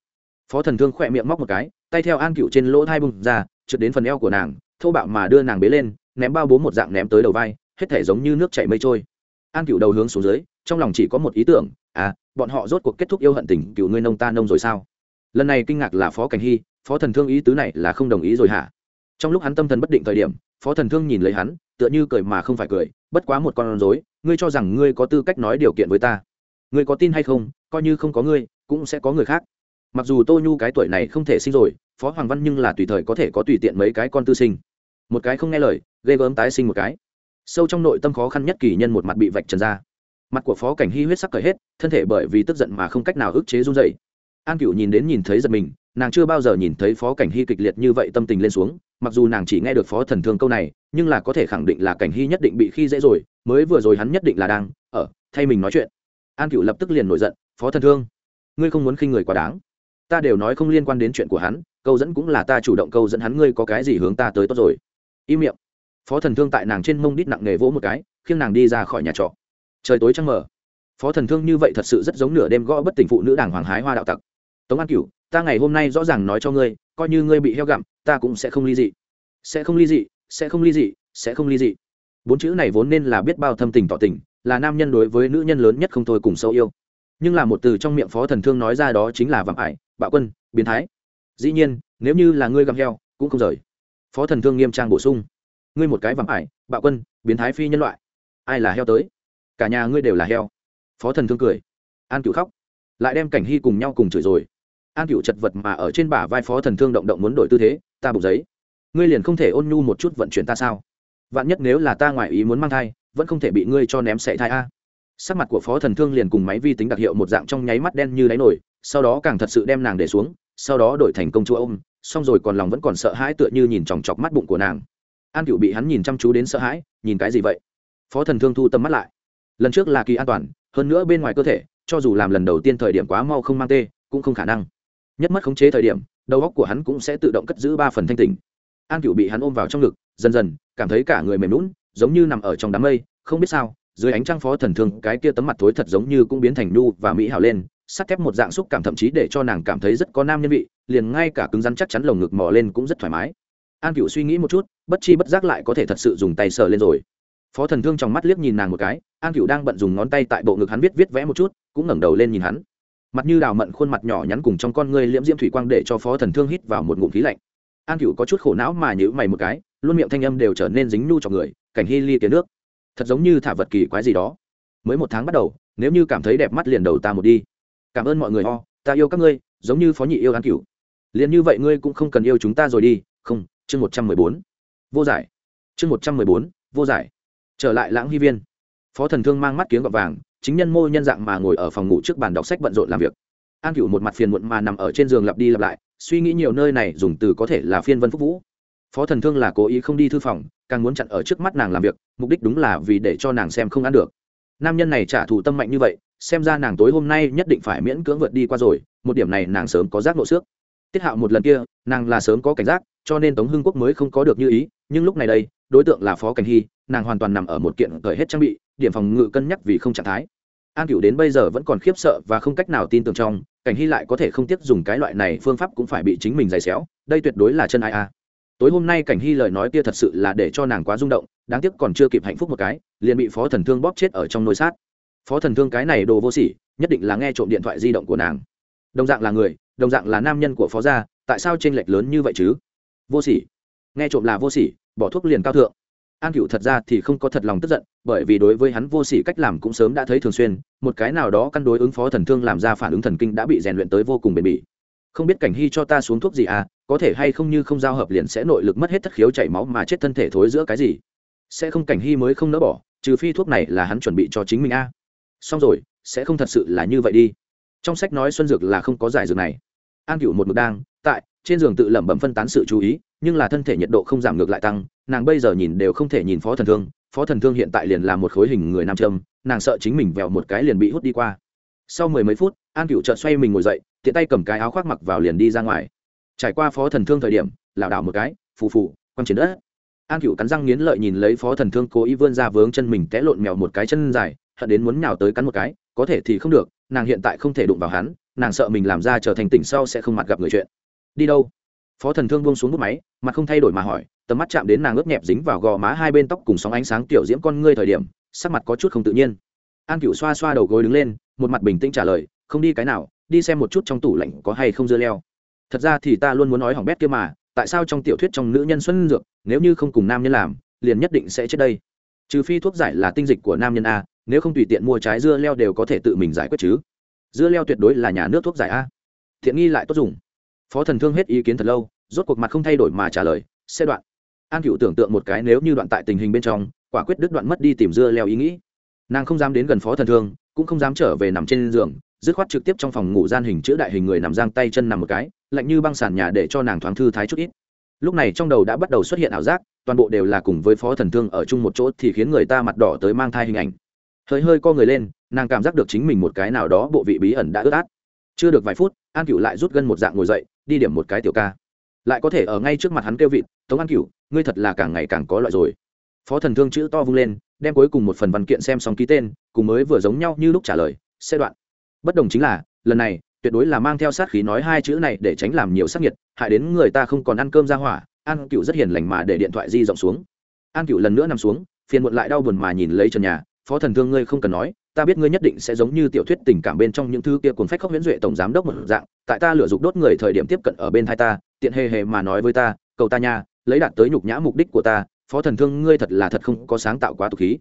Phó thần thương khỏe miệng móc một cái, tay theo an cựu trên lỗ thai bùng ra, trượt đến phần eo của nàng, thô bạo mà đưa nàng bế lên, ném bao bố một dạng ném tới đầu vai, hết thể giống như nước chảy mây trôi. An cựu đầu hướng xuống dưới, trong lòng chỉ có một ý tưởng à bọn họ rốt cuộc kết thúc yêu hận tình, cựu ngươi nông ta nông rồi sao? Lần này kinh ngạc là phó cảnh hy, phó thần thương ý tứ này là không đồng ý rồi hả? Trong lúc hắn tâm thần bất định thời điểm, phó thần thương nhìn lấy hắn tựa như cười mà không phải cười, bất quá một con rối, ngươi cho rằng ngươi có tư cách nói điều kiện với ta. Ngươi có tin hay không, coi như không có ngươi, cũng sẽ có người khác. Mặc dù tô nhu cái tuổi này không thể sinh rồi, phó hoàng văn nhưng là tùy thời có thể có tùy tiện mấy cái con tư sinh. Một cái không nghe lời, ghê gớm tái sinh một cái. Sâu trong nội tâm khó khăn nhất kỳ nhân một mặt bị vạch trần ra. Mặt của phó cảnh hy huyết sắc cởi hết, thân thể bởi vì tức giận mà không cách nào ức chế run dậy an cựu nhìn đến nhìn thấy giật mình nàng chưa bao giờ nhìn thấy phó cảnh hy kịch liệt như vậy tâm tình lên xuống, mặc dù nàng chỉ nghe được phó thần thương câu này, nhưng là có thể khẳng định là cảnh hy nhất định bị khi dễ rồi, mới vừa rồi hắn nhất định là đang, ở, thay mình nói chuyện. An cựu lập tức liền nổi giận, phó thần thương, ngươi không muốn khinh người quá đáng. Ta đều nói không liên quan đến chuyện của hắn, câu dẫn cũng là ta chủ động câu dẫn hắn, ngươi có cái gì hướng ta tới tốt rồi? Im miệng. Phó thần thương tại nàng trên mông đít nặng nề vỗ một cái, khiêng nàng đi ra khỏi nhà trọ. Trời tối trăng mờ. Phó thần thương như vậy thật sự rất giống nửa đêm gõ bất tỉnh phụ nữ đảng hoàng hái hoa đạo tặc. Tống an cửu ta ngày hôm nay rõ ràng nói cho ngươi, coi như ngươi bị heo gặm, ta cũng sẽ không ly dị. Sẽ không ly dị, sẽ không ly dị, sẽ không ly dị. Bốn chữ này vốn nên là biết bao thâm tình tỏ tình, là nam nhân đối với nữ nhân lớn nhất không thôi cùng sâu yêu. Nhưng là một từ trong miệng phó thần thương nói ra đó chính là vạm ải, bạo quân, biến thái. Dĩ nhiên, nếu như là ngươi gặm heo, cũng không rời. Phó thần thương nghiêm trang bổ sung. Ngươi một cái vạm ải, bạo quân, biến thái phi nhân loại. Ai là heo tới? Cả nhà ngươi đều là heo. Phó thần thương cười. An cựu khóc. Lại đem cảnh hy cùng nhau cùng chửi rồi an cựu chật vật mà ở trên bả vai phó thần thương động động muốn đổi tư thế, ta bục giấy. Ngươi liền không thể ôn nhu một chút vận chuyển ta sao? Vạn nhất nếu là ta ngoại ý muốn mang thai, vẫn không thể bị ngươi cho ném sệ thai a. Sắc mặt của phó thần thương liền cùng máy vi tính đặc hiệu một dạng trong nháy mắt đen như đáy nổi, sau đó càng thật sự đem nàng để xuống, sau đó đổi thành công chúa ôm, xong rồi còn lòng vẫn còn sợ hãi tựa như nhìn chòng chọc mắt bụng của nàng. An cựu bị hắn nhìn chăm chú đến sợ hãi, nhìn cái gì vậy? Phó thần thương thu tầm mắt lại. Lần trước là kỳ an toàn, hơn nữa bên ngoài cơ thể, cho dù làm lần đầu tiên thời điểm quá mau không mang tê, cũng không khả năng nhất mất khống chế thời điểm, đầu óc của hắn cũng sẽ tự động cất giữ ba phần thanh tình an cựu bị hắn ôm vào trong ngực, dần dần, cảm thấy cả người mềm lún giống như nằm ở trong đám mây, không biết sao, dưới ánh trăng phó thần thương, cái kia tấm mặt thối thật giống như cũng biến thành nu và mỹ hảo lên, sắt thép một dạng xúc cảm thậm chí để cho nàng cảm thấy rất có nam nhân vị, liền ngay cả cứng rắn chắc chắn lồng ngực mò lên cũng rất thoải mái. An cựu suy nghĩ một chút, bất chi bất giác lại có thể thật sự dùng tay sờ lên rồi. Phó thần thương trong mắt liếc nhìn nàng một cái, an cựu đang bận dùng ngón tay tại bộ ngực hắn viết viết vẽ một chút, cũng ngẩng đầu lên nhìn hắn mặt như đào mận khuôn mặt nhỏ nhắn cùng trong con ngươi liễm diễm thủy quang để cho phó thần thương hít vào một ngụm khí lạnh. An cựu có chút khổ não mà nhữ mày một cái, luôn miệng thanh âm đều trở nên dính nhu cho người, cảnh hy ly tiến nước. Thật giống như thả vật kỳ quái gì đó. Mới một tháng bắt đầu, nếu như cảm thấy đẹp mắt liền đầu ta một đi. Cảm ơn mọi người ho ta yêu các ngươi, giống như phó nhị yêu an cửu. Liền như vậy ngươi cũng không cần yêu chúng ta rồi đi, không, chương một trăm mười bốn. Vô giải. Chương một trăm mười bốn, vô giải. Trở lại lãng hy viên. Phó thần thương mang mắt kiếng gọt vàng chính nhân mô nhân dạng mà ngồi ở phòng ngủ trước bàn đọc sách bận rộn làm việc. An cựu một mặt phiền muộn mà nằm ở trên giường lặp đi lặp lại, suy nghĩ nhiều nơi này dùng từ có thể là phiên vân phúc vũ. Phó thần thương là cố ý không đi thư phòng, càng muốn chặn ở trước mắt nàng làm việc, mục đích đúng là vì để cho nàng xem không ăn được. Nam nhân này trả thù tâm mạnh như vậy, xem ra nàng tối hôm nay nhất định phải miễn cưỡng vượt đi qua rồi, một điểm này nàng sớm có giác nộ xước. Tiết hạo một lần kia, nàng là sớm có cảnh giác, cho nên tống hưng quốc mới không có được như ý, nhưng lúc này đây, đối tượng là phó cảnh hy, nàng hoàn toàn nằm ở một kiện cởi hết trang bị điểm phòng ngự cân nhắc vì không trạng thái. An cựu đến bây giờ vẫn còn khiếp sợ và không cách nào tin tưởng trong, cảnh hy lại có thể không tiếp dùng cái loại này phương pháp cũng phải bị chính mình giày xéo, đây tuyệt đối là chân ai a. Tối hôm nay cảnh hy lời nói kia thật sự là để cho nàng quá rung động, đáng tiếc còn chưa kịp hạnh phúc một cái, liền bị phó thần thương bóp chết ở trong nồi sát. Phó thần thương cái này đồ vô sỉ, nhất định là nghe trộm điện thoại di động của nàng. Đồng dạng là người, đồng dạng là nam nhân của phó gia, tại sao t r ê n lệch lớn như vậy chứ? Vô sỉ. Nghe trộm là vô sỉ, bỏ thuốc liền cao thượng an cựu thật ra thì không có thật lòng tức giận, bởi vì đối với hắn vô sỉ cách làm cũng sớm đã thấy thường xuyên, một cái nào đó căn đối ứng phó thần thương làm ra phản ứng thần kinh đã bị rèn luyện tới vô cùng bền bỉ. Không biết cảnh hy cho ta xuống thuốc gì à có thể hay không như không giao hợp liền sẽ nội lực mất hết thất khiếu chảy máu mà chết thân thể thối giữa cái gì? Sẽ không cảnh hy mới không nỡ bỏ, trừ phi thuốc này là hắn chuẩn bị cho chính mình a. Xong rồi, sẽ không thật sự là như vậy đi. Trong sách nói xuân dược là không có giải dược này. An cựu một mực đang, tại, trên giường tự lẩm bẩm phân tán sự chú ý, nhưng là thân thể nhiệt độ không giảm ngược lại tăng nàng bây giờ nhìn đều không thể nhìn phó thần thương. Phó thần thương hiện tại liền là một khối hình người nam châm, nàng sợ chính mình vẹo một cái liền bị hút đi qua. Sau mười mấy phút, an cựu chợt xoay mình ngồi dậy, tiện tay cầm cái áo khoác mặc vào liền đi ra ngoài. Trải qua phó thần thương thời điểm, lảo đảo một cái, phù phù, quăng trên đất. An cựu cắn răng nghiến lợi nhìn lấy phó thần thương cố ý vươn ra vướng chân mình té lộn mèo một cái chân dài, hận đến muốn nhào tới cắn một cái, có thể thì không được, nàng hiện tại không thể đụng vào hắn, nàng sợ mình làm ra trở thành tỉnh sau sẽ không mặt gặp người chuyện. Đi đâu? Phó thần thương buông xuống bút máy, mặt không thay đổi mà hỏi tầm mắt chạm đến nàng ướt nhẹp dính vào gò má hai bên tóc cùng sóng ánh sáng tiểu diễm con ngươi thời điểm, sắc mặt có chút không tự nhiên. An cựu xoa xoa đầu gối đứng lên, một mặt bình tĩnh trả lời, không đi cái nào, đi xem một chút trong tủ lạnh có hay không dưa leo. Thật ra thì ta luôn muốn nói hỏng bét kia mà, tại sao trong tiểu thuyết trong nữ nhân xuân dược, nếu như không cùng nam nhân làm, liền nhất định sẽ chết đây? Trừ phi thuốc giải là tinh dịch của nam nhân a, nếu không tùy tiện mua trái dưa leo đều có thể tự mình giải quyết chứ. Dưa leo tuyệt đối là nhà nước thuốc giải a. Thiện nghi lại tốt dùng. Phó thần thương hết ý kiến thật lâu, rốt cuộc mặt không thay đổi mà trả lời xe đoạn an cựu tưởng tượng một cái nếu như đoạn tại tình hình bên trong, quả quyết đứt đoạn mất đi tìm dưa leo ý nghĩ. Nàng không dám đến gần phó thần thương, cũng không dám trở về nằm trên giường, dứt khoát trực tiếp trong phòng ngủ gian hình chữ đại hình người nằm giang tay chân nằm một cái, lạnh như băng sàn nhà để cho nàng thoáng thư thái chút ít. Lúc này trong đầu đã bắt đầu xuất hiện ảo giác, toàn bộ đều là cùng với phó thần thương ở chung một chỗ thì khiến người ta mặt đỏ tới mang thai hình ảnh. Hơi hơi co người lên, nàng cảm giác được chính mình một cái nào đó bộ vị bí ẩn đã ướt át. Chưa được vài phút, an cựu lại rút gân một dạng ngồi dậy, đi điểm một cái tiểu ca lại có thể ở ngay trước mặt hắn kêu vịt, tống an cựu ngươi thật là càng ngày càng có loại rồi. Phó thần thương chữ to vung lên, đem cuối cùng một phần văn kiện xem xong ký tên, cùng mới vừa giống nhau như lúc trả lời, xe đoạn. Bất đồng chính là, lần này, tuyệt đối là mang theo sát khí nói hai chữ này để tránh làm nhiều sắc nhiệt hại đến người ta không còn ăn cơm ra hỏa, an cựu rất hiền lành mà để điện thoại di rộng xuống. An cựu lần nữa nằm xuống, phiền muộn lại đau buồn mà nhìn lấy trần nhà, phó thần thương ngươi không cần nói ta biết ngươi nhất định sẽ giống như tiểu thuyết tình cảm bên trong những thứ kia cuốn phách khóc huyễn duệ tổng giám đốc một dạng, tại ta lửa dục đốt người thời điểm tiếp cận ở bên thai ta, tiện hề hề mà nói với ta, cầu ta nha, lấy đạt tới nhục nhã mục đích của ta, phó thần thương ngươi thật là thật không có sáng tạo quá tục khí.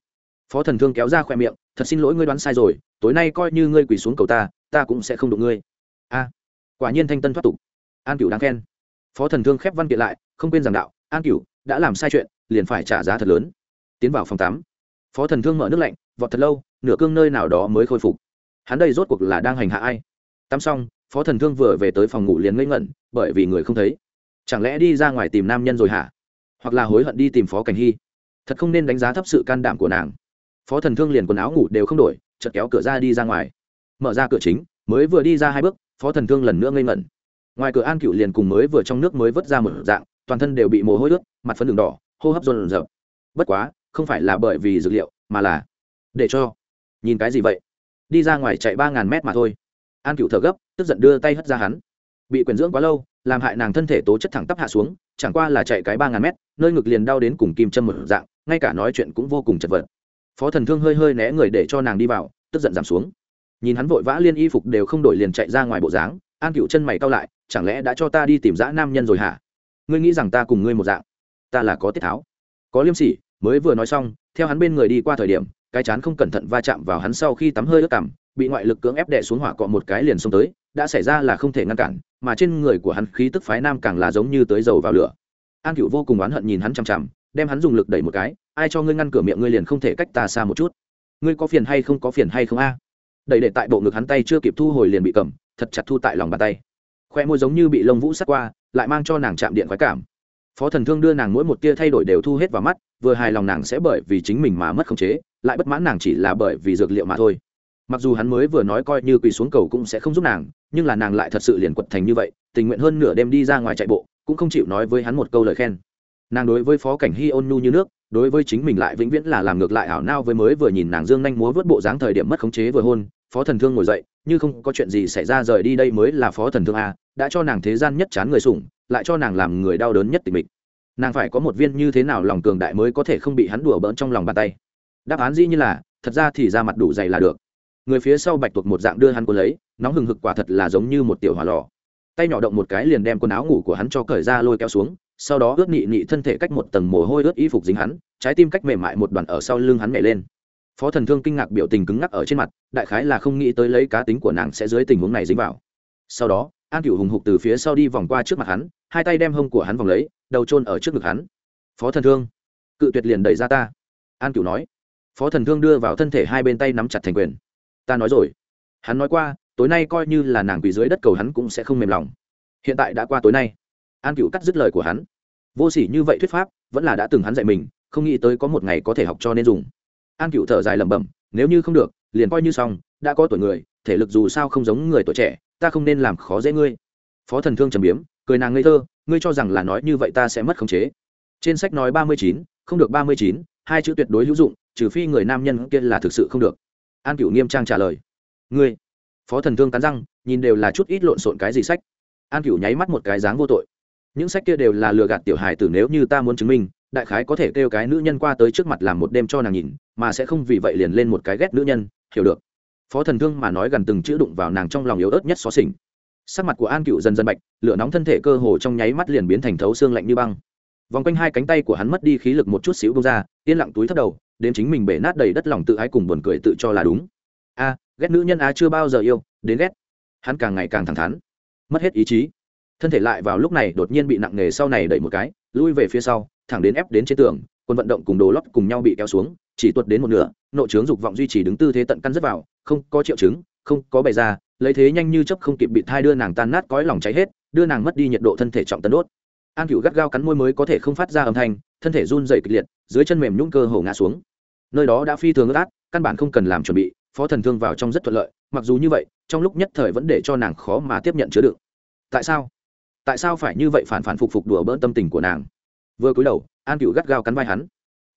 Phó thần thương kéo ra khoe miệng, thật xin lỗi ngươi đoán sai rồi, tối nay coi như ngươi quỳ xuống cầu ta ta cũng sẽ không đụng ngươi. A, quả nhiên thanh tân thoát tục. An cửu đáng khen. Phó thần thương khép văn kiện lại, không quên giảng đạo, an cửu, đã làm sai chuyện, liền phải trả giá thật lớn. Tiến vào phòng tắm phó thần thương mở nước lạnh, vọt thật lâu nửa cương nơi nào đó mới khôi phục. Hắn đây rốt cuộc là đang hành hạ ai? Tắm xong, phó thần thương vừa về tới phòng ngủ liền ngây ngẩn, bởi vì người không thấy. Chẳng lẽ đi ra ngoài tìm nam nhân rồi hả? Hoặc là hối hận đi tìm phó cảnh hy? Thật không nên đánh giá thấp sự can đảm của nàng. Phó thần thương liền quần áo ngủ đều không đổi, chợt kéo cửa ra đi ra ngoài. Mở ra cửa chính, mới vừa đi ra hai bước, phó thần thương lần nữa ngây ngẩn. Ngoài cửa an cựu liền cùng mới vừa trong nước mới vớt ra một dạng, toàn thân đều bị mồ hôi ướt, mặt phấn đường đỏ, hô hấp rộn rợp bất quá, không phải là bởi vì dược liệu, mà là để cho nhìn cái gì vậy? Đi ra ngoài chạy ba ngàn mét mà thôi. An cựu thở gấp, tức giận đưa tay hất ra hắn. Bị quyền dưỡng quá lâu, làm hại nàng thân thể tố chất thẳng tắp hạ xuống, chẳng qua là chạy cái ba ngàn mét, nơi ngực liền đau đến cùng kim châm một dạng, ngay cả nói chuyện cũng vô cùng chật vật. Phó thần thương hơi hơi né người để cho nàng đi vào, tức giận giảm xuống. Nhìn hắn vội vã liên y phục đều không đổi liền chạy ra ngoài bộ dáng, an cựu chân mày cao lại, chẳng lẽ đã cho ta đi tìm dã nam nhân rồi hả? Ngươi nghĩ rằng ta cùng ngươi một dạng? Ta là có tiết tháo. Có liêm sỉ, mới vừa nói xong, theo hắn bên người đi qua thời điểm cái chán không cẩn thận va chạm vào hắn sau khi tắm hơi ướt cằm bị ngoại lực cưỡng ép đè xuống hỏa cọ một cái liền xông tới, đã xảy ra là không thể ngăn cản, mà trên người của hắn khí tức phái nam càng là giống như tới dầu vào lửa. An cựu vô cùng oán hận nhìn hắn chằm chằm, đem hắn dùng lực đẩy một cái, ai cho ngươi ngăn cửa miệng ngươi liền không thể cách ta xa một chút. Ngươi có phiền hay không có phiền hay không a? Đẩy để tại bộ ngực hắn tay chưa kịp thu hồi liền bị cầm, thật chặt thu tại lòng bàn tay. Khoe môi giống như bị lông vũ sắt qua, lại mang cho nàng chạm điện khoái cảm. Phó thần thương đưa nàng mỗi một tia thay đổi đều thu hết vào mắt, vừa hài lòng nàng sẽ bởi vì chính mình mà mất khống chế lại bất mãn nàng chỉ là bởi vì dược liệu mà thôi. Mặc dù hắn mới vừa nói coi như quỳ xuống cầu cũng sẽ không giúp nàng, nhưng là nàng lại thật sự liền quật thành như vậy, tình nguyện hơn nửa đêm đi ra ngoài chạy bộ, cũng không chịu nói với hắn một câu lời khen. Nàng đối với phó cảnh hy ôn nhu như nước, đối với chính mình lại vĩnh viễn là làm ngược lại ảo nao với mới vừa nhìn nàng dương nhanh múa vớt bộ dáng thời điểm mất khống chế vừa hôn, phó thần thương ngồi dậy, như không có chuyện gì xảy ra rời đi đây mới là phó thần thương a, đã cho nàng thế gian nhất chán người sủng, lại cho nàng làm người đau đớn nhất tình mình nàng phải có một viên như thế nào lòng cường đại mới có thể không bị hắn đùa bỡn trong lòng bàn tay đáp án dĩ như là, thật ra thì ra mặt đủ dày là được. Người phía sau bạch tuộc một dạng đưa hắn cuốn lấy, nóng hừng hực quả thật là giống như một tiểu hỏa lò. Tay nhỏ động một cái liền đem quần áo ngủ của hắn cho cởi ra lôi kéo xuống, sau đó ướt nị nị thân thể cách một tầng mồ hôi ướt y phục dính hắn, trái tim cách mềm mại một đoàn ở sau lưng hắn nhảy lên. Phó thần thương kinh ngạc biểu tình cứng ngắc ở trên mặt, đại khái là không nghĩ tới lấy cá tính của nàng sẽ dưới tình huống này dính vào. Sau đó, an cựu hùng hục từ phía sau đi vòng qua trước mặt hắn, hai tay đem hông của hắn vòng lấy, đầu trôn ở trước ngực hắn. Phó thần thương, cự tuyệt liền đẩy ra ta. An cựu nói phó thần thương đưa vào thân thể hai bên tay nắm chặt thành quyền. Ta nói rồi. Hắn nói qua, tối nay coi như là nàng quỳ dưới đất cầu hắn cũng sẽ không mềm lòng. Hiện tại đã qua tối nay. An cựu cắt dứt lời của hắn. Vô s ỉ như vậy thuyết pháp, vẫn là đã từng hắn dạy mình, không nghĩ tới có một ngày có thể học cho nên dùng. An cựu thở dài lẩm bẩm, nếu như không được, liền coi như xong, đã có tuổi người, thể lực dù sao không giống người tuổi trẻ, ta không nên làm khó dễ ngươi. Phó thần thương trầm biếm, cười nàng ngây thơ, ngươi cho rằng là nói như vậy ta sẽ mất khống chế. Trên sách nói ba mươi chín, không được ba mươi chín hai chữ tuyệt đối hữu dụng, trừ phi người nam nhân kia là thực sự không được. An cựu nghiêm trang trả lời. Ngươi? Phó thần thương cắn răng, nhìn đều là chút ít lộn xộn cái gì sách. An cựu nháy mắt một cái dáng vô tội. Những sách kia đều là lừa gạt tiểu hài tử nếu như ta muốn chứng minh, đại khái có thể kêu cái nữ nhân qua tới trước mặt làm một đêm cho nàng nhìn, mà sẽ không vì vậy liền lên một cái ghét nữ nhân, hiểu được. Phó thần thương mà nói gần từng chữ đụng vào nàng trong lòng yếu ớt nhất xó xỉnh. Sắc mặt của an cựu dần dần bạch, lửa nóng thân thể cơ hồ trong nháy mắt liền biến thành thấu xương lạnh như băng vòng quanh hai cánh tay của hắn mất đi khí lực một chút xíu bông ra, yên lặng túi thấp đầu đến chính mình bể nát đầy đất lòng tự ái cùng buồn cười tự cho là đúng. A, ghét nữ nhân a chưa bao giờ yêu, đến ghét. Hắn càng ngày càng thẳng thắn, mất hết ý chí. Thân thể lại vào lúc này đột nhiên bị nặng nề sau này đẩy một cái, lui về phía sau, thẳng đến ép đến trên tường, quân vận động cùng đồ lót cùng nhau bị kéo xuống, chỉ tuột đến một nửa nội trướng dục vọng duy trì đứng tư thế tận căn rất vào, không có triệu chứng, không có bày ra, lấy thế nhanh như chấp không kịp bị thai đưa nàng tan nát cõi lòng cháy hết, đưa nàng mất đi nhiệt độ thân thể trọng tân đốt an cựu gắt gao cắn môi mới có thể không phát ra âm thanh, thân thể run dày kịch liệt, dưới chân mềm nhũng cơ hồ ngã xuống. Nơi đó đã phi thường ướt át, căn bản không cần làm chuẩn bị, phó thần thương vào trong rất thuận lợi, mặc dù như vậy, trong lúc nhất thời vẫn để cho nàng khó mà tiếp nhận chứa đựng. Tại sao? Tại sao phải như vậy phản phản phục phục đùa bỡn tâm tình của nàng? Vừa cúi đầu, an cựu gắt gao cắn vai hắn.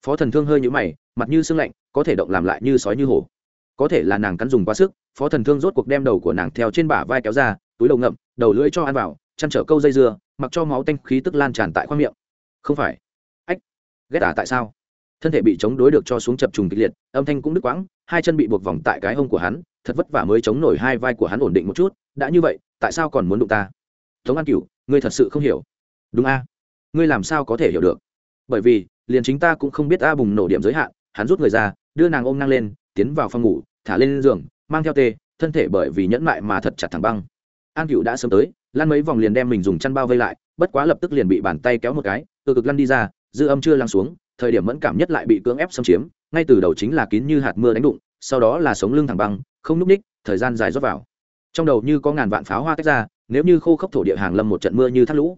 Phó thần thương hơi nhũ mày, mặt như sưng lạnh, có thể động làm lại như sói như hổ. Có thể là nàng cắn dùng quá sức, phó thần thương rốt cuộc đem đầu của nàng theo trên bả vai kéo ra, túi đầu ngậm, đầu lưỡi cho ăn vào, chăn trở câu dây dưa mặc cho máu tanh khí tức lan tràn tại khoang miệng. Không phải. Ách. Ghét à tại sao? Thân thể bị chống đối được cho xuống chập trùng kịch liệt, âm thanh cũng đứt quãng, hai chân bị buộc vòng tại cái hông của hắn, thật vất vả mới chống nổi hai vai của hắn ổn định một chút. Đã như vậy, tại sao còn muốn đụng ta? Tống an cửu, ngươi thật sự không hiểu. Đúng a. Ngươi làm sao có thể hiểu được? Bởi vì, liền chính ta cũng không biết a bùng nổ điểm giới hạn, hắn rút người ra, đưa nàng ôm năng lên, tiến vào phòng ngủ, thả lên giường, mang theo tê, thân thể bởi vì nhẫn mại mà thật chặt thẳng băng an cựu đã sớm tới lan mấy vòng liền đem mình dùng chăn bao vây lại, bất quá lập tức liền bị bàn tay kéo một cái, từ cực lăn đi ra, dư âm chưa lăn xuống, thời điểm mẫn cảm nhất lại bị cưỡng ép xâm chiếm, ngay từ đầu chính là kín như hạt mưa đánh đụng, sau đó là sống lưng thẳng băng, không núp ních, thời gian dài rót vào. Trong đầu như có ngàn vạn pháo hoa tách ra, nếu như khô khốc thổ địa hàng lâm một trận mưa như thác lũ